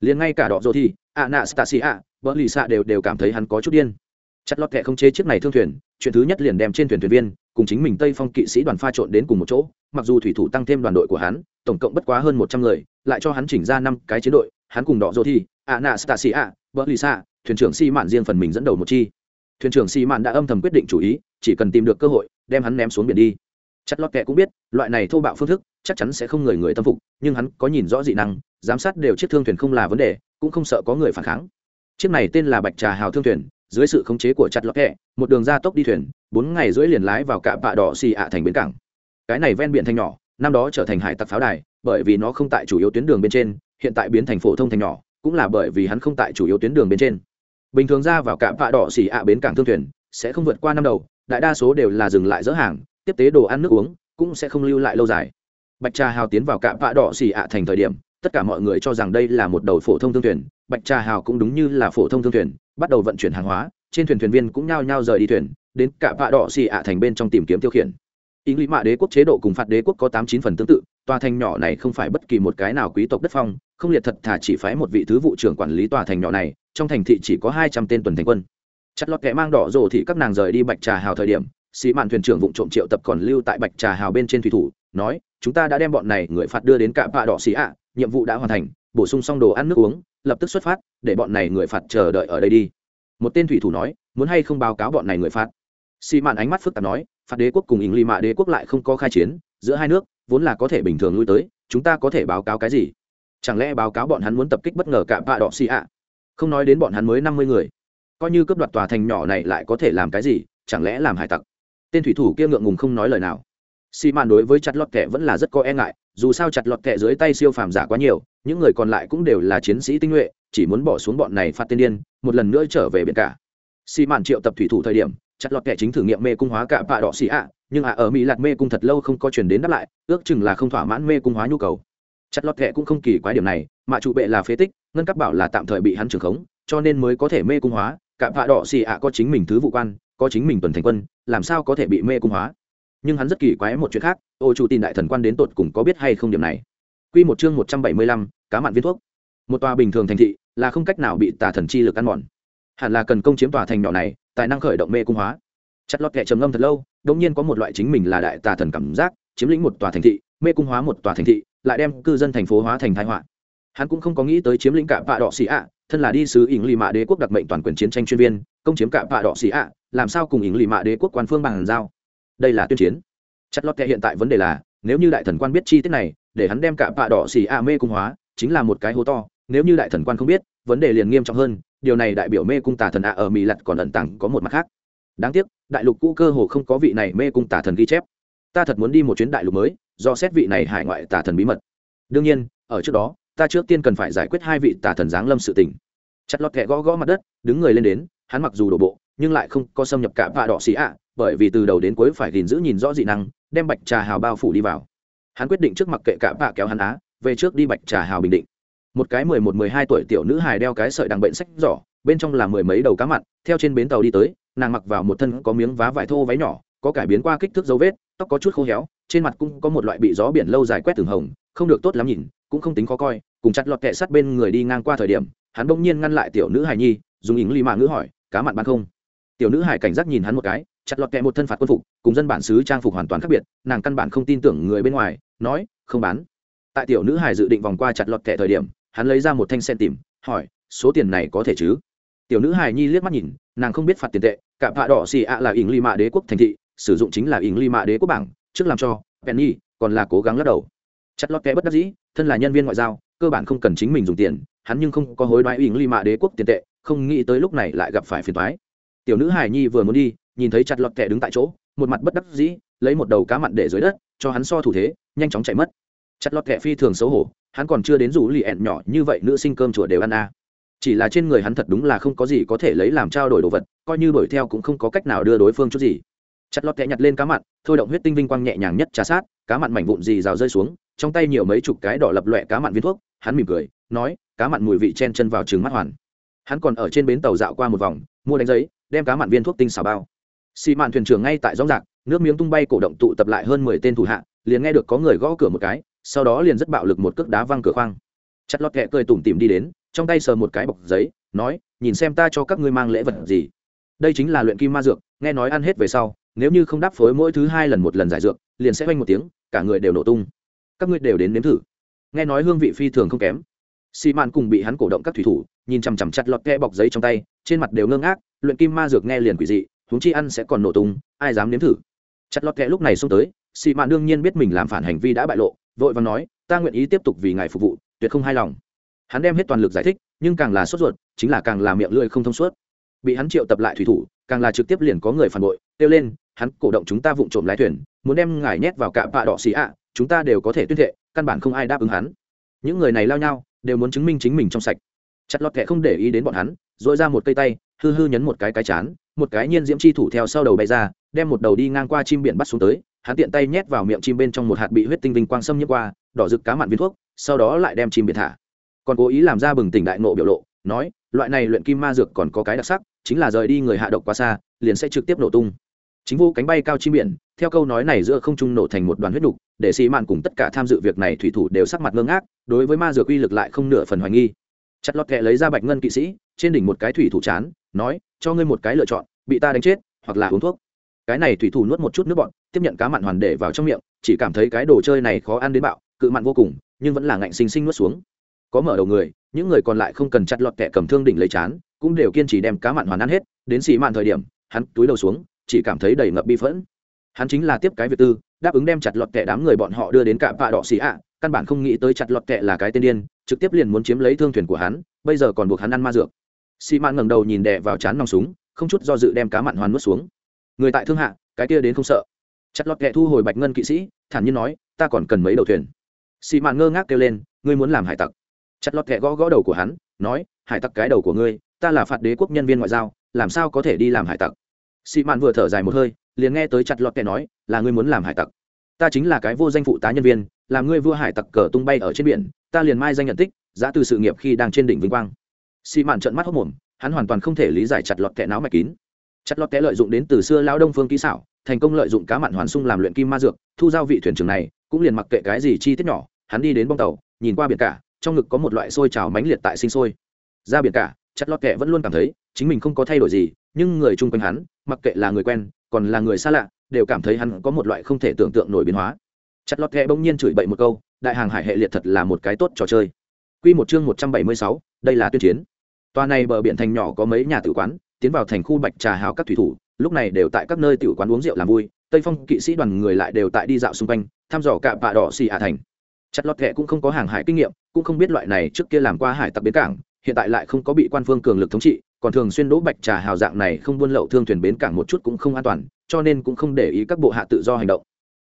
Liền ngay cả đỏ dô thì ạ nạ ạ, vợ lì xạ đều đều cảm thấy hắn có chút điên chặt lọt kệ không chế chiếc này thương thuyền, chuyện thứ nhất liền đem trên thuyền thuyền viên, cùng chính mình tây phong kỵ sĩ đoàn pha trộn đến cùng một chỗ, mặc dù thủy thủ tăng thêm đoàn đội của hắn, tổng cộng bất quá hơn một trăm người, lại cho hắn chỉnh ra năm cái chiến đội, hắn cùng đỏ dô thi anastasia vợ lì xạ, thuyền trưởng si mạn riêng phần mình dẫn đầu một chi. Thuyền trưởng si mạn đã âm thầm quyết định chủ ý, chỉ cần tìm được cơ hội, đem hắn ném xuống biển đi. Chặt lót kệ cũng biết, loại này thô bạo phương thức, chắc chắn sẽ không người người tâm phục, nhưng hắn có nhìn rõ dị năng, giám sát đều chiếc thương thuyền không là vấn đề, cũng không sợ có người phản kháng. Chiếc này tên là bạch trà hào thương thuyền dưới sự khống chế của chặt lọt kẹ một đường ra tốc đi thuyền, bốn ngày rưỡi liền lái vào cả bạ đỏ xì ạ thành bến cảng. Cái này ven biển thanh nhỏ, năm đó trở thành hải tặc pháo đài, bởi vì nó không tại chủ yếu tuyến đường bên trên, hiện tại biến thành phổ thông thành nhỏ, cũng là bởi vì hắn không tại chủ yếu tuyến đường bên trên. Bình thường ra vào cạm vạ đỏ xì ạ bến cảng thương thuyền, sẽ không vượt qua năm đầu, đại đa số đều là dừng lại dỡ hàng, tiếp tế đồ ăn nước uống, cũng sẽ không lưu lại lâu dài. Bạch trà hào tiến vào cạm vạ đỏ xì ạ thành thời điểm, tất cả mọi người cho rằng đây là một đầu phổ thông thương thuyền bạch trà hào cũng đúng như là phổ thông thương thuyền, bắt đầu vận chuyển hàng hóa, trên thuyền thuyền viên cũng nhao nhao rời đi thuyền, đến cả vạ đỏ xì ạ thành bên trong tìm kiếm tiêu khiển. Ý lý mạ đế quốc chế độ cùng phạt đế quốc có tám chín phần tương tự, tòa thành nhỏ này không phải bất kỳ một cái nào quý tộc đất phong, không liệt thật thà chỉ phái một vị thứ vụ trưởng quản lý tòa thành nhỏ này, trong thành thị chỉ có hai trăm tên tuần thành quân. Chặt lọt kẻ mang đỏ rồ thì các nàng rời đi bạch trà hào thời điểm sĩ mạn thuyền trưởng vụ trộm triệu tập còn lưu tại bạch trà hào bên trên thủy thủ, nói, chúng ta đã đem bọn này người phạt đưa đến cả vạ đỏ xì ạ, nhiệm vụ đã hoàn thành, bổ sung xong đồ ăn nước uống lập tức xuất phát, để bọn này người phạt chờ đợi ở đây đi. Một tên thủy thủ nói, muốn hay không báo cáo bọn này người phạt? Xi mạn ánh mắt phức tạp nói, phạt đế quốc cùng ỉng ly mạ đế quốc lại không có khai chiến, giữa hai nước vốn là có thể bình thường lui tới, chúng ta có thể báo cáo cái gì? Chẳng lẽ báo cáo bọn hắn muốn tập kích bất ngờ cả vạ đỏ xì ạ? Không nói đến bọn hắn mới năm mươi người. Coi như cướp đoạt tòa thành nhỏ này lại có thể làm cái gì, chẳng lẽ làm hải tặc? Tên thủy thủ kia ngượng ngùng không nói lời nào. Xi mạn đối với chặt lọt kẻ vẫn là rất có e ngại, dù sao chặt lọt kẻ dưới tay siêu phàm giả quá nhiều những người còn lại cũng đều là chiến sĩ tinh nhuệ, chỉ muốn bỏ xuống bọn này phát tiên điên, một lần nữa trở về biển cả. Xi mạn triệu tập thủy thủ thời điểm, chặt lọt kẻ chính thử nghiệm mê cung hóa cả bạ đỏ xì ạ nhưng ạ ở mỹ lạt mê cung thật lâu không có chuyển đến đáp lại, ước chừng là không thỏa mãn mê cung hóa nhu cầu. Chặt lọt kẻ cũng không kỳ quái điểm này, mà trụ bệ là phế tích, ngân cấp bảo là tạm thời bị hắn trưởng khống, cho nên mới có thể mê cung hóa. Cả bạ đỏ xì ạ có chính mình thứ vụ quan, có chính mình tuần thành quân, làm sao có thể bị mê cung hóa? Nhưng hắn rất kỳ quái một chuyện khác, ô chủ tin đại thần quan đến tột cùng có biết hay không điểm này? Quy một chương một trăm bảy mươi lăm, cá mặn viên thuốc. Một tòa bình thường thành thị là không cách nào bị tà thần chi lực ăn mòn. Hẳn là cần công chiếm tòa thành nhỏ này, tài năng khởi động mê cung hóa. Chặt lót kẻ trầm ngâm thật lâu, đột nhiên có một loại chính mình là đại tà thần cảm giác, chiếm lĩnh một tòa thành thị, mê cung hóa một tòa thành thị, lại đem cư dân thành phố hóa thành tai họa. Hắn cũng không có nghĩ tới chiếm lĩnh cả Vạ đỏ Xỉ ạ, thân là đi sứ ỉng lì mạ đế quốc đặc mệnh toàn quyền chiến tranh chuyên viên, công chiếm cả Vạ đỏ Xỉ ạ, làm sao cùng ỉng lì mạ đế quốc quan phương bằng giao? Đây là tuyên chiến. Chặt lót kẻ hiện tại vấn đề là, nếu như đại thần quan biết chi tiết này, để hắn đem cả bạ đỏ xì ạ mê cung hóa, chính là một cái hố to, nếu như đại thần quan không biết, vấn đề liền nghiêm trọng hơn, điều này đại biểu mê cung tà thần ạ ở mỹ lặt còn ẩn tàng có một mặt khác. Đáng tiếc đại lục cũ cơ hồ không có vị này mê cung tà thần ghi chép. Ta thật muốn đi một chuyến đại lục mới do xét vị này hải ngoại tà thần bí mật. Đương nhiên ở trước đó ta trước tiên cần phải giải quyết hai vị tà thần giáng lâm sự tình. Chặt lọt kẹ gõ gõ mặt đất đứng người lên đến hắn mặc dù đổ bộ nhưng lại không có xâm nhập cả vạ đỏ xì ạ bởi vì từ đầu đến cuối phải gìn giữ nhìn rõ dị năng đem bạch trà hào bao phủ đi vào hắn quyết định trước mặt kệ cả vạ kéo hắn á, về trước đi bạch trà hào bình định. Một cái mười một mười hai tuổi tiểu nữ hài đeo cái sợi đằng bệnh sách giỏ, bên trong là mười mấy đầu cá mặn, theo trên bến tàu đi tới, nàng mặc vào một thân có miếng vá vải thô váy nhỏ, có cải biến qua kích thước dấu vết, tóc có chút khô héo, trên mặt cũng có một loại bị gió biển lâu dài quét từng hồng, không được tốt lắm nhìn, cũng không tính khó coi, cùng chặt lọt kẹ sắt bên người đi ngang qua thời điểm, hắn bỗng nhiên ngăn lại tiểu nữ hài nhi, dùng ỉng ly mạ ngữ hỏi, cá mặn bán không? Tiểu nữ hài cảnh giác nhìn hắn một cái, chặt lọt kẹ một thân phạt quân phục, cùng dân bản xứ trang phục hoàn toàn khác biệt, nàng căn bản không tin tưởng người bên ngoài nói, không bán. Tại tiểu nữ hài dự định vòng qua chặt lọt kẹ thời điểm, hắn lấy ra một thanh sen tìm, hỏi, số tiền này có thể chứ? Tiểu nữ hài nhi liếc mắt nhìn, nàng không biết phạt tiền tệ, cả vạ đỏ xì ạ là ỉng ly mạ đế quốc thành thị, sử dụng chính là ỉng ly mạ đế quốc bảng, trước làm cho penny còn là cố gắng lắc đầu. Chặt lọt kẽ bất đắc dĩ, thân là nhân viên ngoại giao, cơ bản không cần chính mình dùng tiền, hắn nhưng không có hối đoái ỉng ly mạ đế quốc tiền tệ, không nghĩ tới lúc này lại gặp phải phiền thoái tiểu nữ hải nhi vừa muốn đi, nhìn thấy chặt lọt kẹ đứng tại chỗ, một mặt bất đắc dĩ, lấy một đầu cá mặn để dưới đất, cho hắn so thủ thế nhanh chóng chạy mất. Chặt lọt kẹ phi thường xấu hổ, hắn còn chưa đến rủ lì ẹn nhỏ như vậy, nữ sinh cơm chùa đều ăn a à. chỉ là trên người hắn thật đúng là không có gì có thể lấy làm trao đổi đồ vật, coi như đuổi theo cũng không có cách nào đưa đối phương chút gì. Chặt lọt kẹ nhặt lên cá mặn, thôi động huyết tinh vinh quang nhẹ nhàng nhất trà sát, cá mặn mảnh vụn gì rào rơi xuống, trong tay nhiều mấy chục cái đỏ lập loẹ cá mặn viên thuốc, hắn mỉm cười, nói, cá mặn mùi vị chen chân vào trứng mắt hoàn. Hắn còn ở trên bến tàu dạo qua một vòng, mua đánh giấy, đem cá mặn viên thuốc tinh xào bao. Xì mạn thuyền trưởng ngay tại gióng giạc, nước miếng tung bay cổ động tụ tập lại hơn mười tên thủ hạ liền nghe được có người gõ cửa một cái, sau đó liền rất bạo lực một cước đá văng cửa khoang. Chặt lọt kẹ cười tủm tìm đi đến, trong tay sờ một cái bọc giấy, nói, nhìn xem ta cho các ngươi mang lễ vật gì. Đây chính là luyện kim ma dược, nghe nói ăn hết về sau, nếu như không đáp phối mỗi thứ hai lần một lần giải dược, liền sẽ vanh một tiếng, cả người đều nổ tung. Các ngươi đều đến nếm thử. Nghe nói hương vị phi thường không kém. Xì mạn cùng bị hắn cổ động các thủy thủ, nhìn chằm chằm chặt lọt kẹ bọc giấy trong tay, trên mặt đều ngơ ngác, luyện kim ma dược nghe liền quỷ dị, huống chi ăn sẽ còn nổ tung, ai dám nếm thử? Chặt lọt kẹ lúc này xông tới Sĩ mạn đương nhiên biết mình làm phản hành vi đã bại lộ, vội và nói, ta nguyện ý tiếp tục vì ngài phục vụ, tuyệt không hài lòng. Hắn đem hết toàn lực giải thích, nhưng càng là sốt ruột, chính là càng là miệng lưỡi không thông suốt. Bị hắn triệu tập lại thủy thủ, càng là trực tiếp liền có người phản bội, kêu lên, hắn, cổ động chúng ta vụng trộm lái thuyền, muốn đem ngài nhét vào cạm bạ đỏ xì ạ, chúng ta đều có thể tuyên thệ, căn bản không ai đáp ứng hắn. Những người này lao nhau, đều muốn chứng minh chính mình trong sạch. Chặt lọt kệ không để ý đến bọn hắn dội ra một cây tay, hư hư nhấn một cái cái chán, một cái nhiên diễm chi thủ theo sau đầu bay ra, đem một đầu đi ngang qua chim biển bắt xuống tới hắn tiện tay nhét vào miệng chim bên trong một hạt bị huyết tinh vinh quang xâm nhiễm qua, đỏ rực cá mặn viên thuốc, sau đó lại đem chim biệt thả. Còn cố ý làm ra bừng tỉnh đại nộ biểu lộ, nói, loại này luyện kim ma dược còn có cái đặc sắc, chính là rời đi người hạ độc quá xa, liền sẽ trực tiếp nổ tung. Chính vô cánh bay cao chim biển, theo câu nói này giữa không trung nổ thành một đoàn huyết đục để xì mạn cùng tất cả tham dự việc này thủy thủ đều sắc mặt ngơ ngác, đối với ma dược uy lực lại không nửa phần hoài nghi. Chặt lọt kẹ lấy ra bạch ngân kỵ sĩ, trên đỉnh một cái thủy thủ chán, nói, cho ngươi một cái lựa chọn, bị ta đánh chết, hoặc là uống thuốc. Cái này thủy thủ nuốt một chút nước bọn tiếp nhận cá mặn hoàn để vào trong miệng, chỉ cảm thấy cái đồ chơi này khó ăn đến bạo, cự mặn vô cùng, nhưng vẫn là ngạnh xinh xinh nuốt xuống. Có mở đầu người, những người còn lại không cần chặt lọt kẻ cầm thương đỉnh lấy chán, cũng đều kiên trì đem cá mặn hoàn ăn hết, đến xì mạn thời điểm, hắn túi đầu xuống, chỉ cảm thấy đầy ngập bi phẫn. Hắn chính là tiếp cái việc tư, đáp ứng đem chặt lọt kẻ đám người bọn họ đưa đến cả vạ đỏ xì ạ, căn bản không nghĩ tới chặt lọt kẻ là cái tên điên, trực tiếp liền muốn chiếm lấy thương thuyền của hắn, bây giờ còn buộc hắn ăn ma dược. Xì mạn ngẩng đầu nhìn đè vào chán nòng súng, không chút do dự đem cá mặn hoàn nuốt xuống. Người tại thương hạ, cái kia đến không sợ chặt lọt kệ thu hồi bạch ngân kỵ sĩ, thản nhiên nói, ta còn cần mấy đầu thuyền. Xì mạn ngơ ngác kêu lên, ngươi muốn làm hải tặc? Chặt lọt kệ gõ gõ đầu của hắn, nói, hải tặc cái đầu của ngươi, ta là phạt đế quốc nhân viên ngoại giao, làm sao có thể đi làm hải tặc? Xì mạn vừa thở dài một hơi, liền nghe tới chặt lọt kệ nói, là ngươi muốn làm hải tặc. Ta chính là cái vô danh phụ tá nhân viên làm ngươi vua hải tặc cờ tung bay ở trên biển, ta liền mai danh nhận tích, giá từ sự nghiệp khi đang trên đỉnh vinh quang. Xì mạn trợn mắt hốc mồm hắn hoàn toàn không thể lý giải chặt lọt kệ não mạch kín. Chặt lọt kệ lợi dụng đến từ xưa lão đông phương kỹ xảo thành công lợi dụng cá mặn hoàn sung làm luyện kim ma dược, thu giao vị thuyền trưởng này, cũng liền mặc kệ cái gì chi tiết nhỏ, hắn đi đến bong tàu, nhìn qua biển cả, trong ngực có một loại sôi trào mãnh liệt tại sinh sôi. Ra biển cả chặt lọt kệ vẫn luôn cảm thấy, chính mình không có thay đổi gì, nhưng người chung quanh hắn, mặc kệ là người quen, còn là người xa lạ, đều cảm thấy hắn có một loại không thể tưởng tượng nổi biến hóa. Chặt lọt kệ bỗng nhiên chửi bậy một câu, đại hàng hải hệ liệt thật là một cái tốt trò chơi. Quy một chương một trăm bảy mươi sáu, đây là tuyên chiến. Tòa này bờ biển thành nhỏ có mấy nhà tử quán, tiến vào thành khu bạch trà hào các thủy thủ lúc này đều tại các nơi tiểu quán uống rượu làm vui, tây phong kỵ sĩ đoàn người lại đều tại đi dạo xung quanh, thăm dò cạm bạ đỏ xì hạ thành. Chặt lọt kẹ cũng không có hàng hải kinh nghiệm, cũng không biết loại này trước kia làm qua hải tặc bến cảng, hiện tại lại không có bị quan phương cường lực thống trị, còn thường xuyên đỗ bạch trà hào dạng này không buôn lậu thương thuyền bến cảng một chút cũng không an toàn, cho nên cũng không để ý các bộ hạ tự do hành động.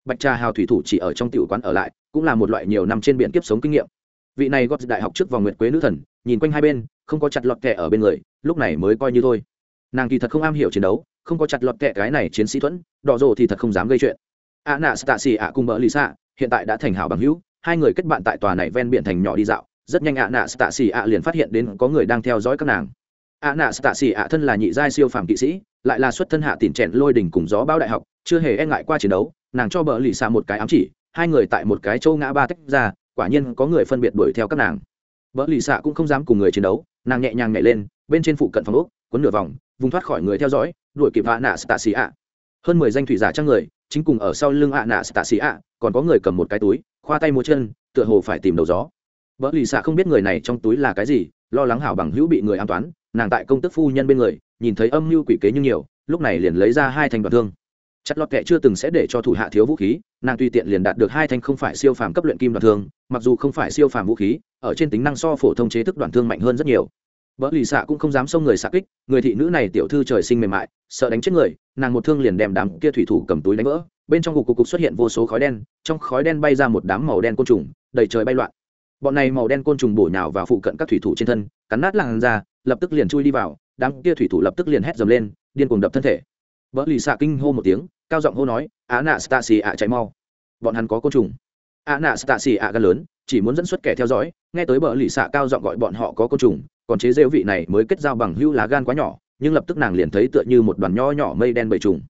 Bạch trà hào thủy thủ chỉ ở trong tiểu quán ở lại, cũng là một loại nhiều năm trên biển kiếp sống kinh nghiệm. Vị này gót đại học trước vòng nguyệt quế nữ thần, nhìn quanh hai bên, không có chặt lọt kẹ ở bên người, lúc này mới coi như thôi. Nàng kỳ thật không am hiểu chiến đấu không có chặt lọt kẹ cái này chiến sĩ thuẫn, đỏ rồ thì thật không dám gây chuyện. A nạ stasi ạ cùng bỡ lì xạ, hiện tại đã thành hảo bằng hữu, hai người kết bạn tại tòa này ven biển thành nhỏ đi dạo, rất nhanh ạ nạ stasi ạ liền phát hiện đến có người đang theo dõi các nàng. Ạ nạ stasi ạ thân là nhị giai siêu phàm kỵ sĩ, lại là xuất thân hạ tìm chèn lôi đỉnh cùng gió bão đại học, chưa hề e ngại qua chiến đấu, nàng cho bờ lì xạ một cái ám chỉ, hai người tại một cái châu ngã ba tách ra, quả nhiên có người phân biệt đuổi theo các nàng. Vợ lì xạ cũng không dám cùng người chiến đấu, nàng nhẹ nhàng nhảy lên, bên trên phụ cận phòng úc quấn nửa vòng, vùng thoát khỏi người theo dõi đuổi kịp ạ nạ stasi ạ hơn mười danh thủy giả trang người, chính cùng ở sau lưng ạ nạ stasi ạ còn có người cầm một cái túi, khoa tay múa chân, tựa hồ phải tìm đầu gió. Vợ lì xạ không biết người này trong túi là cái gì, lo lắng hảo bằng hữu bị người an toán, nàng tại công tức phu nhân bên người, nhìn thấy âm mưu quỷ kế như nhiều, lúc này liền lấy ra hai thanh đoạn thương. Chắc lọt kệ chưa từng sẽ để cho thủ hạ thiếu vũ khí, nàng tùy tiện liền đạt được hai thanh không phải siêu phàm cấp luyện kim đoạn thương, mặc dù không phải siêu phàm vũ khí, ở trên tính năng so phổ thông chế thức đoạn thương mạnh hơn rất nhiều. Bỡ lì xạ cũng không dám xông người xạ kích người thị nữ này tiểu thư trời sinh mềm mại sợ đánh chết người nàng một thương liền đem đám kia thủy thủ cầm túi đánh vỡ bên trong cục cục cục xuất hiện vô số khói đen trong khói đen bay ra một đám màu đen côn trùng đầy trời bay loạn. Bọn này màu đen côn trùng bổ nhào vào phụ cận các thủy thủ trên thân cắn nát làn da, lập tức liền chui đi vào đám kia thủy thủ lập tức liền hét dầm lên điên cuồng đập thân thể. Bỡ lì xạ kinh hô một tiếng cao giọng hô nói á nạ stasi ạ chạy mau. Bọn hắn có côn trùng. Á nạ stasi ạ gan lớn chỉ muốn dẫn xuất kẻ theo dõi nghe tới bờ lì xạ cao giọng gọi bọn họ có côn trùng còn chế rêu vị này mới kết giao bằng hưu lá gan quá nhỏ, nhưng lập tức nàng liền thấy tựa như một đoàn nho nhỏ mây đen bầy trùng.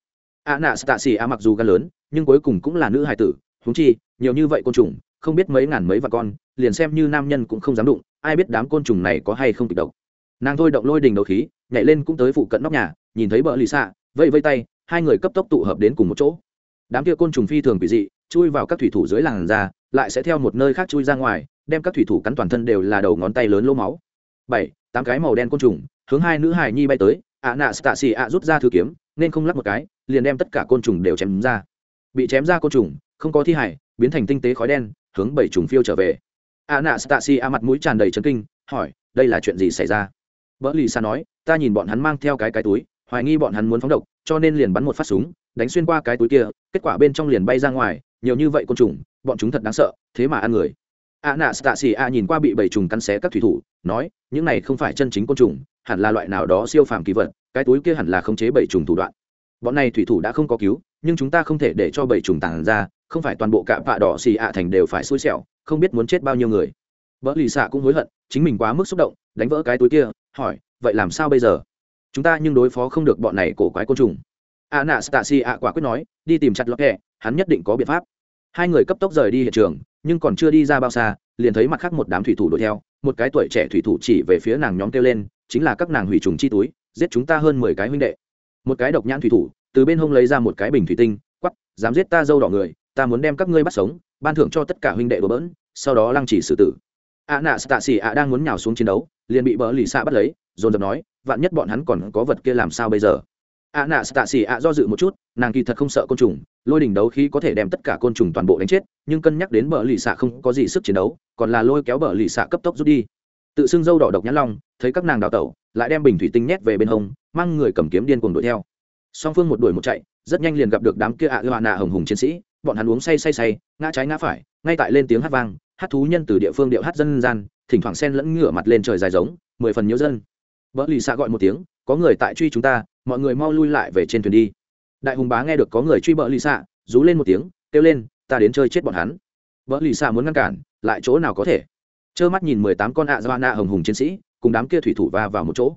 A nạ stasi a mặc dù gan lớn, nhưng cuối cùng cũng là nữ hài tử húng chi, nhiều như vậy côn trùng, không biết mấy ngàn mấy và con, liền xem như nam nhân cũng không dám đụng, ai biết đám côn trùng này có hay không kịch độc. Nàng thôi động lôi đình đầu khí, nhảy lên cũng tới phụ cận nóc nhà, nhìn thấy bờ lì xạ vây vây tay, hai người cấp tốc tụ hợp đến cùng một chỗ. Đám kia côn trùng phi thường quỷ dị, chui vào các thủy thủ dưới làn da, lại sẽ theo một nơi khác chui ra ngoài, đem các thủy thủ cắn toàn thân đều là đầu ngón tay lớn lỗ máu bảy, tám cái màu đen côn trùng, hướng hai nữ hài nhi bay tới. Ạ nạ stasi ạ rút ra thư kiếm, nên không lắc một cái, liền đem tất cả côn trùng đều chém ra. Bị chém ra côn trùng, không có thi hải biến thành tinh tế khói đen, hướng bảy trùng phiêu trở về. Ạ nạ stasi ạ mặt mũi tràn đầy trấn kinh, hỏi, đây là chuyện gì xảy ra? Vợ lì xa nói, ta nhìn bọn hắn mang theo cái cái túi, hoài nghi bọn hắn muốn phóng độc, cho nên liền bắn một phát súng, đánh xuyên qua cái túi kia, kết quả bên trong liền bay ra ngoài, nhiều như vậy côn trùng, bọn chúng thật đáng sợ, thế mà ăn người a nạ stasi a nhìn qua bị bầy trùng cắn xé các thủy thủ, nói, những này không phải chân chính côn trùng, hẳn là loại nào đó siêu phàm kỳ vật, cái túi kia hẳn là khống chế bầy trùng thủ đoạn. Bọn này thủy thủ đã không có cứu, nhưng chúng ta không thể để cho bầy trùng tàn ra, không phải toàn bộ cạm vạ đỏ xì ạ thành đều phải xui xẻo, không biết muốn chết bao nhiêu người. Vợ lì xạ cũng hối hận, chính mình quá mức xúc động, đánh vỡ cái túi kia, hỏi, vậy làm sao bây giờ? Chúng ta nhưng đối phó không được bọn này cổ quái côn trùng. A nạ stasi a quả quyết nói, đi tìm chặt lọc kẹ, hắn nhất định có biện pháp. Hai người cấp tốc rời đi hiện trường nhưng còn chưa đi ra bao xa, liền thấy mặt khác một đám thủy thủ đuổi theo, một cái tuổi trẻ thủy thủ chỉ về phía nàng nhóm kêu lên, chính là các nàng hủy trùng chi túi, giết chúng ta hơn mười cái huynh đệ. Một cái độc nhãn thủy thủ, từ bên hông lấy ra một cái bình thủy tinh quắp dám giết ta dâu đỏ người, ta muốn đem các ngươi bắt sống, ban thưởng cho tất cả huynh đệ của bỡn, sau đó lăng chỉ xử tử. A nạ sĩ ạ đang muốn nhào xuống chiến đấu, liền bị bỡ lì xạ bắt lấy, dồn dập nói, vạn nhất bọn hắn còn có vật kia làm sao bây giờ? A nạ stasi a do dự một chút, nàng kỳ thật không sợ côn trùng, lôi đỉnh đấu khí có thể đem tất cả côn trùng toàn bộ đánh chết, nhưng cân nhắc đến bờ lì xạ không có gì sức chiến đấu, còn là lôi kéo bờ lì xạ cấp tốc rút đi. Tự xưng dâu đỏ độc nhãn long, thấy các nàng đào tẩu, lại đem bình thủy tinh nhét về bên hông, mang người cầm kiếm điên cuồng đuổi theo. Song phương một đuổi một chạy, rất nhanh liền gặp được đám kia ạ ưa nạ hồng hùng chiến sĩ, bọn hắn uống say say say, ngã trái ngã phải, ngay tại lên tiếng hát vang, hát thú nhân từ địa phương điệu hát dân gian, thỉnh thoảng sen lẫn ngửa mặt lên trời dài giống, mười phần nhớ dân. Vợ lì xạ gọi một tiếng, có người tại truy chúng ta mọi người mau lui lại về trên thuyền đi. Đại hùng bá nghe được có người truy bợ lì xạ, rú lên một tiếng, kêu lên, ta đến chơi chết bọn hắn. Vợ lì xạ muốn ngăn cản, lại chỗ nào có thể? Trơ mắt nhìn mười tám con ạ do nạ hồng hùng chiến sĩ, cùng đám kia thủy thủ va vào một chỗ.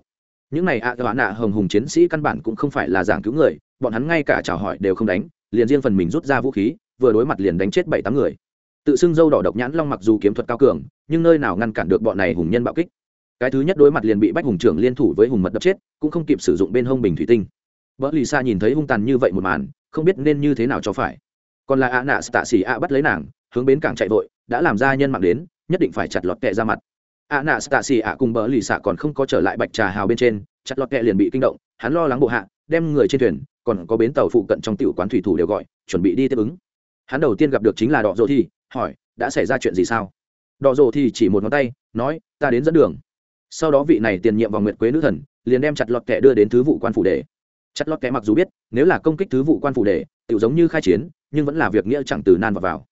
Những này ạ do nạ hồng hùng chiến sĩ căn bản cũng không phải là giảng cứu người, bọn hắn ngay cả chào hỏi đều không đánh, liền riêng phần mình rút ra vũ khí, vừa đối mặt liền đánh chết bảy tám người. Tự xưng dâu đỏ độc nhãn long mặc dù kiếm thuật cao cường, nhưng nơi nào ngăn cản được bọn này hùng nhân bạo kích? Cái thứ nhất đối mặt liền bị bách hùng trưởng liên thủ với hùng mật đập chết, cũng không kịp sử dụng bên hông bình thủy tinh. Vợ lì xa nhìn thấy hung tàn như vậy một màn, không biết nên như thế nào cho phải. Còn là ạ nạ tạ xỉ ạ bắt lấy nàng, hướng bến cảng chạy vội, đã làm ra nhân mạng đến, nhất định phải chặt lọt kẹ ra mặt. Ạ nạ tạ xỉ ạ cùng bờ lì xạ còn không có trở lại bạch trà hào bên trên, chặt lọt kẹ liền bị kinh động, hắn lo lắng bộ hạ, đem người trên thuyền, còn có bến tàu phụ cận trong tiểu quán thủy thủ đều gọi, chuẩn bị đi tiếp ứng. Hắn đầu tiên gặp được chính là đọ rộ thi, hỏi, đã xảy ra chuyện gì sao? Đọ rộ thi chỉ một ngón tay, nói, ta đến dẫn đường sau đó vị này tiền nhiệm vào nguyệt quế nữ thần, liền đem chặt lọt kẻ đưa đến thứ vụ quan phủ đề chặt lọt kẻ mặc dù biết, nếu là công kích thứ vụ quan phủ đề tự giống như khai chiến, nhưng vẫn là việc nghĩa chẳng từ nan vào vào.